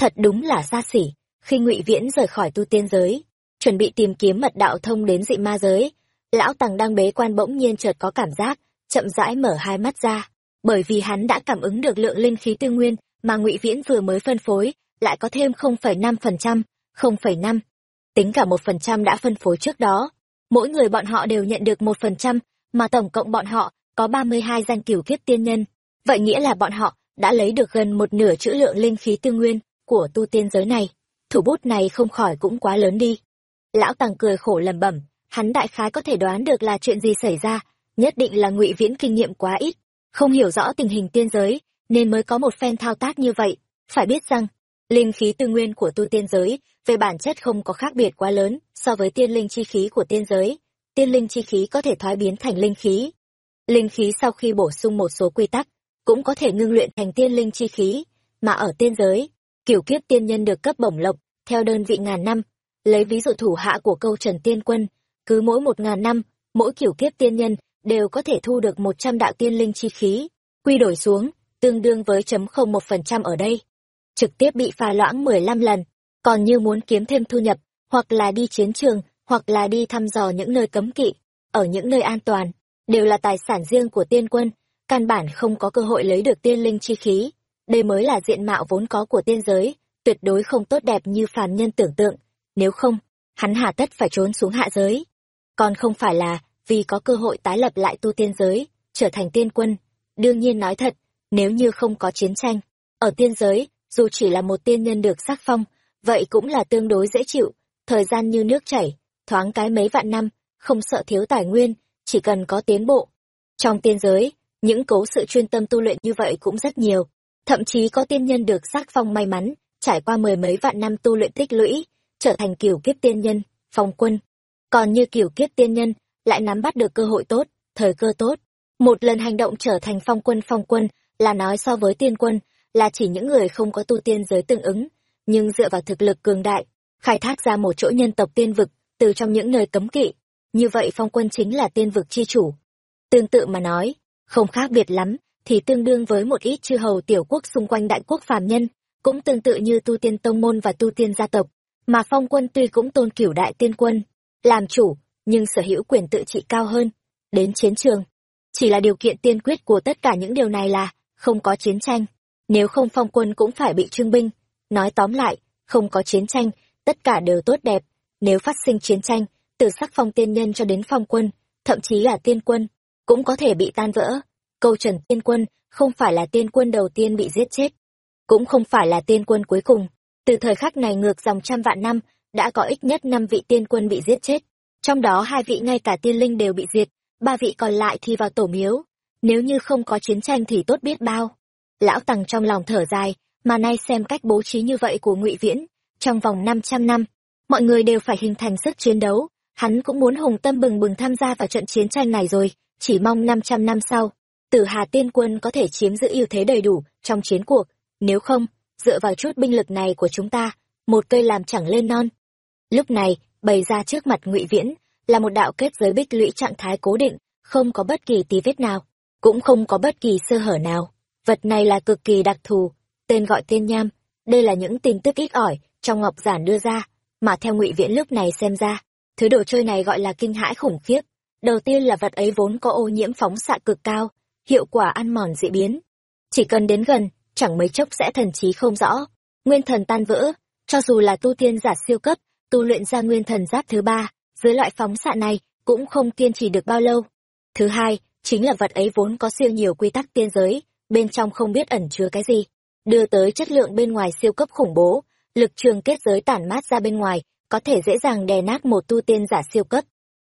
thật đúng là xa xỉ. Khi ngụy viễn rời khỏi tu tiên giới, chuẩn bị tìm kiếm mật đạo thông đến dị ma giới, lão tằng đang bế quan bỗng nhiên chợt có cảm giác, chậm rãi mở hai mắt ra. Bởi vì hắn đã cảm ứng được lượng linh khí tư nguyên mà ngụy viễn vừa mới phân phối, lại có thêm không phẩy năm phần trăm, không phẩy năm. Tính cả một phần trăm đã phân phối trước đó, mỗi người bọn họ đều nhận được một phần trăm, mà tổng cộng bọn họ có ba mươi hai danh cửu kiếp tiên nhân. Vậy nghĩa là bọn họ đã lấy được gần một nửa chữ lượng linh khí tư nguyên của tu tiên giới này. Thủ bút này không khỏi cũng quá lớn đi. Lão tàng cười khổ lầm bẩm, hắn đại khái có thể đoán được là chuyện gì xảy ra, nhất định là ngụy viễn kinh nghiệm quá ít, không hiểu rõ tình hình tiên giới, nên mới có một phen thao tác như vậy. Phải biết rằng, linh khí tư nguyên của tu tiên giới về bản chất không có khác biệt quá lớn so với tiên linh chi khí của tiên giới. Tiên linh chi khí có thể thoái biến thành linh khí. Linh khí sau khi bổ sung một số quy tắc cũng có thể ngưng luyện thành tiên linh chi khí mà ở tiên giới kiểu kiếp tiên nhân được cấp bổng lộc, theo đơn vị ngàn năm, lấy ví dụ thủ hạ của câu trần tiên quân, cứ mỗi một ngàn năm, mỗi kiểu kiếp tiên nhân đều có thể thu được một trăm đạo tiên linh chi khí, quy đổi xuống, tương đương với chấm không một phần trăm ở đây. Trực tiếp bị pha loãng mười lăm lần, còn như muốn kiếm thêm thu nhập, hoặc là đi chiến trường, hoặc là đi thăm dò những nơi cấm kỵ, ở những nơi an toàn, đều là tài sản riêng của tiên quân, căn bản không có cơ hội lấy được tiên linh chi khí đây mới là diện mạo vốn có của tiên giới, tuyệt đối không tốt đẹp như phàm nhân tưởng tượng. Nếu không, hắn hà tất phải trốn xuống hạ giới. Còn không phải là vì có cơ hội tái lập lại tu tiên giới, trở thành tiên quân. Đương nhiên nói thật, nếu như không có chiến tranh, ở tiên giới, dù chỉ là một tiên nhân được sắc phong, vậy cũng là tương đối dễ chịu. Thời gian như nước chảy, thoáng cái mấy vạn năm, không sợ thiếu tài nguyên, chỉ cần có tiến bộ. Trong tiên giới, những cố sự chuyên tâm tu luyện như vậy cũng rất nhiều thậm chí có tiên nhân được sắc phong may mắn, trải qua mười mấy vạn năm tu luyện tích lũy, trở thành kiểu kiếp tiên nhân, phong quân. Còn như kiểu kiếp tiên nhân, lại nắm bắt được cơ hội tốt, thời cơ tốt. Một lần hành động trở thành phong quân phong quân, là nói so với tiên quân, là chỉ những người không có tu tiên giới tương ứng. Nhưng dựa vào thực lực cường đại, khai thác ra một chỗ nhân tộc tiên vực, từ trong những nơi cấm kỵ, như vậy phong quân chính là tiên vực chi chủ. Tương tự mà nói, không khác biệt lắm thì tương đương với một ít chư hầu tiểu quốc xung quanh đại quốc phàm nhân, cũng tương tự như tu tiên tông môn và tu tiên gia tộc, mà phong quân tuy cũng tôn cửu đại tiên quân, làm chủ, nhưng sở hữu quyền tự trị cao hơn, đến chiến trường. Chỉ là điều kiện tiên quyết của tất cả những điều này là không có chiến tranh. Nếu không phong quân cũng phải bị trương binh. Nói tóm lại, không có chiến tranh, tất cả đều tốt đẹp. Nếu phát sinh chiến tranh, từ sắc phong tiên nhân cho đến phong quân, thậm chí là tiên quân, cũng có thể bị tan vỡ câu trần tiên quân không phải là tiên quân đầu tiên bị giết chết, cũng không phải là tiên quân cuối cùng. Từ thời khắc này ngược dòng trăm vạn năm, đã có ít nhất năm vị tiên quân bị giết chết, trong đó hai vị ngay cả tiên linh đều bị diệt, ba vị còn lại thì vào tổ miếu. Nếu như không có chiến tranh thì tốt biết bao. Lão tằng trong lòng thở dài, mà nay xem cách bố trí như vậy của ngụy viễn, trong vòng năm trăm năm, mọi người đều phải hình thành sức chiến đấu. Hắn cũng muốn hùng tâm bừng bừng tham gia vào trận chiến tranh này rồi, chỉ mong năm trăm năm sau tử hà tiên quân có thể chiếm giữ ưu thế đầy đủ trong chiến cuộc. Nếu không, dựa vào chút binh lực này của chúng ta, một cây làm chẳng lên non. Lúc này, bày ra trước mặt ngụy viễn, là một đạo kết giới bích lũy trạng thái cố định, không có bất kỳ tí vết nào, cũng không có bất kỳ sơ hở nào. Vật này là cực kỳ đặc thù, tên gọi tiên nham, đây là những tin tức ít ỏi trong ngọc giản đưa ra, mà theo ngụy viễn lúc này xem ra, thứ đồ chơi này gọi là kinh hãi khủng khiếp. Đầu tiên là vật ấy vốn có ô nhiễm phóng xạ cực cao hiệu quả ăn mòn dị biến. Chỉ cần đến gần, chẳng mấy chốc sẽ thần trí không rõ. Nguyên thần tan vỡ, cho dù là tu tiên giả siêu cấp, tu luyện ra nguyên thần giáp thứ ba, dưới loại phóng xạ này cũng không kiên trì được bao lâu. Thứ hai, chính là vật ấy vốn có siêu nhiều quy tắc tiên giới, bên trong không biết ẩn chứa cái gì. Đưa tới chất lượng bên ngoài siêu cấp khủng bố, lực trường kết giới tản mát ra bên ngoài, có thể dễ dàng đè nát một tu tiên giả siêu cấp.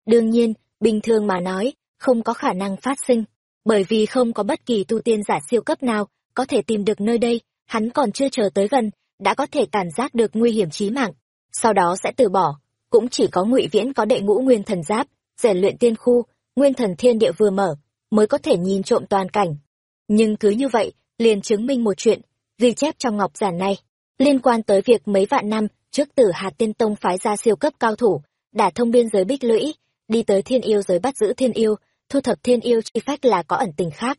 Đương nhiên, bình thường mà nói, không có khả năng phát sinh bởi vì không có bất kỳ tu tiên giả siêu cấp nào có thể tìm được nơi đây, hắn còn chưa chờ tới gần, đã có thể cảm giác được nguy hiểm chí mạng. Sau đó sẽ từ bỏ, cũng chỉ có ngụy viễn có đệ ngũ nguyên thần giáp, rèn luyện tiên khu, nguyên thần thiên địa vừa mở, mới có thể nhìn trộm toàn cảnh. Nhưng cứ như vậy, liền chứng minh một chuyện, ghi chép trong ngọc giản này. Liên quan tới việc mấy vạn năm trước tử hạt tiên tông phái ra siêu cấp cao thủ đả thông biên giới bích lũy, đi tới thiên yêu giới bắt giữ thiên yêu thu thập thiên yêu chi phách là có ẩn tình khác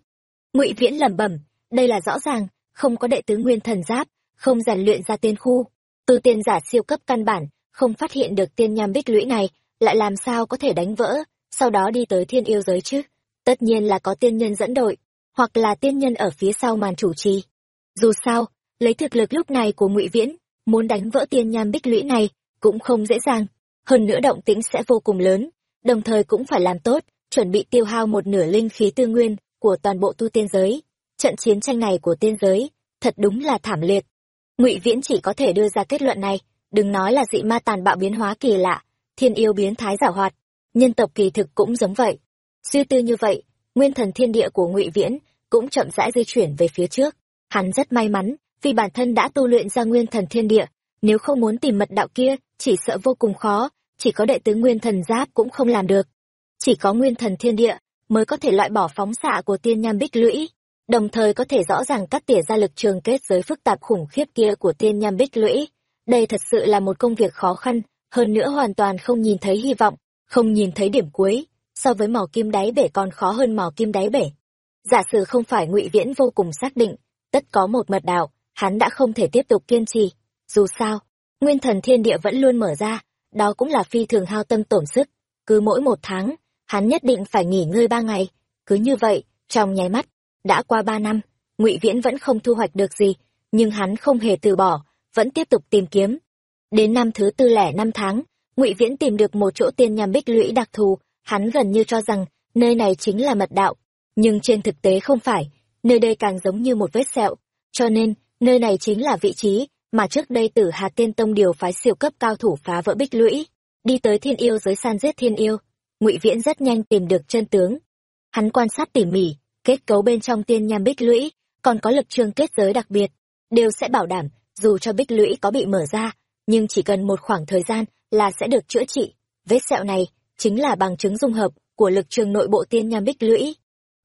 ngụy viễn lẩm bẩm đây là rõ ràng không có đệ tứ nguyên thần giáp không rèn luyện ra tiên khu. từ tiên giả siêu cấp căn bản, không phát hiện được tiên nham bích lũy này, lại làm sao có thể đánh vỡ, sau đó đi tới thiên yêu giới chứ? Tất nhiên là có tiên nhân dẫn đội, hoặc là tiên nhân ở phía sau màn chủ trì. Dù sao, lấy thực lực lúc này của ngụy Viễn, muốn đánh vỡ tiên nham bích lũy này cũng không dễ dàng. Hơn nữa động tĩnh sẽ vô cùng lớn, đồng thời cũng phải làm tốt, chuẩn bị tiêu hao một nửa linh khí tư nguyên của toàn bộ tu tiên giới. Trận chiến tranh này của tiên giới, thật đúng là thảm liệt. Ngụy Viễn chỉ có thể đưa ra kết luận này, đừng nói là dị ma tàn bạo biến hóa kỳ lạ, thiên yêu biến thái giả hoạt, nhân tộc kỳ thực cũng giống vậy. Suy tư như vậy, nguyên thần thiên địa của Ngụy Viễn cũng chậm rãi di chuyển về phía trước. Hắn rất may mắn, vì bản thân đã tu luyện ra nguyên thần thiên địa, nếu không muốn tìm mật đạo kia, chỉ sợ vô cùng khó, chỉ có đệ tứ nguyên thần giáp cũng không làm được. Chỉ có nguyên thần thiên địa mới có thể loại bỏ phóng xạ của tiên nham bích lũy, đồng thời có thể rõ ràng cắt tỉa ra lực trường kết giới phức tạp khủng khiếp kia của tiên nham bích lũy. Đây thật sự là một công việc khó khăn, hơn nữa hoàn toàn không nhìn thấy hy vọng, không nhìn thấy điểm cuối, so với mỏ kim đáy bể còn khó hơn mỏ kim đáy bể. Giả sử không phải ngụy Viễn vô cùng xác định, tất có một mật đạo, hắn đã không thể tiếp tục kiên trì. Dù sao, nguyên thần thiên địa vẫn luôn mở ra, đó cũng là phi thường hao tâm tổn sức. Cứ mỗi một tháng, hắn nhất định phải nghỉ ngơi ba ngày. Cứ như vậy, trong nháy mắt, đã qua ba năm, ngụy Viễn vẫn không thu hoạch được gì, nhưng hắn không hề từ bỏ, vẫn tiếp tục tìm kiếm. Đến năm thứ tư lẻ năm tháng, ngụy Viễn tìm được một chỗ tiên nhằm bích lũy đặc thù, hắn gần như cho rằng nơi này chính là mật đạo. Nhưng trên thực tế không phải, nơi đây càng giống như một vết sẹo. Cho nên, nơi này chính là vị trí mà trước đây tử Hà Tiên Tông điều phái siêu cấp cao thủ phá vỡ bích lũy, đi tới thiên yêu giới san giết thiên yêu. Ngụy Viễn rất nhanh tìm được chân tướng. Hắn quan sát tỉ mỉ, kết cấu bên trong tiên nham bích lũy, còn có lực trường kết giới đặc biệt, đều sẽ bảo đảm, dù cho bích lũy có bị mở ra, nhưng chỉ cần một khoảng thời gian là sẽ được chữa trị. Vết sẹo này chính là bằng chứng dung hợp của lực trường nội bộ tiên nham bích lũy.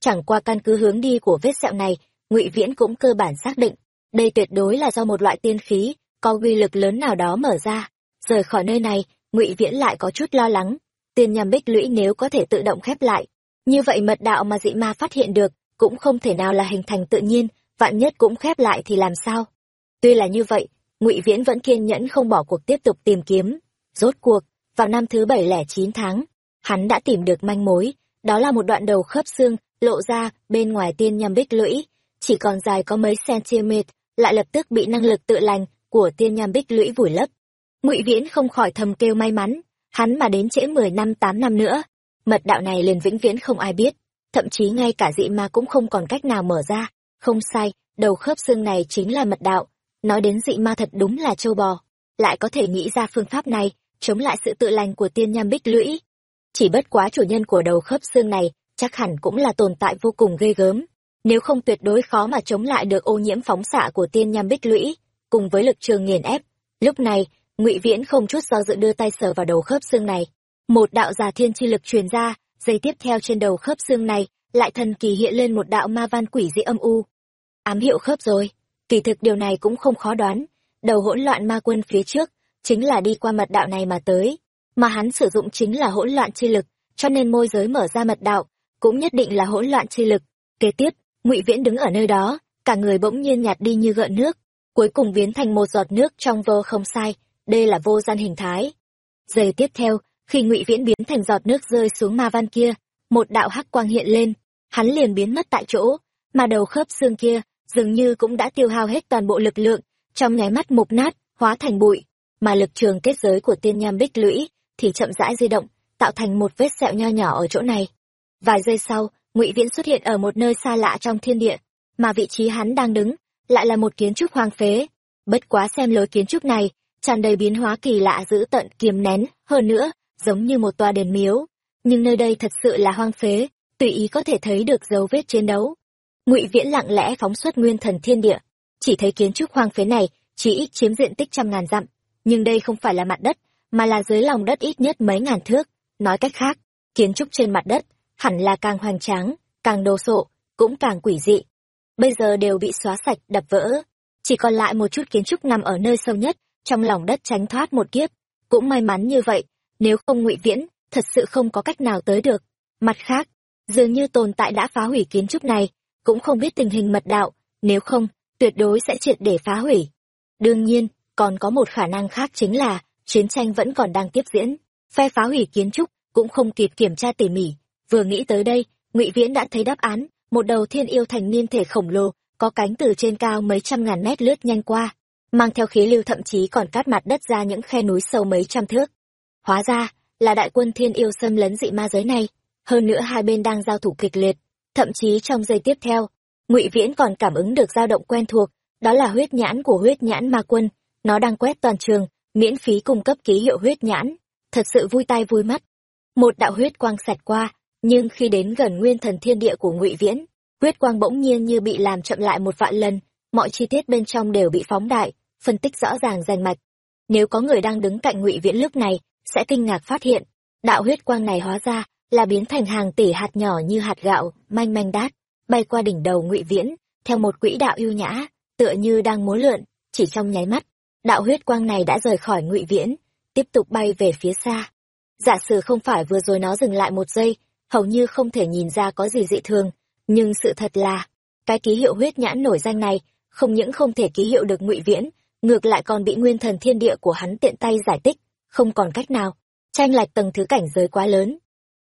Chẳng qua căn cứ hướng đi của vết sẹo này, Ngụy Viễn cũng cơ bản xác định, đây tuyệt đối là do một loại tiên khí có uy lực lớn nào đó mở ra. Rời khỏi nơi này, Ngụy Viễn lại có chút lo lắng, tiên nham bích lũy nếu có thể tự động khép lại, như vậy mật đạo mà dị ma phát hiện được cũng không thể nào là hình thành tự nhiên, vạn nhất cũng khép lại thì làm sao? Tuy là như vậy, Ngụy Viễn vẫn kiên nhẫn không bỏ cuộc tiếp tục tìm kiếm. Rốt cuộc, vào năm thứ bảy lẻ chín tháng, hắn đã tìm được manh mối, đó là một đoạn đầu khớp xương lộ ra bên ngoài tiên nham bích lũy, chỉ còn dài có mấy cm, lại lập tức bị năng lực tự lành của tiên nham bích lũy vùi lấp. Ngụy Viễn không khỏi thầm kêu may mắn, hắn mà đến trễ mười năm tám năm nữa, mật đạo này liền vĩnh viễn không ai biết, thậm chí ngay cả dị ma cũng không còn cách nào mở ra. Không sai, đầu khớp xương này chính là mật đạo, nói đến dị ma thật đúng là châu bò, lại có thể nghĩ ra phương pháp này, chống lại sự tự lành của tiên nham bích lũy. Chỉ bất quá chủ nhân của đầu khớp xương này, chắc hẳn cũng là tồn tại vô cùng ghê gớm, nếu không tuyệt đối khó mà chống lại được ô nhiễm phóng xạ của tiên nham bích lũy, cùng với lực trường nghiền ép. Lúc này, Ngụy Viễn không chút do dự đưa tay sờ vào đầu khớp xương này, một đạo giả thiên chi lực truyền ra, giây tiếp theo trên đầu khớp xương này, lại thần kỳ hiện lên một đạo ma văn quỷ dị âm u. Ám hiệu khớp rồi, kỳ thực điều này cũng không khó đoán, đầu hỗn loạn ma quân phía trước, chính là đi qua mật đạo này mà tới, mà hắn sử dụng chính là hỗn loạn chi lực, cho nên môi giới mở ra mật đạo, cũng nhất định là hỗn loạn chi lực. Kế tiếp, Ngụy Viễn đứng ở nơi đó, cả người bỗng nhiên nhạt đi như gợn nước, cuối cùng biến thành một giọt nước trong vơ không sai, đây là vô gian hình thái. Giây tiếp theo, khi ngụy viễn biến thành giọt nước rơi xuống ma văn kia một đạo hắc quang hiện lên. Hắn liền biến mất tại chỗ mà đầu khớp xương kia dường như cũng đã tiêu hao hết toàn bộ lực lượng trong nháy mắt mục nát hóa thành bụi. Mà lực trường kết giới của tiên nham bích lũy thì chậm rãi di động tạo thành một vết sẹo nho nhỏ ở chỗ này. Vài giây sau ngụy viễn xuất hiện ở một nơi xa lạ trong thiên địa mà vị trí hắn đang đứng lại là một kiến trúc hoang phế. Bất quá xem lối kiến trúc này tràn đầy biến hóa kỳ lạ giữ tận kiềm nén. Hơn nữa, giống như một tòa đền miếu, nhưng nơi đây thật sự là hoang phế, tùy ý có thể thấy được dấu vết chiến đấu. Ngụy viễn lặng lẽ phóng xuất nguyên thần thiên địa. Chỉ thấy kiến trúc hoang phế này, chỉ ít chiếm diện tích trăm ngàn dặm, nhưng đây không phải là mặt đất, mà là dưới lòng đất ít nhất mấy ngàn thước. Nói cách khác, kiến trúc trên mặt đất hẳn là càng hoành tráng, càng đồ sộ, cũng càng quỷ dị. Bây giờ đều bị xóa sạch, đập vỡ. Chỉ còn lại một chút kiến trúc nằm ở nơi sâu nhất trong lòng đất tránh thoát một kiếp. Cũng may mắn như vậy nếu không ngụy viễn thật sự không có cách nào tới được. Mặt khác dường như tồn tại đã phá hủy kiến trúc này cũng không biết tình hình mật đạo nếu không tuyệt đối sẽ triệt để phá hủy. Đương nhiên, còn có một khả năng khác chính là chiến tranh vẫn còn đang tiếp diễn. Phe phá hủy kiến trúc cũng không kịp kiểm tra tỉ mỉ. Vừa nghĩ tới đây, Ngụy Viễn đã thấy đáp án, một đầu thiên yêu thành niên thể khổng lồ, có cánh từ trên cao mấy trăm ngàn mét lướt nhanh qua, mang theo khí lưu thậm chí còn cắt mặt đất ra những khe núi sâu mấy trăm thước. Hóa ra, là đại quân thiên yêu xâm lấn dị ma giới này, hơn nữa hai bên đang giao thủ kịch liệt, thậm chí trong giây tiếp theo, Ngụy Viễn còn cảm ứng được dao động quen thuộc, đó là huyết nhãn của huyết nhãn ma quân, nó đang quét toàn trường, miễn phí cung cấp ký hiệu huyết nhãn, thật sự vui tai vui mắt. Một đạo huyết quang xẹt qua, nhưng khi đến gần nguyên thần thiên địa của Ngụy Viễn, huyết quang bỗng nhiên như bị làm chậm lại một vạn lần, mọi chi tiết bên trong đều bị phóng đại, phân tích rõ ràng rành mạch. Nếu có người đang đứng cạnh Ngụy Viễn lúc này, sẽ kinh ngạc phát hiện, đạo huyết quang này hóa ra là biến thành hàng tỷ hạt nhỏ như hạt gạo, manh manh đát, bay qua đỉnh đầu Ngụy Viễn, theo một quỹ đạo ưu nhã, tựa như đang múa lượn, chỉ trong nháy mắt, đạo huyết quang này đã rời khỏi Ngụy Viễn, tiếp tục bay về phía xa. Giả sử không phải vừa rồi nó dừng lại một giây, hầu như không thể nhìn ra có gì dị thường, nhưng sự thật là, cái ký hiệu huyết nhãn nổi danh này, không những không thể ký hiệu được Ngụy Viễn, ngược lại còn bị nguyên thần thiên địa của hắn tiện tay giải tích, không còn cách nào. Tranh lệch tầng thứ cảnh giới quá lớn.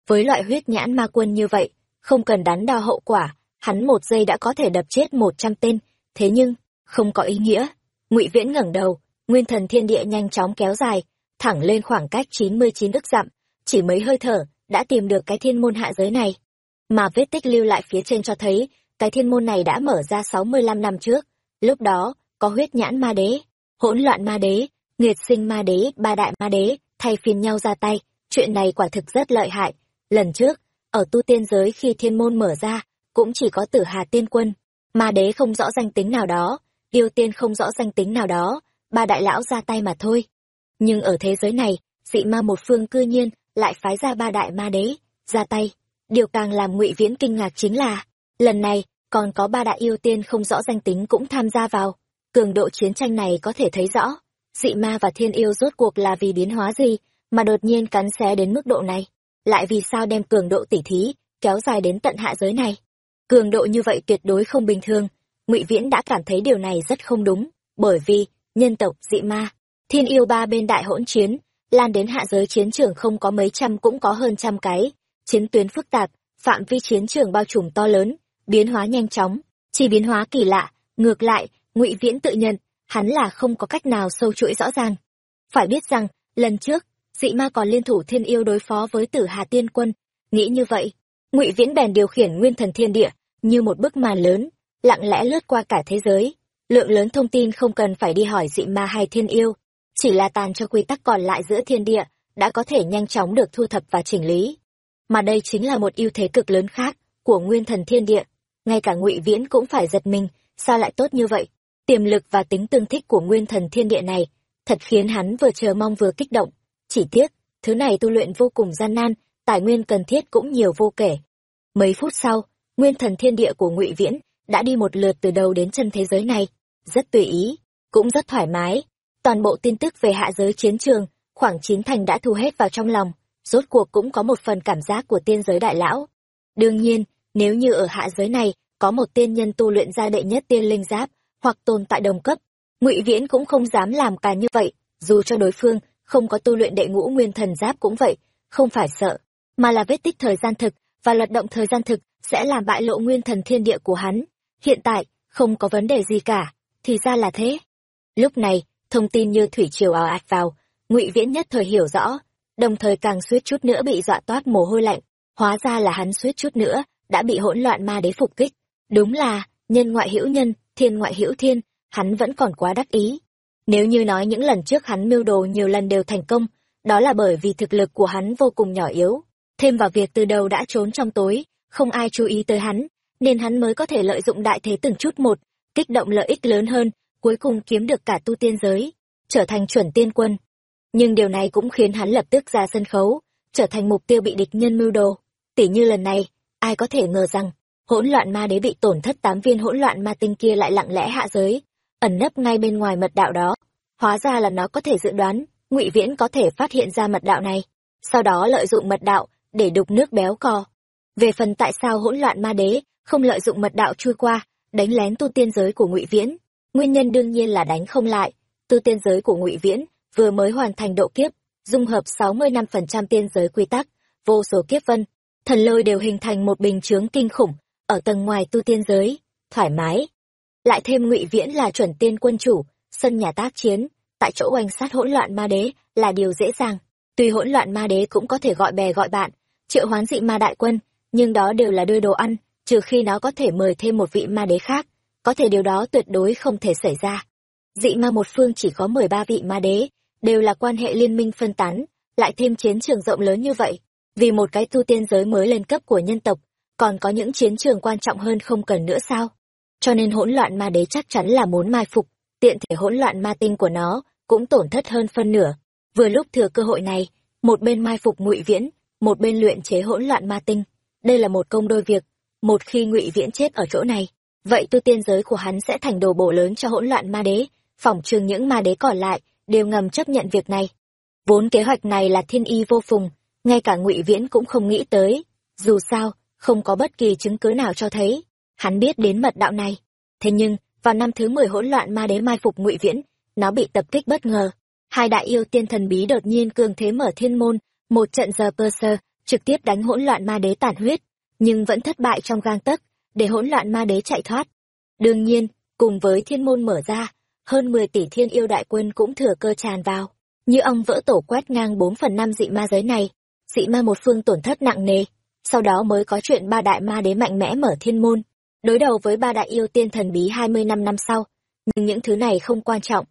Với loại huyết nhãn ma quân như vậy, không cần đắn đo hậu quả, hắn một giây đã có thể đập chết một trăm tên, thế nhưng, không có ý nghĩa. Ngụy Viễn ngẩng đầu, nguyên thần thiên địa nhanh chóng kéo dài, thẳng lên khoảng cách chín mươi chín ức dặm, chỉ mấy hơi thở, đã tìm được cái thiên môn hạ giới này. Mà vết tích lưu lại phía trên cho thấy, cái thiên môn này đã mở ra sáu mươi lăm năm trước, lúc đó, có huyết nhãn ma đế, hỗn loạn ma đế, nghiệt sinh ma đế, ba đại ma đế, thay phiên nhau ra tay, chuyện này quả thực rất lợi hại. Lần trước, ở tu tiên giới khi thiên môn mở ra, cũng chỉ có tử hà tiên quân, ma đế không rõ danh tính nào đó, yêu tiên không rõ danh tính nào đó, ba đại lão ra tay mà thôi. Nhưng ở thế giới này, dị ma một phương cư nhiên lại phái ra ba đại ma đế, ra tay. Điều càng làm ngụy Viễn kinh ngạc chính là, lần này, còn có ba đại yêu tiên không rõ danh tính cũng tham gia vào. Cường độ chiến tranh này có thể thấy rõ, dị ma và thiên yêu rốt cuộc là vì biến hóa gì mà đột nhiên cắn xé đến mức độ này. Lại vì sao đem cường độ tỉ thí, kéo dài đến tận hạ giới này. Cường độ như vậy tuyệt đối không bình thường, ngụy Viễn đã cảm thấy điều này rất không đúng, bởi vì, nhân tộc, dị ma, thiên yêu ba bên đại hỗn chiến, lan đến hạ giới chiến trường không có mấy trăm cũng có hơn trăm cái, chiến tuyến phức tạp, phạm vi chiến trường bao trùm to lớn, biến hóa nhanh chóng, chỉ biến hóa kỳ lạ, ngược lại, ngụy Viễn tự nhận, hắn là không có cách nào sâu chuỗi rõ ràng. Phải biết rằng, lần trước, dị ma còn liên thủ thiên yêu đối phó với tử hà tiên quân, nghĩ như vậy, ngụy Viễn bèn điều khiển nguyên thần thiên địa, như một bức màn lớn, lặng lẽ lướt qua cả thế giới. Lượng lớn thông tin không cần phải đi hỏi dị ma hay thiên yêu, chỉ là tàn cho quy tắc còn lại giữa thiên địa, đã có thể nhanh chóng được thu thập và chỉnh lý. Mà đây chính là một ưu thế cực lớn khác của nguyên thần thiên địa. Ngay cả ngụy Viễn cũng phải giật mình, sao lại tốt như vậy? Tiềm lực và tính tương thích của nguyên thần thiên địa này, thật khiến hắn vừa chờ mong vừa kích động. Chỉ tiếc, thứ này tu luyện vô cùng gian nan, tài nguyên cần thiết cũng nhiều vô kể. Mấy phút sau, nguyên thần thiên địa của ngụy Viễn đã đi một lượt từ đầu đến chân thế giới này, rất tùy ý, cũng rất thoải mái. Toàn bộ tin tức về hạ giới chiến trường, khoảng chín thành đã thu hết vào trong lòng, rốt cuộc cũng có một phần cảm giác của tiên giới đại lão. Đương nhiên, nếu như ở hạ giới này có một tiên nhân tu luyện ra đệ nhất tiên linh giáp, hoặc tồn tại đồng cấp, ngụy Viễn cũng không dám làm cả như vậy, dù cho đối phương không có tu luyện đệ ngũ nguyên thần giáp cũng vậy, không phải sợ, mà là vết tích thời gian thực và luật động thời gian thực sẽ làm bại lộ nguyên thần thiên địa của hắn. Hiện tại, không có vấn đề gì cả, thì ra là thế. Lúc này, thông tin như thủy triều ào ạt vào, ngụy Viễn nhất thời hiểu rõ, đồng thời càng suýt chút nữa bị dọa toát mồ hôi lạnh, hóa ra là hắn suýt chút nữa đã bị hỗn loạn ma đế phục kích. Đúng là, nhân ngoại hữu nhân, thiên ngoại hữu thiên, hắn vẫn còn quá đắc ý. Nếu như nói những lần trước hắn mưu đồ nhiều lần đều thành công, đó là bởi vì thực lực của hắn vô cùng nhỏ yếu. Thêm vào việc từ đầu đã trốn trong tối, không ai chú ý tới hắn, nên hắn mới có thể lợi dụng đại thế từng chút một, kích động lợi ích lớn hơn, cuối cùng kiếm được cả tu tiên giới, trở thành chuẩn tiên quân. Nhưng điều này cũng khiến hắn lập tức ra sân khấu, trở thành mục tiêu bị địch nhân mưu đồ. Tỉ như lần này, ai có thể ngờ rằng, hỗn loạn ma đế bị tổn thất tám viên hỗn loạn ma tinh kia lại lặng lẽ hạ giới, ẩn nấp ngay bên ngoài mật đạo đó. Hóa ra là nó có thể dự đoán, ngụy Viễn có thể phát hiện ra mật đạo này, sau đó lợi dụng mật đạo để đục nước béo cò. Về phần tại sao hỗn loạn ma đế không lợi dụng mật đạo chui qua, đánh lén tu tiên giới của ngụy Viễn, nguyên nhân đương nhiên là đánh không lại, tu tiên giới của ngụy viễn vừa mới hoàn thành độ kiếp dung hợp sáu mươi năm phần trăm tiên giới quy tắc vô số kiếp vân thần lôi đều hình thành một bình chướng kinh khủng, ở tầng ngoài tu tiên giới, thoải mái. Lại thêm ngụy viễn là chuẩn tiên quân chủ, sân nhà tác chiến, tại chỗ oanh sát hỗn loạn ma đế là điều dễ dàng. Tuy hỗn loạn ma đế cũng có thể gọi bè gọi bạn, triệu hoán dị ma đại quân, nhưng đó đều là đưa đồ ăn, trừ khi nó có thể mời thêm một vị ma đế khác, có thể điều đó tuyệt đối không thể xảy ra. Dị ma một phương chỉ có mười ba vị ma đế, đều là quan hệ liên minh phân tán, lại thêm chiến trường rộng lớn như vậy vì một cái tu tiên giới mới lên cấp của nhân tộc, còn có những chiến trường quan trọng hơn không cần nữa sao? Cho nên hỗn loạn ma đế chắc chắn là muốn mai phục, tiện thể hỗn loạn ma tinh của nó cũng tổn thất hơn phân nửa. Vừa lúc thừa cơ hội này, một bên mai phục ngụy viễn, một bên luyện chế hỗn loạn ma tinh. Đây là một công đôi việc, một khi ngụy viễn chết ở chỗ này, vậy tu tiên giới của hắn sẽ thành đồ bổ lớn cho hỗn loạn ma đế, phỏng chừng những ma đế còn lại đều ngầm chấp nhận việc này. Vốn kế hoạch này là thiên y vô phùng ngay cả ngụy viễn cũng không nghĩ tới, dù sao, không có bất kỳ chứng cứ nào cho thấy, hắn biết đến mật đạo này. Thế nhưng, vào năm thứ mười hỗn loạn ma đế mai phục ngụy viễn, nó bị tập kích bất ngờ. Hai đại yêu tiên thần bí đột nhiên cường thế mở thiên môn, một trận giờ pơ sơ, trực tiếp đánh hỗn loạn ma đế tản huyết, nhưng vẫn thất bại trong gang tấc, để hỗn loạn ma đế chạy thoát. Đương nhiên, cùng với thiên môn mở ra, hơn mười tỷ thiên yêu đại quân cũng thừa cơ tràn vào. Như ông vỡ tổ quét ngang bốn phần năm dị ma giới này dị ma một phương tổn thất nặng nề, sau đó mới có chuyện ba đại ma đế mạnh mẽ mở thiên môn, đối đầu với ba đại yêu tiên thần bí hai mươi năm năm sau. Nhưng những thứ này không quan trọng.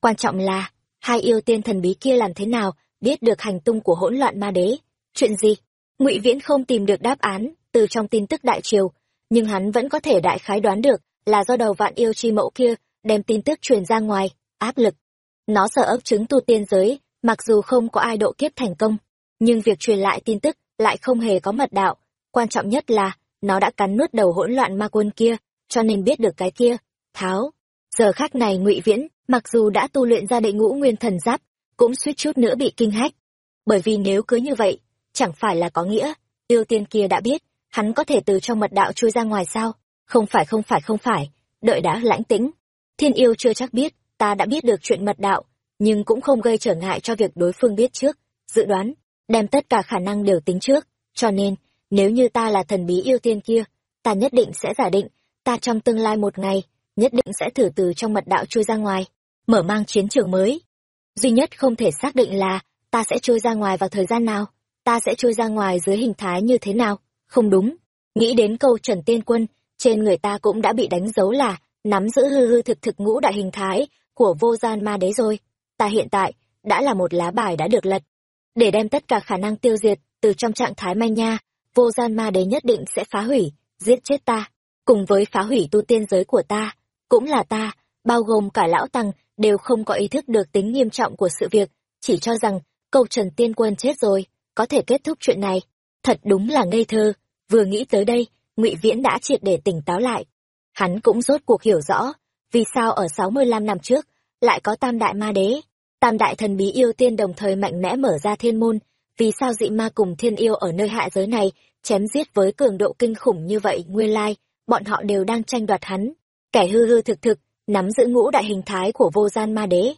Quan trọng là, hai yêu tiên thần bí kia làm thế nào biết được hành tung của hỗn loạn ma đế? Chuyện gì? Ngụy viễn không tìm được đáp án từ trong tin tức đại triều, nhưng hắn vẫn có thể đại khái đoán được là do đầu vạn yêu chi mẫu kia đem tin tức truyền ra ngoài, áp lực. Nó sợ ấp trứng tu tiên giới, mặc dù không có ai độ kiếp thành công nhưng việc truyền lại tin tức lại không hề có mật đạo. Quan trọng nhất là, nó đã cắn nuốt đầu hỗn loạn ma quân kia, cho nên biết được cái kia. Tháo. Giờ khác này ngụy viễn, mặc dù đã tu luyện ra đệ ngũ nguyên thần giáp, cũng suýt chút nữa bị kinh hách. Bởi vì nếu cứ như vậy, chẳng phải là có nghĩa, yêu tiên kia đã biết, hắn có thể từ trong mật đạo chui ra ngoài sao? Không phải không phải không phải, đợi đã, lãnh tĩnh. Thiên yêu chưa chắc biết, ta đã biết được chuyện mật đạo, nhưng cũng không gây trở ngại cho việc đối phương biết trước, dự đoán đem tất cả khả năng đều tính trước. Cho nên, nếu như ta là thần bí yêu tiên kia, ta nhất định sẽ giả định, ta trong tương lai một ngày, nhất định sẽ thử từ trong mật đạo chui ra ngoài, mở mang chiến trường mới. Duy nhất không thể xác định là ta sẽ trôi ra ngoài vào thời gian nào, ta sẽ trôi ra ngoài dưới hình thái như thế nào, không đúng. Nghĩ đến câu trần tiên quân, trên người ta cũng đã bị đánh dấu là nắm giữ hư hư thực thực ngũ đại hình thái của vô gian ma đế rồi. Ta hiện tại đã là một lá bài đã được lật để đem tất cả khả năng tiêu diệt từ trong trạng thái manh nha, vô gian ma đế nhất định sẽ phá hủy, giết chết ta. Cùng với phá hủy tu tiên giới của ta, cũng là ta, bao gồm cả lão tăng, đều không có ý thức được tính nghiêm trọng của sự việc, chỉ cho rằng câu trần tiên quân chết rồi, có thể kết thúc chuyện này. Thật đúng là ngây thơ, vừa nghĩ tới đây, ngụy viễn đã triệt để tỉnh táo lại. Hắn cũng rốt cuộc hiểu rõ vì sao ở sáu mươi lăm năm trước lại có tam đại ma đế tam đại thần bí yêu tiên đồng thời mạnh mẽ mở ra thiên môn, vì sao dị ma cùng thiên yêu ở nơi hạ giới này chém giết với cường độ kinh khủng như vậy, nguyên lai, bọn họ đều đang tranh đoạt hắn. Kẻ hư hư thực thực, nắm giữ ngũ đại hình thái của vô gian ma đế.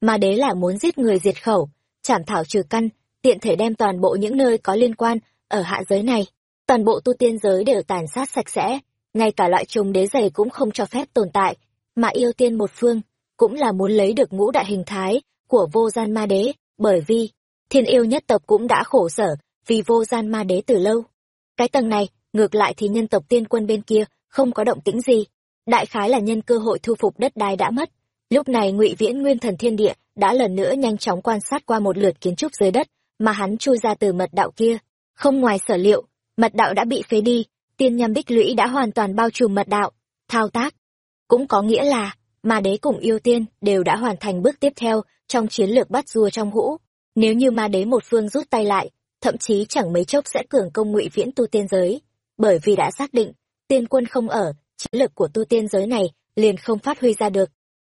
Ma đế là muốn giết người diệt khẩu, chảm thảo trừ căn, tiện thể đem toàn bộ những nơi có liên quan ở hạ giới này. Toàn bộ tu tiên giới đều tàn sát sạch sẽ, ngay cả loại trùng đế dày cũng không cho phép tồn tại. Mà yêu tiên một phương cũng là muốn lấy được ngũ đại hình thái của vô gian ma đế, bởi vì thiên yêu nhất tộc cũng đã khổ sở vì vô gian ma đế từ lâu. Cái tầng này, ngược lại thì nhân tộc tiên quân bên kia không có động tĩnh gì. Đại khái là nhân cơ hội thu phục đất đai đã mất. Lúc này ngụy viễn nguyên thần thiên địa đã lần nữa nhanh chóng quan sát qua một lượt kiến trúc dưới đất mà hắn chui ra từ mật đạo kia. Không ngoài sở liệu, mật đạo đã bị phế đi, tiên nhâm bích lũy đã hoàn toàn bao trùm mật đạo, thao tác. Cũng có nghĩa là, ma đế cùng yêu tiên đều đã hoàn thành bước tiếp theo trong chiến lược bắt rùa trong hũ. Nếu như ma đế một phương rút tay lại, thậm chí chẳng mấy chốc sẽ cường công ngụy viễn tu tiên giới. Bởi vì đã xác định, tiên quân không ở, chiến lược của tu tiên giới này liền không phát huy ra được.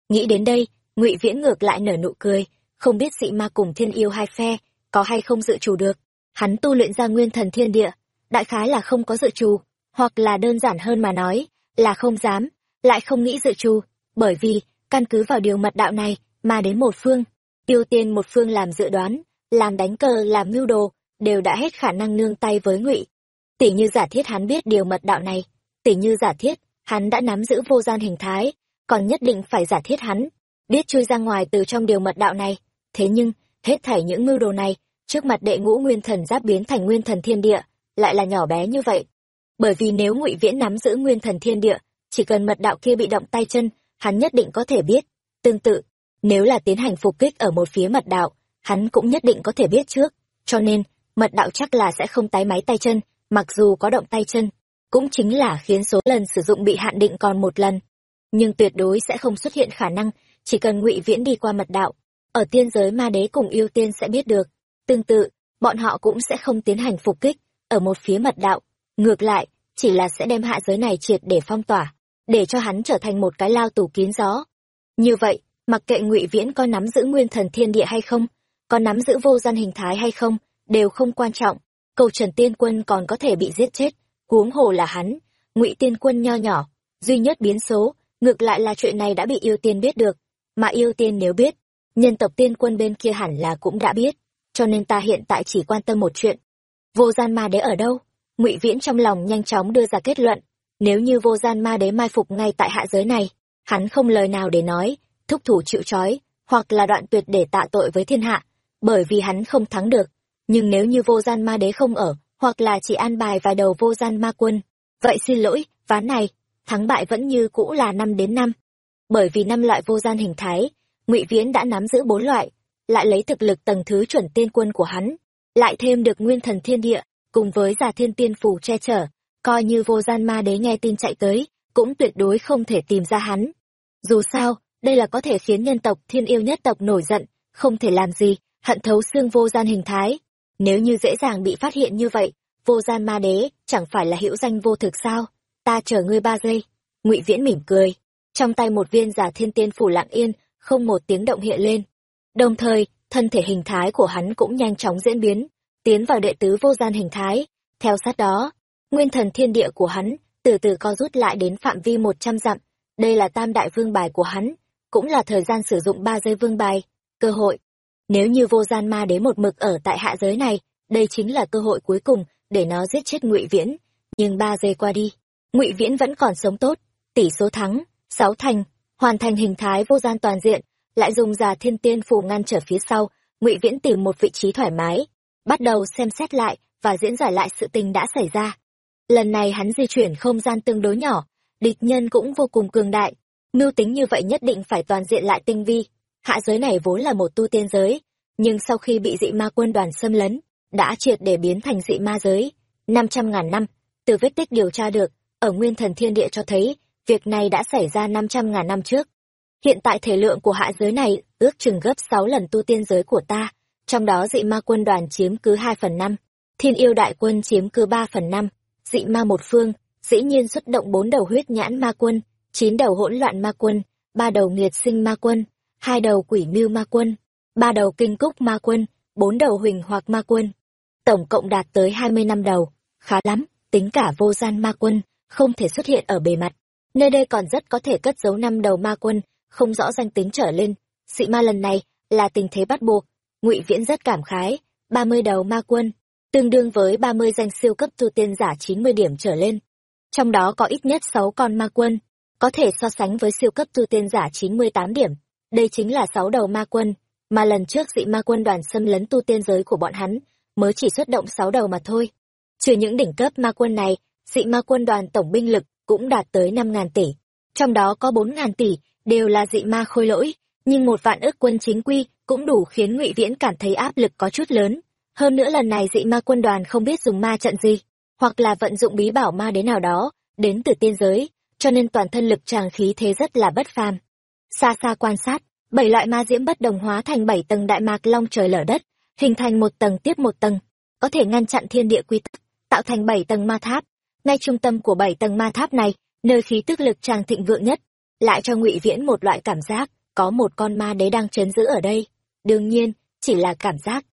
Nghĩ đến đây, ngụy viễn ngược lại nở nụ cười, không biết dị ma cùng thiên yêu hai phe có hay không dự trù được. Hắn tu luyện ra nguyên thần thiên địa, đại khái là không có dự trù, hoặc là đơn giản hơn mà nói, là không dám, lại không nghĩ dự trù, bởi vì căn cứ vào điều mật đạo này ma đến một phương, ưu tiên một phương làm dự đoán, làm đánh cờ, làm mưu đồ, đều đã hết khả năng nương tay với ngụy. Tỷ như giả thiết hắn biết điều mật đạo này, tỷ như giả thiết, hắn đã nắm giữ vô gian hình thái, còn nhất định phải giả thiết hắn, biết chui ra ngoài từ trong điều mật đạo này. Thế nhưng, hết thảy những mưu đồ này, trước mặt đệ ngũ nguyên thần giáp biến thành nguyên thần thiên địa, lại là nhỏ bé như vậy. Bởi vì nếu ngụy Viễn nắm giữ nguyên thần thiên địa, chỉ cần mật đạo kia bị động tay chân, hắn nhất định có thể biết. Tương tự, nếu là tiến hành phục kích ở một phía mật đạo, hắn cũng nhất định có thể biết trước. Cho nên, mật đạo chắc là sẽ không tái máy tay chân, mặc dù có động tay chân, cũng chính là khiến số lần sử dụng bị hạn định còn một lần. Nhưng tuyệt đối sẽ không xuất hiện khả năng, chỉ cần ngụy Viễn đi qua mật đạo, ở tiên giới ma đế cùng yêu tiên sẽ biết được. Tương tự, bọn họ cũng sẽ không tiến hành phục kích, ở một phía mật đạo. Ngược lại, chỉ là sẽ đem hạ giới này triệt để phong tỏa, để cho hắn trở thành một cái lao tù kín gió. Như vậy, mặc kệ ngụy Viễn có nắm giữ nguyên thần thiên địa hay không, có nắm giữ vô gian hình thái hay không, đều không quan trọng. Cầu Trần Tiên Quân còn có thể bị giết chết, huống hồ là hắn, ngụy Tiên Quân nho nhỏ, duy nhất biến số, ngược lại là chuyện này đã bị yêu tiên biết được, mà yêu tiên nếu biết, nhân tộc tiên quân bên kia hẳn là cũng đã biết, cho nên ta hiện tại chỉ quan tâm một chuyện. Vô gian ma đế ở đâu? ngụy Viễn trong lòng nhanh chóng đưa ra kết luận, nếu như vô gian ma đế mai phục ngay tại hạ giới này, hắn không lời nào để nói, thúc thủ chịu trói, hoặc là đoạn tuyệt để tạ tội với thiên hạ, bởi vì hắn không thắng được. Nhưng nếu như vô gian ma đế không ở, hoặc là chỉ an bài vài đầu vô gian ma quân, vậy xin lỗi, ván này, thắng bại vẫn như cũ là năm đến năm. Bởi vì năm loại vô gian hình thái, ngụy Viễn đã nắm giữ bốn loại, lại lấy thực lực tầng thứ chuẩn tiên quân của hắn, lại thêm được nguyên thần thiên địa, cùng với giả thiên tiên phù che chở, coi như vô gian ma đế nghe tin chạy tới, cũng tuyệt đối không thể tìm ra hắn. Dù sao, đây là có thể khiến nhân tộc thiên yêu nhất tộc nổi giận, không thể làm gì, hận thấu xương vô gian hình thái. Nếu như dễ dàng bị phát hiện như vậy, vô gian ma đế chẳng phải là hữu danh vô thực sao? Ta chờ ngươi ba giây. Ngụy Viễn mỉm cười, trong tay một viên giả thiên tiên phủ lặng yên, không một tiếng động hiện lên. Đồng thời, thân thể hình thái của hắn cũng nhanh chóng diễn biến, tiến vào đệ tứ vô gian hình thái. Theo sát đó, nguyên thần thiên địa của hắn từ từ co rút lại đến phạm vi một trăm dặm. Đây là tam đại vương bài của hắn, cũng là thời gian sử dụng ba giây vương bài, cơ hội. Nếu như vô gian ma đế một mực ở tại hạ giới này, đây chính là cơ hội cuối cùng để nó giết chết ngụy Viễn. Nhưng ba giây qua đi, ngụy Viễn vẫn còn sống tốt, tỷ số thắng, sáu thành, hoàn thành hình thái vô gian toàn diện, lại dùng già thiên tiên phù ngăn trở phía sau, ngụy Viễn tìm một vị trí thoải mái, bắt đầu xem xét lại và diễn giải lại sự tình đã xảy ra. Lần này hắn di chuyển không gian tương đối nhỏ, địch nhân cũng vô cùng cường đại, mưu tính như vậy nhất định phải toàn diện lại tinh vi. Hạ giới này vốn là một tu tiên giới, nhưng sau khi bị dị ma quân đoàn xâm lấn, đã triệt để biến thành dị ma giới. năm trăm ngàn năm, từ vết tích điều tra được, ở nguyên thần thiên địa cho thấy, việc này đã xảy ra năm trăm ngàn năm trước. Hiện tại thể lượng của hạ giới này ước chừng gấp sáu lần tu tiên giới của ta, trong đó dị ma quân đoàn chiếm cứ hai phần năm, thiên yêu đại quân chiếm cứ ba phần năm, dị ma một phương, dĩ nhiên xuất động bốn đầu huyết nhãn ma quân, chín đầu hỗn loạn ma quân, ba đầu nghiệt sinh ma quân, hai đầu quỷ mưu ma quân, ba đầu kinh cúc ma quân, bốn đầu huỳnh hoặc ma quân. Tổng cộng đạt tới hai mươi năm đầu, khá lắm, tính cả vô gian ma quân, không thể xuất hiện ở bề mặt. Nơi đây còn rất có thể cất giấu năm đầu ma quân, không rõ danh tính trở lên. Dị ma lần này là tình thế bắt buộc, ngụy Viễn rất cảm khái, ba mươi đầu ma quân, tương đương với ba mươi danh siêu cấp tu tiên giả chín mươi điểm trở lên. Trong đó có ít nhất sáu con ma quân, có thể so sánh với siêu cấp tu tiên giả 98 điểm. Đây chính là sáu đầu ma quân, mà lần trước dị ma quân đoàn xâm lấn tu tiên giới của bọn hắn, mới chỉ xuất động sáu đầu mà thôi. Trừ những đỉnh cấp ma quân này, dị ma quân đoàn tổng binh lực cũng đạt tới 5.000 tỷ. Trong đó có 4.000 tỷ, đều là dị ma khôi lỗi, nhưng một vạn ước quân chính quy cũng đủ khiến ngụy Viễn cảm thấy áp lực có chút lớn. Hơn nữa lần này dị ma quân đoàn không biết dùng ma trận gì, hoặc là vận dụng bí bảo ma đến nào đó, đến từ tiên giới, cho nên toàn thân lực tràng khí thế rất là bất phàm. Xa xa quan sát, bảy loại ma diễm bất đồng hóa thành bảy tầng đại mạc long trời lở đất, hình thành một tầng tiếp một tầng, có thể ngăn chặn thiên địa quy tắc, tạo thành bảy tầng ma tháp. Ngay trung tâm của bảy tầng ma tháp này, nơi khí tức lực tràng thịnh vượng nhất, lại cho Ngụy Viễn một loại cảm giác, có một con ma đế đang trấn giữ ở đây. Đương nhiên, chỉ là cảm giác.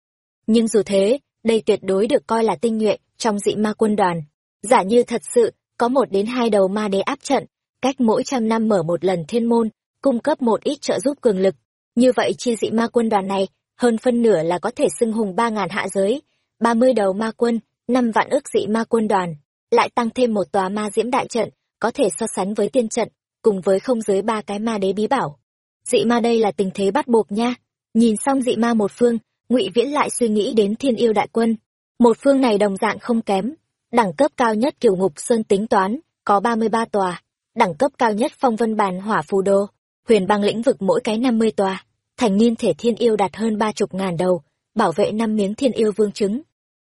Nhưng dù thế, đây tuyệt đối được coi là tinh nhuệ trong dị ma quân đoàn. Giả như thật sự có một đến hai đầu ma đế áp trận, cách mỗi trăm năm mở một lần thiên môn, cung cấp một ít trợ giúp cường lực. như vậy chi dị ma quân đoàn này hơn phân nửa là có thể xưng hùng ba ngàn hạ giới. Ba mươi đầu ma quân năm vạn ước dị ma quân đoàn lại tăng thêm một tòa ma diễm đại trận có thể so sánh với tiên trận cùng với không dưới ba cái ma đế bí bảo. Dị ma đây là tình thế bắt buộc nha. Nhìn xong dị ma một phương ngụy viễn lại suy nghĩ đến thiên yêu đại quân. Một phương này đồng dạng không kém đẳng cấp cao nhất kiểu ngục sơn tính toán, có ba mươi ba tòa. Đẳng cấp cao nhất phong vân bàn hỏa phù đô, huyền băng lĩnh vực mỗi cái năm mươi tòa. Thành niên thể thiên yêu đạt hơn ba chục ngàn đầu, bảo vệ năm miếng thiên yêu vương trứng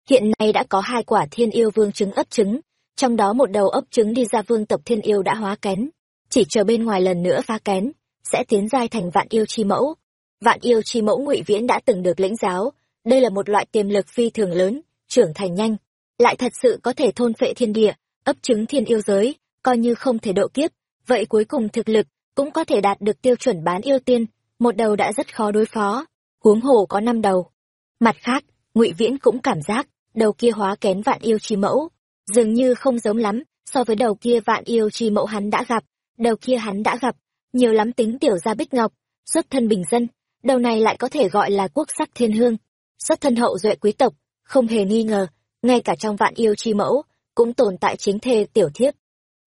hiện nay đã có hai quả thiên yêu vương trứng ấp trứng, trong đó một đầu ấp trứng đi ra vương tộc thiên yêu đã hóa kén. Chỉ chờ bên ngoài lần nữa phá kén, sẽ tiến giai thành vạn yêu chi mẫu. Vạn yêu chi mẫu ngụy viễn đã từng được lĩnh giáo. Đây là một loại tiềm lực phi thường lớn, trưởng thành nhanh lại thật sự có thể thôn phệ thiên địa, ấp trứng thiên yêu giới, coi như không thể độ kiếp. Vậy cuối cùng thực lực cũng có thể đạt được tiêu chuẩn bán yêu tiên. Một đầu đã rất khó đối phó. Huống hồ có năm đầu. Mặt khác, ngụy viễn cũng cảm giác đầu kia hóa kén vạn yêu chi mẫu. Dường như không giống lắm so với đầu kia vạn yêu chi mẫu hắn đã gặp. Đầu kia hắn đã gặp, nhiều lắm tính tiểu gia bích ngọc, xuất thân bình dân. Đầu này lại có thể gọi là quốc sắc thiên hương. Xuất thân hậu duệ quý tộc, không hề nghi ngờ ngay cả trong vạn yêu chi mẫu, cũng tồn tại chính thê tiểu thiếp.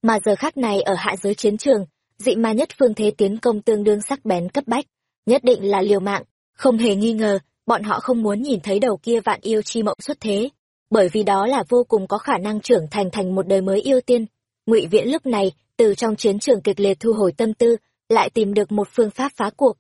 Mà giờ khác này ở hạ giới chiến trường, dị ma nhất phương thế tiến công tương đương sắc bén cấp bách, nhất định là liều mạng. Không hề nghi ngờ, bọn họ không muốn nhìn thấy đầu kia vạn yêu chi mộng xuất thế, bởi vì đó là vô cùng có khả năng trưởng thành thành một đời mới yêu tiên. Ngụy viễn lúc này, từ trong chiến trường kịch liệt thu hồi tâm tư, lại tìm được một phương pháp phá cuộc.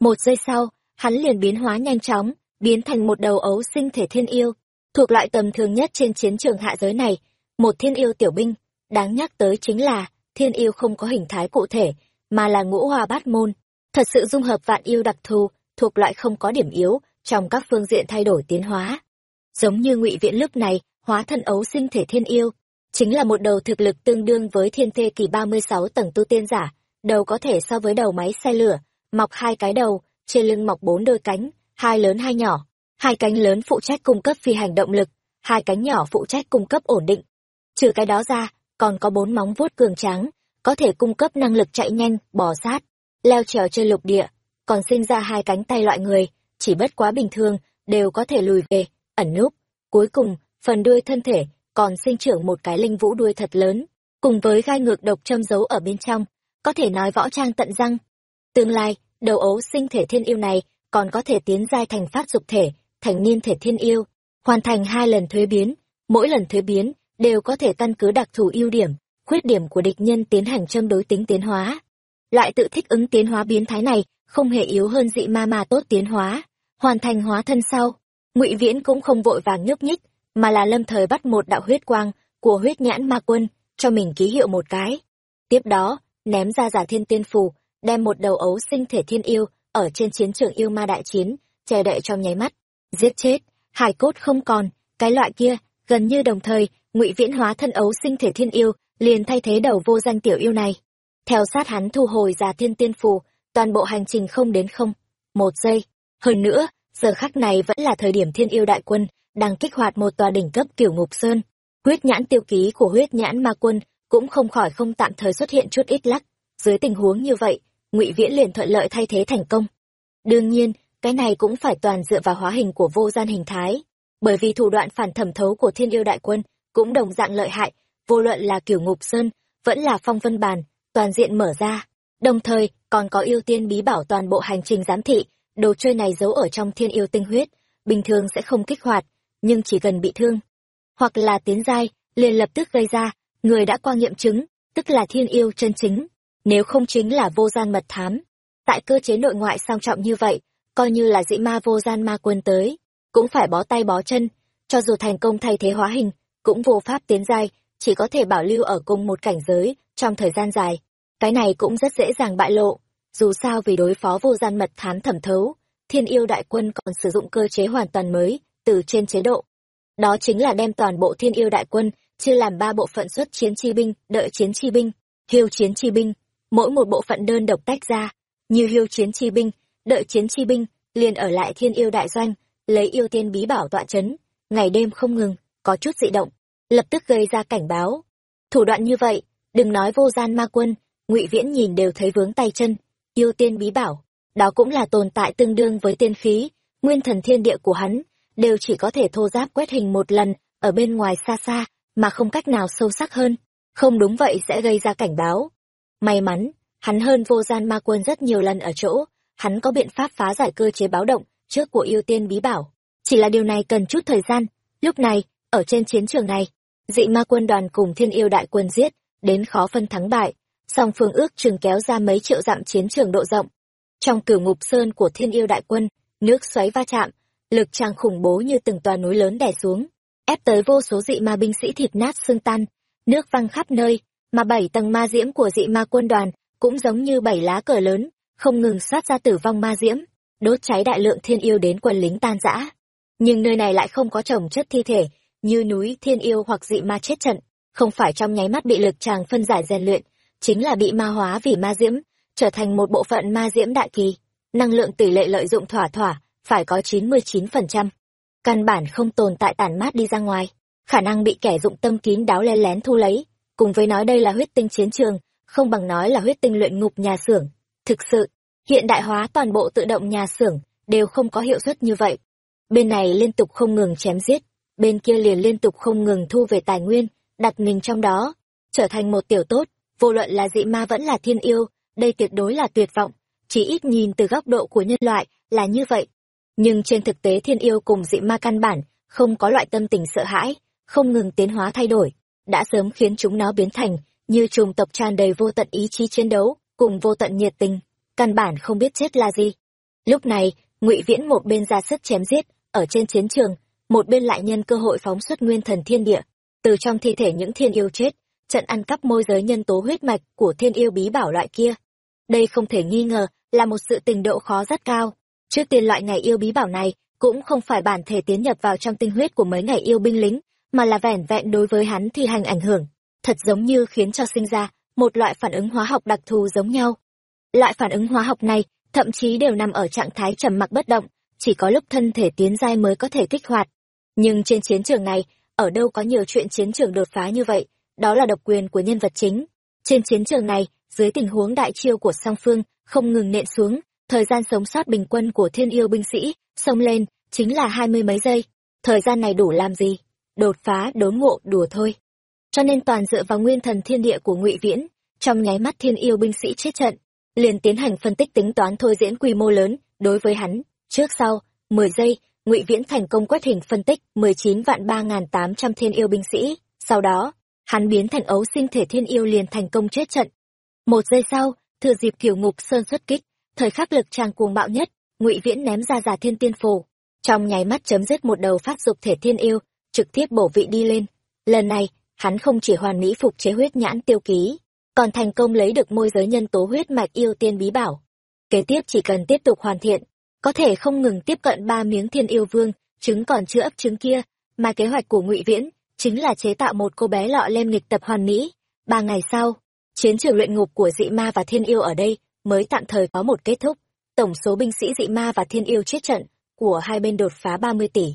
Một giây sau, hắn liền biến hóa nhanh chóng, biến thành một đầu ấu sinh thể thiên yêu thuộc loại tầm thường nhất trên chiến trường hạ giới này, một thiên yêu tiểu binh, đáng nhắc tới chính là thiên yêu không có hình thái cụ thể, mà là ngũ hoa bát môn. Thật sự dung hợp vạn yêu đặc thù, thuộc loại không có điểm yếu, trong các phương diện thay đổi tiến hóa. Giống như ngụy viện lúc này, hóa thân ấu sinh thể thiên yêu, chính là một đầu thực lực tương đương với thiên thê kỳ ba mươi sáu tầng tu tiên giả, đầu có thể so với đầu máy xe lửa, mọc hai cái đầu, trên lưng mọc bốn đôi cánh, hai lớn hai nhỏ hai cánh lớn phụ trách cung cấp phi hành động lực, hai cánh nhỏ phụ trách cung cấp ổn định. Trừ cái đó ra, còn có bốn móng vuốt cường tráng, có thể cung cấp năng lực chạy nhanh, bò sát, leo trèo trên lục địa. Còn sinh ra hai cánh tay loại người, chỉ bất quá bình thường, đều có thể lùi về, ẩn núp. Cuối cùng, phần đuôi thân thể còn sinh trưởng một cái linh vũ đuôi thật lớn, cùng với gai ngược độc châm giấu ở bên trong, có thể nói võ trang tận răng. Tương lai, đầu ấu sinh thể thiên yêu này còn có thể tiến giai thành phát dục thể thành niên thể thiên yêu, hoàn thành hai lần thuế biến, mỗi lần thuế biến đều có thể căn cứ đặc thù ưu điểm, khuyết điểm của địch nhân tiến hành châm đối tính tiến hóa. Lại tự thích ứng tiến hóa biến thái này không hề yếu hơn dị ma mà tốt tiến hóa, hoàn thành hóa thân sau, ngụy viễn cũng không vội vàng nhúc nhích, mà là lâm thời bắt một đạo huyết quang của huyết nhãn ma quân cho mình ký hiệu một cái. Tiếp đó, ném ra giả thiên tiên phù, đem một đầu ấu sinh thể thiên yêu ở trên chiến trường yêu ma đại chiến, che đậy trong nháy mắt giết chết hải cốt không còn, cái loại kia, gần như đồng thời, ngụy viễn hóa thân ấu sinh thể thiên yêu, liền thay thế đầu vô danh tiểu yêu này. Theo sát hắn thu hồi già thiên tiên phù, toàn bộ hành trình không đến không, một giây. Hơn nữa, giờ khắc này vẫn là thời điểm thiên yêu đại quân, đang kích hoạt một tòa đỉnh cấp kiểu ngục sơn. Huyết nhãn tiêu ký của huyết nhãn ma quân cũng không khỏi không tạm thời xuất hiện chút ít lắc. Dưới tình huống như vậy, ngụy viễn liền thuận lợi thay thế thành công. Đương nhiên cái này cũng phải toàn dựa vào hóa hình của vô gian hình thái. Bởi vì thủ đoạn phản thẩm thấu của thiên yêu đại quân cũng đồng dạng lợi hại, vô luận là kiểu ngục sơn, vẫn là phong vân bàn, toàn diện mở ra. Đồng thời, còn có ưu tiên bí bảo toàn bộ hành trình giám thị, đồ chơi này giấu ở trong thiên yêu tinh huyết, bình thường sẽ không kích hoạt, nhưng chỉ cần bị thương. Hoặc là tiến giai, liền lập tức gây ra, người đã qua nghiệm chứng, tức là thiên yêu chân chính, nếu không chính là vô gian mật thám. Tại cơ chế nội ngoại sang trọng như vậy coi như là dị ma vô gian ma quân tới, cũng phải bó tay bó chân, cho dù thành công thay thế hóa hình, cũng vô pháp tiến giai, chỉ có thể bảo lưu ở cùng một cảnh giới trong thời gian dài. Cái này cũng rất dễ dàng bại lộ, dù sao vì đối phó vô gian mật thám thẩm thấu, thiên yêu đại quân còn sử dụng cơ chế hoàn toàn mới, từ trên chế độ. Đó chính là đem toàn bộ thiên yêu đại quân, chia làm ba bộ phận xuất chiến chi binh, đợi chiến chi binh, hiêu chiến chi binh. Mỗi một bộ phận đơn độc tách ra, như hiêu chiến chi binh đợi chiến chi binh liền ở lại thiên yêu đại doanh lấy yêu tiên bí bảo tọa chấn ngày đêm không ngừng có chút dị động lập tức gây ra cảnh báo thủ đoạn như vậy đừng nói vô gian ma quân ngụy viễn nhìn đều thấy vướng tay chân yêu tiên bí bảo đó cũng là tồn tại tương đương với tiên khí, nguyên thần thiên địa của hắn, đều chỉ có thể thô giáp quét hình một lần, ở bên ngoài xa xa, mà không cách nào sâu sắc hơn. Không đúng vậy sẽ gây ra cảnh báo. May mắn, hắn hơn vô gian ma quân rất nhiều lần ở chỗ, hắn có biện pháp phá giải cơ chế báo động trước của yêu tiên bí bảo. Chỉ là điều này cần chút thời gian. Lúc này, ở trên chiến trường này, dị ma quân đoàn cùng thiên yêu đại quân giết, đến khó phân thắng bại, song phương ước chừng kéo ra mấy triệu dặm chiến trường độ rộng. Trong cửu ngục sơn của thiên yêu đại quân, nước xoáy va chạm, lực trang khủng bố như từng tòa núi lớn đè xuống, ép tới vô số dị ma binh sĩ thịt nát xương tan, nước văng khắp nơi, mà bảy tầng ma diễm của dị ma quân đoàn cũng giống như bảy lá cờ lớn, không ngừng sát ra tử vong ma diễm, đốt cháy đại lượng thiên yêu đến quân lính tan rã. Nhưng nơi này lại không có trồng chất thi thể, như núi thiên yêu hoặc dị ma chết trận, không phải trong nháy mắt bị lực tràng phân giải rèn luyện, chính là bị ma hóa vì ma diễm, trở thành một bộ phận ma diễm đại kỳ. Năng lượng tỷ lệ lợi dụng thỏa thỏa, phải có 99%. Căn bản không tồn tại tản mát đi ra ngoài, khả năng bị kẻ dụng tâm kín đáo lén lén thu lấy, cùng với nói đây là huyết tinh chiến trường, không bằng nói là huyết tinh luyện ngục nhà xưởng. Thực sự, hiện đại hóa toàn bộ tự động nhà xưởng đều không có hiệu suất như vậy. Bên này liên tục không ngừng chém giết, bên kia liền liên tục không ngừng thu về tài nguyên, đặt mình trong đó, trở thành một tiểu tốt, vô luận là dị ma vẫn là thiên yêu, đây tuyệt đối là tuyệt vọng, chỉ ít nhìn từ góc độ của nhân loại là như vậy. Nhưng trên thực tế thiên yêu cùng dị ma căn bản, không có loại tâm tình sợ hãi, không ngừng tiến hóa thay đổi, đã sớm khiến chúng nó biến thành như trùng tộc tràn đầy vô tận ý chí chiến đấu, cùng vô tận nhiệt tình, căn bản không biết chết là gì. Lúc này, ngụy Viễn một bên ra sức chém giết, ở trên chiến trường, một bên lại nhân cơ hội phóng xuất nguyên thần thiên địa, từ trong thi thể những thiên yêu chết, trận ăn cắp môi giới nhân tố huyết mạch của thiên yêu bí bảo loại kia. Đây không thể nghi ngờ là một sự tình độ khó rất cao. Trước tiên loại ngày yêu bí bảo này cũng không phải bản thể tiến nhập vào trong tinh huyết của mấy ngày yêu binh lính, mà là vẻn vẹn đối với hắn thi hành ảnh hưởng, thật giống như khiến cho sinh ra một loại phản ứng hóa học đặc thù giống nhau. Loại phản ứng hóa học này thậm chí đều nằm ở trạng thái trầm mặc bất động, chỉ có lúc thân thể tiến giai mới có thể kích hoạt. Nhưng trên chiến trường này, ở đâu có nhiều chuyện chiến trường đột phá như vậy, đó là độc quyền của nhân vật chính. Trên chiến trường này, dưới tình huống đại chiêu của song phương, không ngừng nện xuống, thời gian sống sót bình quân của thiên yêu binh sĩ, xông lên, chính là hai mươi mấy giây. Thời gian này đủ làm gì? Đột phá, đốn ngộ, đùa thôi. Cho nên toàn dựa vào nguyên thần thiên địa của ngụy Viễn, trong nháy mắt thiên yêu binh sĩ chết trận, liền tiến hành phân tích tính toán thôi diễn quy mô lớn, đối với hắn, trước sau, mười giây, ngụy Viễn thành công quét hình phân tích mười chín vạn ba tám trăm thiên yêu binh sĩ, sau đó, hắn biến thành ấu sinh thể thiên yêu liền thành công chết trận. Một giây sau, thừa dịp kiểu ngục sơn xuất kích, thời khắc lực tràng cuồng bạo nhất, ngụy Viễn ném ra giả thiên tiên phù, trong nháy mắt chấm dứt một đầu phát dục thể thiên yêu, trực tiếp bổ vị đi lên. Lần này, hắn không chỉ hoàn mỹ phục chế huyết nhãn tiêu ký, còn thành công lấy được môi giới nhân tố huyết mạch yêu tiên bí bảo. Kế tiếp chỉ cần tiếp tục hoàn thiện, có thể không ngừng tiếp cận ba miếng thiên yêu vương, trứng còn chưa ấp trứng kia, mà kế hoạch của ngụy Viễn chính là chế tạo một cô bé lọ lem nghịch tập hoàn mỹ. Ba ngày sau, chiến trường luyện ngục của dị ma và thiên yêu ở đây mới tạm thời có một kết thúc. Tổng số binh sĩ dị ma và thiên yêu chết trận của hai bên đột phá ba mươi tỷ.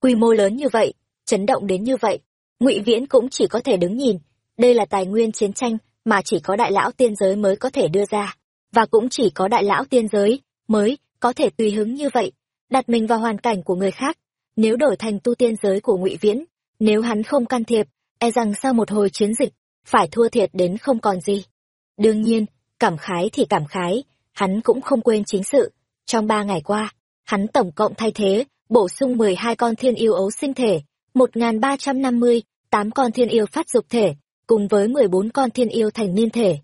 Quy mô lớn như vậy, chấn động đến như vậy, ngụy Viễn cũng chỉ có thể đứng nhìn. Đây là tài nguyên chiến tranh mà chỉ có đại lão tiên giới mới có thể đưa ra, và cũng chỉ có đại lão tiên giới mới có thể tùy hứng như vậy, đặt mình vào hoàn cảnh của người khác. Nếu đổi thành tu tiên giới của ngụy Viễn, nếu hắn không can thiệp, e rằng sau một hồi chiến dịch, phải thua thiệt đến không còn gì. Đương nhiên, cảm khái thì cảm khái, hắn cũng không quên chính sự. Trong ba ngày qua, hắn tổng cộng thay thế, bổ sung mười hai con thiên yêu ấu sinh thể, một ba trăm năm mươi tám con thiên yêu phát dục thể, cùng với mười bốn con thiên yêu thành niên thể.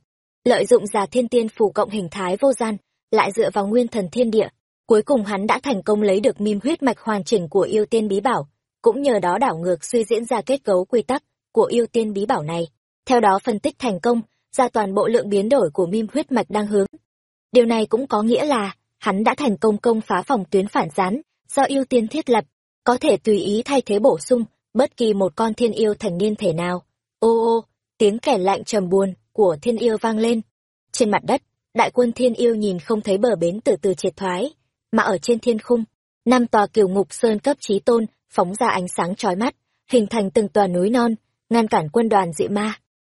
Lợi dụng giả thiên tiên phủ cộng hình thái vô gian, lại dựa vào nguyên thần thiên địa, cuối cùng hắn đã thành công lấy được mim huyết mạch hoàn chỉnh của yêu tiên bí bảo, cũng nhờ đó đảo ngược suy diễn ra kết cấu quy tắc của yêu tiên bí bảo này. Theo đó phân tích thành công, ra toàn bộ lượng biến đổi của mim huyết mạch đang hướng. Điều này cũng có nghĩa là, hắn đã thành công công phá phòng tuyến phản gián, do yêu tiên thiết lập, có thể tùy ý thay thế bổ sung bất kỳ một con thiên yêu thành niên thể nào. Ô ô, tiếng kẻ lạnh trầm buồn của thiên yêu vang lên. Trên mặt đất, đại quân thiên yêu nhìn không thấy bờ bến từ từ triệt thoái, mà ở trên thiên khung, năm tòa kiều ngục sơn cấp trí tôn phóng ra ánh sáng chói mắt, hình thành từng tòa núi non, ngăn cản quân đoàn dị ma.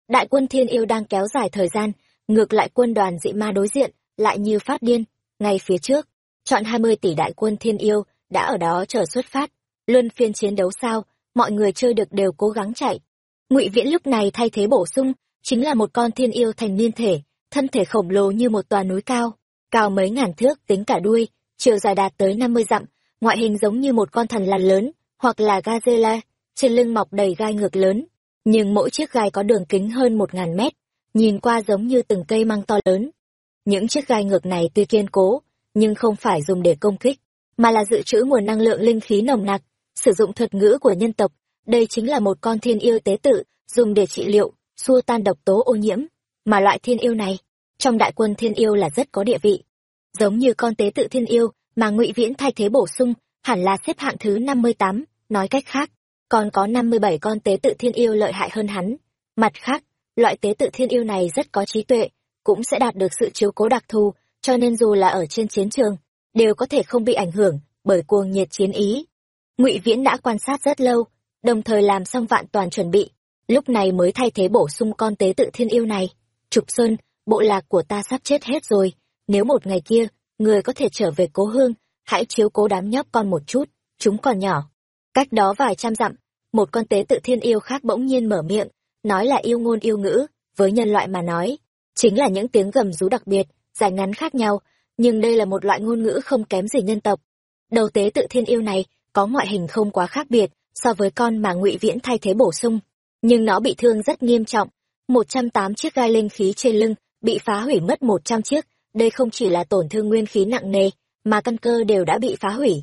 Đại quân thiên yêu đang kéo dài thời gian, ngược lại quân đoàn dị ma đối diện, lại như phát điên, ngay phía trước. Chọn 20 tỷ đại quân thiên yêu, đã ở đó chờ xuất phát. Luân phiên chiến đấu sao, mọi người chơi được đều cố gắng chạy. Ngụy Viễn lúc này thay thế bổ sung, chính là một con thiên yêu thành niên thể, thân thể khổng lồ như một tòa núi cao, cao mấy ngàn thước tính cả đuôi, chiều dài đạt tới 50 dặm, ngoại hình giống như một con thần lằn lớn, hoặc là Gazela. trên lưng mọc đầy gai ngược lớn, nhưng mỗi chiếc gai có đường kính hơn một ngàn mét, nhìn qua giống như từng cây măng to lớn. Những chiếc gai ngược này tuy kiên cố, nhưng không phải dùng để công kích, mà là dự trữ nguồn năng lượng linh khí nồng nặc, sử dụng thuật ngữ của nhân tộc, đây chính là một con thiên yêu tế tự, dùng để trị liệu, xua tan độc tố ô nhiễm, mà loại thiên yêu này, trong đại quân thiên yêu là rất có địa vị. Giống như con tế tự thiên yêu mà Ngụy Viễn thay thế bổ sung, hẳn là xếp hạng thứ năm mươi tám nói cách khác, còn có năm mươi bảy con tế tự thiên yêu lợi hại hơn hắn. Mặt khác, loại tế tự thiên yêu này rất có trí tuệ, cũng sẽ đạt được sự chiếu cố đặc thù, cho nên dù là ở trên chiến trường, đều có thể không bị ảnh hưởng bởi cuồng nhiệt chiến ý. Ngụy Viễn đã quan sát rất lâu, đồng thời làm xong vạn toàn chuẩn bị, lúc này mới thay thế bổ sung con tế tự thiên yêu này. Trục Sơn, bộ lạc của ta sắp chết hết rồi, nếu một ngày kia, người có thể trở về cố hương, hãy chiếu cố đám nhóc con một chút, chúng còn nhỏ. Cách đó vài trăm dặm, một con tế tự thiên yêu khác bỗng nhiên mở miệng, nói là yêu ngôn yêu ngữ, với nhân loại mà nói, chính là những tiếng gầm rú đặc biệt, dài ngắn khác nhau, nhưng đây là một loại ngôn ngữ không kém gì nhân tộc. Đầu tế tự thiên yêu này có ngoại hình không quá khác biệt so với con mà Ngụy Viễn thay thế bổ sung, nhưng nó bị thương rất nghiêm trọng, một trăm tám chiếc gai linh khí trên lưng bị phá hủy mất một trăm chiếc, đây không chỉ là tổn thương nguyên khí nặng nề, mà căn cơ đều đã bị phá hủy.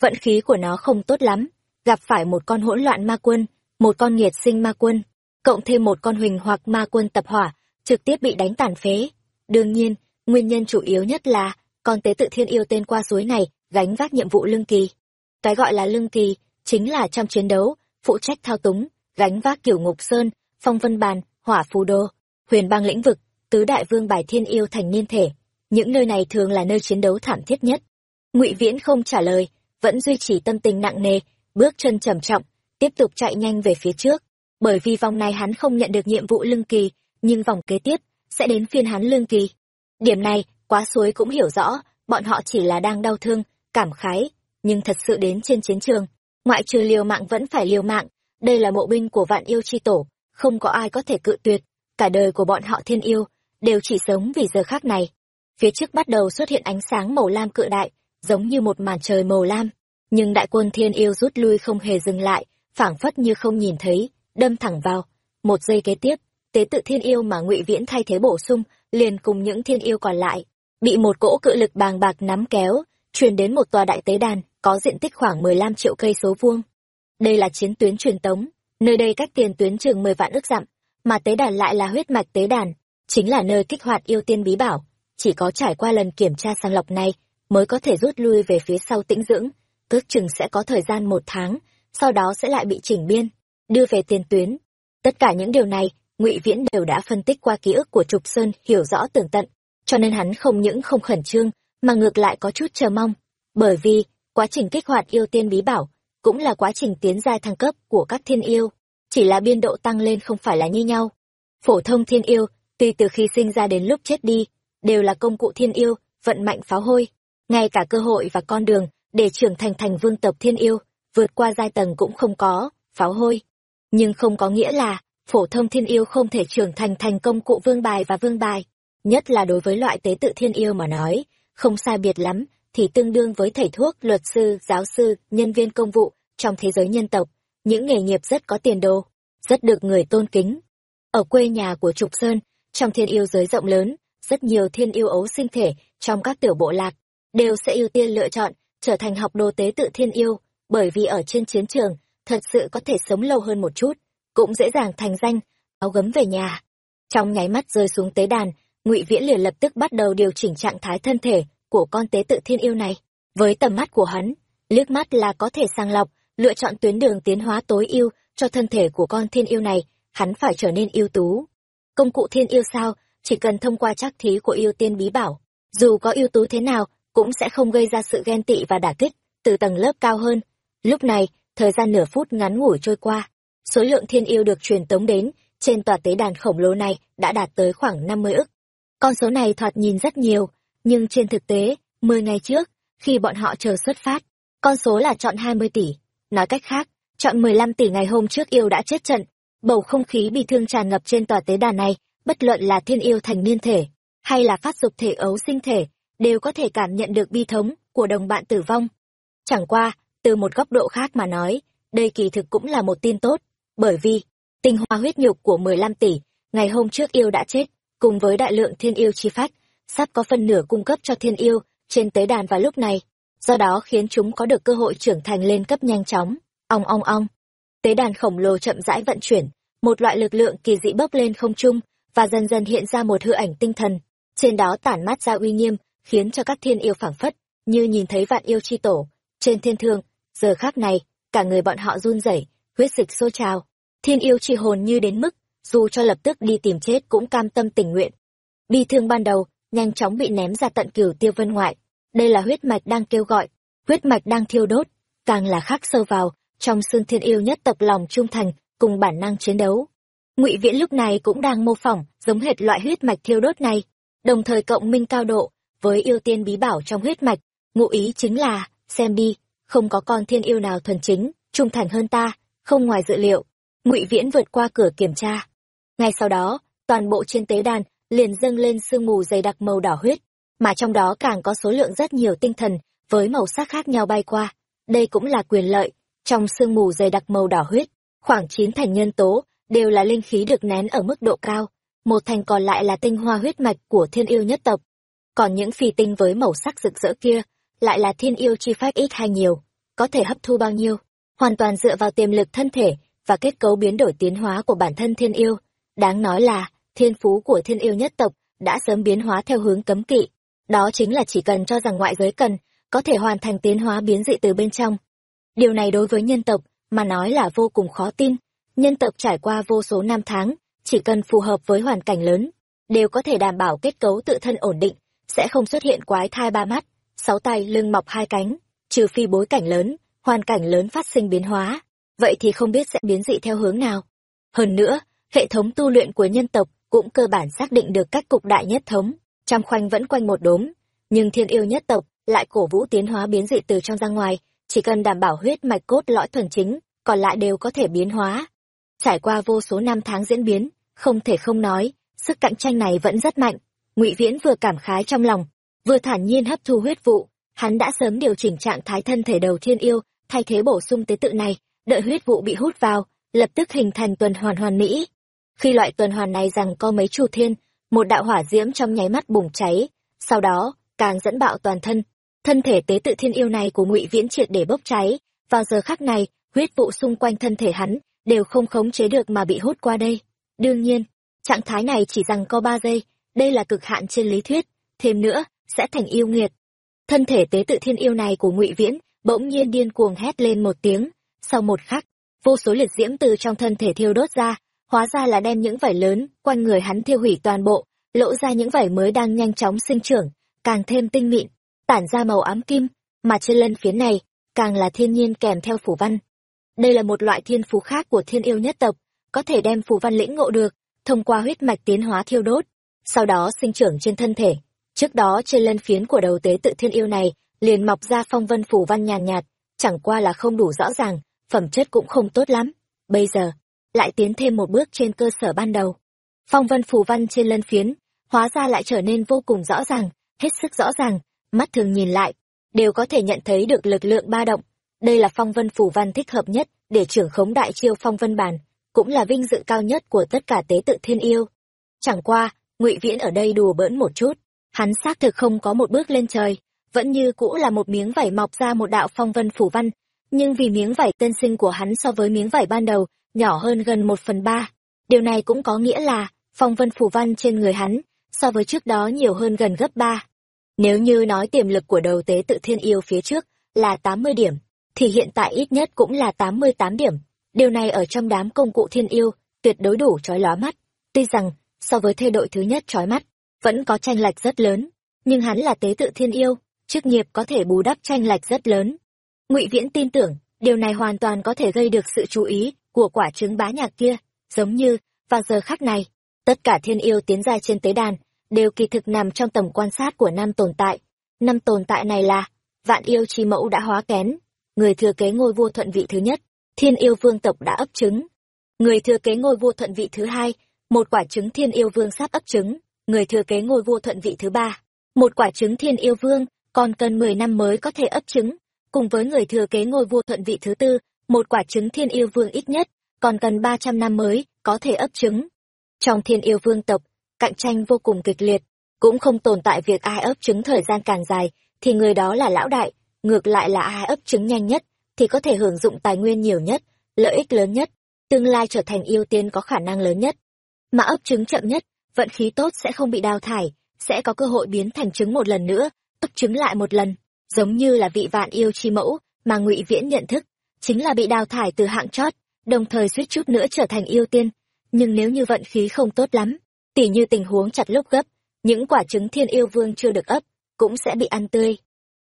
Vận khí của nó không tốt lắm, gặp phải một con hỗn loạn ma quân, một con nghiệt sinh ma quân, cộng thêm một con huỳnh hoặc ma quân tập hỏa, trực tiếp bị đánh tàn phế. Đương nhiên, nguyên nhân chủ yếu nhất là, con tế tự thiên yêu tên qua suối này, gánh vác nhiệm vụ lương kỳ. Cái gọi là lương kỳ, chính là trong chiến đấu, phụ trách thao túng, gánh vác kiểu ngục sơn, phong vân bàn, hỏa phù đô, huyền bang lĩnh vực, tứ đại vương bài thiên yêu thành niên thể. Những nơi này thường là nơi chiến đấu thảm thiết nhất. Ngụy Viễn không trả lời, vẫn duy trì tâm tình nặng nề, bước chân trầm trọng, tiếp tục chạy nhanh về phía trước. Bởi vì vòng này hắn không nhận được nhiệm vụ lương kỳ, nhưng vòng kế tiếp sẽ đến phiên hắn lương kỳ. Điểm này, quá suối cũng hiểu rõ, bọn họ chỉ là đang đau thương, cảm khái, nhưng thật sự đến trên chiến trường, ngoại trừ liều mạng vẫn phải liều mạng, đây là bộ binh của vạn yêu chi tổ, không có ai có thể cự tuyệt, cả đời của bọn họ thiên yêu, đều chỉ sống vì giờ khác này. Phía trước bắt đầu xuất hiện ánh sáng màu lam cự đại, giống như một màn trời màu lam, nhưng đại quân thiên yêu rút lui không hề dừng lại, phảng phất như không nhìn thấy, đâm thẳng vào. Một giây kế tiếp, tế tự thiên yêu mà ngụy Viễn thay thế bổ sung, liền cùng những thiên yêu còn lại, bị một cỗ cự lực bàng bạc nắm kéo, truyền đến một tòa đại tế đàn, có diện tích khoảng 15 triệu cây số vuông. Đây là chiến tuyến truyền tống, nơi đây cách tiền tuyến trường 10 vạn ức dặm, mà tế đàn lại là huyết mạch tế đàn, chính là nơi kích hoạt yêu tiên bí bảo, chỉ có trải qua lần kiểm tra sàng lọc này mới có thể rút lui về phía sau tĩnh dưỡng, cước chừng sẽ có thời gian một tháng, sau đó sẽ lại bị chỉnh biên, đưa về tiền tuyến. Tất cả những điều này, Ngụy Viễn đều đã phân tích qua ký ức của Trục Sơn, hiểu rõ tường tận, cho nên hắn không những không khẩn trương, mà ngược lại có chút chờ mong, bởi vì quá trình kích hoạt yêu tiên bí bảo cũng là quá trình tiến giai thăng cấp của các thiên yêu, chỉ là biên độ tăng lên không phải là như nhau. Phổ thông thiên yêu, tuy từ khi sinh ra đến lúc chết đi, đều là công cụ thiên yêu, vận mạnh pháo hôi, ngay cả cơ hội và con đường để trưởng thành thành vương tộc thiên yêu, vượt qua giai tầng cũng không có, pháo hôi. Nhưng không có nghĩa là, phổ thông thiên yêu không thể trưởng thành thành công cụ vương bài và vương bài. Nhất là đối với loại tế tự thiên yêu mà nói, không sai biệt lắm, thì tương đương với thầy thuốc, luật sư, giáo sư, nhân viên công vụ trong thế giới nhân tộc, những nghề nghiệp rất có tiền đồ, rất được người tôn kính. Ở quê nhà của Trục Sơn, trong thiên yêu giới rộng lớn, rất nhiều thiên yêu ấu sinh thể trong các tiểu bộ lạc đều sẽ ưu tiên lựa chọn trở thành học đồ tế tự thiên yêu, bởi vì ở trên chiến trường, thật sự có thể sống lâu hơn một chút, cũng dễ dàng thành danh, áo gấm về nhà. Trong nháy mắt rơi xuống tế đàn, Ngụy Viễn liền lập tức bắt đầu điều chỉnh trạng thái thân thể của con tế tự thiên yêu này. Với tầm mắt của hắn, liếc mắt là có thể sàng lọc, lựa chọn tuyến đường tiến hóa tối ưu cho thân thể của con thiên yêu này, hắn phải trở nên ưu tú. Công cụ thiên yêu sao, chỉ cần thông qua trắc thí của yêu tiên bí bảo, dù có ưu tú thế nào, cũng sẽ không gây ra sự ghen tị và đả kích từ tầng lớp cao hơn. Lúc này, thời gian nửa phút ngắn ngủi trôi qua, số lượng thiên yêu được truyền tống đến trên tòa tế đàn khổng lồ này đã đạt tới khoảng 50 ức. Con số này thoạt nhìn rất nhiều, nhưng trên thực tế, Mười ngày trước, khi bọn họ chờ xuất phát, con số là chọn hai mươi tỷ. Nói cách khác, chọn mười lăm tỷ ngày hôm trước yêu đã chết trận. Bầu không khí bị thương tràn ngập trên tòa tế đàn này, bất luận là thiên yêu thành niên thể, hay là phát dục thể ấu sinh thể, đều có thể cảm nhận được bi thống của đồng bạn tử vong. Chẳng qua, từ một góc độ khác mà nói, đây kỳ thực cũng là một tin tốt, bởi vì, tinh hoa huyết nhục của 15 tỷ, ngày hôm trước yêu đã chết, cùng với đại lượng thiên yêu chi phách, sắp có phần nửa cung cấp cho thiên yêu trên tế đàn vào lúc này, do đó khiến chúng có được cơ hội trưởng thành lên cấp nhanh chóng. Ong ong ong. Tế đàn khổng lồ chậm rãi vận chuyển, một loại lực lượng kỳ dị bốc lên không trung và dần dần hiện ra một hư ảnh tinh thần, trên đó tản mát ra uy nghiêm, khiến cho các thiên yêu phảng phất như nhìn thấy vạn yêu chi tổ trên thiên thương. Giờ khác này, cả người bọn họ run rẩy, huyết dịch sôi trào, thiên yêu chi hồn như đến mức dù cho lập tức đi tìm chết cũng cam tâm tình nguyện. Bi thương ban đầu, nhanh chóng bị ném ra tận cửu tiêu vân ngoại. Đây là huyết mạch đang kêu gọi, huyết mạch đang thiêu đốt, càng là khắc sâu vào, trong xương thiên yêu nhất tập lòng trung thành, cùng bản năng chiến đấu. Ngụy Viễn lúc này cũng đang mô phỏng, giống hệt loại huyết mạch thiêu đốt này, đồng thời cộng minh cao độ, với yêu tiên bí bảo trong huyết mạch, ngụ ý chính là, xem đi, không có con thiên yêu nào thuần chính, trung thành hơn ta, không ngoài dự liệu. Ngụy Viễn vượt qua cửa kiểm tra. Ngay sau đó, toàn bộ trên tế đàn liền dâng lên sương mù dày đặc màu đỏ huyết, mà trong đó càng có số lượng rất nhiều tinh thần với màu sắc khác nhau bay qua. Đây cũng là quyền lợi, trong sương mù dày đặc màu đỏ huyết, khoảng chín thành nhân tố đều là linh khí được nén ở mức độ cao, một thành còn lại là tinh hoa huyết mạch của thiên yêu nhất tộc. Còn những phi tinh với màu sắc rực rỡ kia, lại là thiên yêu chi phách ít hay nhiều, có thể hấp thu bao nhiêu, hoàn toàn dựa vào tiềm lực thân thể và kết cấu biến đổi tiến hóa của bản thân thiên yêu. Đáng nói là, thiên phú của thiên yêu nhất tộc đã sớm biến hóa theo hướng cấm kỵ. Đó chính là chỉ cần cho rằng ngoại giới cần, có thể hoàn thành tiến hóa biến dị từ bên trong. Điều này đối với nhân tộc, mà nói là vô cùng khó tin. Nhân tộc trải qua vô số năm tháng, chỉ cần phù hợp với hoàn cảnh lớn, đều có thể đảm bảo kết cấu tự thân ổn định, sẽ không xuất hiện quái thai ba mắt, sáu tay lưng mọc hai cánh, trừ phi bối cảnh lớn, hoàn cảnh lớn phát sinh biến hóa, vậy thì không biết sẽ biến dị theo hướng nào. Hơn nữa, hệ thống tu luyện của nhân tộc cũng cơ bản xác định được cách cục đại nhất thống, trăm khoanh vẫn quanh một đốm, nhưng thiên yêu nhất tộc lại cổ vũ tiến hóa biến dị từ trong ra ngoài, chỉ cần đảm bảo huyết mạch cốt lõi thuần chính, còn lại đều có thể biến hóa. Trải qua vô số năm tháng diễn biến, không thể không nói, sức cạnh tranh này vẫn rất mạnh. Ngụy Viễn vừa cảm khái trong lòng, vừa thản nhiên hấp thu huyết vụ, hắn đã sớm điều chỉnh trạng thái thân thể đầu thiên yêu, thay thế bổ sung tế tự này, đợi huyết vụ bị hút vào, lập tức hình thành tuần hoàn hoàn mỹ. Khi loại tuần hoàn này rằng có mấy chủ thiên, một đạo hỏa diễm trong nháy mắt bùng cháy, sau đó, càng dẫn bạo toàn thân. Thân thể tế tự thiên yêu này của Ngụy Viễn triệt để bốc cháy, vào giờ khắc này, huyết vụ xung quanh thân thể hắn đều không khống chế được mà bị hút qua đây. Đương nhiên, trạng thái này chỉ rằng có ba giây, đây là cực hạn trên lý thuyết, thêm nữa, sẽ thành yêu nghiệt. Thân thể tế tự thiên yêu này của Ngụy Viễn bỗng nhiên điên cuồng hét lên một tiếng, sau một khắc, vô số liệt diễm từ trong thân thể thiêu đốt ra, hóa ra là đem những vảy lớn quanh người hắn thiêu hủy toàn bộ, lộ ra những vảy mới đang nhanh chóng sinh trưởng, càng thêm tinh mịn, tản ra màu ám kim, mà trên lân phiến này, càng là thiên nhiên kèm theo phủ văn. Đây là một loại thiên phú khác của thiên yêu nhất tộc, có thể đem phù văn lĩnh ngộ được, thông qua huyết mạch tiến hóa thiêu đốt, sau đó sinh trưởng trên thân thể. Trước đó trên lân phiến của đầu tế tự thiên yêu này, liền mọc ra phong vân phù văn nhàn nhạt, nhạt, chẳng qua là không đủ rõ ràng, phẩm chất cũng không tốt lắm. Bây giờ, lại tiến thêm một bước trên cơ sở ban đầu. Phong vân phù văn trên lân phiến, hóa ra lại trở nên vô cùng rõ ràng, hết sức rõ ràng, mắt thường nhìn lại, đều có thể nhận thấy được lực lượng ba động. Đây là phong vân phù văn thích hợp nhất để trưởng khống đại chiêu phong vân bản, cũng là vinh dự cao nhất của tất cả tế tự thiên yêu. Chẳng qua, ngụy Viễn ở đây đùa bỡn một chút, hắn xác thực không có một bước lên trời, vẫn như cũ là một miếng vải mọc ra một đạo phong vân phủ văn, nhưng vì miếng vải tân sinh của hắn so với miếng vải ban đầu, nhỏ hơn gần một phần ba. Điều này cũng có nghĩa là, phong vân phủ văn trên người hắn, so với trước đó nhiều hơn gần gấp ba. Nếu như nói tiềm lực của đầu tế tự thiên yêu phía trước là tám mươi điểm, thì hiện tại ít nhất cũng là tám mươi tám điểm. Điều này ở trong đám công cụ thiên yêu, tuyệt đối đủ trói lóa mắt. Tuy rằng, so với thê đội thứ nhất trói mắt, vẫn có tranh lệch rất lớn, nhưng hắn là tế tự thiên yêu, chức nghiệp có thể bù đắp tranh lệch rất lớn. Ngụy Viễn tin tưởng, điều này hoàn toàn có thể gây được sự chú ý của quả trứng bá nhạc kia, giống như, vào giờ khắc này, tất cả thiên yêu tiến ra trên tế đàn, đều kỳ thực nằm trong tầm quan sát của năm tồn tại. Năm tồn tại này là, vạn yêu chi mẫu đã hóa kén, người thừa kế ngôi vua thuận vị thứ nhất, thiên yêu vương tộc đã ấp trứng. Người thừa kế ngôi vua thuận vị thứ hai, một quả trứng thiên yêu vương sắp ấp trứng, người thừa kế ngôi vua thuận vị thứ ba, một quả trứng thiên yêu vương, còn cần 10 năm mới có thể ấp trứng, cùng với người thừa kế ngôi vua thuận vị thứ tư, một quả trứng thiên yêu vương ít nhất, còn cần 300 năm mới có thể ấp trứng. Trong thiên yêu vương tộc, cạnh tranh vô cùng kịch liệt, cũng không tồn tại việc ai ấp trứng thời gian càng dài, thì người đó là lão đại, ngược lại là ai ấp trứng nhanh nhất, thì có thể hưởng dụng tài nguyên nhiều nhất, lợi ích lớn nhất, tương lai trở thành yêu tiên có khả năng lớn nhất. Mà ấp trứng chậm nhất, vận khí tốt sẽ không bị đào thải, sẽ có cơ hội biến thành trứng một lần nữa, ấp trứng lại một lần, giống như là vị vạn yêu chi mẫu mà Ngụy Viễn nhận thức, chính là bị đào thải từ hạng chót, đồng thời suýt chút nữa trở thành yêu tiên. Nhưng nếu như vận khí không tốt lắm, tỉ như tình huống chặt lúc gấp, những quả trứng thiên yêu vương chưa được ấp, cũng sẽ bị ăn tươi.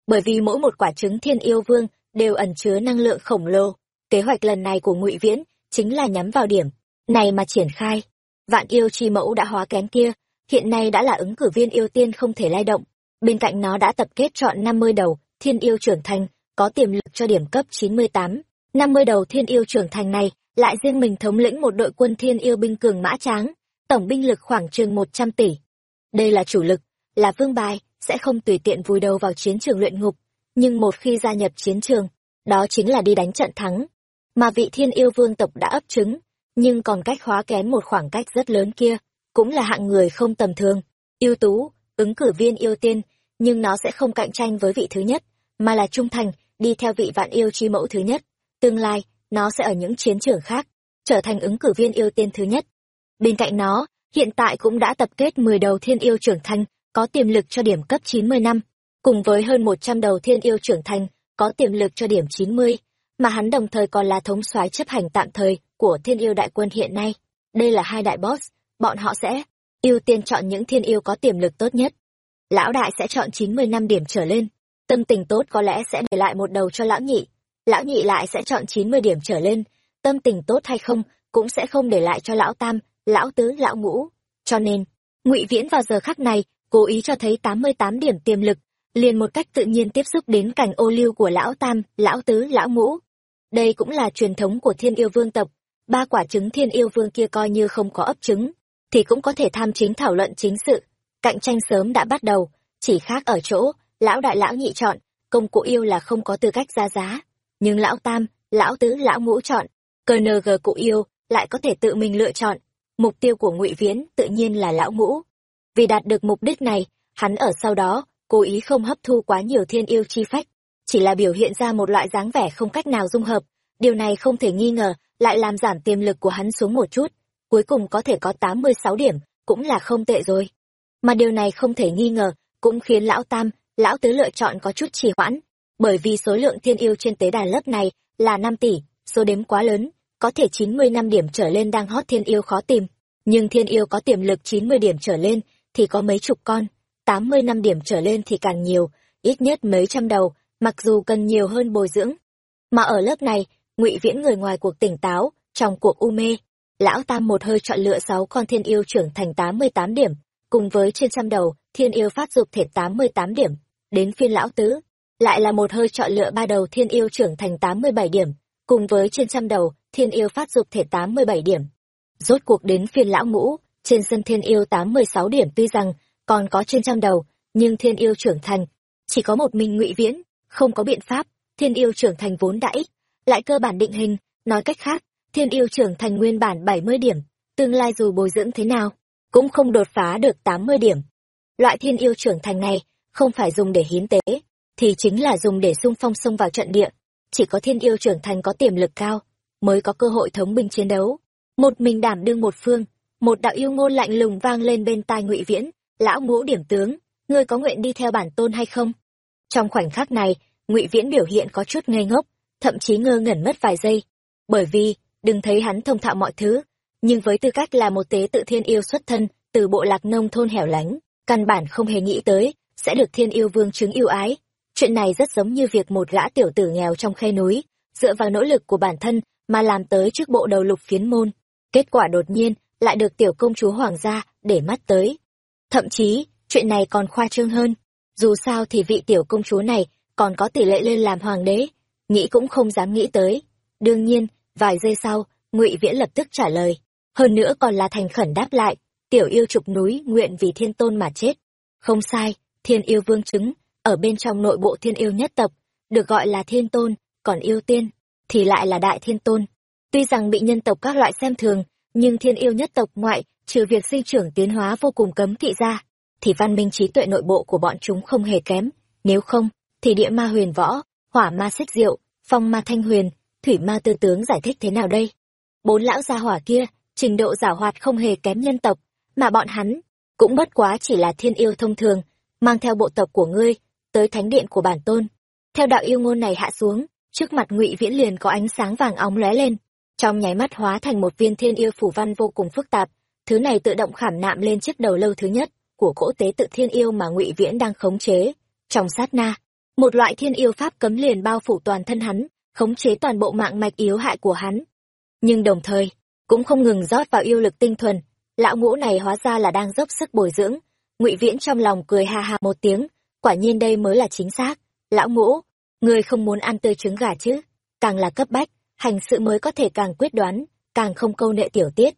Bởi vì mỗi một quả trứng thiên yêu vương đều ẩn chứa năng lượng khổng lồ, kế hoạch lần này của Ngụy Viễn chính là nhắm vào điểm này mà triển khai. Vạn yêu chi mẫu đã hóa kén kia, hiện nay đã là ứng cử viên yêu tiên không thể lay động. Bên cạnh nó đã tập kết chọn 50 đầu thiên yêu trưởng thành, có tiềm lực cho điểm cấp 98. 50 đầu thiên yêu trưởng thành này lại riêng mình thống lĩnh một đội quân thiên yêu binh cường mã tráng, tổng binh lực khoảng chừng 100 tỷ. Đây là chủ lực, là vương bài, sẽ không tùy tiện vùi đầu vào chiến trường luyện ngục, nhưng một khi gia nhập chiến trường, đó chính là đi đánh trận thắng. Mà vị thiên yêu vương tộc đã ấp trứng, nhưng còn cách hóa kén một khoảng cách rất lớn kia, cũng là hạng người không tầm thường, ưu tú, ứng cử viên yêu tiên, nhưng nó sẽ không cạnh tranh với vị thứ nhất, mà là trung thành, đi theo vị vạn yêu chi mẫu thứ nhất. Tương lai, nó sẽ ở những chiến trường khác, trở thành ứng cử viên yêu tiên thứ nhất. Bên cạnh nó, hiện tại cũng đã tập kết 10 đầu thiên yêu trưởng thành, có tiềm lực cho điểm cấp 90 năm, cùng với hơn 100 đầu thiên yêu trưởng thành, có tiềm lực cho điểm 90, mà hắn đồng thời còn là thống soái chấp hành tạm thời của thiên yêu đại quân hiện nay. Đây là hai đại boss, bọn họ sẽ ưu tiên chọn những thiên yêu có tiềm lực tốt nhất. Lão đại sẽ chọn 90 năm điểm trở lên, tâm tình tốt có lẽ sẽ để lại một đầu cho lão nhị, lão nhị lại sẽ chọn 90 điểm trở lên, tâm tình tốt hay không cũng sẽ không để lại cho lão tam, lão tứ, lão ngũ. Cho nên, Ngụy Viễn vào giờ khắc này cố ý cho thấy 88 điểm tiềm lực, liền một cách tự nhiên tiếp xúc đến cảnh ô lưu của lão tam, lão tứ, lão ngũ. Đây cũng là truyền thống của thiên yêu vương tộc, ba quả trứng thiên yêu vương kia coi như không có ấp trứng, thì cũng có thể tham chính thảo luận chính sự. Cạnh tranh sớm đã bắt đầu, chỉ khác ở chỗ, lão đại lão nhị chọn, công cụ yêu là không có tư cách ra giá. Nhưng lão tam, lão tứ, lão ngũ chọn, cờ nờ gờ cụ yêu lại có thể tự mình lựa chọn. Mục tiêu của ngụy Viễn tự nhiên là lão ngũ. Vì đạt được mục đích này, hắn ở sau đó, cố ý không hấp thu quá nhiều thiên yêu chi phách, chỉ là biểu hiện ra một loại dáng vẻ không cách nào dung hợp. Điều này không thể nghi ngờ, lại làm giảm tiềm lực của hắn xuống một chút. Cuối cùng có thể có 86 điểm, cũng là không tệ rồi. Mà điều này không thể nghi ngờ, cũng khiến lão Tam, lão Tứ lựa chọn có chút trì hoãn. Bởi vì số lượng thiên yêu trên tế đàn lớp này là năm tỷ, số đếm quá lớn, có thể 90 năm điểm trở lên đang hot thiên yêu khó tìm. Nhưng thiên yêu có tiềm lực 90 điểm trở lên thì có mấy chục con, 80 năm điểm trở lên thì càng nhiều, ít nhất mấy trăm đầu, mặc dù cần nhiều hơn bồi dưỡng. Mà ở lớp này, ngụy Viễn người ngoài cuộc tỉnh táo, trong cuộc u mê, lão tam một hơi chọn lựa sáu con thiên yêu trưởng thành 88 điểm, cùng với trên trăm đầu, thiên yêu phát dục thể 88 điểm. Đến phiên lão tứ, lại là một hơi chọn lựa ba đầu thiên yêu trưởng thành 87 điểm, cùng với trên trăm đầu, thiên yêu phát dục thể 87 điểm. Rốt cuộc đến phiên lão ngũ, trên sân thiên yêu 86 điểm tuy rằng còn có trên trăm đầu, nhưng thiên yêu trưởng thành, chỉ có một mình ngụy Viễn, không có biện pháp, thiên yêu trưởng thành vốn đã ít, lại cơ bản định hình, nói cách khác, thiên yêu trưởng thành nguyên bản 70 điểm, tương lai dù bồi dưỡng thế nào, cũng không đột phá được 80 điểm. Loại thiên yêu trưởng thành này, không phải dùng để hiến tế, thì chính là dùng để xung phong xông vào trận địa. Chỉ có thiên yêu trưởng thành có tiềm lực cao, mới có cơ hội thống binh chiến đấu. Một mình đảm đương một phương, một đạo yêu ngôn lạnh lùng vang lên bên tai ngụy Viễn, lão ngũ điểm tướng, ngươi có nguyện đi theo bản tôn hay không? Trong khoảnh khắc này, ngụy Viễn biểu hiện có chút ngây ngốc, thậm chí ngơ ngẩn mất vài giây. Bởi vì, đừng thấy hắn thông thạo mọi thứ, nhưng với tư cách là một tế tự thiên yêu xuất thân từ bộ lạc nông thôn hẻo lánh, căn bản không hề nghĩ tới, sẽ được thiên yêu vương chứng yêu ái. Chuyện này rất giống như việc một gã tiểu tử nghèo trong khe núi, dựa vào nỗ lực của bản thân mà làm tới trước bộ đầu lục phiến môn. Kết quả đột nhiên, lại được tiểu công chúa hoàng gia để mắt tới. Thậm chí, chuyện này còn khoa trương hơn. dù sao thì vị tiểu công chúa này còn có tỷ lệ lên làm hoàng đế nghĩ cũng không dám nghĩ tới đương nhiên vài giây sau ngụy viễn lập tức trả lời hơn nữa còn là thành khẩn đáp lại tiểu yêu trục núi nguyện vì thiên tôn mà chết. Không sai, thiên yêu vương chứng, ở bên trong nội bộ thiên yêu nhất tộc, được gọi là thiên tôn, còn yêu tiên, thì lại là đại thiên tôn. Tuy rằng bị nhân tộc các loại xem thường, nhưng thiên yêu nhất tộc ngoại, trừ việc sinh trưởng tiến hóa vô cùng cấm kỵ ra, thì văn minh trí tuệ nội bộ của bọn chúng không hề kém. Nếu không, thì địa ma huyền võ, hỏa ma xích diệu, phong ma thanh huyền, thủy ma tư tướng giải thích thế nào đây? Bốn lão gia hỏa kia, trình độ giả hoạt không hề kém nhân tộc mà bọn hắn cũng bất quá chỉ là thiên yêu thông thường, mang theo bộ tộc của ngươi tới thánh điện của bản tôn. Theo đạo yêu ngôn này hạ xuống, trước mặt ngụy viễn liền có ánh sáng vàng óng lóe lên, trong nháy mắt hóa thành một viên thiên yêu phủ văn vô cùng phức tạp, thứ này tự động khảm nạm lên chiếc đầu lâu thứ nhất của cỗ tế tự thiên yêu mà ngụy viễn đang khống chế, trong sát na. Một loại thiên yêu pháp cấm liền bao phủ toàn thân hắn, khống chế toàn bộ mạng mạch yếu hại của hắn. Nhưng đồng thời, cũng không ngừng rót vào yêu lực tinh thuần lão ngũ này hóa ra là đang dốc sức bồi dưỡng. Ngụy viễn trong lòng cười ha ha một tiếng, quả nhiên đây mới là chính xác. Lão ngũ, ngươi không muốn ăn tươi trứng gà chứ? Càng là cấp bách, hành sự mới có thể càng quyết đoán, càng không câu nệ tiểu tiết.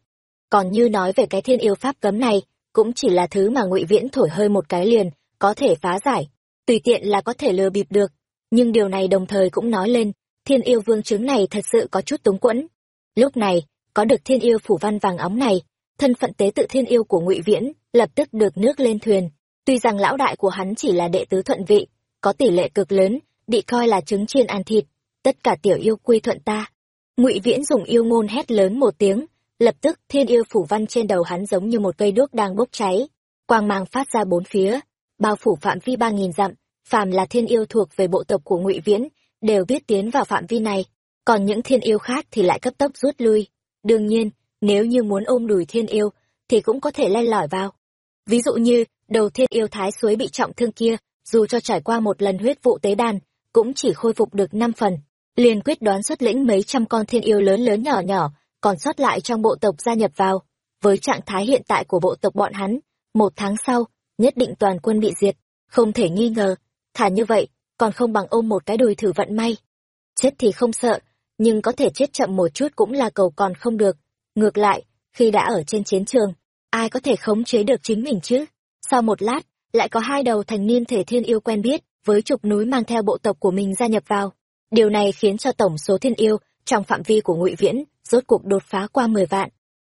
Còn như nói về cái thiên yêu pháp cấm này, cũng chỉ là thứ mà ngụy viễn thổi hơi một cái liền, có thể phá giải. Tùy tiện là có thể lừa bịp được. Nhưng điều này đồng thời cũng nói lên, thiên yêu vương chứng này thật sự có chút túng quẫn. Lúc này, có được thiên yêu phủ văn vàng óng này thân phận tế tự thiên yêu của ngụy viễn lập tức được nước lên thuyền. Tuy rằng lão đại của hắn chỉ là đệ tứ thuận vị, có tỷ lệ cực lớn, bị coi là trứng chiên ăn thịt, tất cả tiểu yêu quy thuận ta. Ngụy viễn dùng yêu ngôn hét lớn một tiếng, lập tức thiên yêu phủ văn trên đầu hắn giống như một cây đuốc đang bốc cháy. Quang mang phát ra bốn phía, bao phủ phạm vi ba nghìn dặm, phàm là thiên yêu thuộc về bộ tộc của ngụy viễn đều biết tiến vào phạm vi này, còn những thiên yêu khác thì lại cấp tốc rút lui. Đương nhiên nếu như muốn ôm đùi thiên yêu, thì cũng có thể len lỏi vào. Ví dụ như, đầu thiên yêu thái suối bị trọng thương kia, dù cho trải qua một lần huyết vụ tế đàn, cũng chỉ khôi phục được năm phần. Liền quyết đoán xuất lĩnh mấy trăm con thiên yêu lớn lớn nhỏ nhỏ, còn sót lại trong bộ tộc gia nhập vào. Với trạng thái hiện tại của bộ tộc bọn hắn, một tháng sau, nhất định toàn quân bị diệt, không thể nghi ngờ thả như vậy, còn không bằng ôm một cái đùi thử vận may. Chết thì không sợ, nhưng có thể chết chậm một chút cũng là cầu còn không được ngược lại, khi đã ở trên chiến trường, ai có thể khống chế được chính mình chứ? Sau một lát, lại có hai đầu thành niên thể thiên yêu quen biết, với trục núi mang theo bộ tộc của mình gia nhập vào. Điều này khiến cho tổng số thiên yêu, trong phạm vi của ngụy viễn, rốt cuộc đột phá qua mười vạn.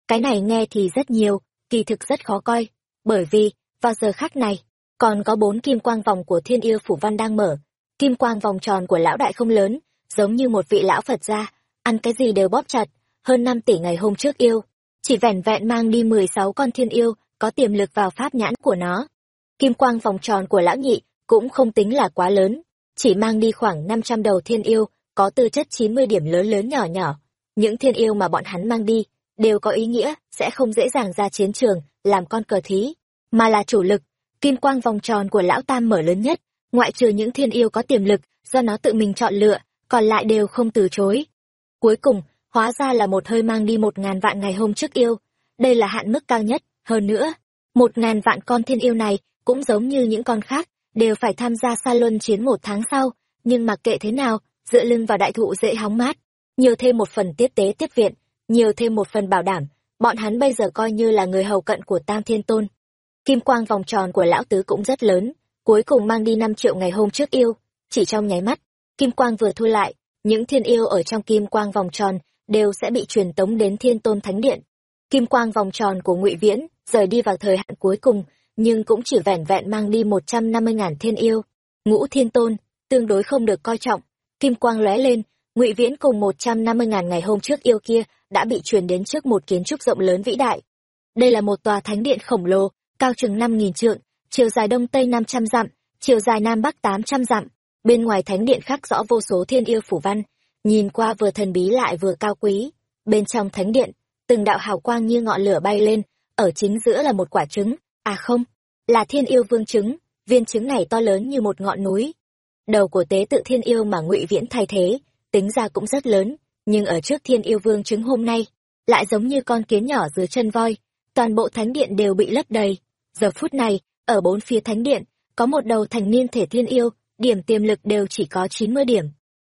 Cái này nghe thì rất nhiều, kỳ thực rất khó coi, bởi vì, vào giờ khác này, còn có bốn kim quang vòng của thiên yêu phủ văn đang mở. Kim quang vòng tròn của lão đại không lớn, giống như một vị lão phật gia, ăn cái gì đều bóp chặt hơn năm tỷ ngày hôm trước yêu. Chỉ vẻn vẹn mang đi mười sáu con thiên yêu, có tiềm lực vào pháp nhãn của nó. Kim quang vòng tròn của lão nhị cũng không tính là quá lớn. Chỉ mang đi khoảng năm trăm đầu thiên yêu, có tư chất chín mươi điểm lớn lớn nhỏ nhỏ. Những thiên yêu mà bọn hắn mang đi đều có ý nghĩa, sẽ không dễ dàng ra chiến trường, làm con cờ thí, mà là chủ lực. Kim quang vòng tròn của lão tam mở lớn nhất, ngoại trừ những thiên yêu có tiềm lực do nó tự mình chọn lựa, còn lại đều không từ chối. Cuối cùng hóa ra là một hơi mang đi một ngàn vạn ngày hôm trước yêu. Đây là hạn mức cao nhất. Hơn nữa, một ngàn vạn con thiên yêu này cũng giống như những con khác, đều phải tham gia sa luân chiến một tháng sau. Nhưng mặc kệ thế nào, dựa lưng vào đại thụ dễ hóng mát, nhiều thêm một phần tiếp tế tiếp viện, nhiều thêm một phần bảo đảm, bọn hắn bây giờ coi như là người hầu cận của tam thiên tôn. Kim quang vòng tròn của lão tứ cũng rất lớn, cuối cùng mang đi năm triệu ngày hôm trước yêu. Chỉ trong nháy mắt, kim quang vừa thu lại, những thiên yêu ở trong kim quang vòng tròn đều sẽ bị truyền tống đến thiên tôn thánh điện. Kim quang vòng tròn của ngụy viễn rời đi vào thời hạn cuối cùng, nhưng cũng chỉ vẻn vẹn mang đi một trăm năm mươi ngàn thiên yêu. Ngũ thiên tôn, tương đối không được coi trọng. Kim quang lóe lên, ngụy viễn cùng một trăm năm mươi ngàn ngày hôm trước yêu kia đã bị truyền đến trước một kiến trúc rộng lớn vĩ đại. Đây là một tòa thánh điện khổng lồ, cao chừng năm nghìn trượng, chiều dài đông tây năm trăm dặm, chiều dài nam bắc tám trăm dặm. Bên ngoài thánh điện khắc rõ vô số thiên yêu phủ văn nhìn qua vừa thần bí lại vừa cao quý bên trong thánh điện từng đạo hào quang như ngọn lửa bay lên ở chính giữa là một quả trứng. À không là thiên yêu vương trứng viên trứng này to lớn như một ngọn núi. Đầu của tế tự thiên yêu mà ngụy viễn thay thế tính ra cũng rất lớn nhưng ở trước thiên yêu vương trứng hôm nay lại giống như con kiến nhỏ dưới chân voi toàn bộ thánh điện đều bị lấp đầy. Giờ phút này ở bốn phía thánh điện có một đầu thành niên thể thiên yêu, điểm tiềm lực đều chỉ có 90 điểm.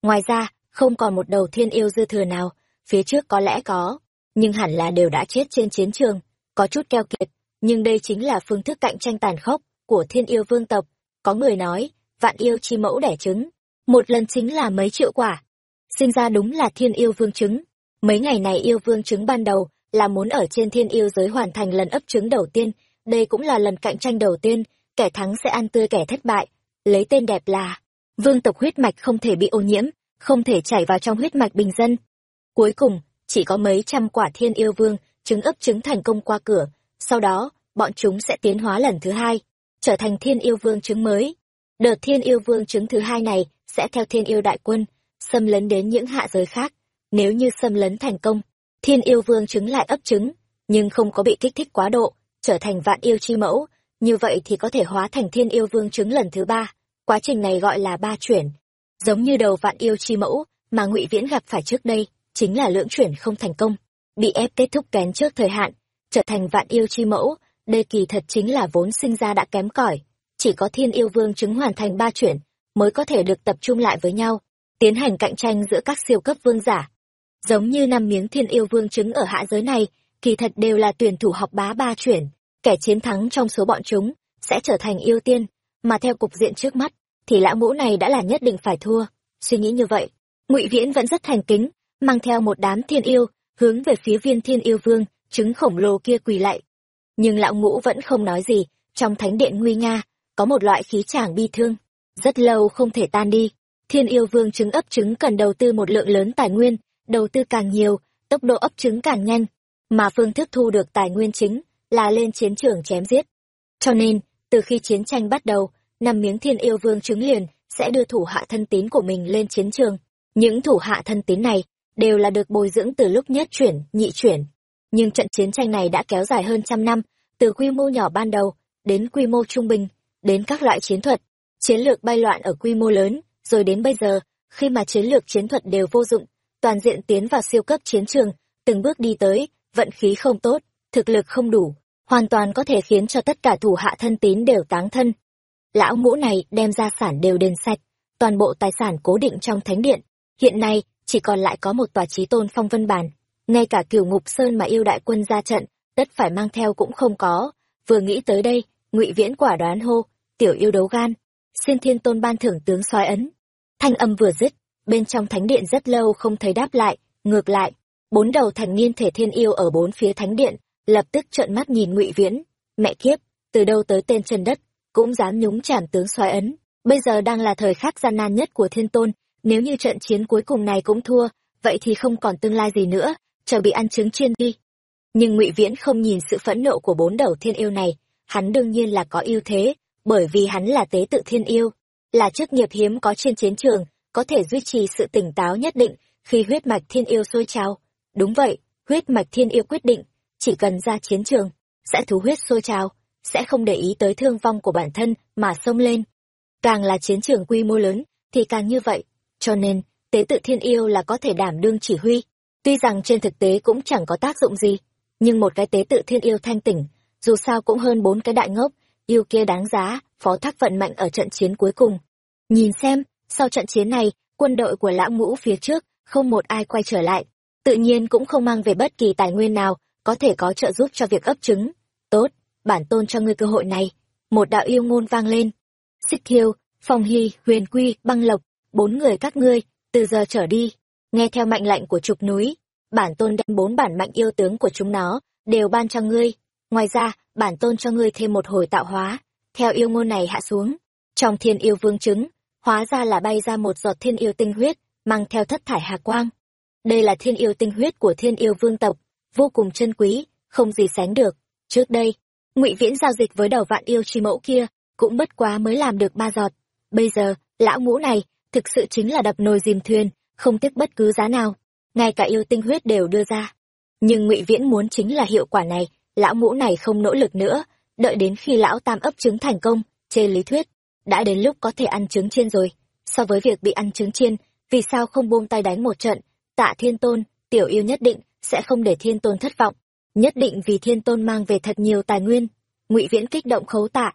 Ngoài ra, không còn một đầu thiên yêu dư thừa nào, phía trước có lẽ có, nhưng hẳn là đều đã chết trên chiến trường, có chút keo kiệt, nhưng đây chính là phương thức cạnh tranh tàn khốc của thiên yêu vương tộc. Có người nói, vạn yêu chi mẫu đẻ trứng, một lần chính là mấy triệu quả. Sinh ra đúng là thiên yêu vương trứng. Mấy ngày này yêu vương trứng ban đầu là muốn ở trên thiên yêu giới hoàn thành lần ấp trứng đầu tiên, đây cũng là lần cạnh tranh đầu tiên, kẻ thắng sẽ ăn tươi kẻ thất bại. Lấy tên đẹp là, vương tộc huyết mạch không thể bị ô nhiễm, không thể chảy vào trong huyết mạch bình dân. Cuối cùng, chỉ có mấy trăm quả thiên yêu vương, trứng ấp trứng thành công qua cửa, sau đó, bọn chúng sẽ tiến hóa lần thứ hai, trở thành thiên yêu vương trứng mới. Đợt thiên yêu vương trứng thứ hai này sẽ theo thiên yêu đại quân, xâm lấn đến những hạ giới khác. Nếu như xâm lấn thành công, thiên yêu vương trứng lại ấp trứng, nhưng không có bị kích thích quá độ, trở thành vạn yêu chi mẫu, như vậy thì có thể hóa thành thiên yêu vương trứng lần thứ ba. Quá trình này gọi là ba chuyển. Giống như đầu vạn yêu chi mẫu mà ngụy Viễn gặp phải trước đây, chính là lưỡng chuyển không thành công, bị ép kết thúc kén trước thời hạn, trở thành vạn yêu chi mẫu, đây kỳ thật chính là vốn sinh ra đã kém cỏi. Chỉ có thiên yêu vương chứng hoàn thành ba chuyển mới có thể được tập trung lại với nhau tiến hành cạnh tranh giữa các siêu cấp vương giả. Giống như năm miếng thiên yêu vương chứng ở hạ giới này kỳ thật đều là tuyển thủ học bá ba chuyển. Kẻ chiến thắng trong số bọn chúng sẽ trở thành yêu tiên mà theo cục diện trước mắt thì lão ngũ này đã là nhất định phải thua. Suy nghĩ như vậy, ngụy viễn vẫn rất thành kính, mang theo một đám thiên yêu, hướng về phía viên thiên yêu vương trứng khổng lồ kia quỳ lại. Nhưng lão ngũ vẫn không nói gì, trong thánh điện nguy nga, có một loại khí chàng bi thương, rất lâu không thể tan đi. Thiên yêu vương trứng ấp trứng cần đầu tư một lượng lớn tài nguyên, đầu tư càng nhiều, tốc độ ấp trứng càng nhanh, mà phương thức thu được tài nguyên chính là lên chiến trường chém giết. Cho nên, từ khi chiến tranh bắt đầu năm miếng thiên yêu vương trứng liền sẽ đưa thủ hạ thân tín của mình lên chiến trường. Những thủ hạ thân tín này đều là được bồi dưỡng từ lúc nhất chuyển nhị chuyển. Nhưng trận chiến tranh này đã kéo dài hơn trăm năm, từ quy mô nhỏ ban đầu, đến quy mô trung bình, đến các loại chiến thuật, chiến lược bay loạn ở quy mô lớn, rồi đến bây giờ, khi mà chiến lược chiến thuật đều vô dụng, toàn diện tiến vào siêu cấp chiến trường, từng bước đi tới, vận khí không tốt, thực lực không đủ, hoàn toàn có thể khiến cho tất cả thủ hạ thân tín đều táng thân. Lão ngũ này đem gia sản đều đền sạch, toàn bộ tài sản cố định trong thánh điện, hiện nay chỉ còn lại có một tòa trí tôn phong vân bản ngay cả cửu ngục sơn mà yêu đại quân ra trận tất phải mang theo cũng không có. Vừa nghĩ tới đây ngụy viễn quả đoán hô tiểu yêu đấu gan xin thiên tôn ban thưởng tướng soái ấn. Thanh âm vừa dứt bên trong thánh điện rất lâu không thấy đáp lại ngược lại bốn đầu thành niên thể thiên yêu ở bốn phía thánh điện lập tức trợn mắt nhìn ngụy viễn. Mẹ kiếp từ đâu tới tên chân đất? Cũng dám nhúng chảm tướng soái ấn. Bây giờ đang là thời khắc gian nan nhất của thiên tôn, nếu như trận chiến cuối cùng này cũng thua, vậy thì không còn tương lai gì nữa, chờ bị ăn trứng chiên đi. Nhưng ngụy viễn không nhìn sự phẫn nộ của bốn đầu thiên yêu này, hắn đương nhiên là có ưu thế, bởi vì hắn là tế tự thiên yêu, là chức nghiệp hiếm có trên chiến trường, có thể duy trì sự tỉnh táo nhất định khi huyết mạch thiên yêu sôi trào. Đúng vậy, huyết mạch thiên yêu quyết định, chỉ cần ra chiến trường, sẽ thú huyết sôi trào sẽ không để ý tới thương vong của bản thân mà xông lên. Càng là chiến trường quy mô lớn thì càng như vậy. Cho nên tế tự thiên yêu là có thể đảm đương chỉ huy. Tuy rằng trên thực tế cũng chẳng có tác dụng gì, nhưng một cái tế tự thiên yêu thanh tỉnh, dù sao cũng hơn bốn cái đại ngốc, yêu kia đáng giá, phó thác vận mạnh ở trận chiến cuối cùng. Nhìn xem, sau trận chiến này, quân đội của lão ngũ phía trước, không một ai quay trở lại, tự nhiên cũng không mang về bất kỳ tài nguyên nào, có thể có trợ giúp cho việc ấp trứng. Tốt, bản tôn cho ngươi cơ hội này. Một đạo yêu ngôn vang lên. Xích thiêu, phong hy, huyền quy, băng lộc, bốn người các ngươi, từ giờ trở đi, nghe theo mệnh lệnh của trục núi bản tôn đem bốn bản mạnh yêu tướng của chúng nó đều ban cho ngươi ngoài ra bản tôn cho ngươi thêm một hồi tạo hóa theo yêu ngôn này hạ xuống trong thiên yêu vương chứng hóa ra là bay ra một giọt thiên yêu tinh huyết mang theo thất thải hà quang đây là thiên yêu tinh huyết của thiên yêu vương tộc vô cùng chân quý không gì sánh được trước đây ngụy viễn giao dịch với đầu vạn yêu chi mẫu kia, cũng bất quá mới làm được ba giọt. Bây giờ, lão ngũ này, thực sự chính là đập nồi dìm thuyền, không tiếc bất cứ giá nào. Ngay cả yêu tinh huyết đều đưa ra. Nhưng ngụy viễn muốn chính là hiệu quả này, lão ngũ này không nỗ lực nữa. Đợi đến khi lão tam ấp trứng thành công trên lý thuyết, đã đến lúc có thể ăn trứng chiên rồi. So với việc bị ăn trứng chiên, vì sao không buông tay đánh một trận? Tạ thiên tôn, tiểu yêu nhất định, sẽ không để thiên tôn thất vọng nhất định vì thiên tôn mang về thật nhiều tài nguyên, ngụy viễn kích động khấu tạ.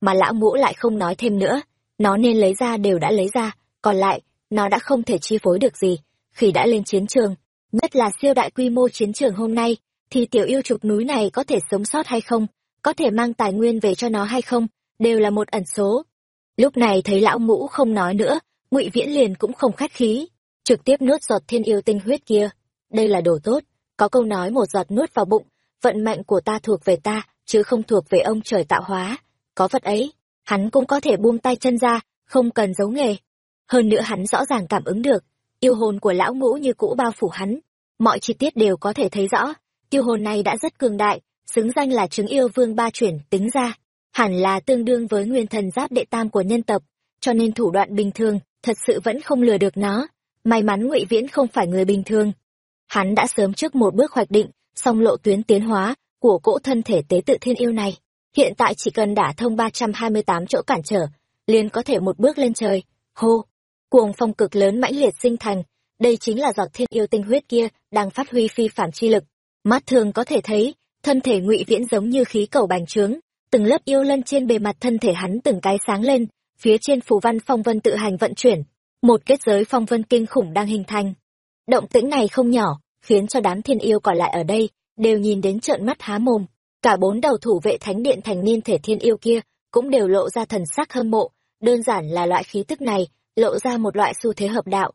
Mà lão ngũ lại không nói thêm nữa, nó nên lấy ra đều đã lấy ra, còn lại, nó đã không thể chi phối được gì. Khi đã lên chiến trường, nhất là siêu đại quy mô chiến trường hôm nay, thì tiểu yêu trục núi này có thể sống sót hay không, có thể mang tài nguyên về cho nó hay không, đều là một ẩn số. Lúc này thấy lão ngũ không nói nữa, ngụy viễn liền cũng không khách khí, trực tiếp nuốt giọt thiên yêu tinh huyết kia. Đây là đồ tốt có câu nói một giọt nuốt vào bụng, vận mệnh của ta thuộc về ta, chứ không thuộc về ông trời tạo hóa. Có vật ấy, hắn cũng có thể buông tay chân ra, không cần giấu nghề. Hơn nữa hắn rõ ràng cảm ứng được, yêu hồn của lão ngũ như cũ bao phủ hắn. Mọi chi tiết đều có thể thấy rõ, yêu hồn này đã rất cường đại, xứng danh là chứng yêu vương ba chuyển tính ra. Hẳn là tương đương với nguyên thần giáp đệ tam của nhân tộc, cho nên thủ đoạn bình thường, thật sự vẫn không lừa được nó. May mắn ngụy viễn không phải người bình thường hắn đã sớm trước một bước hoạch định xong lộ tuyến tiến hóa của cỗ thân thể tế tự thiên yêu này, hiện tại chỉ cần đả thông ba trăm hai mươi tám chỗ cản trở, liền có thể một bước lên trời. Hô! Cuồng phong cực lớn mãnh liệt sinh thành, đây chính là giọt thiên yêu tinh huyết kia đang phát huy phi phạm chi lực. Mắt thường có thể thấy, thân thể ngụy viễn giống như khí cầu bành trướng, từng lớp yêu lân trên bề mặt thân thể hắn từng cái sáng lên, phía trên phù văn phong vân tự hành vận chuyển, một kết giới phong vân kinh khủng đang hình thành động tĩnh này không nhỏ, khiến cho đám thiên yêu còn lại ở đây, đều nhìn đến trợn mắt há mồm. Cả bốn đầu thủ vệ thánh điện thành niên thể thiên yêu kia cũng đều lộ ra thần sắc hâm mộ. Đơn giản là loại khí tức này, lộ ra một loại xu thế hợp đạo.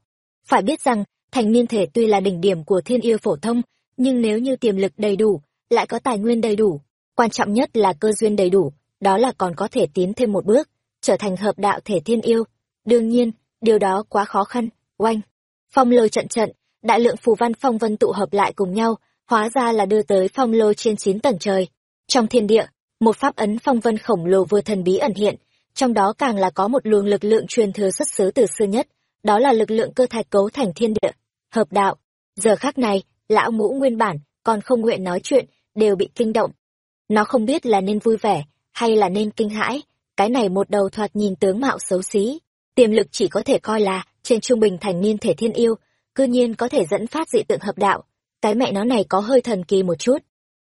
Phải biết rằng, thành niên thể tuy là đỉnh điểm của thiên yêu phổ thông, nhưng nếu như tiềm lực đầy đủ, lại có tài nguyên đầy đủ, quan trọng nhất là cơ duyên đầy đủ, đó là còn có thể tiến thêm một bước, trở thành hợp đạo thể thiên yêu. Đương nhiên, điều đó quá khó khăn, oanh. Phong lôi trận trận đại lượng phù văn phong vân tụ hợp lại cùng nhau, hóa ra là đưa tới phong lô trên chín tầng trời. Trong thiên địa, một pháp ấn phong vân khổng lồ vừa thần bí ẩn hiện, trong đó càng là có một luồng lực lượng truyền thừa xuất xứ từ xưa nhất, đó là lực lượng cơ thạch cấu thành thiên địa. Hợp đạo, giờ khác này, lão ngũ nguyên bản, còn không nguyện nói chuyện, đều bị kinh động. Nó không biết là nên vui vẻ, hay là nên kinh hãi, cái này một đầu thoạt nhìn tướng mạo xấu xí, tiềm lực chỉ có thể coi là, trên trung bình thành niên thể thiên yêu cư nhiên có thể dẫn phát dị tượng hợp đạo. Cái mẹ nó này có hơi thần kỳ một chút.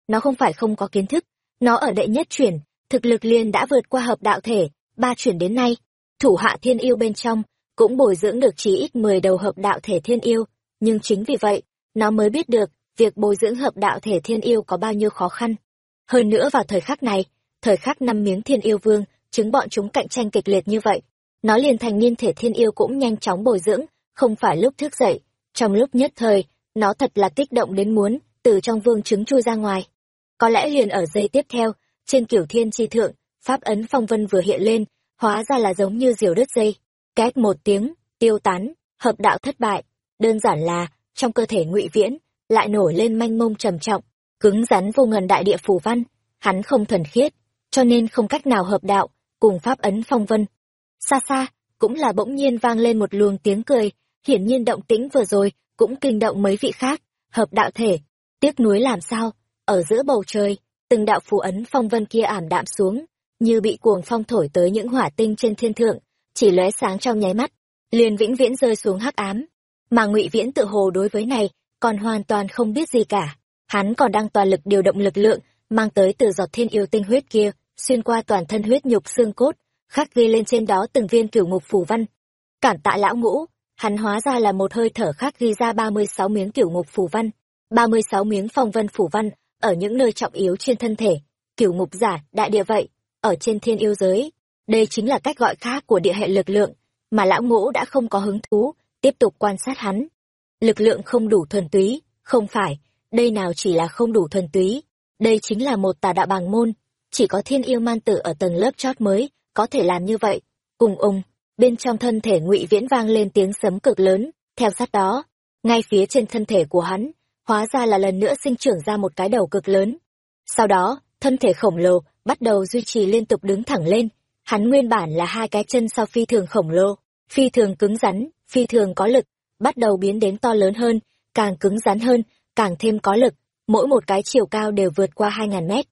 Nó không phải không có kiến thức. Nó ở đệ nhất chuyển, thực lực liền đã vượt qua hợp đạo thể. Ba chuyển đến nay, thủ hạ thiên yêu bên trong cũng bồi dưỡng được chí ít mười đầu hợp đạo thể thiên yêu. Nhưng chính vì vậy, nó mới biết được việc bồi dưỡng hợp đạo thể thiên yêu có bao nhiêu khó khăn. Hơn nữa vào thời khắc này, thời khắc năm miếng thiên yêu vương chứng bọn chúng cạnh tranh kịch liệt như vậy, nó liền thành niên thể thiên yêu cũng nhanh chóng bồi dưỡng, không phải lúc thức dậy trong lúc nhất thời, nó thật là kích động đến muốn từ trong vương trứng chui ra ngoài. Có lẽ liền ở giây tiếp theo, trên kiểu thiên tri thượng, pháp ấn phong vân vừa hiện lên, hóa ra là giống như diều đứt dây. Két một tiếng, tiêu tán, hợp đạo thất bại. Đơn giản là, trong cơ thể ngụy viễn, lại nổi lên manh mông trầm trọng, cứng rắn vô ngần đại địa phủ văn. Hắn không thuần khiết, cho nên không cách nào hợp đạo cùng pháp ấn phong vân. Xa xa, cũng là bỗng nhiên vang lên một luồng tiếng cười hiển nhiên động tĩnh vừa rồi cũng kinh động mấy vị khác. Hợp đạo thể, tiếc nuối làm sao? Ở giữa bầu trời, từng đạo phù ấn phong vân kia ảm đạm xuống, như bị cuồng phong thổi tới những hỏa tinh trên thiên thượng, chỉ lóe sáng trong nháy mắt, liền vĩnh viễn rơi xuống hắc ám. Mà ngụy viễn tự hồ đối với này còn hoàn toàn không biết gì cả. Hắn còn đang toàn lực điều động lực lượng, mang tới từ giọt thiên yêu tinh huyết kia, xuyên qua toàn thân huyết nhục xương cốt, khắc ghi lên trên đó từng viên cửu ngục phù văn. Cản tạ lão ngũ hắn hóa ra là một hơi thở khác ghi ra ba mươi sáu miếng kiểu ngục phù văn. ba mươi sáu miếng phong vân phủ văn, ở những nơi trọng yếu trên thân thể. Kiểu ngục giả, đại địa vậy, ở trên thiên yêu giới. Đây chính là cách gọi khác của địa hệ lực lượng, mà lão ngũ đã không có hứng thú, tiếp tục quan sát hắn. Lực lượng không đủ thuần túy, không phải, đây nào chỉ là không đủ thuần túy. Đây chính là một tà đạo bàng môn, chỉ có thiên yêu man tử ở tầng lớp chót mới có thể làm như vậy. Cùng ung bên trong thân thể ngụy viễn vang lên tiếng sấm cực lớn, theo sát đó, ngay phía trên thân thể của hắn, hóa ra là lần nữa sinh trưởng ra một cái đầu cực lớn. Sau đó, thân thể khổng lồ bắt đầu duy trì liên tục đứng thẳng lên, hắn nguyên bản là hai cái chân sau phi thường khổng lồ, phi thường cứng rắn, phi thường có lực, bắt đầu biến đến to lớn hơn, càng cứng rắn hơn, càng thêm có lực, mỗi một cái chiều cao đều vượt qua hai ngàn mét.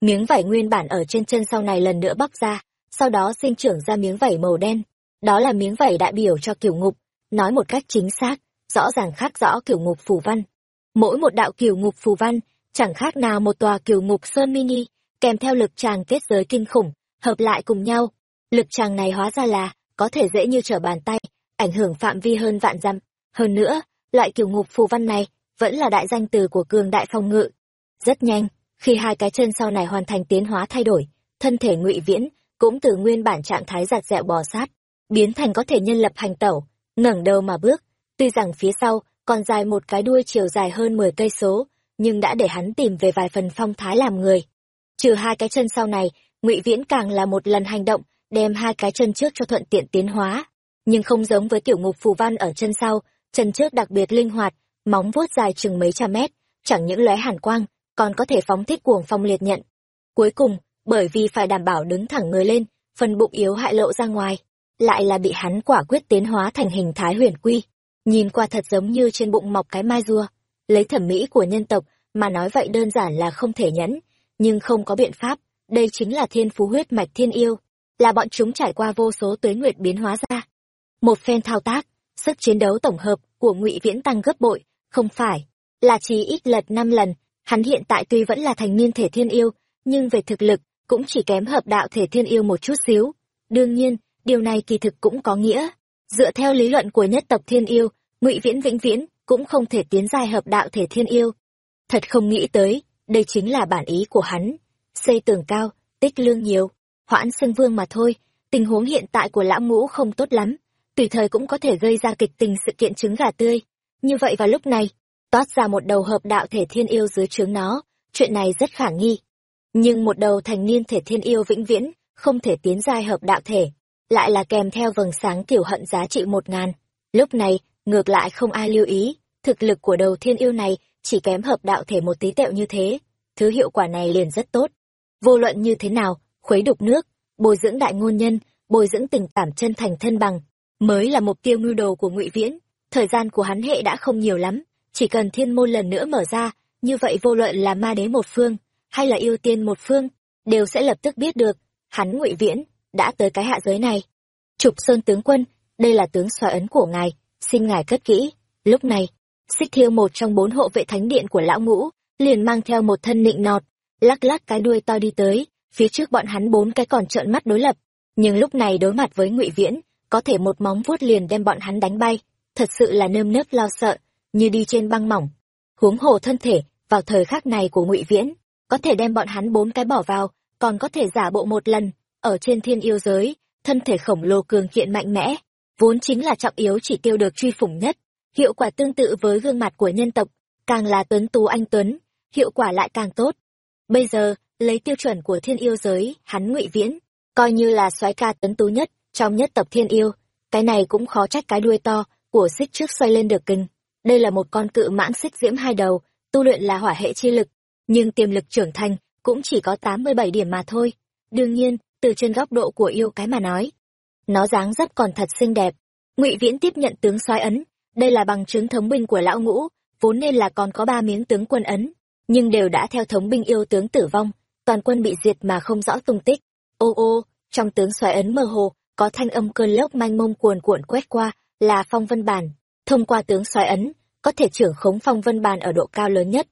Miếng vảy nguyên bản ở trên chân sau này lần nữa bóc ra, sau đó sinh trưởng ra miếng vảy màu đen đó là miếng vảy đại biểu cho kiểu ngục nói một cách chính xác rõ ràng khác rõ kiểu ngục phù văn mỗi một đạo kiểu ngục phù văn chẳng khác nào một tòa kiểu ngục sơn mini kèm theo lực tràng kết giới kinh khủng hợp lại cùng nhau. Lực tràng này hóa ra là có thể dễ như trở bàn tay, ảnh hưởng phạm vi hơn vạn dặm. Hơn nữa, loại kiểu ngục phù văn này vẫn là đại danh từ của cường đại phòng ngự. Rất nhanh, khi hai cái chân sau này hoàn thành tiến hóa thay đổi, thân thể ngụy viễn cũng từ nguyên bản trạng thái giặt dẹo bò sát, biến thành có thể nhân lập hành tẩu, ngẩng đầu mà bước. Tuy rằng phía sau còn dài một cái đuôi chiều dài hơn 10 cây số, nhưng đã để hắn tìm về vài phần phong thái làm người. Trừ hai cái chân sau này, ngụy viễn càng là một lần hành động, đem hai cái chân trước cho thuận tiện tiến hóa. Nhưng không giống với tiểu ngục phù văn ở chân sau, chân trước đặc biệt linh hoạt, móng vuốt dài chừng mấy trăm mét, chẳng những lóe hàn quang, còn có thể phóng thích cuồng phong liệt nhận. Cuối cùng, bởi vì phải đảm bảo đứng thẳng người lên, phần bụng yếu hại lộ ra ngoài, lại là bị hắn quả quyết tiến hóa thành hình thái huyền quy. Nhìn qua thật giống như trên bụng mọc cái mai rùa, lấy thẩm mỹ của nhân tộc mà nói vậy đơn giản là không thể nhẫn, nhưng không có biện pháp, đây chính là thiên phú huyết mạch thiên yêu, là bọn chúng trải qua vô số tuế nguyệt biến hóa ra. Một phen thao tác, sức chiến đấu tổng hợp của ngụy Viễn tăng gấp bội, không phải là chỉ ít lật năm lần, hắn hiện tại tuy vẫn là thành niên thể thiên yêu, nhưng về thực lực cũng chỉ kém hợp đạo thể thiên yêu một chút xíu. Đương nhiên, điều này kỳ thực cũng có nghĩa, dựa theo lý luận của nhất tộc thiên yêu, ngụy Viễn vĩnh viễn cũng không thể tiến giai hợp đạo thể thiên yêu. Thật không nghĩ tới, đây chính là bản ý của hắn. Xây tường cao, tích lương nhiều, hoãn xưng vương mà thôi, tình huống hiện tại của lão ngũ không tốt lắm, tùy thời cũng có thể gây ra kịch tình sự kiện trứng gà tươi. Như vậy vào lúc này, toát ra một đầu hợp đạo thể thiên yêu dưới trướng nó, chuyện này rất khả nghi. Nhưng một đầu thành niên thể thiên yêu vĩnh viễn, không thể tiến giai hợp đạo thể, lại là kèm theo vầng sáng kiểu hận giá trị một ngàn. Lúc này, ngược lại không ai lưu ý, thực lực của đầu thiên yêu này chỉ kém hợp đạo thể một tí tẹo như thế, thứ hiệu quả này liền rất tốt. Vô luận như thế nào, khuấy đục nước, bồi dưỡng đại ngôn nhân, bồi dưỡng tình cảm chân thành thân bằng, mới là mục tiêu ngưu đồ của ngụy Viễn. Thời gian của hắn hệ đã không nhiều lắm, chỉ cần thiên môn lần nữa mở ra, như vậy vô luận là ma đế một phương, hay là yêu tiên một phương, đều sẽ lập tức biết được, hắn ngụy Viễn, đã tới cái hạ giới này. Trục Sơn tướng quân, đây là tướng xoa ấn của ngài, xin ngài cất kỹ. Lúc này, xích thiêu một trong bốn hộ vệ thánh điện của lão ngũ, liền mang theo một thân nịnh nọt, lắc lắc cái đuôi to đi tới, phía trước bọn hắn bốn cái còn trợn mắt đối lập. Nhưng lúc này đối mặt với ngụy Viễn, có thể một móng vuốt liền đem bọn hắn đánh bay, thật sự là nơm nớp lo sợ, như đi trên băng mỏng. Huống hồ thân thể, vào thời khắc này của ngụy Viễn, có thể đem bọn hắn bốn cái bỏ vào, còn có thể giả bộ một lần, ở trên thiên yêu giới, thân thể khổng lồ cường kiện mạnh mẽ, vốn chính là trọng yếu chỉ tiêu được truy phủng nhất, hiệu quả tương tự với gương mặt của nhân tộc, càng là tuấn tú anh tuấn, hiệu quả lại càng tốt. Bây giờ, lấy tiêu chuẩn của thiên yêu giới, hắn ngụy viễn, coi như là soái ca tuấn tú nhất trong nhất tộc thiên yêu, cái này cũng khó trách cái đuôi to của xích trước xoay lên được kinh. Đây là một con cự mãng xích diễm hai đầu, tu luyện là hỏa hệ chi lực, nhưng tiềm lực trưởng thành cũng chỉ có tám mươi bảy điểm mà thôi. Đương nhiên, từ trên góc độ của yêu cái mà nói, nó dáng dấp còn thật xinh đẹp. Ngụy Viễn tiếp nhận tướng soái ấn, đây là bằng chứng thống binh của lão ngũ, vốn nên là còn có ba miếng tướng quân ấn, nhưng đều đã theo thống binh yêu tướng tử vong, toàn quân bị diệt mà không rõ tung tích. Ô ô, trong tướng soái ấn mơ hồ, có thanh âm cơn lốc manh mông cuồn cuộn quét qua, là phong vân bản. Thông qua tướng soái ấn, có thể trưởng khống phong vân bản ở độ cao lớn nhất.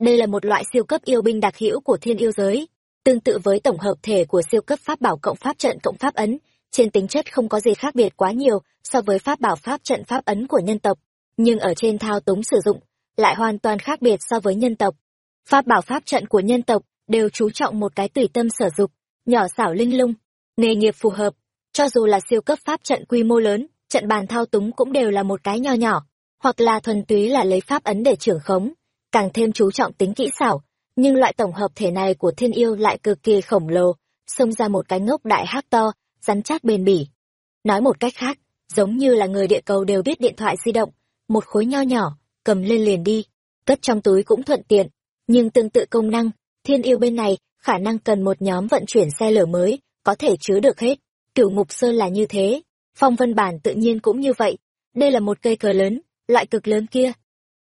Đây là một loại siêu cấp yêu binh đặc hữu của thiên yêu giới, tương tự với tổng hợp thể của siêu cấp pháp bảo cộng pháp trận cộng pháp ấn, trên tính chất không có gì khác biệt quá nhiều so với pháp bảo pháp trận pháp ấn của nhân tộc, nhưng ở trên thao túng sử dụng, lại hoàn toàn khác biệt so với nhân tộc. Pháp bảo pháp trận của nhân tộc đều chú trọng một cái tùy tâm sở dục, nhỏ xảo linh lung, nghề nghiệp phù hợp. Cho dù là siêu cấp pháp trận quy mô lớn, trận bàn thao túng cũng đều là một cái nho nhỏ, hoặc là thuần túy là lấy pháp ấn để trưởng khống, càng thêm chú trọng tính kỹ xảo. Nhưng loại tổng hợp thể này của thiên yêu lại cực kỳ khổng lồ, xông ra một cái ngốc đại hắc to, rắn chắc bền bỉ. Nói một cách khác, giống như là người địa cầu đều biết điện thoại di động, một khối nho nhỏ, cầm lên liền đi, cất trong túi cũng thuận tiện, nhưng tương tự công năng, thiên yêu bên này khả năng cần một nhóm vận chuyển xe lửa mới, có thể chứa được hết. Cửu Ngục Sơn là như thế, phong vân bản tự nhiên cũng như vậy. Đây là một cây cờ lớn, loại cực lớn kia.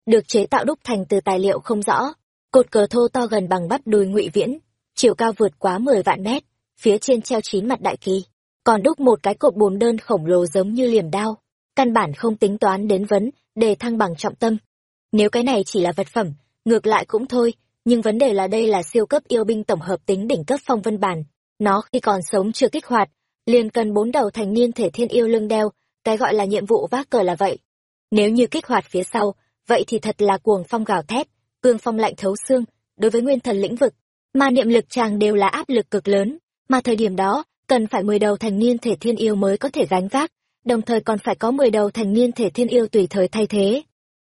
Được chế tạo đúc thành từ tài liệu không rõ, cột cờ thô to gần bằng bắp đùi ngụy viễn, chiều cao vượt quá 10 vạn mét, phía trên treo chín mặt đại kỳ. Còn đúc một cái cột bùn đơn khổng lồ giống như liềm đao, căn bản không tính toán đến vấn, đề thăng bằng trọng tâm. Nếu cái này chỉ là vật phẩm, ngược lại cũng thôi, nhưng vấn đề là đây là siêu cấp yêu binh tổng hợp tính đỉnh cấp phong vân bản nó khi còn sống chưa kích hoạt, liền cần bốn đầu thành niên thể thiên yêu lưng đeo, cái gọi là nhiệm vụ vác cờ là vậy. Nếu như kích hoạt phía sau, vậy thì thật là cuồng phong gào thét, cương phong lạnh thấu xương, đối với nguyên thần lĩnh vực, mà niệm lực chàng đều là áp lực cực lớn, mà thời điểm đó, cần phải mười đầu thành niên thể thiên yêu mới có thể gánh vác, đồng thời còn phải có mười đầu thành niên thể thiên yêu tùy thời thay thế.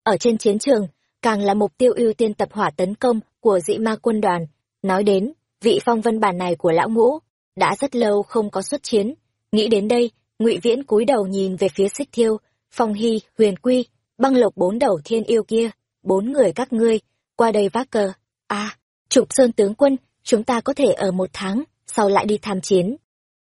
Ở trên chiến trường, càng là mục tiêu ưu tiên tập hỏa tấn công của dị ma quân đoàn. Nói đến, vị phong vân bản này của lão ngũ, đã rất lâu không có xuất chiến. Nghĩ đến đây, ngụy Viễn cúi đầu nhìn về phía xích thiêu, phong hy, huyền quy, băng lộc bốn đầu thiên yêu kia, bốn người các ngươi, qua đây vác cờ. À, trục sơn tướng quân, chúng ta có thể ở một tháng, sau lại đi tham chiến.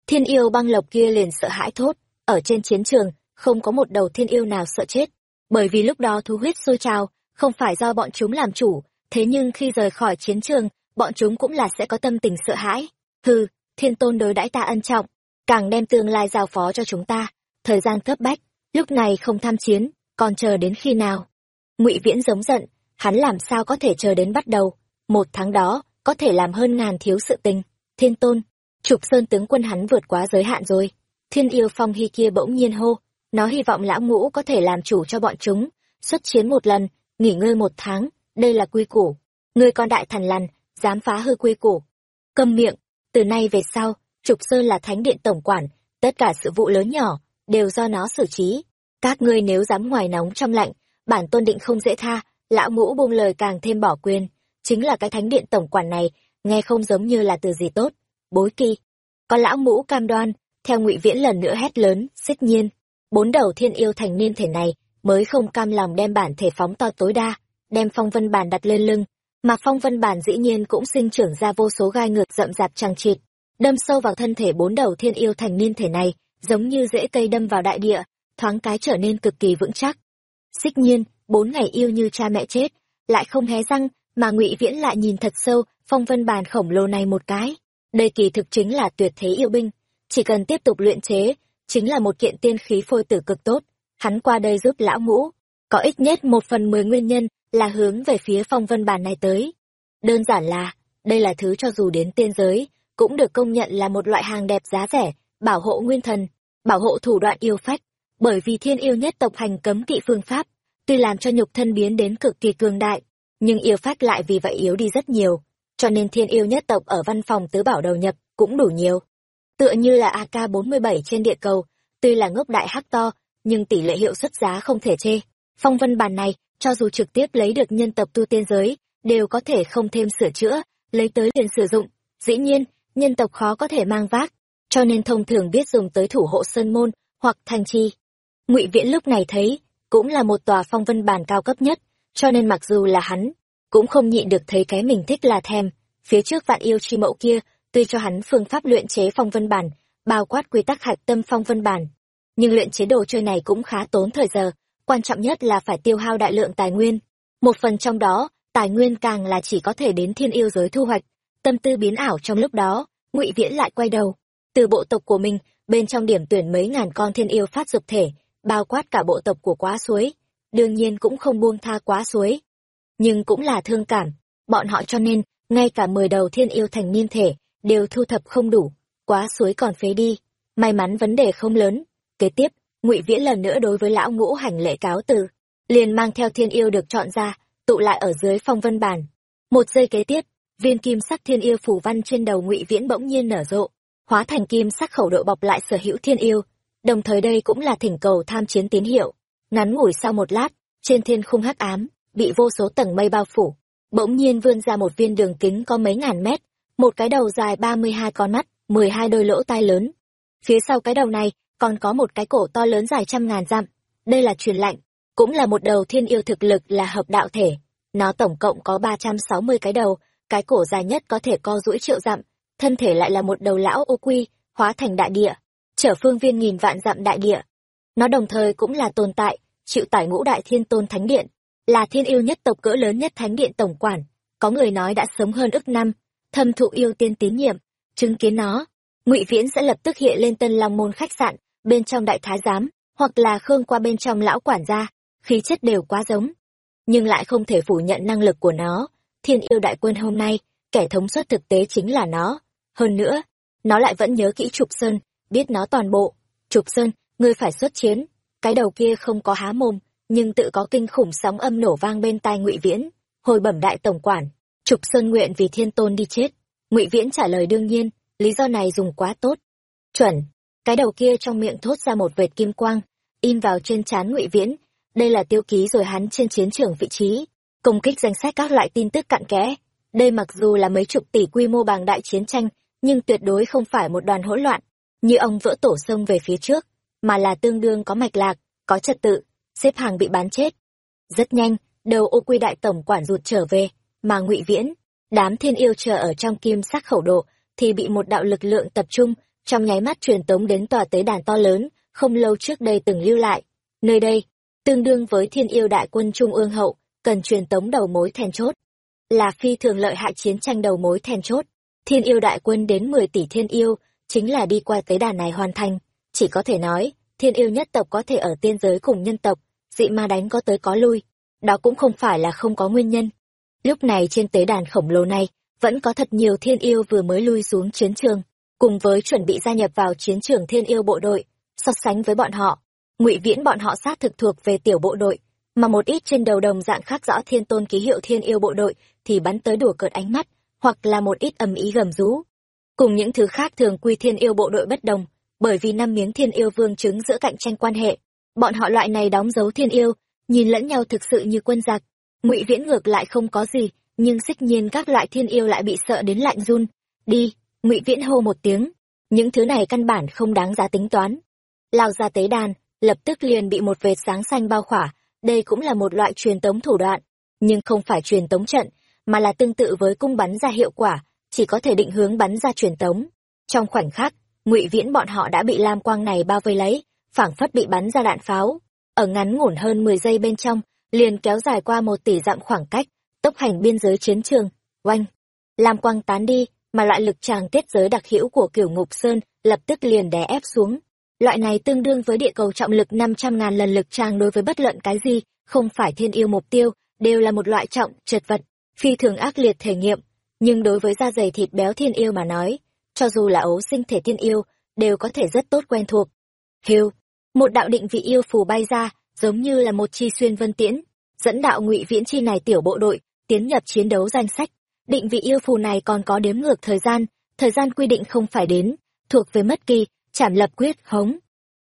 Thiên yêu băng lộc kia liền sợ hãi thốt, ở trên chiến trường, không có một đầu thiên yêu nào sợ chết. Bởi vì lúc đó thú huyết sôi trào, không phải do bọn chúng làm chủ, thế nhưng khi rời khỏi chiến trường, bọn chúng cũng là sẽ có tâm tình sợ hãi. Hừ, thiên tôn đối đãi ta ân trọng, càng đem tương lai giao phó cho chúng ta. Thời gian cấp bách, lúc này không tham chiến, còn chờ đến khi nào? ngụy Viễn giống giận, hắn làm sao có thể chờ đến bắt đầu. Một tháng đó, có thể làm hơn ngàn thiếu sự tình. Thiên tôn, trục sơn tướng quân hắn vượt quá giới hạn rồi. Thiên yêu phong hy kia bỗng nhiên hô, nó hy vọng lão ngũ có thể làm chủ cho bọn chúng, xuất chiến một lần, nghỉ ngơi một tháng, đây là quy củ. Người con đại thần lằn, dám phá hư quy củ. Câm miệng, từ nay về sau, Trục Sơn là thánh điện tổng quản, tất cả sự vụ lớn nhỏ, đều do nó xử trí. Các ngươi nếu dám ngoài nóng trong lạnh, bản tôn định không dễ tha, lão ngũ buông lời càng thêm bỏ quyền. Chính là cái thánh điện tổng quản này, nghe không giống như là từ gì tốt. Bối kỳ. Có lão ngũ cam đoan, theo ngụy Viễn lần nữa hét lớn, xích nhiên. Bốn đầu thiên yêu thành niên thể này, mới không cam lòng đem bản thể phóng to tối đa, đem phong vân bản đặt lên lưng, mà phong vân bản dĩ nhiên cũng sinh trưởng ra vô số gai ngược rậm rạp trăng trịt, đâm sâu vào thân thể bốn đầu thiên yêu thành niên thể này, giống như rễ cây đâm vào đại địa, thoáng cái trở nên cực kỳ vững chắc. Xích nhiên, bốn ngày yêu như cha mẹ chết, lại không hé răng, mà ngụy Viễn lại nhìn thật sâu, phong vân bàn khổng lồ này một cái. Đây kỳ thực chính là tuyệt thế yêu binh, chỉ cần tiếp tục luyện chế, chính là một kiện tiên khí phôi tử cực tốt hắn qua đây giúp lão ngũ, có ít nhất một phần mười nguyên nhân là hướng về phía phong vân bàn này tới. Đơn giản là, đây là thứ cho dù đến tiên giới, cũng được công nhận là một loại hàng đẹp giá rẻ, bảo hộ nguyên thần, bảo hộ thủ đoạn yêu phách, bởi vì thiên yêu nhất tộc hành cấm kỵ phương pháp, tuy làm cho nhục thân biến đến cực kỳ cường đại, nhưng yêu phách lại vì vậy yếu đi rất nhiều, cho nên thiên yêu nhất tộc ở văn phòng tứ bảo đầu nhập cũng đủ nhiều. Tựa như là AK-47 trên địa cầu, tuy là ngốc đại hắc to, nhưng tỷ lệ hiệu suất giá không thể chê. Phong vân bàn này, cho dù trực tiếp lấy được nhân tập tu tiên giới, đều có thể không thêm sửa chữa, lấy tới liền sử dụng. Dĩ nhiên, nhân tộc khó có thể mang vác, cho nên thông thường biết dùng tới thủ hộ sơn môn hoặc thành chi. Ngụy Viễn lúc này thấy, cũng là một tòa phong vân bản cao cấp nhất, cho nên mặc dù là hắn, cũng không nhịn được thấy cái mình thích là thèm. Phía trước vạn yêu chi mẫu kia, tuy cho hắn phương pháp luyện chế phong vân bản, bao quát quy tắc hạch tâm phong vân bản, nhưng luyện chế đồ chơi này cũng khá tốn thời giờ, quan trọng nhất là phải tiêu hao đại lượng tài nguyên. Một phần trong đó, tài nguyên càng là chỉ có thể đến thiên yêu giới thu hoạch. Tâm tư biến ảo trong lúc đó, ngụy Viễn lại quay đầu. Từ bộ tộc của mình, bên trong điểm tuyển mấy ngàn con thiên yêu phát dục thể, bao quát cả bộ tộc của quá suối. Đương nhiên cũng không buông tha quá suối. Nhưng cũng là thương cảm, bọn họ cho nên, ngay cả mười đầu thiên yêu thành niên thể, đều thu thập không đủ, quá suối còn phế đi. May mắn vấn đề không lớn, kế tiếp ngụy viễn lần nữa đối với lão ngũ hành lễ cáo từ liền mang theo thiên yêu được chọn ra tụ lại ở dưới phong vân bàn một giây kế tiếp viên kim sắc thiên yêu phủ văn trên đầu ngụy viễn bỗng nhiên nở rộ hóa thành kim sắc khẩu độ bọc lại sở hữu thiên yêu đồng thời đây cũng là thỉnh cầu tham chiến tín hiệu ngắn ngủi sau một lát trên thiên khung hắc ám bị vô số tầng mây bao phủ bỗng nhiên vươn ra một viên đường kính có mấy ngàn mét một cái đầu dài ba mươi hai con mắt mười hai đôi lỗ tai lớn phía sau cái đầu này còn có một cái cổ to lớn dài trăm ngàn dặm. Đây là truyền lạnh, cũng là một đầu thiên yêu thực lực là hợp đạo thể. Nó tổng cộng có ba trăm sáu mươi cái đầu, cái cổ dài nhất có thể co duỗi triệu dặm, thân thể lại là một đầu lão ô quy, hóa thành đại địa, trở phương viên nghìn vạn dặm đại địa. Nó đồng thời cũng là tồn tại, chịu tải ngũ đại thiên tôn thánh điện, là thiên yêu nhất tộc cỡ lớn nhất thánh điện tổng quản. Có người nói đã sống hơn ức năm, thâm thụ yêu tiên tín nhiệm, chứng kiến nó, ngụy Viễn sẽ lập tức hiện lên Tân Long môn khách sạn, bên trong đại thái giám, hoặc là khương qua bên trong lão quản gia, khí chất đều quá giống. Nhưng lại không thể phủ nhận năng lực của nó. Thiên yêu đại quân hôm nay, kẻ thống suất thực tế chính là nó. Hơn nữa, nó lại vẫn nhớ kỹ Trục Sơn, biết nó toàn bộ. Trục Sơn, ngươi phải xuất chiến. Cái đầu kia không có há mồm, nhưng tự có kinh khủng sóng âm nổ vang bên tai Ngụy Viễn. Hồi bẩm đại tổng quản, Trục Sơn nguyện vì thiên tôn đi chết. Ngụy Viễn trả lời đương nhiên, lý do này dùng quá tốt. Chuẩn, cái đầu kia trong miệng thốt ra một vệt kim quang, in vào trên trán Ngụy Viễn. Đây là tiêu ký rồi hắn trên chiến trường vị trí, công kích danh sách các loại tin tức cặn kẽ. Đây mặc dù là mấy chục tỷ quy mô bàng đại chiến tranh, nhưng tuyệt đối không phải một đoàn hỗn loạn, như ông vỡ tổ sông về phía trước, mà là tương đương có mạch lạc, có trật tự, xếp hàng bị bán chết. Rất nhanh, đầu ô quy đại tổng quản rụt trở về, mà ngụy Viễn, đám thiên yêu chờ ở trong kim sắc khẩu độ, thì bị một đạo lực lượng tập trung, trong nháy mắt truyền tống đến tòa tế đàn to lớn, không lâu trước đây từng lưu lại. Nơi đây, tương đương với thiên yêu đại quân trung ương hậu, cần truyền tống đầu mối then chốt. Là phi thường lợi hại chiến tranh đầu mối then chốt. Thiên yêu đại quân đến 10 tỷ thiên yêu, chính là đi qua tế đàn này hoàn thành. Chỉ có thể nói, thiên yêu nhất tộc có thể ở tiên giới cùng nhân tộc, dị ma đánh có tới có lui. Đó cũng không phải là không có nguyên nhân. Lúc này trên tế đàn khổng lồ này, vẫn có thật nhiều thiên yêu vừa mới lui xuống chiến trường, cùng với chuẩn bị gia nhập vào chiến trường thiên yêu bộ đội. So sánh với bọn họ, ngụy viễn bọn họ sát thực thuộc về tiểu bộ đội, mà một ít trên đầu đồng dạng khác rõ thiên tôn ký hiệu thiên yêu bộ đội thì bắn tới đùa cợt ánh mắt, hoặc là một ít ầm ý gầm rú. Cùng những thứ khác thường quy thiên yêu bộ đội bất đồng, bởi vì năm miếng thiên yêu vương chứng giữa cạnh tranh quan hệ, bọn họ loại này đóng dấu thiên yêu, nhìn lẫn nhau thực sự như quân giặc. Ngụy Viễn ngược lại không có gì, nhưng xích nhiên các loại thiên yêu lại bị sợ đến lạnh run. Đi, Ngụy Viễn hô một tiếng, những thứ này căn bản không đáng giá tính toán. Lao ra tế đàn, lập tức liền bị một vệt sáng xanh bao khỏa, đây cũng là một loại truyền tống thủ đoạn, nhưng không phải truyền tống trận, mà là tương tự với cung bắn ra hiệu quả, chỉ có thể định hướng bắn ra truyền tống. Trong khoảnh khắc, ngụy viễn bọn họ đã bị lam quang này bao vây lấy, phảng phất bị bắn ra đạn pháo. Ở ngắn ngủn hơn 10 giây bên trong, liền kéo dài qua một tỷ dặm khoảng cách, tốc hành biên giới chiến trường, oanh. Lam quang tán đi, mà loại lực tràng kết giới đặc hữu của kiểu ngục sơn lập tức liền đè ép xuống. Loại này tương đương với địa cầu trọng lực năm trăm ngàn lần lực tràng đối với bất luận cái gì, không phải thiên yêu mục tiêu, đều là một loại trọng, trật vật, phi thường ác liệt thể nghiệm. Nhưng đối với da dày thịt béo thiên yêu mà nói, cho dù là ấu sinh thể thiên yêu, đều có thể rất tốt quen thuộc. Hiu, một đạo định vị yêu phù bay ra, giống như là một chi xuyên vân tiễn, dẫn đạo ngụy viễn chi này tiểu bộ đội, tiến nhập chiến đấu danh sách. Định vị yêu phù này còn có đếm ngược thời gian, thời gian quy định không phải đến, thuộc về mất kỳ, chảm lập quyết hống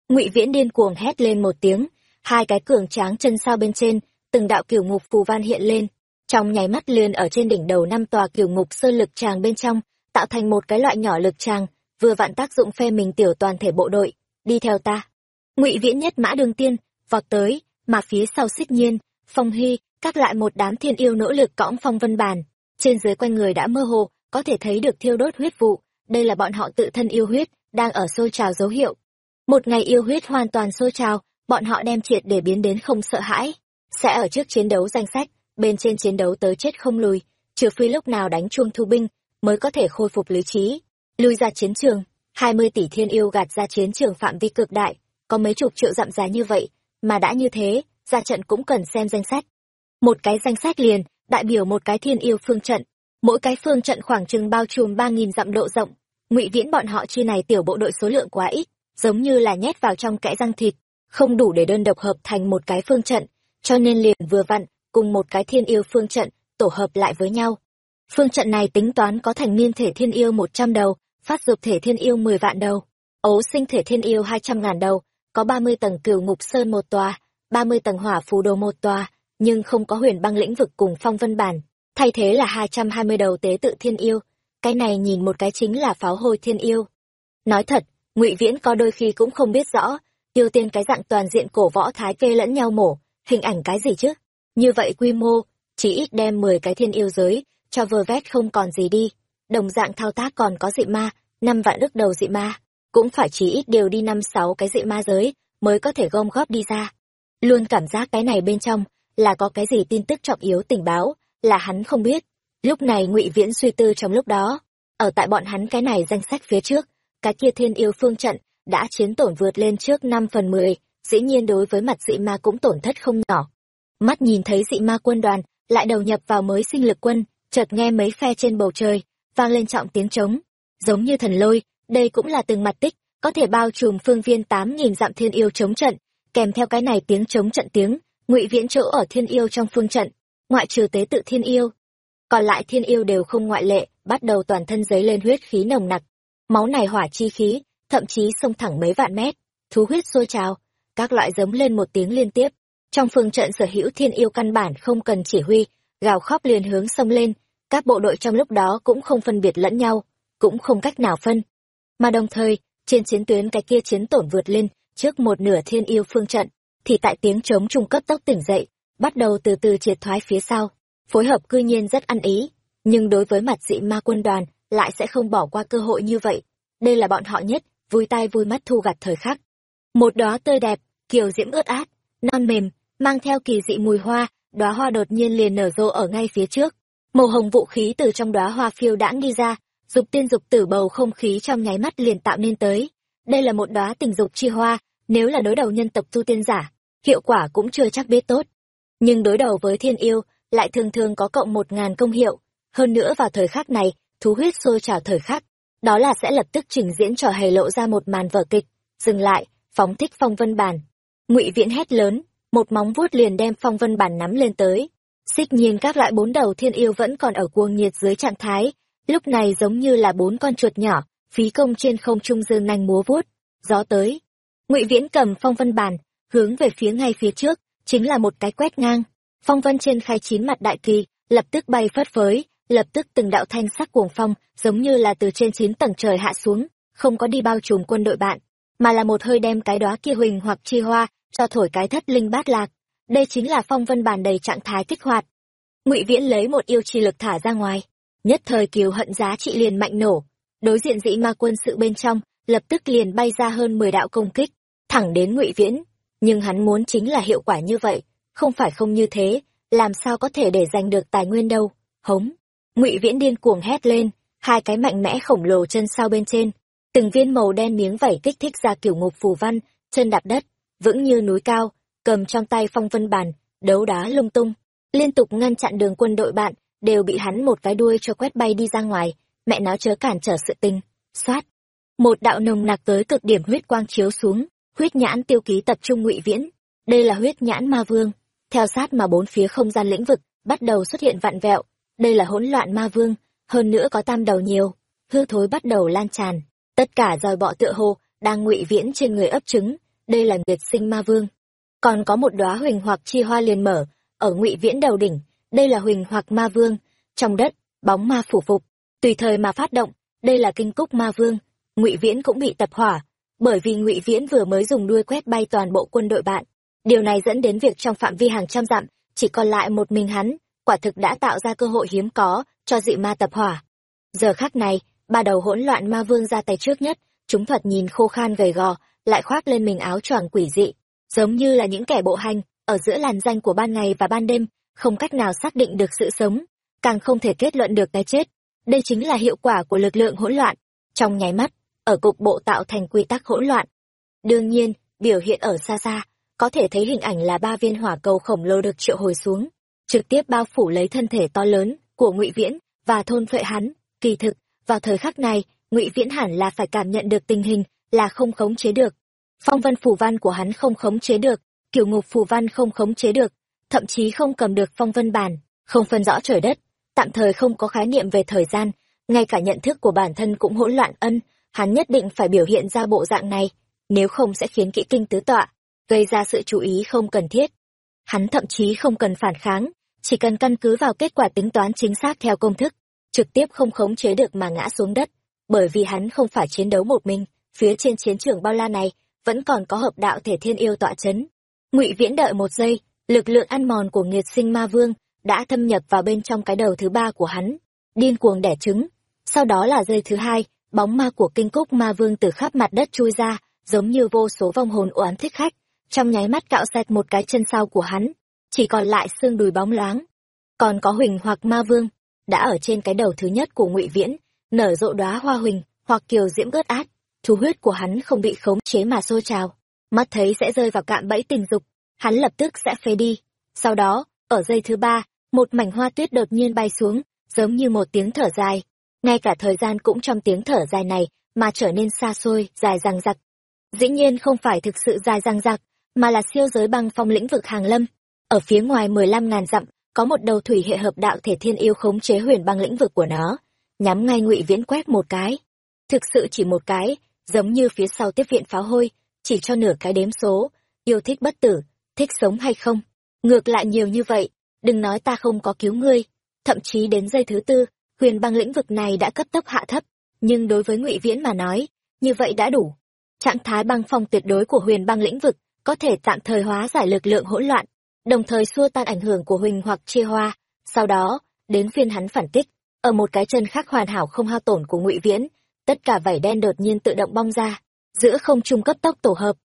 ngụy viễn điên cuồng hét lên một tiếng hai cái cường tráng chân sao bên trên từng đạo kiểu ngục phù van hiện lên trong nháy mắt liền ở trên đỉnh đầu năm tòa kiều ngục sơn lực tràng bên trong tạo thành một cái loại nhỏ lực tràng vừa vặn tác dụng phe mình tiểu toàn thể bộ đội. Đi theo ta. Ngụy viễn nhất mã đường tiên vọt tới mà phía sau xích nhiên phong hy các lại một đám thiên yêu nỗ lực cõng phong vân bàn. Trên dưới quanh người đã mơ hồ có thể thấy được thiêu đốt huyết vụ. Đây là bọn họ tự thân yêu huyết đang ở sôi trào dấu hiệu. Một ngày yêu huyết hoàn toàn sôi trào, bọn họ đem triệt để biến đến không sợ hãi. Sẽ ở trước chiến đấu danh sách, bên trên chiến đấu tới chết không lùi, trừ phi lúc nào đánh chuông thu binh, mới có thể khôi phục lý trí. Lui ra chiến trường, hai mươi tỷ thiên yêu gạt ra chiến trường phạm vi cực đại, có mấy chục triệu dặm giá như vậy, mà đã như thế, ra trận cũng cần xem danh sách. Một cái danh sách liền, đại biểu một cái thiên yêu phương trận, mỗi cái phương trận khoảng chừng bao trùm ba nghìn dặm độ rộng, ngụy viễn bọn họ chi này tiểu bộ đội số lượng quá ít giống như là nhét vào trong kẽ răng thịt không đủ để đơn độc hợp thành một cái phương trận cho nên liền vừa vặn cùng một cái thiên yêu phương trận, tổ hợp lại với nhau. Phương trận này tính toán có thành niên thể thiên yêu một trăm đầu, phát dục thể thiên yêu mười vạn đầu, ấu sinh thể thiên yêu hai trăm ngàn đầu, có ba mươi tầng cửu ngục sơn một tòa, ba mươi tầng hỏa phù đồ một tòa, nhưng không có huyền băng lĩnh vực cùng phong vân bản, thay thế là hai trăm hai mươi đầu tế tự thiên yêu. Cái này nhìn một cái chính là pháo hôi thiên yêu. Nói thật, ngụy viễn có đôi khi cũng không biết rõ tiêu tiên cái dạng toàn diện cổ võ thái kê lẫn nhau mổ, hình ảnh cái gì chứ? Như vậy quy mô, chỉ ít đem mười cái thiên yêu giới, cho vơ vét không còn gì đi. Đồng dạng thao tác còn có dị ma, năm vạn ức đầu dị ma. Cũng phải chỉ ít đều đi năm sáu cái dị ma giới, mới có thể gom góp đi ra. Luôn cảm giác cái này bên trong, là có cái gì tin tức trọng yếu tình báo, là hắn không biết. Lúc này ngụy viễn suy tư trong lúc đó. Ở tại bọn hắn cái này danh sách phía trước, cái kia thiên yêu phương trận đã chiến tổn vượt lên trước năm phần mười. Dĩ nhiên đối với mặt dị ma cũng tổn thất không nhỏ mắt nhìn thấy dị ma quân đoàn, lại đầu nhập vào mới sinh lực quân, chợt nghe mấy phe trên bầu trời, vang lên trọng tiếng trống. Giống như thần lôi, đây cũng là từng mặt tích, có thể bao trùm phương viên tám nghìn dặm thiên yêu chống trận. Kèm theo cái này tiếng chống trận tiếng, ngụy viễn chỗ ở thiên yêu trong phương trận, ngoại trừ tế tự thiên yêu. Còn lại thiên yêu đều không ngoại lệ, bắt đầu toàn thân dấy lên huyết khí nồng nặc. Máu này hỏa chi khí, thậm chí xông thẳng mấy vạn mét, thú huyết sôi trào, các loại giống lên một tiếng liên tiếp trong phương trận sở hữu thiên yêu căn bản không cần chỉ huy, gào khóc liền hướng xông lên, các bộ đội trong lúc đó cũng không phân biệt lẫn nhau, cũng không cách nào phân. Mà đồng thời, trên chiến tuyến cái kia chiến tổn vượt lên trước một nửa thiên yêu phương trận, thì tại tiếng trống trung cấp tốc tỉnh dậy, bắt đầu từ từ triệt thoái phía sau, phối hợp cư nhiên rất ăn ý. Nhưng đối với mặt dị ma quân đoàn, lại sẽ không bỏ qua cơ hội như vậy. Đây là bọn họ nhất, vui tai vui mắt thu gặt thời khắc. Một đó tươi đẹp, kiều diễm ướt át, non mềm mang theo kỳ dị mùi hoa, đóa hoa đột nhiên liền nở rộ ở ngay phía trước. Màu hồng vũ khí từ trong đóa hoa phiêu đãng đi ra, dục tiên dục tử bầu không khí trong nháy mắt liền tạo nên tới. Đây là một đóa tình dục chi hoa, nếu là đối đầu nhân tộc tu tiên giả, hiệu quả cũng chưa chắc biết tốt. Nhưng đối đầu với thiên yêu, lại thường thường có cộng một ngàn công hiệu. Hơn nữa vào thời khắc này, thú huyết sôi trào thời khắc, đó là sẽ lập tức trình diễn trò hề lộ ra một màn vở kịch. Dừng lại, phóng thích phong vân bản. Ngụy viễn hét lớn một móng vuốt liền đem phong vân bản nắm lên tới. Xích nhiên các loại bốn đầu thiên yêu vẫn còn ở cuồng nhiệt dưới trạng thái. Lúc này giống như là bốn con chuột nhỏ, phí công trên không trung dương nanh múa vuốt. Gió tới. Ngụy viễn cầm phong vân bản, hướng về phía ngay phía trước, chính là một cái quét ngang. Phong vân trên khai chín mặt đại kỳ, lập tức bay phất phới, lập tức từng đạo thanh sắc cuồng phong, giống như là từ trên chín tầng trời hạ xuống, không có đi bao trùm quân đội bạn, mà là một hơi đem cái đóa kia huỳnh hoặc chi hoa cho thổi cái thất linh bát lạc. Đây chính là phong vân bàn đầy trạng thái kích hoạt. Ngụy viễn lấy một yêu chi lực thả ra ngoài. Nhất thời kiều hận giá trị liền mạnh nổ. Đối diện dĩ ma quân sự bên trong, lập tức liền bay ra hơn mười đạo công kích, thẳng đến ngụy viễn. Nhưng hắn muốn chính là hiệu quả như vậy. Không phải không như thế, làm sao có thể để giành được tài nguyên đâu. Hống. Ngụy viễn điên cuồng hét lên, hai cái mạnh mẽ khổng lồ chân sau bên trên. Từng viên màu đen miếng vẩy kích thích ra kiểu ngục phù văn, chân đạp đất vững như núi cao, cầm trong tay phong vân bàn, đấu đá lung tung. Liên tục ngăn chặn đường quân đội bạn, đều bị hắn một cái đuôi cho quét bay đi ra ngoài. Mẹ nó chớ cản trở sự tình. Xoát. Một đạo nồng nặc tới cực điểm huyết quang chiếu xuống, huyết nhãn tiêu ký tập trung ngụy viễn. Đây là huyết nhãn ma vương. Theo sát mà bốn phía không gian lĩnh vực, bắt đầu xuất hiện vặn vẹo. Đây là hỗn loạn ma vương, hơn nữa có tam đầu nhiều. Hư thối bắt đầu lan tràn. Tất cả dòi bọ tựa hồ, đang ngụy viễn trên người ấp trứng đây là nguyệt sinh ma vương. Còn có một đóa huỳnh hoặc chi hoa liền mở, ở ngụy viễn đầu đỉnh. Đây là huỳnh hoặc ma vương. Trong đất, bóng ma phủ phục. Tùy thời mà phát động, đây là kinh cúc ma vương. Ngụy viễn cũng bị tập hỏa, bởi vì ngụy viễn vừa mới dùng đuôi quét bay toàn bộ quân đội bạn. Điều này dẫn đến việc trong phạm vi hàng trăm dặm, chỉ còn lại một mình hắn, quả thực đã tạo ra cơ hội hiếm có cho dị ma tập hỏa. Giờ khắc này, ba đầu hỗn loạn ma vương ra tay trước nhất, chúng thuật nhìn khô khan gầy gò lại khoác lên mình áo choàng quỷ dị, giống như là những kẻ bộ hành, ở giữa làn danh của ban ngày và ban đêm, không cách nào xác định được sự sống, càng không thể kết luận được cái chết. Đây chính là hiệu quả của lực lượng hỗn loạn. Trong nháy mắt, ở cục bộ tạo thành quy tắc hỗn loạn. Đương nhiên, biểu hiện ở xa xa, có thể thấy hình ảnh là ba viên hỏa cầu khổng lồ được triệu hồi xuống, trực tiếp bao phủ lấy thân thể to lớn của ngụy viễn và thôn phệ hắn. Kỳ thực, vào thời khắc này, ngụy viễn hẳn là phải cảm nhận được tình hình là không khống chế được. Phong vân phù văn của hắn không khống chế được, kiểu ngục phù văn không khống chế được, thậm chí không cầm được phong vân bản, không phân rõ trời đất, tạm thời không có khái niệm về thời gian, ngay cả nhận thức của bản thân cũng hỗn loạn ân, hắn nhất định phải biểu hiện ra bộ dạng này, nếu không sẽ khiến kỹ kinh tứ tọa, gây ra sự chú ý không cần thiết. Hắn thậm chí không cần phản kháng, chỉ cần căn cứ vào kết quả tính toán chính xác theo công thức, trực tiếp không khống chế được mà ngã xuống đất, bởi vì hắn không phải chiến đấu một mình phía trên chiến trường bao la này, vẫn còn có hợp đạo thể thiên yêu tọa chấn. Ngụy viễn đợi một giây, lực lượng ăn mòn của nghiệt sinh ma vương đã thâm nhập vào bên trong cái đầu thứ ba của hắn, điên cuồng đẻ trứng. Sau đó là giây thứ hai, bóng ma của kinh cúc ma vương từ khắp mặt đất chui ra, giống như vô số vong hồn oán thích khách, trong nháy mắt cạo sạch một cái chân sau của hắn, chỉ còn lại xương đùi bóng loáng. Còn có huỳnh hoặc ma vương, đã ở trên cái đầu thứ nhất của ngụy viễn, nở rộ đóa hoa huỳnh hoặc kiều diễm ướt át thu huyết của hắn không bị khống chế mà sôi trào. Mắt thấy sẽ rơi vào cạm bẫy tình dục, hắn lập tức sẽ phế đi. Sau đó, ở giây thứ ba, một mảnh hoa tuyết đột nhiên bay xuống, giống như một tiếng thở dài. Ngay cả thời gian cũng trong tiếng thở dài này mà trở nên xa xôi, dài dằng dặc. Dĩ nhiên không phải thực sự dài dằng dặc, mà là siêu giới băng phong lĩnh vực hàng lâm. Ở phía ngoài mười lăm ngàn dặm, có một đầu thủy hệ hợp đạo thể thiên yêu khống chế huyền băng lĩnh vực của nó, nhắm ngay ngụy viễn quét một cái. Thực sự chỉ một cái giống như phía sau tiếp viện pháo hôi, chỉ cho nửa cái đếm số. Yêu thích bất tử, thích sống hay không? Ngược lại nhiều như vậy, đừng nói ta không có cứu ngươi. Thậm chí đến giây thứ tư, huyền băng lĩnh vực này đã cấp tốc hạ thấp. Nhưng đối với ngụy viễn mà nói, như vậy đã đủ. Trạng thái băng phong tuyệt đối của huyền băng lĩnh vực có thể tạm thời hóa giải lực lượng hỗn loạn, đồng thời xua tan ảnh hưởng của huỳnh hoặc chia hoa. Sau đó, đến phiên hắn phản kích, ở một cái chân khác hoàn hảo không hao tổn của ngụy viễn tất cả vảy đen đột nhiên tự động bong ra, giữa không trung cấp tốc tổ hợp,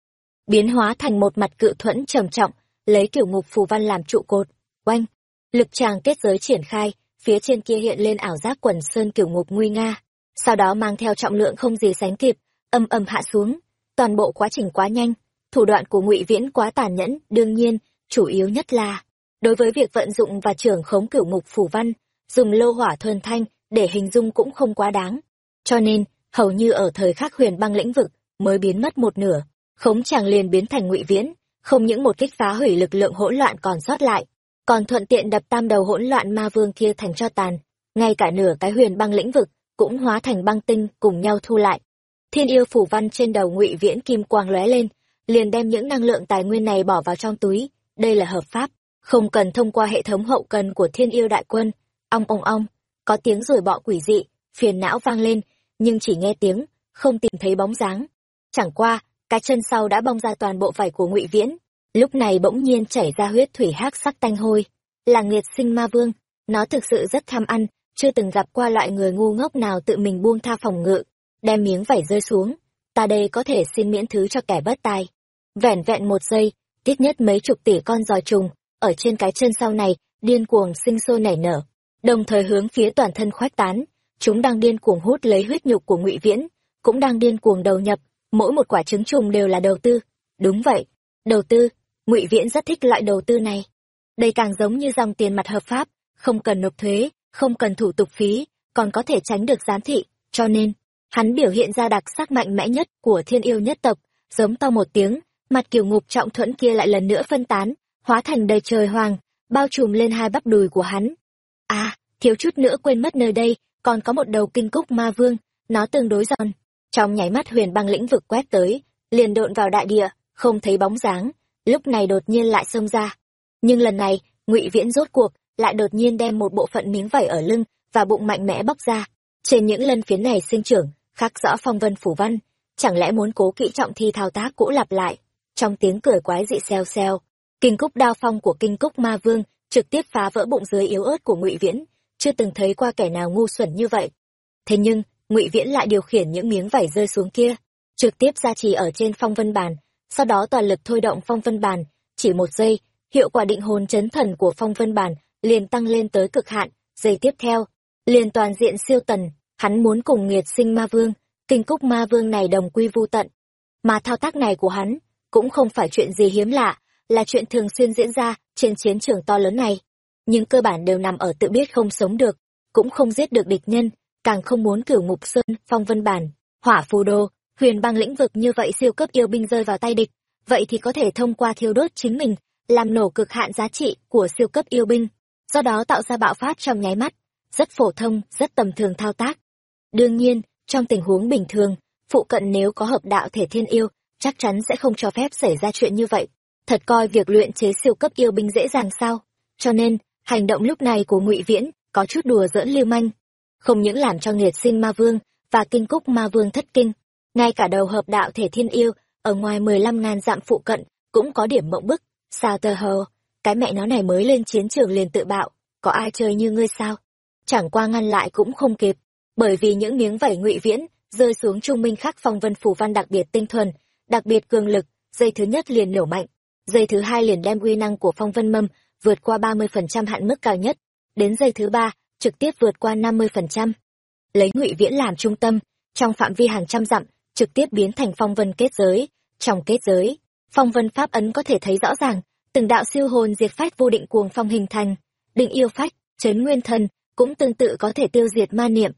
biến hóa thành một mặt cự thuẫn trầm trọng, lấy kiểu ngục phù văn làm trụ cột. Oanh! Lực tràng kết giới triển khai, phía trên kia hiện lên ảo giác quần sơn kiểu ngục nguy nga. Sau đó mang theo trọng lượng không gì sánh kịp, âm âm hạ xuống. Toàn bộ quá trình quá nhanh, thủ đoạn của ngụy viễn quá tàn nhẫn, đương nhiên, chủ yếu nhất là, đối với việc vận dụng và trưởng khống cửu ngục phủ văn, dùng lô hỏa thuần thanh, để hình dung cũng không quá đáng cho nên, hầu như ở thời khắc huyền băng lĩnh vực, mới biến mất một nửa, khống chàng liền biến thành ngụy viễn, không những một kích phá hủy lực lượng hỗn loạn còn sót lại, còn thuận tiện đập tam đầu hỗn loạn ma vương kia thành cho tàn, ngay cả nửa cái huyền băng lĩnh vực cũng hóa thành băng tinh cùng nhau thu lại. Thiên yêu phủ văn trên đầu ngụy viễn kim quang lóe lên, liền đem những năng lượng tài nguyên này bỏ vào trong túi, đây là hợp pháp, không cần thông qua hệ thống hậu cần của thiên yêu đại quân, ong ong ong, có tiếng rồi bọ quỷ dị, phiền não vang lên nhưng chỉ nghe tiếng, không tìm thấy bóng dáng. Chẳng qua, cái chân sau đã bong ra toàn bộ vải của ngụy viễn. Lúc này bỗng nhiên chảy ra huyết thủy hắc sắc tanh hôi. Là nghiệt sinh ma vương, nó thực sự rất tham ăn, chưa từng gặp qua loại người ngu ngốc nào tự mình buông tha phòng ngự, đem miếng vải rơi xuống. Ta đây có thể xin miễn thứ cho kẻ bất tài. Vẻn vẹn một giây, ít nhất mấy chục tỷ con giòi trùng, ở trên cái chân sau này, điên cuồng sinh sôi nảy nở, đồng thời hướng phía toàn thân khoách tán chúng đang điên cuồng hút lấy huyết nhục của ngụy viễn, cũng đang điên cuồng đầu nhập, mỗi một quả trứng trùng đều là đầu tư. Đúng vậy, đầu tư, ngụy viễn rất thích loại đầu tư này. Đây càng giống như dòng tiền mặt hợp pháp, không cần nộp thuế, không cần thủ tục phí, còn có thể tránh được giám thị, cho nên, hắn biểu hiện ra đặc sắc mạnh mẽ nhất của thiên yêu nhất tộc, giống to một tiếng, mặt kiểu ngục trọng thuẫn kia lại lần nữa phân tán, hóa thành đầy trời hoàng, bao trùm lên hai bắp đùi của hắn. À thiếu chút nữa quên mất nơi đây còn có một đầu kinh cúc ma vương, nó tương đối giòn. Trong nháy mắt huyền băng lĩnh vực quét tới, liền độn vào đại địa, không thấy bóng dáng, lúc này đột nhiên lại xông ra. Nhưng lần này, ngụy viễn rốt cuộc, lại đột nhiên đem một bộ phận miếng vảy ở lưng và bụng mạnh mẽ bóc ra. Trên những lân phiến này sinh trưởng, khắc rõ phong vân phủ văn, chẳng lẽ muốn cố kỹ trọng thi thao tác cũ lặp lại? Trong tiếng cười quái dị xèo xèo, kinh cúc đao phong của kinh cúc ma vương trực tiếp phá vỡ bụng dưới yếu ớt của ngụy viễn chưa từng thấy qua kẻ nào ngu xuẩn như vậy. Thế nhưng, ngụy viễn lại điều khiển những miếng vải rơi xuống kia, trực tiếp ra trì ở trên phong vân bàn, sau đó toàn lực thôi động phong vân bàn, chỉ một giây, hiệu quả định hồn chấn thần của phong vân bàn liền tăng lên tới cực hạn. Giây tiếp theo, liền toàn diện siêu tần, hắn muốn cùng nghiệt sinh ma vương, kinh cúc ma vương này đồng quy vu tận. Mà thao tác này của hắn, cũng không phải chuyện gì hiếm lạ, là chuyện thường xuyên diễn ra trên chiến trường to lớn này nhưng cơ bản đều nằm ở tự biết không sống được, cũng không giết được địch nhân, càng không muốn cửu ngục sơn, phong vân bản, hỏa phù đô huyền băng lĩnh vực như vậy siêu cấp yêu binh rơi vào tay địch, vậy thì có thể thông qua thiêu đốt chính mình, làm nổ cực hạn giá trị của siêu cấp yêu binh, do đó tạo ra bạo phát trong nháy mắt, rất phổ thông, rất tầm thường thao tác. Đương nhiên, trong tình huống bình thường, phụ cận nếu có hợp đạo thể thiên yêu, chắc chắn sẽ không cho phép xảy ra chuyện như vậy. Thật coi việc luyện chế siêu cấp yêu binh dễ dàng sao? Cho nên hành động lúc này của ngụy viễn có chút đùa giỡn lưu manh. Không những làm cho nghiệt sinh ma vương và kinh cúc ma vương thất kinh, ngay cả đầu hợp đạo thể thiên yêu ở ngoài mười lăm ngàn dặm phụ cận cũng có điểm mộng bức. Sao tờ hờ, cái mẹ nó này mới lên chiến trường liền tự bạo, có ai chơi như ngươi sao? Chẳng qua ngăn lại cũng không kịp, bởi vì những miếng vảy ngụy viễn rơi xuống trung minh khắc phong vân phủ văn đặc biệt tinh thuần, đặc biệt cường lực, dây thứ nhất liền nổ mạnh, dây thứ hai liền đem uy năng của phong vân mâm vượt qua ba mươi phần trăm hạn mức cao nhất. Đến giây thứ ba, trực tiếp vượt qua năm mươi phần trăm. Lấy ngụy viễn làm trung tâm, trong phạm vi hàng trăm dặm, trực tiếp biến thành phong vân kết giới. Trong kết giới, phong vân pháp ấn có thể thấy rõ ràng, từng đạo siêu hồn diệt phách vô định cuồng phong hình thành. Định yêu phách, chấn nguyên thần, cũng tương tự có thể tiêu diệt ma niệm.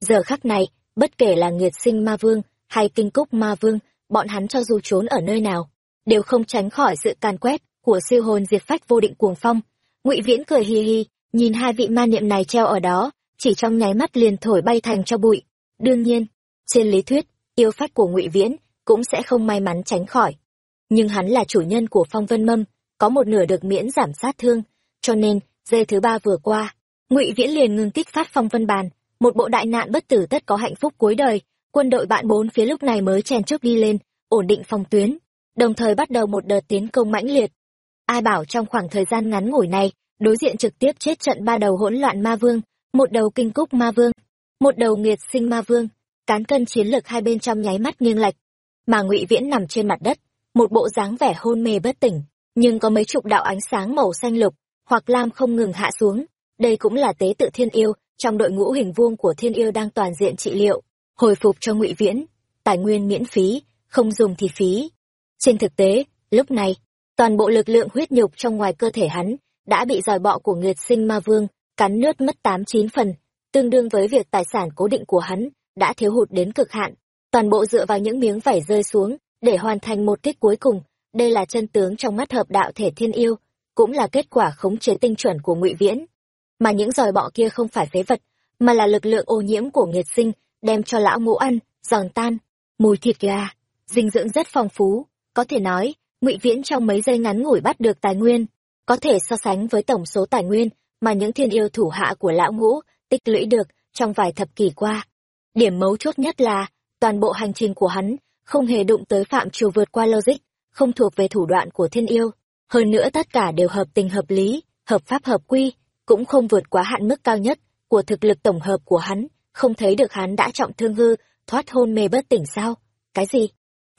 Giờ khắc này, bất kể là nghiệt sinh ma vương hay kinh cúc ma vương, bọn hắn cho dù trốn ở nơi nào, đều không tránh khỏi sự càn quét của siêu hồn diệt phách vô định cuồng phong. Ngụy viễn cười hì hì, nhìn hai vị ma niệm này treo ở đó, chỉ trong nháy mắt liền thổi bay thành cho bụi. Đương nhiên, trên lý thuyết, yêu phách của ngụy viễn cũng sẽ không may mắn tránh khỏi. Nhưng hắn là chủ nhân của phong vân mâm, có một nửa được miễn giảm sát thương, cho nên dê thứ ba vừa qua, ngụy viễn liền ngừng kích phát phong vân bàn, một bộ đại nạn bất tử tất có hạnh phúc cuối đời, quân đội bạn bốn phía lúc này mới chen trước đi lên, ổn định phòng tuyến, đồng thời bắt đầu một đợt tiến công mãnh liệt ai bảo trong khoảng thời gian ngắn ngủi này, đối diện trực tiếp chết trận ba đầu hỗn loạn ma vương, một đầu kinh cúc ma vương, một đầu nghiệt sinh ma vương, cán cân chiến lược hai bên trong nháy mắt nghiêng lệch. Mà ngụy viễn nằm trên mặt đất, một bộ dáng vẻ hôn mê bất tỉnh, nhưng có mấy chục đạo ánh sáng màu xanh lục, hoặc lam không ngừng hạ xuống. Đây cũng là tế tự thiên yêu, trong đội ngũ hình vuông của thiên yêu đang toàn diện trị liệu. Hồi phục cho ngụy viễn, tài nguyên miễn phí, không dùng thì phí. Trên thực tế, lúc này toàn bộ lực lượng huyết nhục trong ngoài cơ thể hắn đã bị dòi bọ của nguyệt sinh ma vương cắn nướt mất tám chín phần. Tương đương với việc tài sản cố định của hắn đã thiếu hụt đến cực hạn. Toàn bộ dựa vào những miếng vải rơi xuống để hoàn thành một kích cuối cùng. Đây là chân tướng trong mắt hợp đạo thể thiên yêu, cũng là kết quả khống chế tinh chuẩn của ngụy viễn. Mà những dòi bọ kia không phải phế vật, mà là lực lượng ô nhiễm của nghiệt sinh, đem cho lão ngũ ăn, giòn tan. Mùi thịt gà, dinh dưỡng rất phong phú, có thể nói ngụy viễn trong mấy giây ngắn ngủi bắt được tài nguyên, có thể so sánh với tổng số tài nguyên mà những thiên yêu thủ hạ của lão ngũ tích lũy được trong vài thập kỷ qua. Điểm mấu chốt nhất là, toàn bộ hành trình của hắn không hề đụng tới phạm trù vượt qua logic, không thuộc về thủ đoạn của thiên yêu. Hơn nữa tất cả đều hợp tình hợp lý, hợp pháp hợp quy, cũng không vượt quá hạn mức cao nhất của thực lực tổng hợp của hắn. Không thấy được hắn đã trọng thương hư, thoát hôn mê bất tỉnh sao? Cái gì?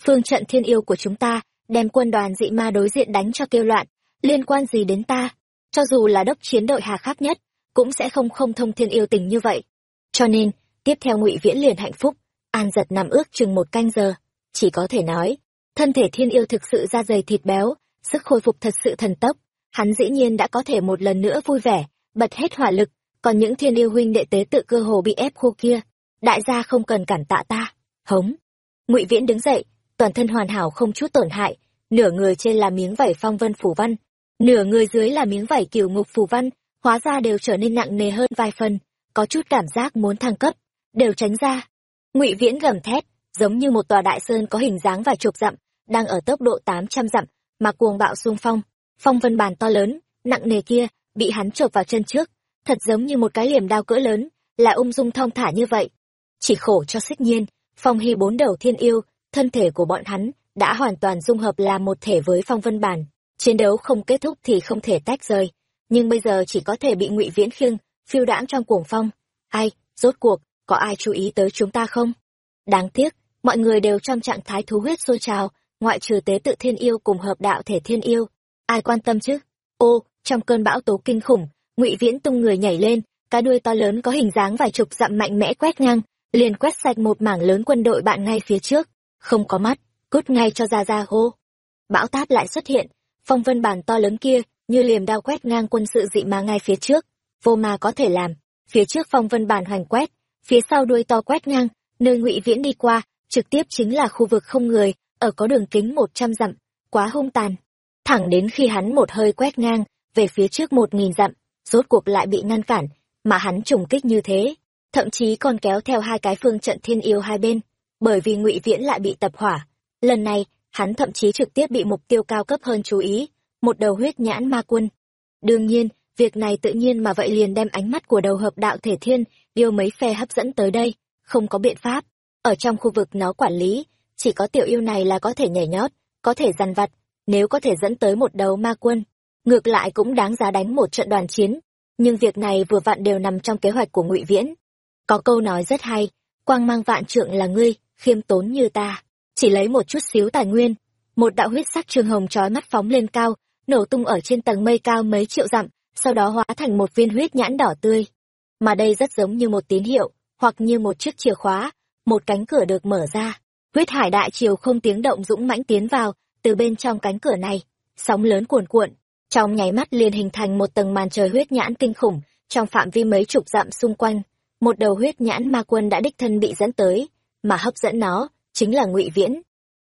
Phương trận thiên yêu của chúng ta đem quân đoàn dị ma đối diện đánh cho kêu loạn. Liên quan gì đến ta? Cho dù là đốc chiến đội hà khắc nhất, cũng sẽ không không thông thiên yêu tình như vậy. Cho nên, tiếp theo ngụy viễn liền hạnh phúc. An giật nằm ước chừng một canh giờ. Chỉ có thể nói, thân thể thiên yêu thực sự da dày thịt béo, sức khôi phục thật sự thần tốc. Hắn dĩ nhiên đã có thể một lần nữa vui vẻ, bật hết hỏa lực. Còn những thiên yêu huynh đệ tế tự cơ hồ bị ép khô kia. Đại gia không cần cản tạ ta. Hống. Ngụy viễn đứng dậy toàn thân hoàn hảo không chút tổn hại, nửa người trên là miếng vảy phong vân phủ văn, nửa người dưới là miếng vảy kiều ngục phủ văn, hóa ra đều trở nên nặng nề hơn vài phần, có chút cảm giác muốn thăng cấp, đều tránh ra. Ngụy viễn gầm thét, giống như một tòa đại sơn có hình dáng vài chục dặm, đang ở tốc độ tám trăm dặm, mà cuồng bạo xung phong phong vân bàn to lớn, nặng nề kia, bị hắn chộp vào chân trước, thật giống như một cái liềm đao cỡ lớn, là ung dung thong thả như vậy. Chỉ khổ cho xích nhiên, phong hy bốn đầu thiên yêu thân thể của bọn hắn đã hoàn toàn dung hợp làm một thể với phong vân bản. Chiến đấu không kết thúc thì không thể tách rời, nhưng bây giờ chỉ có thể bị ngụy viễn khiêng phiêu đãng trong cuồng phong. Ai, rốt cuộc, có ai chú ý tới chúng ta không? Đáng tiếc, mọi người đều trong trạng thái thú huyết sôi trào, ngoại trừ tế tự thiên yêu cùng hợp đạo thể thiên yêu. Ai quan tâm chứ? Ô, trong cơn bão tố kinh khủng, ngụy viễn tung người nhảy lên cái đuôi to lớn có hình dáng vài chục dặm mạnh mẽ quét ngang, liền quét sạch một mảng lớn quân đội bạn ngay phía trước không có mắt, cút ngay cho ra ra hô. Bão táp lại xuất hiện, phong vân bàn to lớn kia, như liềm đao quét ngang quân sự dị ma ngay phía trước, vô ma có thể làm. Phía trước phong vân bàn hoành quét, phía sau đuôi to quét ngang, nơi ngụy viễn đi qua, trực tiếp chính là khu vực không người, ở có đường kính một trăm dặm, quá hung tàn. Thẳng đến khi hắn một hơi quét ngang, về phía trước một nghìn dặm, rốt cuộc lại bị ngăn cản, mà hắn trùng kích như thế, thậm chí còn kéo theo hai cái phương trận thiên yêu hai bên bởi vì ngụy viễn lại bị tập hỏa. Lần này, hắn thậm chí trực tiếp bị mục tiêu cao cấp hơn chú ý, một đầu huyết nhãn ma quân. Đương nhiên, việc này tự nhiên mà vậy liền đem ánh mắt của đầu hợp đạo thể thiên, yêu mấy phe hấp dẫn tới đây, không có biện pháp. Ở trong khu vực nó quản lý, chỉ có tiểu yêu này là có thể nhảy nhót, có thể dằn vặt, nếu có thể dẫn tới một đầu ma quân. Ngược lại cũng đáng giá đánh một trận đoàn chiến, nhưng việc này vừa vặn đều nằm trong kế hoạch của ngụy viễn. Có câu nói rất hay, quang mang vạn trượng là ngươi khiêm tốn như ta. Chỉ lấy một chút xíu tài nguyên một đạo huyết sắc trường hồng trói mắt phóng lên cao nổ tung ở trên tầng mây cao mấy triệu dặm sau đó hóa thành một viên huyết nhãn đỏ tươi. Mà đây rất giống như một tín hiệu hoặc như một chiếc chìa khóa một cánh cửa được mở ra. Huyết hải đại triều không tiếng động dũng mãnh tiến vào từ bên trong cánh cửa này sóng lớn cuồn cuộn trong nháy mắt liền hình thành một tầng màn trời huyết nhãn kinh khủng trong phạm vi mấy chục dặm xung quanh một đầu huyết nhãn ma quân đã đích thân bị dẫn tới, mà hấp dẫn nó, chính là ngụy Viễn.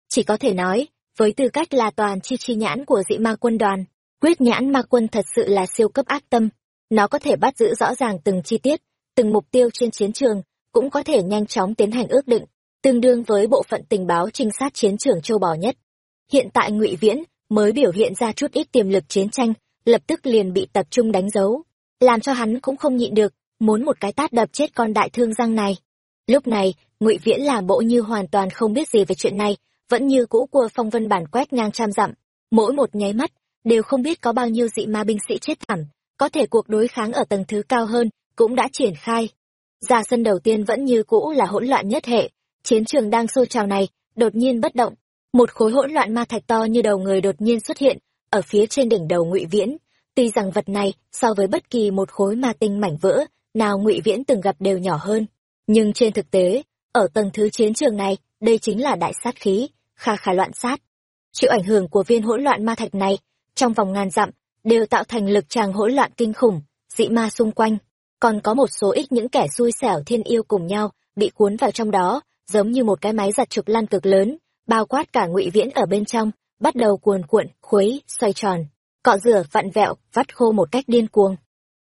Chỉ có thể nói, với tư cách là toàn chi chi nhãn của dị ma quân đoàn, quyết nhãn ma quân thật sự là siêu cấp ác tâm. Nó có thể bắt giữ rõ ràng từng chi tiết, từng mục tiêu trên chiến trường, cũng có thể nhanh chóng tiến hành ước định, tương đương với bộ phận tình báo trinh sát chiến trường châu bò nhất. Hiện tại ngụy Viễn mới biểu hiện ra chút ít tiềm lực chiến tranh, lập tức liền bị tập trung đánh dấu, làm cho hắn cũng không nhịn được, muốn một cái tát đập chết con đại thương răng này. Lúc này, ngụy Viễn làm bộ như hoàn toàn không biết gì về chuyện này, vẫn như cũ cua phong vân bản quét ngang trăm dặm, mỗi một nháy mắt đều không biết có bao nhiêu dị ma binh sĩ chết thảm, có thể cuộc đối kháng ở tầng thứ cao hơn cũng đã triển khai. Ra sân đầu tiên vẫn như cũ là hỗn loạn nhất hệ, chiến trường đang sôi trào này, đột nhiên bất động, một khối hỗn loạn ma thạch to như đầu người đột nhiên xuất hiện ở phía trên đỉnh đầu ngụy viễn. Tuy rằng vật này so với bất kỳ một khối ma tinh mảnh vỡ nào ngụy viễn từng gặp đều nhỏ hơn nhưng trên thực tế ở tầng thứ chiến trường này, đây chính là đại sát khí, kha khả loạn sát. Chịu ảnh hưởng của viên hỗn loạn ma thạch này, trong vòng ngàn dặm, đều tạo thành lực tràng hỗn loạn kinh khủng, dị ma xung quanh. Còn có một số ít những kẻ xui xẻo thiên yêu cùng nhau bị cuốn vào trong đó, giống như một cái máy giặt trục lăn cực lớn, bao quát cả ngụy viễn ở bên trong, bắt đầu cuồn cuộn, khuấy, xoay tròn. Cọ rửa, vặn vẹo, vắt khô một cách điên cuồng.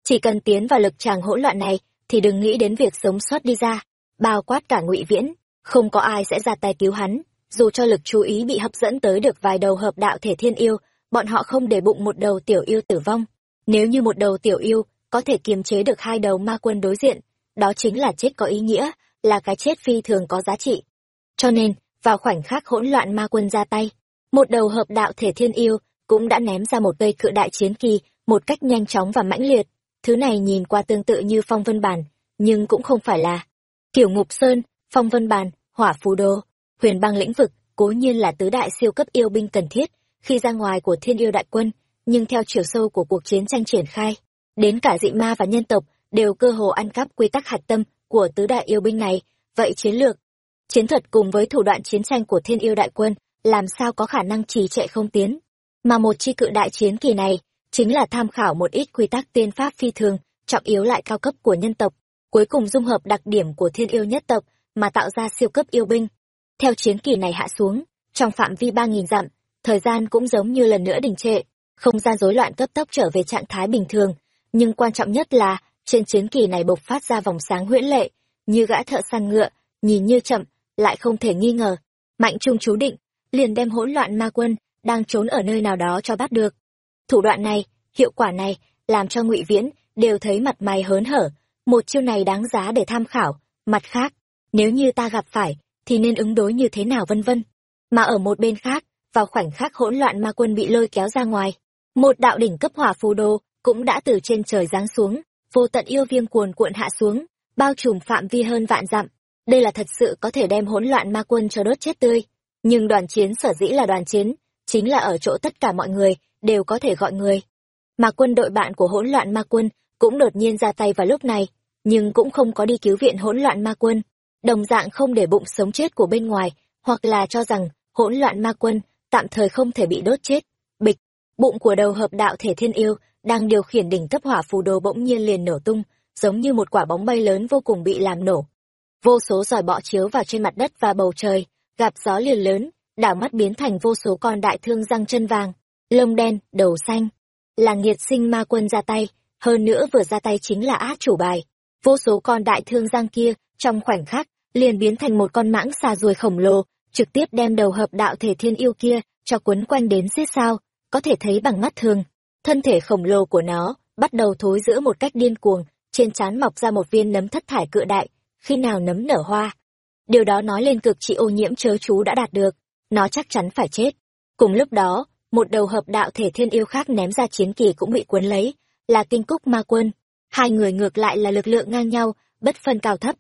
Chỉ cần tiến vào lực tràng hỗn loạn này, thì đừng nghĩ đến việc sống sót đi ra bao quát cả ngụy viễn, không có ai sẽ ra tay cứu hắn, dù cho lực chú ý bị hấp dẫn tới được vài đầu hợp đạo thể thiên yêu, bọn họ không để bụng một đầu tiểu yêu tử vong. Nếu như một đầu tiểu yêu có thể kiềm chế được hai đầu ma quân đối diện, đó chính là chết có ý nghĩa, là cái chết phi thường có giá trị. Cho nên, vào khoảnh khắc hỗn loạn ma quân ra tay, một đầu hợp đạo thể thiên yêu cũng đã ném ra một cây cự đại chiến kỳ, một cách nhanh chóng và mãnh liệt. Thứ này nhìn qua tương tự như phong vân bản, nhưng cũng không phải là kiểu ngục sơn, phong vân bàn, hỏa phù đô, huyền băng lĩnh vực cố nhiên là tứ đại siêu cấp yêu binh cần thiết khi ra ngoài của thiên yêu đại quân, nhưng theo chiều sâu của cuộc chiến tranh triển khai, đến cả dị ma và nhân tộc đều cơ hồ ăn cắp quy tắc hạt tâm của tứ đại yêu binh này. Vậy chiến lược, chiến thuật cùng với thủ đoạn chiến tranh của thiên yêu đại quân làm sao có khả năng trì trệ không tiến? Mà một chi cự đại chiến kỳ này chính là tham khảo một ít quy tắc tiên pháp phi thường, trọng yếu lại cao cấp của nhân tộc cuối cùng dung hợp đặc điểm của thiên yêu nhất tộc mà tạo ra siêu cấp yêu binh. Theo chiến kỳ này hạ xuống, trong phạm vi ba nghìn dặm, thời gian cũng giống như lần nữa đình trệ, không gian rối loạn cấp tốc trở về trạng thái bình thường. Nhưng quan trọng nhất là, trên chiến kỳ này bộc phát ra vòng sáng huyễn lệ, như gã thợ săn ngựa, nhìn như chậm, lại không thể nghi ngờ. Mạnh trung chú định, liền đem hỗn loạn ma quân đang trốn ở nơi nào đó cho bắt được. Thủ đoạn này, hiệu quả này, làm cho ngụy viễn đều thấy mặt mày hớn hở một chiêu này đáng giá để tham khảo. Mặt khác, nếu như ta gặp phải, thì nên ứng đối như thế nào vân vân? Mà ở một bên khác, vào khoảnh khắc hỗn loạn ma quân bị lôi kéo ra ngoài, một đạo đỉnh cấp hỏa phù đồ cũng đã từ trên trời giáng xuống, vô tận yêu viêm cuồn cuộn hạ xuống, bao trùm phạm vi hơn vạn dặm. Đây là thật sự có thể đem hỗn loạn ma quân cho đốt chết tươi. Nhưng đoàn chiến sở dĩ là đoàn chiến, chính là ở chỗ tất cả mọi người đều có thể gọi người. Mà quân đội bạn của hỗn loạn ma quân cũng đột nhiên ra tay vào lúc này, nhưng cũng không có đi cứu viện hỗn loạn ma quân. Đồng dạng không để bụng sống chết của bên ngoài, hoặc là cho rằng hỗn loạn ma quân tạm thời không thể bị đốt chết. Bịch, bụng của đầu hợp đạo thể thiên yêu đang điều khiển đỉnh cấp hỏa phù đồ bỗng nhiên liền nổ tung, giống như một quả bóng bay lớn vô cùng bị làm nổ. Vô số giỏi bọ chiếu vào trên mặt đất và bầu trời, gặp gió liền lớn, đảo mắt biến thành vô số con đại thương răng chân vàng, lông đen, đầu xanh. Là nghiệt sinh ma quân ra tay hơn nữa vừa ra tay chính là át chủ bài vô số con đại thương giang kia trong khoảnh khắc liền biến thành một con mãng xà ruồi khổng lồ trực tiếp đem đầu hợp đạo thể thiên yêu kia cho quấn quanh đến xiết sao có thể thấy bằng mắt thường thân thể khổng lồ của nó bắt đầu thối giữa một cách điên cuồng trên trán mọc ra một viên nấm thất thải cự đại khi nào nấm nở hoa. Điều đó nói lên cực trị ô nhiễm chớ chú đã đạt được, nó chắc chắn phải chết. Cùng lúc đó, một đầu hợp đạo thể thiên yêu khác ném ra chiến kỳ cũng bị cuốn lấy, là kinh cúc ma quân. Hai người ngược lại là lực lượng ngang nhau, bất phân cao thấp.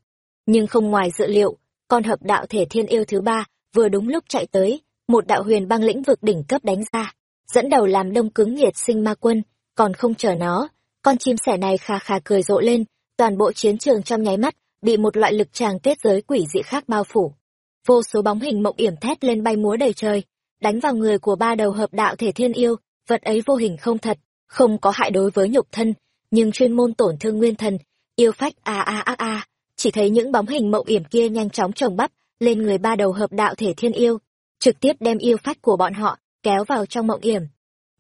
Nhưng không ngoài dự liệu, con hợp đạo thể thiên yêu thứ ba vừa đúng lúc chạy tới, một đạo huyền băng lĩnh vực đỉnh cấp đánh ra, dẫn đầu làm đông cứng nghiệt sinh ma quân, còn không chờ nó, con chim sẻ này khà khà cười rộ lên, toàn bộ chiến trường trong nháy mắt bị một loại lực tràng kết giới quỷ dị khác bao phủ. Vô số bóng hình mộng yểm thét lên bay múa đầy trời, đánh vào người của ba đầu hợp đạo thể thiên yêu, vật ấy vô hình không thật, không có hại đối với nhục thân, nhưng chuyên môn tổn thương nguyên thần, yêu phách a a a a, chỉ thấy những bóng hình mộng yểm kia nhanh chóng trồng bắp lên người ba đầu hợp đạo thể thiên yêu, trực tiếp đem yêu phách của bọn họ kéo vào trong mộng yểm.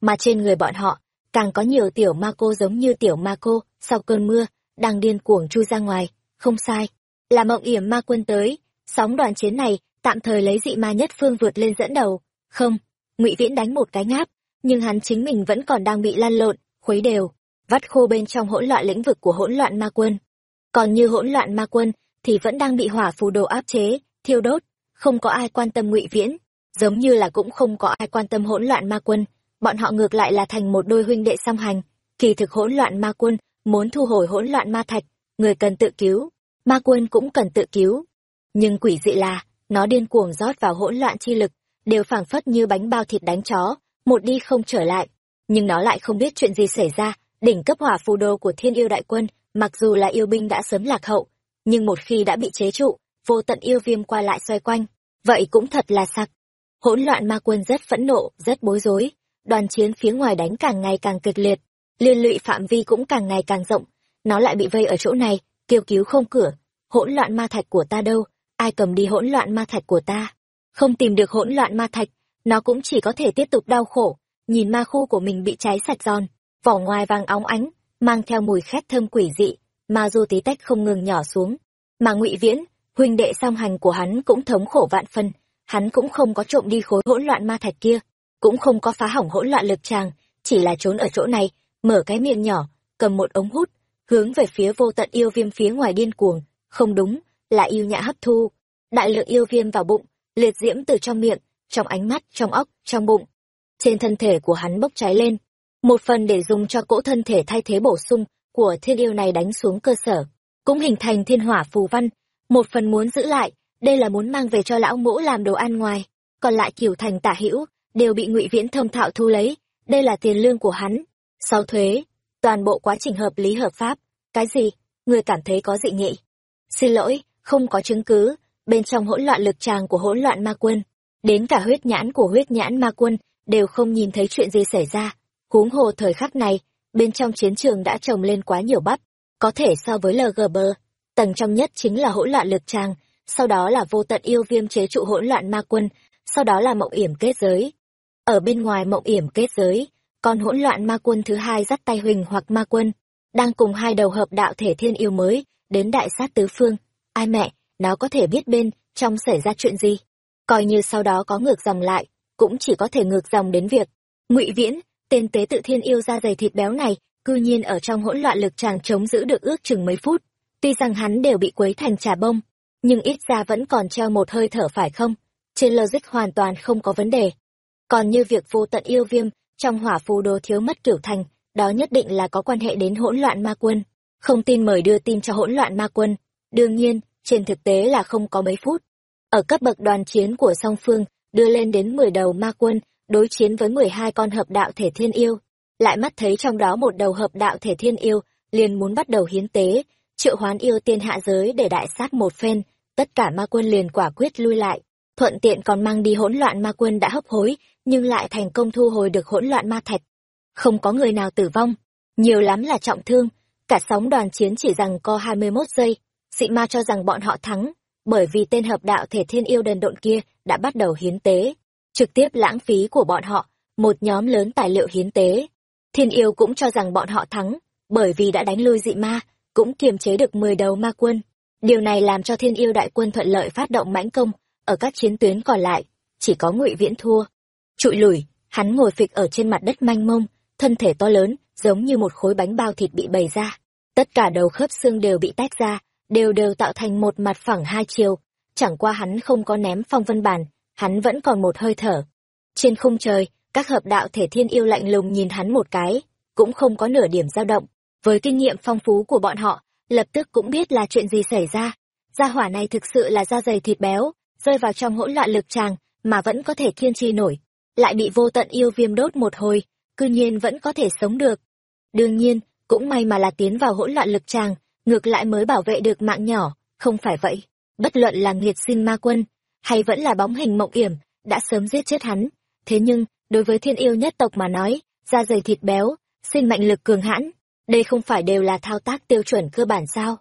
Mà trên người bọn họ, càng có nhiều tiểu ma cô giống như tiểu ma cô sau cơn mưa, đang điên cuồng chui ra ngoài, không sai. Là mộng yểm ma quân tới, sóng đoàn chiến này tạm thời lấy dị ma nhất phương vượt lên dẫn đầu. Không, ngụy Viễn đánh một cái ngáp, nhưng hắn chính mình vẫn còn đang bị lăn lộn, khuấy đều, vắt khô bên trong hỗn loạn lĩnh vực của hỗn loạn ma quân. Còn như hỗn loạn ma quân thì vẫn đang bị hỏa phù đồ áp chế, thiêu đốt, không có ai quan tâm ngụy Viễn, giống như là cũng không có ai quan tâm hỗn loạn ma quân, bọn họ ngược lại là thành một đôi huynh đệ song hành. Kỳ thực hỗn loạn ma quân muốn thu hồi hỗn loạn ma thạch, người cần tự cứu, ma quân cũng cần tự cứu. Nhưng quỷ dị là, nó điên cuồng rót vào hỗn loạn chi lực, đều phảng phất như bánh bao thịt đánh chó, một đi không trở lại. Nhưng nó lại không biết chuyện gì xảy ra, đỉnh cấp hỏa phù đồ của thiên yêu đại quân, mặc dù là yêu binh đã sớm lạc hậu, nhưng một khi đã bị chế trụ, vô tận yêu viêm qua lại xoay quanh, vậy cũng thật là sặc. Hỗn loạn ma quân rất phẫn nộ, rất bối rối, đoàn chiến phía ngoài đánh càng ngày càng kịch liệt, liên lụy phạm vi cũng càng ngày càng rộng, nó lại bị vây ở chỗ này, kêu cứu không cửa, hỗn loạn ma thạch của ta đâu, ai cầm đi hỗn loạn ma thạch của ta. Không tìm được hỗn loạn ma thạch, nó cũng chỉ có thể tiếp tục đau khổ, nhìn ma khu của mình bị cháy sạch giòn, vỏ ngoài vàng óng ánh, mang theo mùi khét thơm quỷ dị, ma du tí tách không ngừng nhỏ xuống. Mà ngụy Viễn, huynh đệ song hành của hắn cũng thống khổ vạn phân, hắn cũng không có trộm đi khối hỗn loạn ma thạch kia, cũng không có phá hỏng hỗn loạn lực tràng, chỉ là trốn ở chỗ này, mở cái miệng nhỏ, cầm một ống hút, hướng về phía vô tận yêu viêm phía ngoài điên cuồng, không đúng, là yêu nhã hấp thu. Đại lượng yêu viêm vào bụng, liệt diễm từ trong miệng, trong ánh mắt, trong óc, trong bụng. Trên thân thể của hắn bốc cháy lên, một phần để dùng cho cỗ thân thể thay thế bổ sung của thiên yêu này đánh xuống cơ sở, cũng hình thành thiên hỏa phù văn, một phần muốn giữ lại, đây là muốn mang về cho lão mũ làm đồ ăn ngoài, còn lại kiểu thành tả hữu đều bị ngụy viễn thông thạo thu lấy, đây là tiền lương của hắn. Sau thuế, toàn bộ quá trình hợp lý hợp pháp, cái gì, người cảm thấy có dị nghị. Xin lỗi, không có chứng cứ, bên trong hỗn loạn lực tràng của hỗn loạn ma quân, đến cả huyết nhãn của huyết nhãn ma quân đều không nhìn thấy chuyện gì xảy ra. Huống hồ thời khắc này, bên trong chiến trường đã trồng lên quá nhiều bắp, có thể so với LGB. Tầng trong nhất chính là hỗn loạn lực tràng, sau đó là vô tận yêu viêm chế trụ hỗn loạn ma quân, sau đó là mộng yểm kết giới. Ở bên ngoài mộng yểm kết giới, còn hỗn loạn ma quân thứ hai dắt tay huỳnh hoặc ma quân, đang cùng hai đầu hợp đạo thể thiên yêu mới, đến đại sát tứ phương. Ai mẹ, nó có thể biết bên, trong xảy ra chuyện gì. Coi như sau đó có ngược dòng lại, cũng chỉ có thể ngược dòng đến việc. ngụy Viễn, tên tế tự thiên yêu da dày thịt béo này, cư nhiên ở trong hỗn loạn lực chàng chống giữ được ước chừng mấy phút. Tuy rằng hắn đều bị quấy thành trà bông, nhưng ít ra vẫn còn treo một hơi thở phải không? Trên logic hoàn toàn không có vấn đề. Còn như việc vô tận yêu viêm, trong hỏa phù đồ thiếu mất kiểu thành, đó nhất định là có quan hệ đến hỗn loạn ma quân. Không tin mời đưa tin cho hỗn loạn ma quân. Đương nhiên, trên thực tế là không có mấy phút. Ở cấp bậc đoàn chiến của song phương, đưa lên đến 10 đầu ma quân, đối chiến với 12 con hợp đạo thể thiên yêu. Lại mắt thấy trong đó một đầu hợp đạo thể thiên yêu, liền muốn bắt đầu hiến tế, triệu hoán yêu tiên hạ giới để đại sát một phen, tất cả ma quân liền quả quyết lui lại, thuận tiện còn mang đi hỗn loạn ma quân đã hấp hối, nhưng lại thành công thu hồi được hỗn loạn ma thạch. Không có người nào tử vong, nhiều lắm là trọng thương, cả sóng đoàn chiến chỉ rằng co 21 giây, dị ma cho rằng bọn họ thắng, bởi vì tên hợp đạo thể thiên yêu đần độn kia đã bắt đầu hiến tế, trực tiếp lãng phí của bọn họ, một nhóm lớn tài liệu hiến tế. Thiên yêu cũng cho rằng bọn họ thắng, bởi vì đã đánh lui dị ma, cũng kiềm chế được 10 đầu ma quân. Điều này làm cho thiên yêu đại quân thuận lợi phát động mãnh công, ở các chiến tuyến còn lại, chỉ có ngụy Viễn thua. Trụi lùi, hắn ngồi phịch ở trên mặt đất manh mông, thân thể to lớn, giống như một khối bánh bao thịt bị bày ra. Tất cả đầu khớp xương đều bị tách ra, đều đều tạo thành một mặt phẳng hai chiều. Chẳng qua hắn không có ném phong vân bản, hắn vẫn còn một hơi thở. Trên khung trời, các hợp đạo thể thiên yêu lạnh lùng nhìn hắn một cái, cũng không có nửa điểm dao động. Với kinh nghiệm phong phú của bọn họ, lập tức cũng biết là chuyện gì xảy ra. Gia hỏa này thực sự là da dày thịt béo, rơi vào trong hỗn loạn lực tràng, mà vẫn có thể kiên trì nổi. Lại bị vô tận yêu viêm đốt một hồi, cư nhiên vẫn có thể sống được. Đương nhiên, cũng may mà là tiến vào hỗn loạn lực tràng, ngược lại mới bảo vệ được mạng nhỏ, không phải vậy. Bất luận là nghiệt xin ma quân, hay vẫn là bóng hình mộng yểm, đã sớm giết chết hắn. Thế nhưng, đối với thiên yêu nhất tộc mà nói, da dày thịt béo, sinh mạnh lực cường hãn, đây không phải đều là thao tác tiêu chuẩn cơ bản sao?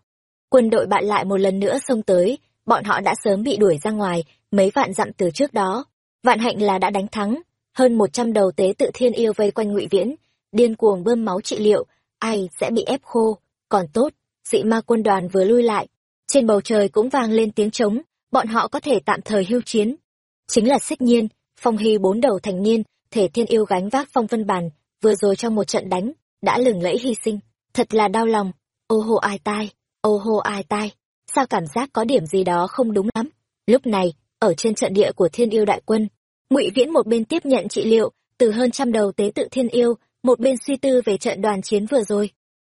quân đội bạn lại một lần nữa xông tới bọn họ đã sớm bị đuổi ra ngoài mấy vạn dặm từ trước đó vạn hạnh là đã đánh thắng hơn một trăm đầu tế tự thiên yêu vây quanh ngụy viễn điên cuồng bơm máu trị liệu ai sẽ bị ép khô còn tốt dị ma quân đoàn vừa lui lại. Trên bầu trời cũng vang lên tiếng trống, bọn họ có thể tạm thời hưu chiến. Chính là xích nhiên, phong hy bốn đầu thành niên, thể thiên yêu gánh vác phong vân bàn, vừa rồi trong một trận đánh, đã lừng lẫy hy sinh. Thật là đau lòng. Ô hô ai tai, ô hô ai tai. Sao cảm giác có điểm gì đó không đúng lắm? Lúc này, ở trên trận địa của thiên yêu đại quân, ngụy viễn một bên tiếp nhận trị liệu, từ hơn trăm đầu tế tự thiên yêu, một bên suy tư về trận đoàn chiến vừa rồi.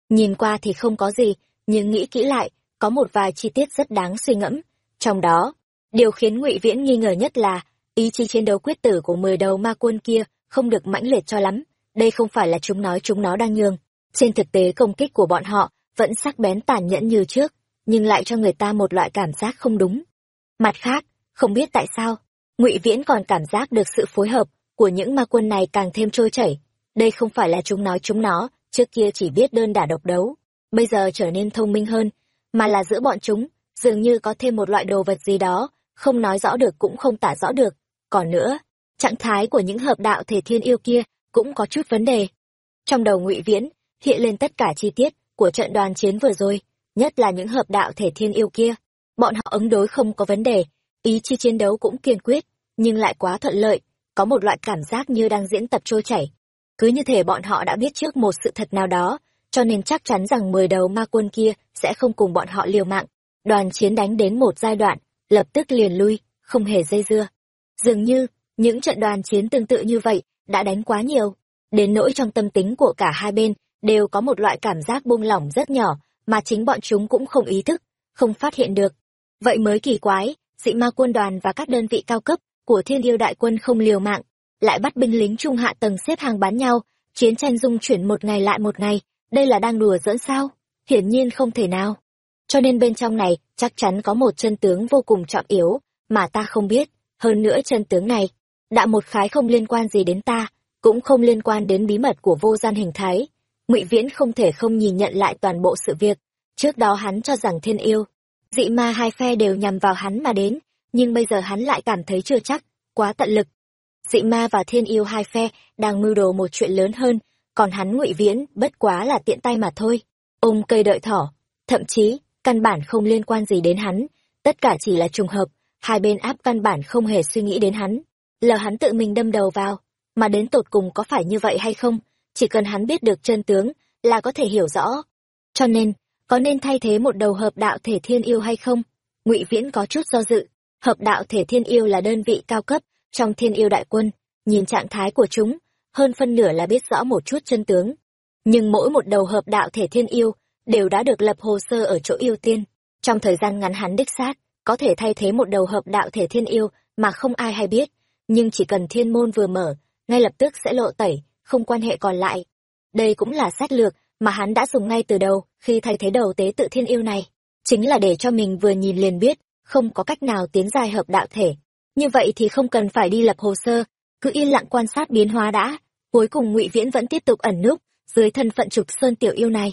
Nhìn qua thì không có gì nhưng nghĩ kỹ lại, có một vài chi tiết rất đáng suy ngẫm. Trong đó, điều khiến ngụy viễn nghi ngờ nhất là, ý chí chiến đấu quyết tử của mười đầu ma quân kia không được mãnh liệt cho lắm. Đây không phải là chúng nói chúng nó đang nhường. Trên thực tế, công kích của bọn họ vẫn sắc bén tàn nhẫn như trước, nhưng lại cho người ta một loại cảm giác không đúng. Mặt khác, không biết tại sao, ngụy viễn còn cảm giác được sự phối hợp của những ma quân này càng thêm trôi chảy. Đây không phải là chúng nói chúng nó, trước kia chỉ biết đơn đả độc đấu bây giờ trở nên thông minh hơn, mà là giữa bọn chúng, dường như có thêm một loại đồ vật gì đó, không nói rõ được cũng không tả rõ được. Còn nữa, trạng thái của những hợp đạo thể thiên yêu kia cũng có chút vấn đề. Trong đầu ngụy viễn, hiện lên tất cả chi tiết của trận đoàn chiến vừa rồi, nhất là những hợp đạo thể thiên yêu kia. Bọn họ ứng đối không có vấn đề, ý chí chiến đấu cũng kiên quyết, nhưng lại quá thuận lợi, có một loại cảm giác như đang diễn tập trôi chảy. Cứ như thể bọn họ đã biết trước một sự thật nào đó cho nên chắc chắn rằng mười đầu ma quân kia sẽ không cùng bọn họ liều mạng. Đoàn chiến đánh đến một giai đoạn, lập tức liền lui, không hề dây dưa. Dường như, những trận đoàn chiến tương tự như vậy đã đánh quá nhiều. Đến nỗi trong tâm tính của cả hai bên đều có một loại cảm giác buông lỏng rất nhỏ mà chính bọn chúng cũng không ý thức, không phát hiện được. Vậy mới kỳ quái, dị ma quân đoàn và các đơn vị cao cấp của thiên yêu đại quân không liều mạng, lại bắt binh lính trung hạ tầng xếp hàng bán nhau, chiến tranh dung chuyển một ngày lại một ngày đây là đang đùa giỡn sao? Hiển nhiên không thể nào. Cho nên bên trong này, chắc chắn có một chân tướng vô cùng trọng yếu, mà ta không biết. Hơn nữa chân tướng này, đã một khái không liên quan gì đến ta, cũng không liên quan đến bí mật của vô gian hình thái. Ngụy viễn không thể không nhìn nhận lại toàn bộ sự việc. Trước đó hắn cho rằng thiên yêu, dị ma hai phe đều nhằm vào hắn mà đến, nhưng bây giờ hắn lại cảm thấy chưa chắc, quá tận lực. Dị ma và thiên yêu hai phe đang mưu đồ một chuyện lớn hơn còn hắn ngụy viễn, bất quá là tiện tay mà thôi. Ôm cây đợi thỏ, thậm chí, căn bản không liên quan gì đến hắn. Tất cả chỉ là trùng hợp, hai bên áp căn bản không hề suy nghĩ đến hắn. Lờ hắn tự mình đâm đầu vào, mà đến tột cùng có phải như vậy hay không, chỉ cần hắn biết được chân tướng, là có thể hiểu rõ. Cho nên, có nên thay thế một đầu hợp đạo thể thiên yêu hay không? Ngụy viễn có chút do dự. Hợp đạo thể thiên yêu là đơn vị cao cấp trong thiên yêu đại quân, nhìn trạng thái của chúng hơn phân nửa là biết rõ một chút chân tướng. Nhưng mỗi một đầu hợp đạo thể thiên yêu đều đã được lập hồ sơ ở chỗ yêu tiên. Trong thời gian ngắn hắn đích xác có thể thay thế một đầu hợp đạo thể thiên yêu mà không ai hay biết, nhưng chỉ cần thiên môn vừa mở, ngay lập tức sẽ lộ tẩy, không quan hệ còn lại. Đây cũng là sách lược mà hắn đã dùng ngay từ đầu khi thay thế đầu tế tự thiên yêu này. Chính là để cho mình vừa nhìn liền biết, không có cách nào tiến dài hợp đạo thể. Như vậy thì không cần phải đi lập hồ sơ, cứ yên lặng quan sát biến hóa đã cuối cùng ngụy viễn vẫn tiếp tục ẩn núp dưới thân phận trục sơn tiểu yêu này.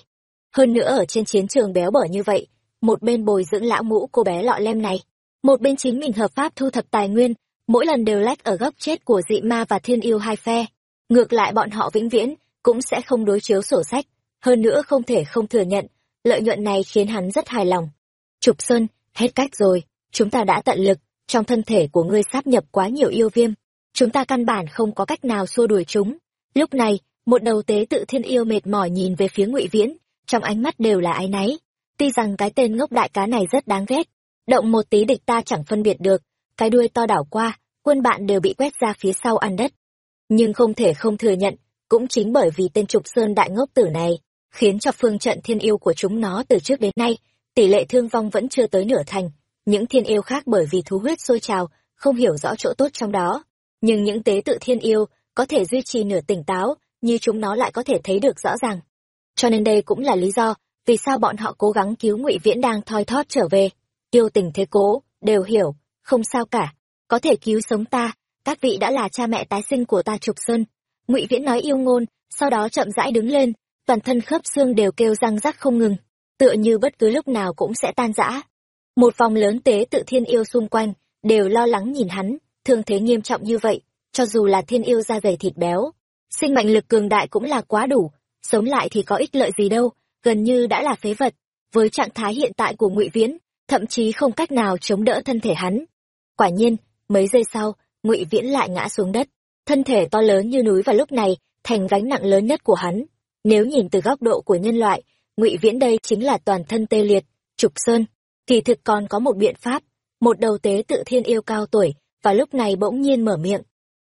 Hơn nữa ở trên chiến trường béo bở như vậy, một bên bồi dưỡng lão ngũ cô bé lọ lem này, một bên chính mình hợp pháp thu thập tài nguyên, mỗi lần đều lách ở góc chết của dị ma và thiên yêu hai phe. Ngược lại bọn họ vĩnh viễn cũng sẽ không đối chiếu sổ sách, hơn nữa không thể không thừa nhận, lợi nhuận này khiến hắn rất hài lòng. Trục sơn, hết cách rồi, chúng ta đã tận lực, trong thân thể của ngươi sáp nhập quá nhiều yêu viêm, chúng ta căn bản không có cách nào xua đuổi chúng lúc này, một đầu tế tự thiên yêu mệt mỏi nhìn về phía ngụy viễn, trong ánh mắt đều là ái náy. Tuy rằng cái tên ngốc đại cá này rất đáng ghét, động một tí địch ta chẳng phân biệt được, cái đuôi to đảo qua, quân bạn đều bị quét ra phía sau ăn đất. Nhưng không thể không thừa nhận, cũng chính bởi vì tên trục sơn đại ngốc tử này, khiến cho phương trận thiên yêu của chúng nó từ trước đến nay, tỷ lệ thương vong vẫn chưa tới nửa thành. Những thiên yêu khác bởi vì thú huyết sôi trào, không hiểu rõ chỗ tốt trong đó. Nhưng những tế tự thiên yêu có thể duy trì nửa tỉnh táo như chúng nó lại có thể thấy được rõ ràng. Cho nên đây cũng là lý do vì sao bọn họ cố gắng cứu ngụy viễn đang thoi thóp trở về. Tiêu tình thế cố đều hiểu không sao cả. Có thể cứu sống ta các vị đã là cha mẹ tái sinh của ta trục sơn. Ngụy viễn nói yêu ngôn sau đó chậm rãi đứng lên toàn thân khớp xương đều kêu răng rắc không ngừng tựa như bất cứ lúc nào cũng sẽ tan rã. Một vòng lớn tế tự thiên yêu xung quanh, đều lo lắng nhìn hắn, thương thế nghiêm trọng như vậy, cho dù là thiên yêu da dày thịt béo. Sinh mệnh lực cường đại cũng là quá đủ, sống lại thì có ích lợi gì đâu, gần như đã là phế vật. Với trạng thái hiện tại của ngụy Viễn, thậm chí không cách nào chống đỡ thân thể hắn. Quả nhiên, mấy giây sau, ngụy Viễn lại ngã xuống đất, thân thể to lớn như núi vào lúc này thành gánh nặng lớn nhất của hắn. Nếu nhìn từ góc độ của nhân loại, ngụy Viễn đây chính là toàn thân tê liệt, trục sơn. Kỳ thực còn có một biện pháp, một đầu tế tự thiên yêu cao tuổi, và lúc này bỗng nhiên mở miệng.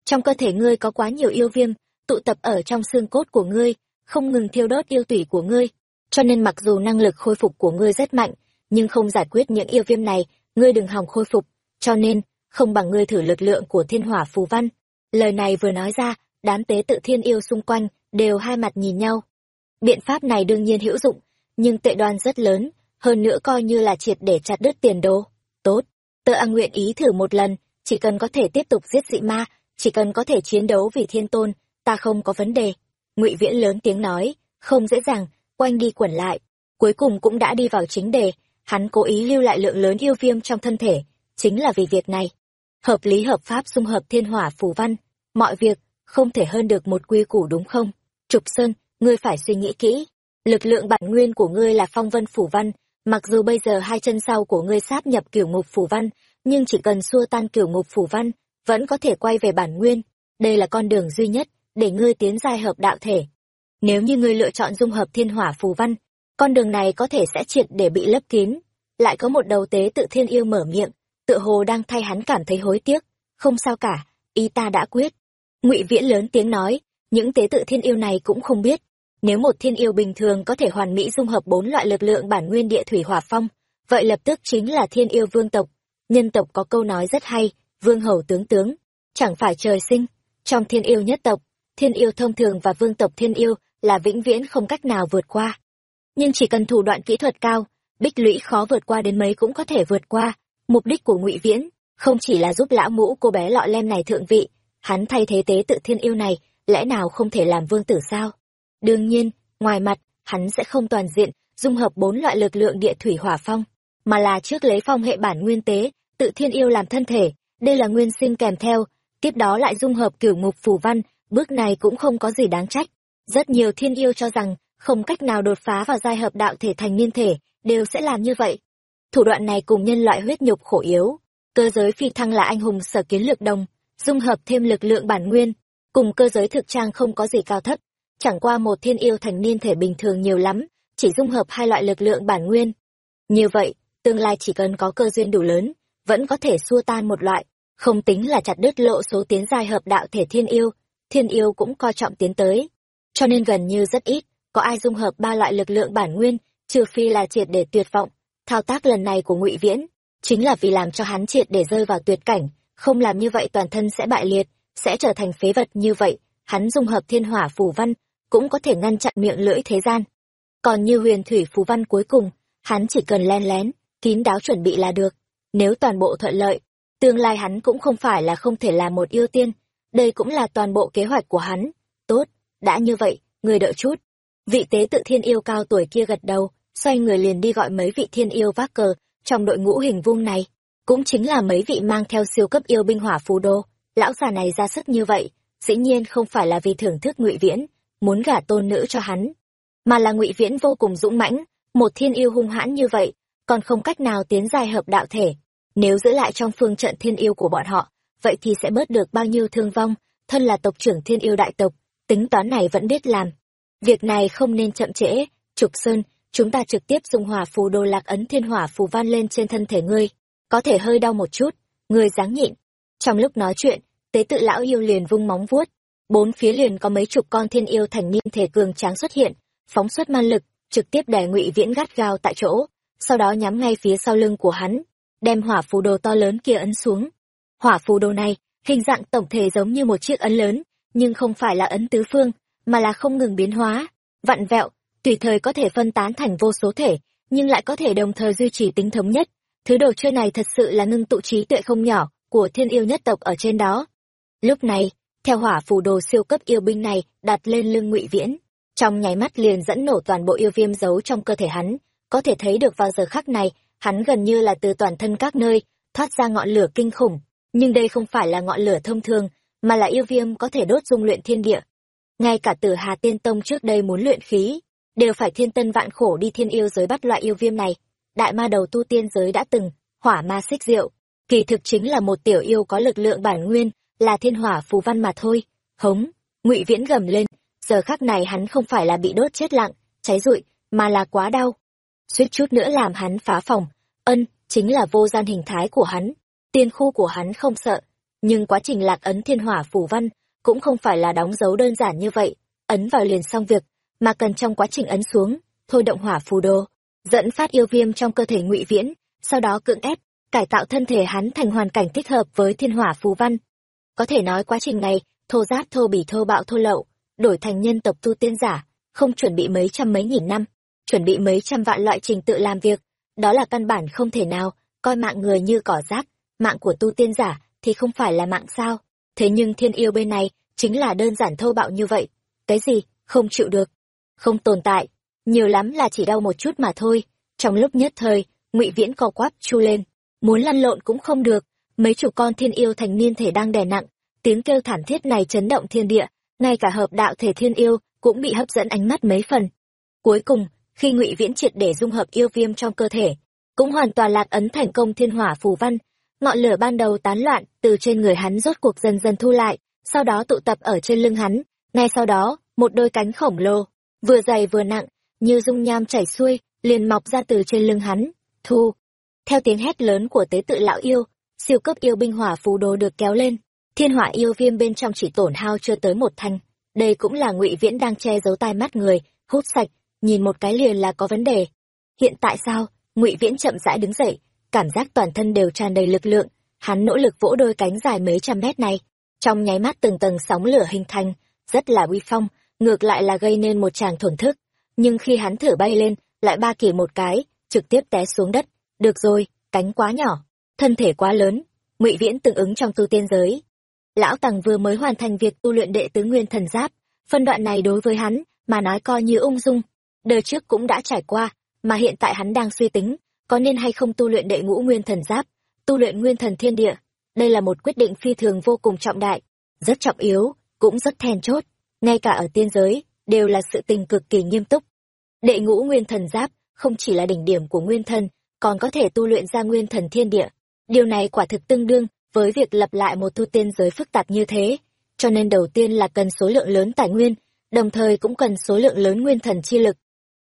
Trong cơ thể ngươi có quá nhiều yêu viêm, tụ tập ở trong xương cốt của ngươi, không ngừng thiêu đốt yêu tủy của ngươi. Cho nên mặc dù năng lực khôi phục của ngươi rất mạnh, nhưng không giải quyết những yêu viêm này, ngươi đừng hòng khôi phục. Cho nên, không bằng ngươi thử lực lượng của thiên hỏa phù văn. Lời này vừa nói ra, đám tế tự thiên yêu xung quanh, đều hai mặt nhìn nhau. Biện pháp này đương nhiên hữu dụng, nhưng tệ đoan rất lớn, hơn nữa coi như là triệt để chặt đứt tiền đồ. Tốt, tớ ăn nguyện ý thử một lần, chỉ cần có thể tiếp tục giết dị ma, chỉ cần có thể chiến đấu vì thiên tôn, ta không có vấn đề. Ngụy Viễn lớn tiếng nói, không dễ dàng, quanh đi quẩn lại, cuối cùng cũng đã đi vào chính đề, hắn cố ý lưu lại lượng lớn yêu viêm trong thân thể, chính là vì việc này. Hợp lý hợp pháp dung hợp thiên hỏa phù văn, mọi việc không thể hơn được một quy củ đúng không? Trục Sơn, ngươi phải suy nghĩ kỹ, lực lượng bản nguyên của ngươi là phong vân phủ văn, mặc dù bây giờ hai chân sau của ngươi sáp nhập kiểu ngục phủ văn, nhưng chỉ cần xua tan kiểu ngục phủ văn, vẫn có thể quay về bản nguyên. Đây là con đường duy nhất để ngươi tiến giai hợp đạo thể. Nếu như ngươi lựa chọn dung hợp thiên hỏa phù văn, con đường này có thể sẽ triệt để bị lấp kín. Lại có một đầu tế tự thiên yêu mở miệng, tựa hồ đang thay hắn cảm thấy hối tiếc. Không sao cả, ý ta đã quyết. Ngụy Viễn lớn tiếng nói, những tế tự thiên yêu này cũng không biết. Nếu một thiên yêu bình thường có thể hoàn mỹ dung hợp bốn loại lực lượng bản nguyên địa thủy hỏa phong, vậy lập tức chính là thiên yêu vương tộc. Nhân tộc có câu nói rất hay, vương hầu tướng tướng, chẳng phải trời sinh. Trong thiên yêu nhất tộc, thiên yêu thông thường và vương tộc thiên yêu là vĩnh viễn không cách nào vượt qua. Nhưng chỉ cần thủ đoạn kỹ thuật cao, bích lũy khó vượt qua đến mấy cũng có thể vượt qua. Mục đích của ngụy Viễn không chỉ là giúp lão mũ cô bé lọ lem này thượng vị, hắn thay thế tế tự thiên yêu này, lẽ nào không thể làm vương tử sao? Đương nhiên, ngoài mặt, hắn sẽ không toàn diện, dung hợp bốn loại lực lượng địa thủy hỏa phong, mà là trước lấy phong hệ bản nguyên tế, tự thiên yêu làm thân thể, đây là nguyên sinh kèm theo, tiếp đó lại dung hợp kiểu ngục phủ văn, bước này cũng không có gì đáng trách. Rất nhiều thiên yêu cho rằng, không cách nào đột phá vào giai hợp đạo thể thành niên thể, đều sẽ làm như vậy. Thủ đoạn này cùng nhân loại huyết nhục khổ yếu, cơ giới phi thăng là anh hùng sở kiến lược đồng, dung hợp thêm lực lượng bản nguyên, cùng cơ giới thực trang không có gì cao thấp, chẳng qua một thiên yêu thành niên thể bình thường nhiều lắm, chỉ dung hợp hai loại lực lượng bản nguyên. Như vậy, tương lai chỉ cần có cơ duyên đủ lớn, vẫn có thể xua tan một loại, không tính là chặt đứt lộ số tiến giai hợp đạo thể thiên yêu, thiên yêu cũng coi trọng tiến tới. Cho nên gần như rất ít, có ai dung hợp ba loại lực lượng bản nguyên, trừ phi là triệt để tuyệt vọng. Thao tác lần này của ngụy Viễn, chính là vì làm cho hắn triệt để rơi vào tuyệt cảnh, không làm như vậy toàn thân sẽ bại liệt, sẽ trở thành phế vật như vậy, hắn dung hợp thiên hỏa phù văn, cũng có thể ngăn chặn miệng lưỡi thế gian. Còn như huyền thủy phù văn cuối cùng, hắn chỉ cần len lén, kín đáo chuẩn bị là được. Nếu toàn bộ thuận lợi, tương lai hắn cũng không phải là không thể là một yêu tiên, đây cũng là toàn bộ kế hoạch của hắn. Tốt, đã như vậy, người đợi chút. Vị tế tự thiên yêu cao tuổi kia gật đầu, xoay người liền đi gọi mấy vị thiên yêu vác cờ trong đội ngũ hình vuông này. Cũng chính là mấy vị mang theo siêu cấp yêu binh hỏa phù đô. Lão già này ra sức như vậy, dĩ nhiên không phải là vì thưởng thức ngụy viễn, muốn gả tôn nữ cho hắn, mà là ngụy viễn vô cùng dũng mãnh, một thiên yêu hung hãn như vậy, còn không cách nào tiến dài hợp đạo thể. Nếu giữ lại trong phương trận thiên yêu của bọn họ, vậy thì sẽ bớt được bao nhiêu thương vong, thân là tộc trưởng thiên yêu đại tộc, tính toán này vẫn biết làm. Việc này không nên chậm trễ, Trục Sơn, chúng ta trực tiếp dùng hỏa phù đồ lạc ấn thiên hỏa phù van lên trên thân thể ngươi, có thể hơi đau một chút, ngươi dáng nhịn. Trong lúc nói chuyện, tế tự lão yêu liền vung móng vuốt, bốn phía liền có mấy chục con thiên yêu thành niên thể cường tráng xuất hiện, phóng xuất man lực, trực tiếp đè ngụy viễn gắt gao tại chỗ, sau đó nhắm ngay phía sau lưng của hắn, đem hỏa phù đồ to lớn kia ấn xuống. Hỏa phù đồ này, hình dạng tổng thể giống như một chiếc ấn lớn, nhưng không phải là ấn tứ phương, mà là không ngừng biến hóa, vặn vẹo, tùy thời có thể phân tán thành vô số thể, nhưng lại có thể đồng thời duy trì tính thống nhất. Thứ đồ chơi này thật sự là ngưng tụ trí tuệ không nhỏ của thiên yêu nhất tộc ở trên đó. Lúc này, theo hỏa phù đồ siêu cấp yêu binh này đặt lên lưng ngụy viễn, trong nháy mắt liền dẫn nổ toàn bộ yêu viêm giấu trong cơ thể hắn, có thể thấy được vào giờ khắc này hắn gần như là từ toàn thân các nơi, thoát ra ngọn lửa kinh khủng. Nhưng đây không phải là ngọn lửa thông thường, mà là yêu viêm có thể đốt dung luyện thiên địa. Ngay cả tử hà tiên tông trước đây muốn luyện khí, đều phải thiên tân vạn khổ đi thiên yêu giới bắt loại yêu viêm này. Đại ma đầu tu tiên giới đã từng, hỏa ma xích diệu. Kỳ thực chính là một tiểu yêu có lực lượng bản nguyên, là thiên hỏa phù văn mà thôi. Hống, ngụy viễn gầm lên. Giờ khắc này hắn không phải là bị đốt chết lặng, cháy rụi, mà là quá đau. Suýt chút nữa làm hắn phá phòng ân chính là vô gian hình thái của hắn, tiên khu của hắn không sợ, nhưng quá trình lạc ấn thiên hỏa phù văn cũng không phải là đóng dấu đơn giản như vậy. Ấn vào liền xong việc, mà cần trong quá trình ấn xuống, thôi động hỏa phù đồ, dẫn phát yêu viêm trong cơ thể ngụy viễn, sau đó cưỡng ép, cải tạo thân thể hắn thành hoàn cảnh thích hợp với thiên hỏa phù văn. Có thể nói quá trình này, thô giáp, thô bỉ, thô bạo, thô lậu, đổi thành nhân tộc tu tiên giả, không chuẩn bị mấy trăm mấy nghìn năm, chuẩn bị mấy trăm vạn loại trình tự làm việc đó là căn bản không thể nào. Coi mạng người như cỏ rác. Mạng của tu tiên giả thì không phải là mạng sao? Thế nhưng thiên yêu bên này chính là đơn giản thô bạo như vậy. Cái gì? Không chịu được. Không tồn tại. Nhiều lắm là chỉ đau một chút mà thôi. Trong lúc nhất thời, ngụy viễn co quắp chu lên. Muốn lăn lộn cũng không được. Mấy chủ con thiên yêu thành niên thể đang đè nặng. Tiếng kêu thảm thiết này chấn động thiên địa. Ngay cả hợp đạo thể thiên yêu cũng bị hấp dẫn ánh mắt mấy phần. Cuối cùng khi ngụy viễn triệt để dung hợp yêu viêm trong cơ thể, cũng hoàn toàn lạc ấn thành công thiên hỏa phù văn. Ngọn lửa ban đầu tán loạn, từ trên người hắn rốt cuộc dần dần thu lại, sau đó tụ tập ở trên lưng hắn. Ngay sau đó, một đôi cánh khổng lồ, vừa dày vừa nặng, như dung nham chảy xuôi, liền mọc ra từ trên lưng hắn. Thu. Theo tiếng hét lớn của tế tự lão yêu, siêu cấp yêu binh hỏa phù đồ được kéo lên. Thiên hỏa yêu viêm bên trong chỉ tổn hao chưa tới một thanh. Đây cũng là ngụy viễn đang che giấu tai mắt người, hút sạch nhìn một cái liền là có vấn đề. Hiện tại sao? Ngụy viễn chậm rãi đứng dậy, cảm giác toàn thân đều tràn đầy lực lượng. Hắn nỗ lực vỗ đôi cánh dài mấy trăm mét này. Trong nháy mắt từng tầng sóng lửa hình thành, rất là uy phong, ngược lại là gây nên một tràng thổn thức. Nhưng khi hắn thử bay lên, lại ba kỳ một cái, trực tiếp té xuống đất. Được rồi, cánh quá nhỏ, thân thể quá lớn. Ngụy viễn tương ứng trong tu tiên giới. Lão tằng vừa mới hoàn thành việc tu luyện đệ tứ nguyên thần giáp. Phân đoạn này đối với hắn, mà nói coi như ung dung đời trước cũng đã trải qua, mà hiện tại hắn đang suy tính, có nên hay không tu luyện đệ ngũ nguyên thần giáp, tu luyện nguyên thần thiên địa. Đây là một quyết định phi thường vô cùng trọng đại, rất trọng yếu, cũng rất then chốt. Ngay cả ở tiên giới, đều là sự tình cực kỳ nghiêm túc. Đệ ngũ nguyên thần giáp không chỉ là đỉnh điểm của nguyên thần, còn có thể tu luyện ra nguyên thần thiên địa. Điều này quả thực tương đương với việc lập lại một thu tiên giới phức tạp như thế. Cho nên đầu tiên là cần số lượng lớn tài nguyên, đồng thời cũng cần số lượng lớn nguyên thần chi lực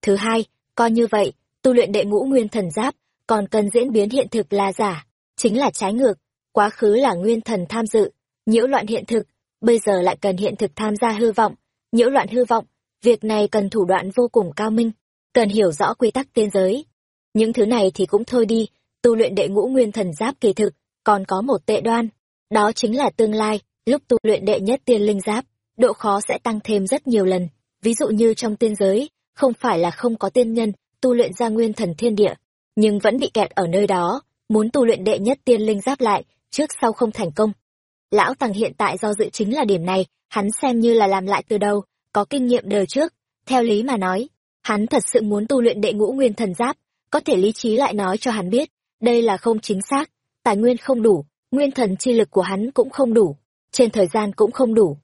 thứ hai, coi như vậy, tu luyện đệ ngũ nguyên thần giáp còn cần diễn biến hiện thực là giả, chính là trái ngược, quá khứ là nguyên thần tham dự, nhiễu loạn hiện thực, bây giờ lại cần hiện thực tham gia hư vọng, nhiễu loạn hư vọng, việc này cần thủ đoạn vô cùng cao minh, cần hiểu rõ quy tắc tiên giới. Những thứ này thì cũng thôi đi, tu luyện đệ ngũ nguyên thần giáp kỳ thực còn có một tệ đoan, đó chính là tương lai, lúc tu luyện đệ nhất tiên linh giáp, độ khó sẽ tăng thêm rất nhiều lần, ví dụ như trong tiên giới không phải là không có tiên nhân, tu luyện ra nguyên thần thiên địa, nhưng vẫn bị kẹt ở nơi đó, muốn tu luyện đệ nhất tiên linh giáp lại, trước sau không thành công. Lão tằng hiện tại do dự chính là điểm này, hắn xem như là làm lại từ đầu, có kinh nghiệm đời trước. Theo lý mà nói, hắn thật sự muốn tu luyện đệ ngũ nguyên thần giáp, có thể lý trí lại nói cho hắn biết, đây là không chính xác, tài nguyên không đủ, nguyên thần chi lực của hắn cũng không đủ, trên thời gian cũng không đủ.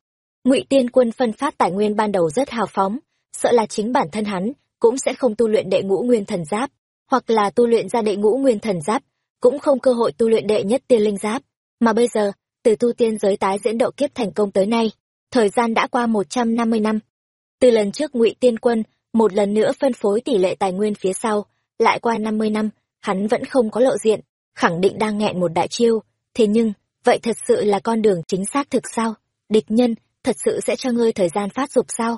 Ngụy tiên quân phân phát tài nguyên ban đầu rất hào phóng sợ là chính bản thân hắn cũng sẽ không tu luyện đệ ngũ nguyên thần giáp, hoặc là tu luyện ra đệ ngũ nguyên thần giáp, cũng không cơ hội tu luyện đệ nhất tiên linh giáp. Mà bây giờ, từ tu tiên giới tái diễn độ kiếp thành công tới nay, thời gian đã qua một trăm năm mươi năm. Từ lần trước ngụy tiên quân một lần nữa phân phối tỷ lệ tài nguyên phía sau, lại qua năm mươi năm, hắn vẫn không có lộ diện, khẳng định đang nghẹn một đại chiêu. Thế nhưng, vậy thật sự là con đường chính xác thực sao? Địch nhân, thật sự sẽ cho ngươi thời gian phát dục sao?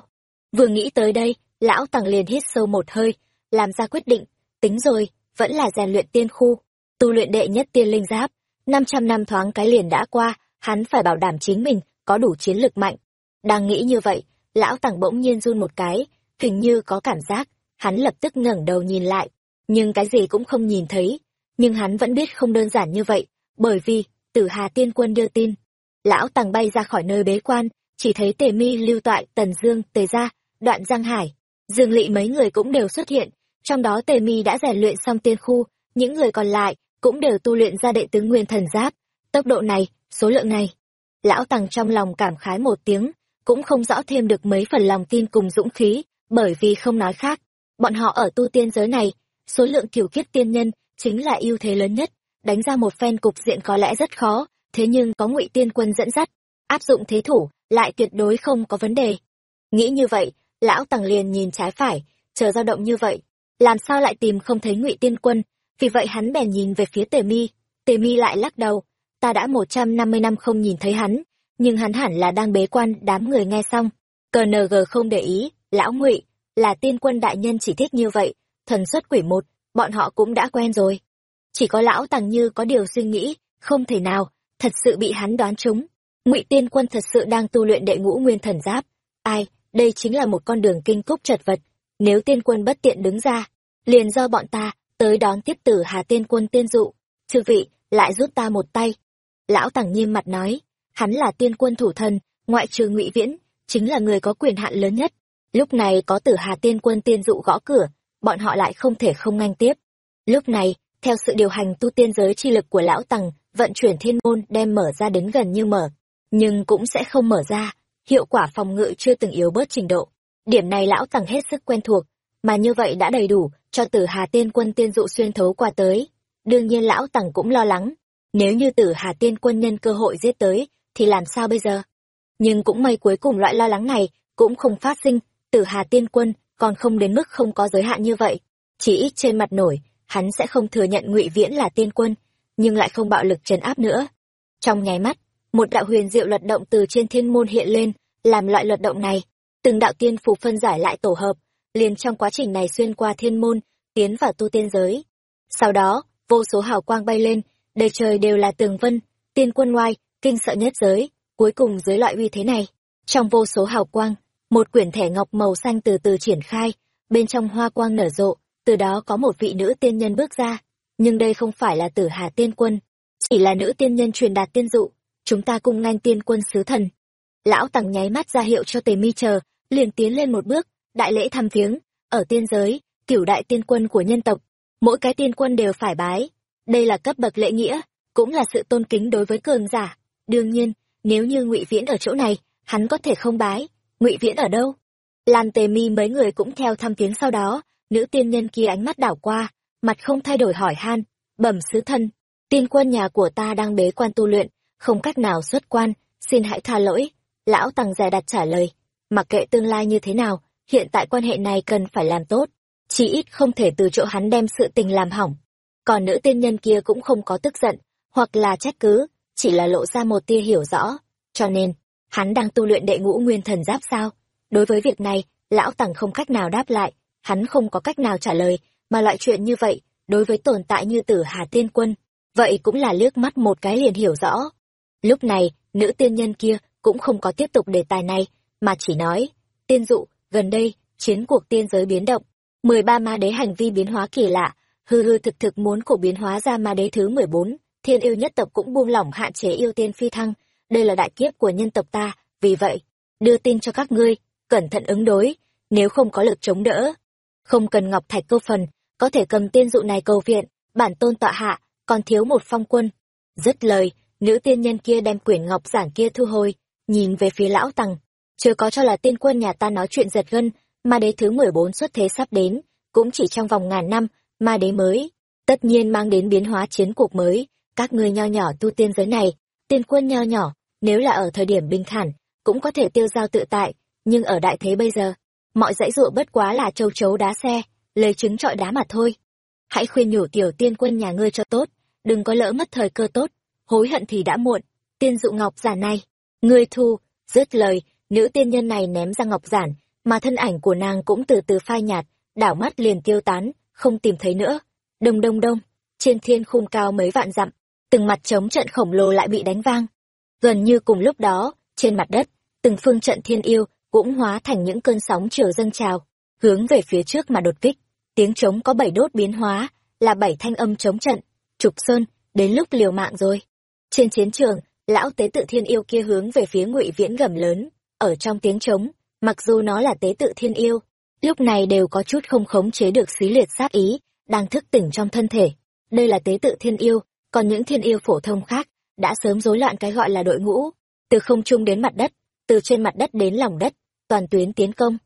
Vừa nghĩ tới đây, lão tàng liền hít sâu một hơi, làm ra quyết định, tính rồi, vẫn là rèn luyện tiên khu, tu luyện đệ nhất tiên linh giáp. Năm trăm năm thoáng cái liền đã qua, hắn phải bảo đảm chính mình có đủ chiến lực mạnh. Đang nghĩ như vậy, lão tàng bỗng nhiên run một cái, hình như có cảm giác, hắn lập tức ngẩng đầu nhìn lại, nhưng cái gì cũng không nhìn thấy. Nhưng hắn vẫn biết không đơn giản như vậy, bởi vì, tử hà tiên quân đưa tin. Lão tằng bay ra khỏi nơi bế quan, chỉ thấy tề mi, lưu toại, tần dương, tề gia đoạn giang hải, dương lỵ mấy người cũng đều xuất hiện, trong đó tề mi đã rèn luyện xong tiên khu, những người còn lại cũng đều tu luyện ra đệ tứ nguyên thần giáp. Tốc độ này, số lượng này, lão tằng trong lòng cảm khái một tiếng, cũng không rõ thêm được mấy phần lòng tin cùng dũng khí, bởi vì không nói khác, bọn họ ở tu tiên giới này, số lượng kiểu kiếp tiên nhân chính là ưu thế lớn nhất. Đánh ra một phen cục diện có lẽ rất khó, thế nhưng có ngụy tiên quân dẫn dắt, áp dụng thế thủ lại tuyệt đối không có vấn đề. Nghĩ như vậy lão tằng liền nhìn trái phải, chờ dao động như vậy, làm sao lại tìm không thấy ngụy tiên quân? Vì vậy hắn bèn nhìn về phía tề mi. Tề mi lại lắc đầu, ta đã một trăm năm mươi năm không nhìn thấy hắn, nhưng hắn hẳn là đang bế quan, đám người nghe xong. Cờ ng không để ý, lão ngụy, là tiên quân đại nhân chỉ thích như vậy, thần xuất quỷ một, bọn họ cũng đã quen rồi. Chỉ có lão tằng như có điều suy nghĩ, không thể nào, thật sự bị hắn đoán trúng. Ngụy tiên quân thật sự đang tu luyện đệ ngũ nguyên thần giáp. Ai đây chính là một con đường kinh cúc chật vật. Nếu tiên quân bất tiện đứng ra, liền do bọn ta tới đón tiếp tử hà tiên quân tiên dụ. Chư vị, lại giúp ta một tay. Lão tằng nghiêm mặt nói, hắn là tiên quân thủ thần, ngoại trừ ngụy viễn, chính là người có quyền hạn lớn nhất. Lúc này có tử hà tiên quân tiên dụ gõ cửa, bọn họ lại không thể không nganh tiếp. Lúc này, theo sự điều hành tu tiên giới chi lực của lão tằng, vận chuyển thiên môn đem mở ra đến gần như mở, nhưng cũng sẽ không mở ra hiệu quả phòng ngự chưa từng yếu bớt trình độ. Điểm này lão tằng hết sức quen thuộc, mà như vậy đã đầy đủ cho tử hà tiên quân tiên dụ xuyên thấu qua tới. Đương nhiên lão tằng cũng lo lắng, nếu như tử hà tiên quân nhân cơ hội giết tới, thì làm sao bây giờ? Nhưng cũng may cuối cùng loại lo lắng này cũng không phát sinh, tử hà tiên quân còn không đến mức không có giới hạn như vậy. Chỉ ít trên mặt nổi, hắn sẽ không thừa nhận ngụy viễn là tiên quân, nhưng lại không bạo lực trấn áp nữa. Trong nháy mắt một đạo huyền diệu luật động từ trên thiên môn hiện lên, làm loại luật động này. Từng đạo tiên phù phân giải lại tổ hợp, liền trong quá trình này xuyên qua thiên môn, tiến vào tu tiên giới. Sau đó, vô số hào quang bay lên, đầy trời đều là tường vân, tiên quân oai, kinh sợ nhất giới, cuối cùng dưới loại uy thế này. Trong vô số hào quang, một quyển thẻ ngọc màu xanh từ từ triển khai, bên trong hoa quang nở rộ, từ đó có một vị nữ tiên nhân bước ra. Nhưng đây không phải là tử hà tiên quân, chỉ là nữ tiên nhân truyền đạt tiên dụ chúng ta cùng nganh tiên quân sứ thần. Lão tằng nháy mắt ra hiệu cho tề mi chờ, liền tiến lên một bước, đại lễ thăm viếng. Ở tiên giới, cửu đại tiên quân của nhân tộc, mỗi cái tiên quân đều phải bái. Đây là cấp bậc lễ nghĩa, cũng là sự tôn kính đối với cường giả. Đương nhiên, nếu như ngụy viễn ở chỗ này, hắn có thể không bái. Ngụy viễn ở đâu? Lan tề mi mấy người cũng theo thăm viếng sau đó, nữ tiên nhân kia ánh mắt đảo qua, mặt không thay đổi hỏi han, bẩm sứ thân, tiên quân nhà của ta đang bế quan tu luyện không cách nào xuất quan, xin hãy tha lỗi. Lão tằng dè đặt trả lời, mặc kệ tương lai như thế nào, hiện tại quan hệ này cần phải làm tốt. Chỉ ít không thể từ chỗ hắn đem sự tình làm hỏng. Còn nữ tiên nhân kia cũng không có tức giận, hoặc là trách cứ, chỉ là lộ ra một tia hiểu rõ. Cho nên, hắn đang tu luyện đệ ngũ nguyên thần giáp sao? Đối với việc này, lão tằng không cách nào đáp lại. Hắn không có cách nào trả lời, mà loại chuyện như vậy, đối với tồn tại như tử hà tiên quân, vậy cũng là liếc mắt một cái liền hiểu rõ lúc này, nữ tiên nhân kia cũng không có tiếp tục đề tài này, mà chỉ nói, tiên dụ, gần đây, chiến cuộc tiên giới biến động, mười ba ma đế hành vi biến hóa kỳ lạ, hư hư thực thực muốn cổ biến hóa ra ma đế thứ mười bốn, thiên yêu nhất tộc cũng buông lỏng hạn chế yêu tiên phi thăng, đây là đại kiếp của nhân tộc ta, vì vậy, đưa tin cho các ngươi, cẩn thận ứng đối, nếu không có lực chống đỡ. Không cần ngọc thạch câu phần, có thể cầm tiên dụ này cầu viện, bản tôn tọa hạ, còn thiếu một phong quân. Dứt lời nữ tiên nhân kia đem quyển ngọc giảng kia thu hồi, nhìn về phía lão tằng chưa có cho là tiên quân nhà ta nói chuyện giật gân, ma đế thứ mười bốn xuất thế sắp đến, cũng chỉ trong vòng ngàn năm, ma đế mới. Tất nhiên mang đến biến hóa chiến cuộc mới, các ngươi nho nhỏ tu tiên giới này, tiên quân nho nhỏ, nếu là ở thời điểm bình thản, cũng có thể tiêu giao tự tại, nhưng ở đại thế bây giờ, mọi dãy dụa bất quá là châu chấu đá xe, lấy trứng trọi đá mà thôi. Hãy khuyên nhủ tiểu tiên quân nhà ngươi cho tốt, đừng có lỡ mất thời cơ tốt hối hận thì đã muộn. Tiên dụ ngọc giản này, ngươi thu, dứt lời, nữ tiên nhân này ném ra ngọc giản, mà thân ảnh của nàng cũng từ từ phai nhạt, đảo mắt liền tiêu tán, không tìm thấy nữa. Đông đông đông, trên thiên khung cao mấy vạn dặm, từng mặt trống trận khổng lồ lại bị đánh vang. Gần như cùng lúc đó, trên mặt đất, từng phương trận thiên yêu cũng hóa thành những cơn sóng chiều dâng trào, hướng về phía trước mà đột kích. Tiếng trống có bảy đốt biến hóa, là bảy thanh âm chống trận, trục sơn, đến lúc liều mạng rồi trên chiến trường lão tế tự thiên yêu kia hướng về phía ngụy viễn gầm lớn ở trong tiếng trống mặc dù nó là tế tự thiên yêu lúc này đều có chút không khống chế được xí liệt sát ý, đang thức tỉnh trong thân thể. Đây là tế tự thiên yêu, còn những thiên yêu phổ thông khác, đã sớm rối loạn cái gọi là đội ngũ, từ không trung đến mặt đất, từ trên mặt đất đến lòng đất, toàn tuyến tiến công.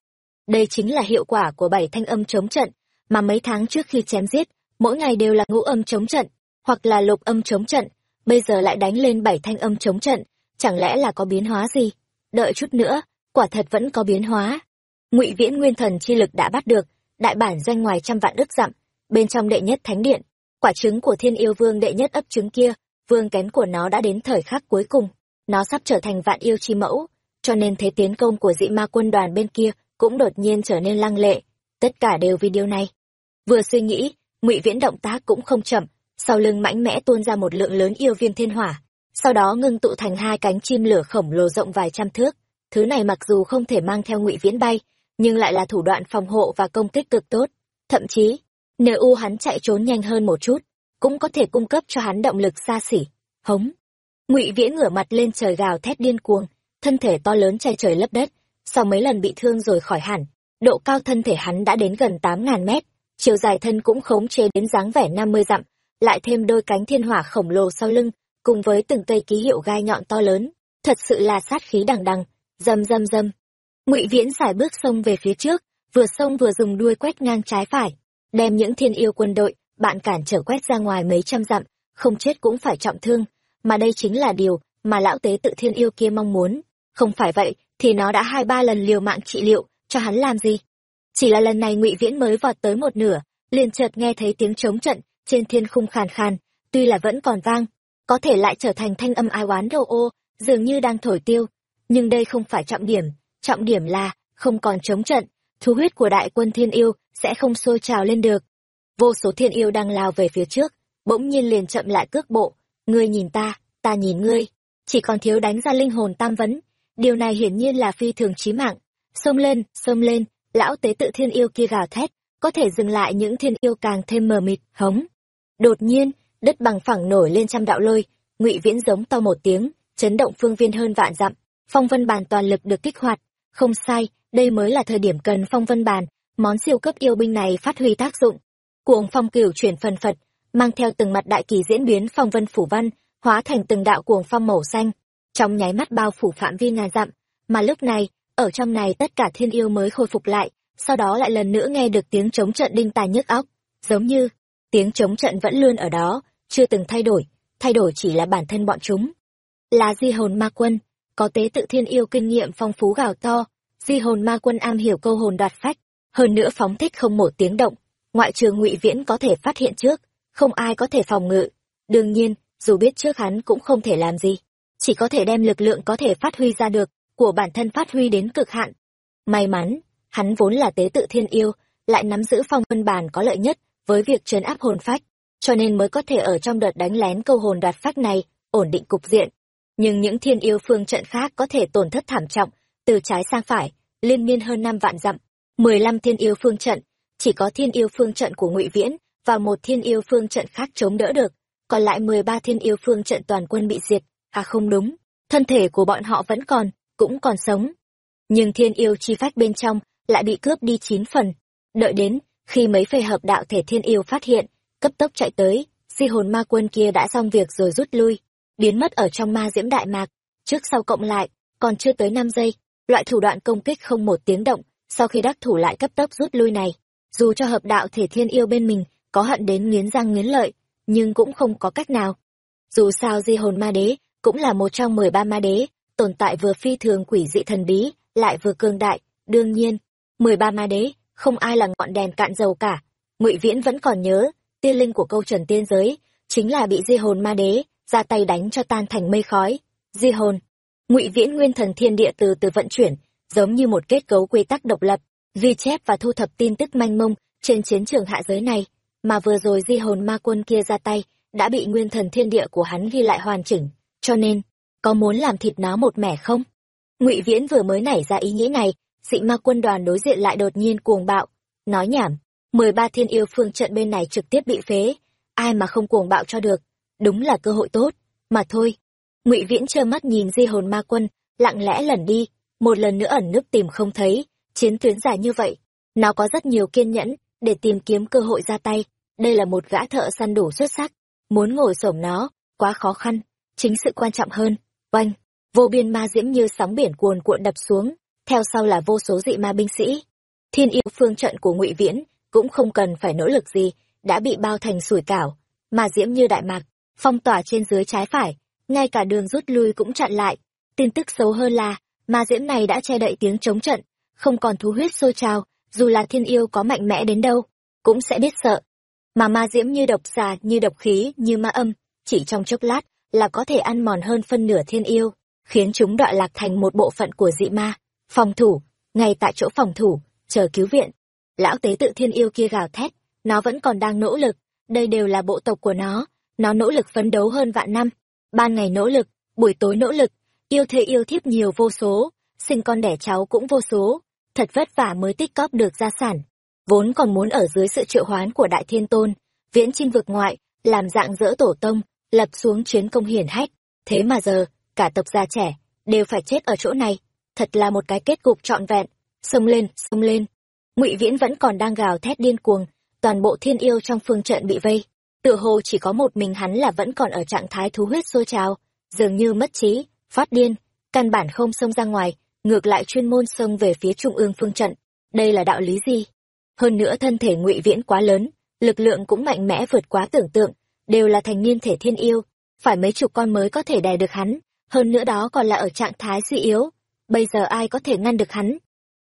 Đây chính là hiệu quả của bảy thanh âm chống trận, mà mấy tháng trước khi chém giết, mỗi ngày đều là ngũ âm chống trận, hoặc là lục âm chống trận, bây giờ lại đánh lên bảy thanh âm chống trận, chẳng lẽ là có biến hóa gì? Đợi chút nữa, quả thật vẫn có biến hóa. Ngụy Viễn Nguyên Thần chi lực đã bắt được, đại bản doanh ngoài trăm vạn đức dặm, bên trong đệ nhất thánh điện, quả trứng của Thiên Yêu Vương đệ nhất ấp trứng kia, vương kén của nó đã đến thời khắc cuối cùng, nó sắp trở thành vạn yêu chi mẫu, cho nên thế tiến công của dị ma quân đoàn bên kia cũng đột nhiên trở nên lăng lệ, tất cả đều vì điều này. Vừa suy nghĩ, Ngụy Viễn động tác cũng không chậm, sau lưng mãnh mẽ tuôn ra một lượng lớn yêu viên thiên hỏa, sau đó ngưng tụ thành hai cánh chim lửa khổng lồ rộng vài trăm thước. Thứ này mặc dù không thể mang theo Ngụy Viễn bay, nhưng lại là thủ đoạn phòng hộ và công kích cực tốt. Thậm chí, nếu u hắn chạy trốn nhanh hơn một chút, cũng có thể cung cấp cho hắn động lực xa xỉ. Hống. Ngụy Viễn ngửa mặt lên trời gào thét điên cuồng, thân thể to lớn che trời lấp đất, sau mấy lần bị thương rồi khỏi hẳn, độ cao thân thể hắn đã đến gần tám ngàn mét, chiều dài thân cũng khống chế đến dáng vẻ năm mươi dặm, lại thêm đôi cánh thiên hỏa khổng lồ sau lưng, cùng với từng cây ký hiệu gai nhọn to lớn, thật sự là sát khí đằng đằng, dầm dầm dầm. Ngụy Viễn xài bước xông về phía trước, vừa xông vừa dùng đuôi quét ngang trái phải, đem những thiên yêu quân đội, bạn cản trở quét ra ngoài mấy trăm dặm, không chết cũng phải trọng thương, mà đây chính là điều mà lão tế tự thiên yêu kia mong muốn. Không phải vậy, thì nó đã hai ba lần liều mạng trị liệu, cho hắn làm gì? Chỉ là lần này ngụy Viễn mới vọt tới một nửa, liền chợt nghe thấy tiếng trống trận trên thiên khung khàn khàn, tuy là vẫn còn vang, có thể lại trở thành thanh âm ai oán đồ ô, dường như đang thổi tiêu. Nhưng đây không phải trọng điểm, trọng điểm là, không còn chống trận, thu huyết của đại quân thiên yêu sẽ không sôi trào lên được. Vô số thiên yêu đang lao về phía trước, bỗng nhiên liền chậm lại cước bộ, ngươi nhìn ta, ta nhìn ngươi, chỉ còn thiếu đánh ra linh hồn tam vấn. Điều này hiển nhiên là phi thường chí mạng. Xông lên, xông lên, lão tế tự thiên yêu kia gào thét, có thể dừng lại những thiên yêu càng thêm mờ mịt, hống. Đột nhiên, đất bằng phẳng nổi lên trăm đạo lôi, ngụy viễn giống to một tiếng, chấn động phương viên hơn vạn dặm, phong vân bàn toàn lực được kích hoạt. Không sai, đây mới là thời điểm cần phong vân bàn, món siêu cấp yêu binh này phát huy tác dụng. Cuồng phong cửu chuyển phần phật, mang theo từng mặt đại kỳ diễn biến phong vân phủ văn, hóa thành từng đạo cuồng phong màu xanh, trong nháy mắt bao phủ phạm vi ngàn dặm, mà lúc này, ở trong này tất cả thiên yêu mới khôi phục lại, sau đó lại lần nữa nghe được tiếng chống trận đinh tài nhức óc, giống như tiếng chống trận vẫn luôn ở đó, chưa từng thay đổi, thay đổi chỉ là bản thân bọn chúng. Là di hồn ma quân, có tế tự thiên yêu kinh nghiệm phong phú gào to, di hồn ma quân am hiểu câu hồn đoạt phách, hơn nữa phóng thích không một tiếng động, ngoại trừ ngụy viễn có thể phát hiện trước, không ai có thể phòng ngự. Đương nhiên, dù biết trước hắn cũng không thể làm gì, chỉ có thể đem lực lượng có thể phát huy ra được, của bản thân phát huy đến cực hạn. May mắn, hắn vốn là tế tự thiên yêu, lại nắm giữ phong vân bàn có lợi nhất với việc trấn áp hồn phách, cho nên mới có thể ở trong đợt đánh lén câu hồn đoạt phách này, ổn định cục diện. Nhưng những thiên yêu phương trận khác có thể tổn thất thảm trọng, từ trái sang phải, liên miên hơn năm vạn dặm, mười lăm thiên yêu phương trận, chỉ có thiên yêu phương trận của Ngụy Viễn và một thiên yêu phương trận khác chống đỡ được, còn lại mười ba thiên yêu phương trận toàn quân bị diệt, à không đúng, thân thể của bọn họ vẫn còn, cũng còn sống. Nhưng thiên yêu chi phách bên trong lại bị cướp đi chín phần. Đợi đến, khi mấy phê hợp đạo thể thiên yêu phát hiện, cấp tốc chạy tới, di hồn ma quân kia đã xong việc rồi rút lui, biến mất ở trong ma diễm đại mạc, trước sau cộng lại, còn chưa tới năm giây, loại thủ đoạn công kích không một tiếng động, sau khi đắc thủ lại cấp tốc rút lui này, dù cho hợp đạo thể thiên yêu bên mình có hận đến nghiến răng nghiến lợi, nhưng cũng không có cách nào. Dù sao di hồn ma đế cũng là một trong mười ba ma đế, tồn tại vừa phi thường quỷ dị thần bí, lại vừa cường đại, đương nhiên, mười ba ma đế, không ai là ngọn đèn cạn dầu cả. Ngụy Viễn vẫn còn nhớ, tiên linh của câu trần tiên giới, chính là bị di hồn ma đế, ra tay đánh cho tan thành mây khói. Di hồn, Ngụy Viễn nguyên thần thiên địa từ từ vận chuyển, giống như một kết cấu quy tắc độc lập, ghi chép và thu thập tin tức manh mông trên chiến trường hạ giới này, mà vừa rồi di hồn ma quân kia ra tay, đã bị nguyên thần thiên địa của hắn ghi lại hoàn chỉnh, cho nên, có muốn làm thịt nó một mẻ không? Ngụy Viễn vừa mới nảy ra ý nghĩ này, dị ma quân đoàn đối diện lại đột nhiên cuồng bạo, nói nhảm, mười ba thiên yêu phương trận bên này trực tiếp bị phế, ai mà không cuồng bạo cho được, đúng là cơ hội tốt, mà thôi. Ngụy Viễn trơ mắt nhìn di hồn ma quân, lặng lẽ lẩn đi, một lần nữa ẩn nấp tìm không thấy, chiến tuyến dài như vậy, nó có rất nhiều kiên nhẫn để tìm kiếm cơ hội ra tay đây là một gã thợ săn đủ xuất sắc muốn ngồi xổm nó quá khó khăn chính sự quan trọng hơn oanh vô biên ma diễm như sóng biển cuồn cuộn đập xuống theo sau là vô số dị ma binh sĩ. Thiên yêu phương trận của ngụy viễn cũng không cần phải nỗ lực gì, đã bị bao thành sủi cảo, mà diễm như đại mạc, phong tỏa trên dưới trái phải, ngay cả đường rút lui cũng chặn lại. Tin tức xấu hơn là, ma diễm này đã che đậy tiếng chống trận, không còn thú huyết sôi trào, dù là thiên yêu có mạnh mẽ đến đâu, cũng sẽ biết sợ. Mà ma diễm như độc xà, như độc khí, như ma âm, chỉ trong chốc lát là có thể ăn mòn hơn phân nửa thiên yêu, khiến chúng đọa lạc thành một bộ phận của dị ma phòng thủ, ngay tại chỗ phòng thủ, chờ cứu viện. Lão tế tự thiên yêu kia gào thét, nó vẫn còn đang nỗ lực, đây đều là bộ tộc của nó nó nỗ lực phấn đấu hơn vạn năm. Ban ngày nỗ lực, buổi tối nỗ lực, yêu thế yêu thiếp nhiều vô số, sinh con đẻ cháu cũng vô số, thật vất vả mới tích cóp được gia sản. Vốn còn muốn ở dưới sự triệu hoán của đại thiên tôn, viễn chinh vực ngoại, làm dạng dỡ tổ tông, lập xuống chiến công hiển hách. Thế mà giờ, cả tộc già trẻ, đều phải chết ở chỗ này thật là một cái kết cục trọn vẹn. Xông lên xông lên. Ngụy viễn vẫn còn đang gào thét điên cuồng, toàn bộ thiên yêu trong phương trận bị vây. Tựa hồ chỉ có một mình hắn là vẫn còn ở trạng thái thú huyết sôi trào, dường như mất trí, phát điên, căn bản không xông ra ngoài, ngược lại chuyên môn xông về phía trung ương phương trận. Đây là đạo lý gì? Hơn nữa thân thể ngụy viễn quá lớn, lực lượng cũng mạnh mẽ vượt quá tưởng tượng, đều là thành niên thể thiên yêu, phải mấy chục con mới có thể đè được hắn, hơn nữa đó còn là ở trạng thái suy yếu bây giờ ai có thể ngăn được hắn?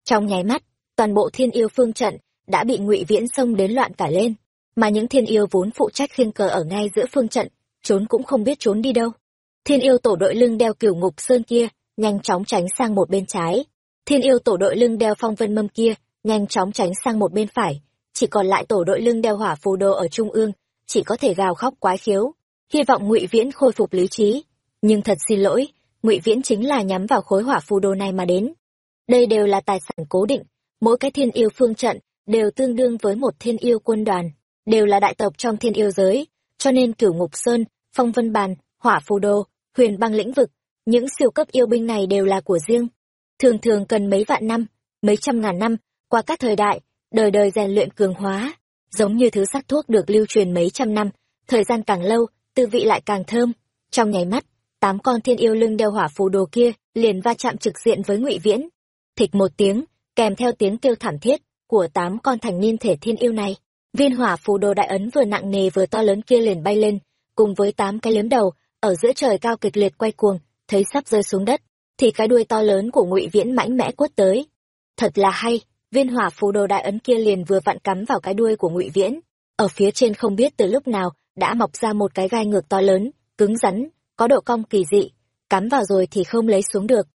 Trong nháy mắt, toàn bộ thiên yêu phương trận đã bị ngụy viễn xông đến loạn cả lên. Mà những thiên yêu vốn phụ trách khiêng cờ ở ngay giữa phương trận, trốn cũng không biết trốn đi đâu. Thiên yêu tổ đội lưng đeo cửu ngục sơn kia, nhanh chóng tránh sang một bên trái. Thiên yêu tổ đội lưng đeo phong vân mâm kia, nhanh chóng tránh sang một bên phải. Chỉ còn lại tổ đội lưng đeo hỏa phù đồ ở trung ương, chỉ có thể gào khóc quái khiếu. Hy vọng ngụy viễn khôi phục lý trí. Nhưng thật xin lỗi ngụy viễn chính là nhắm vào khối hỏa phù đồ này mà đến. Đây đều là tài sản cố định, mỗi cái thiên yêu phương trận đều tương đương với một thiên yêu quân đoàn, đều là đại tộc trong thiên yêu giới. Cho nên cửu ngục sơn, phong vân bàn, hỏa phù đồ, huyền băng lĩnh vực, những siêu cấp yêu binh này đều là của riêng. Thường thường cần mấy vạn năm, mấy trăm ngàn năm, qua các thời đại, đời đời rèn luyện cường hóa, giống như thứ sắc thuốc được lưu truyền mấy trăm năm, thời gian càng lâu, tư vị lại càng thơm. Trong nháy mắt tám con thiên yêu lưng đeo hỏa phù đồ kia liền va chạm trực diện với ngụy viễn. Thịch một tiếng, kèm theo tiếng kêu thảm thiết của tám con thành niên thể thiên yêu này. Viên hỏa phù đồ đại ấn vừa nặng nề vừa to lớn kia liền bay lên, cùng với tám cái liếm đầu, ở giữa trời cao kịch liệt quay cuồng, thấy sắp rơi xuống đất, thì cái đuôi to lớn của ngụy viễn mãnh mẽ quất tới. Thật là hay, viên hỏa phù đồ đại ấn kia liền vừa vặn cắm vào cái đuôi của ngụy viễn. Ở phía trên không biết từ lúc nào, đã mọc ra một cái gai ngược to lớn, cứng rắn có độ cong kỳ dị cắm vào rồi thì không lấy xuống được.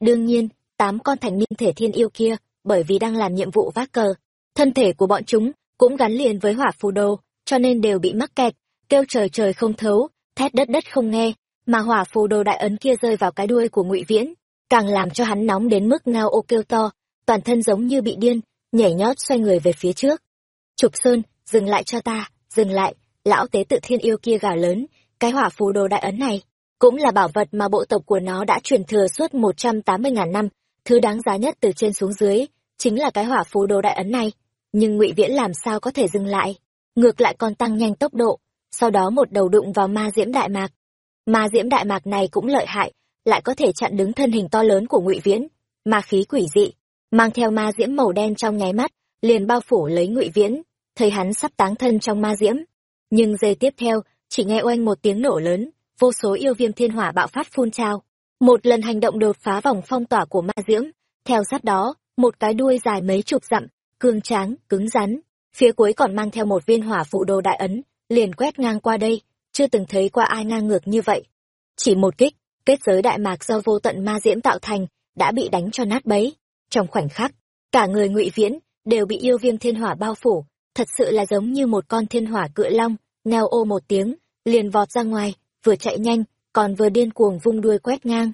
Đương nhiên, tám con thành niên thể thiên yêu kia, bởi vì đang làm nhiệm vụ vác cờ, thân thể của bọn chúng cũng gắn liền với hỏa phù đồ, cho nên đều bị mắc kẹt, kêu trời trời không thấu, thét đất đất không nghe, mà hỏa phù đồ đại ấn kia rơi vào cái đuôi của ngụy viễn, càng làm cho hắn nóng đến mức ngao ô kêu to, toàn thân giống như bị điên, nhảy nhót xoay người về phía trước. Trục sơn, dừng lại cho ta, dừng lại, lão tế tự thiên yêu kia gào lớn, cái hỏa phù đồ đại ấn này cũng là bảo vật mà bộ tộc của nó đã truyền thừa suốt một trăm tám mươi ngàn năm, thứ đáng giá nhất từ trên xuống dưới, chính là cái hỏa phù đồ đại ấn này. Nhưng ngụy viễn làm sao có thể dừng lại? Ngược lại còn tăng nhanh tốc độ, sau đó một đầu đụng vào ma diễm đại mạc. Ma diễm đại mạc này cũng lợi hại, lại có thể chặn đứng thân hình to lớn của ngụy viễn. Ma khí quỷ dị, mang theo ma diễm màu đen trong nháy mắt, liền bao phủ lấy ngụy viễn, thấy hắn sắp táng thân trong ma diễm. Nhưng giây tiếp theo, chỉ nghe oanh một tiếng nổ lớn vô số yêu viêm thiên hỏa bạo phát phun trào. Một lần hành động đột phá vòng phong tỏa của ma diễm theo sát đó, một cái đuôi dài mấy chục dặm, cương tráng, cứng rắn. Phía cuối còn mang theo một viên hỏa phụ đồ đại ấn, liền quét ngang qua đây. Chưa từng thấy qua ai ngang ngược như vậy. Chỉ một kích, kết giới đại mạc do vô tận ma diễm tạo thành, đã bị đánh cho nát bấy. Trong khoảnh khắc, cả người ngụy viễn đều bị yêu viêm thiên hỏa bao phủ. Thật sự là giống như một con thiên hỏa cự long, ngao ô một tiếng, liền vọt ra ngoài vừa chạy nhanh, còn vừa điên cuồng vung đuôi quét ngang.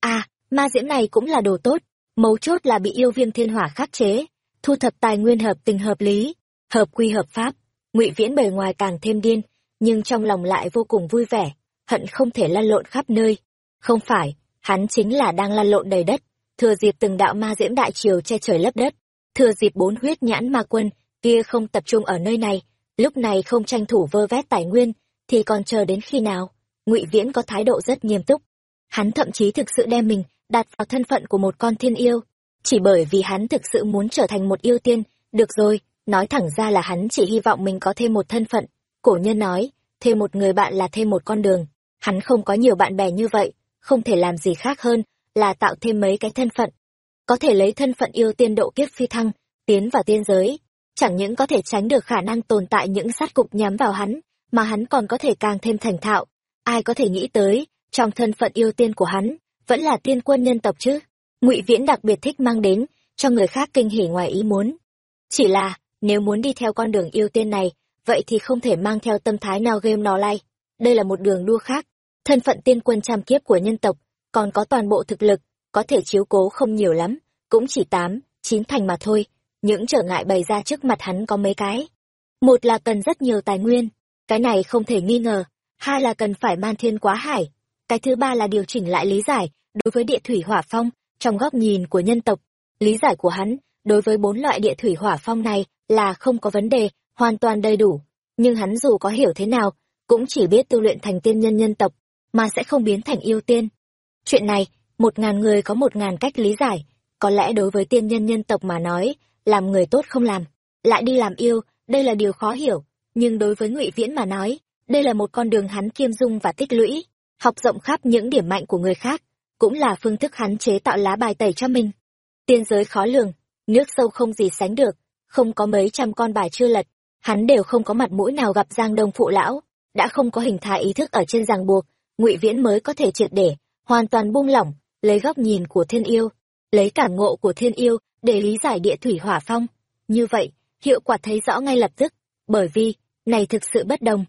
À ma diễm này cũng là đồ tốt, mấu chốt là bị yêu viêm thiên hỏa khắc chế, thu thập tài nguyên hợp tình hợp lý, hợp quy hợp pháp. Ngụy viễn bề ngoài càng thêm điên, nhưng trong lòng lại vô cùng vui vẻ, hận không thể lăn lộn khắp nơi. Không phải, hắn chính là đang lăn lộn đầy đất, thừa dịp từng đạo ma diễm đại triều che trời lấp đất, thừa dịp bốn huyết nhãn ma quân kia không tập trung ở nơi này, lúc này không tranh thủ vơ vét tài nguyên, thì còn chờ đến khi nào? Ngụy viễn có thái độ rất nghiêm túc. Hắn thậm chí thực sự đem mình đặt vào thân phận của một con thiên yêu. Chỉ bởi vì hắn thực sự muốn trở thành một yêu tiên, được rồi, nói thẳng ra là hắn chỉ hy vọng mình có thêm một thân phận. Cổ nhân nói, thêm một người bạn là thêm một con đường. Hắn không có nhiều bạn bè như vậy, không thể làm gì khác hơn là tạo thêm mấy cái thân phận. Có thể lấy thân phận yêu tiên độ kiếp phi thăng, tiến vào tiên giới. Chẳng những có thể tránh được khả năng tồn tại những sát cục nhắm vào hắn, mà hắn còn có thể càng thêm thành thạo ai có thể nghĩ tới, trong thân phận yêu tiên của hắn, vẫn là tiên quân nhân tộc chứ? Ngụy viễn đặc biệt thích mang đến, cho người khác kinh hỉ ngoài ý muốn. Chỉ là, nếu muốn đi theo con đường yêu tiên này, vậy thì không thể mang theo tâm thái nào game nó lay đây là một đường đua khác. Thân phận tiên quân trăm kiếp của nhân tộc, còn có toàn bộ thực lực, có thể chiếu cố không nhiều lắm, cũng chỉ tám, chín thành mà thôi. Những trở ngại bày ra trước mặt hắn có mấy cái. Một là cần rất nhiều tài nguyên. Cái này không thể nghi ngờ hai là cần phải man thiên quá hải. Cái thứ ba là điều chỉnh lại lý giải đối với địa thủy hỏa phong trong góc nhìn của nhân tộc. Lý giải của hắn đối với bốn loại địa thủy hỏa phong này là không có vấn đề, hoàn toàn đầy đủ. Nhưng hắn dù có hiểu thế nào, cũng chỉ biết tu luyện thành tiên nhân nhân tộc, mà sẽ không biến thành yêu tiên. Chuyện này, một ngàn người có một ngàn cách lý giải. Có lẽ đối với tiên nhân nhân tộc mà nói, làm người tốt không làm, lại đi làm yêu, đây là điều khó hiểu. Nhưng đối với ngụy viễn mà nói đây là một con đường hắn kiêm dung và tích lũy, học rộng khắp những điểm mạnh của người khác, cũng là phương thức hắn chế tạo lá bài tẩy cho mình. Tiên giới khó lường, nước sâu không gì sánh được, không có mấy trăm con bài chưa lật, hắn đều không có mặt mũi nào gặp giang đông phụ lão, đã không có hình thái ý thức ở trên ràng buộc, ngụy viễn mới có thể triệt để, hoàn toàn buông lỏng, lấy góc nhìn của thiên yêu, lấy cảm ngộ của thiên yêu để lý giải địa thủy hỏa phong. Như vậy, hiệu quả thấy rõ ngay lập tức, bởi vì, này thực sự bất đồng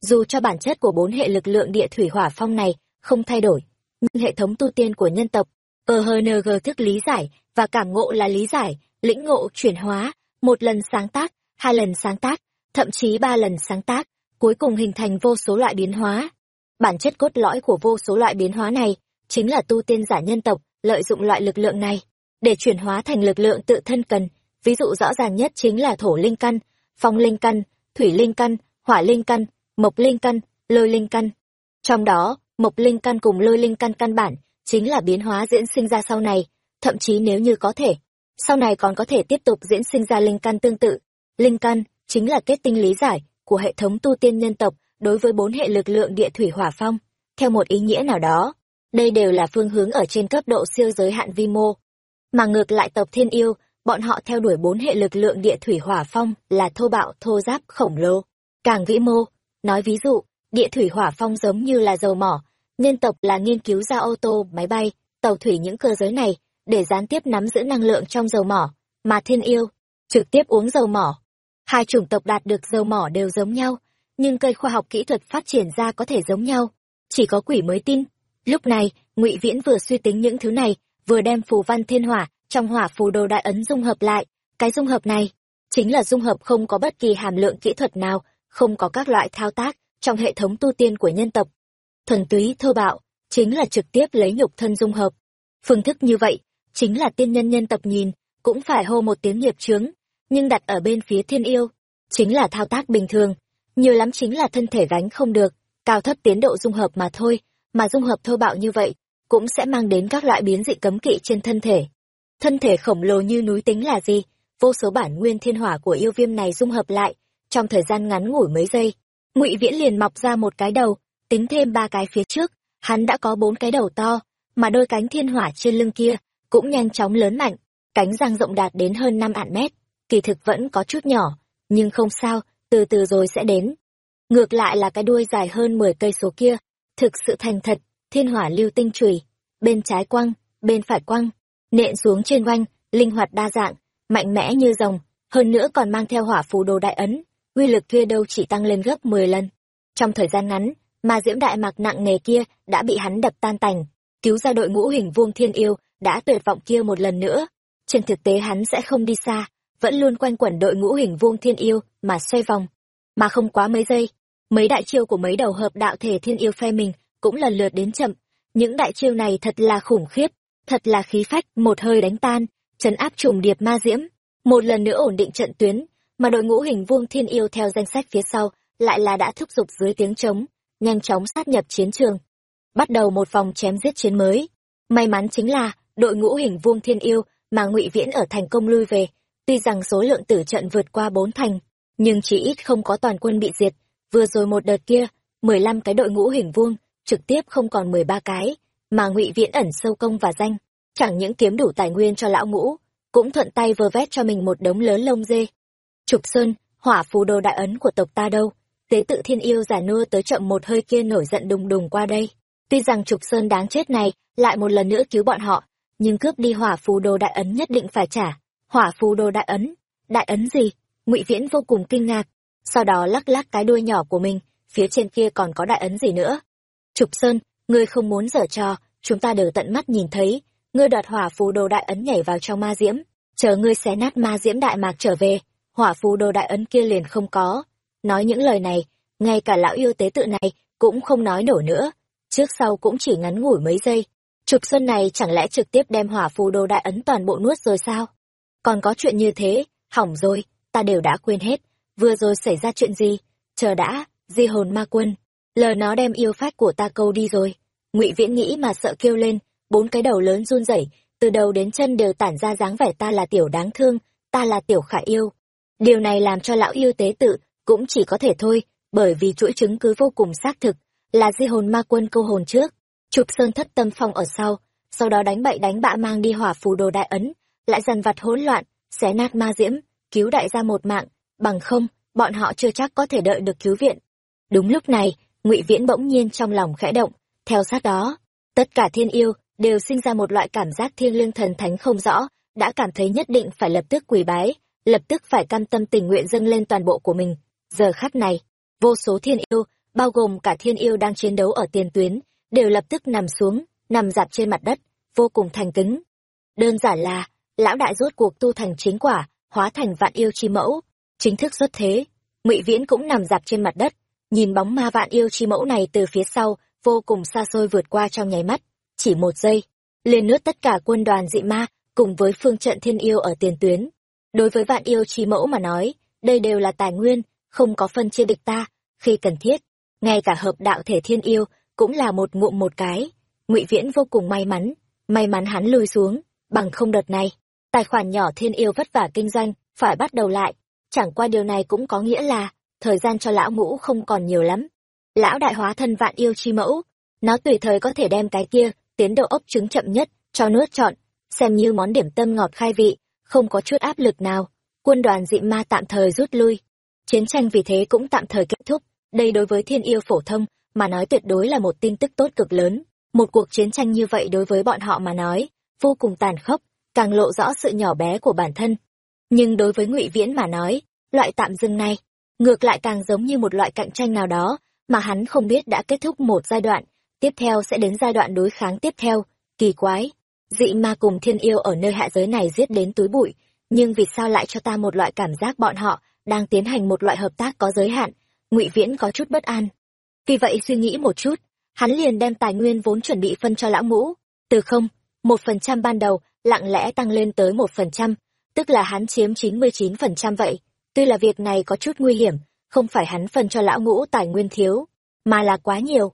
dù cho bản chất của bốn hệ lực lượng địa thủy hỏa phong này không thay đổi, nhưng hệ thống tu tiên của nhân tộc EHNG thức lý giải và cảm ngộ là lý giải, lĩnh ngộ, chuyển hóa, một lần sáng tác, hai lần sáng tác, thậm chí ba lần sáng tác, cuối cùng hình thành vô số loại biến hóa. Bản chất cốt lõi của vô số loại biến hóa này chính là tu tiên giả nhân tộc lợi dụng loại lực lượng này để chuyển hóa thành lực lượng tự thân cần. Ví dụ rõ ràng nhất chính là thổ linh căn, phong linh căn, thủy linh căn, hỏa linh căn mộc linh căn, lôi linh căn. Trong đó, mộc linh căn cùng lôi linh căn căn bản chính là biến hóa diễn sinh ra sau này, thậm chí nếu như có thể, sau này còn có thể tiếp tục diễn sinh ra linh căn tương tự. Linh căn chính là kết tinh lý giải của hệ thống tu tiên nhân tộc đối với bốn hệ lực lượng địa thủy hỏa phong. Theo một ý nghĩa nào đó, đây đều là phương hướng ở trên cấp độ siêu giới hạn vi mô. Mà ngược lại tộc thiên yêu, bọn họ theo đuổi bốn hệ lực lượng địa thủy hỏa phong là thô bạo, thô giáp, khổng lồ. Càng vĩ mô nói ví dụ, địa thủy hỏa phong giống như là dầu mỏ, nhân tộc là nghiên cứu ra ô tô, máy bay, tàu thủy những cơ giới này để gián tiếp nắm giữ năng lượng trong dầu mỏ, mà thiên yêu trực tiếp uống dầu mỏ. Hai chủng tộc đạt được dầu mỏ đều giống nhau, nhưng cây khoa học kỹ thuật phát triển ra có thể giống nhau. Chỉ có quỷ mới tin. Lúc này, ngụy viễn vừa suy tính những thứ này, vừa đem phù văn thiên hỏa trong hỏa phù đồ đại ấn dung hợp lại. Cái dung hợp này chính là dung hợp không có bất kỳ hàm lượng kỹ thuật nào không có các loại thao tác trong hệ thống tu tiên của nhân tộc. Thuần túy thô bạo chính là trực tiếp lấy nhục thân dung hợp. Phương thức như vậy chính là tiên nhân nhân tộc nhìn cũng phải hô một tiếng nghiệp chướng, nhưng đặt ở bên phía thiên yêu chính là thao tác bình thường, nhiều lắm chính là thân thể gánh không được, cao thấp tiến độ dung hợp mà thôi, mà dung hợp thô bạo như vậy cũng sẽ mang đến các loại biến dị cấm kỵ trên thân thể. Thân thể khổng lồ như núi tính là gì? Vô số bản nguyên thiên hỏa của yêu viêm này dung hợp lại trong thời gian ngắn ngủi mấy giây, ngụy viễn liền mọc ra một cái đầu, tính thêm ba cái phía trước, hắn đã có bốn cái đầu to, mà đôi cánh thiên hỏa trên lưng kia cũng nhanh chóng lớn mạnh, cánh răng rộng đạt đến hơn năm ạn mét, kỳ thực vẫn có chút nhỏ, nhưng không sao, từ từ rồi sẽ đến. Ngược lại là cái đuôi dài hơn mười cây số kia, thực sự thành thật, thiên hỏa lưu tinh chùy, bên trái quăng, bên phải quăng, nện xuống trên oanh, linh hoạt đa dạng, mạnh mẽ như rồng, hơn nữa còn mang theo hỏa phù đồ đại ấn uy lực kia đâu chỉ tăng lên gấp mười lần. Trong thời gian ngắn mà diễm đại mạc nặng nề kia đã bị hắn đập tan tành. Cứu ra đội ngũ hình vuông thiên yêu đã tuyệt vọng kia một lần nữa. Trên thực tế hắn sẽ không đi xa, vẫn luôn quanh quẩn đội ngũ hình vuông thiên yêu mà xoay vòng. Mà không quá mấy giây, mấy đại chiêu của mấy đầu hợp đạo thể thiên yêu phe mình cũng lần lượt đến chậm. Những đại chiêu này thật là khủng khiếp, thật là khí phách, một hơi đánh tan, chấn áp trùng điệp ma diễm. Một lần nữa ổn định trận tuyến mà đội ngũ hình vuông thiên yêu theo danh sách phía sau lại là đã thúc giục dưới tiếng trống, nhanh chóng sát nhập chiến trường. Bắt đầu một vòng chém giết chiến mới. May mắn chính là, đội ngũ hình vuông thiên yêu mà ngụy viễn ở thành công lui về, tuy rằng số lượng tử trận vượt qua bốn thành, nhưng chỉ ít không có toàn quân bị diệt. Vừa rồi một đợt kia, mười lăm cái đội ngũ hình vuông, trực tiếp không còn mười ba cái, mà ngụy viễn ẩn sâu công và danh. Chẳng những kiếm đủ tài nguyên cho lão ngũ, cũng thuận tay vơ vét cho mình một đống lớn lông dê trục sơn, hỏa phù đồ đại ấn của tộc ta đâu? Tế tự thiên yêu giả nua tới chậm một hơi kia nổi giận đùng đùng qua đây. Tuy rằng trục sơn đáng chết này, lại một lần nữa cứu bọn họ, nhưng cướp đi hỏa phù đồ đại ấn nhất định phải trả. Hỏa phù đồ đại ấn? Đại ấn gì? Ngụy viễn vô cùng kinh ngạc. Sau đó lắc lắc cái đuôi nhỏ của mình, phía trên kia còn có đại ấn gì nữa? Trục sơn, ngươi không muốn dở trò, chúng ta đều tận mắt nhìn thấy. Ngươi đoạt hỏa phù đồ đại ấn nhảy vào trong ma diễm. Chờ ngươi xé nát ma diễm đại mạc trở về hỏa phù đồ đại ấn kia liền không có. Nói những lời này, ngay cả lão yêu tế tự này cũng không nói nổi nữa. Trước sau cũng chỉ ngắn ngủi mấy giây. Trục xuân này chẳng lẽ trực tiếp đem hỏa phù đồ đại ấn toàn bộ nuốt rồi sao? Còn có chuyện như thế, hỏng rồi, ta đều đã quên hết. Vừa rồi xảy ra chuyện gì? Chờ đã, di hồn ma quân. Lờ nó đem yêu phát của ta câu đi rồi. Ngụy viễn nghĩ mà sợ kêu lên, bốn cái đầu lớn run rẩy, từ đầu đến chân đều tản ra dáng vẻ ta là tiểu đáng thương, ta là tiểu khả yêu điều này làm cho lão yêu tế tự cũng chỉ có thể thôi, bởi vì chuỗi chứng cứ vô cùng xác thực là di hồn ma quân câu hồn trước, chụp sơn thất tâm phong ở sau sau đó đánh bậy đánh bạ mang đi hỏa phù đồ đại ấn, lại dần vặt hỗn loạn, xé nát ma diễm, cứu đại gia một mạng, bằng không, bọn họ chưa chắc có thể đợi được cứu viện. Đúng lúc này, ngụy viễn bỗng nhiên trong lòng khẽ động, theo sát đó, tất cả thiên yêu đều sinh ra một loại cảm giác thiêng lương thần thánh không rõ, đã cảm thấy nhất định phải lập tức quỳ bái lập tức phải cam tâm tình nguyện dâng lên toàn bộ của mình. Giờ khắc này, vô số thiên yêu, bao gồm cả thiên yêu đang chiến đấu ở tiền tuyến, đều lập tức nằm xuống, nằm dạp trên mặt đất, vô cùng thành kính. Đơn giản là, lão đại rốt cuộc tu thành chính quả, hóa thành vạn yêu chi mẫu, chính thức xuất thế. Ngụy viễn cũng nằm dạp trên mặt đất, nhìn bóng ma vạn yêu chi mẫu này từ phía sau, vô cùng xa xôi vượt qua trong nháy mắt. Chỉ một giây, liền nuốt tất cả quân đoàn dị ma cùng với phương trận thiên yêu ở tiền tuyến đối với vạn yêu chi mẫu mà nói, đây đều là tài nguyên, không có phân chia địch ta, khi cần thiết. Ngay cả hợp đạo thể thiên yêu cũng là một ngụm một cái. Ngụy viễn vô cùng may mắn may mắn hắn lùi xuống, bằng không đợt này, tài khoản nhỏ thiên yêu vất vả kinh doanh, phải bắt đầu lại. Chẳng qua điều này cũng có nghĩa là, thời gian cho lão ngũ không còn nhiều lắm. Lão đại hóa thân vạn yêu chi mẫu, nó tùy thời có thể đem cái kia, tiến độ ốc trứng chậm nhất, cho nuốt chọn xem như món điểm tâm ngọt khai vị không có chút áp lực nào. Quân đoàn dị ma tạm thời rút lui. Chiến tranh vì thế cũng tạm thời kết thúc. Đây đối với thiên yêu phổ thông mà nói tuyệt đối là một tin tức tốt cực lớn. Một cuộc chiến tranh như vậy đối với bọn họ mà nói, vô cùng tàn khốc, càng lộ rõ sự nhỏ bé của bản thân. Nhưng đối với ngụy viễn mà nói, loại tạm dừng này, ngược lại càng giống như một loại cạnh tranh nào đó mà hắn không biết đã kết thúc một giai đoạn, tiếp theo sẽ đến giai đoạn đối kháng tiếp theo. Kỳ quái dị ma cùng thiên yêu ở nơi hạ giới này giết đến túi bụi, nhưng vì sao lại cho ta một loại cảm giác bọn họ đang tiến hành một loại hợp tác có giới hạn? Ngụy viễn có chút bất an. Vì vậy suy nghĩ một chút, hắn liền đem tài nguyên vốn chuẩn bị phân cho lão ngũ. Từ không, một phần trăm ban đầu, lặng lẽ tăng lên tới một phần trăm, tức là hắn chiếm chín mươi chín phần trăm vậy. Tuy là việc này có chút nguy hiểm, không phải hắn phân cho lão ngũ tài nguyên thiếu, mà là quá nhiều.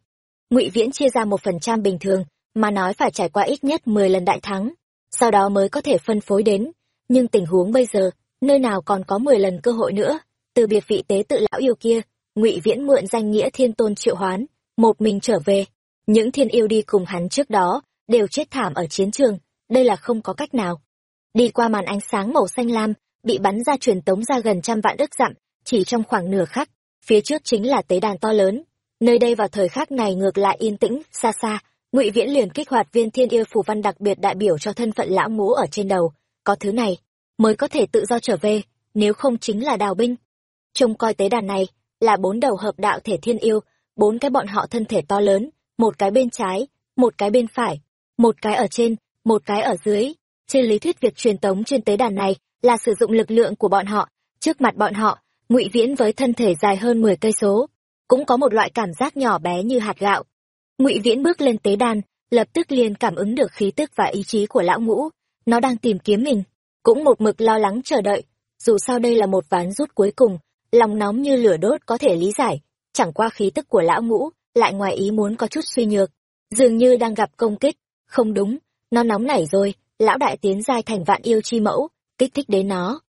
Ngụy viễn chia ra một phần trăm bình thường mà nói phải trải qua ít nhất mười lần đại thắng, sau đó mới có thể phân phối đến. Nhưng tình huống bây giờ, nơi nào còn có mười lần cơ hội nữa? Từ biệt vị tế tự lão yêu kia, ngụy viễn mượn danh nghĩa thiên tôn triệu hoán, một mình trở về. Những thiên yêu đi cùng hắn trước đó, đều chết thảm ở chiến trường, đây là không có cách nào. Đi qua màn ánh sáng màu xanh lam, bị bắn ra truyền tống ra gần trăm vạn ức dặm, chỉ trong khoảng nửa khắc, phía trước chính là tế đàn to lớn. Nơi đây vào thời khắc này ngược lại yên tĩnh, xa xa ngụy viễn liền kích hoạt viên thiên yêu phù văn đặc biệt đại biểu cho thân phận lão ngũ ở trên đầu. Có thứ này, mới có thể tự do trở về, nếu không chính là đào binh. Trông coi tế đàn này, là bốn đầu hợp đạo thể thiên yêu, bốn cái bọn họ thân thể to lớn, một cái bên trái, một cái bên phải, một cái ở trên, một cái ở dưới. Trên lý thuyết việc truyền tống trên tế đàn này là sử dụng lực lượng của bọn họ. Trước mặt bọn họ, ngụy viễn với thân thể dài hơn mười cây số, cũng có một loại cảm giác nhỏ bé như hạt gạo ngụy viễn bước lên tế đàn lập tức liền cảm ứng được khí tức và ý chí của lão ngũ nó đang tìm kiếm mình cũng một mực lo lắng chờ đợi. Dù sao đây là một ván rút cuối cùng, lòng nóng như lửa đốt có thể lý giải, chẳng qua khí tức của lão ngũ, lại ngoài ý muốn có chút suy nhược, dường như đang gặp công kích. Không đúng, nó nóng nảy rồi, lão đại tiến giai thành vạn yêu chi mẫu, kích thích đến nó.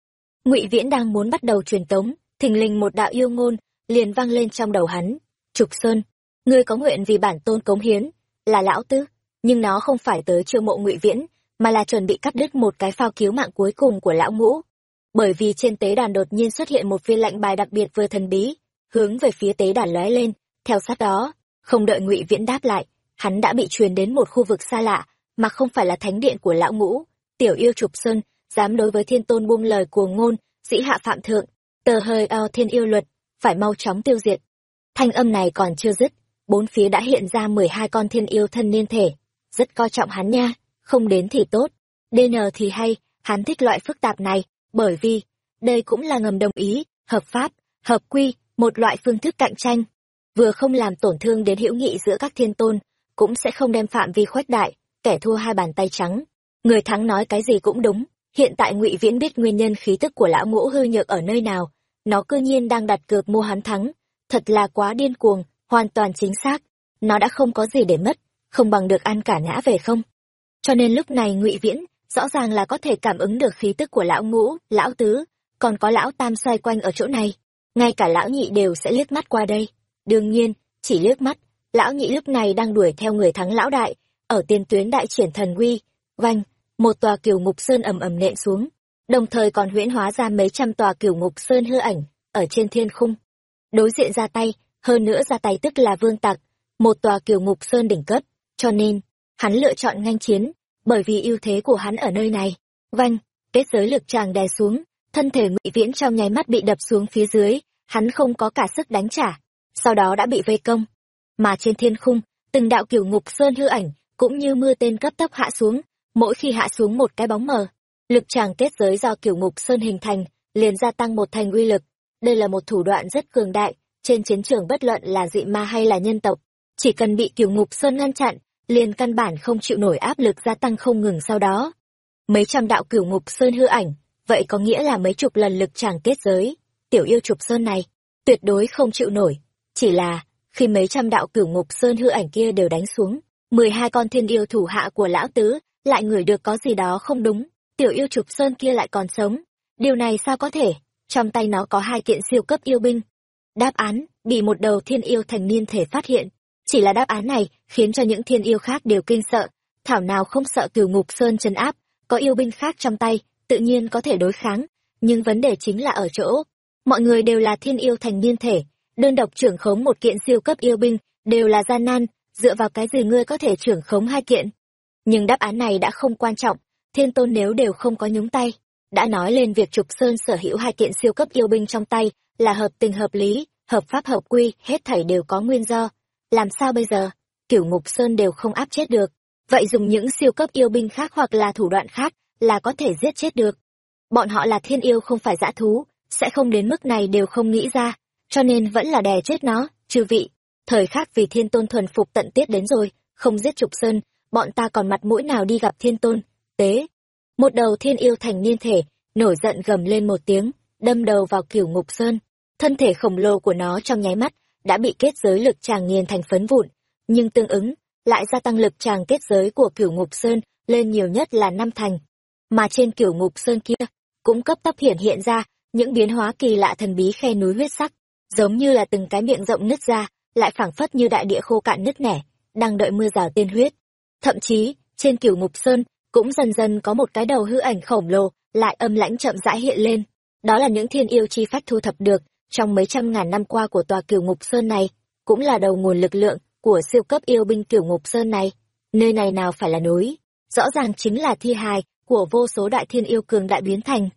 Ngụy Viễn đang muốn bắt đầu truyền tống, thình lình một đạo yêu ngôn liền vang lên trong đầu hắn. Trục Sơn, ngươi có nguyện vì bản tôn cống hiến, là lão tư nhưng nó không phải tới chiêu mộ Ngụy Viễn, mà là chuẩn bị cắt đứt một cái phao cứu mạng cuối cùng của lão ngũ. Bởi vì trên tế đàn đột nhiên xuất hiện một viên lệnh bài đặc biệt vừa thần bí, hướng về phía tế đàn lóe lên, theo sát đó, không đợi Ngụy Viễn đáp lại, hắn đã bị truyền đến một khu vực xa lạ, mà không phải là thánh điện của lão ngũ. Tiểu yêu Trục Sơn, dám đối với thiên tôn buông lời cuồng ngôn, dĩ hạ phạm thượng, tờ hơi ao thiên yêu luật, phải mau chóng tiêu diệt. Thanh âm này còn chưa dứt, bốn phía đã hiện ra mười hai con thiên yêu thân niên thể, rất coi trọng hắn nha, không đến thì tốt, DN thì hay, hắn thích loại phức tạp này, bởi vì, đây cũng là ngầm đồng ý, hợp pháp, hợp quy, một loại phương thức cạnh tranh, vừa không làm tổn thương đến hữu nghị giữa các thiên tôn, cũng sẽ không đem phạm vi khuếch đại, kẻ thua hai bàn tay trắng. Người thắng nói cái gì cũng đúng, hiện tại ngụy Viễn biết nguyên nhân khí tức của lão ngũ hư nhược ở nơi nào, nó cư nhiên đang đặt cược mua hắn thắng, thật là quá điên cuồng, hoàn toàn chính xác, nó đã không có gì để mất, không bằng được ăn cả ngã về không. Cho nên lúc này ngụy Viễn, rõ ràng là có thể cảm ứng được khí tức của lão ngũ, lão tứ, còn có lão tam xoay quanh ở chỗ này, ngay cả lão nhị đều sẽ liếc mắt qua đây. Đương nhiên, chỉ liếc mắt, lão nhị lúc này đang đuổi theo người thắng lão đại, ở tiền tuyến đại triển thần uy, vanh, một tòa kiều ngục sơn ầm ầm nện xuống, đồng thời còn huyễn hóa ra mấy trăm tòa kiều ngục sơn hư ảnh ở trên thiên khung. Đối diện ra tay, hơn nữa ra tay tức là vương tặc, một tòa kiều ngục sơn đỉnh cấp, cho nên hắn lựa chọn nganh chiến, bởi vì ưu thế của hắn ở nơi này. Vanh, kết giới lực tràng đè xuống, thân thể ngụy viễn trong nháy mắt bị đập xuống phía dưới, hắn không có cả sức đánh trả, sau đó đã bị vây công. Mà trên thiên khung, từng đạo kiểu ngục sơn hư ảnh, cũng như mưa tên cấp tốc hạ xuống, mỗi khi hạ xuống một cái bóng mờ, lực tràng kết giới do kiểu ngục sơn hình thành, liền gia tăng một thành uy lực. Đây là một thủ đoạn rất cường đại, trên chiến trường bất luận là dị ma hay là nhân tộc, chỉ cần bị cửu ngục sơn ngăn chặn, liền căn bản không chịu nổi áp lực gia tăng không ngừng sau đó. Mấy trăm đạo cửu ngục sơn hư ảnh, vậy có nghĩa là mấy chục lần lực tràng kết giới, tiểu yêu trục sơn này, tuyệt đối không chịu nổi. Chỉ là, khi mấy trăm đạo cửu ngục sơn hư ảnh kia đều đánh xuống, mười hai con thiên yêu thủ hạ của lão tứ, lại ngửi được có gì đó không đúng, tiểu yêu trục sơn kia lại còn sống. Điều này sao có thể, trong tay nó có hai kiện siêu cấp yêu binh. Đáp án, bị một đầu thiên yêu thành niên thể phát hiện, chỉ là đáp án này khiến cho những thiên yêu khác đều kinh sợ, thảo nào không sợ cửu ngục sơn chấn áp, có yêu binh khác trong tay, tự nhiên có thể đối kháng, nhưng vấn đề chính là ở chỗ, mọi người đều là thiên yêu thành niên thể, đơn độc trưởng khống một kiện siêu cấp yêu binh, đều là gian nan, dựa vào cái gì ngươi có thể trưởng khống hai kiện. Nhưng đáp án này đã không quan trọng, thiên tôn nếu đều không có nhúng tay, đã nói lên việc Trục Sơn sở hữu hai kiện siêu cấp yêu binh trong tay, là hợp tình hợp lý, hợp pháp hợp quy, hết thảy đều có nguyên do. Làm sao bây giờ? Kiểu ngục sơn đều không áp chết được. Vậy dùng những siêu cấp yêu binh khác hoặc là thủ đoạn khác là có thể giết chết được. Bọn họ là thiên yêu không phải dã thú sẽ không đến mức này đều không nghĩ ra cho nên vẫn là đè chết nó chư vị. Thời khắc vì thiên tôn thuần phục tận tiết đến rồi không giết trục sơn bọn ta còn mặt mũi nào đi gặp thiên tôn? Tế một đầu thiên yêu thành niên thể nổi giận gầm lên một tiếng đâm đầu vào kiểu ngục sơn thân thể khổng lồ của nó trong nháy mắt đã bị kết giới lực tràng nghiền thành phấn vụn, nhưng tương ứng, lại gia tăng lực tràng kết giới của cửu ngục sơn lên nhiều nhất là năm thành. Mà trên cửu ngục sơn kia, cũng cấp tốc hiển hiện ra những biến hóa kỳ lạ thần bí khe núi huyết sắc, giống như là từng cái miệng rộng nứt ra, lại phảng phất như đại địa khô cạn nứt nẻ, đang đợi mưa rào tiên huyết. Thậm chí, trên cửu ngục sơn, cũng dần dần có một cái đầu hư ảnh khổng lồ, lại âm lãnh chậm rãi hiện lên. Đó là những thiên yêu chi phách thu thập được trong mấy trăm ngàn năm qua của tòa kiều ngục sơn này, cũng là đầu nguồn lực lượng của siêu cấp yêu binh kiều ngục sơn này. Nơi này nào phải là núi, rõ ràng chính là thi hài của vô số đại thiên yêu cường đại biến thành.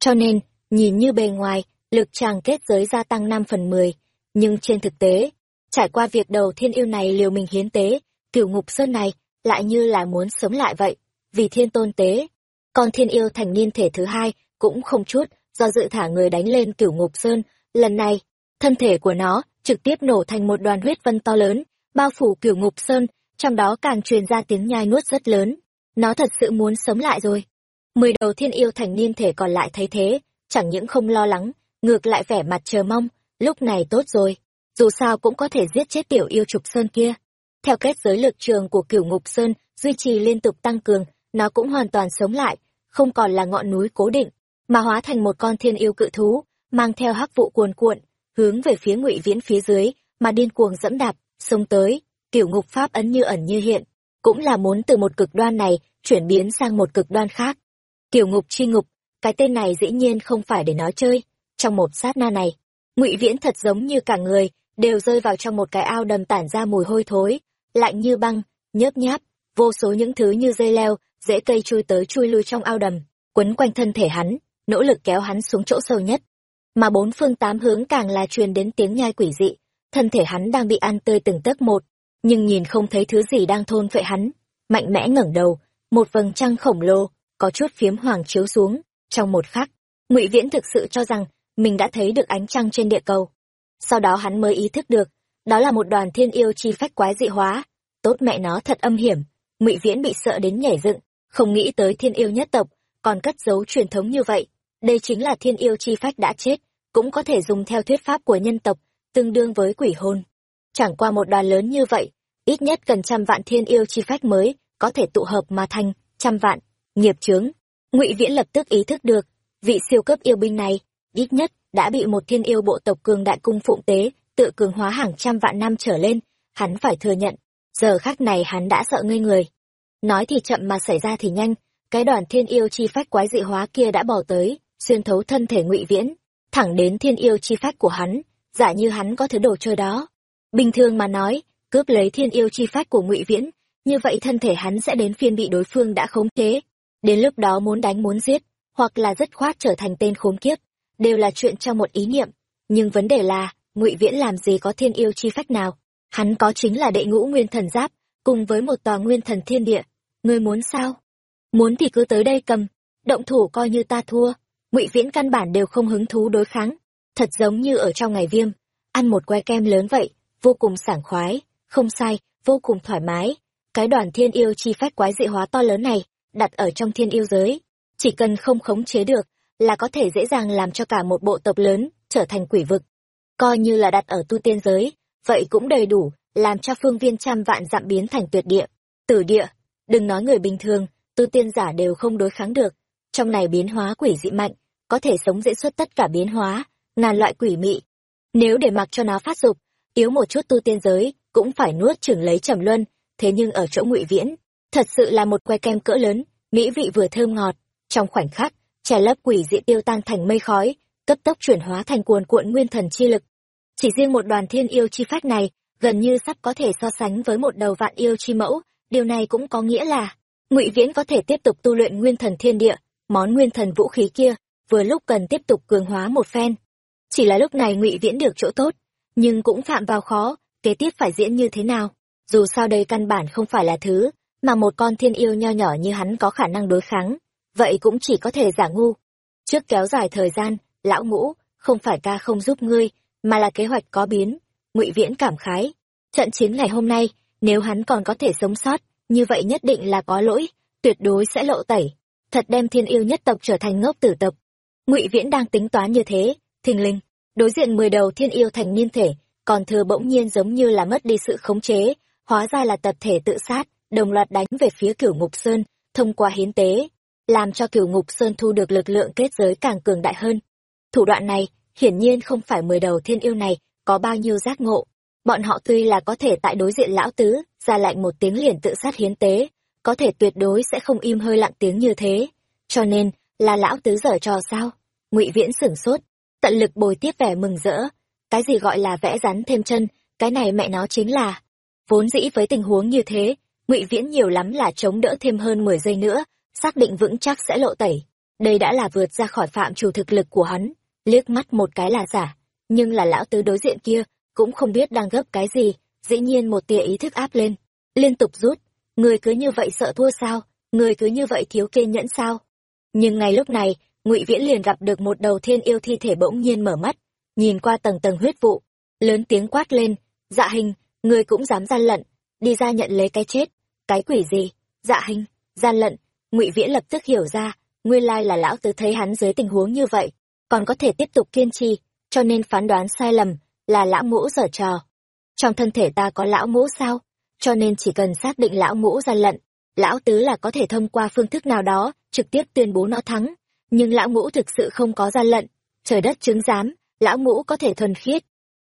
Cho nên, nhìn như bề ngoài, lực tràng kết giới gia tăng năm phần mười nhưng trên thực tế, trải qua việc đầu thiên yêu này liều mình hiến tế, kiều ngục sơn này lại như là muốn sống lại vậy, vì thiên tôn tế. Còn thiên yêu thành niên thể thứ hai cũng không chút, do dự thả người đánh lên cửu ngục sơn, Lần này, thân thể của nó trực tiếp nổ thành một đoàn huyết vân to lớn, bao phủ cửu ngục sơn, trong đó càng truyền ra tiếng nhai nuốt rất lớn. Nó thật sự muốn sống lại rồi. mười đầu thiên yêu thành niên thể còn lại thấy thế chẳng những không lo lắng ngược lại vẻ mặt chờ mong lúc này tốt rồi dù sao cũng có thể giết chết tiểu yêu trục sơn kia theo kết giới lực trường của cửu ngục sơn duy trì liên tục tăng cường nó cũng hoàn toàn sống lại, không còn là ngọn núi cố định, mà hóa thành một con thiên yêu cự thú, mang theo hắc vụ cuồn cuộn, hướng về phía ngụy viễn phía dưới, mà điên cuồng dẫm đạp, xông tới. Kiểu ngục pháp ấn như ẩn như hiện, cũng là muốn từ một cực đoan này chuyển biến sang một cực đoan khác. Kiểu ngục chi ngục, cái tên này dĩ nhiên không phải để nói chơi. Trong một sát na này, ngụy viễn thật giống như cả người, đều rơi vào trong một cái ao đầm tản ra mùi hôi thối, lạnh như băng, nhớp nháp, vô số những thứ như dây leo dễ cây chui tới chui lui trong ao đầm, quấn quanh thân thể hắn, nỗ lực kéo hắn xuống chỗ sâu nhất. Mà bốn phương tám hướng càng là truyền đến tiếng nhai quỷ dị, thân thể hắn đang bị ăn tươi từng tấc một, nhưng nhìn không thấy thứ gì đang thôn phệ hắn, mạnh mẽ ngẩng đầu, một vầng trăng khổng lồ, có chút phiếm hoàng chiếu xuống, trong một khắc, ngụy viễn thực sự cho rằng mình đã thấy được ánh trăng trên địa cầu. Sau đó hắn mới ý thức được, đó là một đoàn thiên yêu chi phách quái dị hóa, tốt mẹ nó thật âm hiểm, ngụy viễn bị sợ đến nhảy dựng không nghĩ tới thiên yêu nhất tộc, còn cất giấu truyền thống như vậy. Đây chính là thiên yêu chi phách đã chết, cũng có thể dùng theo thuyết pháp của nhân tộc, tương đương với quỷ hôn chẳng qua một đoàn lớn như vậy, ít nhất cần trăm vạn thiên yêu chi phách mới có thể tụ hợp mà thành trăm vạn nghiệp chướng. Ngụy viễn lập tức ý thức được, vị siêu cấp yêu binh này, ít nhất đã bị một thiên yêu bộ tộc cường đại cung phụng tế, tự cường hóa hàng trăm vạn năm trở lên, hắn phải thừa nhận, giờ khác này hắn đã sợ ngây người nói thì chậm mà xảy ra thì nhanh. Cái đoàn thiên yêu chi phách quái dị hóa kia đã bỏ tới, xuyên thấu thân thể ngụy viễn. Thẳng đến thiên yêu chi phách của hắn, giả như hắn có thứ đồ chơi đó. Bình thường mà nói, cướp lấy thiên yêu chi phách của ngụy viễn, như vậy thân thể hắn sẽ đến phiên bị đối phương đã khống chế. Đến lúc đó muốn đánh muốn giết, hoặc là dứt khoát trở thành tên khốn kiếp, đều là chuyện trong một ý niệm. Nhưng vấn đề là, ngụy viễn làm gì có thiên yêu chi phách nào? Hắn có chính là đệ ngũ nguyên thần giáp cùng với một tòa nguyên thần thiên địa. Ngươi muốn sao? Muốn thì cứ tới đây cầm. Động thủ coi như ta thua. Ngụy viễn căn bản đều không hứng thú đối kháng. Thật giống như ở trong ngày viêm. Ăn một que kem lớn vậy, vô cùng sảng khoái. Không sai, vô cùng thoải mái. Cái đoàn thiên yêu chi phách quái dị hóa to lớn này, đặt ở trong thiên yêu giới. Chỉ cần không khống chế được, là có thể dễ dàng làm cho cả một bộ tộc lớn trở thành quỷ vực. Coi như là đặt ở tu tiên giới, vậy cũng đầy đủ làm cho phương viên trăm vạn dặm biến thành tuyệt địa. Tử địa, đừng nói người bình thường, tu tiên giả đều không đối kháng được. Trong này biến hóa quỷ dị mạnh, có thể sống dễ xuất tất cả biến hóa, ngàn loại quỷ mị. Nếu để mặc cho nó phát dục, yếu một chút tu tiên giới, cũng phải nuốt chửng lấy trầm luân, thế nhưng ở chỗ ngụy viễn, thật sự là một que kem cỡ lớn, mỹ vị vừa thơm ngọt. Trong khoảnh khắc trẻ lớp quỷ dị tiêu tan thành mây khói, cấp tốc chuyển hóa thành cuồn cuộn nguyên thần chi lực. Chỉ riêng một đoàn thiên yêu chi phách này gần như sắp có thể so sánh với một đầu vạn yêu chi mẫu, điều này cũng có nghĩa là, ngụy viễn có thể tiếp tục tu luyện nguyên thần thiên địa, món nguyên thần vũ khí kia, vừa lúc cần tiếp tục cường hóa một phen. Chỉ là lúc này ngụy viễn được chỗ tốt, nhưng cũng phạm vào khó, kế tiếp phải diễn như thế nào? Dù sao đây căn bản không phải là thứ mà một con thiên yêu nho nhỏ như hắn có khả năng đối kháng, vậy cũng chỉ có thể giả ngu. Trước kéo dài thời gian, lão ngũ, không phải ca không giúp ngươi, mà là kế hoạch có biến ngụy viễn cảm khái, trận chiến ngày hôm nay, nếu hắn còn có thể sống sót, như vậy nhất định là có lỗi, tuyệt đối sẽ lộ tẩy, thật đem thiên yêu nhất tộc trở thành ngốc tử tộc. Ngụy viễn đang tính toán như thế, thình linh đối diện mười đầu thiên yêu thành niên thể, còn thừa bỗng nhiên giống như là mất đi sự khống chế, hóa ra là tập thể tự sát, đồng loạt đánh về phía cửu ngục sơn, thông qua hiến tế, làm cho cửu ngục sơn thu được lực lượng kết giới càng cường đại hơn. Thủ đoạn này, hiển nhiên không phải mười đầu thiên yêu này có bao nhiêu giác ngộ. Bọn họ tuy là có thể tại đối diện lão tứ, ra lạnh một tiếng liền tự sát hiến tế, có thể tuyệt đối sẽ không im hơi lặng tiếng như thế. Cho nên, là lão tứ giở trò sao? Ngụy viễn sửng sốt, tận lực bồi tiếp vẻ mừng rỡ. Cái gì gọi là vẽ rắn thêm chân, cái này mẹ nó chính là. Vốn dĩ với tình huống như thế, ngụy viễn nhiều lắm là chống đỡ thêm hơn mười giây nữa, xác định vững chắc sẽ lộ tẩy. Đây đã là vượt ra khỏi phạm chủ thực lực của hắn. Liếc mắt một cái là giả nhưng là lão tứ đối diện kia cũng không biết đang gấp cái gì dĩ nhiên một tia ý thức áp lên liên tục rút. Người cứ như vậy sợ thua sao? Người cứ như vậy thiếu kiên nhẫn sao? Nhưng ngay lúc này ngụy viễn liền gặp được một đầu thiên yêu thi thể bỗng nhiên mở mắt nhìn qua tầng tầng huyết vụ lớn tiếng quát lên dạ hình người cũng dám gian lận đi ra nhận lấy cái chết. Cái quỷ gì? Dạ hình gian lận. Ngụy viễn lập tức hiểu ra nguyên lai là lão tứ thấy hắn dưới tình huống như vậy, còn có thể tiếp tục kiên trì, cho nên phán đoán sai lầm, là lão ngũ giở trò. Trong thân thể ta có lão ngũ sao? Cho nên chỉ cần xác định lão ngũ ra lận, lão tứ là có thể thông qua phương thức nào đó, trực tiếp tuyên bố nó thắng. Nhưng lão ngũ thực sự không có ra lận, trời đất chứng giám, lão ngũ có thể thuần khiết.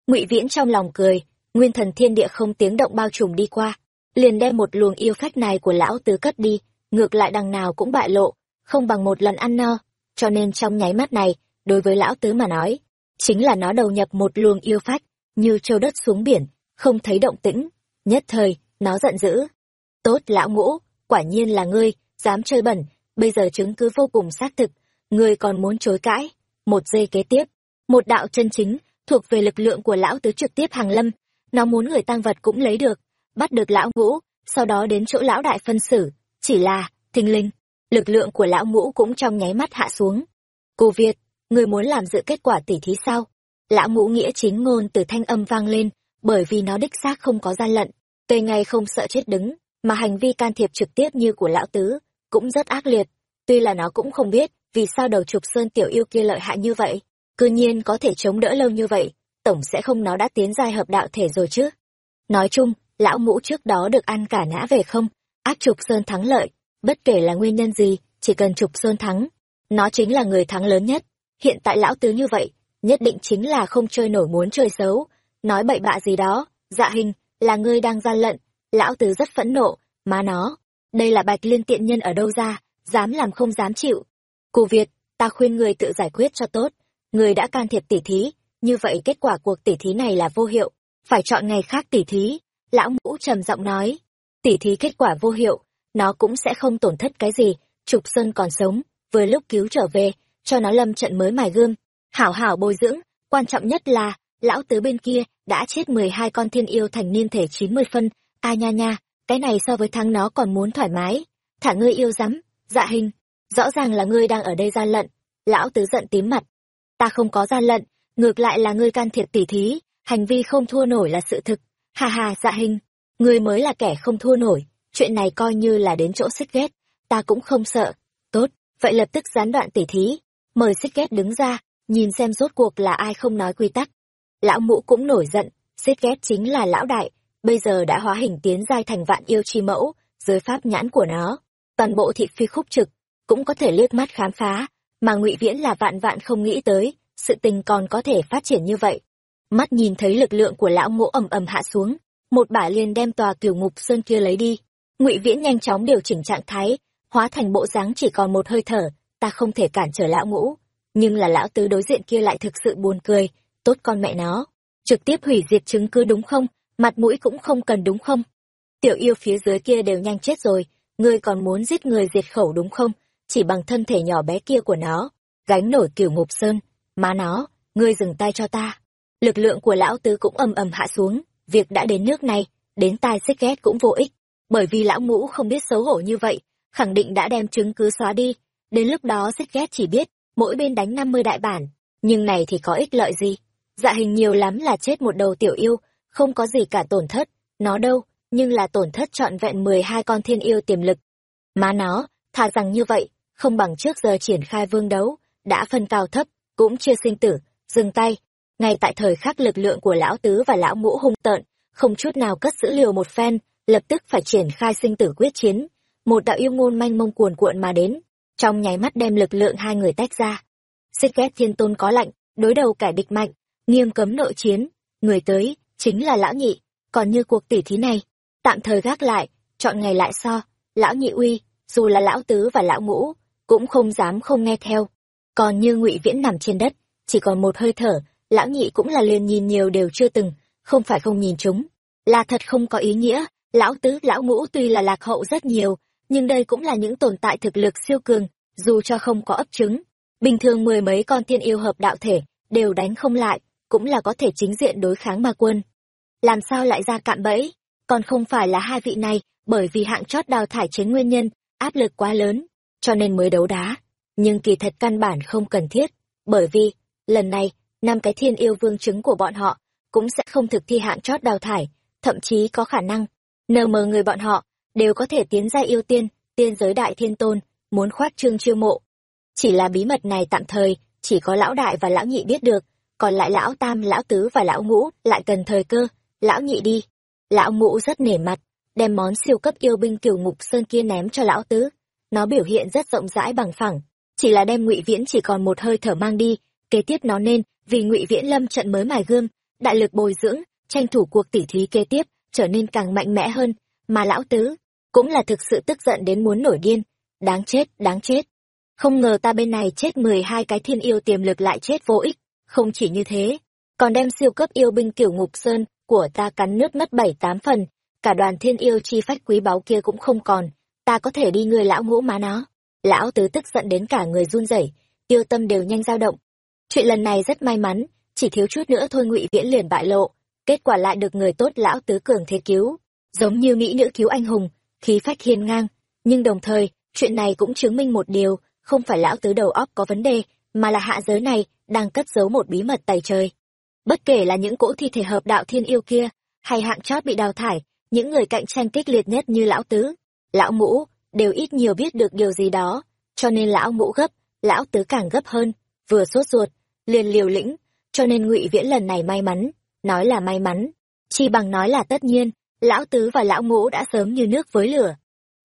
ngụy Viễn trong lòng cười, nguyên thần thiên địa không tiếng động bao trùm đi qua, liền đem một luồng yêu phách này của lão tứ cất đi, ngược lại đằng nào cũng bại lộ, không bằng một lần ăn no, cho nên trong nháy mắt này, đối với lão tứ mà nói, chính là nó đầu nhập một luồng yêu phách, như trâu đất xuống biển, không thấy động tĩnh, nhất thời, nó giận dữ. Tốt lão ngũ, quả nhiên là ngươi, dám chơi bẩn, bây giờ chứng cứ vô cùng xác thực, ngươi còn muốn chối cãi. Một giây kế tiếp, một đạo chân chính, thuộc về lực lượng của lão tứ trực tiếp hàng lâm, nó muốn người tăng vật cũng lấy được, bắt được lão ngũ, sau đó đến chỗ lão đại phân xử, chỉ là, thình linh, lực lượng của lão ngũ cũng trong nháy mắt hạ xuống. Cô Việt, người muốn làm dự kết quả tỉ thí sao? Lão ngũ nghĩa chính ngôn từ thanh âm vang lên, bởi vì nó đích xác không có gian lận, tê ngay không sợ chết đứng, mà hành vi can thiệp trực tiếp như của lão tứ, cũng rất ác liệt. Tuy là nó cũng không biết vì sao đầu trục sơn tiểu yêu kia lợi hại như vậy, cư nhiên có thể chống đỡ lâu như vậy, tổng sẽ không nó đã tiến giai hợp đạo thể rồi chứ. Nói chung, lão ngũ trước đó được ăn cả ngã về không, ác trục sơn thắng lợi, bất kể là nguyên nhân gì, chỉ cần trục sơn thắng, nó chính là người thắng lớn nhất. Hiện tại lão tứ như vậy, nhất định chính là không chơi nổi muốn chơi xấu, nói bậy bạ gì đó, dạ hình, là ngươi đang gian lận, lão tứ rất phẫn nộ, má nó, đây là bạch liên tiện nhân ở đâu ra, dám làm không dám chịu. Cù Việt, ta khuyên người tự giải quyết cho tốt, người đã can thiệp tỉ thí, như vậy kết quả cuộc tỉ thí này là vô hiệu, phải chọn ngày khác tỉ thí. Lão ngũ trầm giọng nói, tỉ thí kết quả vô hiệu, nó cũng sẽ không tổn thất cái gì, Trục Sơn còn sống, vừa lúc cứu trở về, cho nó lâm trận mới mài gươm, hảo hảo bồi dưỡng, quan trọng nhất là, lão tứ bên kia đã chết mười hai con thiên yêu thành niên thể chín mươi phân, a nha nha, cái này so với thắng nó còn muốn thoải mái, thả ngươi yêu rắm, dạ hình, rõ ràng là ngươi đang ở đây gian lận, lão tứ giận tím mặt, ta không có gian lận, ngược lại là ngươi can thiệp tỉ thí, hành vi không thua nổi là sự thực, hà hà dạ hình, ngươi mới là kẻ không thua nổi, chuyện này coi như là đến chỗ xích ghét, ta cũng không sợ, tốt, vậy lập tức gián đoạn tỉ thí, mời xích ghét đứng ra, nhìn xem rốt cuộc là ai không nói quy tắc. Lão mũ cũng nổi giận, xích ghét chính là lão đại, bây giờ đã hóa hình tiến giai thành vạn yêu chi mẫu, dưới pháp nhãn của nó, toàn bộ thị phi khúc trực, cũng có thể liếc mắt khám phá, mà ngụy Viễn là vạn vạn không nghĩ tới, sự tình còn có thể phát triển như vậy. Mắt nhìn thấy lực lượng của lão ngũ ầm ầm hạ xuống, một bả liền đem tòa cửu ngục sơn kia lấy đi. Ngụy Viễn nhanh chóng điều chỉnh trạng thái, hóa thành bộ dáng chỉ còn một hơi thở, ta không thể cản trở lão ngũ, nhưng là lão tứ đối diện kia lại thực sự buồn cười, tốt con mẹ nó, trực tiếp hủy diệt chứng cứ đúng không, mặt mũi cũng không cần đúng không? Tiểu yêu phía dưới kia đều nhanh chết rồi, ngươi còn muốn giết người diệt khẩu đúng không? Chỉ bằng thân thể nhỏ bé kia của nó, gánh nổi kiểu ngục sơn, má nó, ngươi dừng tay cho ta. Lực lượng của lão tứ cũng ầm ầm hạ xuống, việc đã đến nước này, đến tai xích ghét cũng vô ích, bởi vì lão ngũ không biết xấu hổ như vậy, khẳng định đã đem chứng cứ xóa đi, đến lúc đó xích ghét chỉ biết, mỗi bên đánh năm mươi đại bản, nhưng này thì có ích lợi gì? Dạ hình nhiều lắm là chết một đầu tiểu yêu, không có gì cả tổn thất, nó đâu, nhưng là tổn thất trọn vẹn mười hai con thiên yêu tiềm lực. Má nó, thà rằng như vậy, không bằng trước giờ triển khai vương đấu, đã phân cao thấp, cũng chưa sinh tử, dừng tay. Ngay tại thời khắc lực lượng của lão tứ và lão ngũ hung tợn, không chút nào cất giữ liều một phen, lập tức phải triển khai sinh tử quyết chiến. Một đạo yêu ngôn manh mông cuồn cuộn mà đến, trong nháy mắt đem lực lượng hai người tách ra. Xích ghét thiên tôn có lạnh, đối đầu kẻ địch mạnh, nghiêm cấm nội chiến, người tới, chính là lão nhị, còn như cuộc tỉ thí này, tạm thời gác lại, chọn ngày lại so, lão nhị uy, dù là lão tứ và lão ngũ, cũng không dám không nghe theo. Còn như ngụy Viễn nằm trên đất, chỉ còn một hơi thở, lão nhị cũng là liền nhìn nhiều đều chưa từng, không phải không nhìn chúng, là thật không có ý nghĩa, lão tứ lão ngũ tuy là lạc hậu rất nhiều, nhưng đây cũng là những tồn tại thực lực siêu cường, dù cho không có ấp trứng. Bình thường mười mấy con tiên yêu hợp đạo thể, đều đánh không lại, cũng là có thể chính diện đối kháng ma quân. Làm sao lại ra cạm bẫy? Còn không phải là hai vị này, bởi vì hạng chót đào thải chiến nguyên nhân, áp lực quá lớn, cho nên mới đấu đá. Nhưng kỳ thật căn bản không cần thiết, bởi vì, lần này, năm cái thiên yêu vương chứng của bọn họ, cũng sẽ không thực thi hạng chót đào thải, thậm chí có khả năng, nờ mờ người bọn họ, đều có thể tiến ra yêu tiên, tiên giới đại thiên tôn, muốn khoát trương chiêu mộ. Chỉ là bí mật này tạm thời, chỉ có lão đại và lão nhị biết được, còn lại lão tam, lão tứ và lão ngũ lại cần thời cơ, lão nhị đi. Lão ngũ rất nể mặt, đem món siêu cấp yêu binh kiều ngục sơn kia ném cho lão tứ. Nó biểu hiện rất rộng rãi bằng phẳng, chỉ là đem ngụy viễn chỉ còn một hơi thở mang đi, kế tiếp nó nên vì ngụy viễn lâm trận mới mài gươm, đại lực bồi dưỡng, tranh thủ cuộc tỉ thí kế tiếp trở nên càng mạnh mẽ hơn, mà lão tứ cũng là thực sự tức giận đến muốn nổi điên, đáng chết, đáng chết. Không ngờ ta bên này chết mười hai cái thiên yêu tiềm lực lại chết vô ích, không chỉ như thế, còn đem siêu cấp yêu binh kiểu ngục sơn của ta cắn nước mất bảy tám phần, cả đoàn thiên yêu chi phách quý báu kia cũng không còn, ta có thể đi người lão ngũ má nó. Lão tứ tức giận đến cả người run rẩy, tiêu tâm đều nhanh dao động. Chuyện lần này rất may mắn, chỉ thiếu chút nữa thôi ngụy viễn liền bại lộ, kết quả lại được người tốt lão tứ cường thế cứu, giống như mỹ nữ cứu anh hùng, khí phách hiên ngang, nhưng đồng thời, chuyện này cũng chứng minh một điều, không phải lão tứ đầu óc có vấn đề, mà là hạ giới này đang cất giấu một bí mật tày trời. Bất kể là những cỗ thi thể hợp đạo thiên yêu kia, hay hạng chót bị đào thải, những người cạnh tranh kích liệt nhất như lão tứ, lão ngũ, đều ít nhiều biết được điều gì đó, cho nên lão ngũ gấp, lão tứ càng gấp hơn, vừa sốt ruột, liền liều lĩnh, cho nên ngụy viễn lần này may mắn, nói là may mắn, chi bằng nói là tất nhiên, lão tứ và lão ngũ đã sớm như nước với lửa.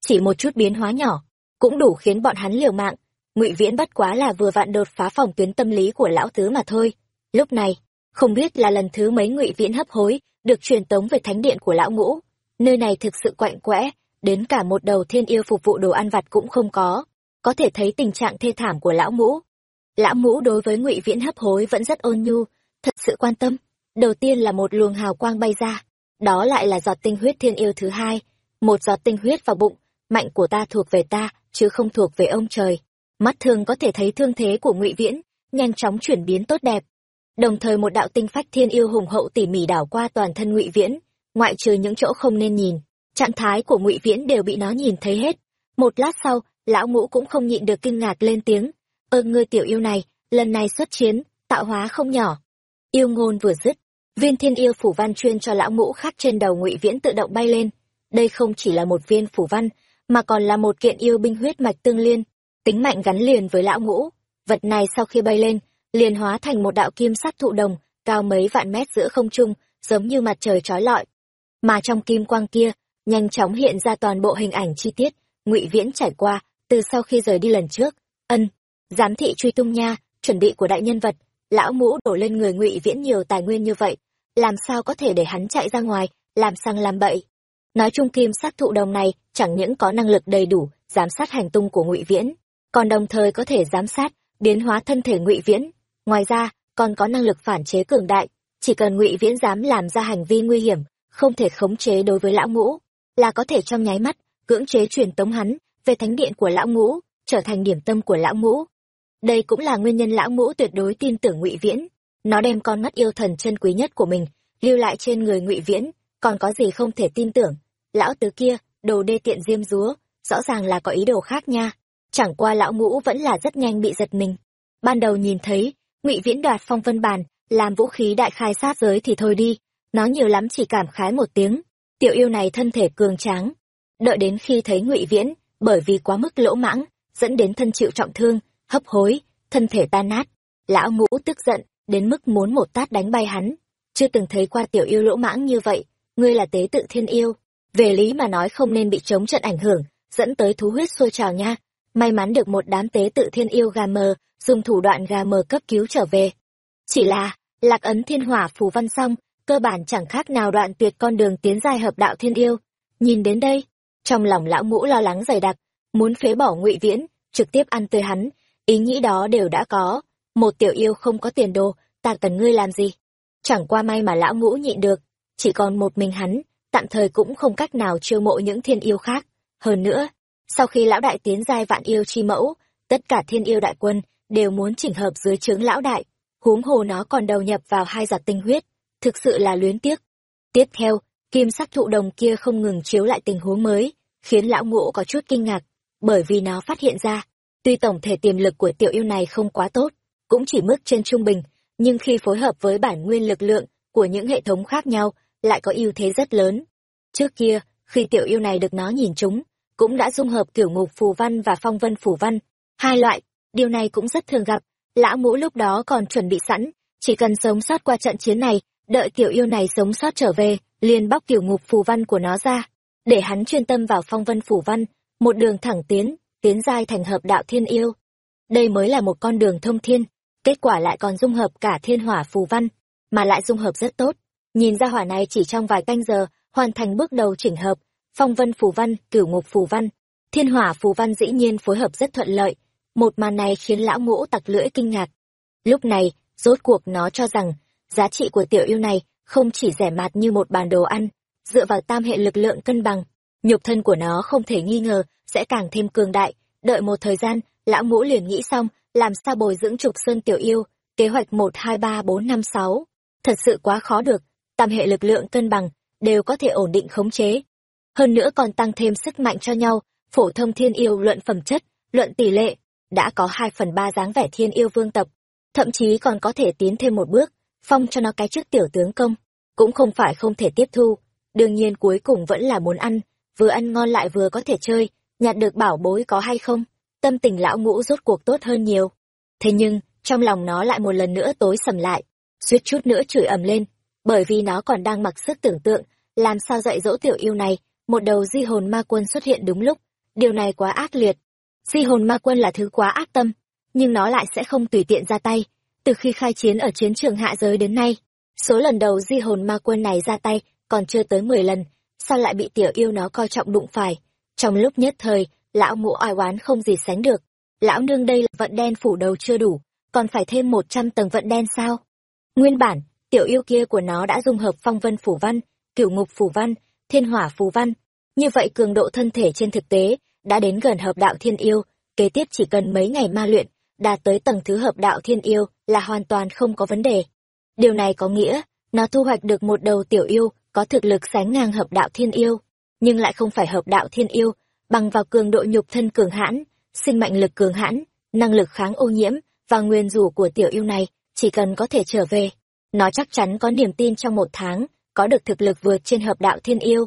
Chỉ một chút biến hóa nhỏ, cũng đủ khiến bọn hắn liều mạng, ngụy viễn bất quá là vừa vặn đột phá phòng tuyến tâm lý của lão tứ mà thôi. Lúc này, không biết là lần thứ mấy ngụy viễn hấp hối, được truyền tống về thánh điện của lão ngũ. Nơi này thực sự quạnh quẽ, đến cả một đầu thiên yêu phục vụ đồ ăn vặt cũng không có, có thể thấy tình trạng thê thảm của lão ngũ. Lão ngũ đối với ngụy viễn hấp hối vẫn rất ôn nhu, thật sự quan tâm. Đầu tiên là một luồng hào quang bay ra, đó lại là giọt tinh huyết thiên yêu thứ hai, một giọt tinh huyết vào bụng, mạnh của ta thuộc về ta, chứ không thuộc về ông trời. Mắt thường có thể thấy thương thế của ngụy Viễn, nhanh chóng chuyển biến tốt đẹp. Đồng thời một đạo tinh phách thiên yêu hùng hậu tỉ mỉ đảo qua toàn thân ngụy Viễn, ngoại trừ những chỗ không nên nhìn, trạng thái của ngụy Viễn đều bị nó nhìn thấy hết. Một lát sau, lão ngũ cũng không nhịn được kinh ngạc lên tiếng, "Ơ ngươi tiểu yêu này, lần này xuất chiến, tạo hóa không nhỏ." Yêu ngôn vừa dứt, viên thiên yêu phủ văn chuyên cho lão ngũ khắc trên đầu ngụy Viễn tự động bay lên. Đây không chỉ là một viên phủ văn, mà còn là một kiện yêu binh huyết mạch tương liên, tính mạnh gắn liền với lão ngũ. Vật này sau khi bay lên, liền hóa thành một đạo kim sắt thụ đồng, cao mấy vạn mét giữa không trung, giống như mặt trời trói lọi. Mà trong kim quang kia, nhanh chóng hiện ra toàn bộ hình ảnh chi tiết, ngụy viễn trải qua, từ sau khi rời đi lần trước. Ân, giám thị truy tung nha, chuẩn bị của đại nhân vật, lão ngũ đổ lên người ngụy viễn nhiều tài nguyên như vậy, làm sao có thể để hắn chạy ra ngoài, làm sang làm bậy. Nói chung kim sát thụ đồng này chẳng những có năng lực đầy đủ giám sát hành tung của ngụy viễn, còn đồng thời có thể giám sát biến hóa thân thể ngụy viễn. Ngoài ra còn có năng lực phản chế cường đại chỉ cần ngụy viễn dám làm ra hành vi nguy hiểm không thể khống chế đối với lão ngũ là có thể trong nháy mắt cưỡng chế truyền tống hắn về thánh điện của lão ngũ trở thành điểm tâm của lão ngũ. Đây cũng là nguyên nhân lão ngũ tuyệt đối tin tưởng ngụy viễn nó đem con mắt yêu thần chân quý nhất của mình, lưu lại trên người ngụy viễn. Còn có gì không thể tin tưởng? Lão tứ kia, đồ đê tiện diêm dúa, rõ ràng là có ý đồ khác nha. Chẳng qua lão ngũ vẫn là rất nhanh bị giật mình. Ban đầu nhìn thấy, ngụy viễn đoạt phong vân bàn, làm vũ khí đại khai sát giới thì thôi đi. Nó nhiều lắm chỉ cảm khái một tiếng. Tiểu yêu này thân thể cường tráng. Đợi đến khi thấy ngụy viễn, bởi vì quá mức lỗ mãng, dẫn đến thân chịu trọng thương, hấp hối, thân thể tan nát. Lão ngũ tức giận đến mức muốn một tát đánh bay hắn. Chưa từng thấy qua tiểu yêu lỗ mãng như vậy, ngươi là tế tự thiên yêu. Về lý mà nói không nên bị chống trận ảnh hưởng, dẫn tới thú huyết sôi trào nha. May mắn được một đám tế tự thiên yêu gà mờ, dùng thủ đoạn gà mờ cấp cứu trở về. Chỉ là, lạc ấn thiên hỏa phù văn xong, cơ bản chẳng khác nào đoạn tuyệt con đường tiến dài hợp đạo thiên yêu. Nhìn đến đây, trong lòng lão ngũ lo lắng dày đặc, muốn phế bỏ ngụy viễn, trực tiếp ăn tươi hắn, ý nghĩ đó đều đã có một tiểu yêu không có tiền đồ ta cần ngươi làm gì chẳng qua may mà lão ngũ nhịn được chỉ còn một mình hắn tạm thời cũng không cách nào chiêu mộ những thiên yêu khác hơn nữa sau khi lão đại tiến giai vạn yêu chi mẫu, tất cả thiên yêu đại quân đều muốn chỉnh hợp dưới trướng lão đại, huống hồ nó còn đầu nhập vào hai giọt tinh huyết, thực sự là luyến tiếc. Tiếp theo, kim sắc thụ đồng kia không ngừng chiếu lại tình huống mới, khiến lão ngũ có chút kinh ngạc, bởi vì nó phát hiện ra, tuy tổng thể tiềm lực của tiểu yêu này không quá tốt, cũng chỉ mức trên trung bình, nhưng khi phối hợp với bản nguyên lực lượng của những hệ thống khác nhau, lại có ưu thế rất lớn. Trước kia, khi tiểu yêu này được nó nhìn chúng, cũng đã dung hợp kiểu ngục phù văn và phong vân phù văn, hai loại, điều này cũng rất thường gặp. Lão mũ lúc đó còn chuẩn bị sẵn, chỉ cần sống sót qua trận chiến này, đợi tiểu yêu này sống sót trở về, liền bóc tiểu ngục phù văn của nó ra, để hắn chuyên tâm vào phong vân phù văn, một đường thẳng tiến, tiến giai thành hợp đạo thiên yêu. Đây mới là một con đường thông thiên, kết quả lại còn dung hợp cả thiên hỏa phù văn, mà lại dung hợp rất tốt. Nhìn ra hỏa này chỉ trong vài canh giờ, hoàn thành bước đầu chỉnh hợp, phong vân phù văn, cửu ngục phù văn, thiên hỏa phù văn dĩ nhiên phối hợp rất thuận lợi. Một màn này khiến lão ngũ tặc lưỡi kinh ngạc. Lúc này, rốt cuộc nó cho rằng, giá trị của tiểu yêu này không chỉ rẻ mạt như một bàn đồ ăn, dựa vào tam hệ lực lượng cân bằng, nhục thân của nó không thể nghi ngờ sẽ càng thêm cường đại. Đợi một thời gian, lão ngũ liền nghĩ xong, làm sao bồi dưỡng trục sơn tiểu yêu, kế hoạch một hai ba bốn năm sáu. Thật sự quá khó được, tam hệ lực lượng cân bằng, đều có thể ổn định khống chế. Hơn nữa còn tăng thêm sức mạnh cho nhau, phổ thông thiên yêu luận phẩm chất, luận tỷ lệ, đã có hai phần ba dáng vẻ thiên yêu vương tập, thậm chí còn có thể tiến thêm một bước, phong cho nó cái chức tiểu tướng công, cũng không phải không thể tiếp thu, đương nhiên cuối cùng vẫn là muốn ăn, vừa ăn ngon lại vừa có thể chơi, nhặt được bảo bối có hay không, tâm tình lão ngũ rốt cuộc tốt hơn nhiều. Thế nhưng, trong lòng nó lại một lần nữa tối sầm lại, suýt chút nữa chửi ầm lên, bởi vì nó còn đang mặc sức tưởng tượng, làm sao dạy dỗ tiểu yêu này, một đầu di hồn ma quân xuất hiện đúng lúc, điều này quá ác liệt. Di hồn ma quân là thứ quá ác tâm, nhưng nó lại sẽ không tùy tiện ra tay. Từ khi khai chiến ở chiến trường hạ giới đến nay, số lần đầu di hồn ma quân này ra tay còn chưa tới mười lần, sao lại bị tiểu yêu nó coi trọng đụng phải. Trong lúc nhất thời, lão ngũ oai oán không gì sánh được. Lão nương đây là vận đen phủ đầu chưa đủ, còn phải thêm một trăm tầng vận đen sao? Nguyên bản, tiểu yêu kia của nó đã dung hợp phong vân phủ văn, cửu ngục phủ văn, thiên hỏa phù văn. Như vậy cường độ thân thể trên thực tế đã đến gần hợp đạo thiên yêu, kế tiếp chỉ cần mấy ngày ma luyện, đạt tới tầng thứ hợp đạo thiên yêu là hoàn toàn không có vấn đề. Điều này có nghĩa, nó thu hoạch được một đầu tiểu yêu có thực lực sánh ngang hợp đạo thiên yêu, nhưng lại không phải hợp đạo thiên yêu, bằng vào cường độ nhục thân cường hãn, sinh mệnh lực cường hãn, năng lực kháng ô nhiễm và nguyên rủ của tiểu yêu này, chỉ cần có thể trở về, nó chắc chắn có niềm tin trong một tháng, có được thực lực vượt trên hợp đạo thiên yêu.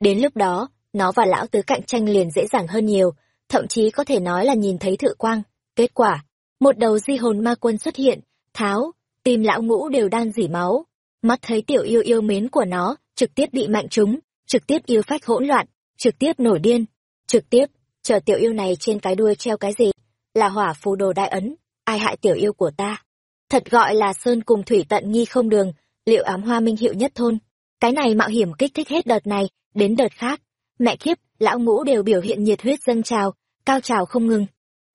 Đến lúc đó, nó và lão tứ cạnh tranh liền dễ dàng hơn nhiều, thậm chí có thể nói là nhìn thấy thự quang. Kết quả, một đầu di hồn ma quân xuất hiện, tháo, tim lão ngũ đều đang dỉ máu. Mắt thấy tiểu yêu yêu mến của nó, trực tiếp bị mạnh trúng, trực tiếp yêu phách hỗn loạn, trực tiếp nổi điên, trực tiếp, chờ tiểu yêu này trên cái đuôi treo cái gì? Là hỏa phù đồ đại ấn, ai hại tiểu yêu của ta? Thật gọi là sơn cùng thủy tận nghi không đường, liệu ám hoa minh hiệu nhất thôn. Cái này mạo hiểm kích thích hết đợt này, đến đợt khác. Mẹ kiếp, lão ngũ đều biểu hiện nhiệt huyết dâng trào, cao trào không ngừng.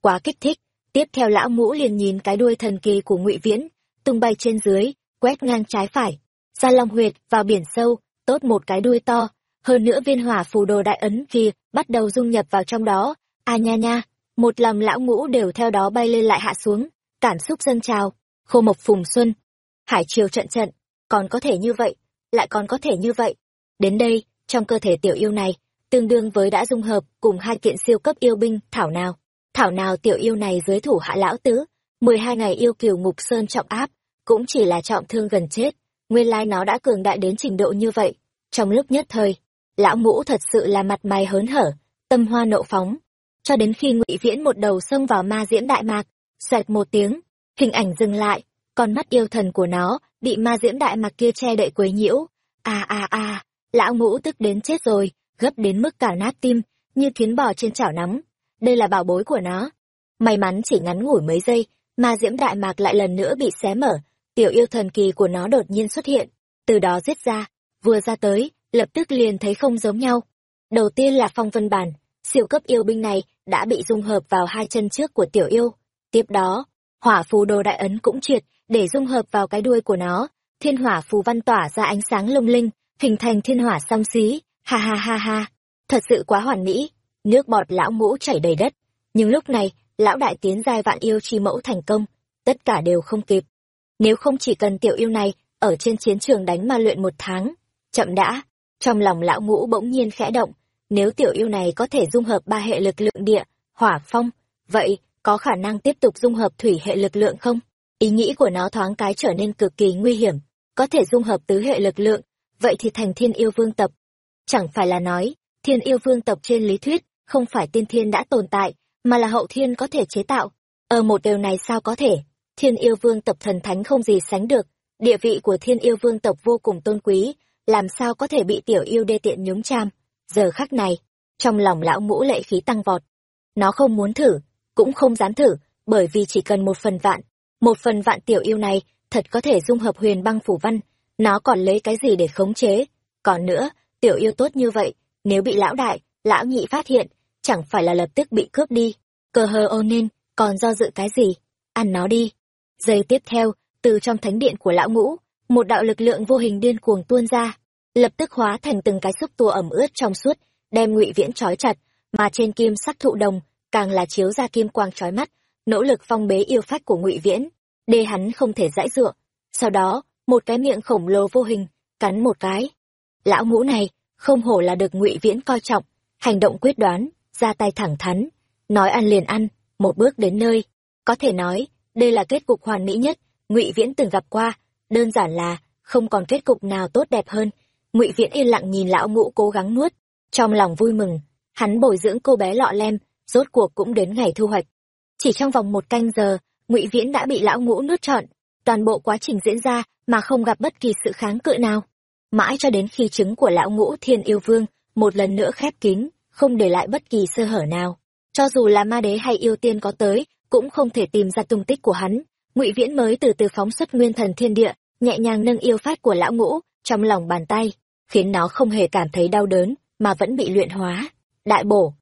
Quá kích thích, tiếp theo lão ngũ liền nhìn cái đuôi thần kỳ của ngụy Viễn, tung bay trên dưới, quét ngang trái phải, ra long huyệt vào biển sâu, tốt một cái đuôi to, hơn nữa viên hỏa phù đồ đại ấn kia bắt đầu dung nhập vào trong đó, a nha nha, một lòng lão ngũ đều theo đó bay lên lại hạ xuống, cảm xúc dâng trào, khô mộc phùng xuân, hải triều trận trận, còn có thể như vậy, lại còn có thể như vậy. Đến đây, trong cơ thể tiểu yêu này, tương đương với đã dung hợp cùng hai kiện siêu cấp yêu binh, thảo nào. Thảo nào tiểu yêu này dưới thủ hạ lão tứ, mười hai ngày yêu kiều ngục sơn trọng áp, cũng chỉ là trọng thương gần chết. Nguyên lai nó đã cường đại đến trình độ như vậy. Trong lúc nhất thời, lão ngũ thật sự là mặt mày hớn hở, tâm hoa nộ phóng. Cho đến khi ngụy Viễn một đầu xông vào ma diễm đại mạc, xoẹt một tiếng, hình ảnh dừng lại, con mắt yêu thần của nó bị ma diễm đại mạc kia che đậy quấy nhiễu. a a a, lão ngũ tức đến chết rồi, gấp đến mức cả nát tim, như kiến bò trên chảo nóng. Đây là bảo bối của nó. May mắn chỉ ngắn ngủi mấy giây, ma diễm đại mạc lại lần nữa bị xé mở, tiểu yêu thần kỳ của nó đột nhiên xuất hiện, từ đó giết ra, vừa ra tới, lập tức liền thấy không giống nhau. Đầu tiên là phong vân bản, siêu cấp yêu binh này đã bị dung hợp vào hai chân trước của tiểu yêu. Tiếp đó, hỏa phù đồ đại ấn cũng triệt để dung hợp vào cái đuôi của nó, thiên hỏa phù văn tỏa ra ánh sáng lung linh, hình thành thiên hỏa song xí, ha ha ha ha, thật sự quá hoàn mỹ, nước bọt lão ngũ chảy đầy đất. Nhưng lúc này, lão đại tiến giai vạn yêu chi mẫu thành công, tất cả đều không kịp. Nếu không chỉ cần tiểu yêu này, ở trên chiến trường đánh ma luyện một tháng, chậm đã, trong lòng lão ngũ bỗng nhiên khẽ động, nếu tiểu yêu này có thể dung hợp ba hệ lực lượng địa, hỏa phong, vậy có khả năng tiếp tục dung hợp thủy hệ lực lượng không? Ý nghĩ của nó thoáng cái trở nên cực kỳ nguy hiểm, có thể dung hợp tứ hệ lực lượng, vậy thì thành thiên yêu vương tập. Chẳng phải là nói, thiên yêu vương tập trên lý thuyết, không phải tiên thiên đã tồn tại, mà là hậu thiên có thể chế tạo. Ở một điều này sao có thể? Thiên yêu vương tộc thần thánh không gì sánh được, địa vị của thiên yêu vương tộc vô cùng tôn quý, làm sao có thể bị tiểu yêu đê tiện nhúng cham. Giờ khắc này, trong lòng lão ngũ lệ khí tăng vọt. Nó không muốn thử, cũng không dám thử, bởi vì chỉ cần một phần vạn. Một phần vạn tiểu yêu này thật có thể dung hợp huyền băng phủ văn, nó còn lấy cái gì để khống chế. Còn nữa, tiểu yêu tốt như vậy, nếu bị lão đại, lão nhị phát hiện, chẳng phải là lập tức bị cướp đi. Cờ hờ ô nên, còn do dự cái gì? Ăn nó đi. Giây tiếp theo, từ trong thánh điện của lão ngũ, một đạo lực lượng vô hình điên cuồng tuôn ra, lập tức hóa thành từng cái xúc tua ẩm ướt trong suốt, đem ngụy viễn trói chặt, mà trên kim sắc thụ đồng, càng là chiếu ra kim quang trói mắt, nỗ lực phong bế yêu phách của ngụy viễn, để hắn không thể dãi dựa. Sau đó, một cái miệng khổng lồ vô hình, cắn một cái. Lão ngũ này, không hổ là được ngụy viễn coi trọng, hành động quyết đoán, ra tay thẳng thắn, nói ăn liền ăn, một bước đến nơi. Có thể nói, đây là kết cục hoàn mỹ nhất, ngụy viễn từng gặp qua, đơn giản là, không còn kết cục nào tốt đẹp hơn. ngụy viễn yên lặng nhìn lão ngũ cố gắng nuốt, trong lòng vui mừng, hắn bồi dưỡng cô bé lọ lem, rốt cuộc cũng đến ngày thu hoạch. Chỉ trong vòng một canh giờ, ngụy Viễn đã bị lão ngũ nuốt trọn, toàn bộ quá trình diễn ra mà không gặp bất kỳ sự kháng cự nào. Mãi cho đến khi trứng của lão ngũ thiên yêu vương một lần nữa khép kín, không để lại bất kỳ sơ hở nào. Cho dù là ma đế hay yêu tiên có tới, cũng không thể tìm ra tung tích của hắn. Ngụy Viễn mới từ từ phóng xuất nguyên thần thiên địa, nhẹ nhàng nâng yêu phát của lão ngũ trong lòng bàn tay, khiến nó không hề cảm thấy đau đớn, mà vẫn bị luyện hóa. Đại bổ,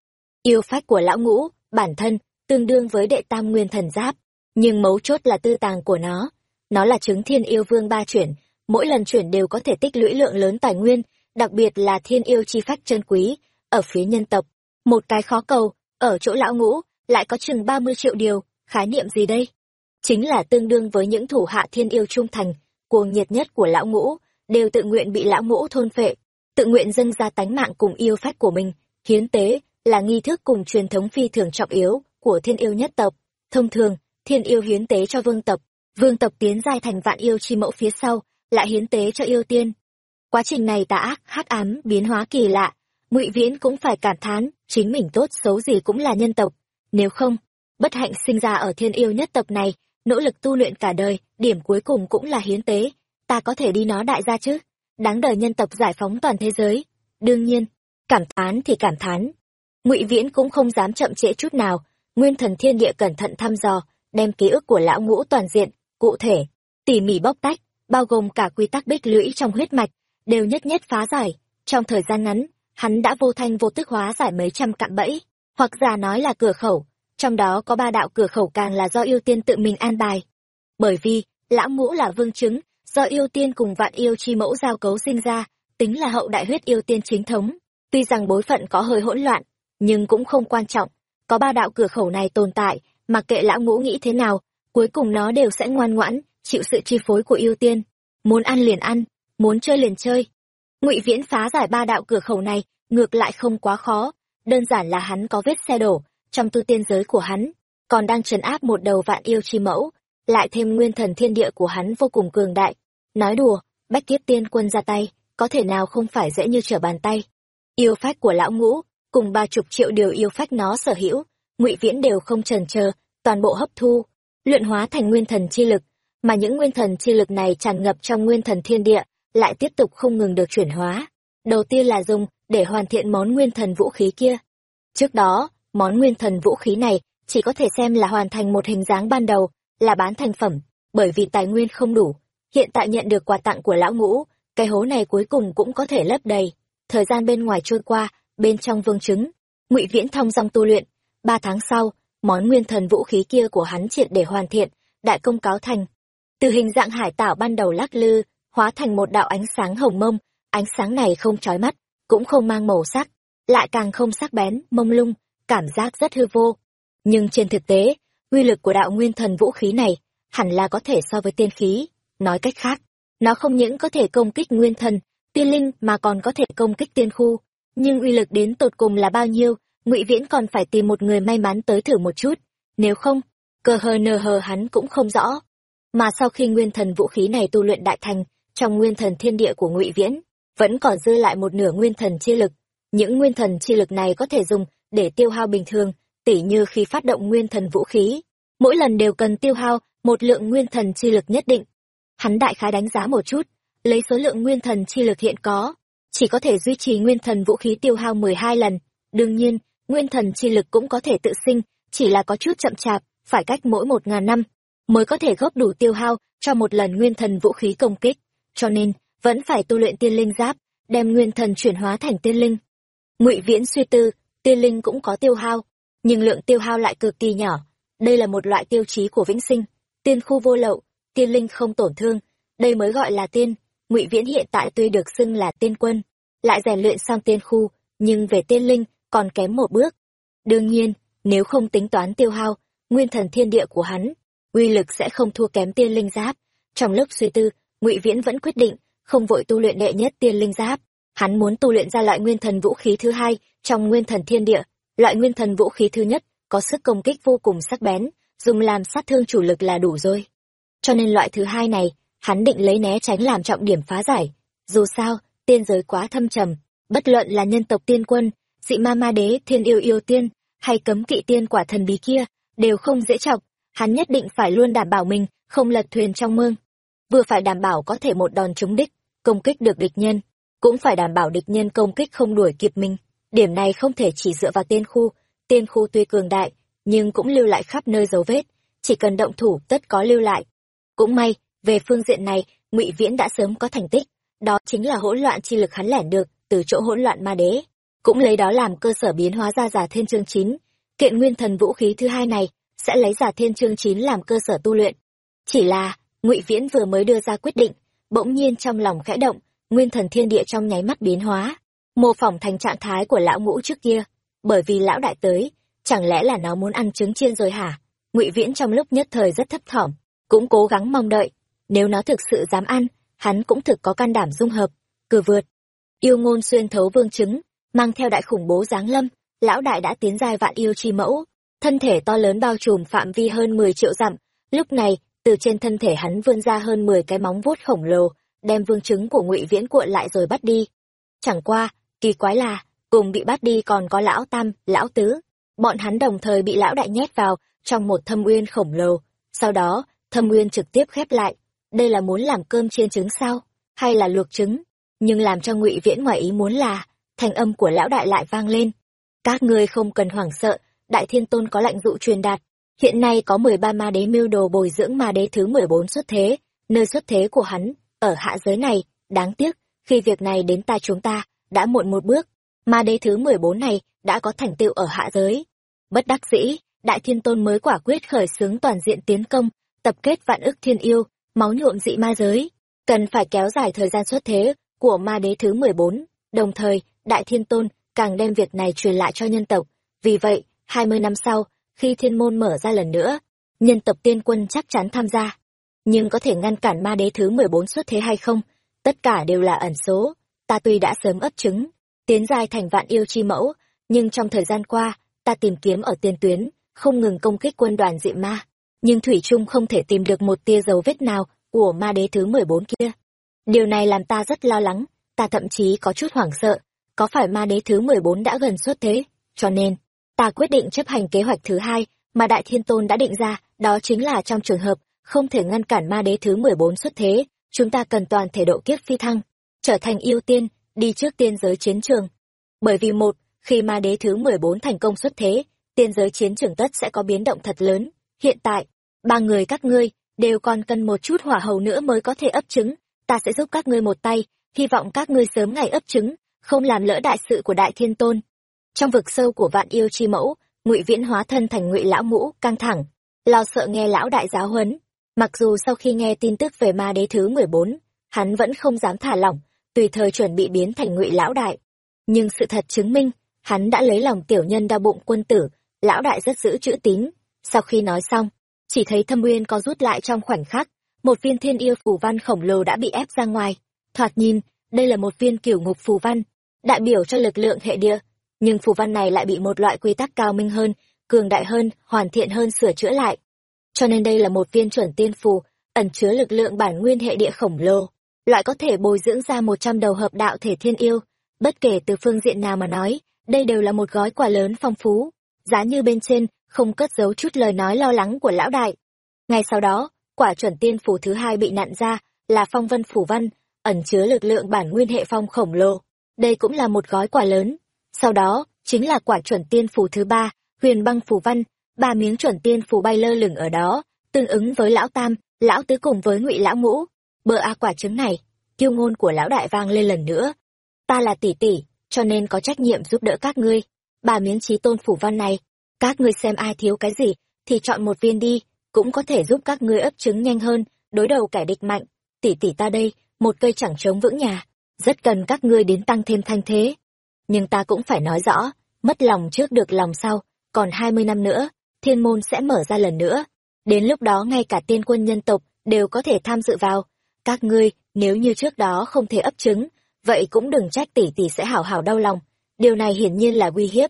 yêu phách của lão ngũ, bản thân, tương đương với đệ tam nguyên thần giáp. Nhưng mấu chốt là tư tàng của nó. Nó là chứng thiên yêu vương ba chuyển, mỗi lần chuyển đều có thể tích lũy lượng lớn tài nguyên, đặc biệt là thiên yêu chi phách chân quý, ở phía nhân tộc. Một cái khó cầu, ở chỗ lão ngũ, lại có chừng ba mươi triệu điều, khái niệm gì đây? Chính là tương đương với những thủ hạ thiên yêu trung thành, cuồng nhiệt nhất của lão ngũ, đều tự nguyện bị lão ngũ thôn phệ, tự nguyện dâng ra tánh mạng cùng yêu phách của mình, hiến tế, là nghi thức cùng truyền thống phi thường trọng yếu của thiên yêu nhất tộc. Thông thường, thiên yêu hiến tế cho vương tộc, vương tộc tiến giai thành vạn yêu chi mẫu phía sau, lại hiến tế cho yêu tiên. Quá trình này tà ác, hắc ám, biến hóa kỳ lạ, ngụy Viễn cũng phải cảm thán, chính mình tốt xấu gì cũng là nhân tộc, nếu không, bất hạnh sinh ra ở thiên yêu nhất tộc này, nỗ lực tu luyện cả đời, điểm cuối cùng cũng là hiến tế, ta có thể đi nó đại gia chứ? Đáng đời nhân tộc giải phóng toàn thế giới. Đương nhiên, cảm thán thì cảm thán, ngụy viễn cũng không dám chậm trễ chút nào. Nguyên thần thiên địa cẩn thận thăm dò đem ký ức của lão ngũ toàn diện cụ thể tỉ mỉ bóc tách bao gồm cả quy tắc bích lũy trong huyết mạch đều nhất nhất phá giải. Trong thời gian ngắn hắn đã vô thanh vô tức hóa giải mấy trăm cạm bẫy. Hoặc giả nói là cửa khẩu trong đó có ba đạo cửa khẩu càng là do yêu tiên tự mình an bài bởi vì lão ngũ là vương chứng do yêu tiên cùng vạn yêu chi mẫu giao cấu sinh ra tính là hậu đại huyết yêu tiên chính thống tuy rằng bối phận có hơi hỗn loạn nhưng cũng không quan trọng. Có ba đạo cửa khẩu này tồn tại, mặc kệ lão ngũ nghĩ thế nào, cuối cùng nó đều sẽ ngoan ngoãn, chịu sự chi phối của yêu tiên. Muốn ăn liền ăn, muốn chơi liền chơi. Ngụy Viễn phá giải ba đạo cửa khẩu này, ngược lại không quá khó, đơn giản là hắn có vết xe đổ trong tu tiên giới của hắn, còn đang trấn áp một đầu vạn yêu chi mẫu, lại thêm nguyên thần thiên địa của hắn vô cùng cường đại. Nói đùa, bách kiếp tiên quân ra tay, có thể nào không phải dễ như trở bàn tay. Yêu phách của lão ngũ, cùng ba chục triệu điều yêu phách nó sở hữu ngụy viễn đều không trần chờ toàn bộ hấp thu luyện hóa thành nguyên thần chi lực mà những nguyên thần chi lực này tràn ngập trong nguyên thần thiên địa lại tiếp tục không ngừng được chuyển hóa đầu tiên là dùng để hoàn thiện món nguyên thần vũ khí kia trước đó món nguyên thần vũ khí này chỉ có thể xem là hoàn thành một hình dáng ban đầu, là bán thành phẩm, bởi vì tài nguyên không đủ. Hiện tại nhận được quà tặng của lão ngũ, cái hố này cuối cùng cũng có thể lấp đầy. Thời gian bên ngoài trôi qua, bên trong vương chứng, ngụy viễn thông dòng tu luyện. Ba tháng sau, món nguyên thần vũ khí kia của hắn triệt để hoàn thiện, đại công cáo thành. Từ hình dạng hải tảo ban đầu lắc lư, hóa thành một đạo ánh sáng hồng mông. Ánh sáng này không trói mắt, cũng không mang màu sắc, lại càng không sắc bén, mông lung cảm giác rất hư vô. Nhưng trên thực tế, uy lực của đạo nguyên thần vũ khí này hẳn là có thể so với tiên khí. Nói cách khác, nó không những có thể công kích nguyên thần, tiên linh mà còn có thể công kích tiên khu. Nhưng uy lực đến tột cùng là bao nhiêu, ngụy viễn còn phải tìm một người may mắn tới thử một chút. Nếu không cờ hờ nờ hờ hắn cũng không rõ. Mà sau khi nguyên thần vũ khí này tu luyện đại thành trong nguyên thần thiên địa của ngụy viễn, vẫn còn dư lại một nửa nguyên thần chi lực. Những nguyên thần chi lực này có thể dùng để tiêu hao bình thường tỉ như khi phát động nguyên thần vũ khí mỗi lần đều cần tiêu hao một lượng nguyên thần chi lực nhất định. Hắn đại khái đánh giá một chút, lấy số lượng nguyên thần chi lực hiện có, chỉ có thể duy trì nguyên thần vũ khí tiêu hao 12 lần. Đương nhiên, nguyên thần chi lực cũng có thể tự sinh, chỉ là có chút chậm chạp, phải cách mỗi một ngàn năm mới có thể góp đủ tiêu hao cho một lần nguyên thần vũ khí công kích. Cho nên, vẫn phải tu luyện tiên linh giáp, đem nguyên thần chuyển hóa thành tiên linh. Ngụy Viễn suy tư, tiên linh cũng có tiêu hao, nhưng lượng tiêu hao lại cực kỳ nhỏ. Đây là một loại tiêu chí của vĩnh sinh, tiên khu vô lậu, tiên linh không tổn thương, đây mới gọi là tiên. Ngụy Viễn hiện tại tuy được xưng là tiên quân, lại rèn luyện sang tiên khu, nhưng về tiên linh còn kém một bước. Đương nhiên, nếu không tính toán tiêu hao, nguyên thần thiên địa của hắn, uy lực sẽ không thua kém tiên linh giáp. Trong lúc suy tư, Ngụy Viễn vẫn quyết định không vội tu luyện đệ nhất tiên linh giáp, hắn muốn tu luyện ra loại nguyên thần vũ khí thứ hai trong nguyên thần thiên địa, loại nguyên thần vũ khí thứ nhất có sức công kích vô cùng sắc bén, dùng làm sát thương chủ lực là đủ rồi. Cho nên loại thứ hai này, hắn định lấy né tránh làm trọng điểm phá giải. Dù sao, tiên giới quá thâm trầm, bất luận là nhân tộc tiên quân, dị ma ma đế, thiên yêu yêu tiên, hay cấm kỵ tiên quả thần bí kia, đều không dễ chọc, hắn nhất định phải luôn đảm bảo mình không lật thuyền trong mương. Vừa phải đảm bảo có thể một đòn trúng đích, công kích được địch nhân, cũng phải đảm bảo địch nhân công kích không đuổi kịp mình. Điểm này không thể chỉ dựa vào tiên khu, tiên khu tuy cường đại, nhưng cũng lưu lại khắp nơi dấu vết, chỉ cần động thủ tất có lưu lại. Cũng may, về phương diện này, Ngụy Viễn đã sớm có thành tích, đó chính là hỗn loạn chi lực hắn lẻn được từ chỗ hỗn loạn ma đế, cũng lấy đó làm cơ sở biến hóa ra giả thiên chương chín. Kiện nguyên thần vũ khí thứ hai này sẽ lấy giả thiên chương chín làm cơ sở tu luyện. Chỉ là, Ngụy Viễn vừa mới đưa ra quyết định, bỗng nhiên trong lòng khẽ động, nguyên thần thiên địa trong nháy mắt biến hóa, mô phỏng thành trạng thái của lão ngũ trước kia, bởi vì lão đại tới, chẳng lẽ là nó muốn ăn trứng chiên rồi hả? Ngụy Viễn trong lúc nhất thời rất thấp thỏm, cũng cố gắng mong đợi, nếu nó thực sự dám ăn, hắn cũng thực có can đảm dung hợp, cử vượt. Yêu ngôn xuyên thấu vương chứng, mang theo đại khủng bố giáng lâm, lão đại đã tiến giai vạn yêu chi mẫu, thân thể to lớn bao trùm phạm vi hơn 10 triệu dặm, lúc này, từ trên thân thể hắn vươn ra hơn 10 cái móng vuốt khổng lồ, đem vương chứng của Ngụy Viễn cuộn lại rồi bắt đi. Chẳng qua, kỳ quái là, cùng bị bắt đi còn có lão Tam, lão Tứ, bọn hắn đồng thời bị lão đại nhét vào trong một thâm uyên khổng lồ, sau đó, thâm uyên trực tiếp khép lại. Đây là muốn làm cơm chiên trứng sao, hay là luộc trứng? Nhưng làm cho Ngụy Viễn ngoài ý muốn là, thanh âm của lão đại lại vang lên. Các ngươi không cần hoảng sợ, Đại Thiên Tôn có lệnh dụ truyền đạt, Hiện nay có 13 ma đế mưu đồ bồi dưỡng ma đế thứ 14 xuất thế, nơi xuất thế của hắn, ở hạ giới này, đáng tiếc, khi việc này đến tai chúng ta, đã muộn một bước, mà đế thứ 14 này đã có thành tựu ở hạ giới. Bất đắc dĩ, Đại Thiên Tôn mới quả quyết khởi xướng toàn diện tiến công, tập kết vạn ức thiên yêu, máu nhuộm dị ma giới, cần phải kéo dài thời gian xuất thế của ma đế thứ 14, đồng thời, Đại Thiên Tôn càng đem việc này truyền lại cho nhân tộc. Vì vậy, 20 năm sau, khi thiên môn mở ra lần nữa, nhân tộc tiên quân chắc chắn tham gia. Nhưng có thể ngăn cản ma đế thứ 14 xuất thế hay không, tất cả đều là ẩn số. Ta tuy đã sớm ấp trứng, tiến giai thành vạn yêu chi mẫu, nhưng trong thời gian qua, ta tìm kiếm ở tiền tuyến, không ngừng công kích quân đoàn dị ma. Nhưng Thủy Trung không thể tìm được một tia dấu vết nào của ma đế thứ 14 kia. Điều này làm ta rất lo lắng, ta thậm chí có chút hoảng sợ, có phải ma đế thứ 14 đã gần xuất thế, cho nên, ta quyết định chấp hành kế hoạch thứ hai mà Đại Thiên Tôn đã định ra, đó chính là trong trường hợp không thể ngăn cản ma đế thứ 14 xuất thế, chúng ta cần toàn thể độ kiếp phi thăng, trở thành yêu tiên, đi trước tiên giới chiến trường. Bởi vì một, khi ma đế thứ 14 thành công xuất thế, tiên giới chiến trường tất sẽ có biến động thật lớn. Hiện tại, ba người các ngươi đều còn cần một chút hỏa hầu nữa mới có thể ấp trứng, ta sẽ giúp các ngươi một tay, hy vọng các ngươi sớm ngày ấp trứng, không làm lỡ đại sự của Đại Thiên Tôn trong vực sâu của vạn yêu chi mẫu ngụy viễn hóa thân thành ngụy lão ngũ căng thẳng lo sợ nghe lão đại giáo huấn mặc dù sau khi nghe tin tức về ma đế thứ mười bốn hắn vẫn không dám thả lỏng tùy thời chuẩn bị biến thành ngụy lão đại. Nhưng sự thật chứng minh hắn đã lấy lòng tiểu nhân đau bụng quân tử lão đại rất giữ chữ tín. Sau khi nói xong chỉ thấy thâm uyên có rút lại trong khoảnh khắc một viên thiên yêu phù văn khổng lồ đã bị ép ra ngoài. Thoạt nhìn đây là một viên kiểu ngục phù văn đại biểu cho lực lượng hệ địa. Nhưng phù văn này lại bị một loại quy tắc cao minh hơn, cường đại hơn, hoàn thiện hơn sửa chữa lại. Cho nên đây là một viên chuẩn tiên phù, ẩn chứa lực lượng bản nguyên hệ địa khổng lồ, loại có thể bồi dưỡng ra một trăm đầu hợp đạo thể thiên yêu, bất kể từ phương diện nào mà nói, đây đều là một gói quà lớn phong phú. giá như bên trên không cất giấu chút lời nói lo lắng của lão đại. Ngay sau đó, quả chuẩn tiên phù thứ hai bị nặn ra là phong vân phủ văn, ẩn chứa lực lượng bản nguyên hệ phong khổng lồ. Đây cũng là một gói quà lớn. Sau đó, chính là quả chuẩn tiên phù thứ ba, huyền băng phù văn, ba miếng chuẩn tiên phủ bay lơ lửng ở đó, tương ứng với lão tam, lão tứ cùng với ngụy lão ngũ. Bờ a quả trứng này, kiêu ngôn của lão đại vang lên lần nữa. Ta là tỷ tỷ, cho nên có trách nhiệm giúp đỡ các ngươi. Ba miếng trí tôn phủ văn này, các ngươi xem ai thiếu cái gì, thì chọn một viên đi, cũng có thể giúp các ngươi ấp trứng nhanh hơn, đối đầu kẻ địch mạnh. Tỷ tỷ ta đây, một cây chẳng chống vững nhà, rất cần các ngươi đến tăng thêm thanh thế. Nhưng ta cũng phải nói rõ, mất lòng trước được lòng sau, còn hai mươi năm nữa, thiên môn sẽ mở ra lần nữa. Đến lúc đó ngay cả tiên quân nhân tộc đều có thể tham dự vào. Các ngươi, nếu như trước đó không thể ấp trứng, vậy cũng đừng trách tỷ tỷ sẽ hảo hảo đau lòng. Điều này hiển nhiên là uy hiếp.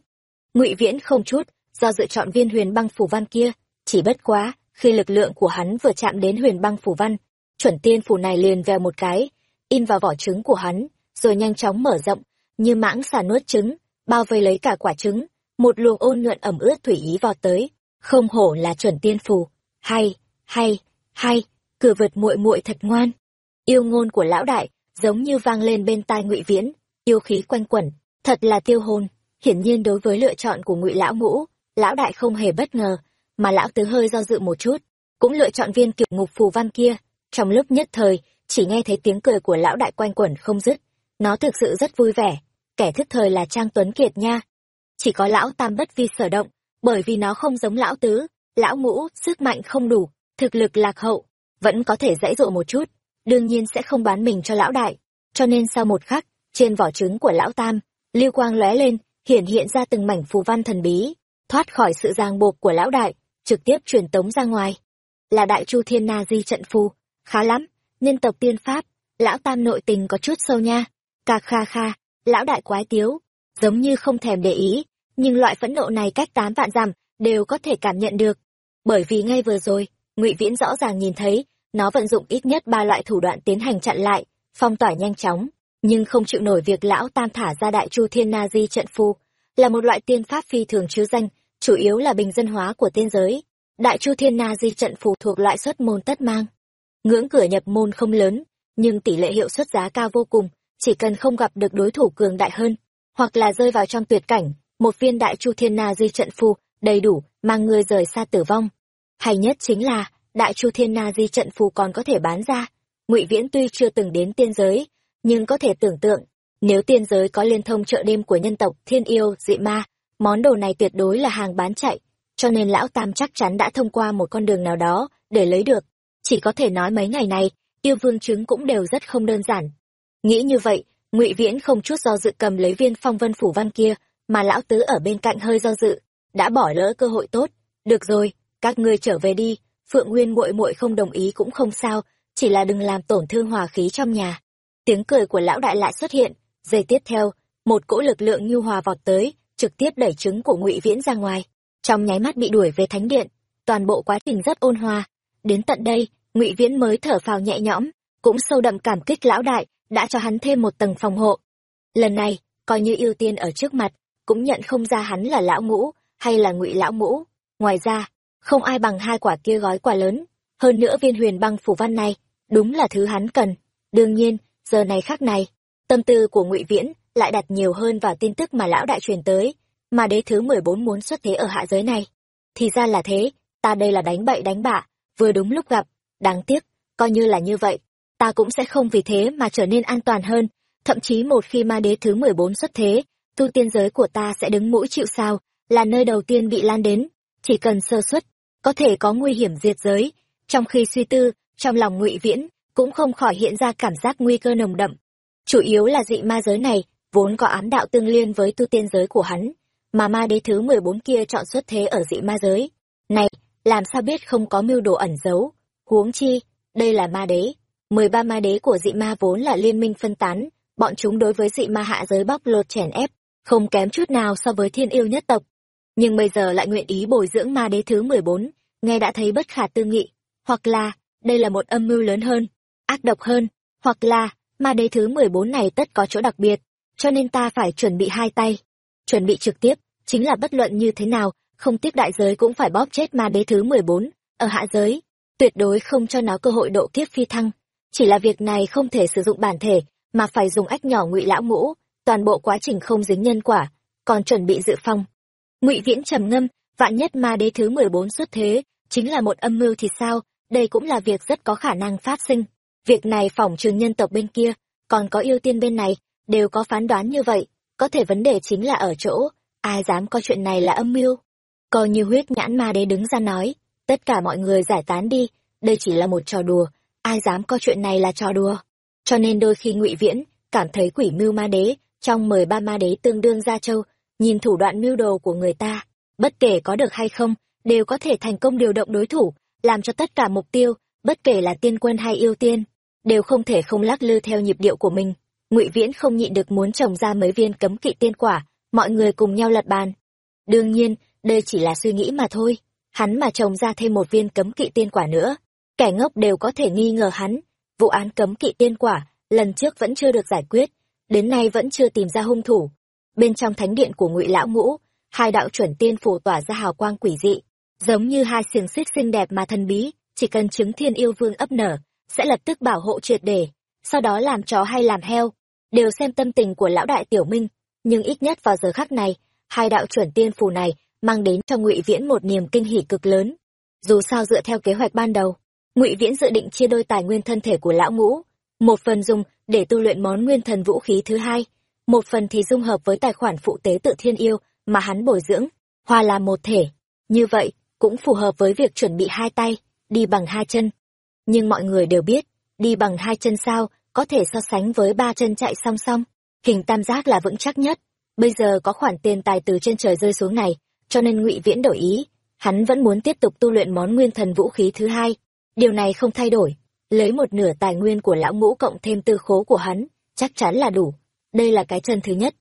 Ngụy Viễn không chút, do dự chọn viên huyền băng phủ văn kia, chỉ bất quá, khi lực lượng của hắn vừa chạm đến huyền băng phủ văn, chuẩn tiên phủ này liền vèo một cái, in vào vỏ trứng của hắn, rồi nhanh chóng mở rộng, như mãng xà nuốt trứng, bao vây lấy cả quả trứng, một luồng ôn nhuận ẩm ướt thủy ý vọt tới, không hổ là chuẩn tiên phù, hay, hay, hay, cửa vượt muội muội thật ngoan. Yêu ngôn của lão đại, giống như vang lên bên tai ngụy Viễn, yêu khí quanh quẩn, thật là tiêu hồn. Hiển nhiên đối với lựa chọn của ngụy lão ngũ, lão đại không hề bất ngờ, mà lão tứ hơi do dự một chút, cũng lựa chọn viên kiểu ngục phù văn kia. Trong lúc nhất thời, chỉ nghe thấy tiếng cười của lão đại quanh quẩn không dứt. Nó thực sự rất vui vẻ, kẻ thức thời là Trang Tuấn Kiệt nha. Chỉ có lão tam bất vi sở động, bởi vì nó không giống lão tứ, lão ngũ, sức mạnh không đủ, thực lực lạc hậu, vẫn có thể dãy dụ một chút, đương nhiên sẽ không bán mình cho lão đại. Cho nên sau một khắc, trên vỏ trứng của lão tam, lưu quang lóe lên, hiển hiện ra từng mảnh phù văn thần bí, thoát khỏi sự ràng buộc của lão đại, trực tiếp truyền tống ra ngoài. Là đại chu thiên na di trận phù, khá lắm, nhân tộc tiên pháp, lão tam nội tình có chút sâu nha. Cà kha kha, lão đại quái tiếu, giống như không thèm để ý, nhưng loại phẫn nộ này cách tám vạn dặm đều có thể cảm nhận được. Bởi vì ngay vừa rồi, ngụy Viễn rõ ràng nhìn thấy, nó vận dụng ít nhất ba loại thủ đoạn tiến hành chặn lại, phong tỏa nhanh chóng, nhưng không chịu nổi việc lão tam thả ra đại chu thiên na di trận phu, là một loại tiên pháp phi thường chứ danh, chủ yếu là bình dân hóa của tiên giới. Đại chu thiên na di trận phù thuộc loại xuất môn tất mang. Ngưỡng cửa nhập môn không lớn, nhưng tỷ lệ hiệu suất giá cao vô cùng, chỉ cần không gặp được đối thủ cường đại hơn, hoặc là rơi vào trong tuyệt cảnh, một viên đại chu thiên na di trận phù, đầy đủ mang người rời xa tử vong. Hay nhất chính là, đại chu thiên na di trận phù còn có thể bán ra. Ngụy viễn tuy chưa từng đến tiên giới, nhưng có thể tưởng tượng, nếu tiên giới có liên thông chợ đêm của nhân tộc thiên yêu, dị ma, món đồ này tuyệt đối là hàng bán chạy. Cho nên lão tam chắc chắn đã thông qua một con đường nào đó để lấy được. Chỉ có thể nói mấy ngày này yêu vương chứng cũng đều rất không đơn giản. Nghĩ như vậy, ngụy viễn không chút do dự cầm lấy viên phong vân phủ văn kia mà lão tứ ở bên cạnh hơi do dự, đã bỏ lỡ cơ hội tốt. Được rồi, các ngươi trở về đi, phượng nguyên muội muội không đồng ý cũng không sao, chỉ là đừng làm tổn thương hòa khí trong nhà. Tiếng cười của lão đại lại xuất hiện. Giây tiếp theo, một cỗ lực lượng nhu hòa vọt tới, trực tiếp đẩy trứng của ngụy viễn ra ngoài. Trong nháy mắt bị đuổi về thánh điện, toàn bộ quá trình rất ôn hòa. Đến tận đây, ngụy viễn mới thở phào nhẹ nhõm, cũng sâu đậm cảm kích lão đại, đã cho hắn thêm một tầng phòng hộ. Lần này, coi như ưu tiên ở trước mặt cũng nhận không ra hắn là lão ngũ, hay là ngụy lão ngũ. Ngoài ra, không ai bằng hai quả kia gói quà lớn. Hơn nữa viên huyền băng phủ văn này, đúng là thứ hắn cần. Đương nhiên, giờ này khác này, tâm tư của ngụy viễn lại đặt nhiều hơn vào tin tức mà lão đại truyền tới, mà đế thứ mười bốn muốn xuất thế ở hạ giới này. Thì ra là thế, ta đây là đánh bậy đánh bạ, vừa đúng lúc gặp. Đáng tiếc, coi như là như vậy, ta cũng sẽ không vì thế mà trở nên an toàn hơn. Thậm chí một khi ma đế thứ mười bốn xuất thế tu tiên giới của ta sẽ đứng mũi chịu sao, là nơi đầu tiên bị lan đến, chỉ cần sơ suất, có thể có nguy hiểm diệt giới. Trong khi suy tư, trong lòng ngụy Viễn cũng không khỏi hiện ra cảm giác nguy cơ nồng đậm. Chủ yếu là dị ma giới này vốn có ám đạo tương liên với tu tiên giới của hắn, mà ma đế thứ mười bốn kia chọn xuất thế ở dị ma giới. Này, làm sao biết không có mưu đồ ẩn giấu? Huống chi, đây là ma đế. mười ba ma đế của dị ma vốn là liên minh phân tán, bọn chúng đối với dị ma hạ giới bóc lột chèn ép, không kém chút nào so với thiên yêu nhất tộc. Nhưng bây giờ lại nguyện ý bồi dưỡng ma đế thứ mười bốn nghe đã thấy bất khả tư nghị. Hoặc là, đây là một âm mưu lớn hơn, ác độc hơn, hoặc là, ma đế thứ mười bốn này tất có chỗ đặc biệt, cho nên ta phải chuẩn bị hai tay. Chuẩn bị trực tiếp, chính là bất luận như thế nào, không tiếc đại giới cũng phải bóp chết ma đế thứ mười bốn ở hạ giới, tuyệt đối không cho nó cơ hội độ kiếp phi thăng. Chỉ là việc này không thể sử dụng bản thể, mà phải dùng ách nhỏ ngụy lão ngũ, toàn bộ quá trình không dính nhân quả, còn chuẩn bị dự phòng. Ngụy Viễn trầm ngâm, vạn nhất ma đế thứ mười bốn xuất thế, chính là một âm mưu thì sao, đây cũng là việc rất có khả năng phát sinh. Việc này phỏng trường nhân tộc bên kia, còn có yêu tiên bên này, đều có phán đoán như vậy, có thể vấn đề chính là ở chỗ, ai dám coi chuyện này là âm mưu. Coi như huyết nhãn ma đế đứng ra nói, tất cả mọi người giải tán đi, đây chỉ là một trò đùa, ai dám coi chuyện này là trò đùa. Cho nên đôi khi ngụy Viễn cảm thấy quỷ mưu ma đế, trong mười ba ma đế tương đương gia châu, nhìn thủ đoạn mưu đồ của người ta, bất kể có được hay không, đều có thể thành công điều động đối thủ, làm cho tất cả mục tiêu, bất kể là tiên quân hay yêu tiên, đều không thể không lắc lư theo nhịp điệu của mình. Ngụy Viễn không nhịn được muốn trồng ra mấy viên cấm kỵ tiên quả, mọi người cùng nhau lật bàn. Đương nhiên, đây chỉ là suy nghĩ mà thôi, hắn mà trồng ra thêm một viên cấm kỵ tiên quả nữa, kẻ ngốc đều có thể nghi ngờ hắn. Vụ án cấm kỵ tiên quả, lần trước vẫn chưa được giải quyết, đến nay vẫn chưa tìm ra hung thủ. Bên trong thánh điện của Ngụy lão ngũ, hai đạo chuẩn tiên phủ tỏa ra hào quang quỷ dị, giống như hai xiềng xích xinh đẹp mà thần bí, chỉ cần chứng thiên yêu vương ấp nở, sẽ lập tức bảo hộ triệt để, sau đó làm chó hay làm heo, đều xem tâm tình của lão đại tiểu minh, nhưng ít nhất vào giờ khắc này, hai đạo chuẩn tiên phù này mang đến cho Ngụy Viễn một niềm kinh hỉ cực lớn. Dù sao dựa theo kế hoạch ban đầu, Ngụy Viễn dự định chia đôi tài nguyên thân thể của lão ngũ, một phần dùng để tu luyện món nguyên thần vũ khí thứ hai, một phần thì dung hợp với tài khoản phụ tế tự thiên yêu mà hắn bồi dưỡng, hòa là một thể. Như vậy, cũng phù hợp với việc chuẩn bị hai tay, đi bằng hai chân. Nhưng mọi người đều biết, đi bằng hai chân sao, có thể so sánh với ba chân chạy song song. Hình tam giác là vững chắc nhất. Bây giờ có khoản tiền tài từ trên trời rơi xuống này, cho nên ngụy Viễn đổi ý. Hắn vẫn muốn tiếp tục tu luyện món nguyên thần vũ khí thứ hai. Điều này không thay đổi. Lấy một nửa tài nguyên của lão ngũ cộng thêm tư khố của hắn, chắc chắn là đủ. Đây là cái chân thứ nhất.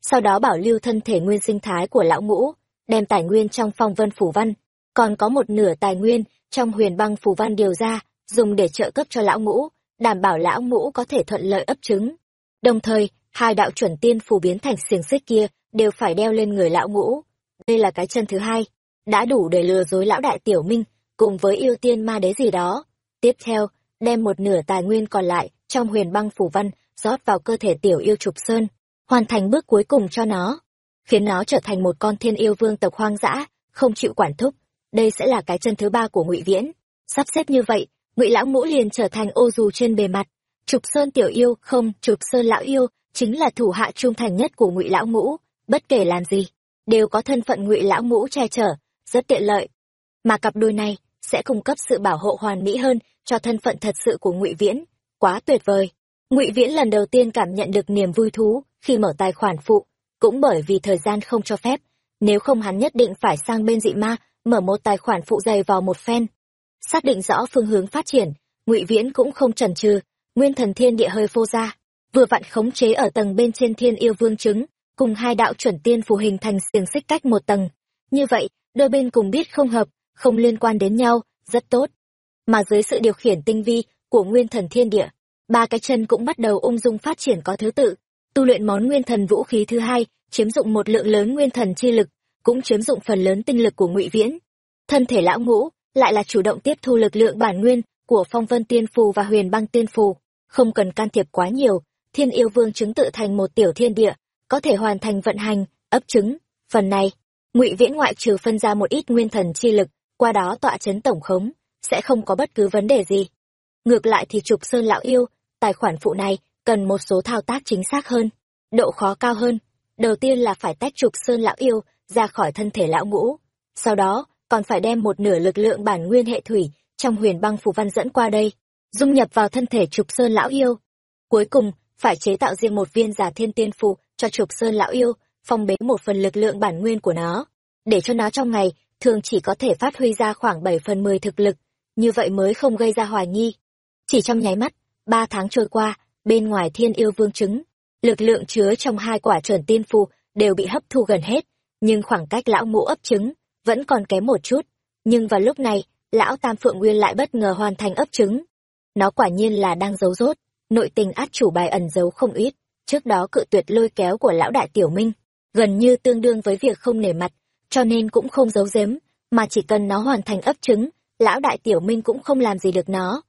Sau đó bảo lưu thân thể nguyên sinh thái của lão ngũ, đem tài nguyên trong phong vân phủ văn, còn có một nửa tài nguyên trong huyền băng phủ văn điều ra, dùng để trợ cấp cho lão ngũ, đảm bảo lão ngũ có thể thuận lợi ấp trứng. Đồng thời, hai đạo chuẩn tiên phù biến thành xiềng xích kia đều phải đeo lên người lão ngũ. Đây là cái chân thứ hai, đã đủ để lừa dối lão đại tiểu minh, cùng với yêu tiên ma đế gì đó. Tiếp theo, đem một nửa tài nguyên còn lại trong huyền băng phủ văn rót vào cơ thể tiểu yêu trục sơn, hoàn thành bước cuối cùng cho nó, khiến nó trở thành một con thiên yêu vương tộc hoang dã, không chịu quản thúc. Đây sẽ là cái chân thứ ba của Ngụy Viễn. Sắp xếp như vậy, ngụy lão mũ liền trở thành ô dù trên bề mặt trục sơn tiểu yêu không trục sơn lão yêu chính là thủ hạ trung thành nhất của ngụy lão mũ bất kể làm gì đều có thân phận ngụy lão mũ che chở rất tiện lợi mà cặp đôi này sẽ cung cấp sự bảo hộ hoàn mỹ hơn cho thân phận thật sự của ngụy viễn. Quá tuyệt vời. Ngụy viễn lần đầu tiên cảm nhận được niềm vui thú khi mở tài khoản phụ, cũng bởi vì thời gian không cho phép, nếu không hắn nhất định phải sang bên dị ma, mở một tài khoản phụ dày vào một phen. Xác định rõ phương hướng phát triển, ngụy viễn cũng không chần chừ, nguyên thần thiên địa hơi phô ra, vừa vặn khống chế ở tầng bên trên thiên yêu vương chứng, cùng hai đạo chuẩn tiên phù hình thành xiềng xích cách một tầng. Như vậy, đôi bên cùng biết không hợp, không liên quan đến nhau, rất tốt mà dưới sự điều khiển tinh vi của nguyên thần thiên địa, ba cái chân cũng bắt đầu ung dung phát triển có thứ tự. Tu luyện món nguyên thần vũ khí thứ hai, chiếm dụng một lượng lớn nguyên thần chi lực, cũng chiếm dụng phần lớn tinh lực của ngụy viễn. Thân thể lão ngũ lại là chủ động tiếp thu lực lượng bản nguyên của phong vân tiên phù và huyền băng tiên phù. Không cần can thiệp quá nhiều, thiên yêu vương chứng tự thành một tiểu thiên địa, có thể hoàn thành vận hành, ấp trứng. Phần này, ngụy viễn ngoại trừ phân ra một ít nguyên thần chi lực, qua đó tọa chấn tổng khống sẽ không có bất cứ vấn đề gì. Ngược lại thì trục sơn lão yêu tài khoản phụ này cần một số thao tác chính xác hơn độ khó cao hơn. Đầu tiên là phải tách trục sơn lão yêu ra khỏi thân thể lão ngũ sau đó còn phải đem một nửa lực lượng bản nguyên hệ thủy trong huyền băng phù văn dẫn qua đây, dung nhập vào thân thể trục sơn lão yêu. Cuối cùng, phải chế tạo riêng một viên giả thiên tiên phù cho trục sơn lão yêu, phong bế một phần lực lượng bản nguyên của nó, để cho nó trong ngày thường chỉ có thể phát huy ra khoảng bảy phần mười thực lực, như vậy mới không gây ra hoài nghi. Chỉ trong nháy mắt, ba tháng trôi qua, bên ngoài thiên yêu vương trứng, lực lượng chứa trong hai quả chuẩn tiên phù đều bị hấp thu gần hết, nhưng khoảng cách lão mũ ấp trứng vẫn còn kém một chút nhưng vào lúc này lão tam phượng nguyên lại bất ngờ hoàn thành ấp trứng nó quả nhiên là đang giấu rốt nội tình át chủ bài ẩn giấu không ít trước đó cự tuyệt lôi kéo của lão đại tiểu minh gần như tương đương với việc không nể mặt cho nên cũng không giấu giếm, mà chỉ cần nó hoàn thành ấp trứng, lão đại tiểu minh cũng không làm gì được nó.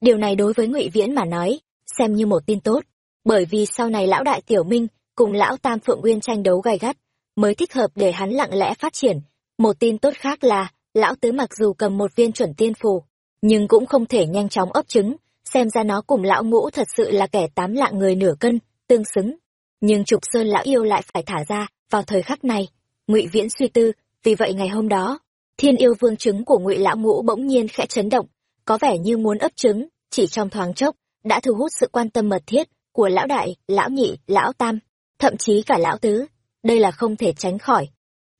Điều này đối với Ngụy Viễn mà nói, xem như một tin tốt, bởi vì sau này lão đại tiểu minh cùng lão tam phượng uyên tranh đấu gay gắt, mới thích hợp để hắn lặng lẽ phát triển. Một tin tốt khác là, lão tứ mặc dù cầm một viên chuẩn tiên phù, nhưng cũng không thể nhanh chóng ấp trứng, xem ra nó cùng lão ngũ thật sự là kẻ tám lạng người nửa cân, tương xứng. Nhưng trục sơn lão yêu lại phải thả ra, vào thời khắc này. ngụy Viễn suy tư, vì vậy ngày hôm đó, thiên yêu vương trứng của ngụy lão ngũ bỗng nhiên khẽ chấn động, có vẻ như muốn ấp trứng, chỉ trong thoáng chốc, đã thu hút sự quan tâm mật thiết của lão đại, lão nhị, lão tam, thậm chí cả lão tứ. Đây là không thể tránh khỏi.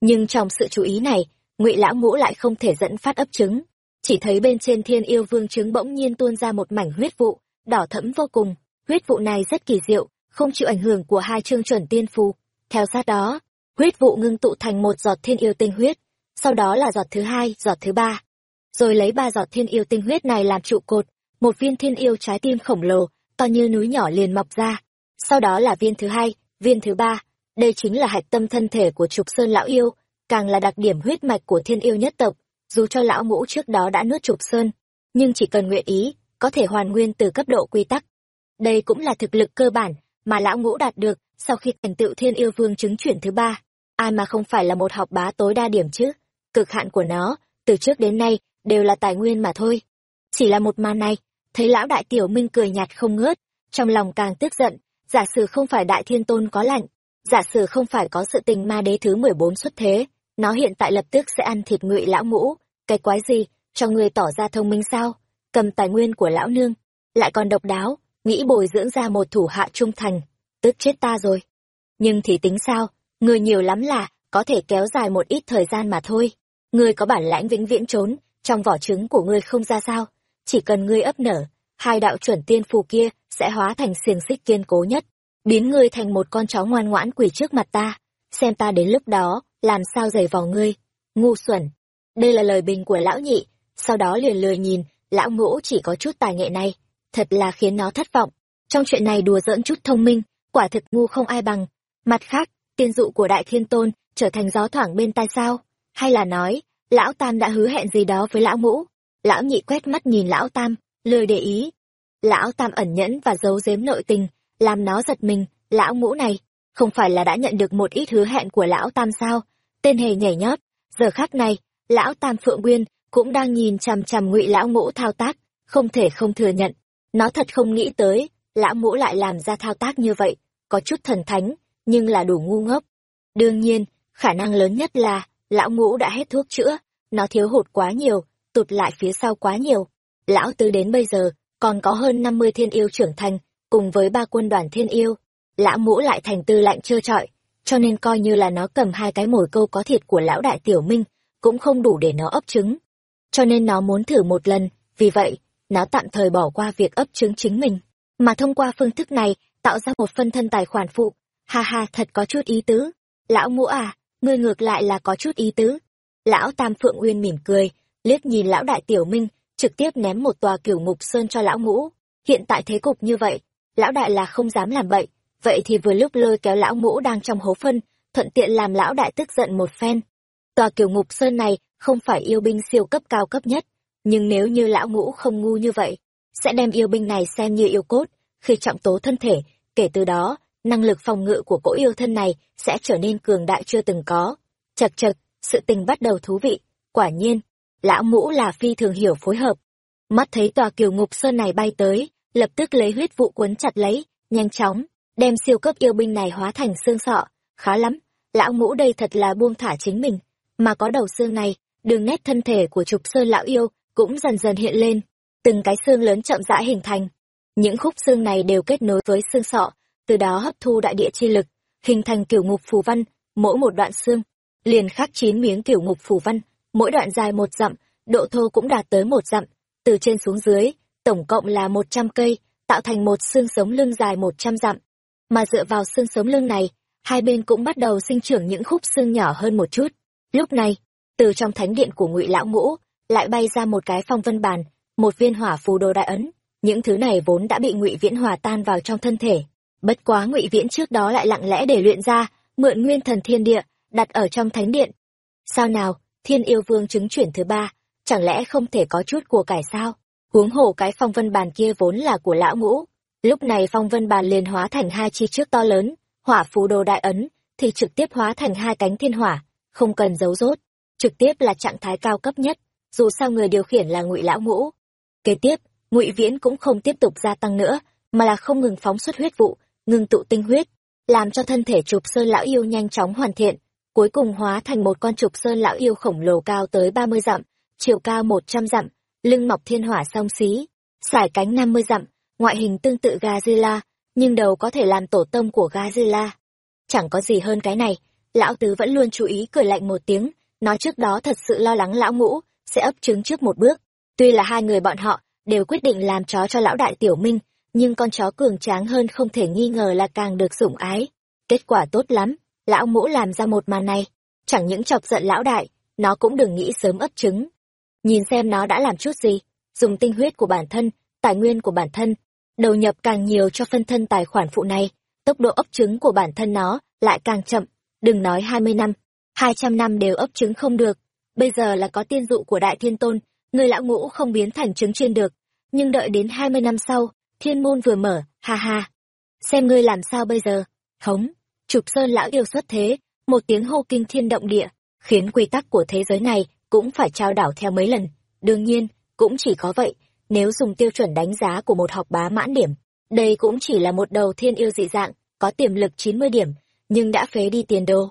Nhưng trong sự chú ý này, ngụy lão ngũ lại không thể dẫn phát ấp trứng chỉ thấy bên trên thiên yêu vương trứng bỗng nhiên tuôn ra một mảnh huyết vụ đỏ thẫm vô cùng huyết vụ này rất kỳ diệu không chịu ảnh hưởng của hai chương chuẩn tiên phù theo sát đó huyết vụ ngưng tụ thành một giọt thiên yêu tinh huyết sau đó là giọt thứ hai, giọt thứ ba. Rồi lấy ba giọt thiên yêu tinh huyết này làm trụ cột, một viên thiên yêu trái tim khổng lồ, to như núi nhỏ liền mọc ra. Sau đó là viên thứ hai, viên thứ ba. Đây chính là hạch tâm thân thể của trục sơn lão yêu, càng là đặc điểm huyết mạch của thiên yêu nhất tộc, dù cho lão ngũ trước đó đã nuốt trục sơn, nhưng chỉ cần nguyện ý, có thể hoàn nguyên từ cấp độ quy tắc. Đây cũng là thực lực cơ bản mà lão ngũ đạt được sau khi thành tựu thiên yêu vương chứng chuyển thứ ba. Ai mà không phải là một học bá tối đa điểm chứ? Cực hạn của nó, từ trước đến nay, đều là tài nguyên mà thôi. Chỉ là một màn này, thấy lão đại tiểu minh cười nhạt không ngớt, trong lòng càng tức giận, giả sử không phải đại thiên tôn có lạnh, giả sử không phải có sự tình ma đế thứ mười bốn xuất thế, nó hiện tại lập tức sẽ ăn thịt ngụy lão ngũ, cái quái gì, cho người tỏ ra thông minh sao? Cầm tài nguyên của lão nương, lại còn độc đáo, nghĩ bồi dưỡng ra một thủ hạ trung thành, tức chết ta rồi. Nhưng thì tính sao, người nhiều lắm là có thể kéo dài một ít thời gian mà thôi ngươi có bản lãnh vĩnh viễn trốn, trong vỏ trứng của ngươi không ra sao. Chỉ cần ngươi ấp nở, hai đạo chuẩn tiên phù kia sẽ hóa thành xiềng xích kiên cố nhất, biến ngươi thành một con chó ngoan ngoãn quỳ trước mặt ta. Xem ta đến lúc đó, làm sao giày vò ngươi. Ngu xuẩn. Đây là lời bình của lão nhị. Sau đó liền lười nhìn, lão ngũ chỉ có chút tài nghệ này. Thật là khiến nó thất vọng. Trong chuyện này đùa giỡn chút thông minh, quả thực ngu không ai bằng. Mặt khác, tiên dụ của đại thiên tôn trở thành gió thoảng bên tai sao? Hay là nói, lão tam đã hứa hẹn gì đó với lão ngũ? Lão nhị quét mắt nhìn lão tam lười để ý. Lão tam ẩn nhẫn và giấu giếm nội tình, làm nó giật mình, lão ngũ này, không phải là đã nhận được một ít hứa hẹn của lão tam sao? Tên hề nhảy nhót. Giờ khác này, lão tam phượng nguyên cũng đang nhìn chằm chằm ngụy lão ngũ thao tác, không thể không thừa nhận. Nó thật không nghĩ tới, lão ngũ lại làm ra thao tác như vậy, có chút thần thánh, nhưng là đủ ngu ngốc. Đương nhiên, khả năng lớn nhất là lão ngũ đã hết thuốc chữa, nó thiếu hụt quá nhiều, tụt lại phía sau quá nhiều. Lão tứ đến bây giờ, còn có hơn năm mươi thiên yêu trưởng thành, cùng với ba quân đoàn thiên yêu. Lão ngũ lại thành tư lạnh trơ trọi, cho nên coi như là nó cầm hai cái mồi câu có thịt của lão đại tiểu minh, cũng không đủ để nó ấp trứng. Cho nên nó muốn thử một lần, vì vậy, nó tạm thời bỏ qua việc ấp trứng chính mình. Mà thông qua phương thức này, tạo ra một phân thân tài khoản phụ. Ha ha, thật có chút ý tứ. Lão ngũ à ngươi ngược lại là có chút ý tứ. Lão tam phượng uyên mỉm cười, liếc nhìn lão đại tiểu minh, trực tiếp ném một tòa kiểu ngục sơn cho lão ngũ. Hiện tại thế cục như vậy, lão đại là không dám làm bậy. Vậy thì vừa lúc lôi kéo lão ngũ đang trong hố phân, thuận tiện làm lão đại tức giận một phen. Tòa kiểu ngục sơn này không phải yêu binh siêu cấp cao cấp nhất, nhưng nếu như lão ngũ không ngu như vậy, sẽ đem yêu binh này xem như yêu cốt, khi trọng tố thân thể, kể từ đó năng lực phòng ngự của cỗ yêu thân này sẽ trở nên cường đại chưa từng có. Chật chật, sự tình bắt đầu thú vị. Quả nhiên, lão ngũ là phi thường hiểu phối hợp. Mắt thấy tòa kiều ngục sơn này bay tới, lập tức lấy huyết vụ cuốn chặt lấy, nhanh chóng, đem siêu cấp yêu binh này hóa thành xương sọ. Khá lắm, lão ngũ đây thật là buông thả chính mình. Mà có đầu xương này, đường nét thân thể của trục sơn lão yêu cũng dần dần hiện lên. Từng cái xương lớn chậm rãi hình thành. Những khúc xương này đều kết nối với xương sọ từ đó hấp thu đại địa chi lực, hình thành kiểu ngục phù văn, mỗi một đoạn xương, liền khắc chín miếng kiểu ngục phù văn, mỗi đoạn dài một dặm, độ thô cũng đạt tới một dặm. Từ trên xuống dưới, tổng cộng là một trăm cây, tạo thành một xương sống lưng dài một trăm dặm. Mà dựa vào xương sống lưng này, hai bên cũng bắt đầu sinh trưởng những khúc xương nhỏ hơn một chút. Lúc này, từ trong thánh điện của ngụy lão ngũ, lại bay ra một cái phong vân bàn, một viên hỏa phù đồ đại ấn. Những thứ này vốn đã bị ngụy viễn hòa tan vào trong thân thể bất quá ngụy viễn trước đó lại lặng lẽ để luyện ra, mượn nguyên thần thiên địa, đặt ở trong thánh điện. Sao nào, thiên yêu vương chứng chuyển thứ ba, chẳng lẽ không thể có chút của cải sao? Huống hồ cái phong vân bàn kia vốn là của lão ngũ. Lúc này phong vân bàn liền hóa thành hai chi trước to lớn, hỏa phù đồ đại ấn, thì trực tiếp hóa thành hai cánh thiên hỏa, không cần giấu rốt. Trực tiếp là trạng thái cao cấp nhất, dù sao người điều khiển là ngụy lão ngũ. Kế tiếp, ngụy viễn cũng không tiếp tục gia tăng nữa, mà là không ngừng phóng xuất huyết vụ ngưng tụ tinh huyết làm cho thân thể trục sơn lão yêu nhanh chóng hoàn thiện cuối cùng hóa thành một con trục sơn lão yêu khổng lồ cao tới ba mươi dặm chiều cao một trăm dặm lưng mọc thiên hỏa song xí sải cánh năm mươi dặm ngoại hình tương tự Godzilla, nhưng đầu có thể làm tổ tông của Godzilla. Chẳng có gì hơn cái này, lão tứ vẫn luôn chú ý cười lạnh một tiếng, nói trước đó thật sự lo lắng lão ngũ, sẽ ấp trứng trước một bước. Tuy là hai người bọn họ đều quyết định làm chó cho lão đại tiểu minh, nhưng con chó cường tráng hơn không thể nghi ngờ là càng được sủng ái. Kết quả tốt lắm, lão ngũ làm ra một màn này, chẳng những chọc giận lão đại, nó cũng đừng nghĩ sớm ấp trứng. Nhìn xem nó đã làm chút gì, dùng tinh huyết của bản thân, tài nguyên của bản thân, đầu nhập càng nhiều cho phân thân tài khoản phụ này, tốc độ ấp trứng của bản thân nó lại càng chậm, đừng nói hai mươi năm, hai trăm năm đều ấp trứng không được. Bây giờ là có tiên dụ của Đại Thiên Tôn, người lão ngũ không biến thành trứng chuyên được, nhưng đợi đến hai mươi năm sau, thiên môn vừa mở, ha ha. Xem ngươi làm sao bây giờ, hống, trục sơn lão yêu xuất thế, một tiếng hô kinh thiên động địa, khiến quy tắc của thế giới này cũng phải trao đảo theo mấy lần. Đương nhiên, cũng chỉ có vậy, nếu dùng tiêu chuẩn đánh giá của một học bá mãn điểm, đây cũng chỉ là một đầu thiên yêu dị dạng, có tiềm lực 90 điểm, nhưng đã phế đi tiền đồ.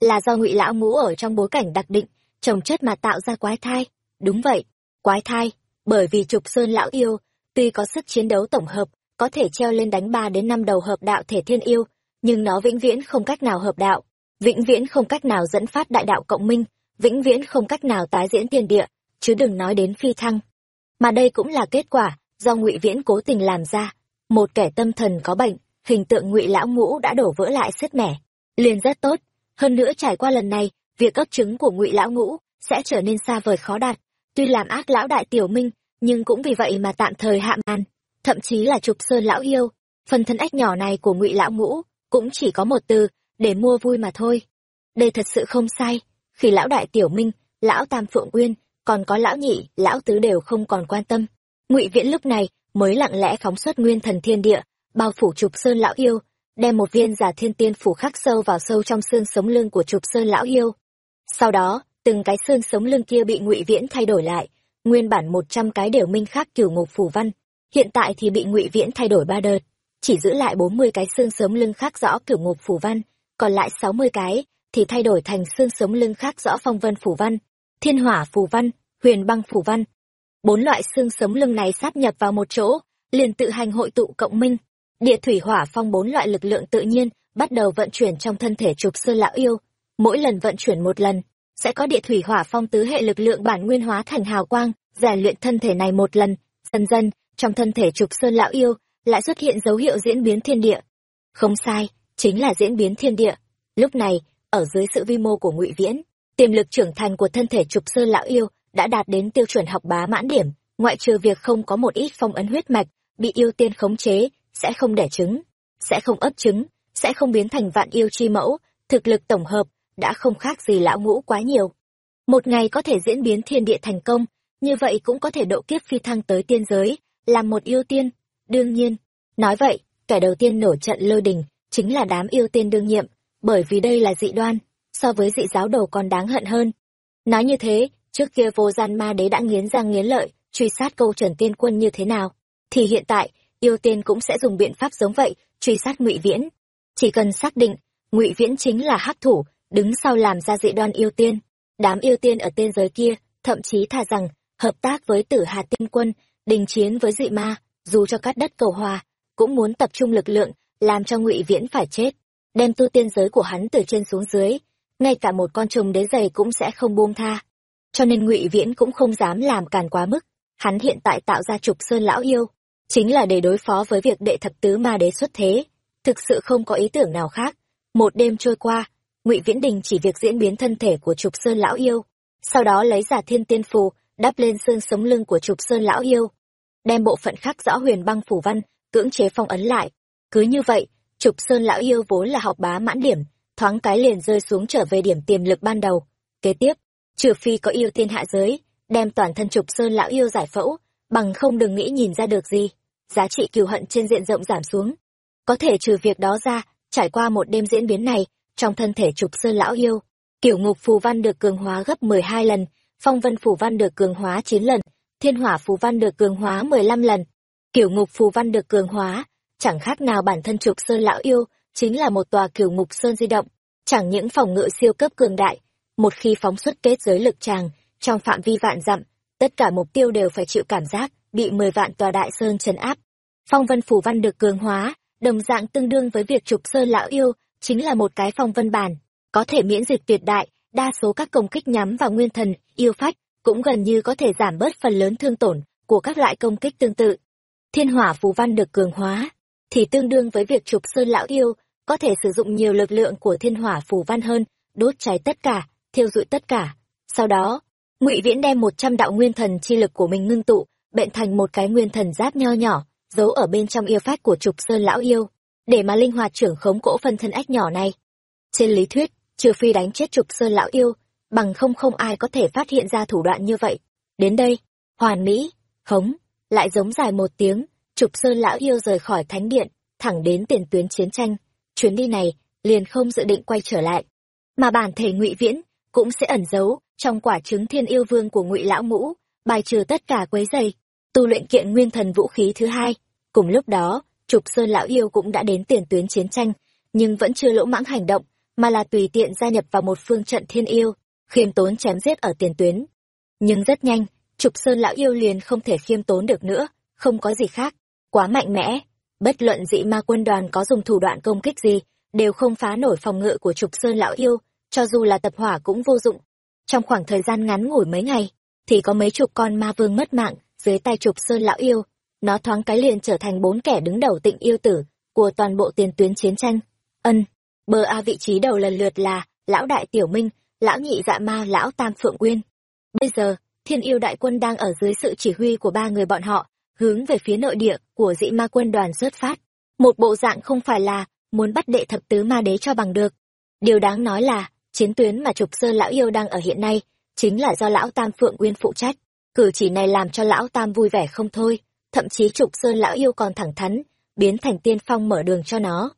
Là do ngụy lão ngũ ở trong bối cảnh đặc định, trồng chất mà tạo ra quái thai. Đúng vậy, quái thai, bởi vì trục sơn lão yêu, tuy có sức chiến đấu tổng hợp, có thể treo lên đánh ba đến năm đầu hợp đạo thể thiên yêu, nhưng nó vĩnh viễn không cách nào hợp đạo, vĩnh viễn không cách nào dẫn phát đại đạo cộng minh, vĩnh viễn không cách nào tái diễn tiền địa, chứ đừng nói đến phi thăng. Mà đây cũng là kết quả do ngụy viễn cố tình làm ra. Một kẻ tâm thần có bệnh hình tượng ngụy lão ngũ đã đổ vỡ lại sứt mẻ. Liền rất tốt. Hơn nữa trải qua lần này việc ấp trứng của ngụy lão ngũ sẽ trở nên xa vời khó đạt. Tuy làm ác lão đại tiểu minh nhưng cũng vì vậy mà tạm thời hạ màn, thậm chí là trục sơn lão yêu. Phần thân ách nhỏ này của ngụy lão ngũ cũng chỉ có một từ, để mua vui mà thôi. Đây thật sự không sai, khi lão đại tiểu minh, lão tam phượng uyên, còn có lão nhị, lão tứ đều không còn quan tâm. Ngụy viễn lúc này mới lặng lẽ phóng xuất nguyên thần thiên địa, bao phủ trục sơn lão yêu, đem một viên giả thiên tiên phủ khắc sâu vào sâu trong xương sống lưng của trục sơn lão yêu. Sau đó, từng cái xương sống lưng kia bị ngụy viễn thay đổi lại nguyên bản một trăm cái đều minh khắc cửu ngục phủ văn hiện tại thì bị ngụy viễn thay đổi ba đợt chỉ giữ lại bốn mươi cái xương sống lưng khác rõ cửu ngục phủ văn còn lại sáu mươi cái thì thay đổi thành xương sống lưng khác rõ phong vân phủ văn thiên hỏa phù văn, huyền băng phù văn. Bốn loại xương sống lưng này sáp nhập vào một chỗ, liền tự hành hội tụ cộng minh. Địa thủy hỏa phong bốn loại lực lượng tự nhiên bắt đầu vận chuyển trong thân thể trục sơn lão yêu. Mỗi lần vận chuyển một lần, sẽ có địa thủy hỏa phong tứ hệ lực lượng bản nguyên hóa thành hào quang, rèn luyện thân thể này một lần. Dần dần, trong thân thể trục sơn lão yêu, lại xuất hiện dấu hiệu diễn biến thiên địa. Không sai, chính là diễn biến thiên địa. Lúc này, ở dưới sự vi mô của ngụy Viễn, tiềm lực trưởng thành của thân thể trục sơn lão yêu đã đạt đến tiêu chuẩn học bá mãn điểm ngoại trừ việc không có một ít phong ấn huyết mạch bị yêu tiên khống chế sẽ không đẻ trứng sẽ không ấp trứng sẽ không biến thành vạn yêu chi mẫu thực lực tổng hợp đã không khác gì lão ngũ quá nhiều một ngày có thể diễn biến thiên địa thành công như vậy cũng có thể độ kiếp phi thăng tới tiên giới làm một yêu tiên đương nhiên nói vậy kẻ đầu tiên nổ trận lôi đình chính là đám yêu tiên đương nhiệm bởi vì đây là dị đoan so với dị giáo đầu còn đáng hận hơn. Nói như thế, trước kia vô gian ma đế đã nghiến răng nghiến lợi, truy sát câu trần tiên quân như thế nào, thì hiện tại, yêu tiên cũng sẽ dùng biện pháp giống vậy, truy sát ngụy Viễn. Chỉ cần xác định, ngụy Viễn chính là hắc thủ, đứng sau làm ra dị đoan yêu tiên. Đám yêu tiên ở tiên giới kia, thậm chí thà rằng, hợp tác với tử hà tiên quân, đình chiến với dị ma, dù cho cắt đất cầu hòa, cũng muốn tập trung lực lượng, làm cho ngụy Viễn phải chết, đem tu tiên giới của hắn từ trên xuống dưới, ngay cả một con trùng đế giày cũng sẽ không buông tha. Cho nên ngụy viễn cũng không dám làm càn quá mức hắn hiện tại tạo ra trục sơn lão yêu chính là để đối phó với việc đệ thập tứ ma đế xuất thế. Thực sự không có ý tưởng nào khác một đêm trôi qua ngụy viễn đình chỉ việc diễn biến thân thể của trục sơn lão yêu sau đó lấy giả thiên tiên phù đắp lên xương sống lưng của trục sơn lão yêu đem bộ phận khắc rõ huyền băng phủ văn cưỡng chế phong ấn lại cứ như vậy trục sơn lão yêu vốn là học bá mãn điểm thoáng cái liền rơi xuống trở về điểm tiềm lực ban đầu. Kế tiếp, trừ phi có yêu tiên hạ giới, đem toàn thân trục sơn lão yêu giải phẫu, bằng không đừng nghĩ nhìn ra được gì. Giá trị cừu hận trên diện rộng giảm xuống. Có thể trừ việc đó ra, trải qua một đêm diễn biến này, trong thân thể trục sơn lão yêu, kiểu ngục phù văn được cường hóa gấp 12 lần, phong vân phù văn được cường hóa 9 lần, thiên hỏa phù văn được cường hóa 15 lần. Kiểu ngục phù văn được cường hóa, chẳng khác nào bản thân trục sơn lão yêu, chính là một tòa kiểu ngục sơn di động, chẳng những phòng ngự siêu cấp cường đại, một khi phóng xuất kết giới lực tràng, trong phạm vi vạn dặm, tất cả mục tiêu đều phải chịu cảm giác bị 10 vạn tòa đại sơn trấn áp. Phong vân phù văn được cường hóa, đồng dạng tương đương với việc trục sơn lão yêu, chính là một cái phong vân bản, có thể miễn dịch tuyệt đại, đa số các công kích nhắm vào nguyên thần, yêu phách, cũng gần như có thể giảm bớt phần lớn thương tổn của các loại công kích tương tự. Thiên hỏa phù văn được cường hóa, thì tương đương với việc trục sơn lão yêu, có thể sử dụng nhiều lực lượng của thiên hỏa phù văn hơn, đốt cháy tất cả, thiêu rụi tất cả. Sau đó, Ngụy Viễn đem một trăm đạo nguyên thần chi lực của mình ngưng tụ, bệnh thành một cái nguyên thần giáp nho nhỏ, giấu ở bên trong yêu phách của trục sơn lão yêu, để mà linh hoạt trưởng khống cỗ phân thân ách nhỏ này. Trên lý thuyết, trừ phi đánh chết trục sơn lão yêu, bằng không không ai có thể phát hiện ra thủ đoạn như vậy. Đến đây, hoàn mỹ, hống, lại giống dài một tiếng, trục sơn lão yêu rời khỏi thánh điện, thẳng đến tiền tuyến chiến tranh. Chuyến đi này, liền không dự định quay trở lại. Mà bản thể ngụy Viễn, cũng sẽ ẩn giấu trong quả trứng thiên yêu vương của ngụy lão mũ bài trừ tất cả quấy dày, tu luyện kiện nguyên thần vũ khí thứ hai. Cùng lúc đó, trục sơn lão yêu cũng đã đến tiền tuyến chiến tranh, nhưng vẫn chưa lỗ mãng hành động, mà là tùy tiện gia nhập vào một phương trận thiên yêu, khiêm tốn chém giết ở tiền tuyến. Nhưng rất nhanh, trục sơn lão yêu liền không thể khiêm tốn được nữa, không có gì khác, quá mạnh mẽ. Bất luận dị ma quân đoàn có dùng thủ đoạn công kích gì, đều không phá nổi phòng ngự của trục sơn lão yêu, cho dù là tập hỏa cũng vô dụng. Trong khoảng thời gian ngắn ngủi mấy ngày, thì có mấy chục con ma vương mất mạng dưới tay trục sơn lão yêu. Nó thoáng cái liền trở thành bốn kẻ đứng đầu tịnh yêu tử của toàn bộ tiền tuyến chiến tranh. Ân, bờ A vị trí đầu lần lượt là lão đại tiểu minh, lão nhị dạ ma lão tam phượng quyên. Bây giờ, thiên yêu đại quân đang ở dưới sự chỉ huy của ba người bọn họ, hướng về phía nội địa của dị ma quân đoàn xuất phát. Một bộ dạng không phải là muốn bắt đệ thập tứ ma đế cho bằng được. Điều đáng nói là, chiến tuyến mà trục sơn lão yêu đang ở hiện nay chính là do lão tam phượng uyên phụ trách cử chỉ này làm cho lão tam vui vẻ không thôi thậm chí trục sơn lão yêu còn thẳng thắn biến thành tiên phong mở đường cho nó.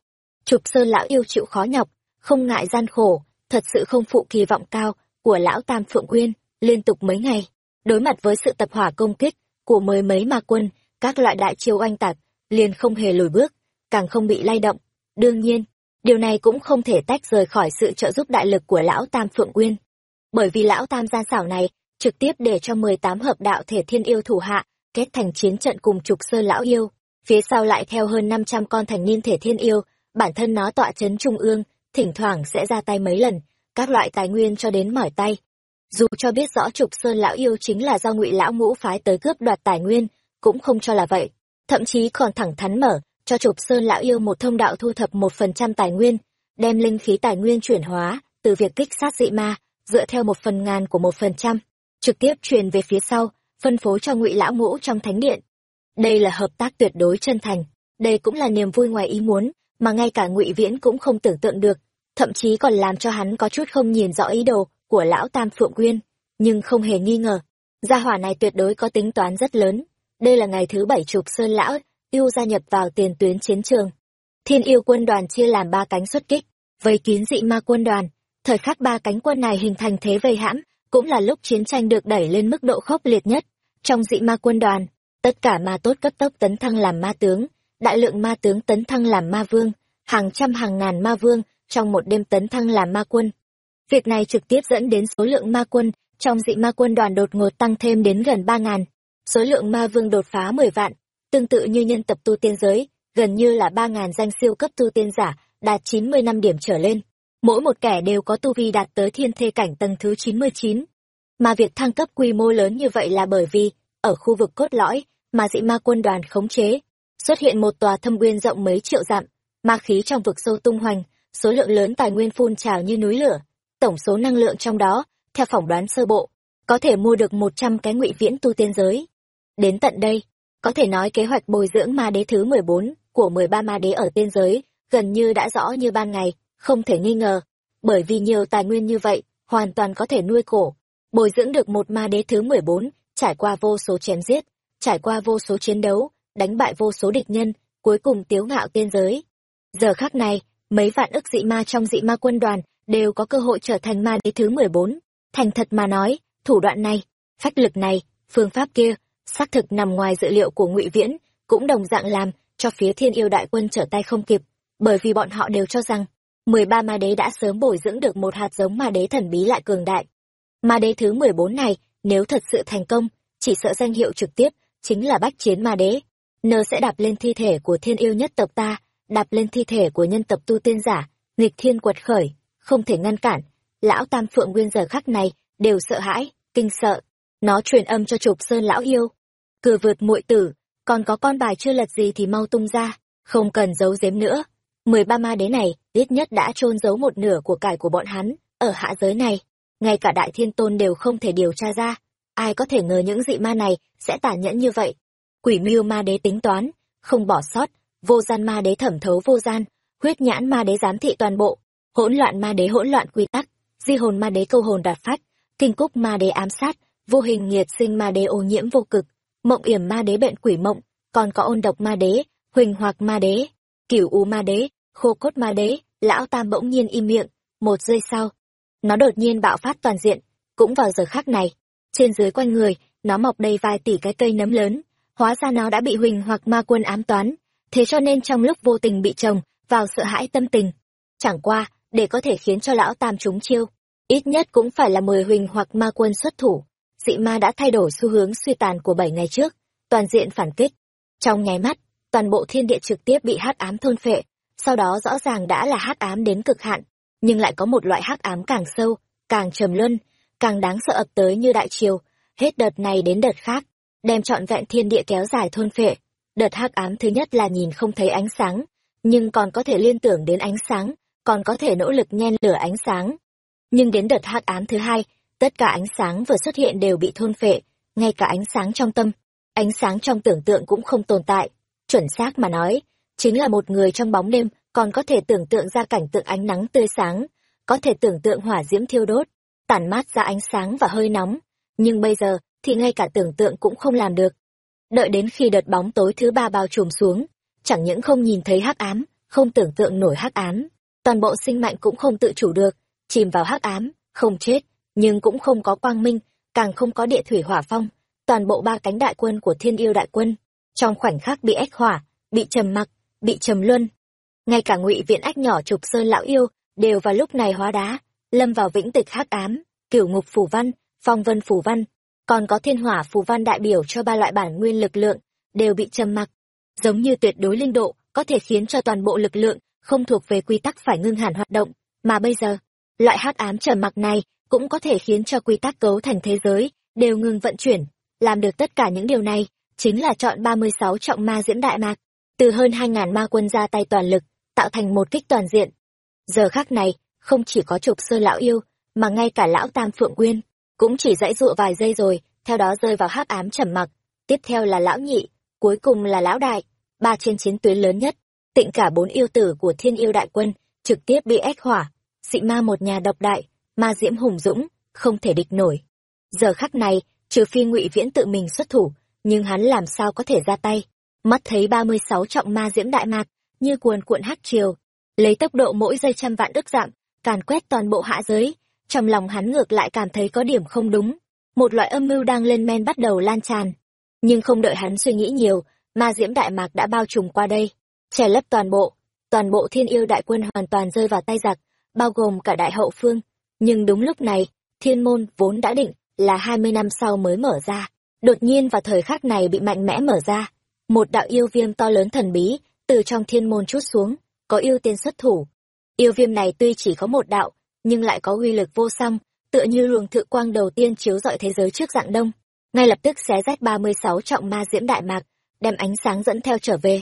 Trục sơn lão yêu chịu khó nhọc không ngại gian khổ thật sự không phụ kỳ vọng cao của lão tam phượng uyên liên tục mấy ngày. Đối mặt với sự tập hỏa công kích của mười mấy ma quân các loại đại chiêu oanh tạc liền không hề lùi bước càng không bị lay động. Đương nhiên Điều này cũng không thể tách rời khỏi sự trợ giúp đại lực của lão Tam Phượng Uyên. Bởi vì lão Tam gian xảo này, trực tiếp để cho mười tám hợp đạo thể thiên yêu thủ hạ, kết thành chiến trận cùng trục sơ lão yêu. Phía sau lại theo hơn năm trăm con thành niên thể thiên yêu, bản thân nó tọa chấn trung ương, thỉnh thoảng sẽ ra tay mấy lần, các loại tài nguyên cho đến mỏi tay. Dù cho biết rõ trục sơn lão yêu chính là do ngụy lão ngũ phái tới cướp đoạt tài nguyên, cũng không cho là vậy. Thậm chí còn thẳng thắn mở, cho Trục Sơn lão yêu một thông đạo thu thập một phần trăm tài nguyên, đem linh khí tài nguyên chuyển hóa từ việc kích sát dị ma, dựa theo một phần ngàn của một phần trăm, trực tiếp truyền về phía sau, phân phối cho Ngụy lão ngũ trong thánh điện. Đây là hợp tác tuyệt đối chân thành, đây cũng là niềm vui ngoài ý muốn mà ngay cả Ngụy Viễn cũng không tưởng tượng được, thậm chí còn làm cho hắn có chút không nhìn rõ ý đồ của lão Tam Phượng Quyên, nhưng không hề nghi ngờ, gia hỏa này tuyệt đối có tính toán rất lớn. Đây là ngày thứ bảy chục Sơn lão yêu gia nhập vào tiền tuyến chiến trường. Thiên yêu quân đoàn chia làm ba cánh xuất kích, vây kín dị ma quân đoàn. Thời khắc ba cánh quân này hình thành thế vây hãm, cũng là lúc chiến tranh được đẩy lên mức độ khốc liệt nhất. Trong dị ma quân đoàn, tất cả ma tốt cấp tốc tấn thăng làm ma tướng, đại lượng ma tướng tấn thăng làm ma vương, hàng trăm hàng ngàn ma vương trong một đêm tấn thăng làm ma quân. Việc này trực tiếp dẫn đến số lượng ma quân trong dị ma quân đoàn đột ngột tăng thêm đến gần ba ngàn. Số lượng ma vương đột phá mười vạn, tương tự như nhân tập tu tiên giới, gần như là ba ngàn danh siêu cấp tu tiên giả, đạt chín mươi năm điểm trở lên. Mỗi một kẻ đều có tu vi đạt tới thiên thê cảnh tầng thứ chín mươi chín mà việc thăng cấp quy mô lớn như vậy là bởi vì, ở khu vực cốt lõi, mà dị ma quân đoàn khống chế, xuất hiện một tòa thâm nguyên rộng mấy triệu dặm, ma khí trong vực sâu tung hoành, số lượng lớn tài nguyên phun trào như núi lửa, tổng số năng lượng trong đó, theo phỏng đoán sơ bộ, có thể mua được một trăm cái ngụy viễn tu tiên giới. Đến tận đây, có thể nói kế hoạch bồi dưỡng ma đế thứ 14 của 13 ma đế ở tiên giới gần như đã rõ như ban ngày, không thể nghi ngờ. Bởi vì nhiều tài nguyên như vậy, hoàn toàn có thể nuôi cổ, bồi dưỡng được một ma đế thứ mười bốn trải qua vô số chém giết, trải qua vô số chiến đấu, đánh bại vô số địch nhân, cuối cùng tiếu ngạo tiên giới. Giờ khắc này, mấy vạn ức dị ma trong dị ma quân đoàn đều có cơ hội trở thành ma đế thứ mười bốn Thành thật mà nói, thủ đoạn này, phách lực này, phương pháp kia, xác thực nằm ngoài dự liệu của ngụy Viễn, cũng đồng dạng làm cho phía thiên yêu đại quân trở tay không kịp, bởi vì bọn họ đều cho rằng, mười ba ma đế đã sớm bồi dưỡng được một hạt giống ma đế thần bí lại cường đại. Ma đế thứ mười bốn này, nếu thật sự thành công, chỉ sợ danh hiệu trực tiếp chính là bách chiến ma đế. Nờ sẽ đạp lên thi thể của thiên yêu nhất tộc ta, đạp lên thi thể của nhân tộc tu tiên giả, nghịch thiên quật khởi, không thể ngăn cản. Lão Tam Phượng Nguyên giờ khắc này, đều sợ hãi, kinh sợ. Nó truyền âm cho Trục Sơn lão yêu. Cửa vượt muội tử, còn có con bài chưa lật gì thì mau tung ra, không cần giấu giếm nữa. Mười ba ma đế này, ít nhất đã chôn giấu một nửa của cải của bọn hắn, ở hạ giới này. Ngay cả đại thiên tôn đều không thể điều tra ra. Ai có thể ngờ những dị ma này sẽ tàn nhẫn như vậy. Quỷ mưu ma đế tính toán, không bỏ sót, vô gian ma đế thẩm thấu vô gian, huyết nhãn ma đế giám thị toàn bộ, hỗn loạn ma đế hỗn loạn quy tắc, di hồn ma đế câu hồn đạt phát, kinh cúc ma đế ám sát, vô hình nhiệt sinh ma đế ô nhiễm vô cực, mộng yểm ma đế bệnh quỷ mộng, còn có ôn độc ma đế, huỳnh hoặc ma đế, cửu u ma đế, khô cốt ma đế, lão tam bỗng nhiên im miệng, một giây sau, nó đột nhiên bạo phát toàn diện, cũng vào giờ khác này, trên dưới quanh người, nó mọc đầy vài tỷ cái cây nấm lớn, hóa ra nó đã bị huỳnh hoặc ma quân ám toán, thế cho nên trong lúc vô tình bị chồng vào sợ hãi tâm tình. Chẳng qua, để có thể khiến cho lão tam trúng chiêu, ít nhất cũng phải là mười huỳnh hoặc ma quân xuất thủ. Dị ma đã thay đổi xu hướng suy tàn của bảy ngày trước, toàn diện phản kích. Trong nháy mắt, toàn bộ thiên địa trực tiếp bị hắc ám thôn phệ, sau đó rõ ràng đã là hắc ám đến cực hạn, nhưng lại có một loại hắc ám càng sâu, càng trầm luân, càng đáng sợ ập tới như đại triều, hết đợt này đến đợt khác, đem trọn vẹn thiên địa kéo dài thôn phệ. Đợt hắc ám thứ nhất là nhìn không thấy ánh sáng, nhưng còn có thể liên tưởng đến ánh sáng, còn có thể nỗ lực nhen lửa ánh sáng. Nhưng đến đợt hắc ám thứ hai, tất cả ánh sáng vừa xuất hiện đều bị thôn phệ, ngay cả ánh sáng trong tâm, ánh sáng trong tưởng tượng cũng không tồn tại. Chuẩn xác mà nói, chính là một người trong bóng đêm còn có thể tưởng tượng ra cảnh tượng ánh nắng tươi sáng, có thể tưởng tượng hỏa diễm thiêu đốt, tản mát ra ánh sáng và hơi nóng. Nhưng bây giờ thì ngay cả tưởng tượng cũng không làm được. Đợi đến khi đợt bóng tối thứ ba bao trùm xuống, chẳng những không nhìn thấy hắc ám, không tưởng tượng nổi hắc ám, toàn bộ sinh mạnh cũng không tự chủ được, chìm vào hắc ám, không chết, nhưng cũng không có quang minh, càng không có địa thủy hỏa phong, toàn bộ ba cánh đại quân của thiên yêu đại quân, trong khoảnh khắc bị ách hỏa, bị trầm mặc, bị trầm luân. Ngay cả ngụy viện ách nhỏ trục sơn lão yêu, đều vào lúc này hóa đá, lâm vào vĩnh tịch hắc ám, cửu ngục phủ văn, phong vân phủ văn, còn có thiên hỏa phủ văn đại biểu cho ba loại bản nguyên lực lượng, đều bị trầm mặc. Giống như tuyệt đối linh độ, có thể khiến cho toàn bộ lực lượng không thuộc về quy tắc phải ngưng hẳn hoạt động, mà bây giờ, loại hắc ám trầm mặc này cũng có thể khiến cho quy tắc cấu thành thế giới đều ngừng vận chuyển. Làm được tất cả những điều này, chính là chọn 36 trọng ma diễm đại mạc, từ hơn hai ngàn ma quân ra tay toàn lực, tạo thành một kích toàn diện. Giờ khắc này, không chỉ có trục sơ lão yêu, mà ngay cả lão tam phượng quyên cũng chỉ dãy dụa vài giây rồi, theo đó rơi vào hắc ám trầm mặc. Tiếp theo là lão nhị, cuối cùng là lão đại, ba trên chiến tuyến lớn nhất, tịnh cả bốn yêu tử của thiên yêu đại quân, trực tiếp bị ách hỏa, dị ma một nhà độc đại, ma diễm hùng dũng, không thể địch nổi. Giờ khắc này, trừ phi ngụy viễn tự mình xuất thủ, nhưng hắn làm sao có thể ra tay. Mắt thấy ba mươi sáu trọng ma diễm đại mạc, như cuồn cuộn hắc chiều, lấy tốc độ mỗi giây trăm vạn ức dặm, càn quét toàn bộ hạ giới, trong lòng hắn ngược lại cảm thấy có điểm không đúng, một loại âm mưu đang lên men bắt đầu lan tràn. Nhưng không đợi hắn suy nghĩ nhiều, ma diễm đại mạc đã bao trùm qua đây, che lấp toàn bộ, toàn bộ thiên yêu đại quân hoàn toàn rơi vào tay giặc, bao gồm cả đại hậu phương. Nhưng đúng lúc này, thiên môn vốn đã định là hai mươi năm sau mới mở ra, đột nhiên vào thời khắc này bị mạnh mẽ mở ra. Một đạo yêu viêm to lớn thần bí, từ trong thiên môn chút xuống, có yêu tiên xuất thủ. Yêu viêm này tuy chỉ có một đạo, nhưng lại có uy lực vô song, tựa như luồng thượng quang đầu tiên chiếu rọi thế giới trước dạng đông. Ngay lập tức xé rách ba mươi sáu trọng ma diễm đại mạc, đem ánh sáng dẫn theo trở về.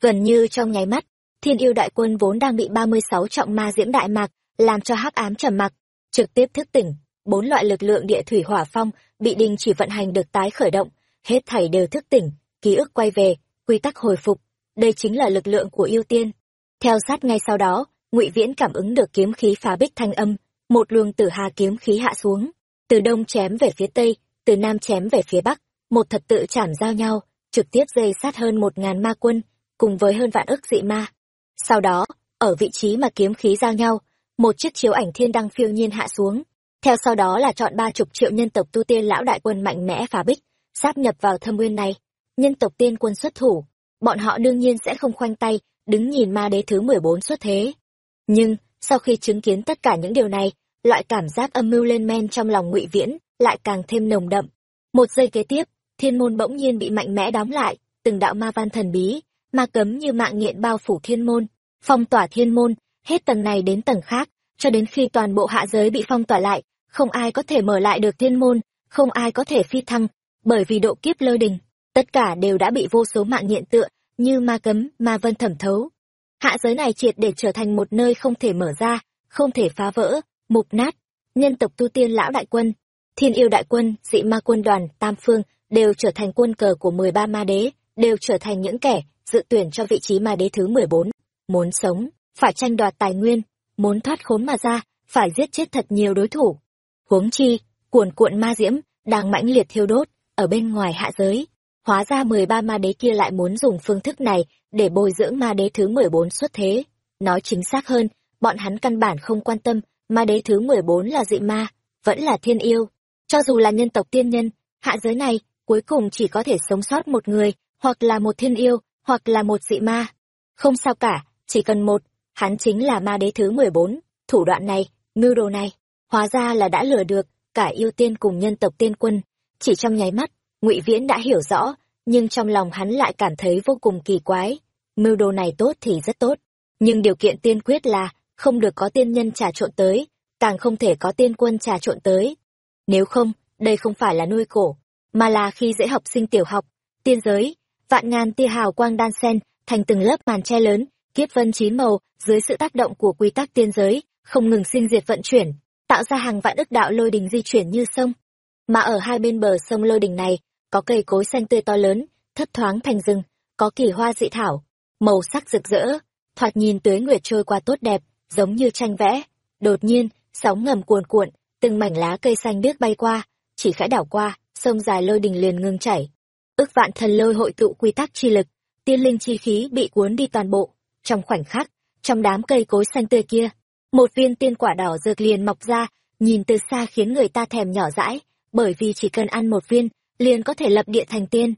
Gần như trong nháy mắt, thiên yêu đại quân vốn đang bị ba mươi sáu trọng ma diễm đại mạc, làm cho hắc ám trầm mặc, trực tiếp thức tỉnh, bốn loại lực lượng địa thủy hỏa phong bị đình chỉ vận hành được tái khởi động, hết thảy đều thức tỉnh, ký ức quay về, quy tắc hồi phục, đây chính là lực lượng của yêu tiên. Theo sát ngay sau đó, Ngụy Viễn cảm ứng được kiếm khí phá bích thanh âm, một luồng tử hà kiếm khí hạ xuống, từ đông chém về phía tây, từ nam chém về phía bắc, một thật tự chạm giao nhau, trực tiếp dây sát hơn một ngàn ma quân, cùng với hơn vạn ức dị ma. Sau đó, ở vị trí mà kiếm khí giao nhau, một chiếc chiếu ảnh thiên đăng phiêu nhiên hạ xuống. Theo sau đó là chọn ba chục triệu nhân tộc tu tiên lão đại quân mạnh mẽ phá bích, sáp nhập vào thâm nguyên này. Nhân tộc tiên quân xuất thủ, bọn họ đương nhiên sẽ không khoanh tay, đứng nhìn ma đế thứ 14 xuất thế. Nhưng, sau khi chứng kiến tất cả những điều này, loại cảm giác âm mưu lên men trong lòng ngụy Viễn lại càng thêm nồng đậm. Một giây kế tiếp, thiên môn bỗng nhiên bị mạnh mẽ đóng lại, từng đạo ma văn thần bí, ma cấm như mạng nghiện bao phủ thiên môn, phong tỏa thiên môn, hết tầng này đến tầng khác, cho đến khi toàn bộ hạ giới bị phong tỏa lại, không ai có thể mở lại được thiên môn, không ai có thể phi thăng, bởi vì độ kiếp lôi đình, tất cả đều đã bị vô số mạng nghiện tựa, như ma cấm, ma vân thẩm thấu. Hạ giới này triệt để trở thành một nơi không thể mở ra, không thể phá vỡ, mục nát. Nhân tộc tu tiên lão đại quân, thiên yêu đại quân, dị ma quân đoàn, tam phương, đều trở thành quân cờ của 13 ma đế, đều trở thành những kẻ dự tuyển cho vị trí ma đế thứ 14. Muốn sống, phải tranh đoạt tài nguyên, muốn thoát khốn mà ra, phải giết chết thật nhiều đối thủ. Huống chi, cuồn cuộn ma diễm, đang mãnh liệt thiêu đốt, ở bên ngoài hạ giới. Hóa ra 13 ma đế kia lại muốn dùng phương thức này để bồi dưỡng ma đế thứ 14 xuất thế. Nói chính xác hơn, bọn hắn căn bản không quan tâm ma đế thứ 14 là dị ma, vẫn là thiên yêu. Cho dù là nhân tộc tiên nhân, hạ giới này, cuối cùng chỉ có thể sống sót một người, hoặc là một thiên yêu, hoặc là một dị ma. Không sao cả, chỉ cần một, hắn chính là ma đế thứ 14, thủ đoạn này, mưu đồ này, hóa ra là đã lừa được cả yêu tiên cùng nhân tộc tiên quân. Chỉ trong nháy mắt, ngụy Viễn đã hiểu rõ, nhưng trong lòng hắn lại cảm thấy vô cùng kỳ quái. Mưu đồ này tốt thì rất tốt, nhưng điều kiện tiên quyết là không được có tiên nhân trà trộn tới, càng không thể có tiên quân trà trộn tới. Nếu không, đây không phải là nuôi cổ, mà là khi dễ học sinh tiểu học, tiên giới, vạn ngàn tia hào quang đan sen, thành từng lớp màn che lớn, kiếp vân chín màu, dưới sự tác động của quy tắc tiên giới, không ngừng sinh diệt vận chuyển, tạo ra hàng vạn ức đạo lôi đình di chuyển như sông. Mà ở hai bên bờ sông lôi đình này, có cây cối xanh tươi to lớn, thất thoáng thành rừng, có kỳ hoa dị thảo, màu sắc rực rỡ, thoạt nhìn tuế nguyệt trôi qua tốt đẹp, giống như tranh vẽ. Đột nhiên, sóng ngầm cuồn cuộn, từng mảnh lá cây xanh biếc bay qua, chỉ khẽ đảo qua, sông dài lôi đình liền ngưng chảy. Ước vạn thần lôi hội tụ quy tắc chi lực, tiên linh chi khí bị cuốn đi toàn bộ. Trong khoảnh khắc, trong đám cây cối xanh tươi kia, một viên tiên quả đỏ dược liền mọc ra, nhìn từ xa khiến người ta thèm nhỏ dãi, bởi vì chỉ cần ăn một viên, liền có thể lập địa thành tiên.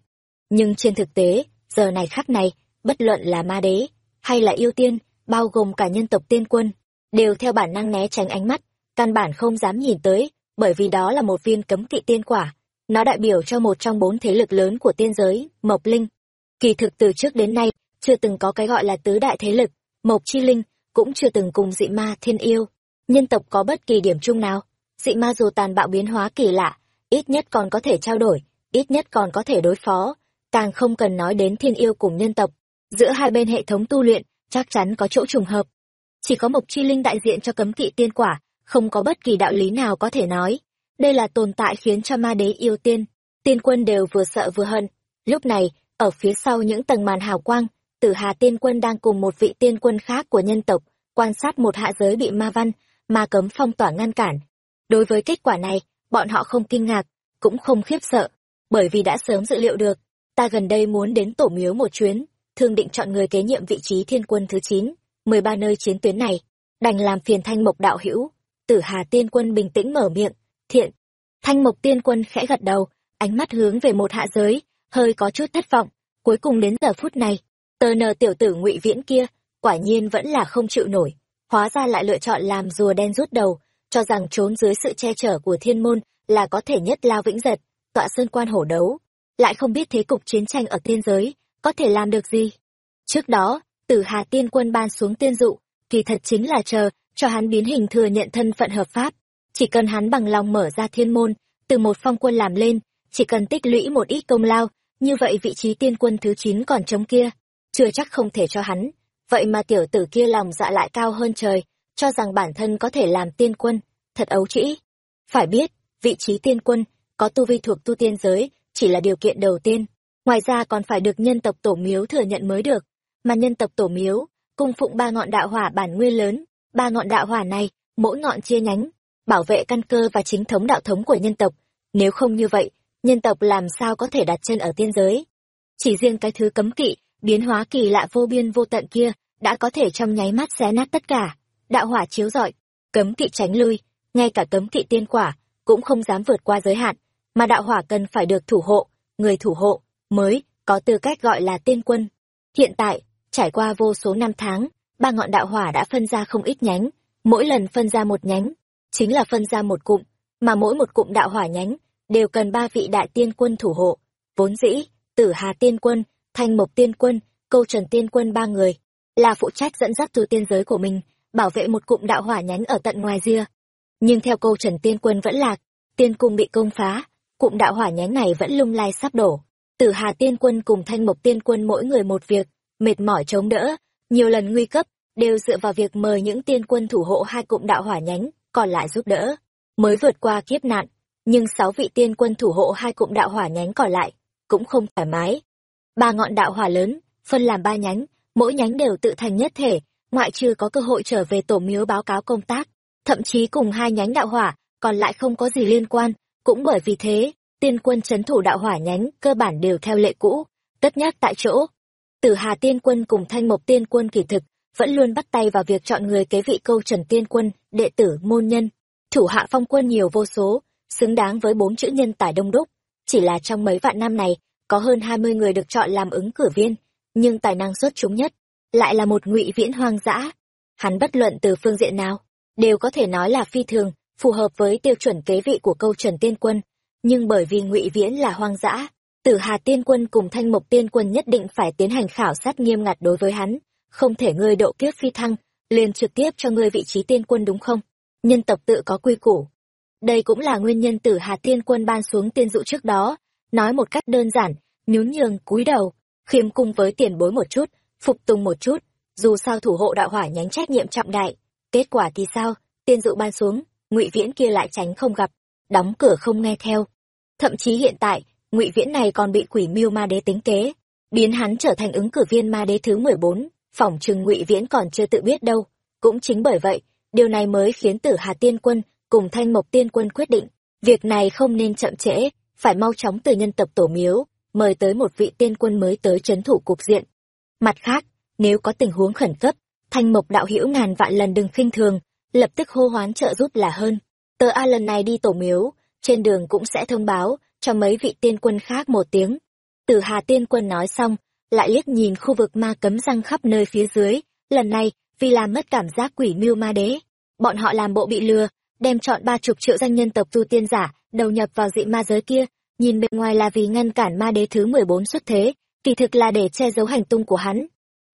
Nhưng trên thực tế, giờ này khắc này, bất luận là ma đế, hay là yêu tiên, bao gồm cả nhân tộc tiên quân, đều theo bản năng né tránh ánh mắt, căn bản không dám nhìn tới, bởi vì đó là một viên cấm kỵ tiên quả. Nó đại biểu cho một trong bốn thế lực lớn của tiên giới, Mộc Linh. Kỳ thực từ trước đến nay, chưa từng có cái gọi là tứ đại thế lực, Mộc Chi Linh, cũng chưa từng cùng dị ma thiên yêu. Nhân tộc có bất kỳ điểm chung nào, dị ma dù tàn bạo biến hóa kỳ lạ, ít nhất còn có thể trao đổi, ít nhất còn có thể đối phó, càng không cần nói đến thiên yêu cùng nhân tộc. Giữa hai bên hệ thống tu luyện, chắc chắn có chỗ trùng hợp. Chỉ có Mộc Chi Linh đại diện cho cấm kỵ tiên quả, không có bất kỳ đạo lý nào có thể nói. Đây là tồn tại khiến cho ma đế yêu tiên, tiên quân đều vừa sợ vừa hận. Lúc này, ở phía sau những tầng màn hào quang, Tử Hà tiên quân đang cùng một vị tiên quân khác của nhân tộc, quan sát một hạ giới bị ma văn, ma cấm phong tỏa ngăn cản. Đối với kết quả này, bọn họ không kinh ngạc, cũng không khiếp sợ, bởi vì đã sớm dự liệu được, ta gần đây muốn đến tổ miếu một chuyến, thương định chọn người kế nhiệm vị trí thiên quân thứ chín mười ba nơi chiến tuyến này đành làm phiền thanh mộc đạo hữu. Tử hà tiên quân bình tĩnh mở miệng thiện. Thanh mộc tiên quân khẽ gật đầu ánh mắt hướng về một hạ giới hơi có chút thất vọng. Cuối cùng đến giờ phút này tờ nờ tiểu tử ngụy viễn kia quả nhiên vẫn là không chịu nổi hóa ra lại lựa chọn làm rùa đen rút đầu cho rằng trốn dưới sự che chở của thiên môn là có thể nhất lao vĩnh giật tọa sơn quan hổ đấu lại không biết thế cục chiến tranh ở tiên giới có thể làm được gì? Trước đó, tử Hà Tiên Quân ban xuống tiên dụ, kỳ thật chính là chờ, cho hắn biến hình thừa nhận thân phận hợp pháp. Chỉ cần hắn bằng lòng mở ra thiên môn, từ một phong quân làm lên, chỉ cần tích lũy một ít công lao, như vậy vị trí tiên quân thứ 9 còn trống kia, chưa chắc không thể cho hắn. Vậy mà tiểu tử kia lòng dạ lại cao hơn trời, cho rằng bản thân có thể làm tiên quân, thật ấu trĩ. Phải biết, vị trí tiên quân, có tu vi thuộc tu tiên giới, chỉ là điều kiện đầu tiên ngoài ra còn phải được nhân tộc tổ miếu thừa nhận mới được mà nhân tộc tổ miếu cung phụng ba ngọn đạo hỏa bản nguyên lớn ba ngọn đạo hỏa này mỗi ngọn chia nhánh bảo vệ căn cơ và chính thống đạo thống của nhân tộc. Nếu không như vậy, nhân tộc làm sao có thể đặt chân ở tiên giới? Chỉ riêng cái thứ cấm kỵ, biến hóa kỳ lạ vô biên vô tận kia, đã có thể trong nháy mắt xé nát tất cả. Đạo hỏa chiếu rọi, cấm kỵ tránh lui, ngay cả cấm kỵ tiên quả, cũng không dám vượt qua giới hạn, mà đạo hỏa cần phải được thủ hộ, người thủ hộ, mới có tư cách gọi là tiên quân. Hiện tại, trải qua vô số năm tháng, ba ngọn đạo hỏa đã phân ra không ít nhánh, mỗi lần phân ra một nhánh, chính là phân ra một cụm, mà mỗi một cụm đạo hỏa nhánh đều cần ba vị đại tiên quân thủ hộ. Vốn dĩ, Tử Hà tiên quân, Thanh Mộc tiên quân, Câu Trần tiên quân ba người là phụ trách dẫn dắt tu tiên giới của mình, bảo vệ một cụm đạo hỏa nhánh ở tận ngoài ria. Nhưng theo Câu Trần tiên quân vẫn lạc, tiên cung bị công phá, cụm đạo hỏa nhánh này vẫn lung lay sắp đổ. Tử Hà tiên quân cùng Thanh Mộc tiên quân mỗi người một việc, mệt mỏi chống đỡ, nhiều lần nguy cấp, đều dựa vào việc mời những tiên quân thủ hộ hai cụm đạo hỏa nhánh, còn lại giúp đỡ, mới vượt qua kiếp nạn. Nhưng sáu vị tiên quân thủ hộ hai cụm đạo hỏa nhánh còn lại, cũng không thoải mái. Ba ngọn đạo hỏa lớn, phân làm ba nhánh, mỗi nhánh đều tự thành nhất thể, ngoại trừ có cơ hội trở về tổ miếu báo cáo công tác. Thậm chí cùng hai nhánh đạo hỏa, còn lại không có gì liên quan, cũng bởi vì thế, tiên quân chấn thủ đạo hỏa nhánh cơ bản đều theo lệ cũ, tất nhắc tại chỗ. Tử Hà tiên quân cùng Thanh Mộc tiên quân kỳ thực, vẫn luôn bắt tay vào việc chọn người kế vị câu trần tiên quân, đệ tử, môn nhân. Thủ hạ phong quân nhiều vô số, xứng đáng với bốn chữ nhân tài đông đúc. Chỉ là trong mấy vạn năm này, có hơn hai mươi người được chọn làm ứng cử viên, nhưng tài năng xuất chúng nhất, lại là một ngụy viễn hoang dã. Hắn bất luận từ phương diện nào, đều có thể nói là phi thường, phù hợp với tiêu chuẩn kế vị của câu trần tiên quân. Nhưng bởi vì ngụy viễn là hoang dã, tử hà tiên quân cùng thanh mộc tiên quân nhất định phải tiến hành khảo sát nghiêm ngặt đối với hắn, không thể ngươi độ kiếp phi thăng, liền trực tiếp cho ngươi vị trí tiên quân đúng không? Nhân tộc tự có quy củ. Đây cũng là nguyên nhân tử Hà Tiên Quân ban xuống tiên dụ trước đó, nói một cách đơn giản, nhún nhường, cúi đầu, khiêm cung với tiền bối một chút, phục tùng một chút, dù sao thủ hộ đạo hỏa nhánh trách nhiệm trọng đại. Kết quả thì sao? Tiên dụ ban xuống, ngụy Viễn kia lại tránh không gặp, đóng cửa không nghe theo. Thậm chí hiện tại, ngụy Viễn này còn bị quỷ miêu ma đế tính kế, biến hắn trở thành ứng cử viên ma đế thứ mười bốn phỏng chừng ngụy viễn còn chưa tự biết đâu cũng chính bởi vậy điều này mới khiến tử hà tiên quân cùng thanh mộc tiên quân quyết định việc này không nên chậm trễ phải mau chóng từ nhân tộc tổ miếu mời tới một vị tiên quân mới tới c h ấ n thủ cục diện mặt khác nếu có tình huống khẩn cấp thanh mộc đạo hữu ngàn vạn lần đừng khinh thường lập tức hô hoán trợ giúp là hơn tờ a lần này đi tổ miếu trên đường cũng sẽ thông báo cho mấy vị tiên quân khác một tiếng Từ hà tiên quân nói xong lại liếc nhìn khu vực ma cấm răng khắp nơi phía dưới, lần này, vì làm mất cảm giác quỷ mưu ma đế. Bọn họ làm bộ bị lừa, đem chọn ba chục triệu danh nhân tộc tu tiên giả, đầu nhập vào dị ma giới kia, nhìn bên ngoài là vì ngăn cản ma đế thứ mười bốn xuất thế, kỳ thực là để che giấu hành tung của hắn.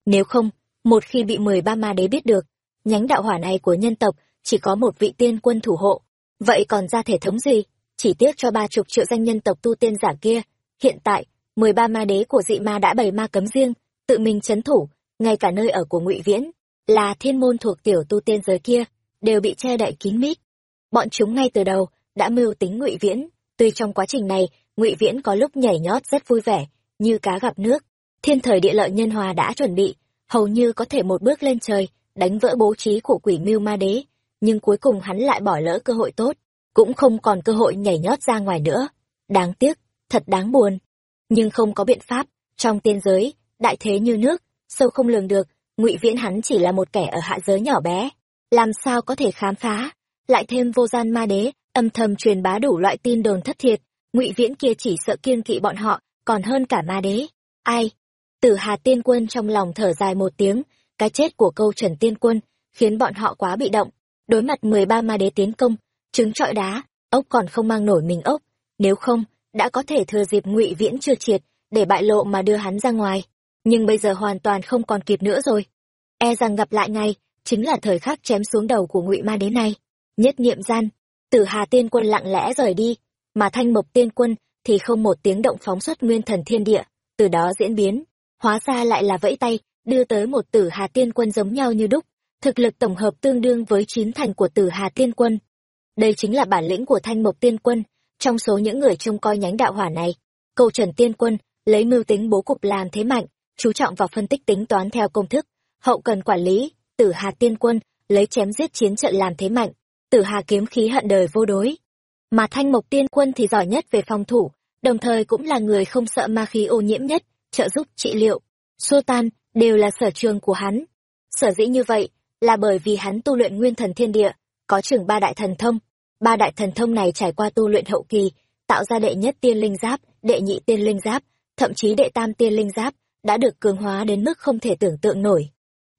Nếu không, một khi bị mười ba ma đế biết được, nhánh đạo hỏa này của nhân tộc chỉ có một vị tiên quân thủ hộ, vậy còn ra thể thống gì? Chỉ tiếc cho ba chục triệu danh nhân tộc tu tiên giả kia, hiện tại, mười ba ma đế của dị ma đã bày ma cấm riêng tự mình chấn thủ ngay cả nơi ở của ngụy viễn là thiên môn thuộc tiểu tu tiên giới kia đều bị che đậy kín mít. Bọn chúng ngay từ đầu đã mưu tính ngụy viễn. Tuy trong quá trình này ngụy viễn có lúc nhảy nhót rất vui vẻ như cá gặp nước. Thiên thời địa lợi nhân hòa đã chuẩn bị hầu như có thể một bước lên trời đánh vỡ bố trí của quỷ mưu ma đế, nhưng cuối cùng hắn lại bỏ lỡ cơ hội tốt, cũng không còn cơ hội nhảy nhót ra ngoài nữa. Đáng tiếc, thật đáng buồn. Nhưng không có biện pháp, trong tiên giới, đại thế như nước, sâu không lường được, ngụy viễn hắn chỉ là một kẻ ở hạ giới nhỏ bé. Làm sao có thể khám phá? Lại thêm vô gian ma đế, âm thầm truyền bá đủ loại tin đồn thất thiệt, ngụy viễn kia chỉ sợ kiên kỵ bọn họ, còn hơn cả ma đế. Ai? Tử hà tiên quân trong lòng thở dài một tiếng cái chết của câu trần tiên quân khiến bọn họ quá bị động. Đối mặt mười ba ma đế tiến công, trứng trọi đá, ốc còn không mang nổi mình ốc. Nếu không, đã có thể thừa dịp ngụy viễn chưa triệt để bại lộ mà đưa hắn ra ngoài. Nhưng bây giờ hoàn toàn không còn kịp nữa rồi. E rằng gặp lại ngay chính là thời khắc chém xuống đầu của ngụy ma đế này. Nhất niệm gian, tử hà tiên quân lặng lẽ rời đi, mà thanh mộc tiên quân thì không một tiếng động phóng xuất nguyên thần thiên địa. Từ đó diễn biến, hóa ra lại là vẫy tay đưa tới một tử hà tiên quân giống nhau như đúc thực lực tổng hợp tương đương với chín thành của tử hà tiên quân đây chính là bản lĩnh của thanh mộc tiên quân trong số những người trông coi nhánh đạo hỏa này, câu Trần Tiên Quân lấy mưu tính bố cục làm thế mạnh, chú trọng vào phân tích tính toán theo công thức, hậu cần quản lý, Tử Hà Tiên Quân lấy chém giết chiến trận làm thế mạnh, tử hà kiếm khí hận đời vô đối. Mà thanh mộc tiên quân thì giỏi nhất về phòng thủ, đồng thời cũng là người không sợ ma khí ô nhiễm nhất, trợ giúp trị liệu, xua tan, đều là sở trường của hắn. Sở dĩ như vậy, là bởi vì hắn tu luyện nguyên thần thiên địa, có trưởng ba đại thần thông. Ba đại thần thông này trải qua tu luyện hậu kỳ, tạo ra đệ nhất tiên linh giáp, đệ nhị tiên linh giáp, thậm chí đệ tam tiên linh giáp, đã được cường hóa đến mức không thể tưởng tượng nổi.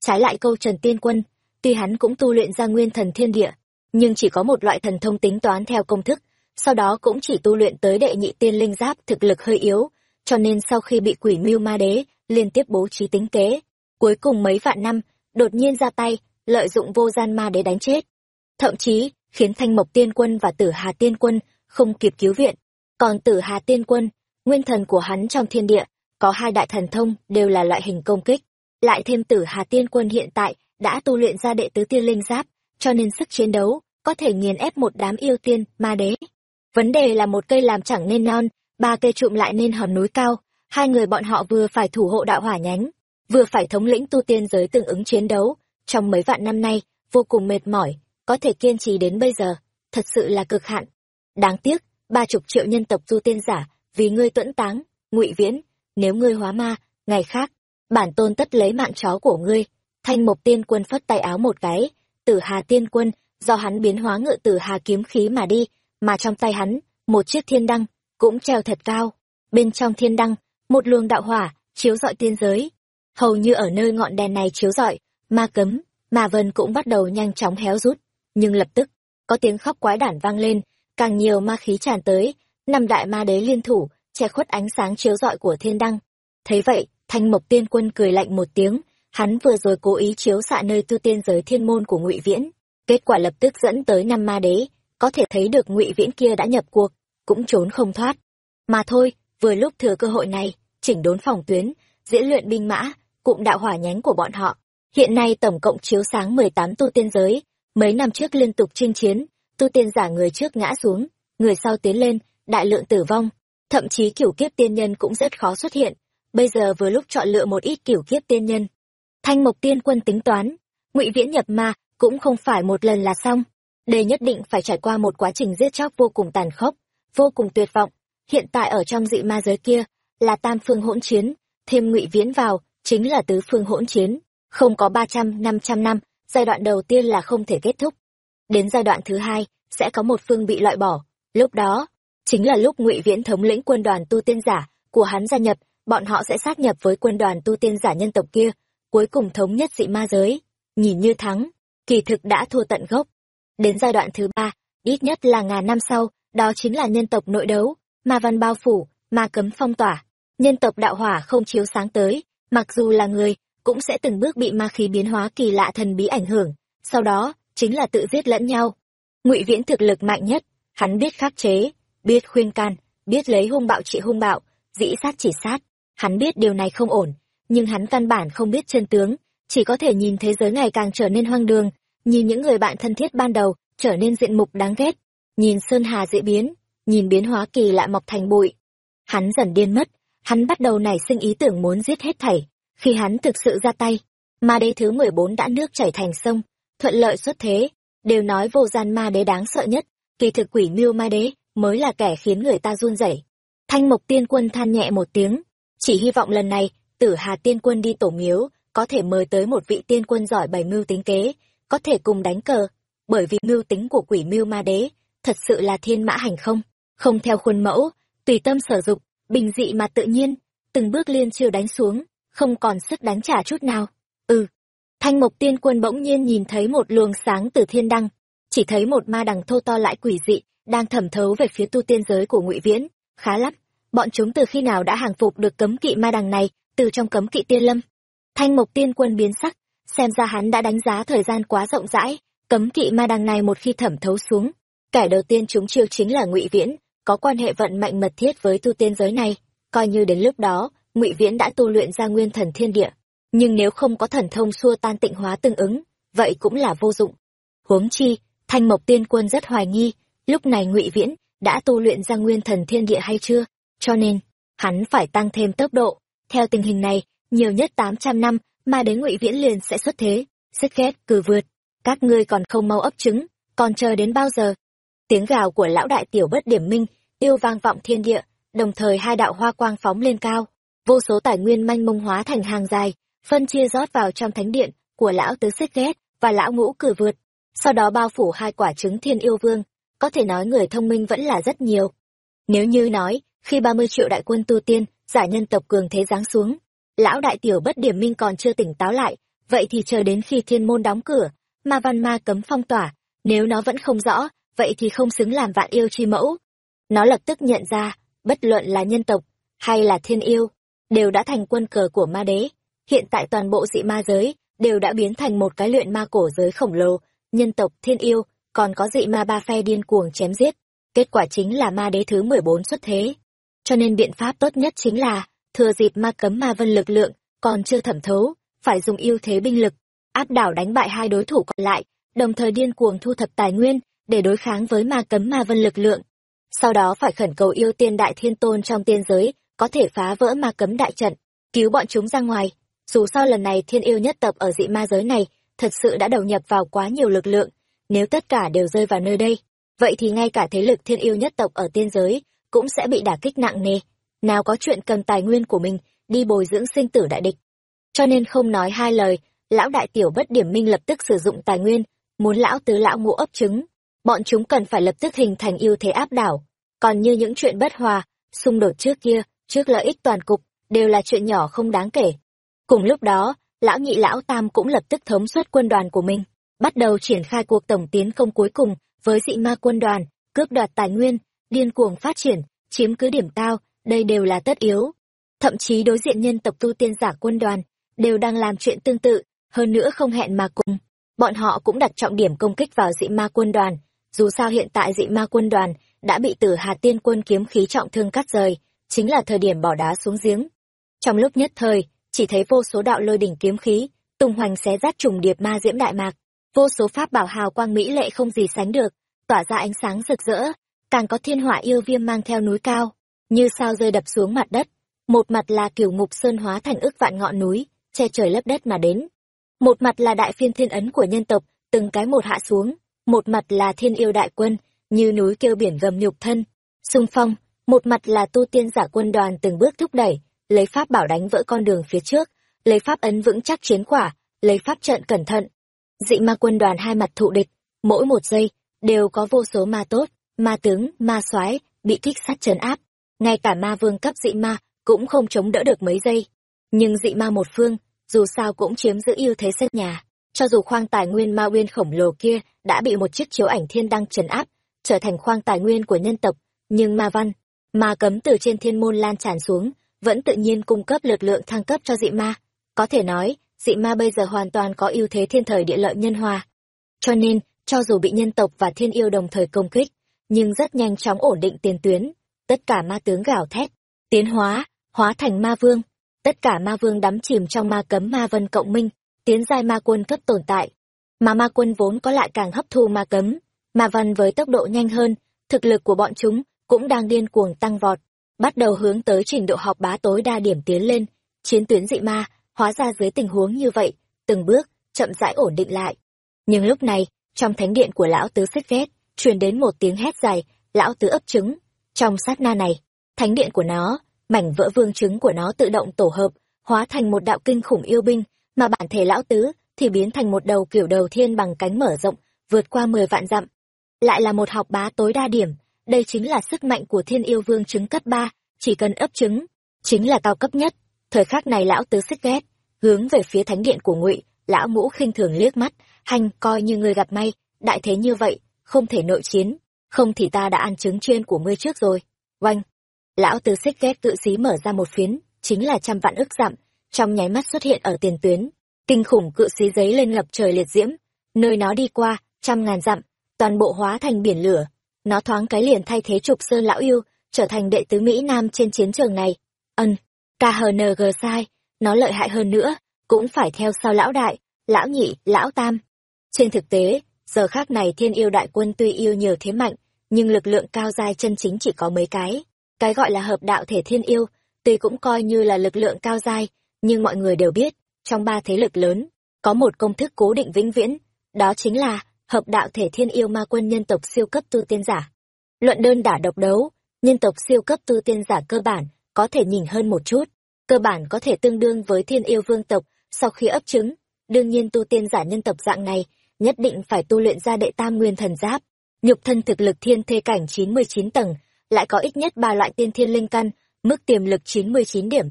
Trái lại câu Trần Tiên Quân, tuy hắn cũng tu luyện ra nguyên thần thiên địa, nhưng chỉ có một loại thần thông tính toán theo công thức, sau đó cũng chỉ tu luyện tới đệ nhị tiên linh giáp thực lực hơi yếu, cho nên sau khi bị quỷ mưu ma đế liên tiếp bố trí tính kế, cuối cùng mấy vạn năm, đột nhiên ra tay, lợi dụng vô gian ma đế đánh chết. Thậm chí, khiến Thanh Mộc Tiên Quân và Tử Hà Tiên Quân không kịp cứu viện. Còn Tử Hà Tiên Quân, nguyên thần của hắn trong thiên địa, có hai đại thần thông đều là loại hình công kích. Lại thêm Tử Hà Tiên Quân hiện tại đã tu luyện ra đệ tứ tiên linh giáp, cho nên sức chiến đấu có thể nghiền ép một đám yêu tiên, ma đế. Vấn đề là một cây làm chẳng nên non, ba cây trụm lại nên hòn núi cao, hai người bọn họ vừa phải thủ hộ đạo hỏa nhánh, vừa phải thống lĩnh tu tiên giới tương ứng chiến đấu, trong mấy vạn năm nay, vô cùng mệt mỏi, có thể kiên trì đến bây giờ, thật sự là cực hạn. Đáng tiếc, ba chục triệu nhân tộc tu tiên giả, vì ngươi tuẫn táng, ngụy viễn, nếu ngươi hóa ma, ngày khác, bản tôn tất lấy mạng chó của ngươi. Thanh Mộc Tiên Quân phất tay áo một cái, Tử Hà Tiên Quân, do hắn biến hóa ngự Tử Hà kiếm khí mà đi, mà trong tay hắn, một chiếc thiên đăng, cũng treo thật cao. Bên trong thiên đăng, một luồng đạo hỏa, chiếu rọi tiên giới. Hầu như ở nơi ngọn đèn này chiếu rọi, ma cấm, mà vân cũng bắt đầu nhanh chóng héo rút. Nhưng lập tức, có tiếng khóc quái đản vang lên, càng nhiều ma khí tràn tới, năm đại ma đế liên thủ, che khuất ánh sáng chiếu rọi của thiên đăng. Thấy vậy, thanh mộc tiên quân cười lạnh một tiếng, hắn vừa rồi cố ý chiếu xạ nơi tu tiên giới thiên môn của ngụy viễn kết quả lập tức dẫn tới năm ma đế có thể thấy được ngụy viễn kia đã nhập cuộc cũng trốn không thoát mà thôi vừa lúc thừa cơ hội này chỉnh đốn phòng tuyến, diễn luyện binh mã, cụm đạo hỏa nhánh của bọn họ. Hiện nay tổng cộng chiếu sáng mười tám tu tiên giới. Mấy năm trước liên tục chinh chiến, tu tiên giả người trước ngã xuống, người sau tiến lên, đại lượng tử vong. Thậm chí kiểu kiếp tiên nhân cũng rất khó xuất hiện. Bây giờ vừa lúc chọn lựa một ít kiểu kiếp tiên nhân. Thanh mộc tiên quân tính toán, ngụy viễn nhập ma cũng không phải một lần là xong. Đây nhất định phải trải qua một quá trình giết chóc vô cùng tàn khốc, vô cùng tuyệt vọng. Hiện tại ở trong dị ma giới kia là tam phương hỗn chiến, thêm ngụy viễn vào, chính là tứ phương hỗn chiến, không có ba trăm, năm trăm năm, giai đoạn đầu tiên là không thể kết thúc. Đến giai đoạn thứ hai, sẽ có một phương bị loại bỏ. Lúc đó, chính là lúc ngụy viễn thống lĩnh quân đoàn tu tiên giả của hắn gia nhập, bọn họ sẽ sát nhập với quân đoàn tu tiên giả nhân tộc kia, cuối cùng thống nhất dị ma giới. Nhìn như thắng, kỳ thực đã thua tận gốc. Đến giai đoạn thứ ba, ít nhất là ngàn năm sau, đó chính là nhân tộc nội đấu, ma văn bao phủ, ma cấm phong tỏa nhân tộc đạo hỏa không chiếu sáng tới mặc dù là người cũng sẽ từng bước bị ma khí biến hóa kỳ lạ thần bí ảnh hưởng sau đó chính là tự giết lẫn nhau ngụy viễn thực lực mạnh nhất hắn biết khắc chế biết khuyên can biết lấy hung bạo trị hung bạo dĩ sát chỉ sát hắn biết điều này không ổn nhưng hắn căn bản không biết chân tướng, chỉ có thể nhìn thế giới ngày càng trở nên hoang đường, nhìn những người bạn thân thiết ban đầu trở nên diện mục đáng ghét, nhìn Sơn Hà dễ biến, nhìn biến hóa kỳ lạ mọc thành bụi. Hắn dần điên mất, hắn bắt đầu nảy sinh ý tưởng muốn giết hết thảy, khi hắn thực sự ra tay, ma đế thứ mười bốn đã nước chảy thành sông, thuận lợi xuất thế, đều nói vô gian ma đế đáng sợ nhất, kỳ thực quỷ mưu ma đế mới là kẻ khiến người ta run rẩy. Thanh Mộc Tiên Quân than nhẹ một tiếng, chỉ hy vọng lần này tử hà tiên quân đi tổ miếu có thể mời tới một vị tiên quân giỏi bày mưu tính kế có thể cùng đánh cờ. Bởi vì mưu tính của quỷ mưu ma đế thật sự là thiên mã hành không không theo khuôn mẫu tùy tâm sở dục bình dị mà tự nhiên từng bước liên chiều đánh xuống không còn sức đánh trả chút nào ừ thanh mộc tiên quân bỗng nhiên nhìn thấy một luồng sáng từ thiên đăng chỉ thấy một ma đằng thô to lại quỷ dị đang thẩm thấu về phía tu tiên giới của ngụy viễn khá lắm bọn chúng từ khi nào đã hàng phục được cấm kỵ ma đằng này từ trong cấm kỵ tiên lâm. Thanh mộc tiên quân biến sắc, xem ra hắn đã đánh giá thời gian quá rộng rãi, cấm kỵ ma đằng này một khi thẩm thấu xuống. Kẻ đầu tiên chúng chiêu chính là ngụy Viễn, có quan hệ vận mạnh mật thiết với tu tiên giới này, coi như đến lúc đó, ngụy Viễn đã tu luyện ra nguyên thần thiên địa. Nhưng nếu không có thần thông xua tan tịnh hóa tương ứng, vậy cũng là vô dụng. Huống chi, thanh mộc tiên quân rất hoài nghi, lúc này ngụy Viễn đã tu luyện ra nguyên thần thiên địa hay chưa, cho nên, hắn phải tăng thêm tốc độ, theo tình hình này, nhiều nhất tám trăm năm, mà đến ngụy viễn liền sẽ xuất thế, sức ghét cử vượt. Các ngươi còn không mau ấp trứng, còn chờ đến bao giờ tiếng gào của lão đại tiểu bất điểm minh yêu vang vọng thiên địa, đồng thời hai đạo hoa quang phóng lên cao, vô số tài nguyên manh mông hóa thành hàng dài, phân chia rót vào trong thánh điện của lão tứ xích ghét và lão ngũ cử vượt. Sau đó bao phủ hai quả trứng thiên yêu vương, có thể nói người thông minh vẫn là rất nhiều. Nếu như nói, khi ba mươi triệu đại quân tu tiên giải nhân tộc cường thế giáng xuống, lão đại tiểu bất điểm minh còn chưa tỉnh táo lại, vậy thì chờ đến khi thiên môn đóng cửa, ma văn ma cấm phong tỏa, nếu nó vẫn không rõ, vậy thì không xứng làm vạn yêu chi mẫu nó lập tức nhận ra, bất luận là nhân tộc hay là thiên yêu, đều đã thành quân cờ của ma đế. Hiện tại toàn bộ dị ma giới đều đã biến thành một cái luyện ma cổ giới khổng lồ. Nhân tộc, thiên yêu, còn có dị ma ba phe điên cuồng chém giết. Kết quả chính là ma đế thứ mười bốn xuất thế. Cho nên biện pháp tốt nhất chính là thừa dịp ma cấm ma vân lực lượng còn chưa thẩm thấu, phải dùng ưu thế binh lực, áp đảo đánh bại hai đối thủ còn lại, đồng thời điên cuồng thu thập tài nguyên để đối kháng với ma cấm ma vân lực lượng sau đó phải khẩn cầu yêu tiên đại thiên tôn trong tiên giới, có thể phá vỡ ma cấm đại trận, cứu bọn chúng ra ngoài. Dù sao lần này thiên yêu nhất tập ở dị ma giới này, thật sự đã đầu nhập vào quá nhiều lực lượng, nếu tất cả đều rơi vào nơi đây, vậy thì ngay cả thế lực thiên yêu nhất tộc ở tiên giới cũng sẽ bị đả kích nặng nề. Nào có chuyện cầm tài nguyên của mình, đi bồi dưỡng sinh tử đại địch. Cho nên không nói hai lời, lão đại tiểu bất điểm minh lập tức sử dụng tài nguyên, muốn lão tứ lão ngũ ấp trứng bọn chúng cần phải lập tức hình thành ưu thế áp đảo. Còn như những chuyện bất hòa, xung đột trước kia, trước lợi ích toàn cục, đều là chuyện nhỏ không đáng kể. Cùng lúc đó, lão nhị lão tam cũng lập tức thống suất quân đoàn của mình, bắt đầu triển khai cuộc tổng tiến công cuối cùng với dị ma quân đoàn, cướp đoạt tài nguyên, điên cuồng phát triển, chiếm cứ điểm cao, đây đều là tất yếu. Thậm chí đối diện nhân tộc tu tiên giả quân đoàn, đều đang làm chuyện tương tự, hơn nữa không hẹn mà cùng. Bọn họ cũng đặt trọng điểm công kích vào dị ma quân đoàn dù sao hiện tại dị ma quân đoàn đã bị tử hà tiên quân kiếm khí trọng thương cắt rời, chính là thời điểm bỏ đá xuống giếng. Trong lúc nhất thời, chỉ thấy vô số đạo lôi đỉnh kiếm khí, tung hoành xé rách trùng điệp ma diễm đại mạc. Vô số pháp bảo hào quang mỹ lệ không gì sánh được, tỏa ra ánh sáng rực rỡ, càng có thiên hỏa yêu viêm mang theo núi cao, như sao rơi đập xuống mặt đất. Một mặt là kiểu ngục sơn hóa thành ức vạn ngọn núi, che trời lấp đất mà đến. Một mặt là đại phiên thiên ấn của nhân tộc, từng cái một hạ xuống một mặt là thiên yêu đại quân, như núi kêu biển gầm nhục thân, xung phong. Một mặt là tu tiên giả quân đoàn từng bước thúc đẩy, lấy pháp bảo đánh vỡ con đường phía trước, lấy pháp ấn vững chắc chiến quả, lấy pháp trận cẩn thận. Dị ma quân đoàn hai mặt thụ địch, mỗi một giây đều có vô số ma tốt, ma tướng, ma soái bị kích sát trấn áp. Ngay cả ma vương cấp dị ma cũng không chống đỡ được mấy giây. Nhưng dị ma một phương, dù sao cũng chiếm giữ ưu thế sân nhà cho dù khoang tài nguyên ma uyên khổng lồ kia đã bị một chiếc chiếu ảnh thiên đăng trấn áp, trở thành khoang tài nguyên của nhân tộc, nhưng ma văn, ma cấm từ trên thiên môn lan tràn xuống, vẫn tự nhiên cung cấp lực lượng thăng cấp cho dị ma. Có thể nói, dị ma bây giờ hoàn toàn có ưu thế thiên thời địa lợi nhân hòa. Cho nên, cho dù bị nhân tộc và thiên yêu đồng thời công kích, nhưng rất nhanh chóng ổn định tiền tuyến. Tất cả ma tướng gào thét, tiến hóa hóa thành ma vương. Tất cả ma vương đắm chìm trong ma cấm ma vân cộng minh tiến giai ma quân cấp tồn tại. Mà ma quân vốn có lại càng hấp thu ma cấm, ma văn với tốc độ nhanh hơn, thực lực của bọn chúng cũng đang điên cuồng tăng vọt, bắt đầu hướng tới trình độ học bá tối đa điểm tiến lên. Chiến tuyến dị ma hóa ra dưới tình huống như vậy, từng bước chậm rãi ổn định lại. Nhưng lúc này, trong thánh điện của lão tứ xích ghét truyền đến một tiếng hét dài, lão tứ ấp trứng! Trong sát na này, thánh điện của nó, mảnh vỡ vương trứng của nó tự động tổ hợp, hóa thành một đạo kinh khủng yêu binh mà bản thể lão tứ thì biến thành một đầu kiểu đầu thiên bằng cánh mở rộng, vượt qua mười vạn dặm. Lại là một học bá tối đa điểm, đây chính là sức mạnh của thiên yêu vương trứng cấp ba, chỉ cần ấp trứng, chính là cao cấp nhất. Thời khắc này lão tứ xích ghét, hướng về phía thánh điện của ngụy, lão ngũ khinh thường liếc mắt, hành coi như người gặp may, đại thế như vậy, không thể nội chiến, không thì ta đã ăn trứng chuyên của ngươi trước rồi. Oanh! Lão tứ xích ghét tự xí mở ra một phiến, chính là trăm vạn ức dặm trong nháy mắt xuất hiện ở tiền tuyến, kinh khủng cự xí giấy lên ngập trời liệt diễm, nơi nó đi qua, trăm ngàn dặm, toàn bộ hóa thành biển lửa. Nó thoáng cái liền thay thế trục sơn lão yêu, trở thành đệ tứ mỹ nam trên chiến trường này. Ân khng sai, nó lợi hại hơn nữa, cũng phải theo sau lão đại, lão nhị, lão tam. Trên thực tế, giờ khác này thiên yêu đại quân tuy yêu nhiều thế mạnh, nhưng lực lượng cao dai chân chính chỉ có mấy cái. Cái gọi là hợp đạo thể thiên yêu, tuy cũng coi như là lực lượng cao dai nhưng mọi người đều biết trong ba thế lực lớn có một công thức cố định vĩnh viễn đó chính là hợp đạo thể thiên yêu ma quân nhân tộc siêu cấp tu tiên giả. Luận đơn đả độc đấu, nhân tộc siêu cấp tu tiên giả cơ bản có thể nhìn hơn một chút, cơ bản có thể tương đương với thiên yêu vương tộc sau khi ấp trứng. Đương nhiên tu tiên giả nhân tộc dạng này nhất định phải tu luyện ra đệ tam nguyên thần giáp, nhục thân thực lực thiên thê cảnh 99 tầng, lại có ít nhất ba loại tiên thiên linh căn, mức tiềm lực 99 điểm.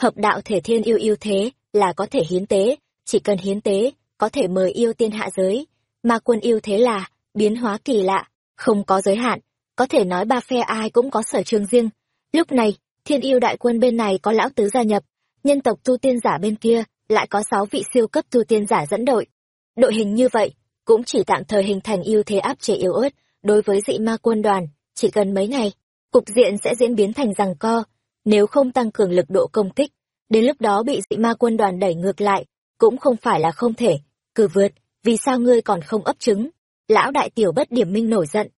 Hợp đạo thể thiên yêu yêu thế là có thể hiến tế, chỉ cần hiến tế, có thể mời yêu tiên hạ giới. Ma quân yêu thế là biến hóa kỳ lạ, không có giới hạn, có thể nói ba phe ai cũng có sở trường riêng. Lúc này, thiên yêu đại quân bên này có lão tứ gia nhập, nhân tộc tu tiên giả bên kia lại có sáu vị siêu cấp tu tiên giả dẫn đội. Đội hình như vậy, cũng chỉ tạm thời hình thành ưu thế áp chế yếu ớt đối với dị ma quân đoàn, chỉ cần mấy ngày, cục diện sẽ diễn biến thành rằng co, nếu không tăng cường lực độ công kích, đến lúc đó bị dị ma quân đoàn đẩy ngược lại, cũng không phải là không thể, cử vượt, vì sao ngươi còn không ấp trứng? Lão đại tiểu bất điểm minh nổi giận,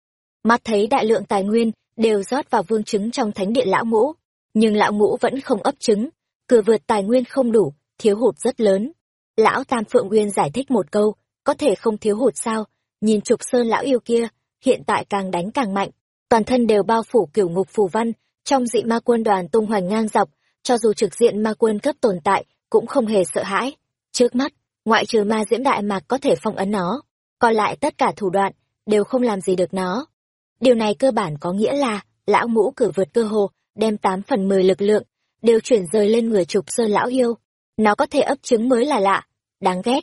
mắt thấy đại lượng tài nguyên đều rót vào vương trứng trong thánh điện lão ngũ, nhưng lão ngũ vẫn không ấp trứng, cử vượt tài nguyên không đủ, thiếu hụt rất lớn. Lão Tam Phượng Nguyên giải thích một câu, có thể không thiếu hụt sao, nhìn trục sơn lão yêu kia, hiện tại càng đánh càng mạnh, toàn thân đều bao phủ kiểu ngục phù văn, trong dị ma quân đoàn tung hoành ngang dọc, cho dù trực diện ma quân cấp tồn tại, cũng không hề sợ hãi. Trước mắt, ngoại trừ ma diễm đại mạc có thể phong ấn nó, còn lại tất cả thủ đoạn, đều không làm gì được nó. Điều này cơ bản có nghĩa là, lão ngũ cử vượt cơ hồ, đem tám phần mười lực lượng, đều chuyển rời lên người trục sơn lão yêu. Nó có thể ấp trứng mới là lạ, đáng ghét.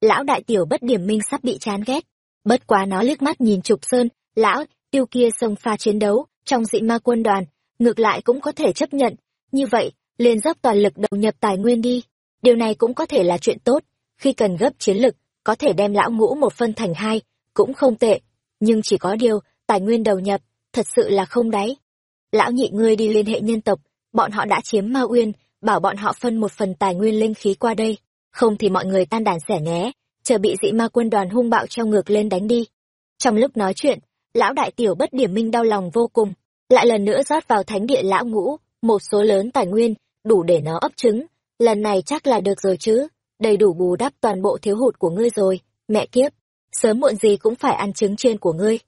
Lão đại tiểu bất điểm minh sắp bị chán ghét. Bất quá nó liếc mắt nhìn trục sơn, lão, tiêu kia xông pha chiến đấu, trong dị ma quân đoàn, ngược lại cũng có thể chấp nhận. Như vậy, liền dốc toàn lực đầu nhập tài nguyên đi. Điều này cũng có thể là chuyện tốt, khi cần gấp chiến lực, có thể đem lão ngũ một phân thành hai, cũng không tệ. Nhưng chỉ có điều, tài nguyên đầu nhập, thật sự là không đáy. Lão nhị ngươi đi liên hệ nhân tộc, bọn họ đã chiếm Ma Uyên, bảo bọn họ phân một phần tài nguyên linh khí qua đây, không thì mọi người tan đàn xẻ nhé, chờ bị dị ma quân đoàn hung bạo treo ngược lên đánh đi. Trong lúc nói chuyện, lão đại tiểu bất điểm minh đau lòng vô cùng, lại lần nữa rót vào thánh địa lão ngũ, một số lớn tài nguyên, đủ để nó ấp trứng, lần này chắc là được rồi chứ, đầy đủ bù đắp toàn bộ thiếu hụt của ngươi rồi, mẹ kiếp, sớm muộn gì cũng phải ăn trứng trên của ngươi.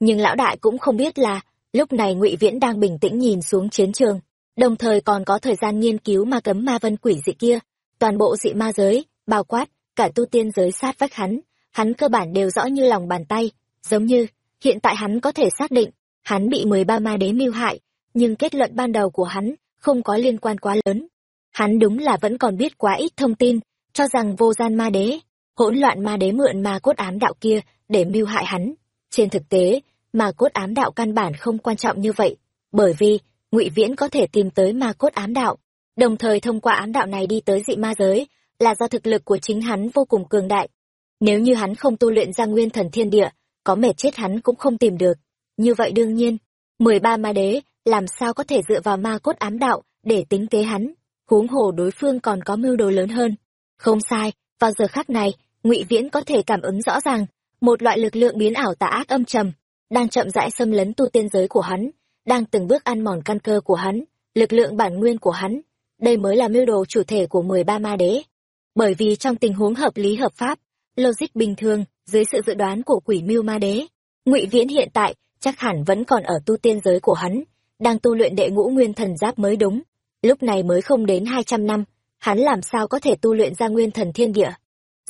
Nhưng lão đại cũng không biết là, lúc này ngụy Viễn đang bình tĩnh nhìn xuống chiến trường, đồng thời còn có thời gian nghiên cứu ma cấm ma vân quỷ dị kia, toàn bộ dị ma giới, bao quát, cả tu tiên giới sát vách hắn, hắn cơ bản đều rõ như lòng bàn tay, giống như, hiện tại hắn có thể xác định, hắn bị 13 ma đế mưu hại, nhưng kết luận ban đầu của hắn không có liên quan quá lớn. Hắn đúng là vẫn còn biết quá ít thông tin, cho rằng vô gian ma đế, hỗn loạn ma đế mượn ma cốt ám đạo kia để mưu hại hắn. Trên thực tế, ma cốt ám đạo căn bản không quan trọng như vậy, bởi vì ngụy Viễn có thể tìm tới ma cốt ám đạo, đồng thời thông qua ám đạo này đi tới dị ma giới, là do thực lực của chính hắn vô cùng cường đại. Nếu như hắn không tu luyện ra nguyên thần thiên địa, có mệt chết hắn cũng không tìm được. Như vậy đương nhiên, 13 ma đế làm sao có thể dựa vào ma cốt ám đạo để tính kế hắn, huống hồ đối phương còn có mưu đồ lớn hơn. Không sai, vào giờ khắc này, Ngụy Viễn có thể cảm ứng rõ ràng, một loại lực lượng biến ảo tà ác âm trầm, đang chậm rãi xâm lấn tu tiên giới của hắn, đang từng bước ăn mòn căn cơ của hắn, lực lượng bản nguyên của hắn. Đây mới là mưu đồ chủ thể của 13 ma đế. Bởi vì trong tình huống hợp lý hợp pháp, logic bình thường, dưới sự dự đoán của quỷ mưu ma đế, Ngụy Viễn hiện tại chắc hẳn vẫn còn ở tu tiên giới của hắn, đang tu luyện đệ ngũ nguyên thần giáp mới đúng. Lúc này mới không đến 200 năm, hắn làm sao có thể tu luyện ra nguyên thần thiên địa.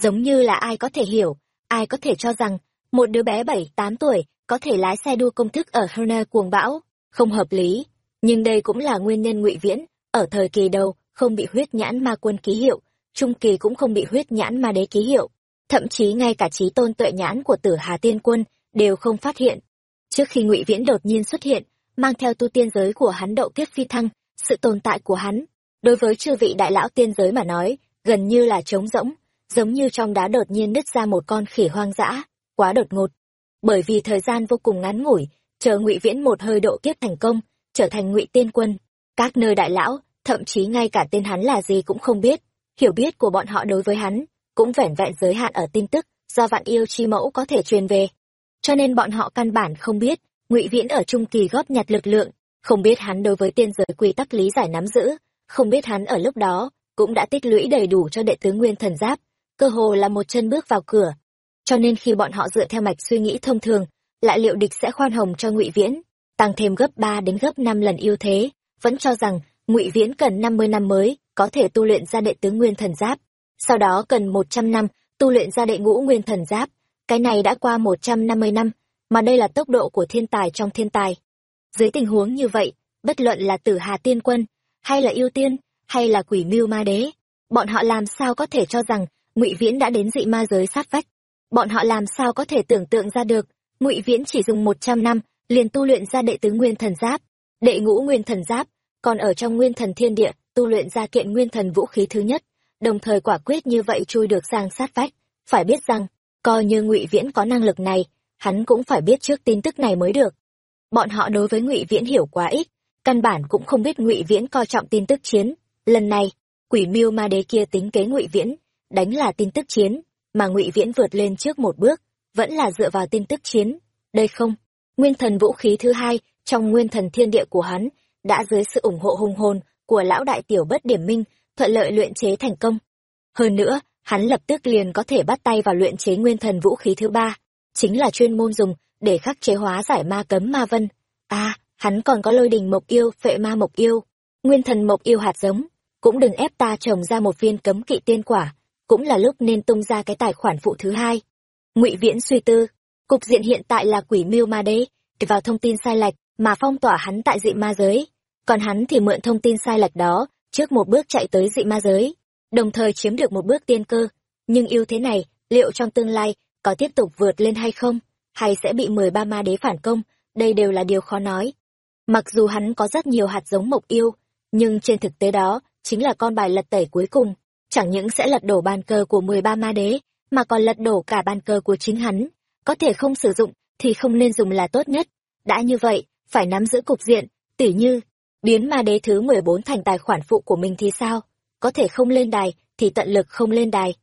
Giống như là ai có thể hiểu, ai có thể cho rằng, một đứa bé 7-8 tuổi có thể lái xe đua công thức ở Herne cuồng bão, không hợp lý. Nhưng đây cũng là nguyên nhân ngụy viễn, ở thời kỳ đầu, không bị huyết nhãn ma quân ký hiệu, trung kỳ cũng không bị huyết nhãn ma đế ký hiệu. Thậm chí ngay cả trí tôn tuệ nhãn của tử Hà Tiên Quân đều không phát hiện. Trước khi ngụy Viễn đột nhiên xuất hiện, mang theo tu tiên giới của hắn đậu kiếp phi thăng, sự tồn tại của hắn, đối với chư vị đại lão tiên giới mà nói, gần như là trống rỗng, giống như trong đá đột nhiên nứt ra một con khỉ hoang dã, quá đột ngột. Bởi vì thời gian vô cùng ngắn ngủi, chờ ngụy Viễn một hơi độ kiếp thành công, trở thành ngụy tiên quân, các nơi đại lão, thậm chí ngay cả tên hắn là gì cũng không biết, hiểu biết của bọn họ đối với hắn cũng vẻn vẹn giới hạn ở tin tức do vạn yêu chi mẫu có thể truyền về cho nên bọn họ căn bản không biết, ngụy viễn ở trung kỳ góp nhặt lực lượng, không biết hắn đối với tiên giới quy tắc lý giải nắm giữ, không biết hắn ở lúc đó cũng đã tích lũy đầy đủ cho đệ tứ nguyên thần giáp, cơ hồ là một chân bước vào cửa. Cho nên khi bọn họ dựa theo mạch suy nghĩ thông thường, lại liệu địch sẽ khoan hồng cho ngụy viễn, tăng thêm gấp ba đến gấp năm lần ưu thế, vẫn cho rằng ngụy viễn cần năm mươi năm mới có thể tu luyện ra đệ tứ nguyên thần giáp, sau đó cần một trăm năm tu luyện ra đệ ngũ nguyên thần giáp cái này đã qua một trăm năm mươi năm, mà đây là tốc độ của thiên tài trong thiên tài. Dưới tình huống như vậy, bất luận là tử hà tiên quân, hay là yêu tiên, hay là quỷ mưu ma đế, bọn họ làm sao có thể cho rằng ngụy viễn đã đến dị ma giới sát vách? Bọn họ làm sao có thể tưởng tượng ra được ngụy viễn chỉ dùng một trăm năm liền tu luyện ra đệ tứ nguyên thần giáp? Đệ ngũ nguyên thần giáp còn ở trong nguyên thần thiên địa, tu luyện ra kiện nguyên thần vũ khí thứ nhất, đồng thời quả quyết như vậy chui được sang sát vách. Phải biết rằng coi như ngụy viễn có năng lực này, hắn cũng phải biết trước tin tức này mới được. Bọn họ đối với ngụy viễn hiểu quá ít, căn bản cũng không biết ngụy viễn coi trọng tin tức chiến. Lần này, quỷ mưu ma đế kia tính kế ngụy viễn, đánh là tin tức chiến, mà ngụy viễn vượt lên trước một bước, vẫn là dựa vào tin tức chiến. Đây không, nguyên thần vũ khí thứ hai trong nguyên thần thiên địa của hắn đã dưới sự ủng hộ hùng hồn của lão đại tiểu bất điểm minh, thuận lợi luyện chế thành công. Hơn nữa hắn lập tức liền có thể bắt tay vào luyện chế nguyên thần vũ khí thứ ba, chính là chuyên môn dùng để khắc chế hóa giải ma cấm ma vân. A hắn còn có lôi đình mộc yêu, phệ ma mộc yêu, nguyên thần mộc yêu hạt giống, cũng đừng ép ta trồng ra một viên cấm kỵ tiên quả, cũng là lúc nên tung ra cái tài khoản phụ thứ hai. Ngụy viễn suy tư, cục diện hiện tại là quỷ mưu ma đế vào thông tin sai lệch mà phong tỏa hắn tại dị ma giới, còn hắn thì mượn thông tin sai lệch đó trước một bước chạy tới dị ma giới đồng thời chiếm được một bước tiên cơ. Nhưng ưu thế này, liệu trong tương lai, có tiếp tục vượt lên hay không? Hay sẽ bị mười ba ma đế phản công? Đây đều là điều khó nói. Mặc dù hắn có rất nhiều hạt giống mộc yêu, nhưng trên thực tế đó chính là con bài lật tẩy cuối cùng. Chẳng những sẽ lật đổ bàn cờ của mười ba ma đế, mà còn lật đổ cả bàn cờ của chính hắn. Có thể không sử dụng thì không nên dùng là tốt nhất. Đã như vậy, phải nắm giữ cục diện, tỉ như biến ma đế thứ mười bốn thành tài khoản phụ của mình thì sao? Có thể không lên đài, thì tận lực không lên đài.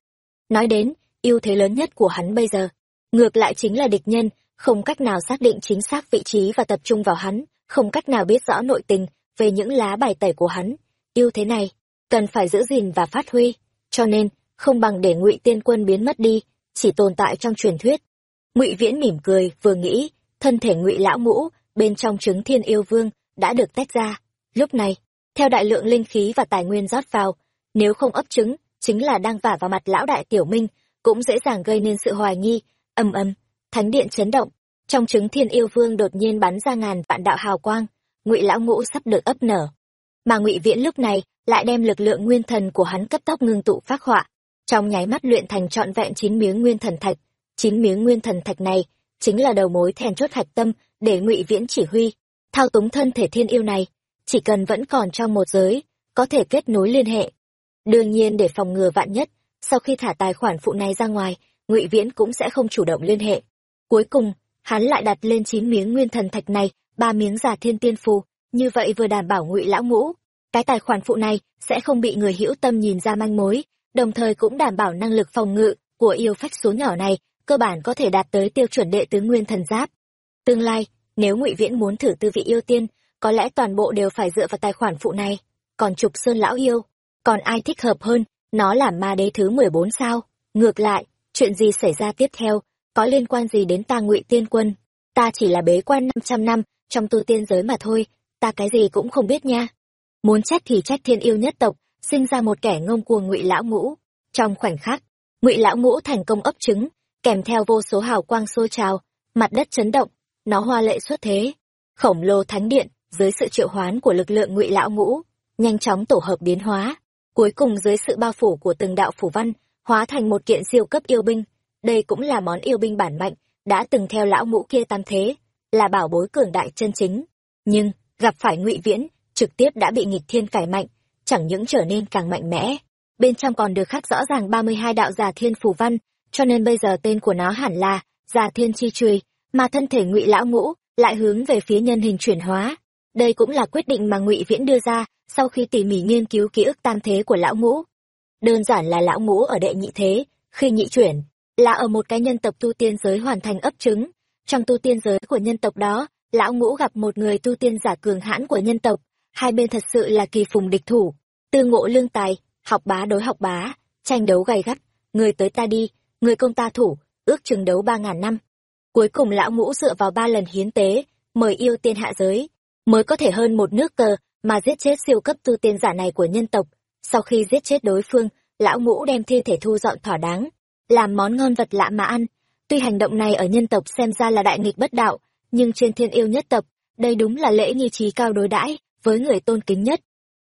Nói đến, ưu thế lớn nhất của hắn bây giờ. Ngược lại chính là địch nhân, không cách nào xác định chính xác vị trí và tập trung vào hắn, không cách nào biết rõ nội tình về những lá bài tẩy của hắn. Ưu thế này, cần phải giữ gìn và phát huy, cho nên không bằng để ngụy tiên quân biến mất đi, chỉ tồn tại trong truyền thuyết. Ngụy viễn mỉm cười, vừa nghĩ, thân thể ngụy lão ngũ, bên trong trứng thiên yêu vương, đã được tách ra. Lúc này, theo đại lượng linh khí và tài nguyên rót vào nếu không ấp trứng, chính là đang vả vào mặt lão đại tiểu minh, cũng dễ dàng gây nên sự hoài nghi. Ầm ầm, thánh điện chấn động. Trong trứng thiên yêu vương đột nhiên bắn ra ngàn vạn đạo hào quang, ngụy lão ngũ sắp được ấp nở. Mà ngụy viễn lúc này lại đem lực lượng nguyên thần của hắn cấp tốc ngưng tụ phát họa. Trong nháy mắt luyện thành trọn vẹn chín miếng nguyên thần thạch. Chín miếng nguyên thần thạch này chính là đầu mối then chốt hạch tâm để ngụy viễn chỉ huy. Thao túng thân thể thiên yêu này, chỉ cần vẫn còn trong một giới, có thể kết nối liên hệ đương nhiên để phòng ngừa vạn nhất, sau khi thả tài khoản phụ này ra ngoài, ngụy viễn cũng sẽ không chủ động liên hệ. Cuối cùng, hắn lại đặt lên chín miếng nguyên thần thạch này, ba miếng giả thiên tiên phù. Như vậy vừa đảm bảo ngụy lão ngũ, cái tài khoản phụ này sẽ không bị người hữu tâm nhìn ra manh mối, đồng thời cũng đảm bảo năng lực phòng ngự của yêu phách số nhỏ này cơ bản có thể đạt tới tiêu chuẩn đệ tứ nguyên thần giáp. Tương lai, nếu ngụy viễn muốn thử tư vị yêu tiên, có lẽ toàn bộ đều phải dựa vào tài khoản phụ này. Còn trục sơn lão yêu còn ai thích hợp hơn? Nó là ma đế thứ mười bốn sao? Ngược lại, chuyện gì xảy ra tiếp theo có liên quan gì đến ta ngụy tiên quân? Ta chỉ là bế quan năm trăm năm trong tu tiên giới mà thôi, ta cái gì cũng không biết nha. Muốn trách thì trách thiên yêu nhất tộc, sinh ra một kẻ ngông cuồng ngụy lão ngũ. Trong khoảnh khắc, ngụy lão ngũ thành công ấp trứng, kèm theo vô số hào quang xô trào, mặt đất chấn động, nó hoa lệ xuất thế. Khổng lồ thánh điện, dưới sự triệu hoán của lực lượng ngụy lão ngũ, nhanh chóng tổ hợp biến hóa cuối cùng dưới sự bao phủ của từng đạo phủ văn, hóa thành một kiện siêu cấp yêu binh. Đây cũng là món yêu binh bản mạnh đã từng theo lão ngũ kia tam thế, là bảo bối cường đại chân chính. Nhưng, gặp phải ngụy viễn, trực tiếp đã bị nghịch thiên cải mạnh chẳng những trở nên càng mạnh mẽ. Bên trong còn được khắc rõ ràng ba mươi hai đạo già thiên phủ văn, cho nên bây giờ tên của nó hẳn là già thiên chi truy mà thân thể ngụy lão ngũ lại hướng về phía nhân hình chuyển hóa. Đây cũng là quyết định mà ngụy viễn đưa ra sau khi tỉ mỉ nghiên cứu ký ức tam thế của lão ngũ. Đơn giản là lão ngũ ở đệ nhị thế khi nhị chuyển là ở một cái nhân tộc tu tiên giới hoàn thành ấp trứng. Trong tu tiên giới của nhân tộc đó lão ngũ gặp một người tu tiên giả cường hãn của nhân tộc hai bên thật sự là kỳ phùng địch thủ. Tư ngộ lương tài học bá đối học bá tranh đấu gay gắt người tới ta đi người công ta thủ ước chừng đấu ba ngàn năm. Cuối cùng lão ngũ dựa vào ba lần hiến tế, mời yêu tiên hạ giới, mới có thể hơn một nước cờ mà giết chết siêu cấp tu tiên giả này của nhân tộc. Sau khi giết chết đối phương, lão ngũ đem thi thể thu dọn thỏa đáng, làm món ngon vật lạ mà ăn. Tuy hành động này ở nhân tộc xem ra là đại nghịch bất đạo, nhưng trên thiên yêu nhất tộc, đây đúng là lễ nghi trí cao đối đãi với người tôn kính nhất.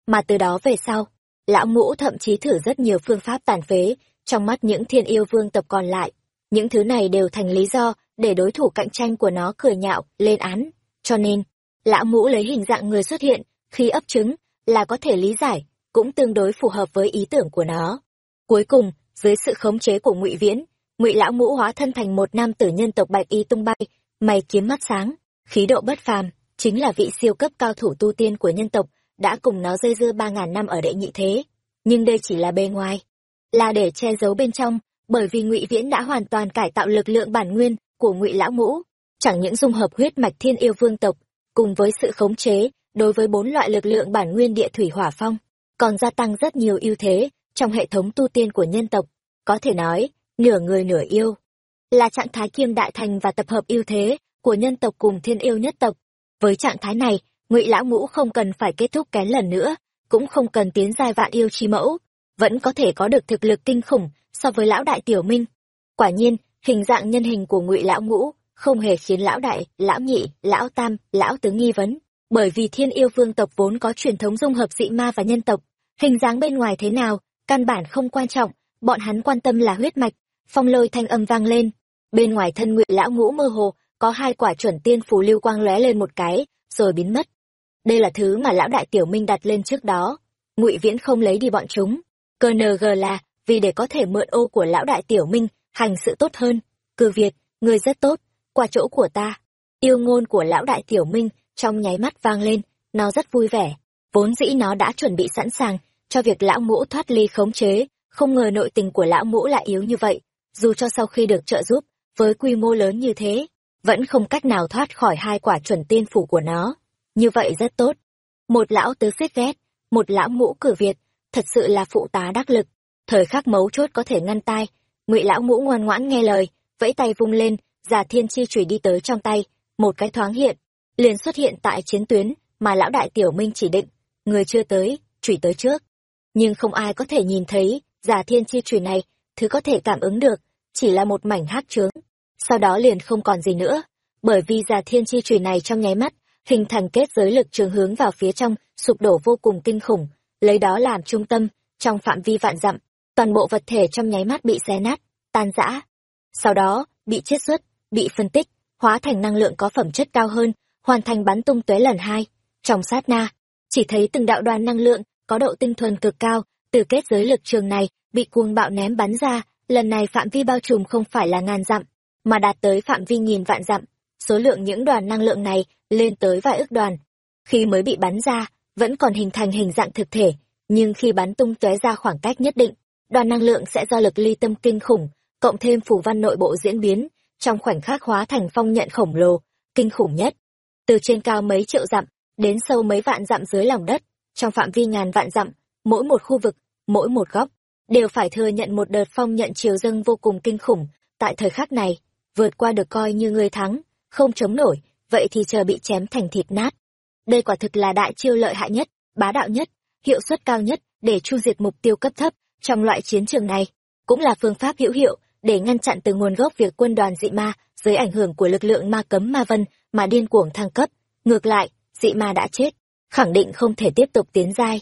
Mà từ đó về sau, lão ngũ thậm chí thử rất nhiều phương pháp tàn phế, trong mắt những thiên yêu vương tộc còn lại. Những thứ này đều thành lý do để đối thủ cạnh tranh của nó cười nhạo, lên án. Cho nên, lão ngũ lấy hình dạng người xuất hiện, khi ấp trứng, là có thể lý giải, cũng tương đối phù hợp với ý tưởng của nó. Cuối cùng, dưới sự khống chế của ngụy Viễn, ngụy lão ngũ hóa thân thành một nam tử nhân tộc bạch y tung bay, mày kiếm mắt sáng, khí độ bất phàm, chính là vị siêu cấp cao thủ tu tiên của nhân tộc, đã cùng nó dây dưa ba ngàn năm ở đệ nhị thế. Nhưng đây chỉ là bề ngoài, là để che giấu bên trong, bởi vì ngụy Viễn đã hoàn toàn cải tạo lực lượng bản nguyên của ngụy lão ngũ, chẳng những dung hợp huyết mạch thiên yêu vương tộc, cùng với sự khống chế đối với bốn loại lực lượng bản nguyên địa thủy hỏa phong, còn gia tăng rất nhiều ưu thế trong hệ thống tu tiên của nhân tộc, có thể nói, nửa người nửa yêu. Là trạng thái kiêm đại thành và tập hợp ưu thế của nhân tộc cùng thiên yêu nhất tộc. Với trạng thái này, ngụy lão ngũ không cần phải kết thúc kén lần nữa, cũng không cần tiến giai vạn yêu chi mẫu, vẫn có thể có được thực lực kinh khủng so với lão đại tiểu minh. Quả nhiên, hình dạng nhân hình của ngụy lão ngũ không hề khiến lão đại, lão nhị, lão tam, lão tứ nghi vấn, bởi vì thiên yêu vương tộc vốn có truyền thống dung hợp dị ma và nhân tộc, hình dáng bên ngoài thế nào, căn bản không quan trọng, bọn hắn quan tâm là huyết mạch, phong lôi thanh âm vang lên, bên ngoài thân ngụy lão ngũ mơ hồ, có hai quả chuẩn tiên phù lưu quang lóe lên một cái, rồi biến mất. Đây là thứ mà lão đại tiểu minh đặt lên trước đó, ngụy viễn không lấy đi bọn chúng, cờ nờ gờ là vì để có thể mượn ô của lão đại tiểu minh, hành sự tốt hơn. Cư Việt, người rất tốt, qua chỗ của ta. Yêu ngôn của lão đại tiểu minh trong nháy mắt vang lên, nó rất vui vẻ. Vốn dĩ nó đã chuẩn bị sẵn sàng cho việc lão mũ thoát ly khống chế, không ngờ nội tình của lão mũ lại yếu như vậy. Dù cho sau khi được trợ giúp, với quy mô lớn như thế, vẫn không cách nào thoát khỏi hai quả chuẩn tiên phủ của nó. Như vậy rất tốt. Một lão tứ phết ghét, một lão mũ cử Việt, thật sự là phụ tá đắc lực. Thời khắc mấu chốt có thể ngăn tai, ngụy lão mũ ngoan ngoãn nghe lời, vẫy tay vung lên, giả thiên chi chủy đi tới trong tay, một cái thoáng hiện, liền xuất hiện tại chiến tuyến mà lão đại tiểu minh chỉ định, người chưa tới, chùy tới trước. Nhưng không ai có thể nhìn thấy giả thiên chi chùy này, thứ có thể cảm ứng được, chỉ là một mảnh hắc trướng. Sau đó liền không còn gì nữa, bởi vì giả thiên chi chùy này trong nháy mắt, hình thành kết giới lực trường hướng vào phía trong, sụp đổ vô cùng kinh khủng, lấy đó làm trung tâm, trong phạm vi vạn dặm, toàn bộ vật thể trong nháy mắt bị xé nát, tan rã. Sau đó, bị chiết xuất, bị phân tích, hóa thành năng lượng có phẩm chất cao hơn, hoàn thành bắn tung tuế lần hai. Trong sát na, chỉ thấy từng đạo đoàn năng lượng có độ tinh thuần cực cao từ kết giới lực trường này bị cuồng bạo ném bắn ra, lần này phạm vi bao trùm không phải là ngàn dặm, mà đạt tới phạm vi nghìn vạn dặm. Số lượng những đoàn năng lượng này lên tới vài ước đoàn. Khi mới bị bắn ra, vẫn còn hình thành hình dạng thực thể, nhưng khi bắn tung tóe ra khoảng cách nhất định, đoàn năng lượng sẽ do lực ly tâm kinh khủng, cộng thêm phù văn nội bộ diễn biến, trong khoảnh khắc hóa thành phong nhận khổng lồ, kinh khủng nhất. Từ trên cao mấy triệu dặm, đến sâu mấy vạn dặm dưới lòng đất, trong phạm vi ngàn vạn dặm, mỗi một khu vực, mỗi một góc, đều phải thừa nhận một đợt phong nhận chiều dâng vô cùng kinh khủng, tại thời khắc này, vượt qua được coi như người thắng, không chống nổi, vậy thì chờ bị chém thành thịt nát. Đây quả thực là đại chiêu lợi hại nhất, bá đạo nhất, hiệu suất cao nhất để chu diệt mục tiêu cấp thấp trong loại chiến trường này, cũng là phương pháp hữu hiệu để ngăn chặn từ nguồn gốc việc quân đoàn dị ma dưới ảnh hưởng của lực lượng ma cấm ma vân mà điên cuồng thăng cấp. Ngược lại, dị ma đã chết, khẳng định không thể tiếp tục tiến giai.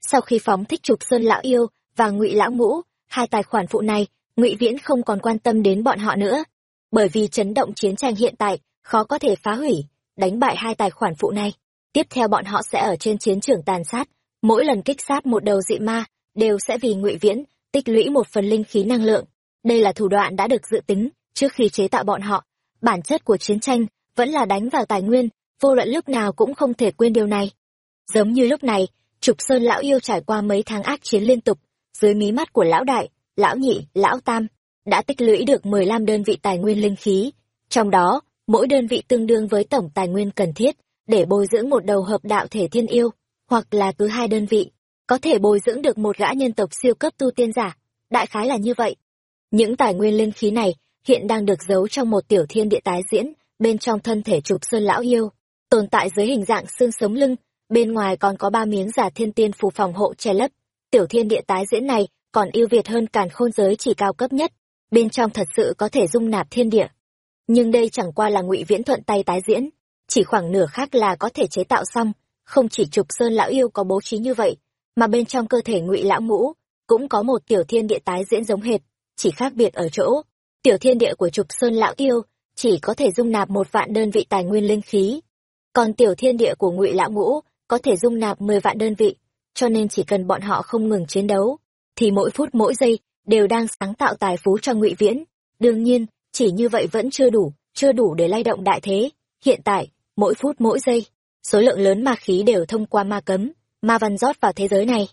Sau khi phóng thích trục sơn lão yêu và ngụy lão ngũ, hai tài khoản phụ này, ngụy viễn không còn quan tâm đến bọn họ nữa, bởi vì chấn động chiến tranh hiện tại khó có thể phá hủy, đánh bại hai tài khoản phụ này. Tiếp theo bọn họ sẽ ở trên chiến trường tàn sát, mỗi lần kích sát một đầu dị ma, đều sẽ vì ngụy viễn tích lũy một phần linh khí năng lượng. Đây là thủ đoạn đã được dự tính trước khi chế tạo bọn họ. Bản chất của chiến tranh vẫn là đánh vào tài nguyên, vô luận lúc nào cũng không thể quên điều này. Giống như lúc này, Trục Sơn lão yêu trải qua mấy tháng ác chiến liên tục, dưới mí mắt của lão đại, lão nhị, lão tam, đã tích lũy được 15 đơn vị tài nguyên linh khí. Trong đó, mỗi đơn vị tương đương với tổng tài nguyên cần thiết để bồi dưỡng một đầu hợp đạo thể thiên yêu, hoặc là cứ hai đơn vị, có thể bồi dưỡng được một gã nhân tộc siêu cấp tu tiên giả. Đại khái là như vậy. Những tài nguyên linh khí này hiện đang được giấu trong một tiểu thiên địa tái diễn, bên trong thân thể trục sơn lão yêu, tồn tại dưới hình dạng xương sống lưng, bên ngoài còn có ba miếng giả thiên tiên phù phòng hộ che lấp. Tiểu thiên địa tái diễn này còn ưu việt hơn càn khôn giới chỉ cao cấp nhất, bên trong thật sự có thể dung nạp thiên địa. Nhưng đây chẳng qua là ngụy viễn thuận tay tái diễn, chỉ khoảng nửa khác là có thể chế tạo xong, không chỉ trục sơn lão yêu có bố trí như vậy, mà bên trong cơ thể ngụy lão ngũ cũng có một tiểu thiên địa tái diễn giống hệt, chỉ khác biệt ở chỗ, tiểu thiên địa của trục sơn lão yêu chỉ có thể dung nạp một vạn đơn vị tài nguyên linh khí, còn tiểu thiên địa của ngụy lão ngũ có thể dung nạp mười vạn đơn vị, cho nên chỉ cần bọn họ không ngừng chiến đấu, thì mỗi phút mỗi giây đều đang sáng tạo tài phú cho ngụy viễn. Đương nhiên, chỉ như vậy vẫn chưa đủ, chưa đủ để lay động đại thế. Hiện tại, mỗi phút mỗi giây, số lượng lớn ma khí đều thông qua ma cấm, ma văn rót vào thế giới này.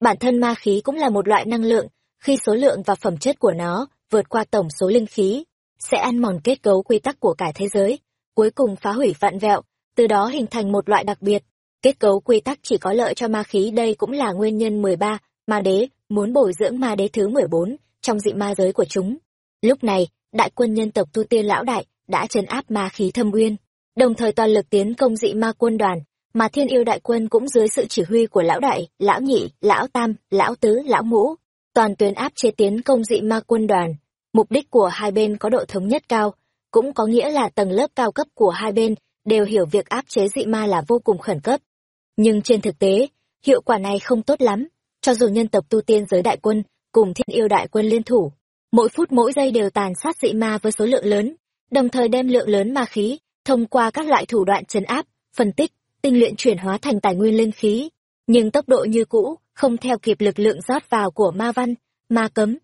Bản thân ma khí cũng là một loại năng lượng, khi số lượng và phẩm chất của nó vượt qua tổng số linh khí, sẽ ăn mòn kết cấu quy tắc của cả thế giới, cuối cùng phá hủy vạn vẹo, từ đó hình thành một loại đặc biệt. Kết cấu quy tắc chỉ có lợi cho ma khí đây cũng là nguyên nhân 13, ma đế, muốn bồi dưỡng ma đế thứ 14, trong dị ma giới của chúng. Lúc này, đại quân nhân tộc tu tiên lão đại đã trấn áp ma khí thâm uyên, đồng thời toàn lực tiến công dị ma quân đoàn, mà thiên yêu đại quân cũng dưới sự chỉ huy của lão đại, lão nhị, lão tam, lão tứ, lão ngũ, toàn tuyến áp chế tiến công dị ma quân đoàn. Mục đích của hai bên có độ thống nhất cao, cũng có nghĩa là tầng lớp cao cấp của hai bên đều hiểu việc áp chế dị ma là vô cùng khẩn cấp. Nhưng trên thực tế, hiệu quả này không tốt lắm, cho dù nhân tộc tu tiên giới đại quân cùng thiên yêu đại quân liên thủ, mỗi phút mỗi giây đều tàn sát dị ma với số lượng lớn, đồng thời đem lượng lớn ma khí thông qua các loại thủ đoạn chấn áp, phân tích, tinh luyện chuyển hóa thành tài nguyên linh khí, nhưng tốc độ như cũ, không theo kịp lực lượng rót vào của ma văn, ma cấm.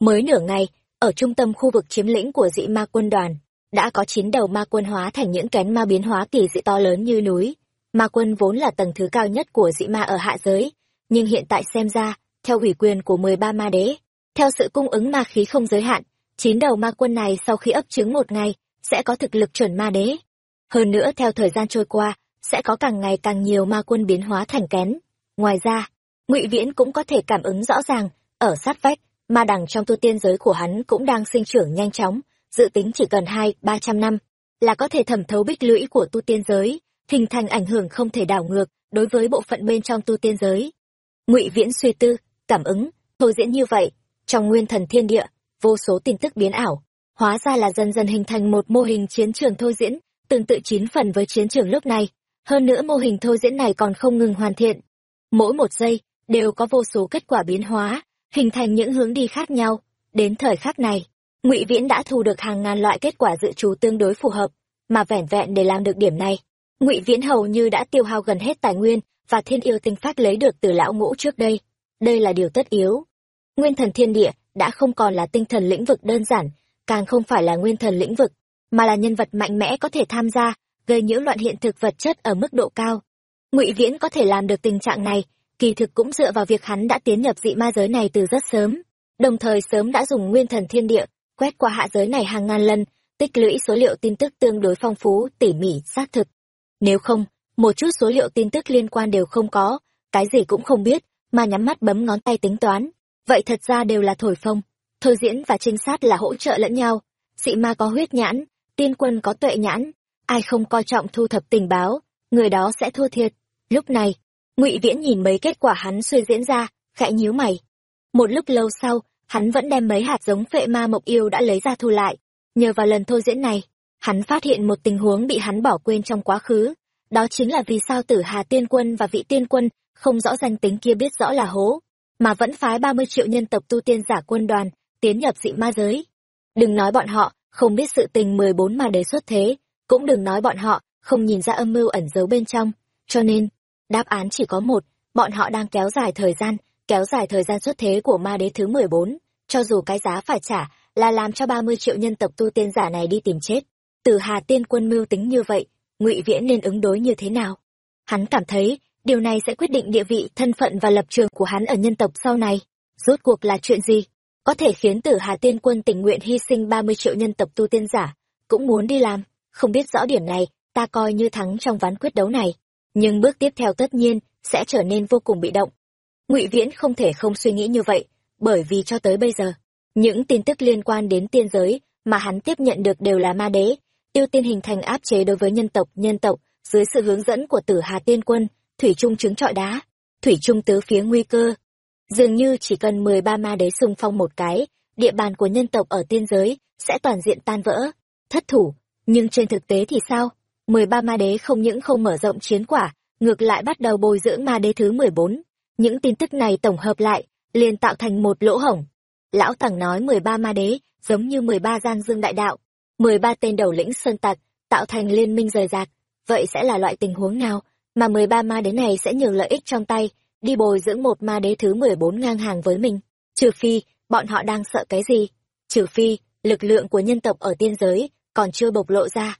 Mới nửa ngày, ở trung tâm khu vực chiếm lĩnh của dị ma quân đoàn, đã có chín đầu ma quân hóa thành những kén ma biến hóa kỳ dị to lớn như núi. Ma quân vốn là tầng thứ cao nhất của dị ma ở hạ giới, nhưng hiện tại xem ra, theo ủy quyền của 13 ma đế, theo sự cung ứng ma khí không giới hạn, chín đầu ma quân này sau khi ấp trứng một ngày, sẽ có thực lực chuẩn ma đế. Hơn nữa theo thời gian trôi qua, sẽ có càng ngày càng nhiều ma quân biến hóa thành kén. Ngoài ra, ngụy Viễn cũng có thể cảm ứng rõ ràng, ở sát vách, ma đằng trong tu tiên giới của hắn cũng đang sinh trưởng nhanh chóng, dự tính chỉ cần hai ba trăm năm là có thể thẩm thấu bích lũy của tu tiên giới, hình thành ảnh hưởng không thể đảo ngược đối với bộ phận bên trong tu tiên giới. Ngụy Viễn suy tư, cảm ứng, thôi diễn như vậy, trong nguyên thần thiên địa, vô số tin tức biến ảo, hóa ra là dần dần hình thành một mô hình chiến trường thôi diễn, tương tự chín phần với chiến trường lúc này. Hơn nữa mô hình thôi diễn này còn không ngừng hoàn thiện. Mỗi một giây, đều có vô số kết quả biến hóa, hình thành những hướng đi khác nhau. Đến thời khắc này, ngụy Viễn đã thu được hàng ngàn loại kết quả dự trù tương đối phù hợp, mà vẻn vẹn để làm được điểm này. ngụy Viễn hầu như đã tiêu hao gần hết tài nguyên và thiên yêu tinh phát lấy được từ lão ngũ trước đây. Đây là điều tất yếu. Nguyên thần thiên địa đã không còn là tinh thần lĩnh vực đơn giản, càng không phải là nguyên thần lĩnh vực, mà là nhân vật mạnh mẽ có thể tham gia, gây nhiễu loạn hiện thực vật chất ở mức độ cao. Ngụy Viễn có thể làm được tình trạng này, kỳ thực cũng dựa vào việc hắn đã tiến nhập dị ma giới này từ rất sớm, đồng thời sớm đã dùng nguyên thần thiên địa quét qua hạ giới này hàng ngàn lần, tích lũy số liệu tin tức tương đối phong phú, tỉ mỉ, xác thực. Nếu không, một chút số liệu tin tức liên quan đều không có, cái gì cũng không biết, mà nhắm mắt bấm ngón tay tính toán. Vậy thật ra đều là thổi phông. Thôi diễn và trinh sát là hỗ trợ lẫn nhau. Dị ma có huyết nhãn, tiên quân có tuệ nhãn. Ai không coi trọng thu thập tình báo, người đó sẽ thua thiệt. Lúc này, ngụy Viễn nhìn mấy kết quả hắn suy diễn ra, khẽ nhíu mày. Một lúc lâu sau, hắn vẫn đem mấy hạt giống phệ ma mộc yêu đã lấy ra thu lại. Nhờ vào lần thô diễn này, hắn phát hiện một tình huống bị hắn bỏ quên trong quá khứ. Đó chính là vì sao tử Hà Tiên Quân và vị Tiên Quân không rõ danh tính kia biết rõ là hố, mà vẫn phái 30 triệu nhân tộc tu tiên giả quân đoàn tiến nhập dị ma giới. Đừng nói bọn họ không biết sự tình 14 mà đề xuất thế, cũng đừng nói bọn họ không nhìn ra âm mưu ẩn giấu bên trong. Cho nên, đáp án chỉ có một, bọn họ đang kéo dài thời gian, kéo dài thời gian xuất thế của ma đế thứ 14, cho dù cái giá phải trả là làm cho 30 triệu nhân tộc tu tiên giả này đi tìm chết. Từ Hà Tiên Quân mưu tính như vậy, Ngụy Viễn nên ứng đối như thế nào? Hắn cảm thấy, điều này sẽ quyết định địa vị, thân phận và lập trường của hắn ở nhân tộc sau này. Rốt cuộc là chuyện gì? Có thể khiến Tử Hà Tiên Quân tình nguyện hy sinh 30 triệu nhân tộc tu tiên giả, cũng muốn đi làm. Không biết rõ điểm này, ta coi như thắng trong ván quyết đấu này. Nhưng bước tiếp theo tất nhiên sẽ trở nên vô cùng bị động ngụy viễn không thể không suy nghĩ như vậy bởi vì cho tới bây giờ những tin tức liên quan đến tiên giới mà hắn tiếp nhận được đều là ma đế, ưu tiên hình thành áp chế đối với nhân tộc, nhân tộc, dưới sự hướng dẫn của Tử Hà Tiên Quân, thủy trung chứng trọi đá, thủy trung tứ phía nguy cơ. Dường như chỉ cần 13 ma đế xung phong một cái, địa bàn của nhân tộc ở tiên giới sẽ toàn diện tan vỡ, thất thủ, nhưng trên thực tế thì sao? 13 ma đế không những không mở rộng chiến quả, ngược lại bắt đầu bồi dưỡng ma đế thứ 14. Những tin tức này tổng hợp lại, liền tạo thành một lỗ hổng. Lão Tằng nói 13 ma đế, giống như 13 gian dương đại đạo, 13 tên đầu lĩnh sơn tặc, tạo thành liên minh rời rạc. Vậy sẽ là loại tình huống nào mà 13 ma đế này sẽ nhường lợi ích trong tay, đi bồi dưỡng một ma đế thứ 14 ngang hàng với mình? Trừ phi, bọn họ đang sợ cái gì? Trừ phi, lực lượng của nhân tộc ở tiên giới còn chưa bộc lộ ra.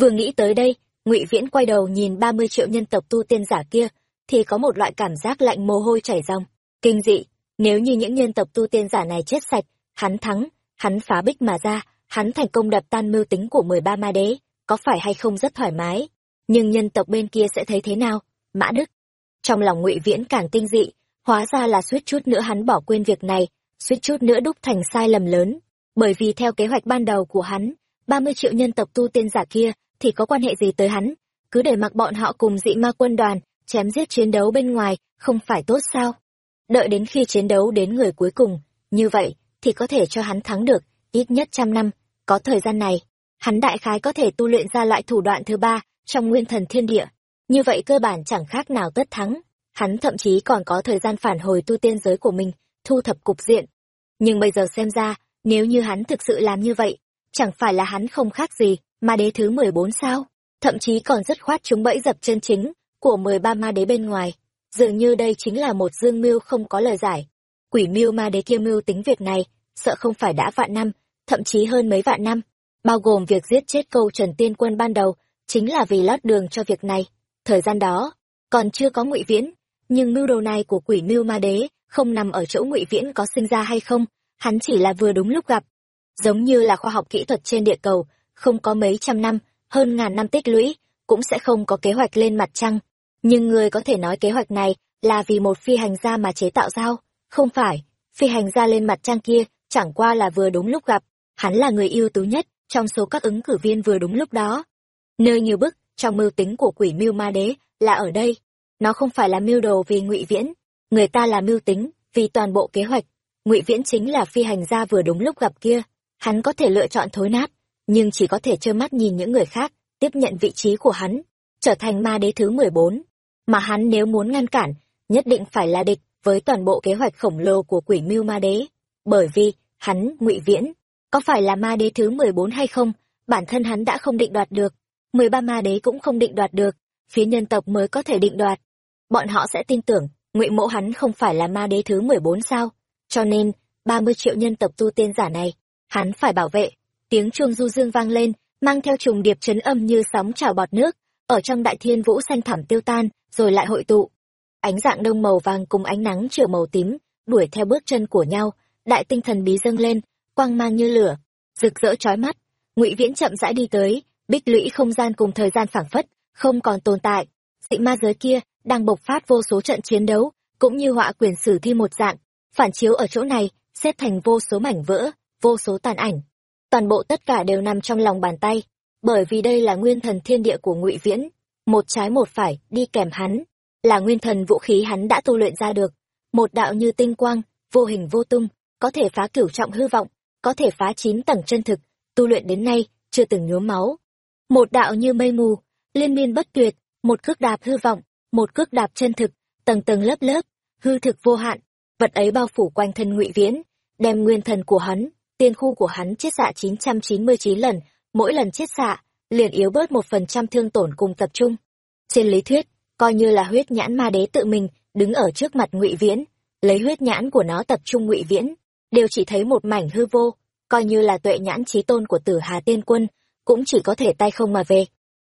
Vừa nghĩ tới đây, Ngụy Viễn quay đầu nhìn 30 triệu nhân tộc tu tiên giả kia, thì có một loại cảm giác lạnh mồ hôi chảy ròng, kinh dị, nếu như những nhân tộc tu tiên giả này chết sạch, hắn thắng, hắn phá bích mà ra, hắn thành công đập tan mưu tính của 13 ma đế, có phải hay không rất thoải mái. Nhưng nhân tộc bên kia sẽ thấy thế nào? Mã Đức. Trong lòng Ngụy Viễn càng kinh dị, hóa ra là suýt chút nữa hắn bỏ quên việc này, suýt chút nữa đúc thành sai lầm lớn. Bởi vì theo kế hoạch ban đầu của hắn, 30 triệu nhân tộc tu tiên giả kia thì có quan hệ gì tới hắn? Cứ để mặc bọn họ cùng dị ma quân đoàn, chém giết chiến đấu bên ngoài, không phải tốt sao? Đợi đến khi chiến đấu đến người cuối cùng, như vậy thì có thể cho hắn thắng được, ít nhất trăm năm, có thời gian này. Hắn đại khái có thể tu luyện ra loại thủ đoạn thứ ba trong nguyên thần thiên địa. Như vậy cơ bản chẳng khác nào tất thắng. Hắn thậm chí còn có thời gian phản hồi tu tiên giới của mình, thu thập cục diện. Nhưng bây giờ xem ra, nếu như hắn thực sự làm như vậy, chẳng phải là hắn không khác gì, ma đế thứ 14 sao? Thậm chí còn rất khoát chúng bẫy dập chân chính của 13 ma đế bên ngoài. Dường như đây chính là một dương mưu không có lời giải. Quỷ mưu ma đế kia mưu tính việc này, sợ không phải đã vạn năm, thậm chí hơn mấy vạn năm, bao gồm việc giết chết câu Trần Tiên Quân ban đầu, chính là vì lót đường cho việc này. Thời gian đó, còn chưa có ngụy viễn, nhưng mưu đồ này của quỷ mưu ma đế không nằm ở chỗ ngụy viễn có sinh ra hay không, hắn chỉ là vừa đúng lúc gặp. Giống như là khoa học kỹ thuật trên địa cầu, không có mấy trăm năm, hơn ngàn năm tích lũy, cũng sẽ không có kế hoạch lên mặt trăng. Nhưng người có thể nói kế hoạch này là vì một phi hành gia mà chế tạo sao? Không phải, phi hành gia lên mặt trăng kia chẳng qua là vừa đúng lúc gặp, hắn là người ưu tú nhất trong số các ứng cử viên vừa đúng lúc đó. Nơi như bức, trong mưu tính của quỷ mưu ma đế, là ở đây. Nó không phải là mưu đồ vì ngụy viễn, người ta là mưu tính, vì toàn bộ kế hoạch. ngụy viễn chính là phi hành gia vừa đúng lúc gặp kia. Hắn có thể lựa chọn thối nát, nhưng chỉ có thể trơ mắt nhìn những người khác tiếp nhận vị trí của hắn, trở thành ma đế thứ 14. Mà hắn nếu muốn ngăn cản, nhất định phải là địch với toàn bộ kế hoạch khổng lồ của quỷ mưu ma đế. Bởi vì, hắn, ngụy Viễn, có phải là ma đế thứ 14 hay không, bản thân hắn đã không định đoạt được. 13 ma đế cũng không định đoạt được, phía nhân tộc mới có thể định đoạt. Bọn họ sẽ tin tưởng, ngụy mẫu hắn không phải là ma đế thứ 14 sao. Cho nên, 30 triệu nhân tộc tu tiên giả này, hắn phải bảo vệ. Tiếng chuông du dương vang lên, mang theo trùng điệp chấn âm như sóng trào bọt nước, ở trong đại thiên vũ xanh thẳm tiêu tan, rồi lại hội tụ. Ánh dạng đông màu vàng cùng ánh nắng chửa màu tím, đuổi theo bước chân của nhau, đại tinh thần bí dâng lên, quang mang như lửa, rực rỡ chói mắt. Ngụy Viễn chậm rãi đi tới, bích lũy không gian cùng thời gian phảng phất, không còn tồn tại. Dị ma giới kia đang bộc phát vô số trận chiến đấu, cũng như họa quyền sử thi một dạng, phản chiếu ở chỗ này, xếp thành vô số mảnh vỡ, vô số tàn ảnh. Toàn bộ tất cả đều nằm trong lòng bàn tay, bởi vì đây là nguyên thần thiên địa của Ngụy Viễn, một trái một phải đi kèm hắn, là nguyên thần vũ khí hắn đã tu luyện ra được, một đạo như tinh quang, vô hình vô tung, có thể phá cửu trọng hư vọng, có thể phá chín tầng chân thực, tu luyện đến nay, chưa từng nhuốm máu. Một đạo như mây mù, liên miên bất tuyệt, một cước đạp hư vọng, một cước đạp chân thực, tầng tầng lớp lớp, hư thực vô hạn, vật ấy bao phủ quanh thân ngụy viễn, đem nguyên thần của hắn, tiên khu của hắn chiết xạ 999 lần, mỗi lần chiết xạ, liền yếu bớt một phần trăm thương tổn cùng tập trung. Trên lý thuyết, coi như là huyết nhãn ma đế tự mình, đứng ở trước mặt ngụy viễn, lấy huyết nhãn của nó tập trung ngụy viễn đều chỉ thấy một mảnh hư vô coi như là tuệ nhãn trí tôn của tử hà tiên quân cũng chỉ có thể tay không mà về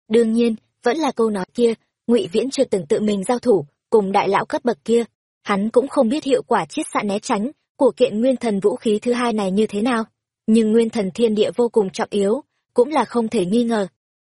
đương nhiên vẫn là câu nói kia ngụy viễn chưa từng tự mình giao thủ cùng đại lão cấp bậc kia hắn cũng không biết hiệu quả chiết xạ né tránh của kiện nguyên thần vũ khí thứ hai này như thế nào nhưng nguyên thần thiên địa vô cùng trọng yếu cũng là không thể nghi ngờ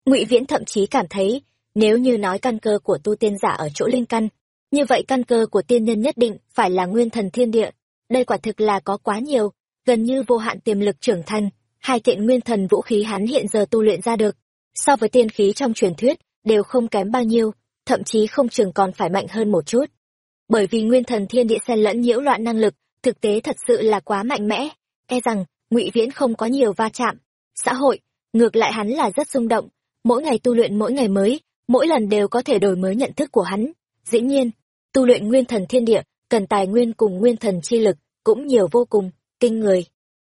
ngụy viễn thậm chí cảm thấy nếu như nói căn cơ của tu tiên giả ở chỗ linh căn như vậy căn cơ của tiên nhân nhất định phải là nguyên thần thiên địa. Đây quả thực là có quá nhiều, gần như vô hạn tiềm lực trưởng thành, hai kiện nguyên thần vũ khí hắn hiện giờ tu luyện ra được, so với tiên khí trong truyền thuyết, đều không kém bao nhiêu, thậm chí không chừng còn phải mạnh hơn một chút. Bởi vì nguyên thần thiên địa xen lẫn nhiễu loạn năng lực, thực tế thật sự là quá mạnh mẽ, e rằng ngụy Viễn không có nhiều va chạm. Xã hội, ngược lại hắn là rất rung động, mỗi ngày tu luyện mỗi ngày mới, mỗi lần đều có thể đổi mới nhận thức của hắn. Dĩ nhiên, tu luyện nguyên thần thiên địa, cần tài nguyên cùng nguyên thần chi lực, cũng nhiều vô cùng, kinh người.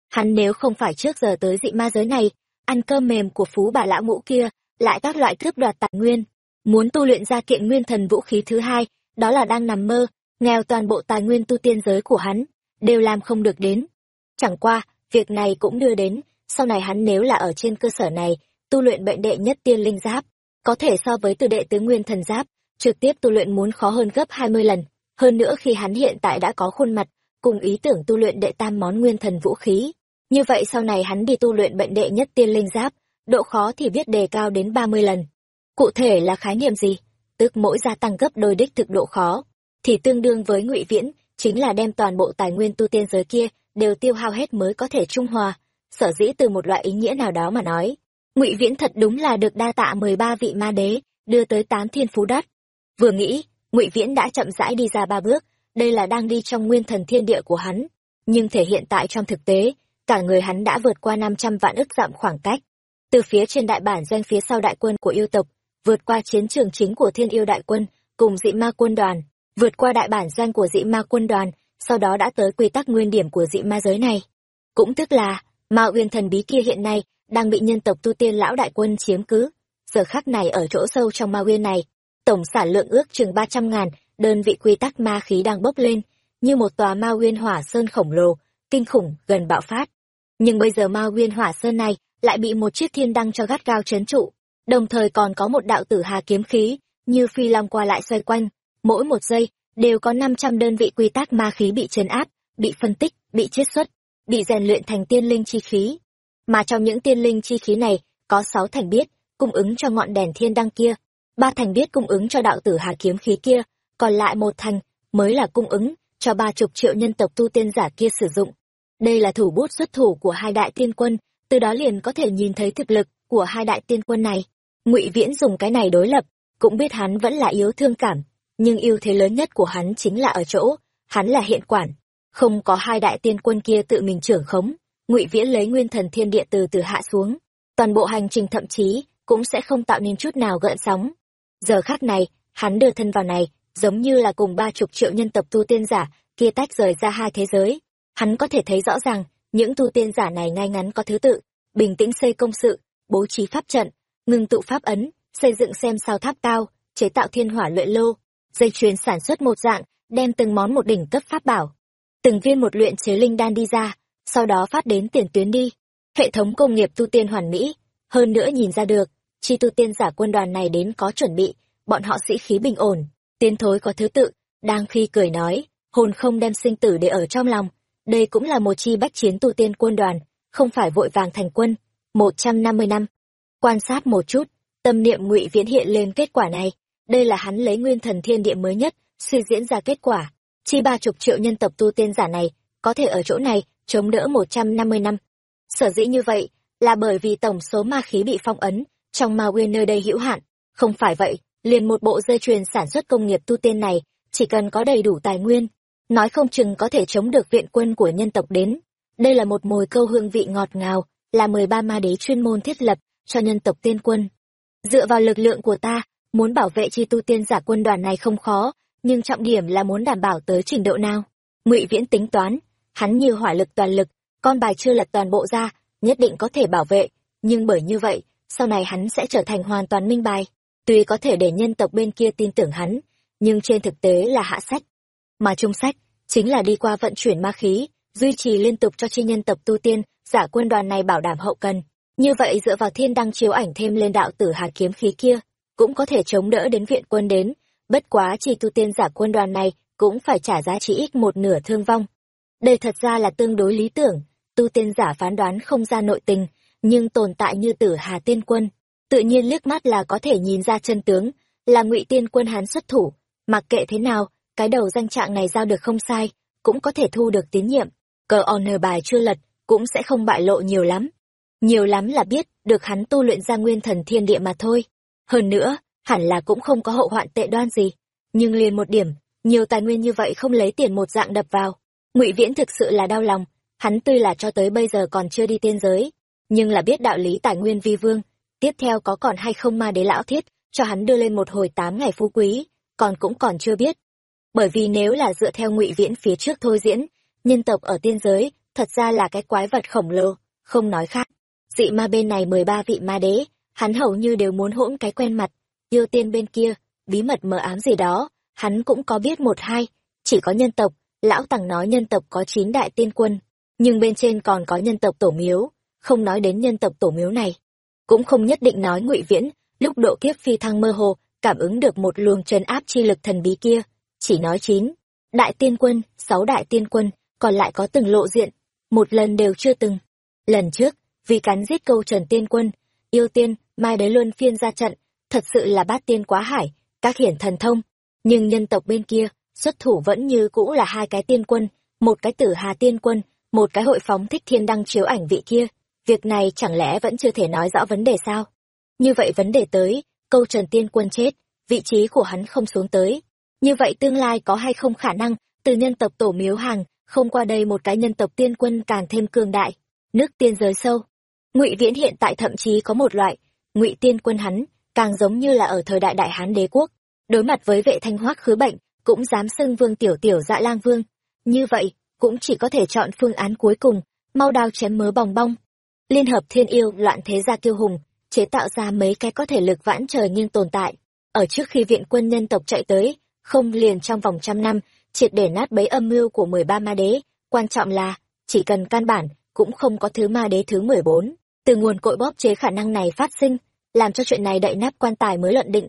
Hắn nếu không phải trước giờ tới dị ma giới này, ăn cơm mềm của phú bà lão ngũ kia, lại các loại cướp đoạt tài nguyên, muốn tu luyện ra kiện nguyên thần vũ khí thứ hai, đó là đang nằm mơ, nghèo toàn bộ tài nguyên tu tiên giới của hắn, đều làm không được đến. Chẳng qua, việc này cũng đưa đến, sau này hắn nếu là ở trên cơ sở này, tu luyện bệnh đệ nhất tiên linh giáp, có thể so với từ đệ tứ nguyên thần giáp, trực tiếp tu luyện muốn khó hơn gấp 20 lần. Hơn nữa khi hắn hiện tại đã có khuôn mặt, cùng ý tưởng tu luyện đệ tam món nguyên thần vũ khí. Như vậy sau này hắn đi tu luyện bệnh đệ nhất tiên linh giáp, độ khó thì biết đề cao đến 30 lần. Cụ thể là khái niệm gì? Tức mỗi gia tăng gấp đôi đích thực độ khó, thì tương đương với ngụy viễn, chính là đem toàn bộ tài nguyên tu tiên giới kia đều tiêu hao hết mới có thể trung hòa. Sở dĩ từ một loại ý nghĩa nào đó mà nói, ngụy viễn thật đúng là được đa tạ 13 vị ma đế, đưa tới tám thiên phú đất. Vừa nghĩ, ngụy viễn đã chậm rãi đi ra ba bước, đây là đang đi trong nguyên thần thiên địa của hắn. Nhưng thể hiện tại trong thực tế, cả người hắn đã vượt qua 500 vạn ức dặm khoảng cách. Từ phía trên đại bản doanh phía sau đại quân của yêu tộc, vượt qua chiến trường chính của thiên yêu đại quân, cùng dị ma quân đoàn, vượt qua đại bản doanh của dị ma quân đoàn, sau đó đã tới quy tắc nguyên điểm của dị ma giới này. Cũng tức là, ma uyên thần bí kia hiện nay, đang bị nhân tộc tu tiên lão đại quân chiếm cứ. Giờ khắc này ở chỗ sâu trong ma uyên này, tổng sản lượng ước chừng ba trăm ngàn đơn vị quy tắc ma khí đang bốc lên, như một tòa ma uyên hỏa sơn khổng lồ, kinh khủng, gần bạo phát. Nhưng bây giờ ma uyên hỏa sơn này lại bị một chiếc thiên đăng cho gắt gao chấn trụ, đồng thời còn có một đạo tử hà kiếm khí, như phi long qua lại xoay quanh, mỗi một giây đều có năm trăm đơn vị quy tắc ma khí bị chấn áp, bị phân tích, bị chiết xuất, bị rèn luyện thành tiên linh chi khí. Mà trong những tiên linh chi khí này, có sáu thành biết, cung ứng cho ngọn đèn thiên đăng kia, ba thành biết cung ứng cho đạo tử hà kiếm khí kia, còn lại một thành mới là cung ứng cho ba chục triệu nhân tộc tu tiên giả kia sử dụng. Đây là thủ bút xuất thủ của hai đại tiên quân, từ đó liền có thể nhìn thấy thực lực của hai đại tiên quân này. Ngụy Viễn dùng cái này đối lập, cũng biết hắn vẫn là yếu thương cảm, nhưng ưu thế lớn nhất của hắn chính là ở chỗ, hắn là hiện quản, không có hai đại tiên quân kia tự mình trưởng khống, Ngụy Viễn lấy nguyên thần thiên địa từ từ hạ xuống, toàn bộ hành trình thậm chí cũng sẽ không tạo nên chút nào gợn sóng. Giờ khác này, hắn đưa thân vào này, giống như là cùng ba chục triệu nhân tộc tu tiên giả kia tách rời ra hai thế giới. Hắn có thể thấy rõ ràng, những tu tiên giả này ngay ngắn có thứ tự, bình tĩnh xây công sự, bố trí pháp trận, ngưng tụ pháp ấn, xây dựng xem sao tháp cao, chế tạo thiên hỏa luyện lô, dây chuyền sản xuất một dạng, đem từng món một đỉnh cấp pháp bảo. Từng viên một luyện chế linh đan đi ra, sau đó phát đến tiền tuyến đi. Hệ thống công nghiệp tu tiên hoàn mỹ, hơn nữa nhìn ra được, chi tu tiên giả quân đoàn này đến có chuẩn bị, bọn họ sĩ khí bình ổn, tiến thối có thứ tự, đang khi cười nói, hồn không đem sinh tử để ở trong lòng. Đây cũng là một chi bách chiến tu tiên quân đoàn, không phải vội vàng thành quân. một trăm năm mươi năm. Quan sát một chút, tâm niệm ngụy viễn hiện lên kết quả này. Đây là hắn lấy nguyên thần thiên địa mới nhất, suy diễn ra kết quả. Chi ba chục triệu nhân tộc tu tiên giả này, có thể ở chỗ này, chống đỡ một trăm năm mươi năm. Sở dĩ như vậy, là bởi vì tổng số ma khí bị phong ấn, trong ma nguyên nơi đây hữu hạn. Không phải vậy, liền một bộ dây chuyền sản xuất công nghiệp tu tiên này, chỉ cần có đầy đủ tài nguyên, nói không chừng có thể chống được viện quân của nhân tộc đến. Đây là một mồi câu hương vị ngọt ngào, là mười ba ma đế chuyên môn thiết lập cho nhân tộc tiên quân. Dựa vào lực lượng của ta, muốn bảo vệ chi tu tiên giả quân đoàn này không khó, nhưng trọng điểm là muốn đảm bảo tới trình độ nào. Ngụy Viễn tính toán, hắn như hỏa lực toàn lực, con bài chưa lật toàn bộ ra, nhất định có thể bảo vệ, nhưng bởi như vậy, sau này hắn sẽ trở thành hoàn toàn minh bài. Tuy có thể để nhân tộc bên kia tin tưởng hắn, nhưng trên thực tế là hạ sách. Mà trung sách, chính là đi qua vận chuyển ma khí, duy trì liên tục cho chi nhân tộc tu tiên, giả quân đoàn này bảo đảm hậu cần. Như vậy dựa vào thiên đăng chiếu ảnh thêm lên đạo tử hà kiếm khí kia, cũng có thể chống đỡ đến viện quân đến. Bất quá chỉ tu tiên giả quân đoàn này cũng phải trả giá chỉ ít một nửa thương vong. Đây thật ra là tương đối lý tưởng, tu tiên giả phán đoán không ra nội tình, nhưng tồn tại như tử hà tiên quân, tự nhiên liếc mắt là có thể nhìn ra chân tướng, là ngụy tiên quân hán xuất thủ, mặc kệ thế nào, cái đầu danh trạng này giao được không sai, cũng có thể thu được tín nhiệm, cờ honor bài chưa lật, cũng sẽ không bại lộ nhiều lắm. nhiều lắm là biết được hắn tu luyện ra nguyên thần thiên địa mà thôi. Hơn nữa, hẳn là cũng không có hậu hoạn tệ đoan gì. Nhưng liền một điểm, nhiều tài nguyên như vậy không lấy tiền một dạng đập vào. ngụy Viễn thực sự là đau lòng, hắn tuy là cho tới bây giờ còn chưa đi tiên giới, nhưng là biết đạo lý tài nguyên vi vương. Tiếp theo có còn hay không ma đế lão thiết, cho hắn đưa lên một hồi tám ngày phú quý, còn cũng còn chưa biết. Bởi vì nếu là dựa theo ngụy Viễn phía trước thôi diễn, nhân tộc ở tiên giới, thật ra là cái quái vật khổng lồ, không nói khác. Dị ma bên này mười ba vị ma đế, hắn hầu như đều muốn hỗn cái quen mặt, yêu tiên bên kia, bí mật mờ ám gì đó, hắn cũng có biết một hai, chỉ có nhân tộc, lão tằng nói nhân tộc có chín đại tiên quân, nhưng bên trên còn có nhân tộc tổ miếu, không nói đến nhân tộc tổ miếu này. Cũng không nhất định nói ngụy viễn, lúc độ kiếp phi thăng mơ hồ, cảm ứng được một luồng trấn áp chi lực thần bí kia, chỉ nói chín. Đại tiên quân, sáu đại tiên quân, còn lại có từng lộ diện, một lần đều chưa từng. Lần trước, vì cắn giết câu trần tiên quân, yêu tiên, mai bế luân phiên ra trận, thật sự là bát tiên quá hải, các hiển thần thông. Nhưng nhân tộc bên kia, xuất thủ vẫn như cũ là hai cái tiên quân, một cái tử hà tiên quân, một cái hội phóng thích thiên đăng chiếu ảnh vị kia. Việc này chẳng lẽ vẫn chưa thể nói rõ vấn đề sao? Như vậy vấn đề tới, câu trần tiên quân chết, vị trí của hắn không xuống tới. Như vậy tương lai có hay không khả năng, từ nhân tộc tổ miếu hàng, không qua đây một cái nhân tộc tiên quân càng thêm cường đại. Nước tiên giới sâu. ngụy Viễn hiện tại thậm chí có một loại, ngụy tiên quân hắn, càng giống như là ở thời đại đại hán đế quốc. Đối mặt với vệ thanh hoác khứ bệnh cũng dám xưng vương tiểu tiểu dạ lang vương. Như vậy cũng chỉ có thể chọn phương án cuối cùng mau đao chém mớ bòng bong. Liên hợp thiên yêu loạn thế gia kiêu hùng chế tạo ra mấy cái có thể lực vãn trời nhưng tồn tại. Ở trước khi viện quân nhân tộc chạy tới không liền trong vòng trăm năm triệt để nát bấy âm mưu của mười ba ma đế. Quan trọng là chỉ cần căn bản cũng không có thứ ma đế thứ mười bốn. Từ nguồn cội bóp chế khả năng này phát sinh làm cho chuyện này đậy nắp quan tài mới luận định.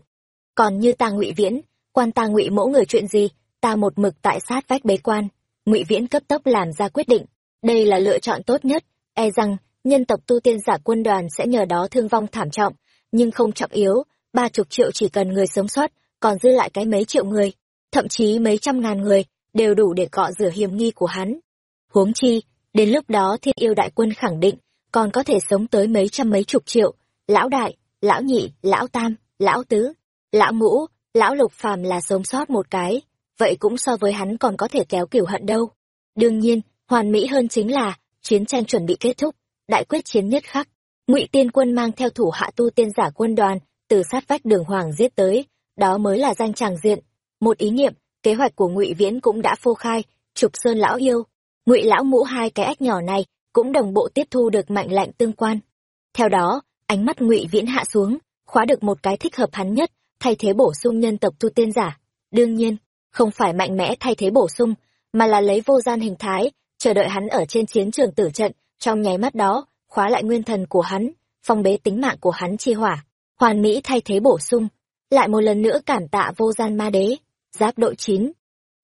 Còn như ta ngụy viễn, quan ta ngụy mỗ người chuyện gì, ta một mực tại sát vách bế quan. Ngụy viễn cấp tốc làm ra quyết định. Đây là lựa chọn tốt nhất e rằng, nhân tộc tu tiên giả quân đoàn sẽ nhờ đó thương vong thảm trọng. Nhưng không trọng yếu, ba chục triệu chỉ cần người sống sót, còn dư lại cái mấy triệu người, thậm chí mấy trăm ngàn người, đều đủ để cọ rửa hiểm nghi của hắn. Huống chi, đến lúc đó thiên yêu đại quân khẳng định, còn có thể sống tới mấy trăm mấy chục triệu, lão đại lão nhị, lão tam, lão tứ, lão ngũ, lão lục phàm là sống sót một cái, vậy cũng so với hắn còn có thể kéo kiểu hận đâu. Đương nhiên, hoàn mỹ hơn chính là, chiến tranh chuẩn bị kết thúc, đại quyết chiến nhất khắc. ngụy tiên quân mang theo thủ hạ tu tiên giả quân đoàn, từ sát vách đường hoàng giết tới, đó mới là danh tràng diện. Một ý niệm, kế hoạch của ngụy Viễn cũng đã phô khai, trục sơn lão yêu, ngụy lão ngũ hai cái ách nhỏ này cũng đồng bộ tiếp thu được mạnh lạnh tương quan. Theo đó, ánh mắt ngụy viễn hạ xuống, khóa được một cái thích hợp hắn nhất, thay thế bổ sung nhân tộc tu tiên giả. Đương nhiên, không phải mạnh mẽ thay thế bổ sung, mà là lấy vô gian hình thái, chờ đợi hắn ở trên chiến trường tử trận, trong nháy mắt đó, khóa lại nguyên thần của hắn, phong bế tính mạng của hắn chi hỏa. Hoàn mỹ thay thế bổ sung, lại một lần nữa cảm tạ vô gian ma đế, giáp đội chín,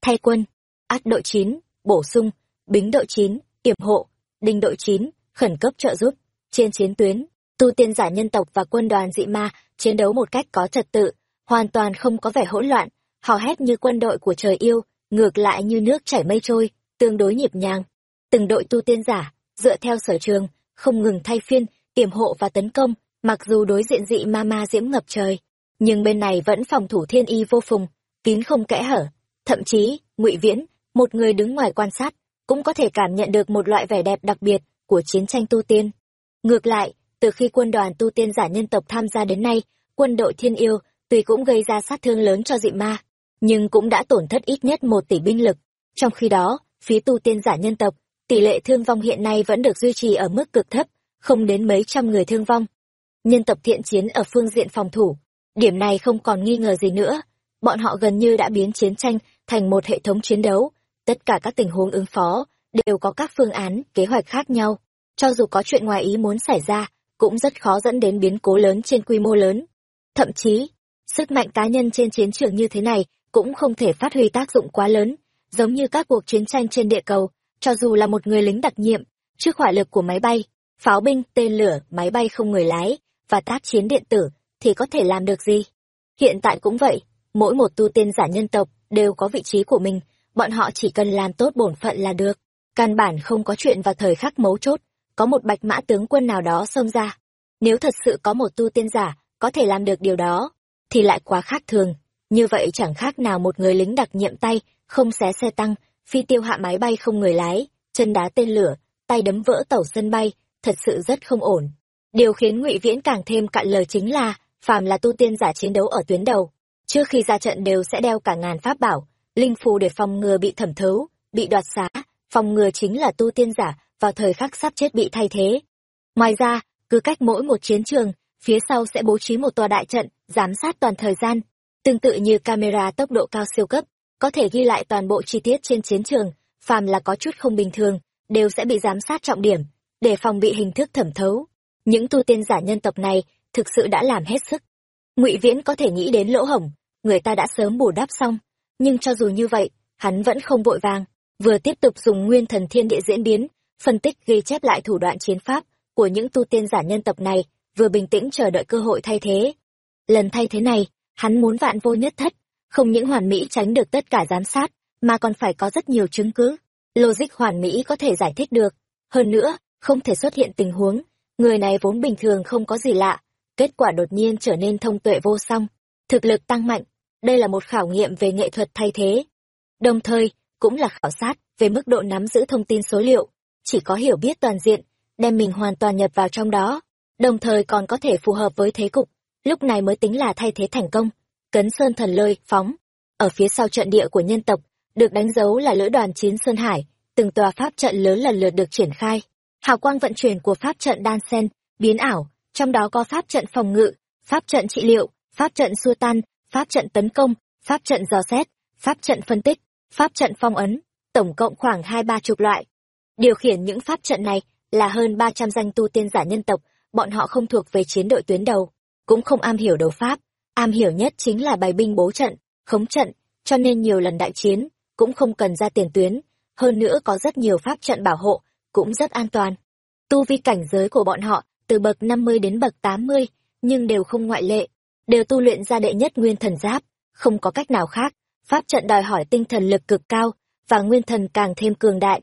thay quân át đội chín, bổ sung, bính đội chín, yểm hộ, đinh đội chín, khẩn cấp trợ giúp, trên chiến tuyến tu tiên giả nhân tộc và quân đoàn dị ma chiến đấu một cách có trật tự, hoàn toàn không có vẻ hỗn loạn, hò hét như quân đội của trời yêu, ngược lại như nước chảy mây trôi, tương đối nhịp nhàng. Từng đội tu tiên giả, dựa theo sở trường, không ngừng thay phiên, tiềm hộ và tấn công, mặc dù đối diện dị ma ma diễm ngập trời, nhưng bên này vẫn phòng thủ thiên y vô phùng, kín không kẽ hở. Thậm chí, ngụy Viễn, một người đứng ngoài quan sát, cũng có thể cảm nhận được một loại vẻ đẹp đặc biệt của chiến tranh tu tiên. Ngược lại, từ khi quân đoàn tu tiên giả nhân tộc tham gia đến nay, quân đội thiên yêu tuy cũng gây ra sát thương lớn cho dị ma, nhưng cũng đã tổn thất ít nhất một tỷ binh lực. Trong khi đó, phía tu tiên giả nhân tộc, tỷ lệ thương vong hiện nay vẫn được duy trì ở mức cực thấp, không đến mấy trăm người thương vong. Nhân tộc thiện chiến ở phương diện phòng thủ, điểm này không còn nghi ngờ gì nữa. Bọn họ gần như đã biến chiến tranh thành một hệ thống chiến đấu, tất cả các tình huống ứng phó đều có các phương án, kế hoạch khác nhau. Cho dù có chuyện ngoài ý muốn xảy ra, cũng rất khó dẫn đến biến cố lớn trên quy mô lớn. Thậm chí, sức mạnh cá nhân trên chiến trường như thế này cũng không thể phát huy tác dụng quá lớn, giống như các cuộc chiến tranh trên địa cầu, cho dù là một người lính đặc nhiệm, trước hỏa lực của máy bay, pháo binh, tên lửa, máy bay không người lái và tác chiến điện tử thì có thể làm được gì? Hiện tại cũng vậy, mỗi một tu tiên giả nhân tộc đều có vị trí của mình, bọn họ chỉ cần làm tốt bổn phận là được. Căn bản không có chuyện vào thời khắc mấu chốt, có một bạch mã tướng quân nào đó xông ra. Nếu thật sự có một tu tiên giả có thể làm được điều đó, thì lại quá khác thường. Như vậy chẳng khác nào một người lính đặc nhiệm tay, không xé xe tăng, phi tiêu hạ máy bay không người lái, chân đá tên lửa, tay đấm vỡ tàu sân bay, thật sự rất không ổn. Điều khiến Ngụy Viễn càng thêm cạn lời chính là, phàm là tu tiên giả chiến đấu ở tuyến đầu, trước khi ra trận đều sẽ đeo cả ngàn pháp bảo, linh phù để phòng ngừa bị thẩm thấu, bị đoạt xá, phòng ngừa chính là tu tiên giả vào thời khắc sắp chết bị thay thế. Ngoài ra, cứ cách mỗi một chiến trường, phía sau sẽ bố trí một tòa đại trận, giám sát toàn thời gian, tương tự như camera tốc độ cao siêu cấp, có thể ghi lại toàn bộ chi tiết trên chiến trường, phàm là có chút không bình thường, đều sẽ bị giám sát trọng điểm, để phòng bị hình thức thẩm thấu. Những tu tiên giả nhân tộc này thực sự đã làm hết sức. Ngụy Viễn có thể nghĩ đến lỗ hổng, người ta đã sớm bù đắp xong, nhưng cho dù như vậy, hắn vẫn không vội vàng, vừa tiếp tục dùng nguyên thần thiên địa diễn biến, phân tích ghi chép lại thủ đoạn chiến pháp của những tu tiên giả nhân tộc này, vừa bình tĩnh chờ đợi cơ hội thay thế. Lần thay thế này, hắn muốn vạn vô nhất thất, không những hoàn mỹ tránh được tất cả giám sát, mà còn phải có rất nhiều chứng cứ. Logic hoàn mỹ có thể giải thích được. Hơn nữa, không thể xuất hiện tình huống, người này vốn bình thường không có gì lạ, kết quả đột nhiên trở nên thông tuệ vô song, thực lực tăng mạnh. Đây là một khảo nghiệm về nghệ thuật thay thế. Đồng thời, cũng là khảo sát về mức độ nắm giữ thông tin số liệu, chỉ có hiểu biết toàn diện, đem mình hoàn toàn nhập vào trong đó, đồng thời còn có thể phù hợp với thế cục, lúc này mới tính là thay thế thành công. Cấn Sơn Thần Lôi, phóng. Ở phía sau trận địa của nhân tộc, được đánh dấu là lữ đoàn chiến Sơn Hải, từng tòa pháp trận lớn lần lượt được triển khai. Hào quang vận chuyển của pháp trận đan sen, biến ảo, trong đó có pháp trận phòng ngự, pháp trận trị liệu, pháp trận xua tan, pháp trận tấn công, pháp trận dò xét, pháp trận phân tích, pháp trận phong ấn, tổng cộng khoảng hai ba chục loại. Điều khiển những pháp trận này là hơn ba trăm danh tu tiên giả nhân tộc, bọn họ không thuộc về chiến đội tuyến đầu, cũng không am hiểu đấu pháp, am hiểu nhất chính là bài binh bố trận, khống trận, cho nên nhiều lần đại chiến, cũng không cần ra tiền tuyến, hơn nữa có rất nhiều pháp trận bảo hộ, cũng rất an toàn. Tu vi cảnh giới của bọn họ từ bậc 50 đến bậc 80, nhưng đều không ngoại lệ, đều tu luyện ra đệ nhất nguyên thần giáp, không có cách nào khác, pháp trận đòi hỏi tinh thần lực cực cao và nguyên thần càng thêm cường đại.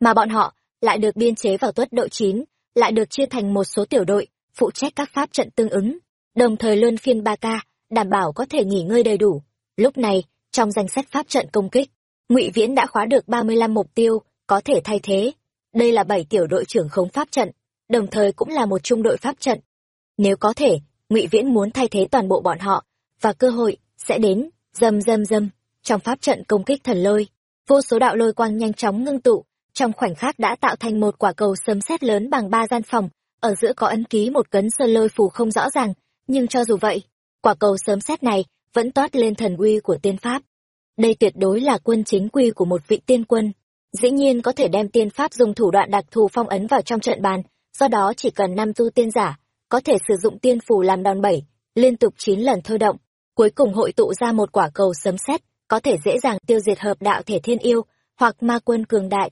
Mà bọn họ lại được biên chế vào tuất độ chín, lại được chia thành một số tiểu đội, phụ trách các pháp trận tương ứng, đồng thời luân phiên ba k đảm bảo có thể nghỉ ngơi đầy đủ. Lúc này, trong danh sách pháp trận công kích, Ngụy Viễn đã khóa được 35 mục tiêu có thể thay thế. Đây là bảy tiểu đội trưởng khống pháp trận, đồng thời cũng là một trung đội pháp trận. Nếu có thể, Ngụy Viễn muốn thay thế toàn bộ bọn họ, và cơ hội sẽ đến, dầm dầm dầm, trong pháp trận công kích thần lôi, vô số đạo lôi quang nhanh chóng ngưng tụ, trong khoảnh khắc đã tạo thành một quả cầu sấm sét lớn bằng ba gian phòng, ở giữa có ấn ký một cấn sơn lôi phù không rõ ràng, nhưng cho dù vậy, quả cầu sấm sét này vẫn toát lên thần uy của tiên pháp. Đây tuyệt đối là quân chính quy của một vị tiên quân. Dĩ nhiên có thể đem tiên pháp dùng thủ đoạn đặc thù phong ấn vào trong trận bàn, do đó chỉ cần năm tu tiên giả, có thể sử dụng tiên phù làm đòn bẩy, liên tục chín lần thôi động, cuối cùng hội tụ ra một quả cầu sấm sét, có thể dễ dàng tiêu diệt hợp đạo thể thiên yêu hoặc ma quân cường đại.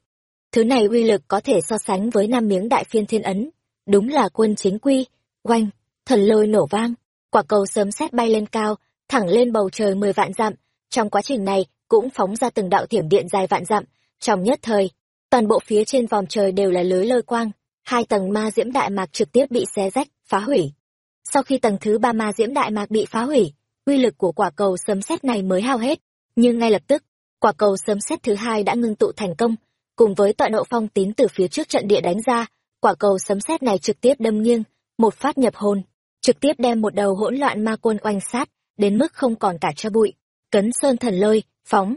Thứ này uy lực có thể so sánh với năm miếng đại phiên thiên ấn, đúng là quân chính quy, oanh, thần lôi nổ vang, quả cầu sớm xét bay lên cao, thẳng lên bầu trời mười vạn dặm, trong quá trình này cũng phóng ra từng đạo thiểm điện dài vạn dặm, trong nhất thời, toàn bộ phía trên vòm trời đều là lưới lôi quang, hai tầng ma diễm đại mạc trực tiếp bị xé rách, phá hủy. Sau khi tầng thứ ba ma diễm đại mạc bị phá hủy, uy lực của quả cầu sấm sét này mới hao hết, nhưng ngay lập tức, quả cầu sấm sét thứ hai đã ngưng tụ thành công, cùng với tọa độ phong tín từ phía trước trận địa đánh ra, quả cầu sấm sét này trực tiếp đâm nghiêng, một phát nhập hồn, trực tiếp đem một đầu hỗn loạn ma quân oanh sát, đến mức không còn cả cho bụi. Cấn sơn thần lôi, phóng.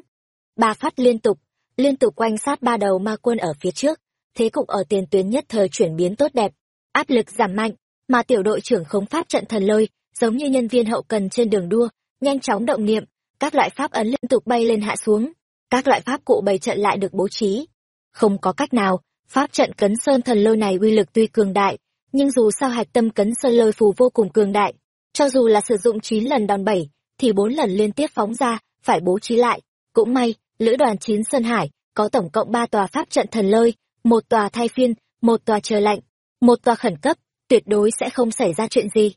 Ba phát liên tục, liên tục oanh sát ba đầu ma quân ở phía trước, thế cục ở tiền tuyến nhất thời chuyển biến tốt đẹp, áp lực giảm mạnh, mà tiểu đội trưởng khống pháp trận thần lôi, giống như nhân viên hậu cần trên đường đua, nhanh chóng động niệm, các loại pháp ấn liên tục bay lên hạ xuống, các loại pháp cụ bày trận lại được bố trí. Không có cách nào, pháp trận cấn sơn thần lôi này uy lực tuy cường đại, nhưng dù sao hạch tâm cấn sơn lôi phù vô cùng cường đại, cho dù là sử dụng 9 lần đòn bẩy, thì bốn lần liên tiếp phóng ra, phải bố trí lại. Cũng may, lữ đoàn 9 Sơn Hải có tổng cộng 3 tòa pháp trận thần lôi, một tòa thay phiên, một tòa chờ lạnh, một tòa khẩn cấp, tuyệt đối sẽ không xảy ra chuyện gì.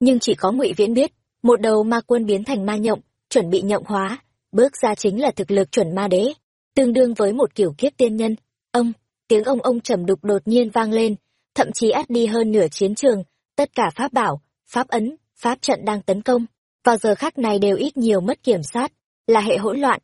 Nhưng chỉ có Ngụy Viễn biết, một đầu ma quân biến thành ma nhộng, chuẩn bị nhộng hóa, bước ra chính là thực lực chuẩn ma đế, tương đương với một kiểu kiếp tiên nhân. Ông, tiếng ông ông trầm đục đột nhiên vang lên, thậm chí át đi hơn nửa chiến trường, tất cả pháp bảo, pháp ấn, pháp trận đang tấn công, vào giờ khác này đều ít nhiều mất kiểm soát, là hệ hỗn loạn.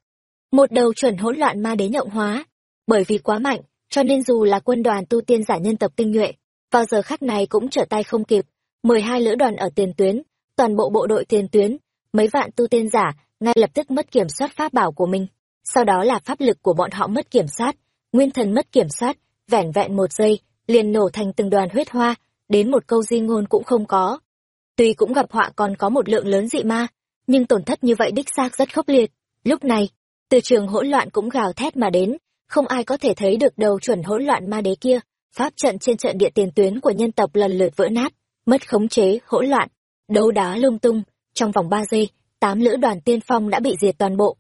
Một đầu chuẩn hỗn loạn ma đế nhộng hóa, bởi vì quá mạnh, cho nên dù là quân đoàn tu tiên giả nhân tập tinh nhuệ, vào giờ khắc này cũng trở tay không kịp. mười hai lữ đoàn ở tiền tuyến, toàn bộ bộ đội tiền tuyến, mấy vạn tu tiên giả, ngay lập tức mất kiểm soát pháp bảo của mình. Sau đó là pháp lực của bọn họ mất kiểm soát, nguyên thần mất kiểm soát, vẻn vẹn một giây, liền nổ thành từng đoàn huyết hoa, đến một câu di ngôn cũng không có. Tuy cũng gặp họa còn có một lượng lớn dị ma, nhưng tổn thất như vậy đích xác rất khốc liệt. Lúc này, từ trường hỗn loạn cũng gào thét mà đến, không ai có thể thấy được đầu chuẩn hỗn loạn ma đế kia. Pháp trận trên trận địa tiền tuyến của nhân tộc lần lượt vỡ nát, mất khống chế, hỗn loạn, đấu đá lung tung. Trong vòng ba giây, tám lữ đoàn tiên phong đã bị diệt toàn bộ.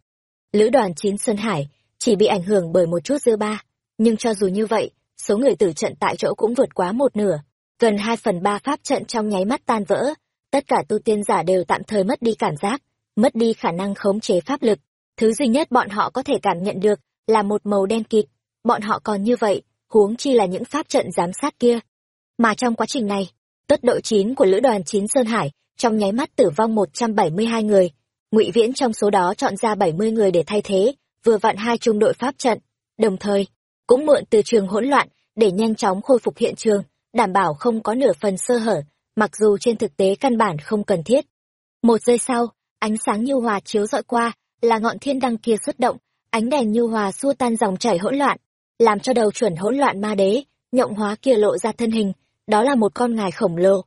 Lữ đoàn chín Sơn Hải chỉ bị ảnh hưởng bởi một chút dư ba, nhưng cho dù như vậy, số người tử trận tại chỗ cũng vượt quá một nửa. Gần hai phần ba pháp trận trong nháy mắt tan vỡ, tất cả tu tiên giả đều tạm thời mất đi cảm giác, mất đi khả năng khống chế pháp lực. Thứ duy nhất bọn họ có thể cảm nhận được là một màu đen kịt. Bọn họ còn như vậy, huống chi là những pháp trận giám sát kia. Mà trong quá trình này, tất đội chín của lữ đoàn chín Sơn Hải, trong nháy mắt tử vong 172 người. Ngụy Viễn trong số đó chọn ra 70 người để thay thế, vừa vặn hai trung đội pháp trận. Đồng thời, cũng mượn từ trường hỗn loạn để nhanh chóng khôi phục hiện trường, đảm bảo không có nửa phần sơ hở, mặc dù trên thực tế căn bản không cần thiết. Một giây sau, ánh sáng nhu hòa chiếu dọi qua, là ngọn thiên đăng kia xuất động, ánh đèn nhu hòa xua tan dòng chảy hỗn loạn, làm cho đầu chuẩn hỗn loạn ma đế, nhộng hóa kia lộ ra thân hình, đó là một con ngài khổng lồ.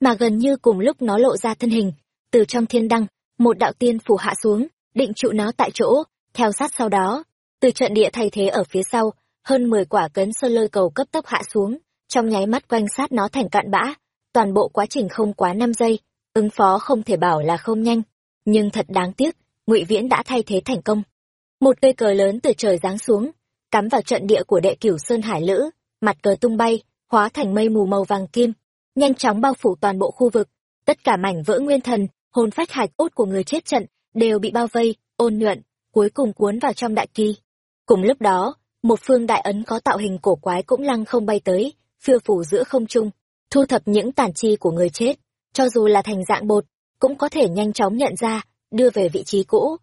Mà gần như cùng lúc nó lộ ra thân hình, từ trong thiên đăng, một đạo tiên phủ hạ xuống, định trụ nó tại chỗ, theo sát sau đó, từ trận địa thay thế ở phía sau, hơn 10 quả cấn sơn lôi cầu cấp tốc hạ xuống, trong nháy mắt quanh sát nó thành cạn bã, toàn bộ quá trình không quá 5 giây, ứng phó không thể bảo là không nhanh, nhưng thật đáng tiếc, Ngụy Viễn đã thay thế thành công. Một cây cờ lớn từ trời giáng xuống, cắm vào trận địa của đệ cửu Sơn Hải Lữ, mặt cờ tung bay, hóa thành mây mù màu vàng kim, nhanh chóng bao phủ toàn bộ khu vực, tất cả mảnh vỡ nguyên thần, hồn phách hạch ốt của người chết trận đều bị bao vây, ôn nhuận, cuối cùng cuốn vào trong đại kỳ. Cùng lúc đó, một phương đại ấn có tạo hình cổ quái cũng lăng không bay tới, phiêu phủ giữa không trung, thu thập những tàn chi của người chết, cho dù là thành dạng bột, cũng có thể nhanh chóng nhận ra, đưa về vị trí cũ.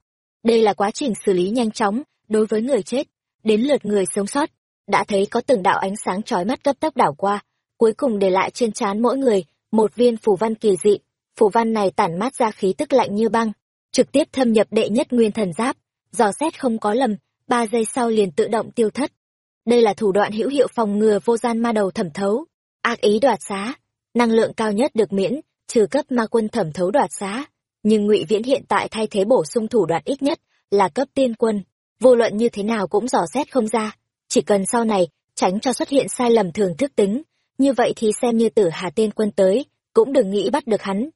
Đây là quá trình xử lý nhanh chóng, đối với người chết, đến lượt người sống sót, đã thấy có từng đạo ánh sáng chói mắt cấp tốc đảo qua, cuối cùng để lại trên trán mỗi người, một viên phù văn kỳ dị, phù văn này tản mát ra khí tức lạnh như băng, trực tiếp thâm nhập đệ nhất nguyên thần giáp, dò xét không có lầm, ba giây sau liền tự động tiêu thất. Đây là thủ đoạn hữu hiệu phòng ngừa vô gian ma đầu thẩm thấu, ác ý đoạt xá, năng lượng cao nhất được miễn, trừ cấp ma quân thẩm thấu đoạt xá. Nhưng ngụy Viễn hiện tại thay thế bổ sung thủ đoạn ít nhất là cấp tiên quân, vô luận như thế nào cũng dò xét không ra. Chỉ cần sau này, tránh cho xuất hiện sai lầm thường thức tính, như vậy thì xem như tử hà tiên quân tới, cũng đừng nghĩ bắt được hắn.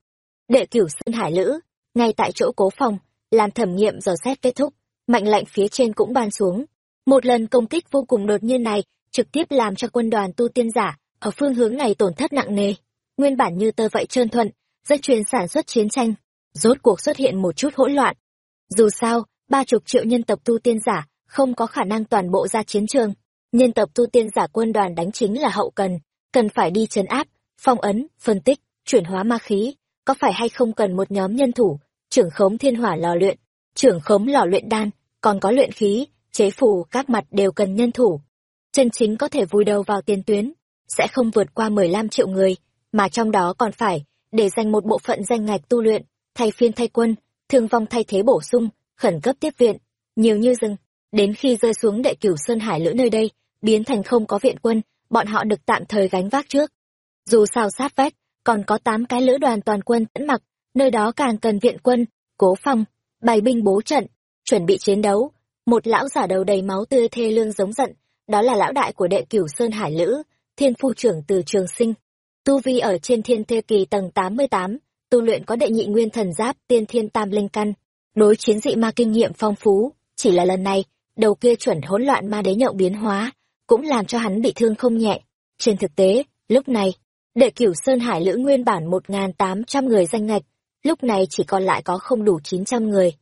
Đệ cửu Sơn Hải Lữ, ngay tại chỗ cố phòng, làm thẩm nghiệm dò xét kết thúc, mạnh lạnh phía trên cũng ban xuống. Một lần công kích vô cùng đột nhiên này, trực tiếp làm cho quân đoàn tu tiên giả ở phương hướng này tổn thất nặng nề. Nguyên bản như tơ vậy trơn thuận, dây chuyền sản xuất chiến tranh, rốt cuộc xuất hiện một chút hỗn loạn. Dù sao, ba chục triệu nhân tộc tu tiên giả không có khả năng toàn bộ ra chiến trường. Nhân tộc tu tiên giả quân đoàn đánh chính là hậu cần, cần phải đi chấn áp, phong ấn, phân tích, chuyển hóa ma khí, có phải hay không cần một nhóm nhân thủ, trưởng khống thiên hỏa lò luyện, trưởng khống lò luyện đan, còn có luyện khí, chế phù các mặt đều cần nhân thủ. Chân chính có thể vùi đầu vào tiền tuyến, sẽ không vượt qua 15 triệu người, mà trong đó còn phải để dành một bộ phận danh ngạch tu luyện, thay phiên thay quân, thương vong thay thế bổ sung, khẩn cấp tiếp viện, nhiều như rừng. Đến khi rơi xuống đệ cửu Sơn Hải lữ nơi đây, biến thành không có viện quân, bọn họ được tạm thời gánh vác trước. Dù sao sát vách, còn có 8 cái lữ đoàn toàn quân tẫn mặc, nơi đó càng cần viện quân, cố phong, bài binh bố trận, chuẩn bị chiến đấu. Một lão giả đầu đầy máu tươi thê lương giống giận, đó là lão đại của đệ cửu Sơn Hải Lữ, thiên phu trưởng từ trường sinh. Tu vi ở trên thiên thê kỳ tầng 88, tu luyện có đệ nhị nguyên thần giáp tiên thiên tam linh căn, đối chiến dị ma kinh nghiệm phong phú, chỉ là lần này, đầu kia chuẩn hỗn loạn ma đế nhậu biến hóa, cũng làm cho hắn bị thương không nhẹ. Trên thực tế, lúc này, để cửu Sơn Hải Lữ nguyên bản 1.800 người danh ngạch, lúc này chỉ còn lại có không đủ 900 người.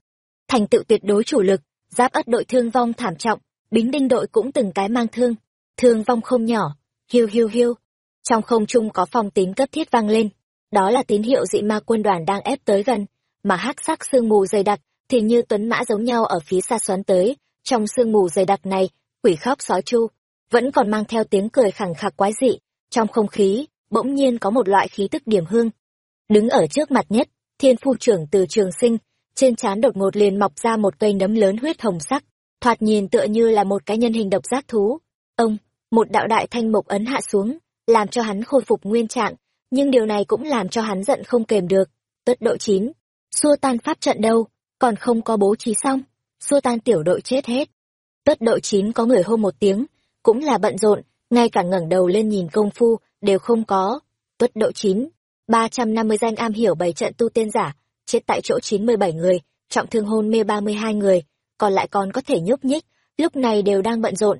Thành tựu tuyệt đối chủ lực, giáp ất đội thương vong thảm trọng, bính đinh đội cũng từng cái mang thương, thương vong không nhỏ, hiu hiu hiu. Trong không trung có phong tín cấp thiết vang lên, đó là tín hiệu dị ma quân đoàn đang ép tới gần, mà hắc sắc sương mù dày đặc thì như tuấn mã giống nhau ở phía xa xoắn tới, trong sương mù dày đặc này, quỷ khóc sói chu, vẫn còn mang theo tiếng cười khẳng khạc quái dị, trong không khí, bỗng nhiên có một loại khí tức điểm hương. Đứng ở trước mặt nhất, thiên phu trưởng từ trường sinh, trên trán đột ngột liền mọc ra một cây nấm lớn huyết hồng sắc, thoạt nhìn tựa như là một cái nhân hình độc giác thú. Ông, một đạo đại thanh mộc ấn hạ xuống, làm cho hắn khôi phục nguyên trạng, nhưng điều này cũng làm cho hắn giận không kềm được. Tất độ chín, xua tan pháp trận đâu, còn không có bố trí xong, xua tan tiểu đội chết hết. Tất độ chín có người hô một tiếng, cũng là bận rộn, ngay cả ngẩng đầu lên nhìn công phu, đều không có. Tuất độ chín, ba trăm năm mươi danh am hiểu bảy trận tu tiên giả, chết tại chỗ chín mươi bảy người, trọng thương hôn mê ba mươi hai người, còn lại còn có thể nhúc nhích, lúc này đều đang bận rộn.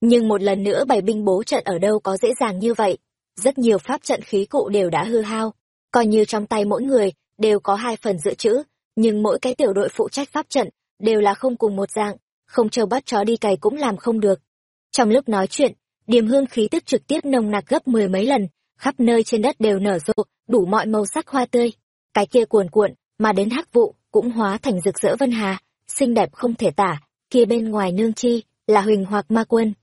Nhưng một lần nữa bày binh bố trận ở đâu có dễ dàng như vậy. Rất nhiều pháp trận khí cụ đều đã hư hao, coi như trong tay mỗi người đều có hai phần dự trữ, nhưng mỗi cái tiểu đội phụ trách pháp trận đều là không cùng một dạng, không trâu bắt chó đi cày cũng làm không được. Trong lúc nói chuyện, điềm hương khí tức trực tiếp nồng nặc gấp mười mấy lần, khắp nơi trên đất đều nở rộ, đủ mọi màu sắc hoa tươi. Cái kia cuồn cuộn, mà đến hắc vụ, cũng hóa thành rực rỡ vân hà, xinh đẹp không thể tả, kia bên ngoài nương chi, là huỳnh hoặc ma quân.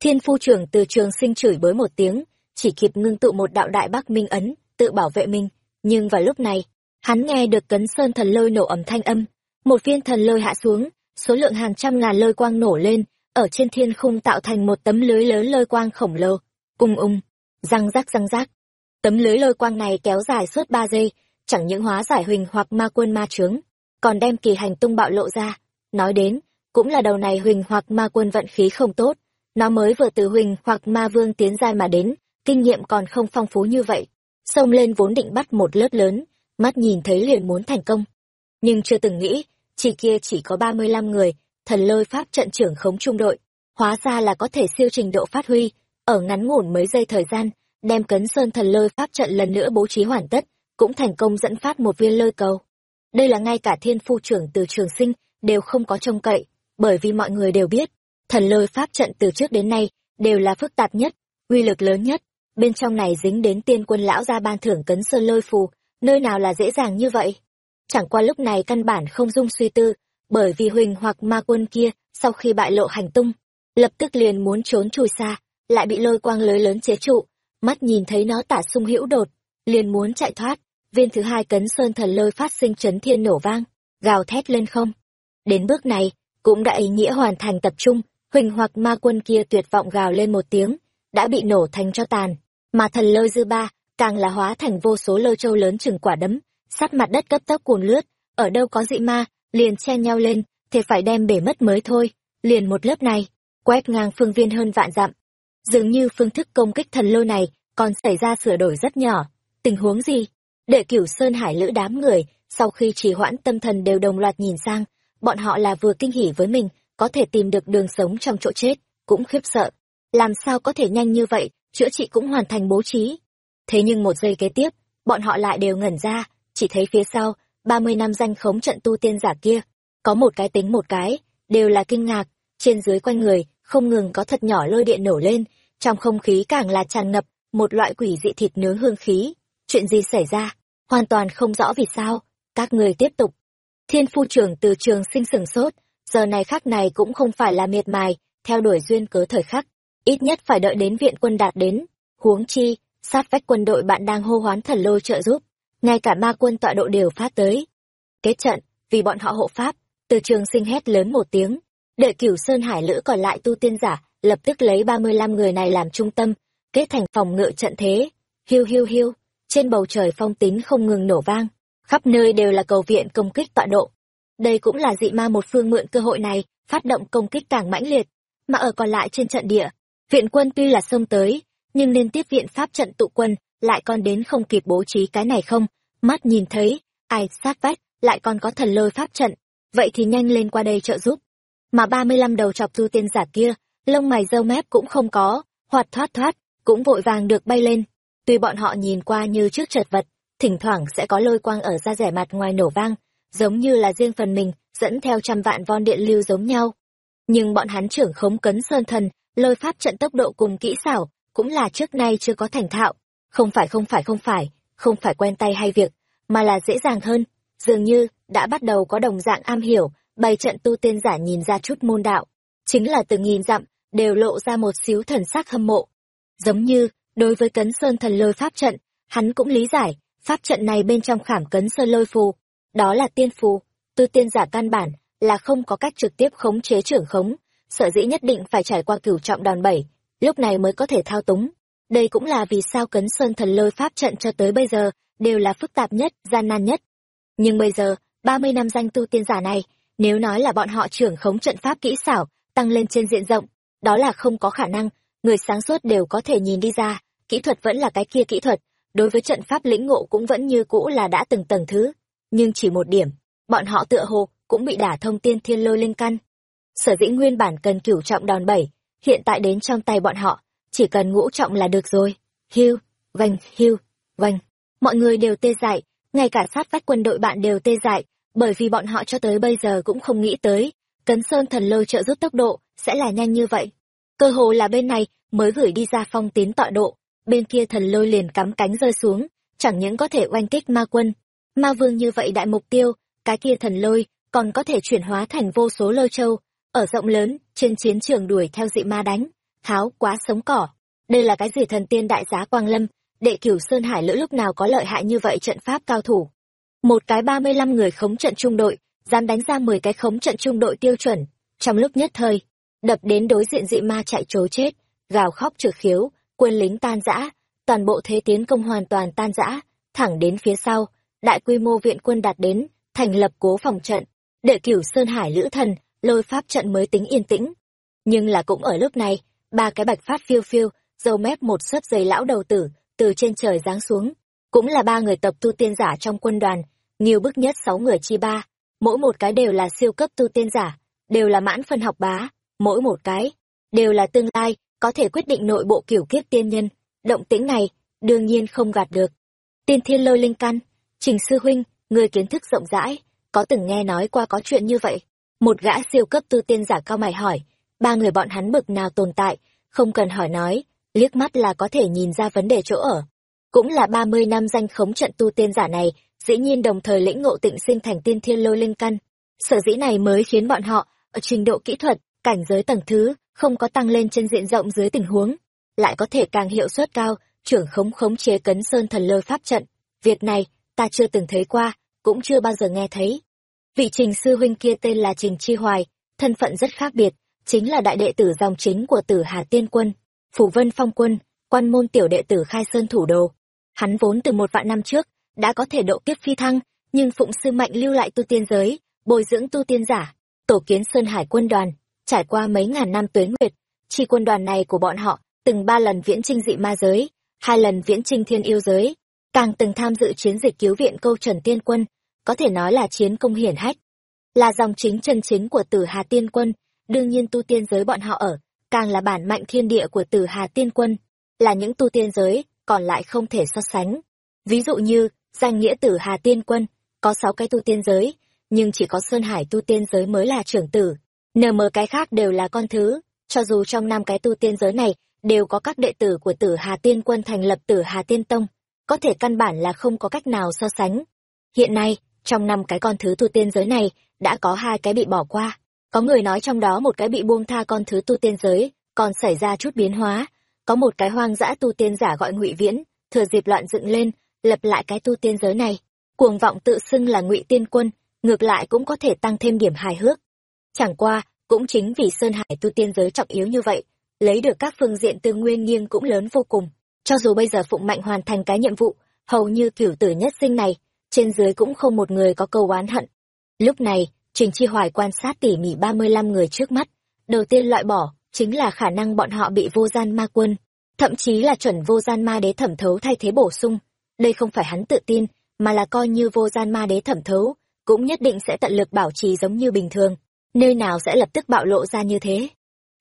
Thiên phu trưởng từ trường sinh chửi bới một tiếng, chỉ kịp ngưng tụ một đạo đại bắc minh ấn, tự bảo vệ mình. Nhưng vào lúc này, hắn nghe được cấn sơn thần lôi nổ ẩm thanh âm. Một viên thần lôi hạ xuống, số lượng hàng trăm ngàn lôi quang nổ lên, ở trên thiên khung tạo thành một tấm lưới lớn lôi quang khổng lồ. Cung ung, răng rắc răng rác, Tấm lưới lôi quang này kéo dài suốt ba giây, chẳng những hóa giải huỳnh hoặc ma quân ma trướng, còn đem kỳ hành tung bạo lộ ra. Nói đến, cũng là đầu này huỳnh hoặc ma quân vận khí không tốt, nó mới vừa từ huỳnh hoặc ma vương tiến giai mà đến, kinh nghiệm còn không phong phú như vậy. Xông lên vốn định bắt một lớp lớn, mắt nhìn thấy liền muốn thành công. Nhưng chưa từng nghĩ, chỉ kia chỉ có ba mươi lăm người, thần lôi pháp trận trưởng khống trung đội, hóa ra là có thể siêu trình độ phát huy, ở ngắn ngủn mấy giây thời gian, đem cấn sơn thần lôi pháp trận lần nữa bố trí hoàn tất, cũng thành công dẫn phát một viên lôi cầu. Đây là ngay cả thiên phu trưởng từ trường sinh đều không có trông cậy, bởi vì mọi người đều biết, thần lôi pháp trận từ trước đến nay đều là phức tạp nhất, uy lực lớn nhất, bên trong này dính đến tiên quân lão gia ban thưởng cấn sơn lôi phù, nơi nào là dễ dàng như vậy. Chẳng qua lúc này căn bản không dung suy tư, bởi vì huỳnh hoặc ma quân kia, sau khi bại lộ hành tung, lập tức liền muốn trốn chui xa, lại bị lôi quang lưới lớn chế trụ, mắt nhìn thấy nó tả sung hữu đột, liền muốn chạy thoát, viên thứ hai cấn sơn thần lôi phát sinh chấn thiên nổ vang, gào thét lên không. Đến bước này, cũng đã ý nghĩa hoàn thành tập trung, huỳnh hoặc ma quân kia tuyệt vọng gào lên một tiếng, đã bị nổ thành cho tàn, mà thần lôi dư ba, càng là hóa thành vô số lôi châu lớn chừng quả đấm, sát mặt đất cấp tốc cuồn lướt, ở đâu có dị ma, liền chen nhau lên, thì phải đem bể mất mới thôi, liền một lớp này, quét ngang phương viên hơn vạn dặm. Dường như phương thức công kích thần lôi này còn xảy ra sửa đổi rất nhỏ. Tình huống gì? Đệ cửu Sơn Hải lữ đám người, sau khi trì hoãn tâm thần đều đồng loạt nhìn sang, bọn họ là vừa kinh hỉ với mình, có thể tìm được đường sống trong chỗ chết, cũng khiếp sợ. Làm sao có thể nhanh như vậy, chữa trị cũng hoàn thành bố trí. Thế nhưng một giây kế tiếp, bọn họ lại đều ngẩn ra, chỉ thấy phía sau, ba mươi năm danh khống trận tu tiên giả kia, có một cái tính một cái, đều là kinh ngạc, trên dưới quanh người, không ngừng có thật nhỏ lôi điện nổ lên, trong không khí càng là tràn ngập, một loại quỷ dị thịt nướng hương khí. Chuyện gì xảy ra? Hoàn toàn không rõ vì sao. Các người tiếp tục. Thiên phu trưởng từ trường sinh sừng sốt, giờ này khắc này cũng không phải là miệt mài, theo đuổi duyên cớ thời khắc. Ít nhất phải đợi đến viện quân đạt đến. Huống chi, sát vách quân đội bạn đang hô hoán thần lôi trợ giúp. Ngay cả ma quân tọa độ đều phát tới. Kết trận, vì bọn họ hộ pháp, từ trường sinh hét lớn một tiếng. Đợi cửu Sơn Hải Lữ còn lại tu tiên giả, lập tức lấy ba mươi lăm người này làm trung tâm, kết thành phòng ngự trận thế. Hiu hiu hiu, trên bầu trời phong tín không ngừng nổ vang, khắp nơi đều là cầu viện công kích tọa độ. Đây cũng là dị ma một phương mượn cơ hội này, phát động công kích càng mãnh liệt, mà ở còn lại trên trận địa, viện quân tuy là xông tới, nhưng liên tiếp viện pháp trận tụ quân lại còn đến không kịp bố trí cái này không, mắt nhìn thấy, ai sát vách, lại còn có thần lôi pháp trận, vậy thì nhanh lên qua đây trợ giúp. Mà ba mươi lăm đầu chọc tu tiên giả kia, lông mày râu mép cũng không có, hoạt thoát thoát, cũng vội vàng được bay lên. Tuy bọn họ nhìn qua như trước chật vật, thỉnh thoảng sẽ có lôi quang ở ra rẻ mặt ngoài nổ vang, giống như là riêng phần mình, dẫn theo trăm vạn von điện lưu giống nhau. Nhưng bọn hắn trưởng khống cấn sơn thần, lôi pháp trận tốc độ cùng kỹ xảo, cũng là trước nay chưa có thành thạo. Không phải không phải không phải, không phải quen tay hay việc, mà là dễ dàng hơn. Dường như, đã bắt đầu có đồng dạng am hiểu, bày trận tu tiên giả nhìn ra chút môn đạo. Chính là từ nghìn dặm, đều lộ ra một xíu thần sắc hâm mộ. Giống như, đối với cấn sơn thần lôi pháp trận, hắn cũng lý giải, pháp trận này bên trong khảm cấn sơn lôi phù. Đó là tiên phù, tu tiên giả căn bản, là không có cách trực tiếp khống chế trưởng khống, sở dĩ nhất định phải trải qua cửu trọng đòn bẩy, lúc này mới có thể thao túng. Đây cũng là vì sao cấn sơn thần lôi pháp trận cho tới bây giờ, đều là phức tạp nhất, gian nan nhất. Nhưng bây giờ, 30 năm danh tu tiên giả này, nếu nói là bọn họ trưởng khống trận pháp kỹ xảo, tăng lên trên diện rộng, đó là không có khả năng, người sáng suốt đều có thể nhìn đi ra, kỹ thuật vẫn là cái kia kỹ thuật, đối với trận pháp lĩnh ngộ cũng vẫn như cũ là đã từng tầng thứ. Nhưng chỉ một điểm, bọn họ tựa hồ cũng bị đả thông tiên thiên lôi lên căn. Sở dĩ nguyên bản cần cửu trọng đòn bẩy, hiện tại đến trong tay bọn họ, chỉ cần ngũ trọng là được rồi. Hiu, vành, hiu, vành. Mọi người đều tê dại, ngay cả sát vách quân đội bạn đều tê dại, bởi vì bọn họ cho tới bây giờ cũng không nghĩ tới, cấn sơn thần lôi trợ giúp tốc độ, sẽ là nhanh như vậy. Cơ hồ là bên này mới gửi đi ra phong tín tọa độ, bên kia thần lôi liền cắm cánh rơi xuống, chẳng những có thể oanh kích ma quân. Ma vương như vậy đại mục tiêu, cái kia thần lôi còn có thể chuyển hóa thành vô số lôi châu, ở rộng lớn, trên chiến trường đuổi theo dị ma đánh, tháo quá sống cỏ. Đây là cái gì thần tiên đại giá Quang Lâm, đệ cửu Sơn Hải lữ lúc nào có lợi hại như vậy trận pháp cao thủ. Một cái ba mươi lăm người khống trận trung đội, dám đánh ra mười cái khống trận trung đội tiêu chuẩn, trong lúc nhất thời, đập đến đối diện dị ma chạy trối chết, gào khóc trực khiếu, quân lính tan rã, toàn bộ thế tiến công hoàn toàn tan rã, thẳng đến phía sau, đại quy mô viện quân đạt đến, thành lập cố phòng trận, đệ cửu Sơn Hải lữ thần, lôi pháp trận mới tính yên tĩnh. Nhưng là cũng ở lúc này, ba cái bạch phát phiêu phiêu, dầu mép một sấp giày lão đầu tử, từ trên trời giáng xuống. Cũng là ba người tập tu tiên giả trong quân đoàn, nhiều bức nhất sáu người chi ba, mỗi một cái đều là siêu cấp tu tiên giả, đều là mãn phân học bá, mỗi một cái, đều là tương lai, có thể quyết định nội bộ kiểu kiếp tiên nhân. Động tĩnh này, đương nhiên không gạt được. Tiên thiên lôi linh căn, trình sư huynh, người kiến thức rộng rãi, có từng nghe nói qua có chuyện như vậy. Một gã siêu cấp tu tiên giả cao mày hỏi, ba người bọn hắn bực nào tồn tại, không cần hỏi nói, liếc mắt là có thể nhìn ra vấn đề chỗ ở. Cũng là ba mươi năm danh khống trận tu tiên giả này, dĩ nhiên đồng thời lĩnh ngộ tịnh sinh thành tiên thiên lôi linh căn. Sở dĩ này mới khiến bọn họ, ở trình độ kỹ thuật, cảnh giới tầng thứ, không có tăng lên trên diện rộng dưới tình huống, lại có thể càng hiệu suất cao, trưởng khống khống chế cấn sơn thần lôi pháp trận. Việc này, ta chưa từng thấy qua, cũng chưa bao giờ nghe thấy. Vị trình sư huynh kia tên là Trình Chi Hoài, thân phận rất khác biệt, chính là đại đệ tử dòng chính của tử Hà Tiên Quân, Phủ Vân Phong Quân, quan môn tiểu đệ tử Khai Sơn Thủ Đồ. Hắn vốn từ một vạn năm trước, đã có thể độ kiếp phi thăng, nhưng phụng sư mạnh lưu lại tu tiên giới, bồi dưỡng tu tiên giả, tổ kiến Sơn Hải quân đoàn, trải qua mấy ngàn năm tuế nguyệt, chi quân đoàn này của bọn họ từng ba lần viễn trinh dị ma giới, hai lần viễn trinh thiên yêu giới, càng từng tham dự chiến dịch cứu viện câu trần tiên quân, có thể nói là chiến công hiển hách. Là dòng chính chân chính của tử Hà Tiên Quân, đương nhiên tu tiên giới bọn họ ở, càng là bản mạnh thiên địa của tử Hà Tiên Quân, là những tu tiên giới, còn lại không thể so sánh. Ví dụ như, danh nghĩa tử Hà Tiên Quân, có sáu cái tu tiên giới, nhưng chỉ có Sơn Hải tu tiên giới mới là trưởng tử. nờ mờ cái khác đều là con thứ, cho dù trong năm cái tu tiên giới này, đều có các đệ tử của tử Hà Tiên Quân thành lập tử Hà Tiên Tông, có thể căn bản là không có cách nào so sánh. Hiện nay, trong năm cái con thứ tu tiên giới này, đã có hai cái bị bỏ qua. Có người nói trong đó một cái bị buông tha con thứ tu tiên giới, còn xảy ra chút biến hóa. Có một cái hoang dã tu tiên giả gọi ngụy Viễn, thừa dịp loạn dựng lên, lập lại cái tu tiên giới này. Cuồng vọng tự xưng là ngụy tiên quân, ngược lại cũng có thể tăng thêm điểm hài hước. Chẳng qua, cũng chính vì Sơn Hải tu tiên giới trọng yếu như vậy, lấy được các phương diện tư nguyên nghiêng cũng lớn vô cùng. Cho dù bây giờ Phụng Mạnh hoàn thành cái nhiệm vụ, hầu như cửu tử nhất sinh này, trên dưới cũng không một người có câu oán hận. Lúc này, Trình Chi Hoài quan sát tỉ mỉ 35 người trước mắt, đầu tiên loại bỏ, chính là khả năng bọn họ bị vô gian ma quân, thậm chí là chuẩn vô gian ma đế thẩm thấu thay thế bổ sung. Đây không phải hắn tự tin, mà là coi như vô gian ma đế thẩm thấu, cũng nhất định sẽ tận lực bảo trì giống như bình thường, nơi nào sẽ lập tức bạo lộ ra như thế.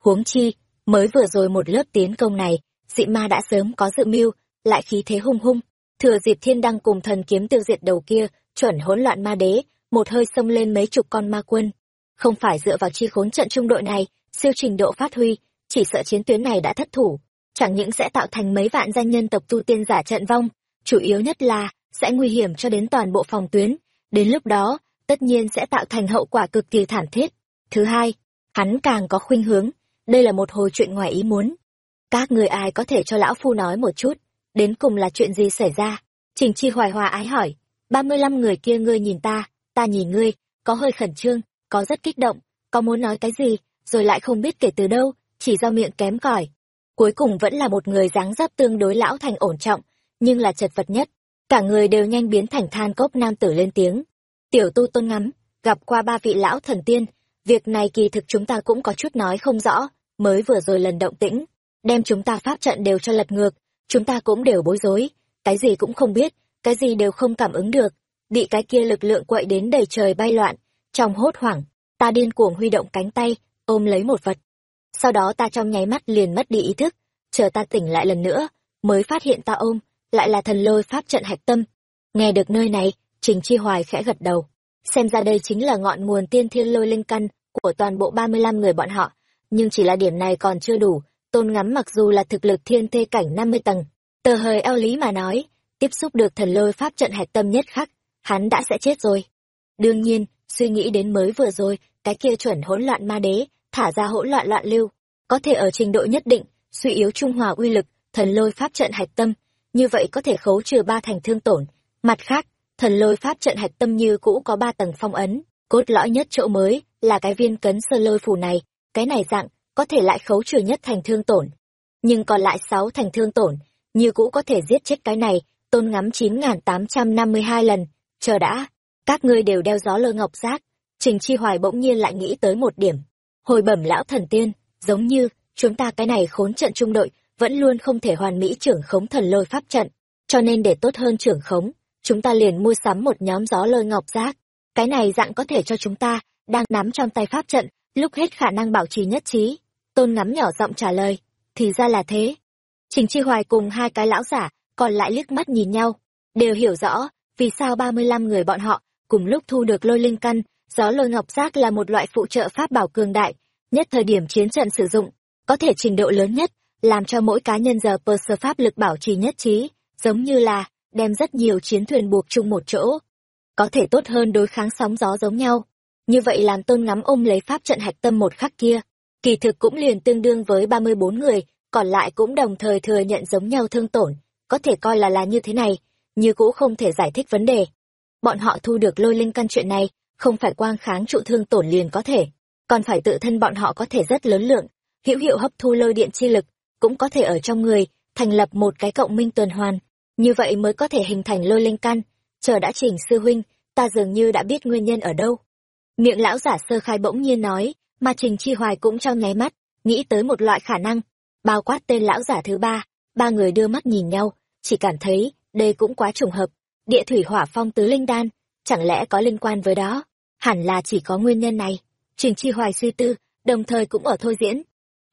Huống chi, mới vừa rồi một lớp tiến công này, dị ma đã sớm có dự mưu, lại khí thế hung hung, thừa dịp thiên đăng cùng thần kiếm tiêu diệt đầu kia chuẩn hỗn loạn ma đế một hơi xông lên mấy chục con ma quân không phải dựa vào chi khốn trận trung đội này siêu trình độ phát huy chỉ sợ chiến tuyến này đã thất thủ chẳng những sẽ tạo thành mấy vạn danh nhân tộc tu tiên giả trận vong, chủ yếu nhất là sẽ nguy hiểm cho đến toàn bộ phòng tuyến, đến lúc đó, tất nhiên sẽ tạo thành hậu quả cực kỳ thảm thiết. Thứ hai, hắn càng có khuynh hướng, đây là một hồi chuyện ngoài ý muốn. Các người ai có thể cho lão phu nói một chút, đến cùng là chuyện gì xảy ra? Trình Chi hoài hòa ái hỏi, ba mươi lăm người kia ngươi nhìn ta, ta nhìn ngươi, có hơi khẩn trương, có rất kích động, có muốn nói cái gì, rồi lại không biết kể từ đâu, chỉ do miệng kém cỏi. Cuối cùng vẫn là một người dáng dấp tương đối lão thành ổn trọng, nhưng là chật vật nhất. Cả người đều nhanh biến thành than cốc nam tử lên tiếng. Tiểu tu tôn ngắm, gặp qua ba vị lão thần tiên, việc này kỳ thực chúng ta cũng có chút nói không rõ, mới vừa rồi lần động tĩnh, đem chúng ta pháp trận đều cho lật ngược, chúng ta cũng đều bối rối, cái gì cũng không biết, cái gì đều không cảm ứng được, bị cái kia lực lượng quậy đến đầy trời bay loạn, trong hốt hoảng, ta điên cuồng huy động cánh tay, ôm lấy một vật. Sau đó ta trong nháy mắt liền mất đi ý thức, chờ ta tỉnh lại lần nữa, mới phát hiện ta ôm, lại là thần lôi pháp trận hạch tâm. Nghe được nơi này, Trình Chi Hoài khẽ gật đầu. Xem ra đây chính là ngọn nguồn tiên thiên lôi linh căn của toàn bộ 35 người bọn họ, nhưng chỉ là điểm này còn chưa đủ, tôn ngắm mặc dù là thực lực thiên thê cảnh 50 tầng, tờ hời eo lý mà nói, tiếp xúc được thần lôi pháp trận hạch tâm nhất khắc, hắn đã sẽ chết rồi. Đương nhiên, suy nghĩ đến mới vừa rồi, cái kia chuẩn hỗn loạn ma đế, thả ra hỗn loạn loạn lưu, có thể ở trình độ nhất định, suy yếu trung hòa uy lực, thần lôi pháp trận hạch tâm, như vậy có thể khấu trừ ba thành thương tổn. Mặt khác, thần lôi pháp trận hạch tâm như cũ có ba tầng phong ấn, cốt lõi nhất chỗ mới là cái viên cấn sơ lôi phù này, cái này dạng có thể lại khấu trừ nhất thành thương tổn. Nhưng còn lại sáu thành thương tổn, như cũ có thể giết chết cái này, tôn ngắm chín tám trăm năm mươi hai lần, chờ đã, các ngươi đều đeo gió lơ ngọc giác, Trình Chi Hoài bỗng nhiên lại nghĩ tới một điểm. Hồi bẩm lão thần tiên, giống như, chúng ta cái này khốn trận trung đội, vẫn luôn không thể hoàn mỹ trưởng khống thần lôi pháp trận, cho nên để tốt hơn trưởng khống, chúng ta liền mua sắm một nhóm gió lôi ngọc giác. Cái này dạng có thể cho chúng ta, đang nắm trong tay pháp trận, lúc hết khả năng bảo trì nhất trí. Tôn ngắm nhỏ giọng trả lời, thì ra là thế. Trình Chi Hoài cùng hai cái lão giả, còn lại liếc mắt nhìn nhau, đều hiểu rõ, vì sao 35 người bọn họ, cùng lúc thu được lôi linh căn, gió lôi ngọc giác là một loại phụ trợ pháp bảo cường đại, nhất thời điểm chiến trận sử dụng, có thể trình độ lớn nhất, làm cho mỗi cá nhân giờ pơ sơ pháp lực bảo trì nhất trí, giống như là đem rất nhiều chiến thuyền buộc chung một chỗ. Có thể tốt hơn đối kháng sóng gió giống nhau. Như vậy làm tôn ngắm ôm lấy pháp trận hạch tâm một khắc kia, kỳ thực cũng liền tương đương với 34 người, còn lại cũng đồng thời thừa nhận giống nhau thương tổn, có thể coi là là như thế này, như cũ không thể giải thích vấn đề. Bọn họ thu được lôi linh căn chuyện này, không phải quang kháng trụ thương tổn liền có thể, còn phải tự thân bọn họ có thể rất lớn lượng, hữu hiệu hấp thu lôi điện chi lực, cũng có thể ở trong người, thành lập một cái cộng minh tuần hoàn, như vậy mới có thể hình thành lôi linh căn. Chờ đã chỉnh sư huynh, ta dường như đã biết nguyên nhân ở đâu. Miệng lão giả sơ khai bỗng nhiên nói, mà trình chi hoài cũng trong nháy mắt, nghĩ tới một loại khả năng, bao quát tên lão giả thứ ba, ba người đưa mắt nhìn nhau, chỉ cảm thấy, đây cũng quá trùng hợp, địa thủy hỏa phong tứ linh đan, chẳng lẽ có liên quan với đó? Hẳn là chỉ có nguyên nhân này. Trình Chi Hoài suy tư, đồng thời cũng ở thôi diễn.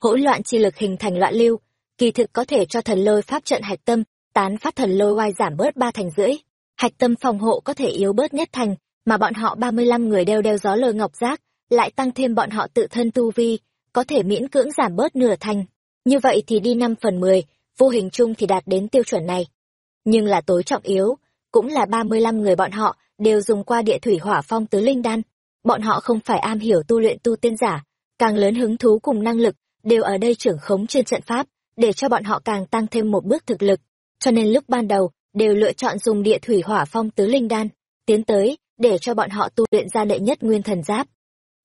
Hỗn loạn chi lực hình thành loạn lưu, kỳ thực có thể cho thần lôi pháp trận hạch tâm, tán phát thần lôi oai giảm bớt ba thành rưỡi. Hạch tâm phòng hộ có thể yếu bớt nhất thành, mà bọn họ ba mươi lăm người đeo đeo gió lôi ngọc giác, lại tăng thêm bọn họ tự thân tu vi, có thể miễn cưỡng giảm bớt nửa thành. Như vậy thì đi năm phần mười, vô hình chung thì đạt đến tiêu chuẩn này. Nhưng là tối trọng yếu, cũng là ba mươi lăm người bọn họ đều dùng qua địa thủy hỏa phong tứ linh đan. Bọn họ không phải am hiểu tu luyện tu tiên giả, càng lớn hứng thú cùng năng lực, đều ở đây trưởng khống trên trận pháp, để cho bọn họ càng tăng thêm một bước thực lực. Cho nên lúc ban đầu, đều lựa chọn dùng địa thủy hỏa phong tứ linh đan, tiến tới, để cho bọn họ tu luyện ra đệ nhất nguyên thần giáp.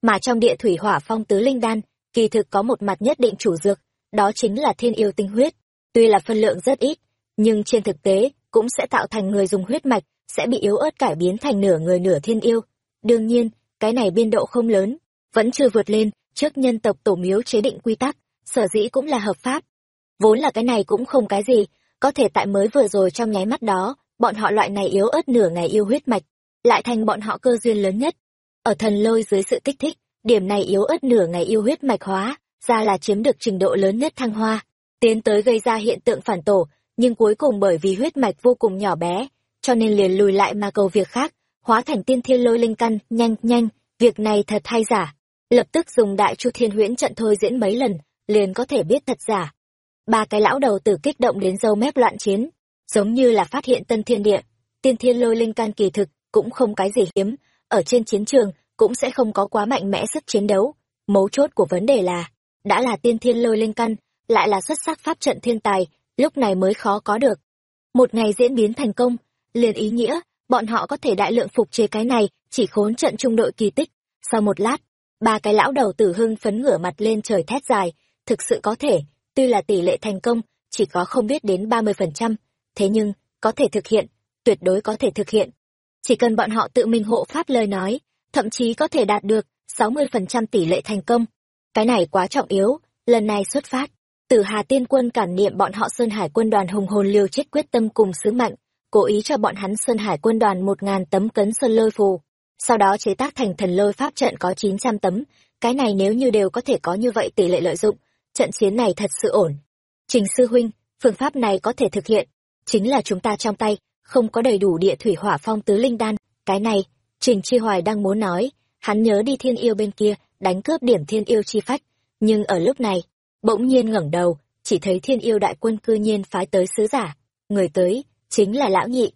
Mà trong địa thủy hỏa phong tứ linh đan, kỳ thực có một mặt nhất định chủ dược, đó chính là thiên yêu tinh huyết. Tuy là phân lượng rất ít, nhưng trên thực tế, cũng sẽ tạo thành người dùng huyết mạch, sẽ bị yếu ớt cải biến thành nửa người nửa thiên yêu. Đương nhiên, cái này biên độ không lớn, vẫn chưa vượt lên, trước nhân tộc tổ miếu chế định quy tắc, sở dĩ cũng là hợp pháp. Vốn là cái này cũng không cái gì, có thể tại mới vừa rồi trong nháy mắt đó, bọn họ loại này yếu ớt nửa ngày yêu huyết mạch, lại thành bọn họ cơ duyên lớn nhất. Ở thần lôi dưới sự kích thích, điểm này yếu ớt nửa ngày yêu huyết mạch hóa, ra là chiếm được trình độ lớn nhất thăng hoa, tiến tới gây ra hiện tượng phản tổ, nhưng cuối cùng bởi vì huyết mạch vô cùng nhỏ bé, cho nên liền lùi lại mà cầu việc khác, hóa thành tiên thiên lôi linh căn, nhanh, nhanh, việc này thật hay giả. Lập tức dùng đại chu thiên huyễn trận thôi diễn mấy lần, liền có thể biết thật giả. ba cái lão đầu tử kích động đến dâu mép loạn chiến giống như là phát hiện tân thiên địa tiên thiên lôi linh can kỳ thực cũng không cái gì hiếm ở trên chiến trường cũng sẽ không có quá mạnh mẽ sức chiến đấu mấu chốt của vấn đề là đã là tiên thiên lôi linh căn lại là xuất sắc pháp trận thiên tài lúc này mới khó có được. Một ngày diễn biến thành công, liền ý nghĩa, bọn họ có thể đại lượng phục chế cái này, chỉ khốn trận trung đội kỳ tích. Sau một lát, ba cái lão đầu tử hưng phấn ngửa mặt lên trời thét dài. Thực sự có thể, tuy là tỷ lệ thành công, chỉ có không biết đến ba mươi phần trăm. Thế nhưng, có thể thực hiện, tuyệt đối có thể thực hiện. Chỉ cần bọn họ tự mình hộ pháp lời nói, thậm chí có thể đạt được sáu mươi phần trăm tỷ lệ thành công. Cái này quá trọng yếu, lần này xuất phát tử hà tiên quân cản niệm bọn họ sơn hải quân đoàn hùng hồn liều chết quyết tâm cùng sứ mạnh cố ý cho bọn hắn sơn hải quân đoàn một ngàn tấm cấn sơn lôi phù. Sau đó chế tác thành thần lôi pháp trận có chín trăm tấm. Cái này nếu như đều có thể có như vậy tỷ lệ lợi dụng, trận chiến này thật sự ổn. Trình sư huynh, phương pháp này có thể thực hiện. Chính là chúng ta trong tay, không có đầy đủ địa thủy hỏa phong tứ linh đan. Cái này, trình chi hoài đang muốn nói, hắn nhớ đi thiên yêu bên kia, đánh cướp điểm thiên yêu chi phách. Nhưng ở lúc này bỗng nhiên ngẩng đầu, chỉ thấy thiên yêu đại quân cư nhiên phái tới sứ giả. Người tới chính là lão nhị.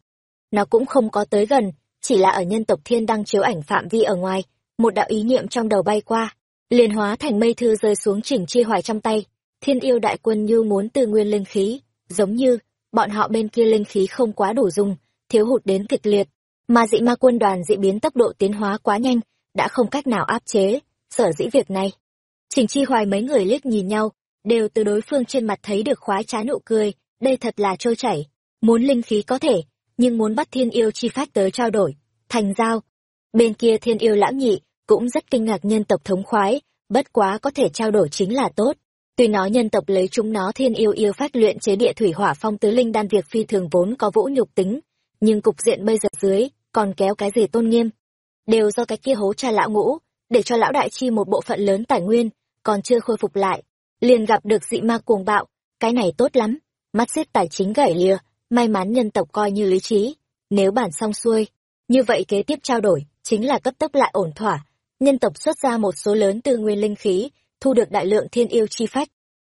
Nó cũng không có tới gần, chỉ là ở nhân tộc thiên đang chiếu ảnh phạm vi ở ngoài, một đạo ý niệm trong đầu bay qua, liền hóa thành mây thư rơi xuống chỉnh chi hoài trong tay. Thiên yêu đại quân như muốn tư nguyên linh khí, giống như bọn họ bên kia linh khí không quá đủ dùng, thiếu hụt đến kịch liệt. Mà dị ma quân đoàn dị biến tốc độ tiến hóa quá nhanh, đã không cách nào áp chế, sở dĩ việc này. Trình chi hoài mấy người liếc nhìn nhau, đều từ đối phương trên mặt thấy được khoái trá nụ cười, đây thật là trôi chảy, muốn linh khí có thể, nhưng muốn bắt thiên yêu chi phát tới trao đổi, thành giao. Bên kia thiên yêu lãng nhị cũng rất kinh ngạc nhân tộc thống khoái, bất quá có thể trao đổi chính là tốt. Tuy nói nhân tộc lấy chúng nó thiên yêu yêu phát luyện chế địa thủy hỏa phong tứ linh đan việc phi thường vốn có vũ nhục tính, nhưng cục diện bây giờ dưới còn kéo cái gì tôn nghiêm? Đều do cái kia hố cha lão ngũ để cho lão đại chi một bộ phận lớn tài nguyên, còn chưa khôi phục lại, liền gặp được dị ma cuồng bạo, cái này tốt lắm, mắt xếp tài chính gãy lìa, may mắn nhân tộc coi như lý trí, nếu bản xong xuôi, như vậy kế tiếp trao đổi chính là cấp tốc lại ổn thỏa, nhân tộc xuất ra một số lớn tư nguyên linh khí, thu được đại lượng thiên yêu chi phách.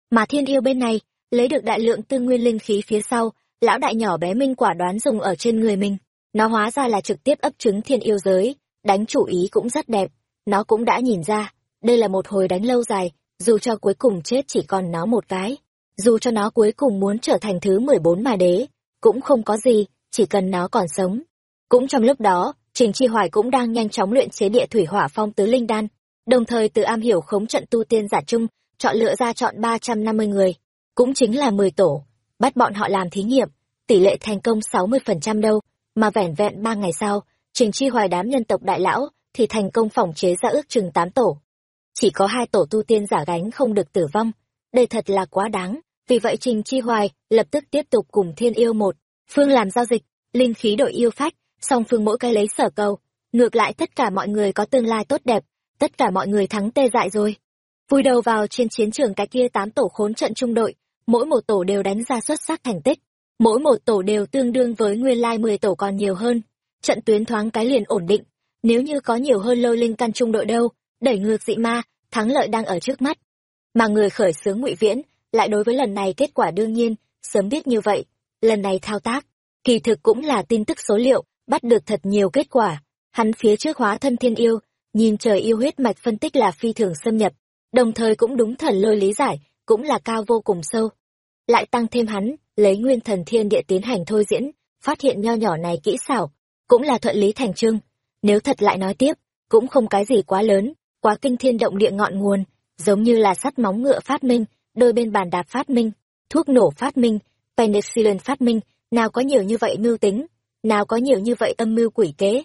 Mà thiên yêu bên này, lấy được đại lượng tư nguyên linh khí phía sau, lão đại nhỏ bé minh quả đoán dùng ở trên người mình, nó hóa ra là trực tiếp ấp trứng thiên yêu giới, đánh chủ ý cũng rất đẹp nó cũng đã nhìn ra, đây là một hồi đánh lâu dài, dù cho cuối cùng chết chỉ còn nó một cái. Dù cho nó cuối cùng muốn trở thành thứ mười bốn mà đế, cũng không có gì, chỉ cần nó còn sống. Cũng trong lúc đó, trình chi hoài cũng đang nhanh chóng luyện chế địa thủy hỏa phong tứ linh đan, đồng thời từ am hiểu khống trận tu tiên giả chung, chọn lựa ra chọn ba trăm năm mươi người. Cũng chính là mười tổ, bắt bọn họ làm thí nghiệm, tỷ lệ thành công sáu mươi phần trăm đâu, mà vẻn vẹn ba ngày sau, trình chi hoài đám nhân tộc đại lão thì thành công phòng chế ra ước chừng tám tổ. Chỉ có hai tổ tu tiên giả gánh không được tử vong. Đây thật là quá đáng. Vì vậy trình chi hoài lập tức tiếp tục cùng thiên yêu một, phương làm giao dịch, linh khí đổi yêu phách, song phương mỗi cái lấy sở cầu. Ngược lại tất cả mọi người có tương lai tốt đẹp, tất cả mọi người thắng tê dại rồi. Vui đầu vào trên chiến trường cái kia tám tổ khốn trận trung đội, mỗi một tổ đều đánh ra xuất sắc thành tích. Mỗi một tổ đều tương đương với nguyên lai mười tổ còn nhiều hơn. Trận tuyến thoáng cái liền ổn định nếu như có nhiều hơn lôi linh căn trung đội đâu, đẩy ngược dị ma, thắng lợi đang ở trước mắt. Mà người khởi xướng ngụy viễn, lại đối với lần này kết quả đương nhiên, sớm biết như vậy. Lần này thao tác, kỳ thực cũng là tin tức số liệu, bắt được thật nhiều kết quả. Hắn phía trước hóa thân thiên yêu, nhìn trời yêu huyết mạch phân tích là phi thường xâm nhập, đồng thời cũng đúng thần lôi lý giải, cũng là cao vô cùng sâu. Lại tăng thêm hắn, lấy nguyên thần thiên địa tiến hành thôi diễn, phát hiện nho nhỏ này kỹ xảo, cũng là thuận lý thành trưng nếu thật lại nói tiếp, cũng không cái gì quá lớn, quá kinh thiên động địa ngọn nguồn, giống như là sắt móng ngựa phát minh, đôi bên bàn đạp phát minh, thuốc nổ phát minh, penicillin phát minh, nào có nhiều như vậy mưu tính, nào có nhiều như vậy âm mưu quỷ kế.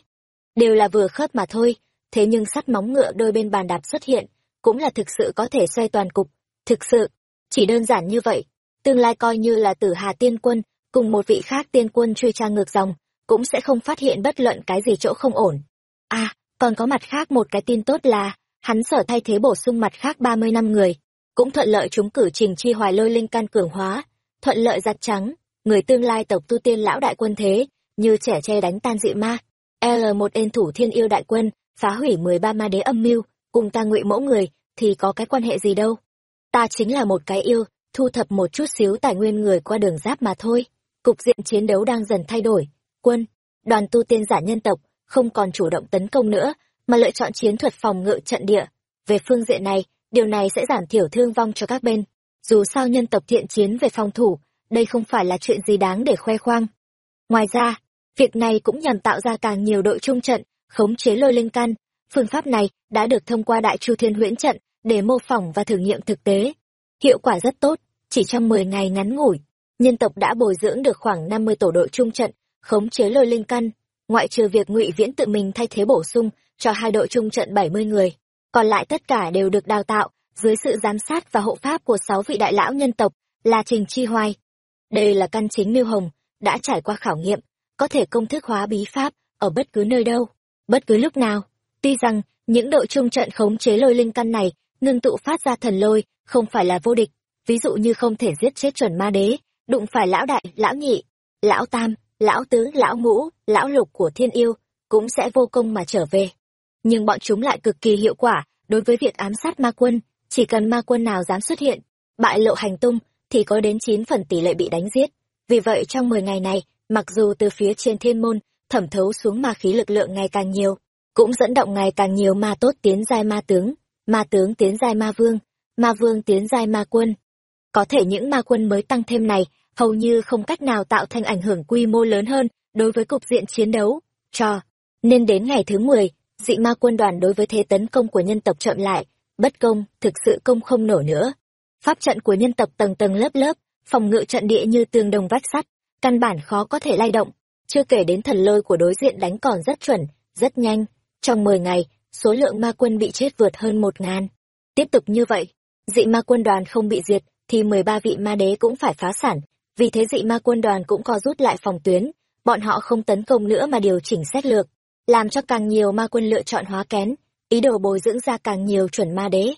Đều là vừa khớp mà thôi, thế nhưng sắt móng ngựa đôi bên bàn đạp xuất hiện, cũng là thực sự có thể xoay toàn cục, thực sự, chỉ đơn giản như vậy, tương lai coi như là tử hà tiên quân, cùng một vị khác tiên quân truy tra ngược dòng cũng sẽ không phát hiện bất luận cái gì chỗ không ổn à còn có mặt khác một cái tin tốt là, hắn sở thay thế bổ sung mặt khác ba mươi năm người, cũng thuận lợi chúng cử trình chi hoài lôi linh can cường hóa, thuận lợi giặt trắng, người tương lai tộc tu tiên lão đại quân thế, như trẻ tre đánh tan dị ma, l một ên thủ thiên yêu đại quân, phá hủy mười ba ma đế âm mưu, cùng ta ngụy mẫu người, thì có cái quan hệ gì đâu ta chính là một cái yêu, thu thập một chút xíu tài nguyên người qua đường giáp mà thôi. Cục diện chiến đấu đang dần thay đổi. Quân, đoàn tu tiên giả nhân tộc, không còn chủ động tấn công nữa, mà lựa chọn chiến thuật phòng ngự trận địa. Về phương diện này, điều này sẽ giảm thiểu thương vong cho các bên. Dù sao nhân tộc thiện chiến về phòng thủ, đây không phải là chuyện gì đáng để khoe khoang. Ngoài ra, việc này cũng nhằm tạo ra càng nhiều đội trung trận, khống chế lôi linh căn. Phương pháp này đã được thông qua Đại Chu Thiên Huyễn trận để mô phỏng và thử nghiệm thực tế. Hiệu quả rất tốt, chỉ trong 10 ngày ngắn ngủi, nhân tộc đã bồi dưỡng được khoảng 50 tổ đội trung trận, khống chế lôi linh căn, ngoại trừ việc Ngụy Viễn tự mình thay thế bổ sung cho hai đội trung trận 70 người, còn lại tất cả đều được đào tạo dưới sự giám sát và hộ pháp của sáu vị đại lão nhân tộc là Trình Chi hoai Đây là căn chính lưu Hồng, đã trải qua khảo nghiệm, có thể công thức hóa bí pháp ở bất cứ nơi đâu, bất cứ lúc nào. Tuy rằng, những đội trung trận khống chế lôi linh căn này ngưng tụ phát ra thần lôi không phải là vô địch, ví dụ như không thể giết chết chuẩn ma đế, đụng phải lão đại, lão nhị, lão tam, lão tứ, lão ngũ, lão lục của thiên yêu, cũng sẽ vô công mà trở về. Nhưng bọn chúng lại cực kỳ hiệu quả đối với việc ám sát ma quân, chỉ cần ma quân nào dám xuất hiện, bại lộ hành tung, thì có đến chín phần tỷ lệ bị đánh giết. Vì vậy trong 10 ngày này, mặc dù từ phía trên thiên môn, thẩm thấu xuống ma khí lực lượng ngày càng nhiều, cũng dẫn động ngày càng nhiều ma tốt tiến giai ma tướng, ma tướng tiến giai ma vương, ma vương tiến giai ma quân. Có thể những ma quân mới tăng thêm này hầu như không cách nào tạo thành ảnh hưởng quy mô lớn hơn đối với cục diện chiến đấu. Cho, nên đến ngày thứ 10, dị ma quân đoàn đối với thế tấn công của nhân tộc chậm lại, bất công, thực sự công không nổi nữa. Pháp trận của nhân tộc tầng tầng lớp lớp, phòng ngự trận địa như tường đồng vách sắt, căn bản khó có thể lay động, chưa kể đến thần lôi của đối diện đánh còn rất chuẩn, rất nhanh. Trong 10 ngày, số lượng ma quân bị chết vượt hơn một ngàn. Tiếp tục như vậy, dị ma quân đoàn không bị diệt, thì 13 vị ma đế cũng phải phá sản, vì thế dị ma quân đoàn cũng co rút lại phòng tuyến, bọn họ không tấn công nữa mà điều chỉnh xét lược, làm cho càng nhiều ma quân lựa chọn hóa kén, ý đồ bồi dưỡng ra càng nhiều chuẩn ma đế.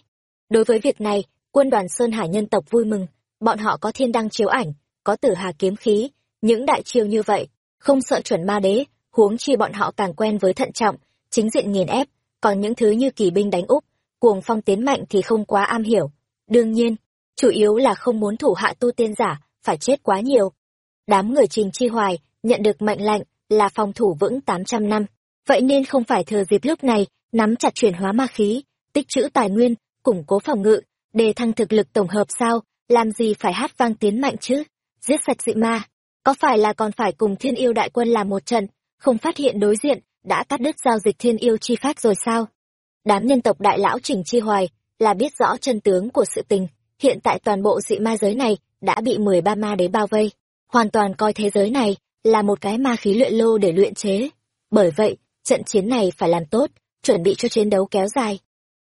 Đối với việc này, quân đoàn Sơn Hải nhân tộc vui mừng, bọn họ có thiên đăng chiếu ảnh, có tử hà kiếm khí, những đại chiêu như vậy, không sợ chuẩn ma đế, huống chi bọn họ càng quen với thận trọng, chính diện nghiền ép, còn những thứ như kỳ binh đánh úp, cuồng phong tiến mạnh thì không quá am hiểu. Đương nhiên, chủ yếu là không muốn thủ hạ tu tiên giả, phải chết quá nhiều. Đám người Trình Chi Hoài nhận được mệnh lệnh là phòng thủ vững 800 năm, vậy nên không phải thừa dịp lúc này nắm chặt chuyển hóa ma khí, tích trữ tài nguyên, củng cố phòng ngự, đề thăng thực lực tổng hợp sao, làm gì phải hát vang tiến mạnh chứ? Giết sạch dị ma, có phải là còn phải cùng thiên yêu đại quân làm một trận, không phát hiện đối diện, đã cắt đứt giao dịch thiên yêu chi pháp rồi sao? Đám nhân tộc đại lão Trình Chi Hoài là biết rõ chân tướng của sự tình, hiện tại toàn bộ dị ma giới này đã bị 13 ma đế bao vây, hoàn toàn coi thế giới này là một cái ma khí luyện lô để luyện chế. Bởi vậy, trận chiến này phải làm tốt, chuẩn bị cho chiến đấu kéo dài.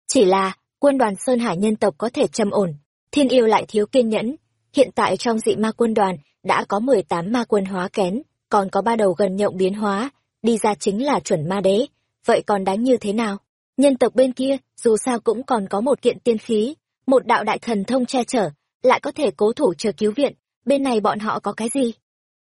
Chỉ là, quân đoàn Sơn Hải nhân tộc có thể trầm ổn, thiên yêu lại thiếu kiên nhẫn. Hiện tại trong dị ma quân đoàn, đã có 18 ma quân hóa kén, còn có ba đầu gần nhộng biến hóa, đi ra chính là chuẩn ma đế. Vậy còn đánh như thế nào? Nhân tộc bên kia, dù sao cũng còn có một kiện tiên khí, một đạo đại thần thông che chở, lại có thể cố thủ chờ cứu viện, bên này bọn họ có cái gì?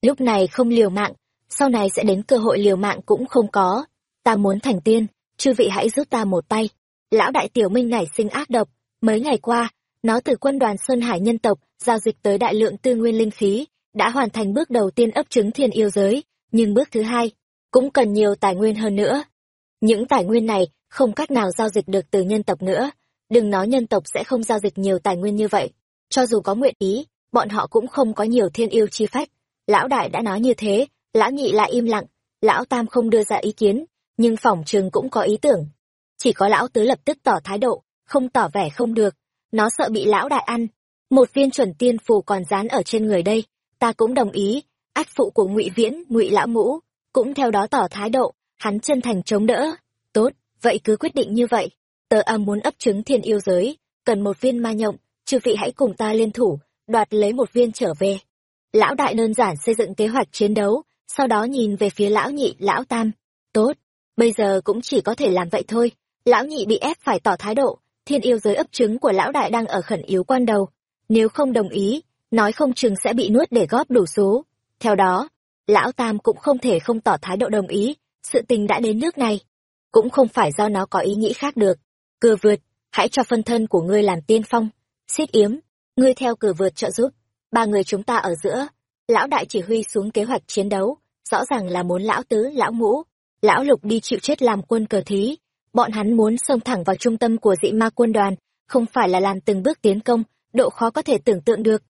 Lúc này không liều mạng, sau này sẽ đến cơ hội liều mạng cũng không có. Ta muốn thành tiên, chư vị hãy giúp ta một tay. Lão đại tiểu minh nảy sinh ác độc, mấy ngày qua, nó từ quân đoàn Sơn Hải nhân tộc, giao dịch tới đại lượng tư nguyên linh khí, đã hoàn thành bước đầu tiên ấp trứng thiên yêu giới, nhưng bước thứ hai, cũng cần nhiều tài nguyên hơn nữa. Những tài nguyên này không cách nào giao dịch được từ nhân tộc nữa, đừng nói nhân tộc sẽ không giao dịch nhiều tài nguyên như vậy. Cho dù có nguyện ý, bọn họ cũng không có nhiều thiên yêu chi phách. Lão đại đã nói như thế, lão nhị lại im lặng, lão tam không đưa ra ý kiến, nhưng phỏng trường cũng có ý tưởng. Chỉ có lão tứ lập tức tỏ thái độ, không tỏ vẻ không được, nó sợ bị lão đại ăn. Một viên chuẩn tiên phù còn dán ở trên người đây, ta cũng đồng ý, ách phụ của ngụy Viễn, ngụy lão ngũ, cũng theo đó tỏ thái độ, hắn chân thành chống đỡ. Tốt, vậy cứ quyết định như vậy. Tờ âm muốn ấp trứng thiên yêu giới, cần một viên ma nhộng, chư vị hãy cùng ta liên thủ, đoạt lấy một viên trở về. Lão đại đơn giản xây dựng kế hoạch chiến đấu, sau đó nhìn về phía lão nhị, lão tam. Tốt, bây giờ cũng chỉ có thể làm vậy thôi. Lão nhị bị ép phải tỏ thái độ, thiên yêu giới ấp trứng của lão đại đang ở khẩn yếu quan đầu. Nếu không đồng ý, nói không chừng sẽ bị nuốt để góp đủ số. Theo đó, lão tam cũng không thể không tỏ thái độ đồng ý, sự tình đã đến nước này. Cũng không phải do nó có ý nghĩ khác được. Cưa vượt, hãy cho phân thân của ngươi làm tiên phong xít yếm, ngươi theo cửa vượt trợ giúp. Ba người chúng ta ở giữa, lão đại chỉ huy xuống kế hoạch chiến đấu, rõ ràng là muốn lão tứ, lão ngũ, lão lục đi chịu chết làm quân cờ thí. Bọn hắn muốn xông thẳng vào trung tâm của dị ma quân đoàn, không phải là làm từng bước tiến công, độ khó có thể tưởng tượng được.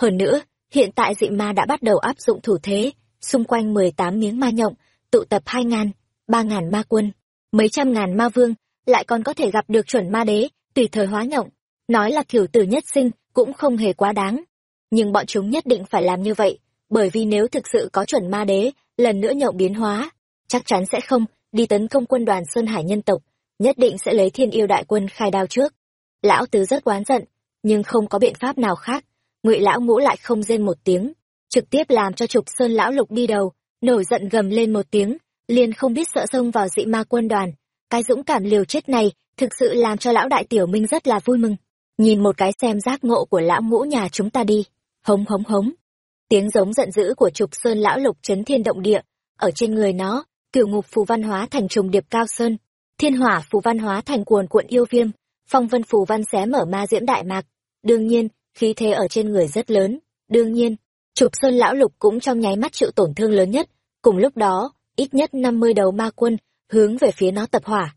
Hơn nữa, hiện tại dị ma đã bắt đầu áp dụng thủ thế, xung quanh mười tám miếng ma nhộng, tụ tập hai ngàn, ba ngàn ma quân. Mấy trăm ngàn ma vương lại còn có thể gặp được chuẩn ma đế, tùy thời hóa nhộng nói là kiểu tử nhất sinh, cũng không hề quá đáng. Nhưng bọn chúng nhất định phải làm như vậy, bởi vì nếu thực sự có chuẩn ma đế, lần nữa nhộng biến hóa, chắc chắn sẽ không, đi tấn công quân đoàn sơn hải nhân tộc, nhất định sẽ lấy thiên yêu đại quân khai đao trước. Lão tứ rất oán giận, nhưng không có biện pháp nào khác, ngụy lão ngũ lại không rên một tiếng, trực tiếp làm cho trục sơn lão lục đi đầu, nổi giận gầm lên một tiếng, liền không biết sợ xông vào dị ma quân đoàn. Cái dũng cảm liều chết này thực sự làm cho lão đại tiểu minh rất là vui mừng nhìn một cái xem giác ngộ của lão ngũ nhà chúng ta đi. Hống hống hống. Tiếng giống giận dữ của trục sơn lão lục chấn thiên động địa. Ở trên người nó, cửu ngục phù văn hóa thành trùng điệp cao sơn. Thiên hỏa phù văn hóa thành cuồn cuộn yêu viêm. Phong vân phù văn xé mở ma diễm đại mạc. Đương nhiên, khí thế ở trên người rất lớn. Đương nhiên, trục sơn lão lục cũng trong nháy mắt chịu tổn thương lớn nhất. Cùng lúc đó, ít nhất năm mươi đầu ma quân hướng về phía nó tập hỏa.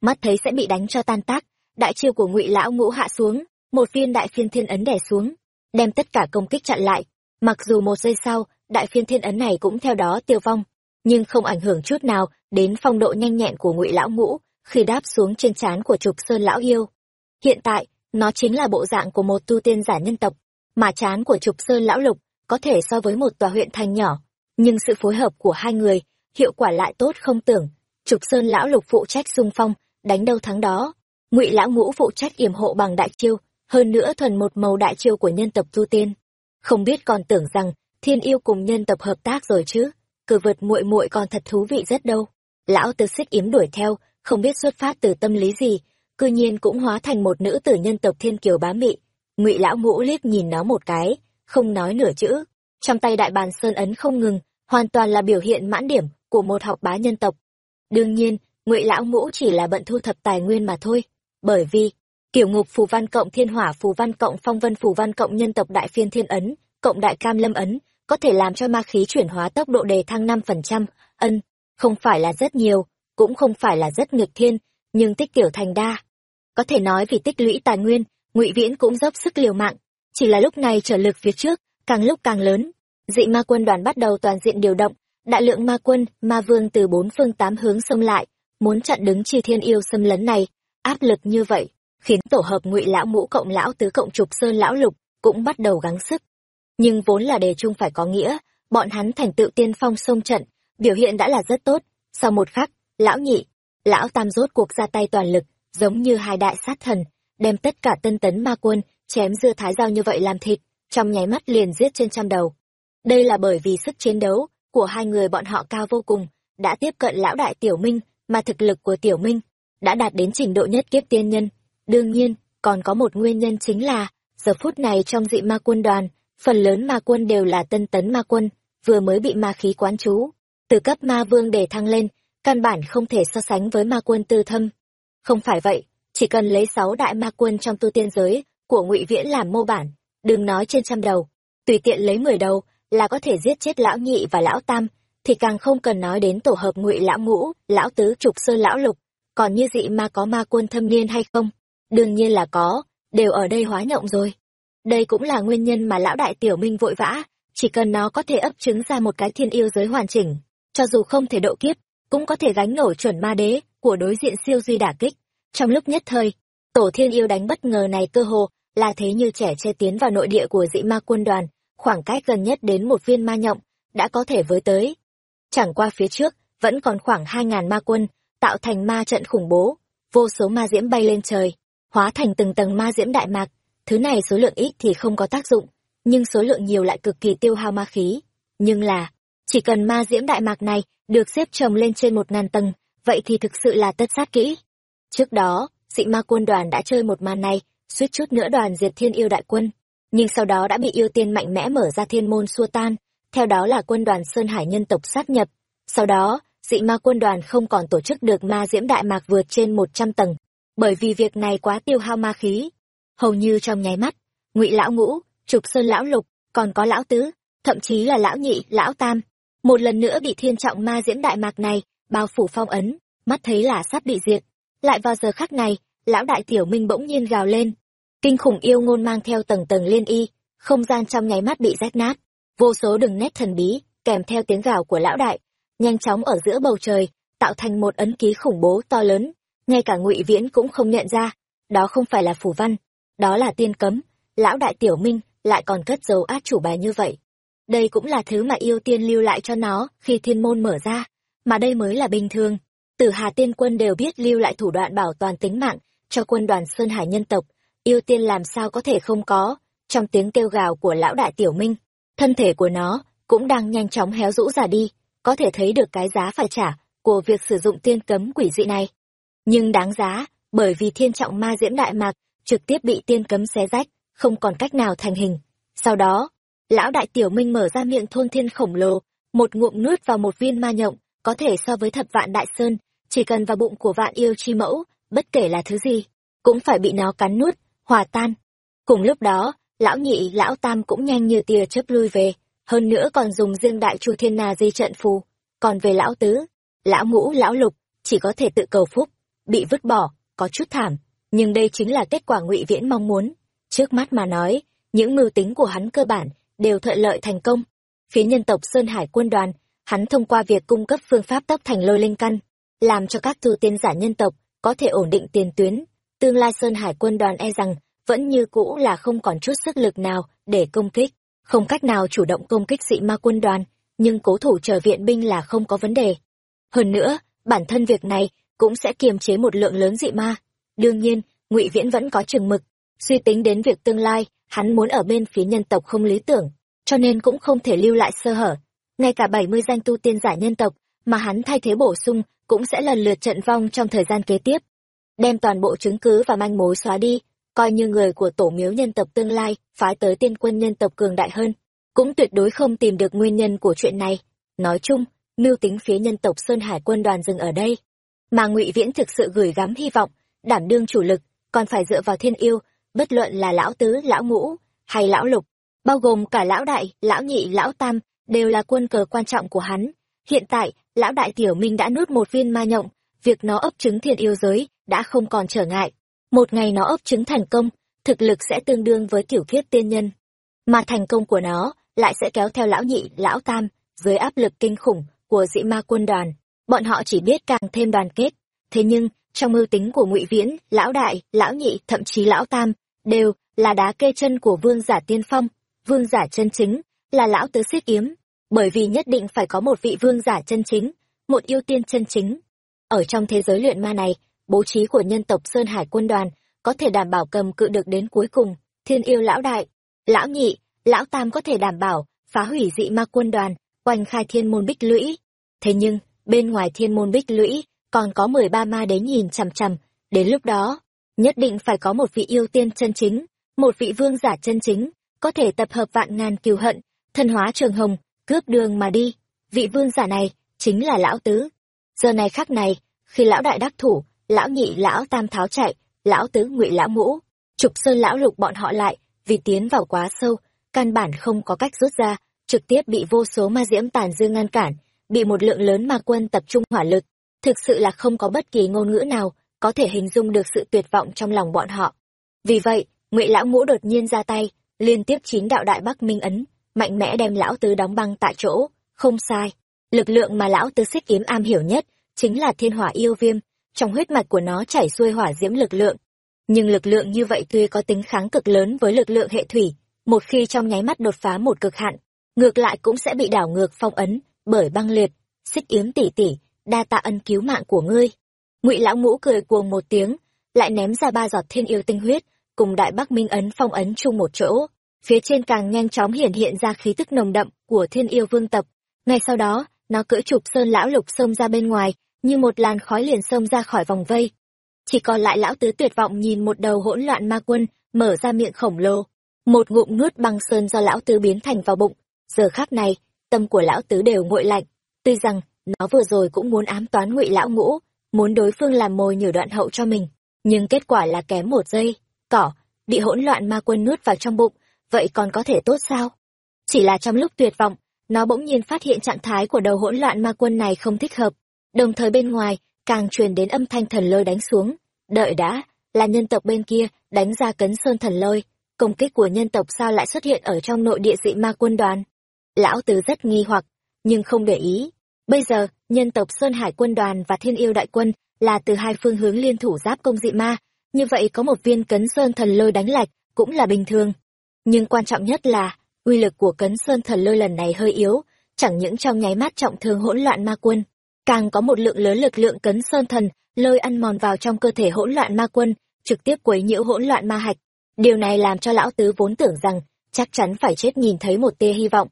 Mắt thấy sẽ bị đánh cho tan tác đại chiêu của ngụy lão ngũ hạ xuống, một viên đại phiên thiên ấn đè xuống, đem tất cả công kích chặn lại. Mặc dù một giây sau, đại phiên thiên ấn này cũng theo đó tiêu vong, nhưng không ảnh hưởng chút nào đến phong độ nhanh nhẹn của ngụy lão ngũ khi đáp xuống trên trán của trục sơn lão yêu. Hiện tại, nó chính là bộ dạng của một tu tiên giả nhân tộc, mà trán của trục sơn lão lục có thể so với một tòa huyện thành nhỏ, nhưng sự phối hợp của hai người, hiệu quả lại tốt không tưởng. Trục sơn lão lục phụ trách xung phong, đánh đâu thắng đó ngụy lão ngũ phụ trách yểm hộ bằng đại chiêu, hơn nữa thuần một màu đại chiêu của nhân tộc tu tiên. Không biết còn tưởng rằng thiên yêu cùng nhân tộc hợp tác rồi chứ cử vượt muội muội còn thật thú vị rất đâu. Lão tứ xích yếm đuổi theo, không biết xuất phát từ tâm lý gì, cư nhiên cũng hóa thành một nữ tử nhân tộc thiên kiều bá mị. Ngụy lão ngũ liếc nhìn nó một cái, không nói nửa chữ. Trong tay đại bàn sơn ấn không ngừng, hoàn toàn là biểu hiện mãn điểm của một học bá nhân tộc. Đương nhiên, ngụy lão ngũ chỉ là bận thu thập tài nguyên mà thôi bởi vì, kiểu ngục phù văn cộng, thiên hỏa phù văn cộng, phong vân phù văn cộng, nhân tộc đại phiên thiên ấn, cộng đại cam lâm ấn, có thể làm cho ma khí chuyển hóa tốc độ đề thăng năm phần trăm. Ân, không phải là rất nhiều, cũng không phải là rất nghịch thiên, nhưng tích tiểu thành đa, có thể nói vì tích lũy tài nguyên, ngụy viễn cũng dốc sức liều mạng. Chỉ là lúc này trở lực phía trước, càng lúc càng lớn, dị ma quân đoàn bắt đầu toàn diện điều động, đại lượng ma quân, ma vương từ bốn phương tám hướng xông lại, muốn chặn đứng chi thiên yêu xâm lấn này áp lực như vậy, khiến tổ hợp ngụy lão ngũ cộng lão tứ cộng trục sơn lão lục cũng bắt đầu gắng sức. Nhưng vốn là đề chung phải có nghĩa, bọn hắn thành tựu tiên phong sông trận, biểu hiện đã là rất tốt. Sau một khắc, lão nhị, lão tam rốt cuộc ra tay toàn lực, giống như hai đại sát thần, đem tất cả tân tấn ma quân chém dưa thái dao như vậy làm thịt, trong nháy mắt liền giết trên trăm đầu. Đây là bởi vì sức chiến đấu của hai người bọn họ cao vô cùng, đã tiếp cận lão đại tiểu minh, mà thực lực của tiểu minh đã đạt đến trình độ nhất kiếp tiên nhân. Đương nhiên, còn có một nguyên nhân chính là, giờ phút này trong dị ma quân đoàn, phần lớn ma quân đều là tân tấn ma quân, vừa mới bị ma khí quán trú. Từ cấp ma vương để thăng lên, căn bản không thể so sánh với ma quân tư thâm. Không phải vậy, chỉ cần lấy sáu đại ma quân trong tu tiên giới của ngụy viễn làm mô bản, đừng nói trên trăm đầu. Tùy tiện lấy mười đầu là có thể giết chết lão nhị và lão tam, thì càng không cần nói đến tổ hợp ngụy lão ngũ, lão tứ, trục sơ lão lục còn như dị ma có ma quân thâm niên hay không? Đương nhiên là có, đều ở đây hóa nhộng rồi. Đây cũng là nguyên nhân mà lão đại tiểu minh vội vã, chỉ cần nó có thể ấp trứng ra một cái thiên yêu giới hoàn chỉnh, cho dù không thể độ kiếp, cũng có thể gánh nổi chuẩn ma đế của đối diện siêu duy đả kích. Trong lúc nhất thời, tổ thiên yêu đánh bất ngờ này cơ hồ là thế như trẻ che tiến vào nội địa của dị ma quân đoàn, khoảng cách gần nhất đến một viên ma nhộng đã có thể với tới. Chẳng qua phía trước, vẫn còn khoảng hai ngàn ma quân tạo thành ma trận khủng bố, vô số ma diễm bay lên trời, hóa thành từng tầng ma diễm đại mạc. Thứ này số lượng ít thì không có tác dụng, nhưng số lượng nhiều lại cực kỳ tiêu hao ma khí. Nhưng là, chỉ cần ma diễm đại mạc này được xếp chồng lên trên một ngàn tầng, vậy thì thực sự là tất sát kỹ. Trước đó, dị ma quân đoàn đã chơi một màn này, suýt chút nữa đoàn diệt thiên yêu đại quân. Nhưng sau đó đã bị yêu tiên mạnh mẽ mở ra thiên môn xua tan. Theo đó là quân đoàn sơn hải nhân tộc sát nhập. Sau đó dị ma quân đoàn không còn tổ chức được ma diễm đại mạc vượt trên một trăm tầng, bởi vì việc này quá tiêu hao ma khí. Hầu như trong nháy mắt, ngụy lão ngũ, trục sơn lão lục, còn có lão tứ, thậm chí là lão nhị, lão tam, một lần nữa bị thiên trọng ma diễm đại mạc này bao phủ phong ấn, mắt thấy là sắp bị diệt. Lại vào giờ khắc này, lão đại tiểu minh bỗng nhiên gào lên. Kinh khủng yêu ngôn mang theo tầng tầng liên y, không gian trong nháy mắt bị rách nát. Vô số đường nét thần bí, kèm theo tiếng gào của lão đại nhanh chóng ở giữa bầu trời, tạo thành một ấn ký khủng bố to lớn. Ngay cả ngụy viễn cũng không nhận ra, đó không phải là phủ văn, đó là tiên cấm. Lão đại tiểu minh lại còn cất dấu át chủ bài như vậy. Đây cũng là thứ mà yêu tiên lưu lại cho nó khi thiên môn mở ra, mà đây mới là bình thường. Tử hà tiên quân đều biết lưu lại thủ đoạn bảo toàn tính mạng cho quân đoàn sơn hải nhân tộc. Yêu tiên làm sao có thể không có? Trong tiếng kêu gào của lão đại tiểu minh, thân thể của nó cũng đang nhanh chóng héo rũ ra đi có thể thấy được cái giá phải trả của việc sử dụng tiên cấm quỷ dị này. Nhưng đáng giá, bởi vì thiên trọng ma diễm đại mạc trực tiếp bị tiên cấm xé rách, không còn cách nào thành hình. Sau đó, lão đại tiểu minh mở ra miệng thôn thiên khổng lồ, một ngụm nuốt vào một viên ma nhộng, có thể so với thập vạn đại sơn, chỉ cần vào bụng của vạn yêu chi mẫu, bất kể là thứ gì, cũng phải bị nó cắn nuốt, hòa tan. Cùng lúc đó, lão nhị, lão tam cũng nhanh như tia chớp lui về hơn nữa còn dùng riêng đại chu thiên nà di trận phù. Còn về lão tứ, lão ngũ, lão lục, chỉ có thể tự cầu phúc, bị vứt bỏ, có chút thảm. Nhưng đây chính là kết quả ngụy viễn mong muốn. Trước mắt mà nói, những mưu tính của hắn cơ bản đều thuận lợi thành công. Phía nhân tộc sơn hải quân đoàn, hắn thông qua việc cung cấp phương pháp tốc thành lôi linh căn, làm cho các thư tiên giả nhân tộc có thể ổn định tiền tuyến. Tương lai sơn hải quân đoàn e rằng vẫn như cũ là không còn chút sức lực nào để công kích không cách nào chủ động công kích dị ma quân đoàn, nhưng cố thủ chờ viện binh là không có vấn đề. Hơn nữa, bản thân việc này cũng sẽ kiềm chế một lượng lớn dị ma. Đương nhiên, ngụy viễn vẫn có chừng mực. Suy tính đến việc tương lai, hắn muốn ở bên phía nhân tộc không lý tưởng, cho nên cũng không thể lưu lại sơ hở. Ngay cả bảy mươi danh tu tiên giả nhân tộc mà hắn thay thế bổ sung cũng sẽ lần lượt trận vong trong thời gian kế tiếp. Đem toàn bộ chứng cứ và manh mối xóa đi coi như người của tổ miếu nhân tộc tương lai, phái tới tiên quân nhân tộc cường đại hơn, cũng tuyệt đối không tìm được nguyên nhân của chuyện này. Nói chung, mưu tính phía nhân tộc sơn hải quân đoàn dừng ở đây. Mà ngụy viễn thực sự gửi gắm hy vọng, đảm đương chủ lực, còn phải dựa vào thiên yêu, bất luận là lão tứ, lão ngũ, hay lão lục, bao gồm cả lão đại, lão nhị, lão tam, đều là quân cờ quan trọng của hắn. Hiện tại, lão đại tiểu minh đã nuốt một viên ma nhộng, việc nó ấp trứng thiên yêu giới đã không còn trở ngại một ngày nó ấp trứng thành công, thực lực sẽ tương đương với kiểu thiết tiên nhân. Mà thành công của nó lại sẽ kéo theo lão nhị, lão tam, dưới áp lực kinh khủng của dị ma quân đoàn. Bọn họ chỉ biết càng thêm đoàn kết. Thế nhưng, trong mưu tính của ngụy viễn, lão đại, lão nhị, thậm chí lão tam, đều là đá kê chân của vương giả tiên phong, vương giả chân chính, là lão tứ xích yếm. Bởi vì nhất định phải có một vị vương giả chân chính, một yêu tiên chân chính. Ở trong thế giới luyện ma này bố trí của nhân tộc sơn hải quân đoàn, có thể đảm bảo cầm cự được đến cuối cùng. Thiên yêu lão đại, lão nhị, lão tam có thể đảm bảo phá hủy dị ma quân đoàn, oanh khai thiên môn bích lũy. Thế nhưng, bên ngoài thiên môn bích lũy còn có mười ba ma đế nhìn chằm chằm. Đến lúc đó, nhất định phải có một vị yêu tiên chân chính, một vị vương giả chân chính, có thể tập hợp vạn ngàn kiều hận, thân hóa trường hồng, cướp đường mà đi. Vị vương giả này chính là lão tứ. Giờ này khắc này, khi lão đại đắc thủ lão nhị lão tam tháo chạy lão tứ ngụy lão mũ, trục sơn lão lục bọn họ lại vì tiến vào quá sâu căn bản không có cách rút ra trực tiếp bị vô số ma diễm tàn dư ngăn cản bị một lượng lớn ma quân tập trung hỏa lực. Thực sự là không có bất kỳ ngôn ngữ nào có thể hình dung được sự tuyệt vọng trong lòng bọn họ. Vì vậy ngụy lão ngũ đột nhiên ra tay liên tiếp chín đạo đại bắc minh ấn mạnh mẽ đem lão tứ đóng băng tại chỗ không sai. Lực lượng mà lão tứ xích kiếm am hiểu nhất chính là thiên hỏa yêu viêm trong huyết mạch của nó chảy xuôi hỏa diễm lực lượng. Nhưng lực lượng như vậy tuy có tính kháng cực lớn với lực lượng hệ thủy, một khi trong nháy mắt đột phá một cực hạn, ngược lại cũng sẽ bị đảo ngược phong ấn bởi băng liệt, xích yếm tỷ tỷ đa tạ ân cứu mạng của ngươi. Ngụy lão ngũ cười cuồng một tiếng, lại ném ra ba giọt thiên yêu tinh huyết, cùng đại bắc minh ấn phong ấn chung một chỗ. Phía trên càng nhanh chóng hiển hiện ra khí tức nồng đậm của thiên yêu vương tập ngay sau đó, nó cưỡi chụp sơn lão lục xông ra bên ngoài như một làn khói liền xông ra khỏi vòng vây. Chỉ còn lại lão tứ tuyệt vọng nhìn một đầu hỗn loạn ma quân mở ra miệng khổng lồ. Một ngụm nuốt băng sơn do lão tứ biến thành vào bụng. Giờ khác này tâm của lão tứ đều nguội lạnh. Tuy rằng nó vừa rồi cũng muốn ám toán ngụy lão ngũ muốn đối phương làm mồi nhử đoạn hậu cho mình. Nhưng kết quả là kém một giây. Cỏ bị hỗn loạn ma quân nuốt vào trong bụng, vậy còn có thể tốt sao? Chỉ là trong lúc tuyệt vọng, nó bỗng nhiên phát hiện trạng thái của đầu hỗn loạn ma quân này không thích hợp. Đồng thời bên ngoài, càng truyền đến âm thanh thần lôi đánh xuống. Đợi đã, là nhân tộc bên kia, đánh ra cấn sơn thần lôi. Công kích của nhân tộc sao lại xuất hiện ở trong nội địa dị ma quân đoàn? Lão Tứ rất nghi hoặc, nhưng không để ý. Bây giờ, nhân tộc Sơn Hải quân đoàn và Thiên Yêu đại quân là từ hai phương hướng liên thủ giáp công dị ma, như vậy có một viên cấn sơn thần lôi đánh lạch cũng là bình thường. Nhưng quan trọng nhất là, uy lực của cấn sơn thần lôi lần này hơi yếu, chẳng những trong nháy mắt trọng thương hỗn loạn ma quân, càng có một lượng lớn lực lượng cấn sơn thần lôi ăn mòn vào trong cơ thể hỗn loạn ma quân, trực tiếp quấy nhiễu hỗn loạn ma hạch. Điều này làm cho lão tứ vốn tưởng rằng chắc chắn phải chết nhìn thấy một tia hy vọng.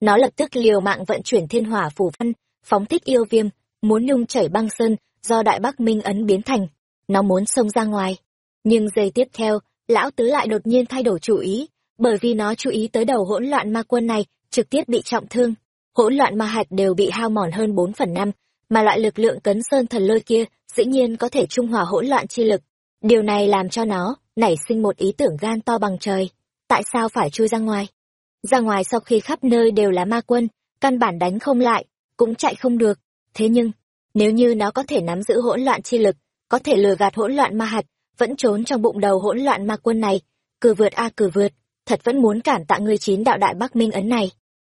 Nó lập tức liều mạng vận chuyển thiên hỏa phủ văn, phóng thích yêu viêm, muốn nhung chảy băng sơn do Đại Bắc Minh ấn biến thành. Nó muốn xông ra ngoài. Nhưng giây tiếp theo, lão tứ lại đột nhiên thay đổi chủ ý, bởi vì nó chú ý tới đầu hỗn loạn ma quân này trực tiếp bị trọng thương. Hỗn loạn ma hạch đều bị hao mòn hơn bốn phần năm, mà loại lực lượng cấn sơn thần lôi kia dĩ nhiên có thể trung hòa hỗn loạn chi lực. Điều này làm cho nó nảy sinh một ý tưởng gan to bằng trời. Tại sao phải chui ra ngoài? Ra ngoài sau khi khắp nơi đều là ma quân, căn bản đánh không lại, cũng chạy không được. Thế nhưng, nếu như nó có thể nắm giữ hỗn loạn chi lực, có thể lừa gạt hỗn loạn ma hạt, vẫn trốn trong bụng đầu hỗn loạn ma quân này, cử vượt a cử vượt, thật vẫn muốn cản tạ người chín đạo đại bắc minh ấn này.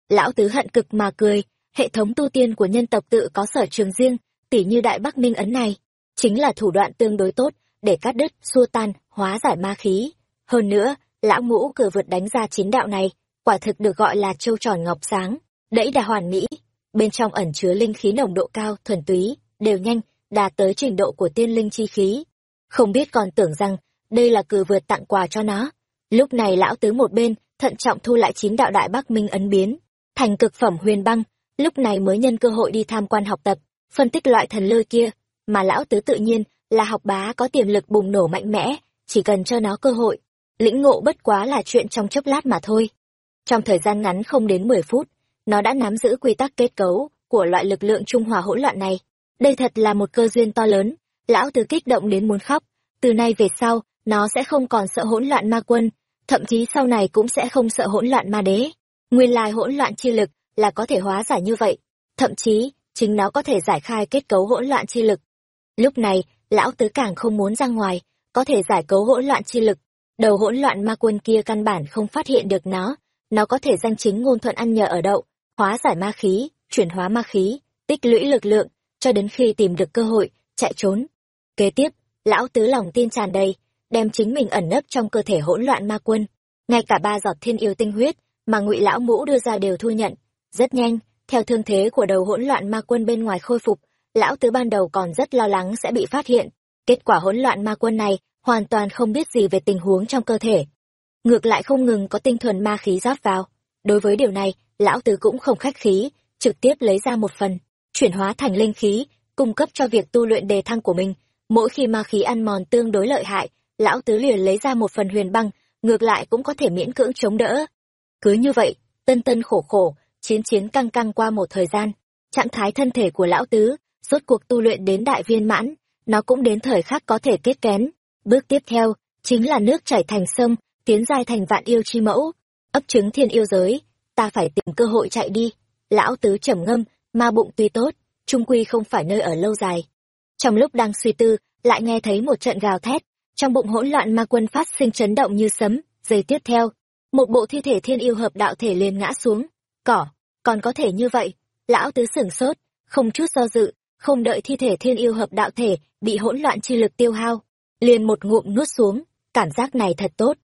Lão tứ hận cực mà cười, hệ thống tu tiên của nhân tộc tự có sở trường riêng, tỉ như đại bắc minh ấn này, chính là thủ đoạn tương đối tốt để cắt đứt, xua tan, hóa giải ma khí. Hơn nữa, lão ngũ cửa vượt đánh ra chín đạo này, quả thực được gọi là châu tròn ngọc sáng, đẫy đà hoàn mỹ, bên trong ẩn chứa linh khí nồng độ cao, thuần túy, đều nhanh, đạt tới trình độ của tiên linh chi khí. Không biết còn tưởng rằng, đây là cử vượt tặng quà cho nó. Lúc này lão tứ một bên, thận trọng thu lại chín đạo đại bắc minh ấn biến, thành cực phẩm huyền băng, lúc này mới nhân cơ hội đi tham quan học tập, phân tích loại thần lôi kia, mà lão tứ tự nhiên là học bá có tiềm lực bùng nổ mạnh mẽ, chỉ cần cho nó cơ hội. Lĩnh ngộ bất quá là chuyện trong chốc lát mà thôi. Trong thời gian ngắn không đến 10 phút, nó đã nắm giữ quy tắc kết cấu của loại lực lượng trung hòa hỗn loạn này. Đây thật là một cơ duyên to lớn, lão tứ kích động đến muốn khóc, từ nay về sau, nó sẽ không còn sợ hỗn loạn ma quân, thậm chí sau này cũng sẽ không sợ hỗn loạn ma đế. Nguyên lai hỗn loạn chi lực là có thể hóa giải như vậy, thậm chí chính nó có thể giải khai kết cấu hỗn loạn chi lực. Lúc này, lão tứ càng không muốn ra ngoài, có thể giải cấu hỗn loạn chi lực. Đầu hỗn loạn ma quân kia căn bản không phát hiện được nó, nó có thể danh chính ngôn thuận ăn nhờ ở đậu, hóa giải ma khí, chuyển hóa ma khí, tích lũy lực lượng, cho đến khi tìm được cơ hội, chạy trốn. Kế tiếp, lão tứ lòng tin tràn đầy, đem chính mình ẩn nấp trong cơ thể hỗn loạn ma quân. Ngay cả ba giọt thiên yêu tinh huyết mà ngụy lão mũ đưa ra đều thu nhận. Rất nhanh, theo thương thế của đầu hỗn loạn ma quân bên ngoài khôi phục, lão tứ ban đầu còn rất lo lắng sẽ bị phát hiện. Kết quả hỗn loạn ma quân này hoàn toàn không biết gì về tình huống trong cơ thể. Ngược lại không ngừng có tinh thuần ma khí rót vào. Đối với điều này, lão tứ cũng không khách khí, trực tiếp lấy ra một phần, chuyển hóa thành linh khí, cung cấp cho việc tu luyện đề thăng của mình. Mỗi khi ma khí ăn mòn tương đối lợi hại, lão tứ liền lấy ra một phần huyền băng, ngược lại cũng có thể miễn cưỡng chống đỡ. Cứ như vậy, tân tân khổ khổ, chiến chiến căng căng qua một thời gian, trạng thái thân thể của lão tứ, rốt cuộc tu luyện đến đại viên mãn, nó cũng đến thời khắc có thể kết kén. Bước tiếp theo, chính là nước chảy thành sông, tiến giai thành vạn yêu chi mẫu, ấp trứng thiên yêu giới, ta phải tìm cơ hội chạy đi. Lão tứ trầm ngâm, ma bụng tuy tốt, trung quy không phải nơi ở lâu dài. Trong lúc đang suy tư, lại nghe thấy một trận gào thét, trong bụng hỗn loạn ma quân phát sinh chấn động như sấm, giây tiếp theo, một bộ thi thể thiên yêu hợp đạo thể liền ngã xuống. Cỏ, còn có thể như vậy, lão tứ sửng sốt, không chút do dự, không đợi thi thể thiên yêu hợp đạo thể bị hỗn loạn chi lực tiêu hao, liền một ngụm nuốt xuống, cảm giác này thật tốt.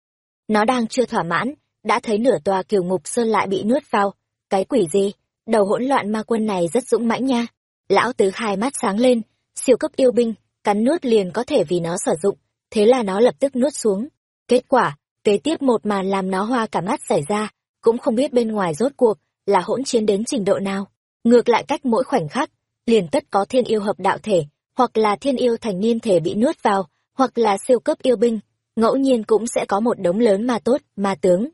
Nó đang chưa thỏa mãn, đã thấy nửa tòa kiều ngục sơn lại bị nuốt vào. Cái quỷ gì? Đầu hỗn loạn ma quân này rất dũng mãnh nha. Lão tứ hai mắt sáng lên, siêu cấp yêu binh, cắn nuốt liền có thể vì nó sử dụng, thế là nó lập tức nuốt xuống. Kết quả, kế tiếp một màn làm nó hoa cả mắt xảy ra, cũng không biết bên ngoài rốt cuộc là hỗn chiến đến trình độ nào. Ngược lại cách mỗi khoảnh khắc, liền tất có thiên yêu hợp đạo thể, hoặc là thiên yêu thành niên thể bị nuốt vào, hoặc là siêu cấp yêu binh, ngẫu nhiên cũng sẽ có một đống lớn ma tốt, ma tướng.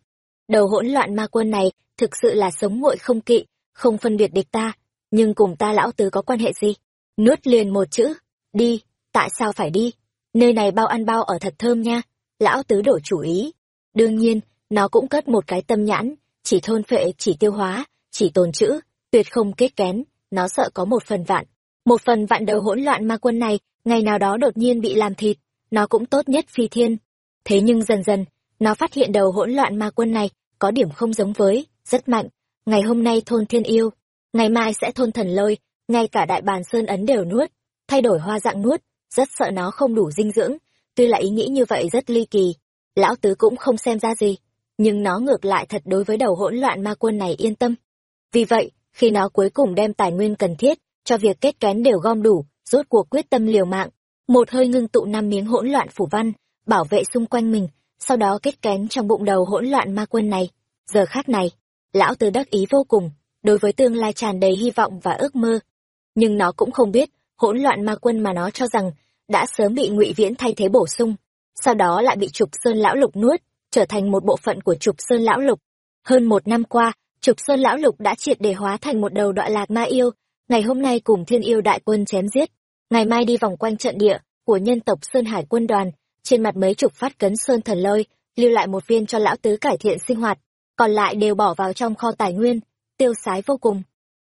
Đầu hỗn loạn ma quân này thực sự là sống nguội không kỵ, không phân biệt địch ta, nhưng cùng ta lão tứ có quan hệ gì? Nuốt liền một chữ, đi, tại sao phải đi? Nơi này bao ăn bao ở thật thơm nha. lão tứ đổi chủ ý. Đương nhiên, nó cũng cất một cái tâm nhãn, chỉ thôn phệ, chỉ tiêu hóa, chỉ tồn trữ, tuyệt không kết kén, nó sợ có một phần vạn. Một phần vạn đầu hỗn loạn ma quân này, ngày nào đó đột nhiên bị làm thịt, nó cũng tốt nhất phi thiên. Thế nhưng dần dần, nó phát hiện đầu hỗn loạn ma quân này có điểm không giống với, rất mạnh. Ngày hôm nay thôn thiên yêu, ngày mai sẽ thôn thần lôi, ngay cả đại bàn sơn ấn đều nuốt, thay đổi hoa dạng nuốt, rất sợ nó không đủ dinh dưỡng, tuy là ý nghĩ như vậy rất ly kỳ. Lão tứ cũng không xem ra gì, nhưng nó ngược lại thật đối với đầu hỗn loạn ma quân này yên tâm. Vì vậy, khi nó cuối cùng đem tài nguyên cần thiết cho việc kết kén đều gom đủ, rốt cuộc quyết tâm liều mạng, một hơi ngưng tụ năm miếng hỗn loạn phủ văn, bảo vệ xung quanh mình, sau đó kết kén trong bụng đầu hỗn loạn ma quân này. Giờ khác này, lão tứ đắc ý vô cùng, đối với tương lai tràn đầy hy vọng và ước mơ. Nhưng nó cũng không biết, hỗn loạn ma quân mà nó cho rằng đã sớm bị ngụy viễn thay thế bổ sung, sau đó lại bị trục sơn lão lục nuốt, trở thành một bộ phận của trục sơn lão lục. Hơn một năm qua, trục sơn lão lục đã triệt để hóa thành một đầu đoạn lạc ma yêu, ngày hôm nay cùng thiên yêu đại quân chém giết, ngày mai đi vòng quanh trận địa của nhân tộc Sơn Hải quân đoàn, trên mặt mấy chục phát cấn sơn thần lôi, lưu lại một viên cho lão tứ cải thiện sinh hoạt, còn lại đều bỏ vào trong kho tài nguyên, tiêu sái vô cùng.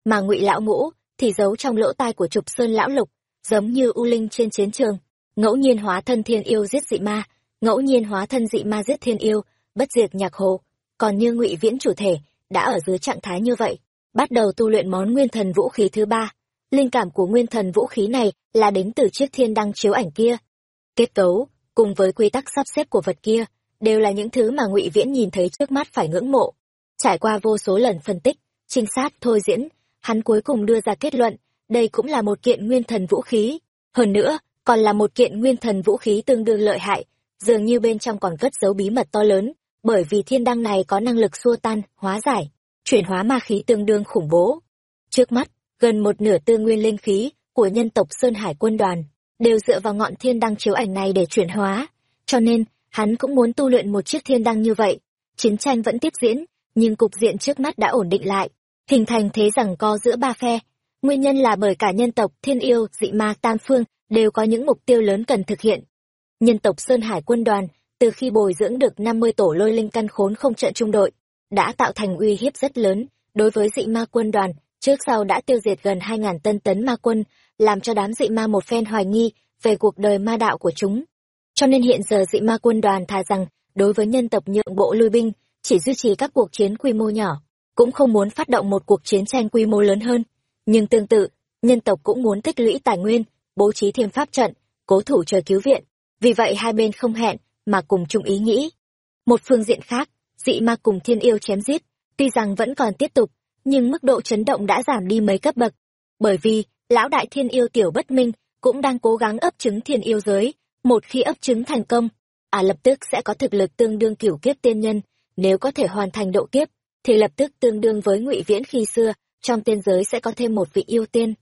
Mà ngụy lão ngũ thì giấu trong lỗ tai của trục sơn lão lục, giống như u linh trên chiến trường, ngẫu nhiên hóa thân thiên yêu giết dị ma, ngẫu nhiên hóa thân dị ma giết thiên yêu, bất diệt nhạc hồ, còn như ngụy viễn chủ thể đã ở dưới trạng thái như vậy, bắt đầu tu luyện món nguyên thần vũ khí thứ ba. Linh cảm của nguyên thần vũ khí này là đến từ chiếc thiên đăng chiếu ảnh kia. Kết cấu, cùng với quy tắc sắp xếp của vật kia, đều là những thứ mà ngụy viễn nhìn thấy trước mắt phải ngưỡng mộ. Trải qua vô số lần phân tích, trinh sát, thôi diễn, hắn cuối cùng đưa ra kết luận, đây cũng là một kiện nguyên thần vũ khí. Hơn nữa, còn là một kiện nguyên thần vũ khí tương đương lợi hại, dường như bên trong còn cất giấu bí mật to lớn, bởi vì thiên đăng này có năng lực xua tan, hóa giải, chuyển hóa ma khí tương đương khủng bố. Trước mắt, gần một nửa tư nguyên linh khí của nhân tộc Sơn Hải quân đoàn đều dựa vào ngọn thiên đăng chiếu ảnh này để chuyển hóa, cho nên hắn cũng muốn tu luyện một chiếc thiên đăng như vậy. Chiến tranh vẫn tiếp diễn, nhưng cục diện trước mắt đã ổn định lại, hình thành thế rằng co giữa ba phe. Nguyên nhân là bởi cả nhân tộc, thiên yêu, dị ma, tam phương đều có những mục tiêu lớn cần thực hiện. Nhân tộc Sơn Hải quân đoàn, từ khi bồi dưỡng được 50 tổ lôi linh căn khốn không trận trung đội, đã tạo thành uy hiếp rất lớn đối với dị ma quân đoàn, trước sau đã tiêu diệt gần 2.000 tân tấn ma quân, làm cho đám dị ma một phen hoài nghi về cuộc đời ma đạo của chúng. Cho nên hiện giờ dị ma quân đoàn thà rằng, đối với nhân tộc nhượng bộ lui binh, chỉ duy trì các cuộc chiến quy mô nhỏ, cũng không muốn phát động một cuộc chiến tranh quy mô lớn hơn. Nhưng tương tự, nhân tộc cũng muốn tích lũy tài nguyên, bố trí thêm pháp trận, cố thủ chờ cứu viện. Vì vậy hai bên không hẹn, mà cùng chung ý nghĩ. Một phương diện khác, dị ma cùng thiên yêu chém giết, tuy rằng vẫn còn tiếp tục, nhưng mức độ chấn động đã giảm đi mấy cấp bậc. Bởi vì, lão đại thiên yêu tiểu bất minh cũng đang cố gắng ấp trứng thiên yêu giới, một khi ấp trứng thành công, à lập tức sẽ có thực lực tương đương cửu kiếp tiên nhân, nếu có thể hoàn thành độ kiếp, thì lập tức tương đương với ngụy viễn khi xưa, trong tiên giới sẽ có thêm một vị yêu tiên.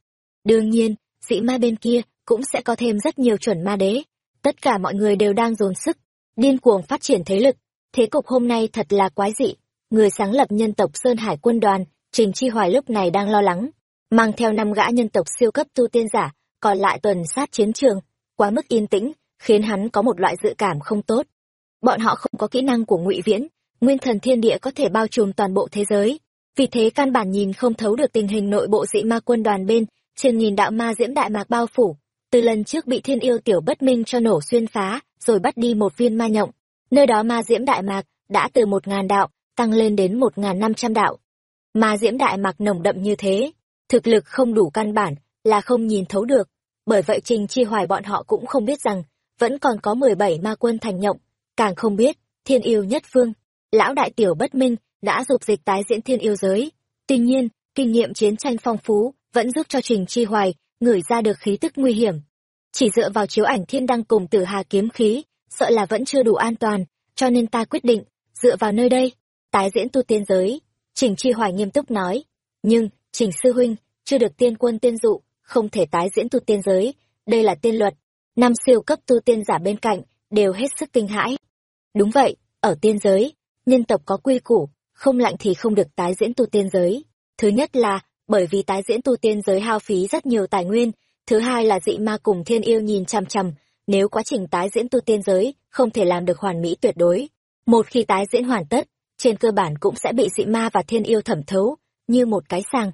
Đương nhiên, dị ma bên kia cũng sẽ có thêm rất nhiều chuẩn ma đế. Tất cả mọi người đều đang dồn sức, điên cuồng phát triển thế lực. Thế cục hôm nay thật là quái dị. Người sáng lập nhân tộc Sơn Hải quân đoàn, Trình Chi Hoài lúc này đang lo lắng. Mang theo năm gã nhân tộc siêu cấp tu tiên giả, còn lại tuần sát chiến trường. Quá mức yên tĩnh, khiến hắn có một loại dự cảm không tốt. Bọn họ không có kỹ năng của ngụy Viễn, nguyên thần thiên địa có thể bao trùm toàn bộ thế giới. Vì thế căn bản nhìn không thấu được tình hình nội bộ dị ma quân đoàn bên, trên nhìn đạo ma diễm đại mạc bao phủ. Từ lần trước bị thiên yêu tiểu bất minh cho nổ xuyên phá, rồi bắt đi một viên ma nhộng. Nơi đó ma diễm đại mạc đã từ một ngàn đạo, tăng lên đến một ngàn năm trăm đạo. Ma diễm đại mạc nồng đậm như thế, thực lực không đủ căn bản, là không nhìn thấu được. Bởi vậy Trình Chi Hoài bọn họ cũng không biết rằng, vẫn còn có mười bảy ma quân thành nhộng, càng không biết, thiên yêu nhất phương, lão đại tiểu bất minh, đã dục dịch tái diễn thiên yêu giới. Tuy nhiên, kinh nghiệm chiến tranh phong phú, vẫn giúp cho Trình Chi Hoài, ngửi ra được khí tức nguy hiểm. Chỉ dựa vào chiếu ảnh thiên đăng cùng tử hà kiếm khí, sợ là vẫn chưa đủ an toàn, cho nên ta quyết định, dựa vào nơi đây, tái diễn tu tiên giới. Trình Chi Hoài nghiêm túc nói, nhưng, Trình Sư Huynh, chưa được tiên quân tiên dụ, không thể tái diễn tu tiên giới, đây là tiên luật. Năm siêu cấp tu tiên giả bên cạnh, đều hết sức kinh hãi. Đúng vậy, ở tiên giới, nhân tộc có quy củ, không lạnh thì không được tái diễn tu tiên giới. Thứ nhất là, bởi vì tái diễn tu tiên giới hao phí rất nhiều tài nguyên, thứ hai là dị ma cùng thiên yêu nhìn chằm chằm, nếu quá trình tái diễn tu tiên giới không thể làm được hoàn mỹ tuyệt đối. Một khi tái diễn hoàn tất, trên cơ bản cũng sẽ bị dị ma và thiên yêu thẩm thấu, như một cái sàng.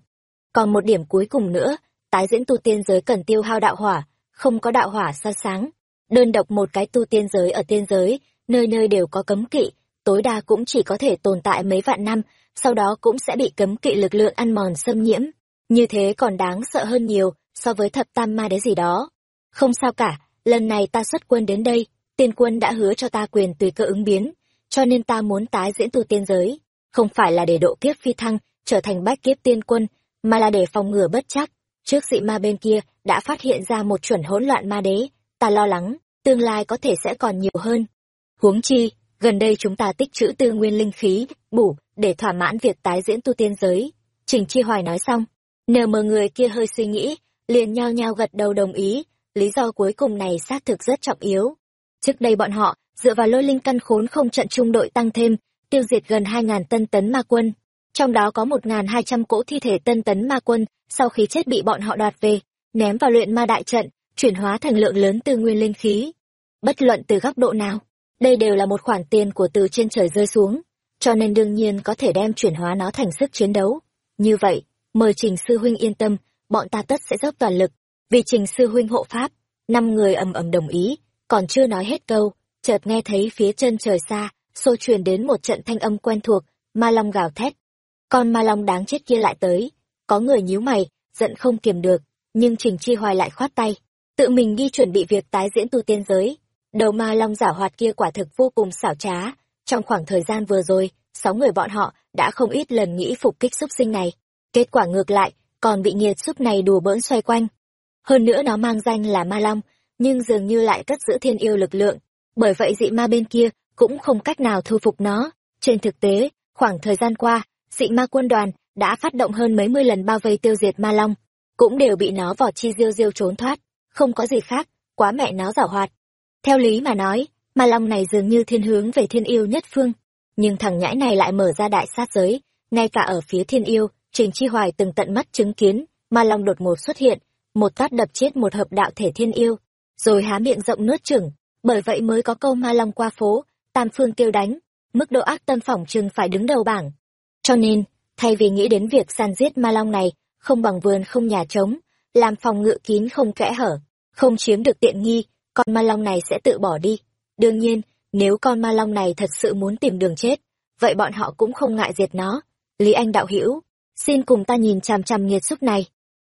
Còn một điểm cuối cùng nữa, tái diễn tu tiên giới cần tiêu hao đạo hỏa, không có đạo hỏa soi sáng. Đơn độc một cái tu tiên giới ở tiên giới, nơi nơi đều có cấm kỵ, tối đa cũng chỉ có thể tồn tại mấy vạn năm, sau đó cũng sẽ bị cấm kỵ lực lượng ăn mòn xâm nhiễm. Như thế còn đáng sợ hơn nhiều so với thập tam ma đế gì đó. Không sao cả, lần này ta xuất quân đến đây, tiên quân đã hứa cho ta quyền tùy cơ ứng biến, cho nên ta muốn tái diễn tu tiên giới, không phải là để độ kiếp phi thăng, trở thành bách kiếp tiên quân, mà là để phòng ngừa bất chắc. Trước dị ma bên kia đã phát hiện ra một chuẩn hỗn loạn ma đế, ta lo lắng, tương lai có thể sẽ còn nhiều hơn. Huống chi, gần đây chúng ta tích trữ tư nguyên linh khí, bủ, để thỏa mãn việc tái diễn tu tiên giới. Trình Chi Hoài nói xong, nờ mờ người kia hơi suy nghĩ, liền nhao nhao gật đầu đồng ý, lý do cuối cùng này xác thực rất trọng yếu. Trước đây bọn họ, dựa vào lôi linh căn khốn không trận trung đội tăng thêm, tiêu diệt gần hai ngàn tân tấn ma quân. Trong đó có 1.200 cỗ thi thể tân tấn ma quân, sau khi chết bị bọn họ đoạt về, ném vào luyện ma đại trận, chuyển hóa thành lượng lớn tư nguyên linh khí. Bất luận từ góc độ nào, đây đều là một khoản tiền của từ trên trời rơi xuống, cho nên đương nhiên có thể đem chuyển hóa nó thành sức chiến đấu. Như vậy, mời Trình Sư Huynh yên tâm, bọn ta tất sẽ dốc toàn lực, vì Trình Sư Huynh hộ pháp. Năm người ầm ầm đồng ý, còn chưa nói hết câu, chợt nghe thấy phía chân trời xa, xô truyền đến một trận thanh âm quen thuộc, ma long gào thét. Con ma long đáng chết kia lại tới, có người nhíu mày, giận không kiềm được, nhưng Trình Chi Hoài lại khoát tay, tự mình đi chuẩn bị việc tái diễn tu tiên giới. Đầu ma long giả hoạt kia quả thực vô cùng xảo trá, trong khoảng thời gian vừa rồi, sáu người bọn họ đã không ít lần nghĩ phục kích xúc sinh này. Kết quả ngược lại, còn bị nhiệt xúc này đùa bỡn xoay quanh. Hơn nữa nó mang danh là ma long, nhưng dường như lại cất giữ thiên yêu lực lượng. Bởi vậy dị ma bên kia cũng không cách nào thu phục nó. Trên thực tế, khoảng thời gian qua, dị ma quân đoàn đã phát động hơn mấy mươi lần bao vây tiêu diệt ma long, cũng đều bị nó vỏ chi diêu diêu trốn thoát. Không có gì khác, quá mẹ nó giảo hoạt. Theo lý mà nói, ma long này dường như thiên hướng về thiên yêu nhất phương. Nhưng thằng nhãi này lại mở ra đại sát giới, ngay cả ở phía thiên yêu, Trình Chi Hoài từng tận mắt chứng kiến, ma long đột ngột xuất hiện, một tát đập chết một hợp đạo thể thiên yêu, rồi há miệng rộng nuốt chửng, bởi vậy mới có câu ma long qua phố, tam phương kêu đánh, mức độ ác tâm phỏng chừng phải đứng đầu bảng. Cho nên, thay vì nghĩ đến việc săn giết ma long này, không bằng vườn không nhà trống, làm phòng ngự kín không kẽ hở, không chiếm được tiện nghi, con ma long này sẽ tự bỏ đi. Đương nhiên, nếu con ma long này thật sự muốn tìm đường chết, vậy bọn họ cũng không ngại diệt nó. Lý Anh đạo hữu xin cùng ta nhìn chằm chằm nghiệt xúc này.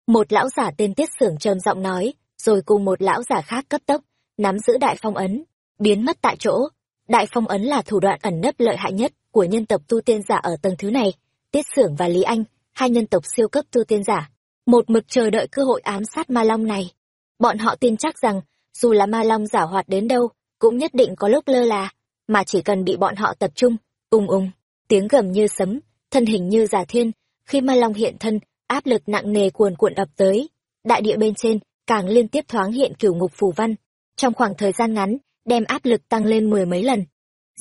Một lão giả tên Tiết Sưởng trầm giọng nói, rồi cùng một lão giả khác cấp tốc, nắm giữ đại phong ấn, biến mất tại chỗ. Đại phong ấn là thủ đoạn ẩn nấp lợi hại nhất của nhân tộc tu tiên giả ở tầng thứ này. Tiết Sưởng và Lý Anh, hai nhân tộc siêu cấp tu tiên giả, một mực chờ đợi cơ hội ám sát ma long này. Bọn họ tin chắc rằng, dù là ma long giả hoạt đến đâu, cũng nhất định có lúc lơ là, mà chỉ cần bị bọn họ tập trung, ung ung, tiếng gầm như sấm, thân hình như giả thiên, khi ma long hiện thân, áp lực nặng nề cuồn cuộn ập tới. Đại địa bên trên, càng liên tiếp thoáng hiện cửu ngục phù văn. Trong khoảng thời gian ngắn, đem áp lực tăng lên mười mấy lần.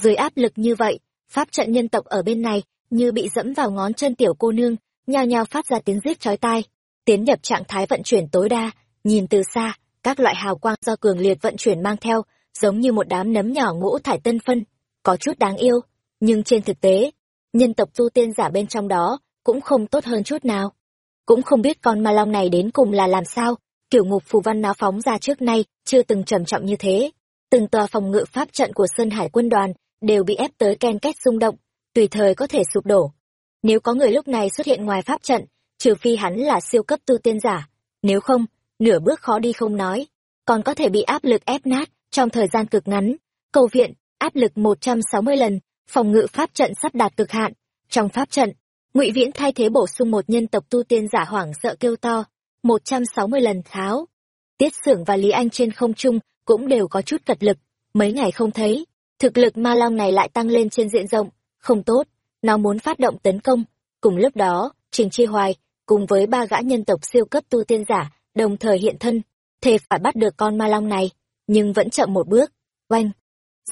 Dưới áp lực như vậy, pháp trận nhân tộc ở bên này, như bị dẫm vào ngón chân tiểu cô nương, nhao nhao phát ra tiếng rít chói tai, tiến nhập trạng thái vận chuyển tối đa, nhìn từ xa, các loại hào quang do cường liệt vận chuyển mang theo, giống như một đám nấm nhỏ ngũ thải tân phân, có chút đáng yêu, nhưng trên thực tế, nhân tộc tu tiên giả bên trong đó cũng không tốt hơn chút nào. Cũng không biết con ma long này đến cùng là làm sao, kiểu ngục phù văn nó phóng ra trước nay chưa từng trầm trọng như thế. Từng tòa phòng ngự pháp trận của Sơn Hải quân đoàn đều bị ép tới ken két rung động, tùy thời có thể sụp đổ. Nếu có người lúc này xuất hiện ngoài pháp trận, trừ phi hắn là siêu cấp tu tiên giả, nếu không, nửa bước khó đi không nói, còn có thể bị áp lực ép nát trong thời gian cực ngắn. Cầu viện, áp lực 160 lần, phòng ngự pháp trận sắp đạt cực hạn. Trong pháp trận, ngụy Viễn thay thế bổ sung một nhân tộc tu tiên giả hoảng sợ kêu to, 160 lần tháo. Tiết Sưởng và Lý Anh trên không trung cũng đều có chút cật lực, mấy ngày không thấy, thực lực ma long này lại tăng lên trên diện rộng, không tốt, nó muốn phát động tấn công. Cùng lúc đó, Trình Chi Hoài, cùng với ba gã nhân tộc siêu cấp tu tiên giả, đồng thời hiện thân, thề phải bắt được con ma long này, nhưng vẫn chậm một bước. Oanh!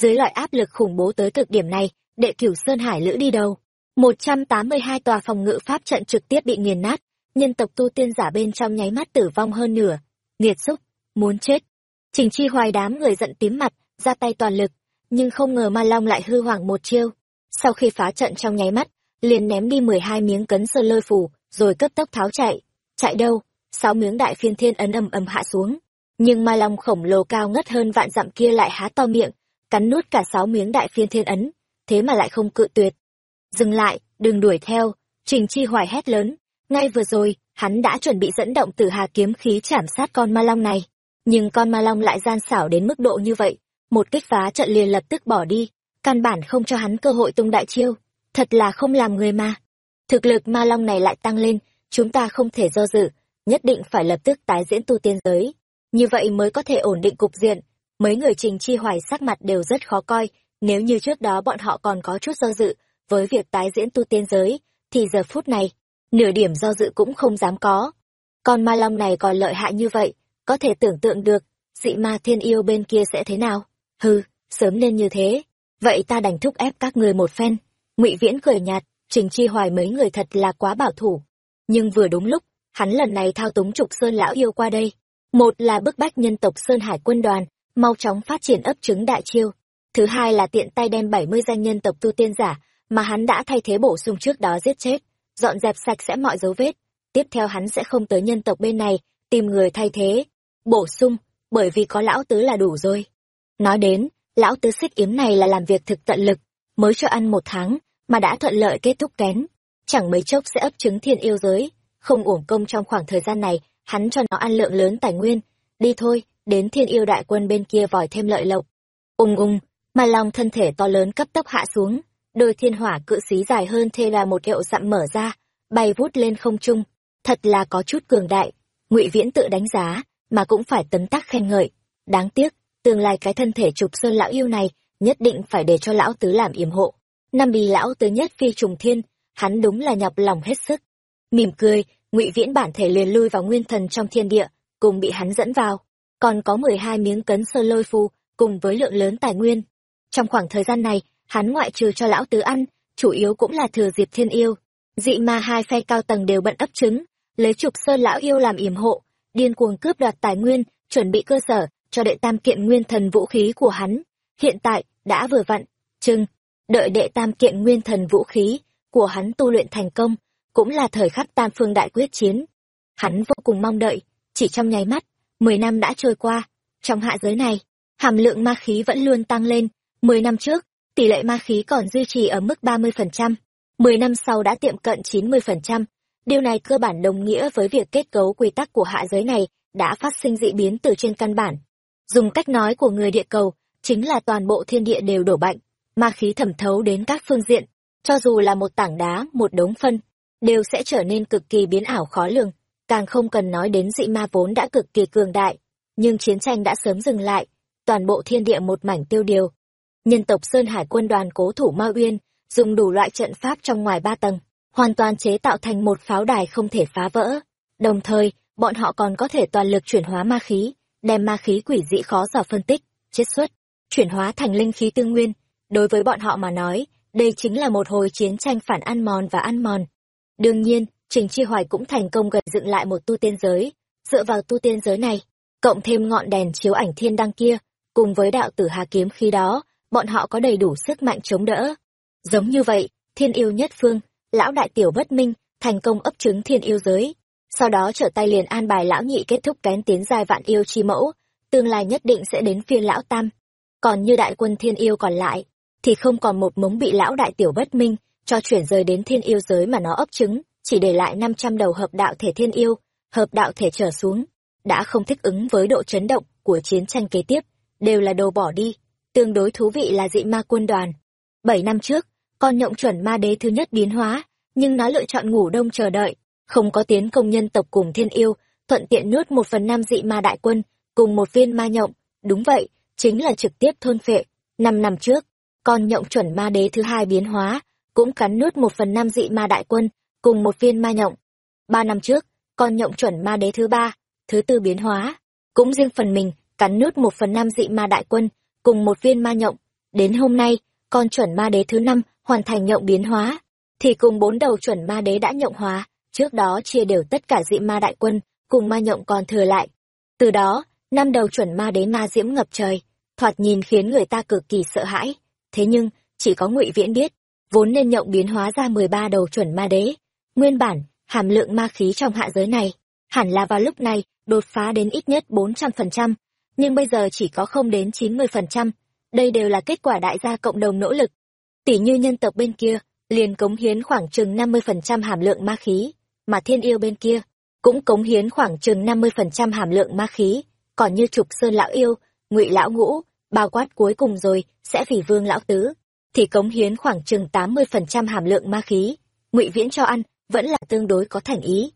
Dưới loại áp lực khủng bố tới cực điểm này, đệ cửu Sơn Hải lữ đi đầu. 182 tòa phòng ngự pháp trận trực tiếp bị nghiền nát, nhân tộc tu tiên giả bên trong nháy mắt tử vong hơn nửa. Nghiệt xúc, muốn chết. Trình chi hoài đám người giận tím mặt, ra tay toàn lực, nhưng không ngờ ma long lại hư hoảng một chiêu sau khi phá trận trong nháy mắt liền ném đi mười hai miếng cấn sơn lôi phủ rồi cấp tốc tháo chạy chạy đâu sáu miếng đại phiên thiên ấn ầm ầm hạ xuống. Nhưng ma long khổng lồ cao ngất hơn vạn dặm kia lại há to miệng, cắn nuốt cả sáu miếng đại phiên thiên ấn, thế mà lại không cự tuyệt. Dừng lại, đừng đuổi theo, trình chi hoài hét lớn. Ngay vừa rồi, hắn đã chuẩn bị dẫn động tử hà kiếm khí chảm sát con ma long này. Nhưng con ma long lại gian xảo đến mức độ như vậy, một kích phá trận liền lập tức bỏ đi, căn bản không cho hắn cơ hội tung đại chiêu. Thật là không làm người mà. Thực lực ma long này lại tăng lên, chúng ta không thể do dự nhất định phải lập tức tái diễn tu tiên giới. Như vậy mới có thể ổn định cục diện. Mấy người trình chi hoài sắc mặt đều rất khó coi. Nếu như trước đó bọn họ còn có chút do dự với việc tái diễn tu tiên giới, thì giờ phút này, nửa điểm do dự cũng không dám có. Con ma long này còn lợi hại như vậy, có thể tưởng tượng được dị ma thiên yêu bên kia sẽ thế nào? Hừ, sớm nên như thế. Vậy ta đành thúc ép các người một phen. Ngụy viễn cười nhạt, trình chi hoài mấy người thật là quá bảo thủ. Nhưng vừa đúng lúc hắn lần này thao túng trục sơn lão yêu qua đây. Một là bức bách nhân tộc sơn hải quân đoàn, mau chóng phát triển ấp trứng đại chiêu. Thứ hai là tiện tay đem bảy mươi danh nhân tộc tu tiên giả mà hắn đã thay thế bổ sung trước đó giết chết. Dọn dẹp sạch sẽ mọi dấu vết. Tiếp theo hắn sẽ không tới nhân tộc bên này, tìm người thay thế, bổ sung, bởi vì có lão tứ là đủ rồi. Nói đến, lão tứ xích yếm này là làm việc thực tận lực, mới cho ăn một tháng, mà đã thuận lợi kết thúc kén. Chẳng mấy chốc sẽ ấp trứng thiên yêu giới không uổng công trong khoảng thời gian này, hắn cho nó ăn lượng lớn tài nguyên. Đi thôi, đến thiên yêu đại quân bên kia vòi thêm lợi lộc. Ung ung mà lòng thân thể to lớn cấp tốc hạ xuống. Đôi thiên hỏa cự xí dài hơn thê là một hiệu dặm mở ra, bay vút lên không trung. Thật là có chút cường đại. Ngụy viễn tự đánh giá, mà cũng phải tấm tắc khen ngợi. Đáng tiếc, tương lai cái thân thể trục sơn lão yêu này, nhất định phải để cho lão tứ làm yểm hộ. Năm bì lão tứ nhất phi trùng thiên, hắn đúng là nhọc lòng hết sức mỉm cười, ngụy viễn bản thể liền lui vào nguyên thần trong thiên địa, cùng bị hắn dẫn vào. Còn có mười hai miếng cấn sơn lôi phù, cùng với lượng lớn tài nguyên. Trong khoảng thời gian này, hắn ngoại trừ cho lão tứ ăn, chủ yếu cũng là thừa dịp thiên yêu. Dị ma hai phe cao tầng đều bận ấp trứng, lấy trục sơn lão yêu làm yểm hộ, điên cuồng cướp đoạt tài nguyên, chuẩn bị cơ sở cho đệ tam kiện nguyên thần vũ khí của hắn. Hiện tại, đã vừa vặn, chừng, đợi đệ tam kiện nguyên thần vũ khí của hắn tu luyện thành công cũng là thời khắc tam phương đại quyết chiến. Hắn vô cùng mong đợi, chỉ trong nháy mắt, mười năm đã trôi qua. Trong hạ giới này, hàm lượng ma khí vẫn luôn tăng lên. Mười năm trước, tỷ lệ ma khí còn duy trì ở mức ba mươi phần trăm. Mười năm sau đã tiệm cận chín mươi phần trăm. Điều này cơ bản đồng nghĩa với việc kết cấu quy tắc của hạ giới này đã phát sinh dị biến từ trên căn bản. Dùng cách nói của người địa cầu, chính là toàn bộ thiên địa đều đổ bệnh ma khí thẩm thấu đến các phương diện, cho dù là một tảng đá, một đống phân đều sẽ trở nên cực kỳ biến ảo khó lường. Càng không cần nói đến dị ma vốn đã cực kỳ cường đại, nhưng chiến tranh đã sớm dừng lại, toàn bộ thiên địa một mảnh tiêu điều. Nhân tộc sơn hải quân đoàn cố thủ ma uyên, dùng đủ loại trận pháp trong ngoài ba tầng, hoàn toàn chế tạo thành một pháo đài không thể phá vỡ. Đồng thời, bọn họ còn có thể toàn lực chuyển hóa ma khí, đem ma khí quỷ dị khó dò phân tích, chiết xuất, chuyển hóa thành linh khí tương nguyên. Đối với bọn họ mà nói, đây chính là một hồi chiến tranh phản ăn mòn và ăn mòn đương nhiên, trình chi hoài cũng thành công gây dựng lại một tu tiên giới. Dựa vào tu tiên giới này, cộng thêm ngọn đèn chiếu ảnh thiên đăng kia, cùng với đạo tử hà kiếm khi đó, bọn họ có đầy đủ sức mạnh chống đỡ. Giống như vậy, thiên yêu nhất phương, lão đại tiểu bất minh, thành công ấp trứng thiên yêu giới. Sau đó trở tay liền an bài lão nhị kết thúc kén tiến giai vạn yêu chi mẫu, tương lai nhất định sẽ đến phiên lão tam. Còn như đại quân thiên yêu còn lại, thì không còn một mống bị lão đại tiểu bất minh cho chuyển rời đến thiên yêu giới mà nó ấp trứng, chỉ để lại năm trăm đầu hợp đạo thể thiên yêu, hợp đạo thể trở xuống, đã không thích ứng với độ chấn động của chiến tranh kế tiếp, đều là đồ bỏ đi, tương đối thú vị là dị ma quân đoàn. Bảy năm trước, con nhộng chuẩn ma đế thứ nhất biến hóa, nhưng nó lựa chọn ngủ đông chờ đợi, không có tiến công nhân tộc cùng thiên yêu, thuận tiện nuốt một phần năm dị ma đại quân cùng một viên ma nhộng. Đúng vậy, chính là trực tiếp thôn phệ. Năm năm trước, con nhộng chuẩn ma đế thứ hai biến hóa cũng cắn nuốt một phần năm dị ma đại quân cùng một viên ma nhộng. Ba năm trước con nhộng chuẩn ma đế thứ ba thứ tư biến hóa. Cũng riêng phần mình cắn nuốt một phần năm dị ma đại quân cùng một viên ma nhộng. Đến hôm nay con chuẩn ma đế thứ năm hoàn thành nhộng biến hóa. Thì cùng bốn đầu chuẩn ma đế đã nhộng hóa trước đó chia đều tất cả dị ma đại quân cùng ma nhộng còn thừa lại. Từ đó năm đầu chuẩn ma đế ma diễm ngập trời. Thoạt nhìn khiến người ta cực kỳ sợ hãi. Thế nhưng, chỉ có ngụy Viễn biết, vốn nên nhộng biến hóa ra 13 đầu chuẩn ma đế. Nguyên bản, hàm lượng ma khí trong hạ giới này, hẳn là vào lúc này đột phá đến ít nhất 400%, nhưng bây giờ chỉ có không đến 90%. Đây đều là kết quả đại gia cộng đồng nỗ lực. Tỷ như nhân tộc bên kia, liền cống hiến khoảng chừng 50% hàm lượng ma khí, mà thiên yêu bên kia cũng cống hiến khoảng chừng 50% hàm lượng ma khí, còn như trục sơn lão yêu, ngụy lão ngũ, bao quát cuối cùng rồi sẽ phỉ vương lão tứ, thì cống hiến khoảng chừng 80% hàm lượng ma khí, ngụy viễn cho ăn vẫn là tương đối có thành ý.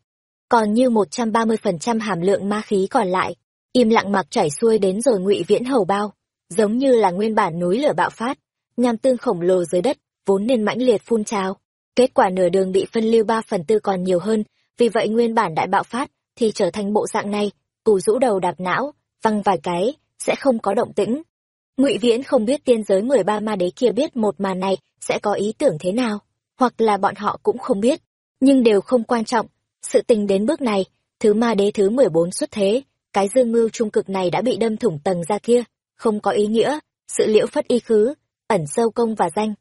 Còn như 130% hàm lượng ma khí còn lại, im lặng mặc chảy xuôi đến rồi ngụy viễn hầu bao, giống như là nguyên bản núi lửa bạo phát, nham tương khổng lồ dưới đất, vốn nên mãnh liệt phun trào. Kết quả nửa đường bị phân lưu ba phần tư còn nhiều hơn, vì vậy nguyên bản đại bạo phát thì trở thành bộ dạng này, cù rũ đầu đạp não, văng vài cái, sẽ không có động tĩnh. Ngụy Viễn không biết tiên giới mười ba ma đế kia biết một màn này sẽ có ý tưởng thế nào, hoặc là bọn họ cũng không biết, nhưng đều không quan trọng. Sự tình đến bước này, thứ ma đế thứ mười bốn xuất thế, cái dương mưu trung cực này đã bị đâm thủng tầng ra kia, không có ý nghĩa, sự liễu phất y khứ, ẩn sâu công và danh.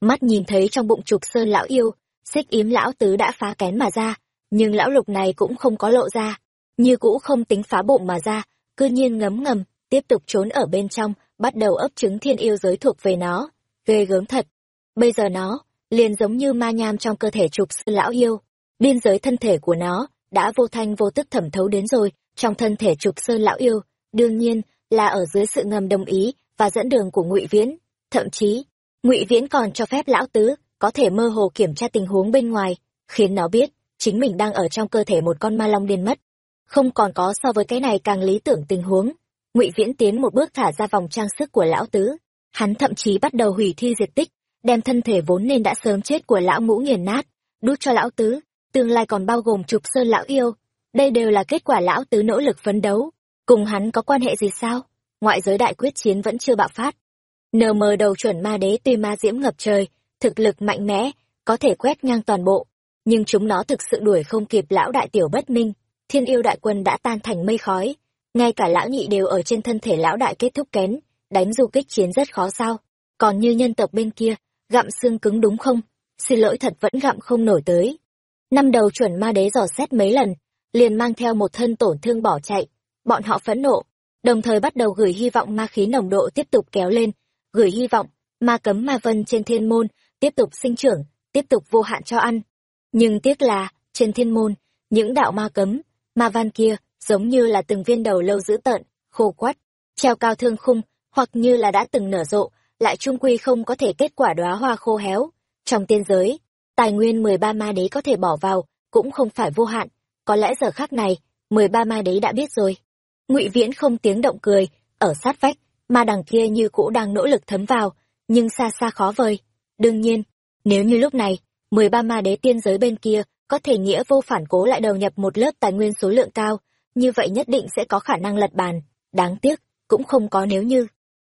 Mắt nhìn thấy trong bụng trục sơn lão yêu, xích yếm lão tứ đã phá kén mà ra, nhưng lão lục này cũng không có lộ ra, như cũ không tính phá bụng mà ra, cư nhiên ngấm ngầm, tiếp tục trốn ở bên trong, bắt đầu ấp trứng thiên yêu giới thuộc về nó. Ghê gớm thật. Bây giờ nó, liền giống như ma nham trong cơ thể trục sư lão yêu. Biên giới thân thể của nó, đã vô thanh vô tức thẩm thấu đến rồi, trong thân thể trục sơn lão yêu, đương nhiên là ở dưới sự ngầm đồng ý và dẫn đường của ngụy Viễn. Thậm chí, ngụy Viễn còn cho phép lão tứ có thể mơ hồ kiểm tra tình huống bên ngoài, khiến nó biết chính mình đang ở trong cơ thể một con ma long điên mất. Không còn có so với cái này càng lý tưởng tình huống. Ngụy Viễn tiến một bước thả ra vòng trang sức của lão tứ, hắn thậm chí bắt đầu hủy thi diệt tích, đem thân thể vốn nên đã sớm chết của lão ngũ nghiền nát, đút cho lão tứ, tương lai còn bao gồm trục sơn lão yêu. Đây đều là kết quả lão tứ nỗ lực phấn đấu, cùng hắn có quan hệ gì sao? Ngoại giới đại quyết chiến vẫn chưa bạo phát. Nờ mờ đầu chuẩn ma đế tuy ma diễm ngập trời, thực lực mạnh mẽ, có thể quét ngang toàn bộ, nhưng chúng nó thực sự đuổi không kịp lão đại tiểu bất minh thiên yêu đại quân đã tan thành mây khói ngay cả lão nhị đều ở trên thân thể lão đại kết thúc kén đánh du kích chiến rất khó sao. Còn như nhân tộc bên kia gặm xương cứng đúng không? Xin lỗi thật vẫn gặm không nổi tới. Năm đầu chuẩn ma đế dò xét mấy lần liền mang theo một thân tổn thương bỏ chạy. Bọn họ phẫn nộ đồng thời bắt đầu gửi hy vọng ma khí nồng độ tiếp tục kéo lên. Gửi hy vọng ma cấm ma vân trên thiên môn tiếp tục sinh trưởng tiếp tục vô hạn cho ăn. Nhưng tiếc là, trên thiên môn, những đạo ma cấm, ma văn kia, giống như là từng viên đầu lâu dữ tợn, khô quắt, treo cao thương khung, hoặc như là đã từng nở rộ, lại trung quy không có thể kết quả đóa hoa khô héo. Trong tiên giới, tài nguyên 13 ma đế có thể bỏ vào, cũng không phải vô hạn, có lẽ giờ khác này, 13 ma đế đã biết rồi. Ngụy Viễn không tiếng động cười, ở sát vách, ma đằng kia như cũ đang nỗ lực thấm vào, nhưng xa xa khó vời. Đương nhiên, nếu như lúc này, mười ba ma đế tiên giới bên kia có thể nghĩa vô phản cố lại đầu nhập một lớp tài nguyên số lượng cao, như vậy nhất định sẽ có khả năng lật bàn. Đáng tiếc, cũng không có nếu như.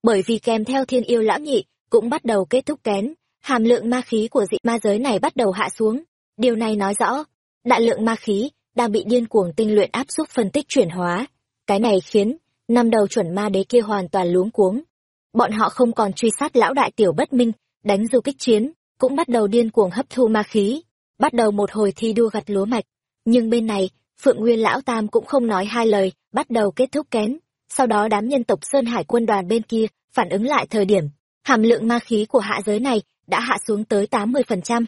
Bởi vì kèm theo thiên yêu lão nhị, cũng bắt đầu kết thúc kén, hàm lượng ma khí của dị ma giới này bắt đầu hạ xuống. Điều này nói rõ, đại lượng ma khí đang bị điên cuồng tinh luyện áp suất phân tích chuyển hóa. Cái này khiến năm đầu chuẩn ma đế kia hoàn toàn luống cuống. Bọn họ không còn truy sát lão đại tiểu bất minh, đánh du kích chiến, cũng bắt đầu điên cuồng hấp thu ma khí, bắt đầu một hồi thi đua gặt lúa mạch. Nhưng bên này, Phượng Nguyên Lão Tam cũng không nói hai lời, bắt đầu kết thúc kén. Sau đó đám nhân tộc Sơn Hải quân đoàn bên kia phản ứng lại thời điểm, hàm lượng ma khí của hạ giới này đã hạ xuống tới 80%.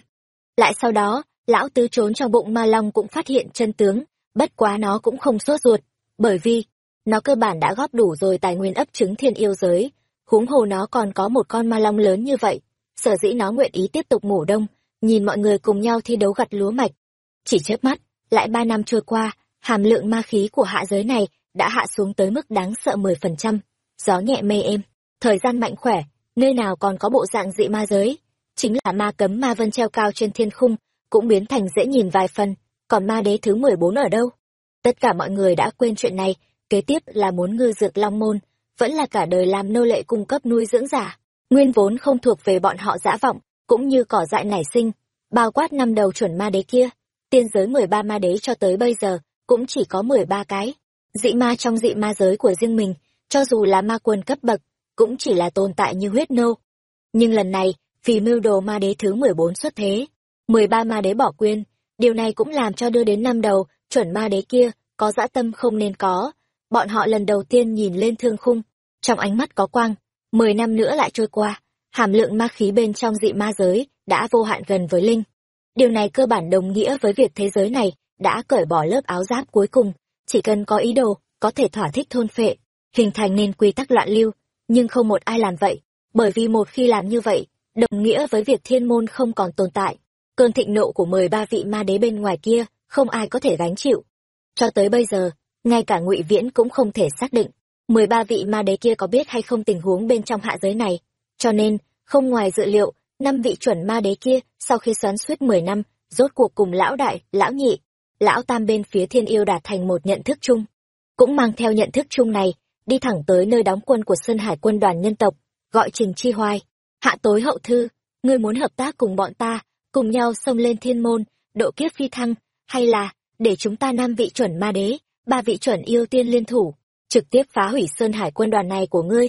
Lại sau đó, lão tứ trốn trong bụng ma long cũng phát hiện chân tướng, bất quá nó cũng không sốt ruột, bởi vì nó cơ bản đã góp đủ rồi tài nguyên ấp trứng thiên yêu giới, huống hồ nó còn có một con ma long lớn như vậy, sở dĩ nó nguyện ý tiếp tục ngủ đông, nhìn mọi người cùng nhau thi đấu gặt lúa mạch. Chỉ chớp mắt, lại ba năm trôi qua, hàm lượng ma khí của hạ giới này đã hạ xuống tới mức đáng sợ mười phần trăm. Gió nhẹ mây êm, thời gian mạnh khỏe, nơi nào còn có bộ dạng dị ma giới. Chính là ma cấm ma vân treo cao trên thiên khung, cũng biến thành dễ nhìn vài phần, còn ma đế thứ mười bốn ở đâu? Tất cả mọi người đã quên chuyện này, kế tiếp là muốn ngư dược long môn, vẫn là cả đời làm nô lệ cung cấp nuôi dưỡng giả nguyên vốn không thuộc về bọn họ dã vọng, cũng như cỏ dại nảy sinh, bao quát năm đầu chuẩn ma đế kia, tiên giới mười ba ma đế cho tới bây giờ, cũng chỉ có mười ba cái. Dị ma trong dị ma giới của riêng mình, cho dù là ma quân cấp bậc, cũng chỉ là tồn tại như huyết nô. Nhưng lần này, vì mưu đồ ma đế thứ 14 xuất thế, 13 ma đế bỏ quyên, điều này cũng làm cho đưa đến năm đầu, chuẩn ma đế kia, có dã tâm không nên có. Bọn họ lần đầu tiên nhìn lên thương khung, trong ánh mắt có quang, 10 năm nữa lại trôi qua, hàm lượng ma khí bên trong dị ma giới đã vô hạn gần với linh. Điều này cơ bản đồng nghĩa với việc thế giới này đã cởi bỏ lớp áo giáp cuối cùng, chỉ cần có ý đồ, có thể thỏa thích thôn phệ, hình thành nên quy tắc loạn lưu, nhưng không một ai làm vậy, bởi vì một khi làm như vậy, đồng nghĩa với việc thiên môn không còn tồn tại. Cơn thịnh nộ của mười ba vị ma đế bên ngoài kia, không ai có thể gánh chịu. Cho tới bây giờ, ngay cả ngụy Viễn cũng không thể xác định, mười ba vị ma đế kia có biết hay không tình huống bên trong hạ giới này. Cho nên, không ngoài dự liệu, năm vị chuẩn ma đế kia, sau khi xoắn suýt mười năm, rốt cuộc cùng lão đại, lão nhị, lão tam bên phía thiên yêu đạt thành một nhận thức chung. Cũng mang theo nhận thức chung này, đi thẳng tới nơi đóng quân của Sơn Hải quân đoàn nhân tộc, gọi Trình Chi Hoài. Hạ tối hậu thư, ngươi muốn hợp tác cùng bọn ta, cùng nhau xông lên thiên môn, độ kiếp phi thăng, hay là, để chúng ta năm vị chuẩn ma đế, ba vị chuẩn yêu tiên liên thủ, trực tiếp phá hủy Sơn Hải quân đoàn này của ngươi.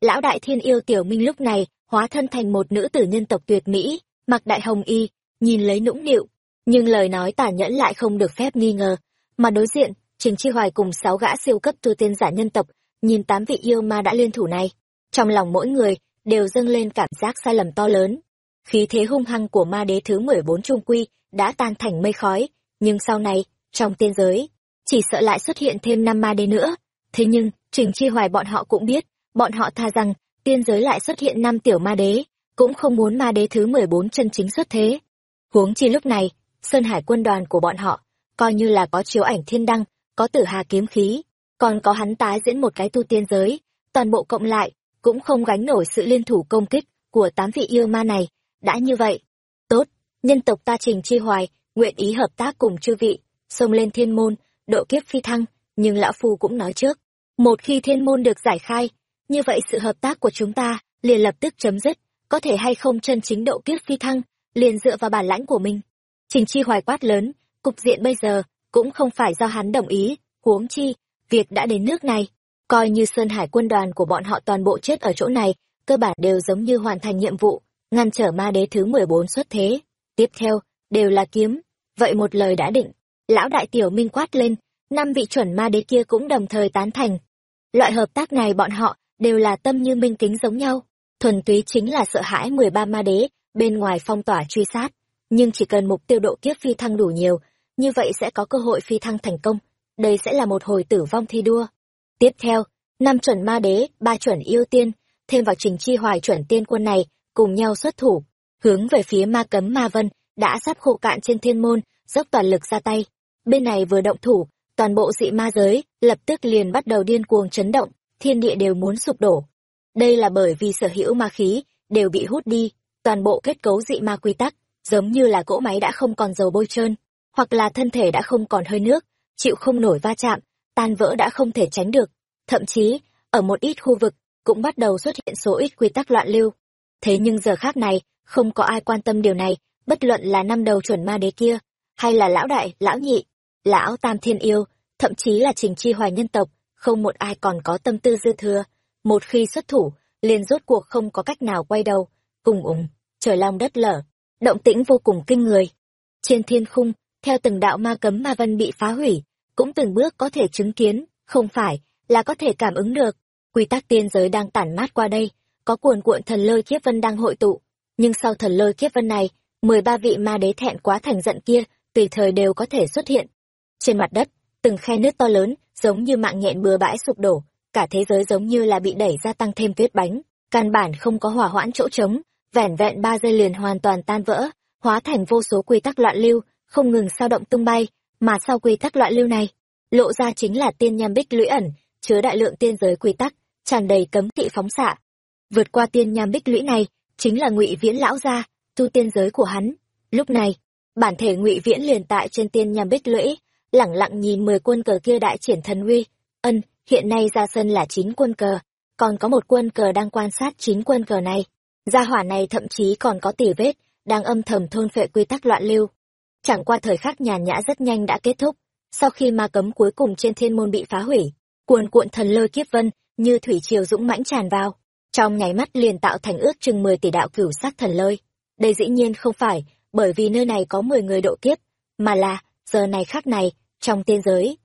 Lão đại thiên yêu tiểu minh lúc này, hóa thân thành một nữ tử nhân tộc tuyệt mỹ, mặc đại hồng y, nhìn lấy nũng nịu, nhưng lời nói tả nhẫn lại không được phép nghi ngờ, mà đối diện, Trình Chi Hoài cùng sáu gã siêu cấp tu tiên giả nhân tộc, nhìn tám vị yêu ma đã liên thủ này, trong lòng mỗi người đều dâng lên cảm giác sai lầm to lớn. Khí thế hung hăng của ma đế thứ 14 trung quy đã tan thành mây khói, nhưng sau này, trong tiên giới, chỉ sợ lại xuất hiện thêm năm ma đế nữa. Thế nhưng, Trình Chi Hoài bọn họ cũng biết, bọn họ tha rằng, tiên giới lại xuất hiện năm tiểu ma đế, cũng không muốn ma đế thứ 14 chân chính xuất thế. Huống chi lúc này, Sơn Hải quân đoàn của bọn họ, coi như là có chiếu ảnh thiên đăng, có tử hà kiếm khí, còn có hắn tái diễn một cái tu tiên giới, toàn bộ cộng lại, cũng không gánh nổi sự liên thủ công kích của tám vị yêu ma này. Đã như vậy, tốt, nhân tộc ta trình chi hoài, nguyện ý hợp tác cùng chư vị, xông lên thiên môn, độ kiếp phi thăng, nhưng lão phu cũng nói trước, một khi thiên môn được giải khai, như vậy sự hợp tác của chúng ta liền lập tức chấm dứt, có thể hay không chân chính độ kiếp phi thăng, liền dựa vào bản lãnh của mình. Trình Chi Hoài quát lớn, cục diện bây giờ cũng không phải do hắn đồng ý, huống chi, việc đã đến nước này, coi như Sơn Hải quân đoàn của bọn họ toàn bộ chết ở chỗ này, cơ bản đều giống như hoàn thành nhiệm vụ, ngăn trở ma đế thứ 14 xuất thế. Tiếp theo, đều là kiếm, vậy một lời đã định. Lão đại tiểu minh quát lên, năm vị chuẩn ma đế kia cũng đồng thời tán thành. Loại hợp tác này bọn họ đều là tâm như minh kính giống nhau, thuần túy chính là sợ hãi 13 ma đế, bên ngoài phong tỏa truy sát nhưng chỉ cần mục tiêu độ kiếp phi thăng đủ nhiều, như vậy sẽ có cơ hội phi thăng thành công. Đây sẽ là một hồi tử vong thi đua. Tiếp theo, năm chuẩn ma đế, ba chuẩn yêu tiên, thêm vào trình chi hoài chuẩn tiên quân này, cùng nhau xuất thủ, hướng về phía ma cấm ma vân, đã sắp khô cạn trên thiên môn, dốc toàn lực ra tay. Bên này vừa động thủ, toàn bộ dị ma giới, lập tức liền bắt đầu điên cuồng chấn động, thiên địa đều muốn sụp đổ. Đây là bởi vì sở hữu ma khí, đều bị hút đi, toàn bộ kết cấu dị ma quy tắc, giống như là cỗ máy đã không còn dầu bôi trơn, hoặc là thân thể đã không còn hơi nước, chịu không nổi va chạm, tan vỡ đã không thể tránh được. Thậm chí, ở một ít khu vực, cũng bắt đầu xuất hiện số ít quy tắc loạn lưu. Thế nhưng giờ khác này, không có ai quan tâm điều này, bất luận là năm đầu chuẩn ma đế kia, hay là lão đại, lão nhị, lão tam thiên yêu, thậm chí là trình chi hoài nhân tộc, không một ai còn có tâm tư dư thừa. Một khi xuất thủ, liền rốt cuộc không có cách nào quay đầu, cùng ủng, trời long đất lở, động tĩnh vô cùng kinh người. Trên thiên khung, theo từng đạo ma cấm ma vân bị phá hủy, cũng từng bước có thể chứng kiến, không phải là có thể cảm ứng được. Quy tắc tiên giới đang tản mát qua đây, có cuồn cuộn thần lôi kiếp vân đang hội tụ, nhưng sau thần lôi kiếp vân này, mười ba vị ma đế thẹn quá thành giận kia, tùy thời đều có thể xuất hiện. Trên mặt đất, từng khe nứt to lớn, giống như mạng nhện bừa bãi sụp đổ, cả thế giới giống như là bị đẩy ra tăng thêm tuyết bánh, căn bản không có hỏa hoãn chỗ trống, vẻn vẹn ba giây liền hoàn toàn tan vỡ, hóa thành vô số quy tắc loạn lưu, không ngừng sao động tung bay, mà sau quy tắc loạn lưu này, lộ ra chính là tiên nham bích lũy ẩn, chứa đại lượng tiên giới quy tắc, tràn đầy cấm kỵ phóng xạ. Vượt qua tiên nham bích lũy này, chính là Ngụy Viễn lão gia, tu tiên giới của hắn. Lúc này, bản thể Ngụy Viễn liền tại trên tiên nham bích lũy, lẳng lặng nhìn mười quân cờ kia đại triển thần uy. Ân, hiện nay ra sân là chín quân cờ, còn có một quân cờ đang quan sát chín quân cờ này. Gia hỏa này thậm chí còn có tỉ vết, đang âm thầm thôn phệ quy tắc loạn lưu. Chẳng qua thời khắc nhàn nhã rất nhanh đã kết thúc, sau khi ma cấm cuối cùng trên thiên môn bị phá hủy, cuồn cuộn thần lôi kiếp vân như thủy triều dũng mãnh tràn vào, trong nháy mắt liền tạo thành ước chừng mười tỷ đạo cửu sắc thần lôi. Đây dĩ nhiên không phải, bởi vì nơi này có mười người độ kiếp, mà là, giờ này khác này, trong tiên giới.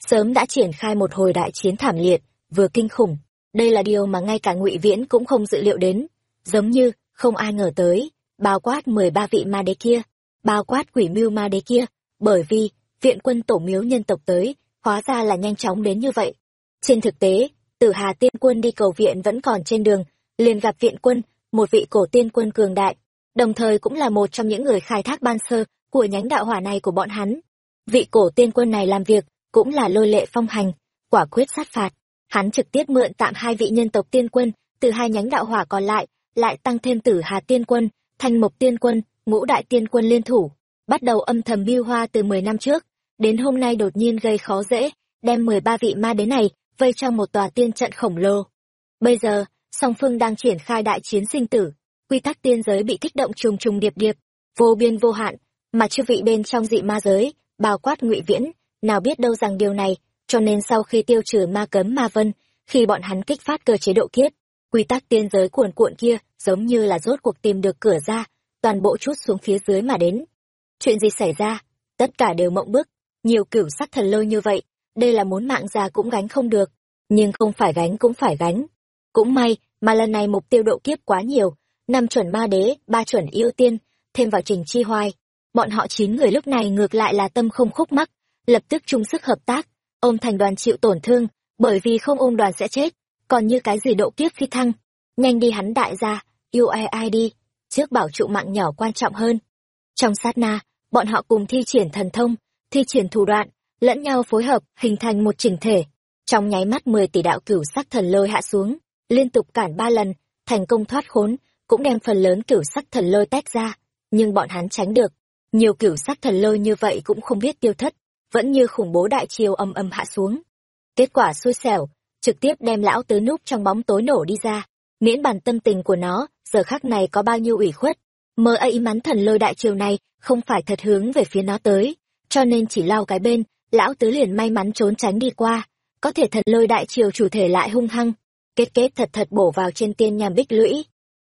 Sớm đã triển khai một hồi đại chiến thảm liệt, vừa kinh khủng. Đây là điều mà ngay cả ngụy Viễn cũng không dự liệu đến. Giống như, không ai ngờ tới, bao quát mười ba vị ma đế kia, bao quát quỷ mưu ma đế kia, bởi vì, viện quân tổ miếu nhân tộc tới, hóa ra là nhanh chóng đến như vậy. Trên thực tế, tử hà tiên quân đi cầu viện vẫn còn trên đường, liền gặp viện quân, một vị cổ tiên quân cường đại, đồng thời cũng là một trong những người khai thác ban sơ của nhánh đạo hỏa này của bọn hắn. Vị cổ tiên quân này làm việc, cũng là lôi lệ phong hành, quả quyết sát phạt. Hắn trực tiếp mượn tạm hai vị nhân tộc tiên quân, từ hai nhánh đạo hỏa còn lại, lại tăng thêm tử hà tiên quân, thanh mộc tiên quân, ngũ đại tiên quân liên thủ, bắt đầu âm thầm biêu hoa từ mười năm trước, đến hôm nay đột nhiên gây khó dễ, đem mười ba vị ma đế này vây trong một tòa tiên trận khổng lồ. Bây giờ, song phương đang triển khai đại chiến sinh tử, quy tắc tiên giới bị kích động trùng trùng điệp điệp, vô biên vô hạn, mà chư vị bên trong dị ma giới, bao quát ngụy viễn, nào biết đâu rằng điều này, cho nên sau khi tiêu trừ ma cấm ma vân, khi bọn hắn kích phát cơ chế độ kiết, quy tắc tiên giới cuồn cuộn kia giống như là rốt cuộc tìm được cửa ra, toàn bộ chút xuống phía dưới mà đến. Chuyện gì xảy ra? Tất cả đều mộng bức, nhiều cửu sắc thần lôi như vậy, đây là muốn mạng già cũng gánh không được, nhưng không phải gánh cũng phải gánh. Cũng may, mà lần này mục tiêu độ kiếp quá nhiều, năm chuẩn ma đế, ba chuẩn yêu tiên, thêm vào trình chi hoài. Bọn họ chín người lúc này ngược lại là tâm không khúc mắc, lập tức chung sức hợp tác, ôm thành đoàn chịu tổn thương, bởi vì không ôm đoàn sẽ chết, còn như cái gì độ kiếp phi thăng. Nhanh đi hắn đại gia, yêu ai ai đi, trước bảo trụ mạng nhỏ quan trọng hơn. Trong sát na, bọn họ cùng thi triển thần thông, thi triển thủ đoạn, lẫn nhau phối hợp, hình thành một chỉnh thể. Trong nháy mắt mười tỷ đạo cửu sắc thần lôi hạ xuống, liên tục cản ba lần, thành công thoát khốn, cũng đem phần lớn cửu sắc thần lôi tách ra, nhưng bọn hắn tránh được. Nhiều kiểu sắc thần lôi như vậy cũng không biết tiêu thất, vẫn như khủng bố đại chiều âm âm hạ xuống. Kết quả xui xẻo, trực tiếp đem lão tứ núp trong bóng tối nổ đi ra, miễn bàn tâm tình của nó, giờ khắc này có bao nhiêu ủy khuất. Mơ ấy mắn thần lôi đại chiều này không phải thật hướng về phía nó tới, cho nên chỉ lao cái bên, lão tứ liền may mắn trốn tránh đi qua, có thể thật lôi đại triều chủ thể lại hung hăng, kết kết thật thật bổ vào trên tiên nham bích lũy.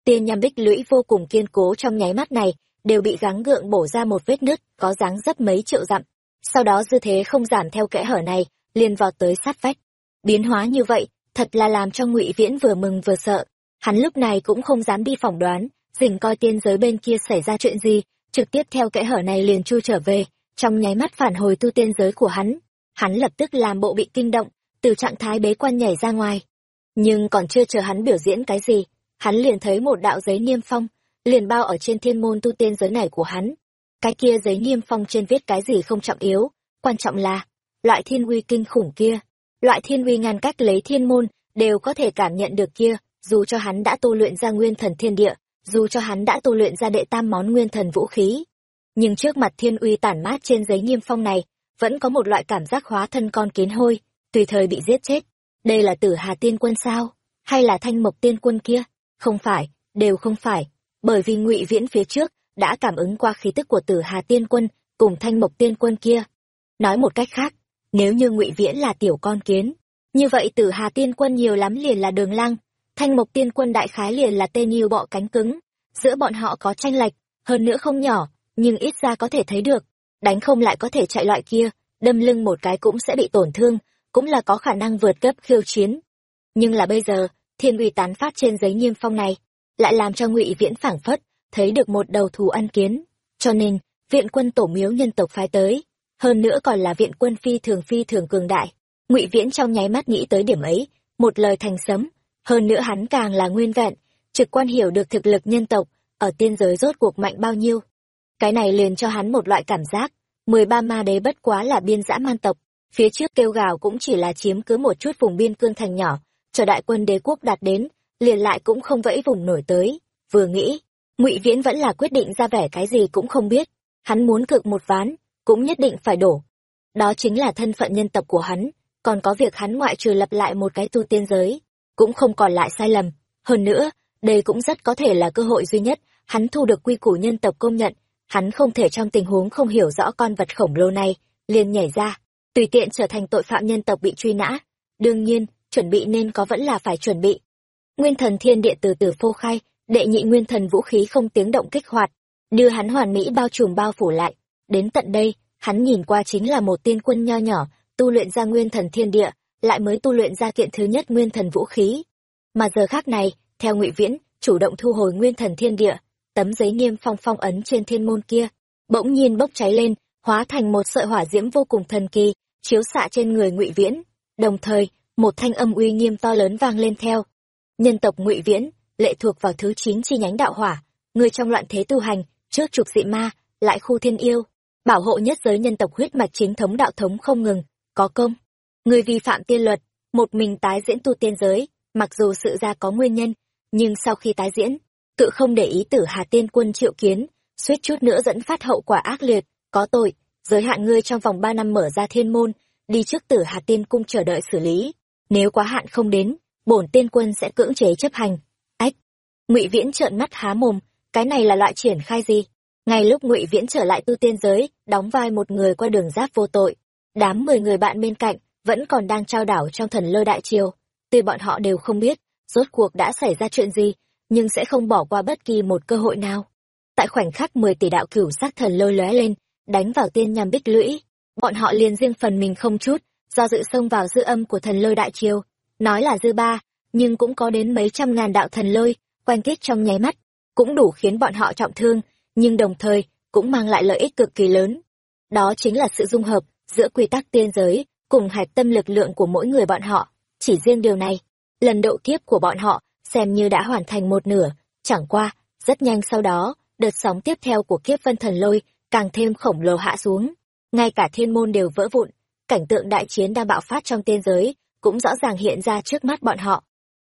Tiên nham bích lũy vô cùng kiên cố trong nháy mắt này, đều bị gắng gượng bổ ra một vết nứt, có dáng dấp mấy triệu dặm. Sau đó dư thế không giảm theo kẽ hở này, liền vọt tới sát vách. Biến hóa như vậy, thật là làm cho ngụy Viễn vừa mừng vừa sợ. Hắn lúc này cũng không dám đi phỏng đoán, dình coi tiên giới bên kia xảy ra chuyện gì, trực tiếp theo kẽ hở này liền chu trở về, trong nháy mắt phản hồi tu tiên giới của hắn. Hắn lập tức làm bộ bị kinh động, từ trạng thái bế quan nhảy ra ngoài. Nhưng còn chưa chờ hắn biểu diễn cái gì, hắn liền thấy một đạo giấy niêm phong, liền bao ở trên thiên môn tu tiên giới này của hắn. Cái kia giấy niêm phong trên viết cái gì không trọng yếu, quan trọng là, loại thiên uy kinh khủng kia, loại thiên uy ngăn cách lấy thiên môn, đều có thể cảm nhận được kia, dù cho hắn đã tu luyện ra nguyên thần thiên địa, dù cho hắn đã tu luyện ra đệ tam món nguyên thần vũ khí. Nhưng trước mặt thiên uy tản mát trên giấy niêm phong này, vẫn có một loại cảm giác hóa thân con kiến hôi, tùy thời bị giết chết. Đây là tử hà tiên quân sao? Hay là thanh mộc tiên quân kia? Không phải, đều không phải. Bởi vì ngụy Viễn phía trước, đã cảm ứng qua khí tức của tử hà tiên quân, cùng thanh mộc tiên quân kia. Nói một cách khác, nếu như ngụy Viễn là tiểu con kiến, như vậy tử hà tiên quân nhiều lắm liền là đường lang, thanh mộc tiên quân đại khái liền là tên nhiều bọ cánh cứng. Giữa bọn họ có tranh lệch, hơn nữa không nhỏ, nhưng ít ra có thể thấy được. Đánh không lại có thể chạy loại kia, đâm lưng một cái cũng sẽ bị tổn thương, cũng là có khả năng vượt cấp khiêu chiến. Nhưng là bây giờ, thiên uy tán phát trên giấy niêm phong này, lại làm cho ngụy viễn phảng phất, thấy được một đầu thù ăn kiến. Cho nên, viện quân tổ miếu nhân tộc phái tới, hơn nữa còn là viện quân phi thường phi thường cường đại. ngụy viễn trong nháy mắt nghĩ tới điểm ấy, một lời thành sấm, hơn nữa hắn càng là nguyên vẹn, trực quan hiểu được thực lực nhân tộc, ở tiên giới rốt cuộc mạnh bao nhiêu. Cái này liền cho hắn một loại cảm giác, mười ba ma đế bất quá là biên dã man tộc, phía trước kêu gào cũng chỉ là chiếm cứ một chút vùng biên cương thành nhỏ, chờ đại quân đế quốc đạt đến, liền lại cũng không vẫy vùng nổi tới. Vừa nghĩ, ngụy Viễn vẫn là quyết định ra vẻ cái gì cũng không biết, hắn muốn cực một ván, cũng nhất định phải đổ. Đó chính là thân phận nhân tộc của hắn, còn có việc hắn ngoại trừ lập lại một cái tu tiên giới, cũng không còn lại sai lầm. Hơn nữa, đây cũng rất có thể là cơ hội duy nhất, hắn thu được quy củ nhân tộc công nhận, hắn không thể trong tình huống không hiểu rõ con vật khổng lồ này, liền nhảy ra, tùy tiện trở thành tội phạm nhân tộc bị truy nã. Đương nhiên, chuẩn bị nên có vẫn là phải chuẩn bị nguyên thần thiên địa từ từ phô khai, đệ nhị nguyên thần vũ khí không tiếng động kích hoạt, đưa hắn hoàn mỹ bao trùm bao phủ lại. Đến tận đây, hắn nhìn qua chính là một tiên quân nho nhỏ, tu luyện ra nguyên thần thiên địa, lại mới tu luyện ra kiện thứ nhất nguyên thần vũ khí. Mà giờ khác này, theo ngụy viễn, chủ động thu hồi nguyên thần thiên địa, tấm giấy niêm phong phong ấn trên thiên môn kia, bỗng nhiên bốc cháy lên, hóa thành một sợi hỏa diễm vô cùng thần kỳ, chiếu xạ trên người ngụy viễn. Đồng thời, một thanh âm uy nghiêm to lớn vang lên theo nhân tộc ngụy viễn, lệ thuộc vào thứ chín chi nhánh đạo hỏa, người trong loạn thế tu hành, trước trục dị ma, lại khu thiên yêu, bảo hộ nhất giới nhân tộc huyết mạch chính thống đạo thống không ngừng, có công. Người vi phạm tiên luật, một mình tái diễn tu tiên giới, mặc dù sự ra có nguyên nhân, nhưng sau khi tái diễn, tự không để ý tử hà tiên quân triệu kiến, suýt chút nữa dẫn phát hậu quả ác liệt, có tội, giới hạn ngươi trong vòng ba năm mở ra thiên môn, đi trước tử hà tiên cung chờ đợi xử lý. Nếu quá hạn không đến bổn tiên quân sẽ cưỡng chế chấp hành. Ách, ngụy viễn trợn mắt há mồm, cái này là loại triển khai gì? Ngay lúc ngụy viễn trở lại tu tiên giới, đóng vai một người qua đường giáp vô tội, đám mười người bạn bên cạnh vẫn còn đang trao đảo trong thần lơ đại triều. Tuy bọn họ đều không biết rốt cuộc đã xảy ra chuyện gì, nhưng sẽ không bỏ qua bất kỳ một cơ hội nào. Tại khoảnh khắc mười tỷ đạo cửu sát thần lôi lóe lên, đánh vào tiên nhằm bích lũy, bọn họ liền riêng phần mình không chút, do dự xông vào dư âm của thần lôi đại triều nói là dư ba, nhưng cũng có đến mấy trăm ngàn đạo thần lôi quanh kích trong nháy mắt, cũng đủ khiến bọn họ trọng thương, nhưng đồng thời cũng mang lại lợi ích cực kỳ lớn. Đó chính là sự dung hợp giữa quy tắc tiên giới cùng hạch tâm lực lượng của mỗi người bọn họ. Chỉ riêng điều này, lần độ kiếp của bọn họ xem như đã hoàn thành một nửa. Chẳng qua, rất nhanh sau đó, đợt sóng tiếp theo của kiếp vân thần lôi càng thêm khổng lồ hạ xuống. Ngay cả thiên môn đều vỡ vụn, cảnh tượng đại chiến đang bạo phát trong tiên giới cũng rõ ràng hiện ra trước mắt bọn họ.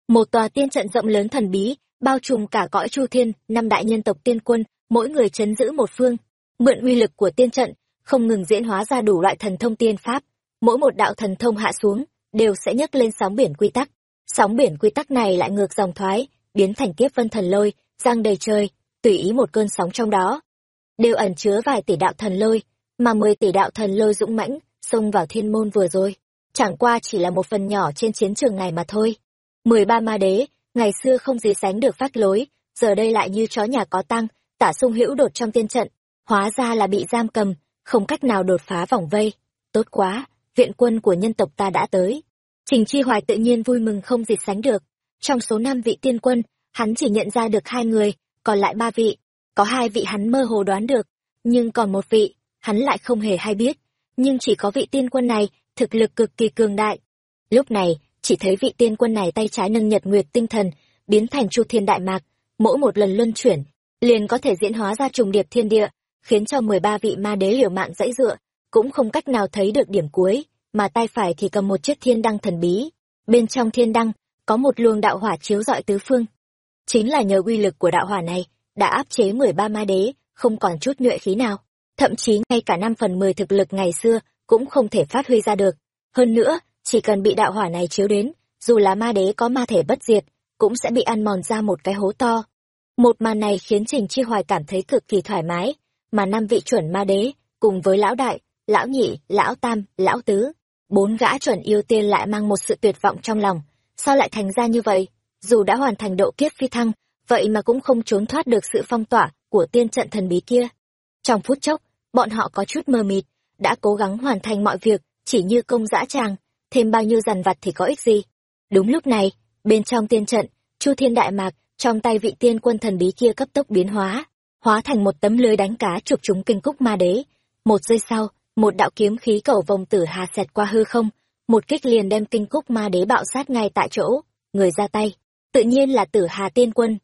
Một tòa tiên trận rộng lớn thần bí, bao trùm cả cõi chu thiên, năm đại nhân tộc tiên quân, mỗi người chấn giữ một phương. Mượn uy lực của tiên trận, không ngừng diễn hóa ra đủ loại thần thông tiên pháp. Mỗi một đạo thần thông hạ xuống, đều sẽ nhấc lên sóng biển quy tắc. Sóng biển quy tắc này lại ngược dòng thoái, biến thành kiếp vân thần lôi, giang đầy trời, tùy ý một cơn sóng trong đó. Đều ẩn chứa vài tỷ đạo thần lôi, mà mười tỷ đạo thần lôi dũng mãnh xông vào thiên môn vừa rồi chẳng qua chỉ là một phần nhỏ trên chiến trường này mà thôi. Mười ba ma đế, ngày xưa không gì sánh được phát lối, giờ đây lại như chó nhà có tăng, tả sung hữu đột trong tiên trận, hóa ra là bị giam cầm, không cách nào đột phá vòng vây. Tốt quá, viện quân của nhân tộc ta đã tới. Trình chi hoài tự nhiên vui mừng không gì sánh được. Trong số năm vị tiên quân, hắn chỉ nhận ra được hai người, còn lại ba vị. Có hai vị hắn mơ hồ đoán được, nhưng còn một vị, hắn lại không hề hay biết. Nhưng chỉ có vị tiên quân này thực lực cực kỳ cường đại. Lúc này, chỉ thấy vị tiên quân này tay trái nâng nhật nguyệt tinh thần, biến thành chu thiên đại mạc, mỗi một lần luân chuyển, liền có thể diễn hóa ra trùng điệp thiên địa, khiến cho mười ba vị ma đế liều mạng dãy dựa, cũng không cách nào thấy được điểm cuối, mà tay phải thì cầm một chiếc thiên đăng thần bí. Bên trong thiên đăng, có một luồng đạo hỏa chiếu rọi tứ phương. Chính là nhờ uy lực của đạo hỏa này, đã áp chế mười ba ma đế, không còn chút nhuệ khí nào. Thậm chí ngay cả năm phần mười thực lực ngày xưa cũng không thể phát huy ra được. Hơn nữa, chỉ cần bị đạo hỏa này chiếu đến, dù là ma đế có ma thể bất diệt, cũng sẽ bị ăn mòn ra một cái hố to. Một màn này khiến trình chi hoài cảm thấy cực kỳ thoải mái, mà năm vị chuẩn ma đế cùng với lão đại, lão nhị, lão tam, lão tứ, bốn gã chuẩn yêu tiên lại mang một sự tuyệt vọng trong lòng. Sao lại thành ra như vậy? Dù đã hoàn thành độ kiếp phi thăng, vậy mà cũng không trốn thoát được sự phong tỏa của tiên trận thần bí kia. Trong phút chốc, bọn họ có chút mơ mịt đã cố gắng hoàn thành mọi việc, chỉ như công dã tràng, thêm bao nhiêu dằn vặt thì có ích gì? Đúng lúc này, bên trong tiên trận, chu thiên đại mạc, trong tay vị tiên quân thần bí kia cấp tốc biến hóa hóa thành một tấm lưới đánh cá chụp chúng kinh cúc ma đế. Một giây sau, một đạo kiếm khí cầu vòng tử hà xẹt qua hư không, một kích liền đem kinh cúc ma đế bạo sát ngay tại chỗ, người ra tay. Tự nhiên là tử hà tiên quân.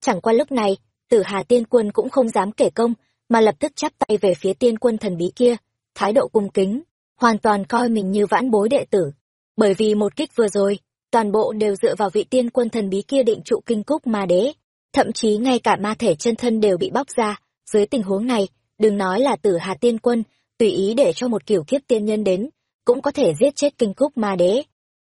Chẳng qua lúc này, tử hà tiên quân cũng không dám kể công, mà lập tức chắp tay về phía tiên quân thần bí kia thái độ cung kính, hoàn toàn coi mình như vãn bối đệ tử. Bởi vì một kích vừa rồi, toàn bộ đều dựa vào vị tiên quân thần bí kia định trụ kinh cúc ma đế. Thậm chí ngay cả ma thể chân thân đều bị bóc ra. Dưới tình huống này, đừng nói là tử hà tiên quân, tùy ý để cho một kiểu kiếp tiên nhân đến, cũng có thể giết chết kinh cúc ma đế.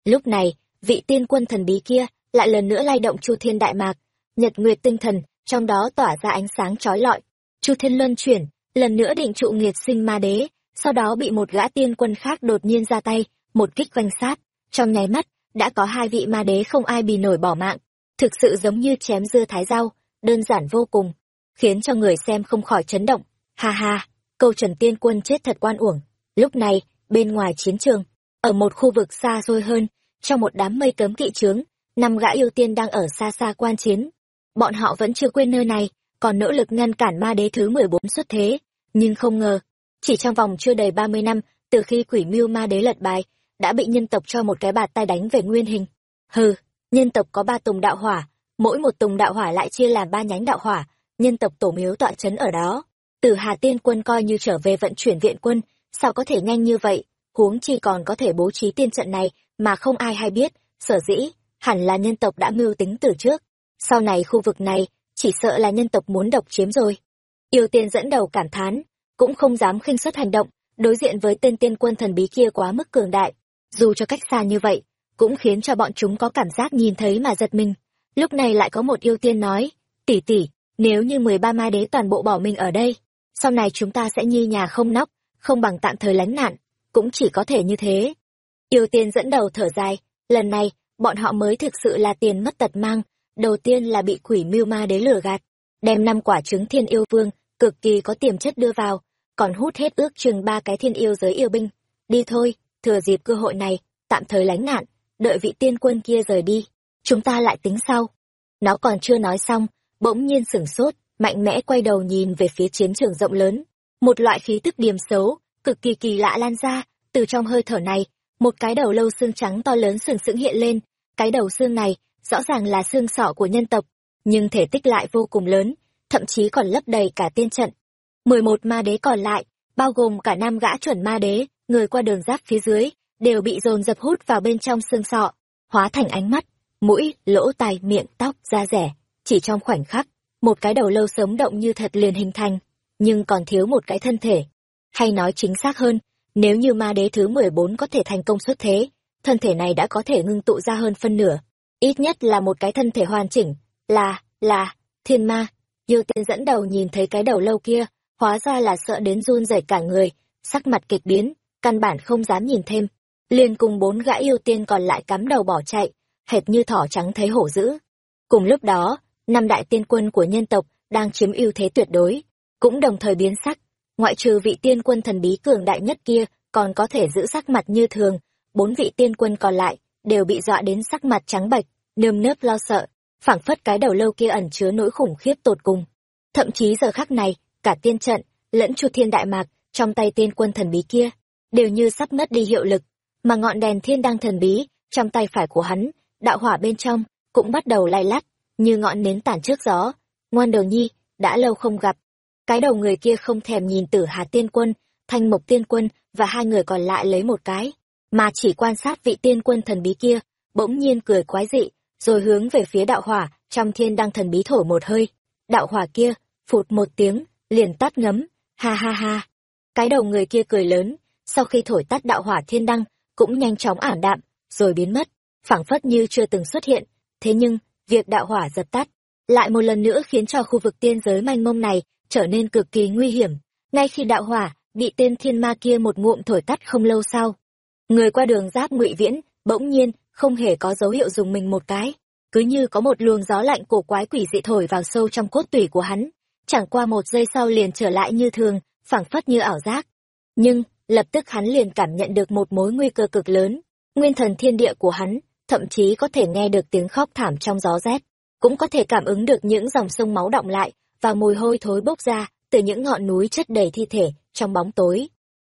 Lúc này, vị tiên quân thần bí kia lại lần nữa lay động chu thiên đại mạc, nhật nguyệt tinh thần, trong đó tỏa ra ánh sáng trói lọi. Chu thiên luân chuyển, lần nữa định trụ nghiệt sinh ma đế sau đó bị một gã tiên quân khác đột nhiên ra tay một kích quanh sát trong nháy mắt đã có hai vị ma đế không ai bì nổi bỏ mạng thực sự giống như chém dưa thái rau, đơn giản vô cùng, khiến cho người xem không khỏi chấn động. Ha ha, câu Trần Tiên Quân chết thật quan uổng. Lúc này, bên ngoài chiến trường, ở một khu vực xa xôi hơn, trong một đám mây cấm kỵ trướng, năm gã yêu tiên đang ở xa xa quan chiến. Bọn họ vẫn chưa quên nơi này, còn nỗ lực ngăn cản ma đế thứ 14 xuất thế. Nhưng không ngờ, chỉ trong vòng chưa đầy 30 năm, từ khi quỷ mưu ma đế lật bài, đã bị nhân tộc cho một cái bạt tay đánh về nguyên hình. Hừ, nhân tộc có ba tùng đạo hỏa, mỗi một tùng đạo hỏa lại chia làm ba nhánh đạo hỏa, nhân tộc tổ miếu tọa chấn ở đó. Từ Hà Tiên quân coi như trở về vận chuyển viện quân, sao có thể nhanh như vậy, huống chi còn có thể bố trí tiên trận này mà không ai hay biết, sở dĩ, hẳn là nhân tộc đã mưu tính từ trước. Sau này khu vực này, chỉ sợ là nhân tộc muốn độc chiếm rồi. Yêu tiên dẫn đầu cảm thán, cũng không dám khinh suất hành động, đối diện với tên tiên quân thần bí kia quá mức cường đại. Dù cho cách xa như vậy, cũng khiến cho bọn chúng có cảm giác nhìn thấy mà giật mình. Lúc này lại có một yêu tiên nói, tỷ tỷ, nếu như mười ba ma đế toàn bộ bỏ mình ở đây, sau này chúng ta sẽ như nhà không nóc, không bằng tạm thời lánh nạn, cũng chỉ có thể như thế. Yêu tiên dẫn đầu thở dài, lần này, bọn họ mới thực sự là tiền mất tật mang, đầu tiên là bị quỷ mưu ma đế lừa gạt, đem năm quả trứng thiên yêu vương, cực kỳ có tiềm chất đưa vào, còn hút hết ước chừng ba cái thiên yêu giới yêu binh. Đi thôi, thừa dịp cơ hội này, tạm thời lánh nạn, đợi vị tiên quân kia rời đi, chúng ta lại tính sau. Nó còn chưa nói xong, bỗng nhiên sửng sốt, mạnh mẽ quay đầu nhìn về phía chiến trường rộng lớn. Một loại khí tức điềm xấu, cực kỳ kỳ lạ lan ra, từ trong hơi thở này, một cái đầu lâu xương trắng to lớn sừng sững hiện lên, cái đầu xương này, rõ ràng là xương sọ của nhân tộc, nhưng thể tích lại vô cùng lớn, thậm chí còn lấp đầy cả tiên trận mười một ma đế còn lại, bao gồm cả năm gã chuẩn ma đế, người qua đường giáp phía dưới, đều bị dồn dập hút vào bên trong xương sọ, hóa thành ánh mắt, mũi, lỗ tai, miệng, tóc, da rẻ. Chỉ trong khoảnh khắc, một cái đầu lâu sống động như thật liền hình thành, nhưng còn thiếu một cái thân thể. Hay nói chính xác hơn, nếu như ma đế thứ 14 có thể thành công xuất thế, thân thể này đã có thể ngưng tụ ra hơn phân nửa. Ít nhất là một cái thân thể hoàn chỉnh, là, là, thiên ma. Yêu tiên dẫn đầu nhìn thấy cái đầu lâu kia, hóa ra là sợ đến run rẩy cả người, sắc mặt kịch biến, căn bản không dám nhìn thêm. Liền cùng bốn gã yêu tiên còn lại cắm đầu bỏ chạy, hệt như thỏ trắng thấy hổ dữ. Cùng lúc đó, năm đại tiên quân của nhân tộc đang chiếm ưu thế tuyệt đối, cũng đồng thời biến sắc, ngoại trừ vị tiên quân thần bí cường đại nhất kia còn có thể giữ sắc mặt như thường, bốn vị tiên quân còn lại đều bị dọa đến sắc mặt trắng bệch, nơm nớp lo sợ, phảng phất cái đầu lâu kia ẩn chứa nỗi khủng khiếp tột cùng. Thậm chí giờ khắc này, cả tiên trận, lẫn chu thiên đại mạc, trong tay tiên quân thần bí kia, đều như sắp mất đi hiệu lực, mà ngọn đèn thiên đăng thần bí, trong tay phải của hắn, đạo hỏa bên trong, cũng bắt đầu lay lắt, như ngọn nến tản trước gió. Ngoan đầu nhi, đã lâu không gặp. Cái đầu người kia không thèm nhìn tử hà tiên quân, thanh mộc tiên quân và hai người còn lại lấy một cái, mà chỉ quan sát vị tiên quân thần bí kia, bỗng nhiên cười quái dị, rồi hướng về phía đạo hỏa, trong thiên đăng thần bí thổi một hơi. Đạo hỏa kia, phụt một tiếng, liền tắt ngấm, ha ha ha. Cái đầu người kia cười lớn, sau khi thổi tắt đạo hỏa thiên đăng, cũng nhanh chóng ảm đạm, rồi biến mất, phảng phất như chưa từng xuất hiện. Thế nhưng, việc đạo hỏa dập tắt, lại một lần nữa khiến cho khu vực tiên giới manh mông này trở nên cực kỳ nguy hiểm. Ngay khi đạo hỏa bị tên thiên ma kia một ngụm thổi tắt không lâu sau, người qua đường giáp ngụy viễn bỗng nhiên không hề có dấu hiệu dùng mình một cái, cứ như có một luồng gió lạnh cổ quái quỷ dị thổi vào sâu trong cốt tủy của hắn, chẳng qua một giây sau liền trở lại như thường, phảng phất như ảo giác. Nhưng, lập tức hắn liền cảm nhận được một mối nguy cơ cực lớn, nguyên thần thiên địa của hắn, thậm chí có thể nghe được tiếng khóc thảm trong gió rét, cũng có thể cảm ứng được những dòng sông máu động lại và mùi hôi thối bốc ra từ những ngọn núi chất đầy thi thể trong bóng tối.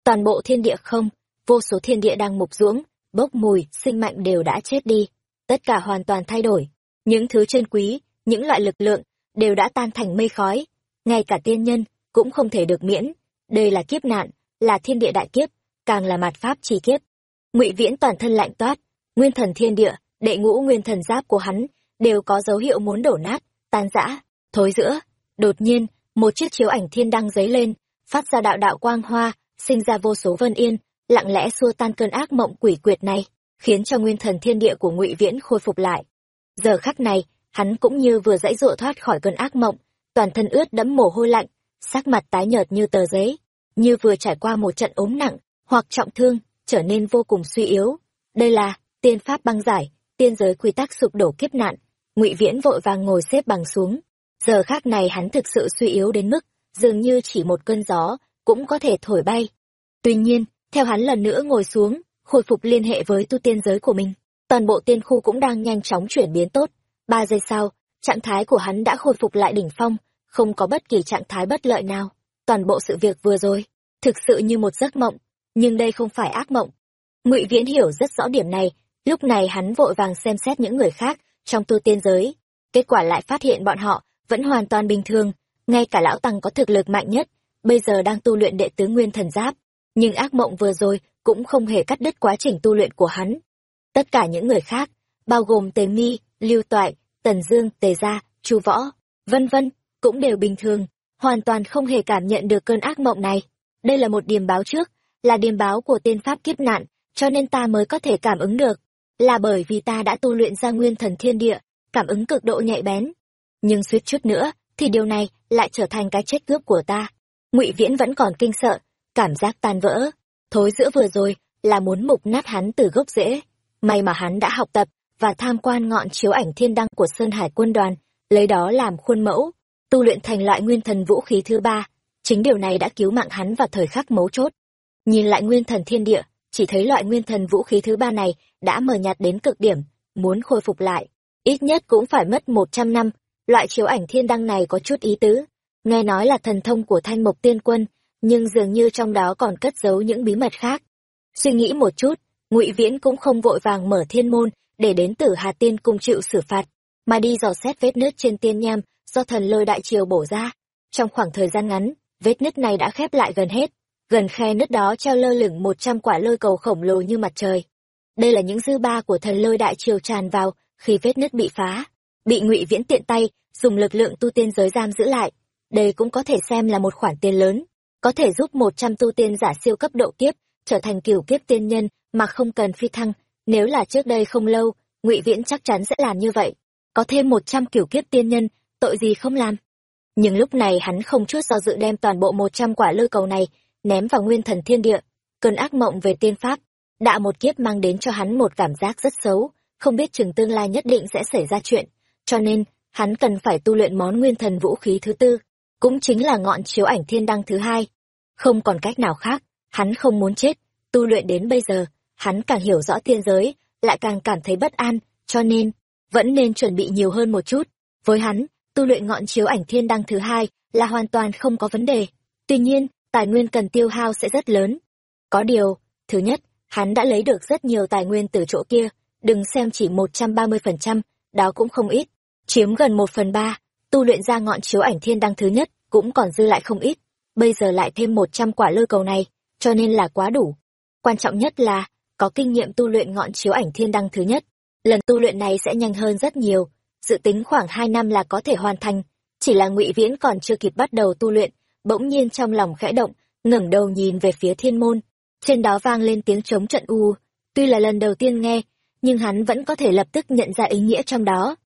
Toàn bộ thiên địa không, vô số thiên địa đang mục ruỗng, bốc mùi, sinh mạnh đều đã chết đi, tất cả hoàn toàn thay đổi. Những thứ chân quý, những loại lực lượng đều đã tan thành mây khói, ngay cả tiên nhân cũng không thể được miễn. Đây là kiếp nạn, là thiên địa đại kiếp, càng là mạt pháp chi kiếp. Ngụy Viễn toàn thân lạnh toát, nguyên thần thiên địa, đệ ngũ nguyên thần giáp của hắn đều có dấu hiệu muốn đổ nát, tan rã, thối giữa. Đột nhiên, một chiếc chiếu ảnh thiên đăng dấy lên, phát ra đạo đạo quang hoa, sinh ra vô số vân yên, lặng lẽ xua tan cơn ác mộng quỷ quyệt này, khiến cho nguyên thần thiên địa của Ngụy Viễn khôi phục lại. Giờ khắc này, hắn cũng như vừa dãy dụa thoát khỏi cơn ác mộng, toàn thân ướt đẫm mồ hôi lạnh, sắc mặt tái nhợt như tờ giấy, như vừa trải qua một trận ốm nặng hoặc trọng thương, trở nên vô cùng suy yếu. Đây là tiên pháp băng giải, tiên giới quy tắc sụp đổ kiếp nạn. ngụy viễn vội vàng ngồi xếp bằng xuống giờ khác này hắn thực sự suy yếu đến mức dường như chỉ một cơn gió cũng có thể thổi bay tuy nhiên theo hắn lần nữa ngồi xuống khôi phục liên hệ với tu tiên giới của mình toàn bộ tiên khu cũng đang nhanh chóng chuyển biến tốt ba giây sau trạng thái của hắn đã khôi phục lại đỉnh phong không có bất kỳ trạng thái bất lợi nào. Toàn bộ sự việc vừa rồi, thực sự như một giấc mộng, nhưng đây không phải ác mộng. Ngụy viễn hiểu rất rõ điểm này, lúc này hắn vội vàng xem xét những người khác trong tu tiên giới. Kết quả lại phát hiện bọn họ vẫn hoàn toàn bình thường, ngay cả lão tăng có thực lực mạnh nhất, bây giờ đang tu luyện đệ tứ nguyên thần giáp. Nhưng ác mộng vừa rồi cũng không hề cắt đứt quá trình tu luyện của hắn. Tất cả những người khác, bao gồm tề mi, lưu toại, tần dương, tề gia, chu võ, vân vân cũng đều bình thường, hoàn toàn không hề cảm nhận được cơn ác mộng này. Đây là một điềm báo trước, là điềm báo của tiên pháp kiếp nạn, cho nên ta mới có thể cảm ứng được. Là bởi vì ta đã tu luyện ra nguyên thần thiên địa, cảm ứng cực độ nhạy bén. Nhưng suýt chút nữa, thì điều này lại trở thành cái chết cướp của ta. Ngụy viễn vẫn còn kinh sợ, cảm giác tan vỡ. Thối giữa vừa rồi là muốn mục nát hắn từ gốc rễ. May mà hắn đã học tập và tham quan ngọn chiếu ảnh thiên đăng của sơn hải quân đoàn, lấy đó làm khuôn mẫu tu luyện thành loại nguyên thần vũ khí thứ ba. Chính điều này đã cứu mạng hắn vào thời khắc mấu chốt. Nhìn lại nguyên thần thiên địa, chỉ thấy loại nguyên thần vũ khí thứ ba này đã mờ nhạt đến cực điểm, muốn khôi phục lại. Ít nhất cũng phải mất một trăm năm. Loại chiếu ảnh thiên đăng này có chút ý tứ. Nghe nói là thần thông của thanh mộc tiên quân, nhưng dường như trong đó còn cất giấu những bí mật khác. Suy nghĩ một chút, ngụy viễn cũng không vội vàng mở thiên môn để đến tử hà tiên cung chịu xử phạt, mà đi dò xét vết nứt trên tiên nham do thần lôi đại triều bổ ra. Trong khoảng thời gian ngắn, vết nứt này đã khép lại gần hết. Gần khe nứt đó treo lơ lửng một trăm quả lôi cầu khổng lồ như mặt trời. Đây là những dư ba của thần lôi đại triều tràn vào khi vết nứt bị phá. Bị ngụy viễn tiện tay, dùng lực lượng tu tiên giới giam giữ lại. Đây cũng có thể xem là một khoản tiền lớn. Có thể giúp một trăm tu tiên giả siêu cấp độ kiếp trở thành cửu kiếp tiên nhân mà không cần phi thăng. Nếu là trước đây không lâu, ngụy viễn chắc chắn sẽ làm như vậy. Có thêm một trăm kiểu kiếp tiên nhân tội gì không làm? Nhưng lúc này hắn không chút do dự đem toàn bộ một trăm quả lôi cầu này ném vào nguyên thần thiên địa, cơn ác mộng về tiên pháp, đã một kiếp mang đến cho hắn một cảm giác rất xấu, không biết chừng tương lai nhất định sẽ xảy ra chuyện, cho nên hắn cần phải tu luyện món nguyên thần vũ khí thứ tư, cũng chính là ngọn chiếu ảnh thiên đăng thứ hai. Không còn cách nào khác, hắn không muốn chết, tu luyện đến bây giờ, hắn càng hiểu rõ tiên giới, lại càng cảm thấy bất an, cho nên vẫn nên chuẩn bị nhiều hơn một chút. Với hắn tu luyện ngọn chiếu ảnh thiên đăng thứ hai là hoàn toàn không có vấn đề. Tuy nhiên, tài nguyên cần tiêu hao sẽ rất lớn. Có điều, thứ nhất, hắn đã lấy được rất nhiều tài nguyên từ chỗ kia. Đừng xem chỉ một trăm ba mươi phần trăm, đó cũng không ít. Chiếm gần một phần ba, tu luyện ra ngọn chiếu ảnh thiên đăng thứ nhất cũng còn dư lại không ít. Bây giờ lại thêm một trăm quả lôi cầu này, cho nên là quá đủ. Quan trọng nhất là, có kinh nghiệm tu luyện ngọn chiếu ảnh thiên đăng thứ nhất. Lần tu luyện này sẽ nhanh hơn rất nhiều dự tính khoảng hai năm là có thể hoàn thành, chỉ là ngụy viễn còn chưa kịp bắt đầu tu luyện, bỗng nhiên trong lòng khẽ động, ngẩng đầu nhìn về phía thiên môn. Trên đó vang lên tiếng trống trận u. Tuy là lần đầu tiên nghe, nhưng hắn vẫn có thể lập tức nhận ra ý nghĩa trong đó.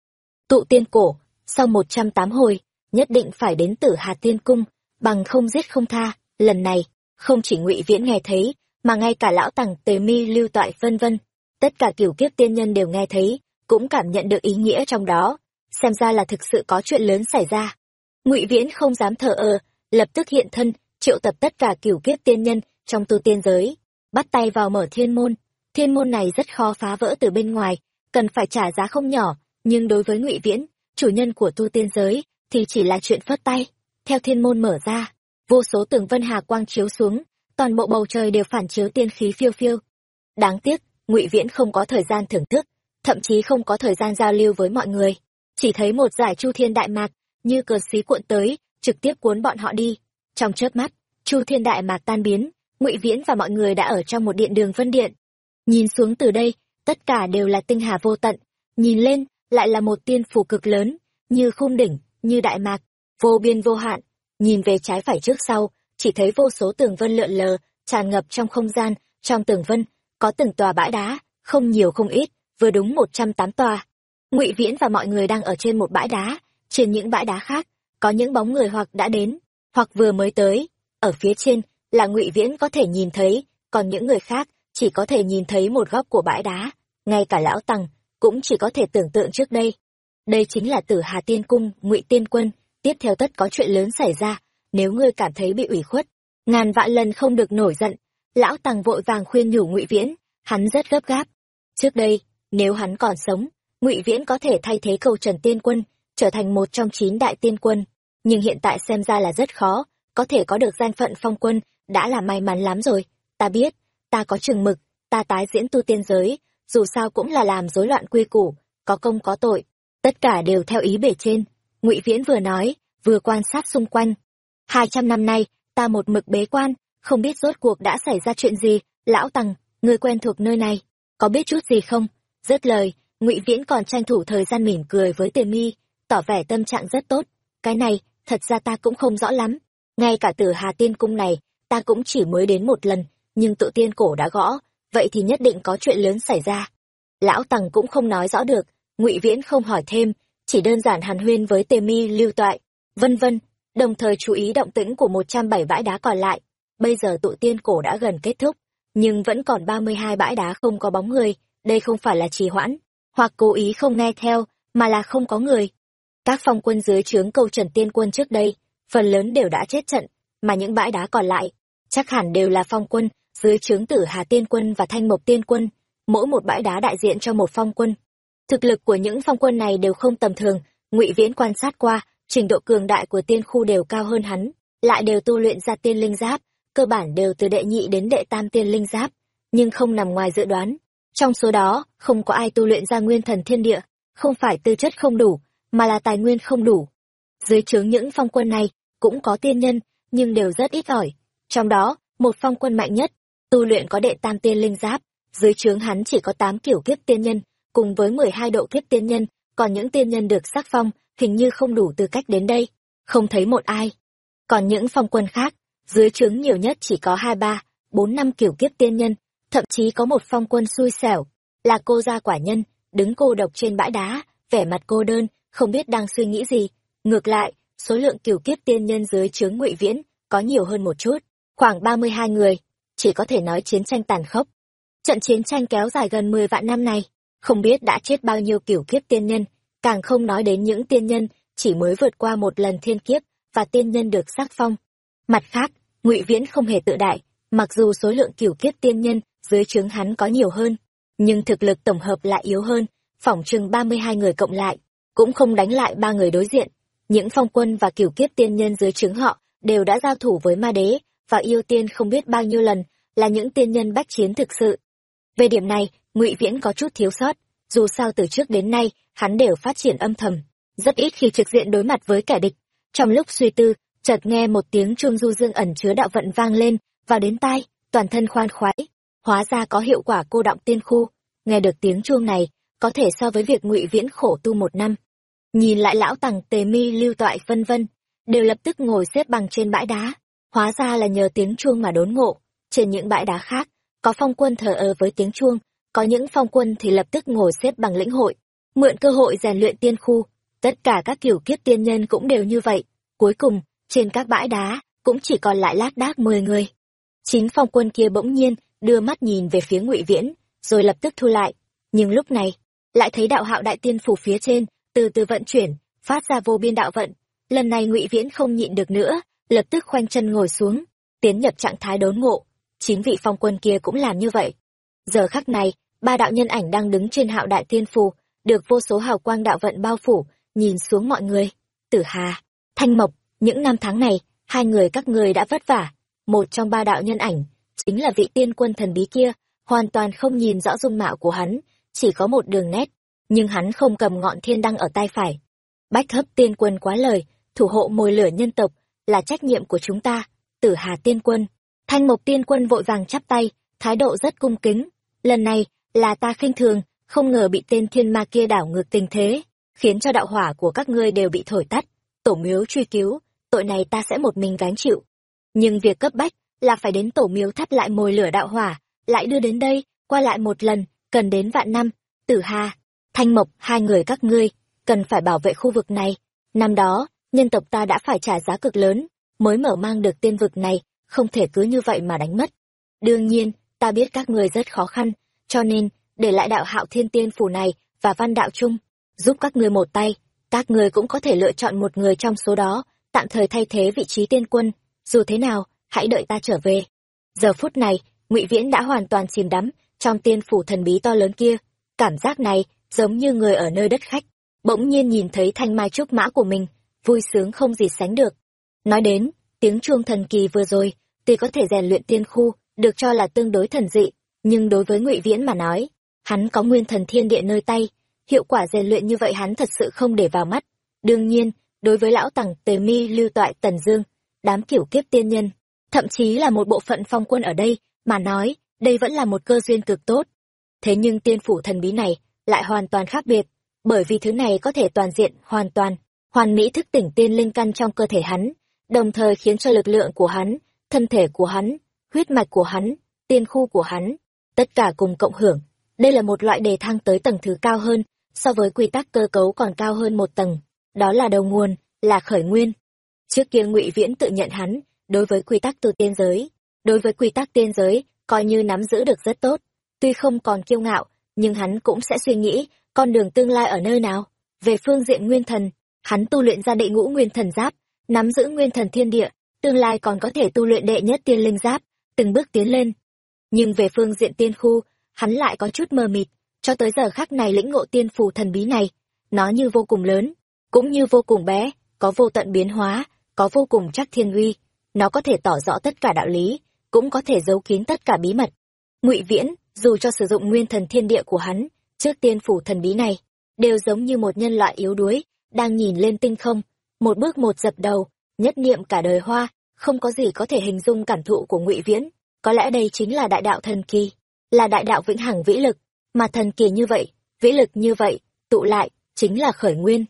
Tụ tiên cổ, sau một trăm tám hồi, nhất định phải đến tử hà tiên cung, bằng không giết không tha. Lần này, không chỉ ngụy viễn nghe thấy, mà ngay cả lão tằng tề mi, lưu toại, vân vân, tất cả kiểu kiếp tiên nhân đều nghe thấy cũng cảm nhận được ý nghĩa trong đó, xem ra là thực sự có chuyện lớn xảy ra. Ngụy viễn không dám thờ ơ, lập tức hiện thân, triệu tập tất cả cửu kiếp tiên nhân trong tu tiên giới, bắt tay vào mở thiên môn. Thiên môn này rất khó phá vỡ từ bên ngoài, cần phải trả giá không nhỏ, nhưng đối với ngụy viễn, chủ nhân của tu tiên giới thì chỉ là chuyện phất tay. Theo thiên môn mở ra, vô số tường vân hà quang chiếu xuống, toàn bộ bầu trời đều phản chiếu tiên khí phiêu phiêu. Đáng tiếc, ngụy viễn không có thời gian thưởng thức thậm chí không có thời gian giao lưu với mọi người. Chỉ thấy một giải chu thiên đại mạc, như cờ xí cuộn tới, trực tiếp cuốn bọn họ đi. Trong chớp mắt, chu thiên đại mạc tan biến, ngụy viễn và mọi người đã ở trong một điện đường vân điện. Nhìn xuống từ đây, tất cả đều là tinh hà vô tận. Nhìn lên, lại là một tiên phủ cực lớn, như khung đỉnh, như đại mạc, vô biên vô hạn. Nhìn về trái phải trước sau, chỉ thấy vô số tường vân lượn lờ, tràn ngập trong không gian, trong tường vân, có từng tòa bãi đá, không nhiều không ít vừa đúng một trăm tám tòa ngụy viễn và mọi người đang ở trên một bãi đá. Trên những bãi đá khác, có những bóng người hoặc đã đến, hoặc vừa mới tới. Ở phía trên là ngụy viễn có thể nhìn thấy, còn những người khác chỉ có thể nhìn thấy một góc của bãi đá. Ngay cả lão tằng cũng chỉ có thể tưởng tượng trước đây. Đây chính là tử hà tiên cung, ngụy tiên quân. Tiếp theo tất có chuyện lớn xảy ra, nếu ngươi cảm thấy bị ủy khuất, ngàn vạn lần không được nổi giận. Lão tằng vội vàng khuyên nhủ ngụy viễn, hắn rất gấp gáp. Trước đây nếu hắn còn sống, ngụy viễn có thể thay thế Câu trần tiên quân, trở thành một trong chín đại tiên quân. Nhưng hiện tại xem ra là rất khó, có thể có được danh phận phong quân, đã là may mắn lắm rồi. Ta biết, ta có chừng mực, ta tái diễn tu tiên giới, dù sao cũng là làm rối loạn quy củ, có công có tội. Tất cả đều theo ý bể trên, ngụy viễn vừa nói, vừa quan sát xung quanh. Hai trăm năm nay, ta một mực bế quan, không biết rốt cuộc đã xảy ra chuyện gì. Lão tằng người quen thuộc nơi này, có biết chút gì không? Dứt lời, ngụy viễn còn tranh thủ thời gian mỉm cười với tiền mi, tỏ vẻ tâm trạng rất tốt. Cái này, thật ra ta cũng không rõ lắm. Ngay cả từ hà tiên cung này, ta cũng chỉ mới đến một lần, nhưng tự tiên cổ đã gõ, vậy thì nhất định có chuyện lớn xảy ra. Lão tằng cũng không nói rõ được, ngụy viễn không hỏi thêm, chỉ đơn giản hàn huyên với tề mi lưu toại. Vân vân, đồng thời chú ý động tĩnh của một trăm bảy bãi đá còn lại. Bây giờ tụ tiên cổ đã gần kết thúc, nhưng vẫn còn ba mươi hai bãi đá không có bóng người đây không phải là trì hoãn, hoặc cố ý không nghe theo, mà là không có người. Các phong quân dưới trướng câu trần tiên quân trước đây, phần lớn đều đã chết trận, mà những bãi đá còn lại, chắc hẳn đều là phong quân dưới trướng tử hà tiên quân và thanh mộc tiên quân, mỗi một bãi đá đại diện cho một phong quân. Thực lực của những phong quân này đều không tầm thường, ngụy viễn quan sát qua, trình độ cường đại của tiên khu đều cao hơn hắn, lại đều tu luyện ra tiên linh giáp, cơ bản đều từ đệ nhị đến đệ tam tiên linh giáp, nhưng không nằm ngoài dự đoán trong số đó, không có ai tu luyện ra nguyên thần thiên địa, không phải tư chất không đủ, mà là tài nguyên không đủ. Dưới trướng những phong quân này, cũng có tiên nhân, nhưng đều rất ít ỏi. Trong đó, một phong quân mạnh nhất, tu luyện có đệ tam tiên linh giáp. Dưới trướng hắn chỉ có tám kiểu kiếp tiên nhân, cùng với mười hai độ kiếp tiên nhân, còn những tiên nhân được sắc phong, hình như không đủ tư cách đến đây. Không thấy một ai. Còn những phong quân khác, dưới trướng nhiều nhất chỉ có hai, ba, bốn, năm kiểu kiếp tiên nhân thậm chí có một phong quân xui xẻo, là cô gia quả nhân, đứng cô độc trên bãi đá, vẻ mặt cô đơn, không biết đang suy nghĩ gì. Ngược lại, số lượng cửu kiếp tiên nhân dưới trướng ngụy viễn có nhiều hơn một chút, khoảng ba mươi hai người, chỉ có thể nói chiến tranh tàn khốc. Trận chiến tranh kéo dài gần mười vạn năm này, không biết đã chết bao nhiêu cửu kiếp tiên nhân, càng không nói đến những tiên nhân chỉ mới vượt qua một lần thiên kiếp và tiên nhân được sắc phong. Mặt khác, ngụy viễn không hề tự đại, mặc dù số lượng cửu kiếp tiên nhân dưới trướng hắn có nhiều hơn, nhưng thực lực tổng hợp lại yếu hơn, phỏng chừng ba mươi hai người cộng lại, cũng không đánh lại ba người đối diện. Những phong quân và kiểu kiếp tiên nhân dưới trướng họ đều đã giao thủ với ma đế và yêu tiên không biết bao nhiêu lần, là những tiên nhân bách chiến thực sự. Về điểm này, ngụy viễn có chút thiếu sót, dù sao từ trước đến nay, hắn đều phát triển âm thầm, rất ít khi trực diện đối mặt với kẻ địch. Trong lúc suy tư, chợt nghe một tiếng chuông du dương ẩn chứa đạo vận vang lên, vào đến tai, toàn thân khoan khoái hóa ra có hiệu quả cô động tiên khu. Nghe được tiếng chuông này, có thể so với việc ngụy viễn khổ tu một năm. Nhìn lại lão tằng tề mi, lưu toại, vân vân, đều lập tức ngồi xếp bằng trên bãi đá. Hóa ra là nhờ tiếng chuông mà đốn ngộ. Trên những bãi đá khác, có phong quân thờ ơ với tiếng chuông, có những phong quân thì lập tức ngồi xếp bằng lĩnh hội. Mượn cơ hội rèn luyện tiên khu, tất cả các kiểu kiếp tiên nhân cũng đều như vậy. Cuối cùng, trên các bãi đá cũng chỉ còn lại lác đác mười người. Chính phong quân kia bỗng nhiên đưa mắt nhìn về phía ngụy viễn, rồi lập tức thu lại. Nhưng lúc này, lại thấy đạo hạo đại tiên phủ phía trên, từ từ vận chuyển, phát ra vô biên đạo vận. Lần này ngụy viễn không nhịn được nữa, lập tức khoanh chân ngồi xuống, tiến nhập trạng thái đốn ngộ. Chín vị phong quân kia cũng làm như vậy. Giờ khắc này, ba đạo nhân ảnh đang đứng trên hạo đại tiên phù được vô số hào quang đạo vận bao phủ, nhìn xuống mọi người. Tử hà, thanh mộc, những năm tháng này, hai người các người đã vất vả. Một trong ba đạo nhân ảnh chính là vị tiên quân thần bí kia, hoàn toàn không nhìn rõ dung mạo của hắn, chỉ có một đường nét, nhưng hắn không cầm ngọn thiên đăng ở tay phải. Bách hấp tiên quân quá lời, thủ hộ mồi lửa nhân tộc, là trách nhiệm của chúng ta, tử hà tiên quân. Thanh mộc tiên quân vội vàng chắp tay, thái độ rất cung kính, lần này là ta khinh thường, không ngờ bị tên thiên ma kia đảo ngược tình thế, khiến cho đạo hỏa của các ngươi đều bị thổi tắt, tổ miếu truy cứu, tội này ta sẽ một mình gánh chịu. Nhưng việc cấp bách là phải đến tổ miếu thắp lại mồi lửa đạo hỏa, lại đưa đến đây, qua lại một lần, cần đến vạn năm. Tử hà thanh mộc, hai người các ngươi, cần phải bảo vệ khu vực này. Năm đó, nhân tộc ta đã phải trả giá cực lớn, mới mở mang được tiên vực này, không thể cứ như vậy mà đánh mất. Đương nhiên, ta biết các ngươi rất khó khăn, cho nên, để lại đạo hạo thiên tiên phủ này và văn đạo chung, giúp các ngươi một tay, các ngươi cũng có thể lựa chọn một người trong số đó, tạm thời thay thế vị trí tiên quân. Dù thế nào hãy đợi ta trở về. Giờ phút này, ngụy viễn đã hoàn toàn chìm đắm trong tiên phủ thần bí to lớn kia. Cảm giác này giống như người ở nơi đất khách, bỗng nhiên nhìn thấy thanh mai trúc mã của mình, vui sướng không gì sánh được. Nói đến, tiếng chuông thần kỳ vừa rồi, tuy có thể rèn luyện tiên khu, được cho là tương đối thần dị, nhưng đối với ngụy viễn mà nói, hắn có nguyên thần thiên địa nơi tay, hiệu quả rèn luyện như vậy hắn thật sự không để vào mắt. Đương nhiên, đối với lão tằng tề mi, lưu toại, tần dương, đám kiểu kiếp tiên nhân thậm chí là một bộ phận phong quân ở đây, mà nói, đây vẫn là một cơ duyên cực tốt. Thế nhưng tiên phủ thần bí này lại hoàn toàn khác biệt, bởi vì thứ này có thể toàn diện, hoàn toàn, hoàn mỹ thức tỉnh tiên linh căn trong cơ thể hắn, đồng thời khiến cho lực lượng của hắn, thân thể của hắn, huyết mạch của hắn, tiên khu của hắn, tất cả cùng cộng hưởng. Đây là một loại đề thăng tới tầng thứ cao hơn, so với quy tắc cơ cấu còn cao hơn một tầng, đó là đầu nguồn, là khởi nguyên. Trước kia ngụy viễn tự nhận hắn đối với quy tắc tu tiên giới. Đối với quy tắc tiên giới, coi như nắm giữ được rất tốt. Tuy không còn kiêu ngạo, nhưng hắn cũng sẽ suy nghĩ, con đường tương lai ở nơi nào? Về phương diện nguyên thần, hắn tu luyện ra đệ ngũ nguyên thần giáp, nắm giữ nguyên thần thiên địa, tương lai còn có thể tu luyện đệ nhất tiên linh giáp, từng bước tiến lên. Nhưng về phương diện tiên khu, hắn lại có chút mờ mịt, cho tới giờ khắc này lĩnh ngộ tiên phù thần bí này, nó như vô cùng lớn, cũng như vô cùng bé, có vô tận biến hóa, có vô cùng chắc thiên uy nó có thể tỏ rõ tất cả đạo lý, cũng có thể giấu kín tất cả bí mật. Ngụy viễn, dù cho sử dụng nguyên thần thiên địa của hắn, trước tiên phủ thần bí này, đều giống như một nhân loại yếu đuối, đang nhìn lên tinh không, một bước một dập đầu, nhất niệm cả đời hoa, không có gì có thể hình dung cảm thụ của ngụy viễn. Có lẽ đây chính là đại đạo thần kỳ, là đại đạo vĩnh hằng vĩ lực, mà thần kỳ như vậy, vĩ lực như vậy, tụ lại, chính là khởi nguyên.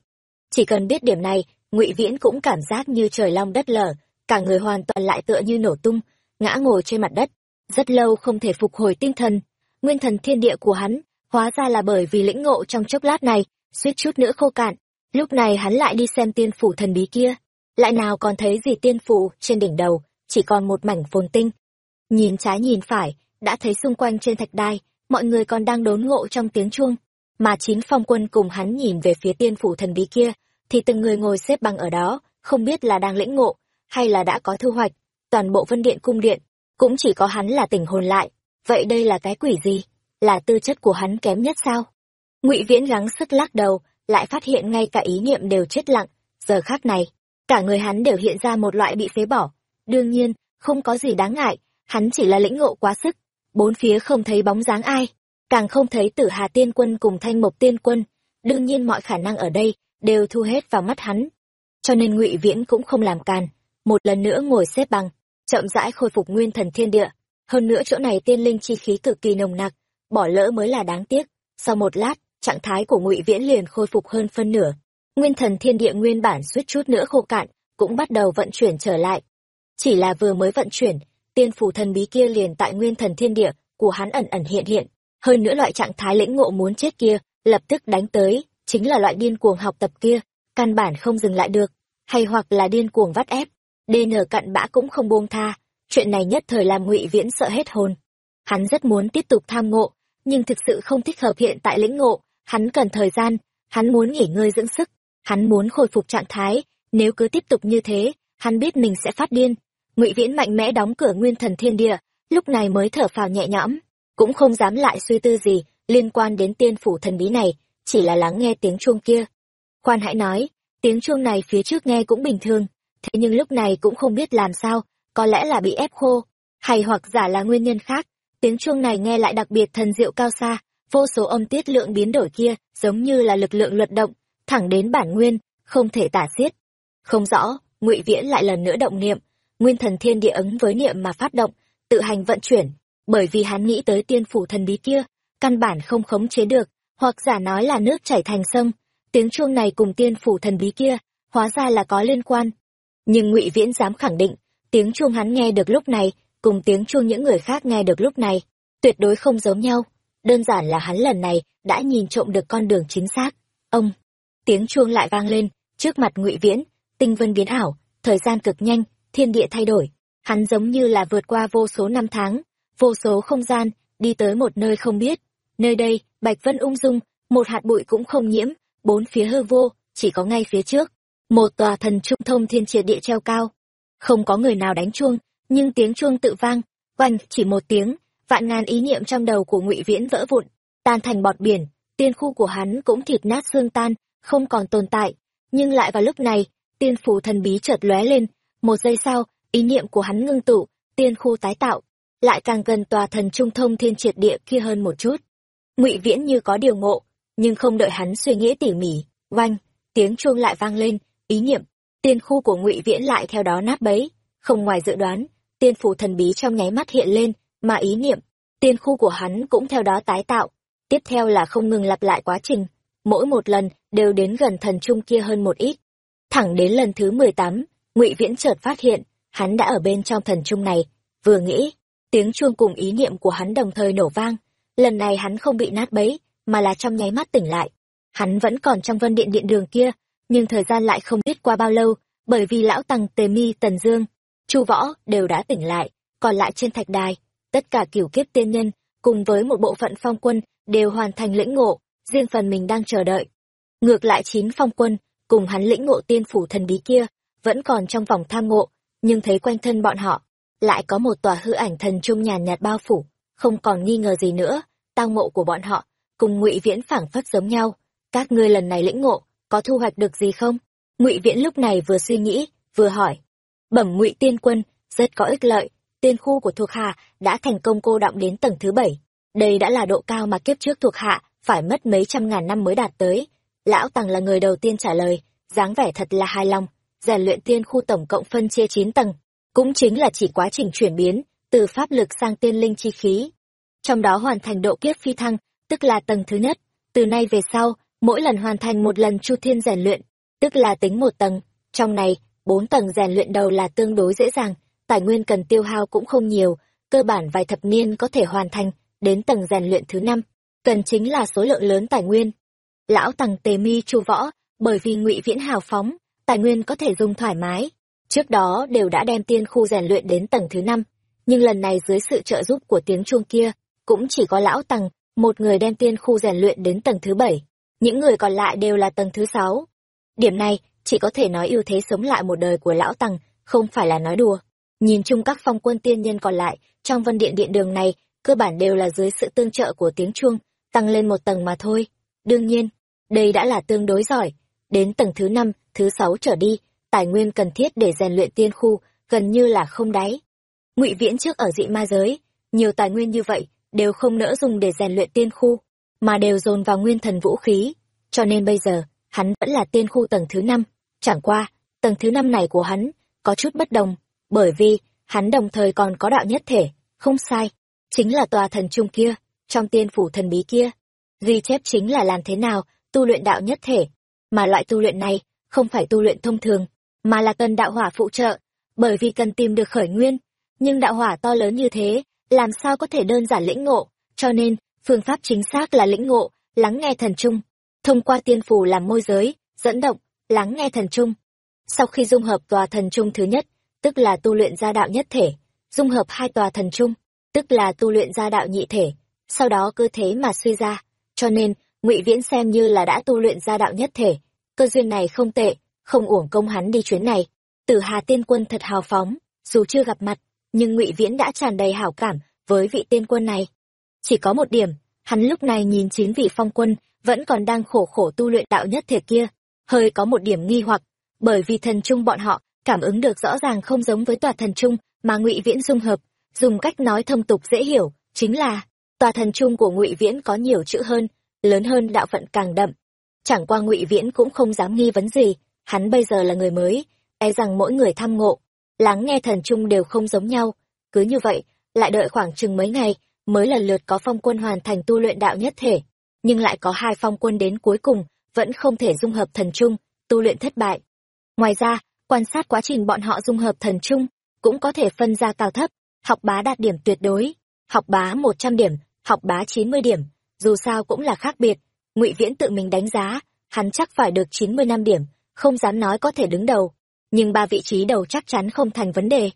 Chỉ cần biết điểm này, ngụy viễn cũng cảm giác như trời long đất lở cả người hoàn toàn lại tựa như nổ tung, ngã ngồi trên mặt đất. Rất lâu không thể phục hồi tinh thần. Nguyên thần thiên địa của hắn hóa ra là bởi vì lĩnh ngộ trong chốc lát này, suýt chút nữa khô cạn. Lúc này hắn lại đi xem tiên phủ thần bí kia. Lại nào còn thấy gì tiên phủ trên đỉnh đầu, chỉ còn một mảnh phồn tinh. Nhìn trái nhìn phải, đã thấy xung quanh trên thạch đai, mọi người còn đang đốn ngộ trong tiếng chuông. Mà chín phong quân cùng hắn nhìn về phía tiên phủ thần bí kia, thì từng người ngồi xếp bằng ở đó, không biết là đang lĩnh ngộ hay là đã có thu hoạch, toàn bộ vân điện cung điện, cũng chỉ có hắn là tỉnh hồn lại. Vậy đây là cái quỷ gì? Là tư chất của hắn kém nhất sao? Ngụy viễn gắng sức lắc đầu, lại phát hiện ngay cả ý niệm đều chết lặng. Giờ khác này, cả người hắn đều hiện ra một loại bị phế bỏ. Đương nhiên, không có gì đáng ngại, hắn chỉ là lĩnh ngộ quá sức. Bốn phía không thấy bóng dáng ai, càng không thấy tử hà tiên quân cùng thanh mộc tiên quân. Đương nhiên mọi khả năng ở đây đều thu hết vào mắt hắn. Cho nên ngụy viễn cũng không làm càn một lần nữa ngồi xếp bằng, chậm rãi khôi phục nguyên thần thiên địa. Hơn nữa chỗ này tiên linh chi khí cực kỳ nồng nặc, bỏ lỡ mới là đáng tiếc. Sau một lát, trạng thái của ngụy viễn liền khôi phục hơn phân nửa. Nguyên thần thiên địa nguyên bản suýt chút nữa khô cạn, cũng bắt đầu vận chuyển trở lại. Chỉ là vừa mới vận chuyển, tiên phủ thần bí kia liền tại nguyên thần thiên địa của hắn ẩn ẩn hiện hiện. Hơn nữa loại trạng thái lĩnh ngộ muốn chết kia, lập tức đánh tới, chính là loại điên cuồng học tập kia, căn bản không dừng lại được, hay hoặc là điên cuồng vắt ép dn cặn bã cũng không buông tha, chuyện này nhất thời làm ngụy viễn sợ hết hồn. Hắn rất muốn tiếp tục tham ngộ, nhưng thực sự không thích hợp hiện tại lĩnh ngộ, hắn cần thời gian, hắn muốn nghỉ ngơi dưỡng sức, hắn muốn khôi phục trạng thái, nếu cứ tiếp tục như thế, hắn biết mình sẽ phát điên. Ngụy viễn mạnh mẽ đóng cửa nguyên thần thiên địa, lúc này mới thở phào nhẹ nhõm, cũng không dám lại suy tư gì liên quan đến tiên phủ thần bí này, chỉ là lắng nghe tiếng chuông kia. Khoan hãy nói, tiếng chuông này phía trước nghe cũng bình thường thế nhưng lúc này cũng không biết làm sao, có lẽ là bị ép khô, hay hoặc giả là nguyên nhân khác. Tiếng chuông này nghe lại đặc biệt thần diệu cao xa, vô số âm tiết lượng biến đổi kia giống như là lực lượng luật động, thẳng đến bản nguyên, không thể tả xiết. Không rõ, ngụy viễn lại lần nữa động niệm, nguyên thần thiên địa ứng với niệm mà phát động, tự hành vận chuyển, bởi vì hắn nghĩ tới tiên phủ thần bí kia, căn bản không khống chế được, hoặc giả nói là nước chảy thành sông. Tiếng chuông này cùng tiên phủ thần bí kia, hóa ra là có liên quan nhưng ngụy viễn dám khẳng định tiếng chuông hắn nghe được lúc này cùng tiếng chuông những người khác nghe được lúc này tuyệt đối không giống nhau. Đơn giản là hắn lần này đã nhìn trộm được con đường chính xác. Ông tiếng chuông lại vang lên trước mặt ngụy viễn tinh vân biến ảo thời gian cực nhanh thiên địa thay đổi. Hắn giống như là vượt qua vô số năm tháng vô số không gian đi tới một nơi không biết. Nơi đây bạch vân ung dung một hạt bụi cũng không nhiễm bốn phía hư vô, chỉ có ngay phía trước, một tòa thần trung thông thiên triệt địa treo cao. Không có người nào đánh chuông, nhưng tiếng chuông tự vang, oanh chỉ một tiếng, vạn ngàn ý niệm trong đầu của Ngụy Viễn vỡ vụn, tan thành bọt biển, tiên khu của hắn cũng thịt nát xương tan, không còn tồn tại. Nhưng lại vào lúc này, tiên phù thần bí chợt lóe lên, một giây sau, ý niệm của hắn ngưng tụ, tiên khu tái tạo, lại càng gần tòa thần trung thông thiên triệt địa kia hơn một chút. Ngụy Viễn như có điều ngộ, nhưng không đợi hắn suy nghĩ tỉ mỉ, oanh, tiếng chuông lại vang lên, ý niệm, tiên khu của Ngụy Viễn lại theo đó nát bấy, không ngoài dự đoán, tiên phù thần bí trong nháy mắt hiện lên, mà ý niệm, tiên khu của hắn cũng theo đó tái tạo. Tiếp theo là không ngừng lặp lại quá trình, mỗi một lần đều đến gần thần trung kia hơn một ít. Thẳng đến lần thứ mười tám, Ngụy Viễn chợt phát hiện, hắn đã ở bên trong thần trung này, vừa nghĩ, tiếng chuông cùng ý niệm của hắn đồng thời nổ vang, lần này hắn không bị nát bấy, mà là trong nháy mắt tỉnh lại. Hắn vẫn còn trong vân điện điện đường kia, nhưng thời gian lại không biết qua bao lâu, bởi vì lão tăng Tề Mi Tần Dương, Chu Võ đều đã tỉnh lại, còn lại trên thạch đài, tất cả cửu kiếp tiên nhân cùng với một bộ phận phong quân đều hoàn thành lĩnh ngộ, riêng phần mình đang chờ đợi. Ngược lại chín phong quân, cùng hắn lĩnh ngộ tiên phủ thần bí kia, vẫn còn trong vòng tham ngộ, nhưng thấy quanh thân bọn họ, lại có một tòa hư ảnh thần trung nhàn nhạt bao phủ, không còn nghi ngờ gì nữa, tao ngộ của bọn họ, cùng ngụy Viễn phảng phất giống nhau. Các ngươi lần này lĩnh ngộ, có thu hoạch được gì không? ngụy Viễn lúc này vừa suy nghĩ, vừa hỏi. Bẩm ngụy tiên quân, rất có ích lợi, tiên khu của thuộc hạ đã thành công cô động đến tầng thứ bảy. Đây đã là độ cao mà kiếp trước thuộc hạ phải mất mấy trăm ngàn năm mới đạt tới. Lão Tằng là người đầu tiên trả lời, dáng vẻ thật là hài lòng, rèn luyện tiên khu tổng cộng phân chia chín tầng, cũng chính là chỉ quá trình chuyển biến từ pháp lực sang tiên linh chi khí. Trong đó hoàn thành độ kiếp phi thăng, tức là tầng thứ nhất, từ nay về sau, mỗi lần hoàn thành một lần chu thiên rèn luyện, tức là tính một tầng, trong này, bốn tầng rèn luyện đầu là tương đối dễ dàng, tài nguyên cần tiêu hao cũng không nhiều, cơ bản vài thập niên có thể hoàn thành, đến tầng rèn luyện thứ năm, cần chính là số lượng lớn tài nguyên. Lão Tằng Tề Mi Chu Võ, bởi vì Ngụy Viễn hào phóng, tài nguyên có thể dùng thoải mái, trước đó đều đã đem tiên khu rèn luyện đến tầng thứ năm, nhưng lần này dưới sự trợ giúp của tiếng chuông kia, cũng chỉ có lão Tằng, một người đem tiên khu rèn luyện đến tầng thứ bảy, những người còn lại đều là tầng thứ sáu. Điểm này, chỉ có thể nói ưu thế sống lại một đời của lão Tằng, không phải là nói đùa. Nhìn chung các phong quân tiên nhân còn lại, trong vân điện điện đường này, cơ bản đều là dưới sự tương trợ của tiếng chuông, tăng lên một tầng mà thôi. Đương nhiên, đây đã là tương đối giỏi. Đến tầng thứ năm, thứ sáu trở đi, tài nguyên cần thiết để rèn luyện tiên khu, gần như là không đáy. ngụy Viễn trước ở dị ma giới, nhiều tài nguyên như vậy, đều không nỡ dùng để rèn luyện tiên khu, mà đều dồn vào nguyên thần vũ khí. Cho nên bây giờ, hắn vẫn là tiên khu tầng thứ năm. Chẳng qua, tầng thứ năm này của hắn, có chút bất đồng, bởi vì hắn đồng thời còn có đạo nhất thể, không sai, chính là tòa thần trung kia, trong tiên phủ thần bí kia. Ghi chép chính là làm thế nào tu luyện đạo nhất thể, mà loại tu luyện này không phải tu luyện thông thường, mà là cần đạo hỏa phụ trợ, bởi vì cần tìm được khởi nguyên. Nhưng đạo hỏa to lớn như thế, làm sao có thể đơn giản lĩnh ngộ, cho nên, phương pháp chính xác là lĩnh ngộ, lắng nghe thần trung, thông qua tiên phủ làm môi giới, dẫn động, lắng nghe thần trung. Sau khi dung hợp tòa thần trung thứ nhất, tức là tu luyện gia đạo nhất thể, dung hợp hai tòa thần trung, tức là tu luyện gia đạo nhị thể, sau đó cơ thế mà suy ra, cho nên, ngụy Viễn xem như là đã tu luyện gia đạo nhất thể, cơ duyên này không tệ, không uổng công hắn đi chuyến này. Tử Hà Tiên Quân thật hào phóng, dù chưa gặp mặt, nhưng ngụy Viễn đã tràn đầy hảo cảm với vị tiên quân này. Chỉ có một điểm, hắn lúc này nhìn chín vị phong quân vẫn còn đang khổ khổ tu luyện đạo nhất thể kia, hơi có một điểm nghi hoặc, bởi vì thần trung bọn họ cảm ứng được rõ ràng không giống với tòa thần trung mà ngụy viễn dung hợp dùng cách nói thông tục dễ hiểu chính là tòa thần trung của ngụy viễn có nhiều chữ hơn lớn hơn đạo phận càng đậm. Chẳng qua ngụy viễn cũng không dám nghi vấn gì hắn bây giờ là người mới e rằng mỗi người tham ngộ lắng nghe thần trung đều không giống nhau. Cứ như vậy lại đợi khoảng chừng mấy ngày mới lần lượt có phong quân hoàn thành tu luyện đạo nhất thể, nhưng lại có hai phong quân đến cuối cùng, vẫn không thể dung hợp thần trung, tu luyện thất bại. Ngoài ra, quan sát quá trình bọn họ dung hợp thần trung, cũng có thể phân ra cao thấp, học bá đạt điểm tuyệt đối, học bá một trăm điểm, học bá chín mươi điểm, dù sao cũng là khác biệt. Ngụy viễn tự mình đánh giá, hắn chắc phải được chín mươi năm điểm, không dám nói có thể đứng đầu, nhưng ba vị trí đầu chắc chắn không thành vấn đề.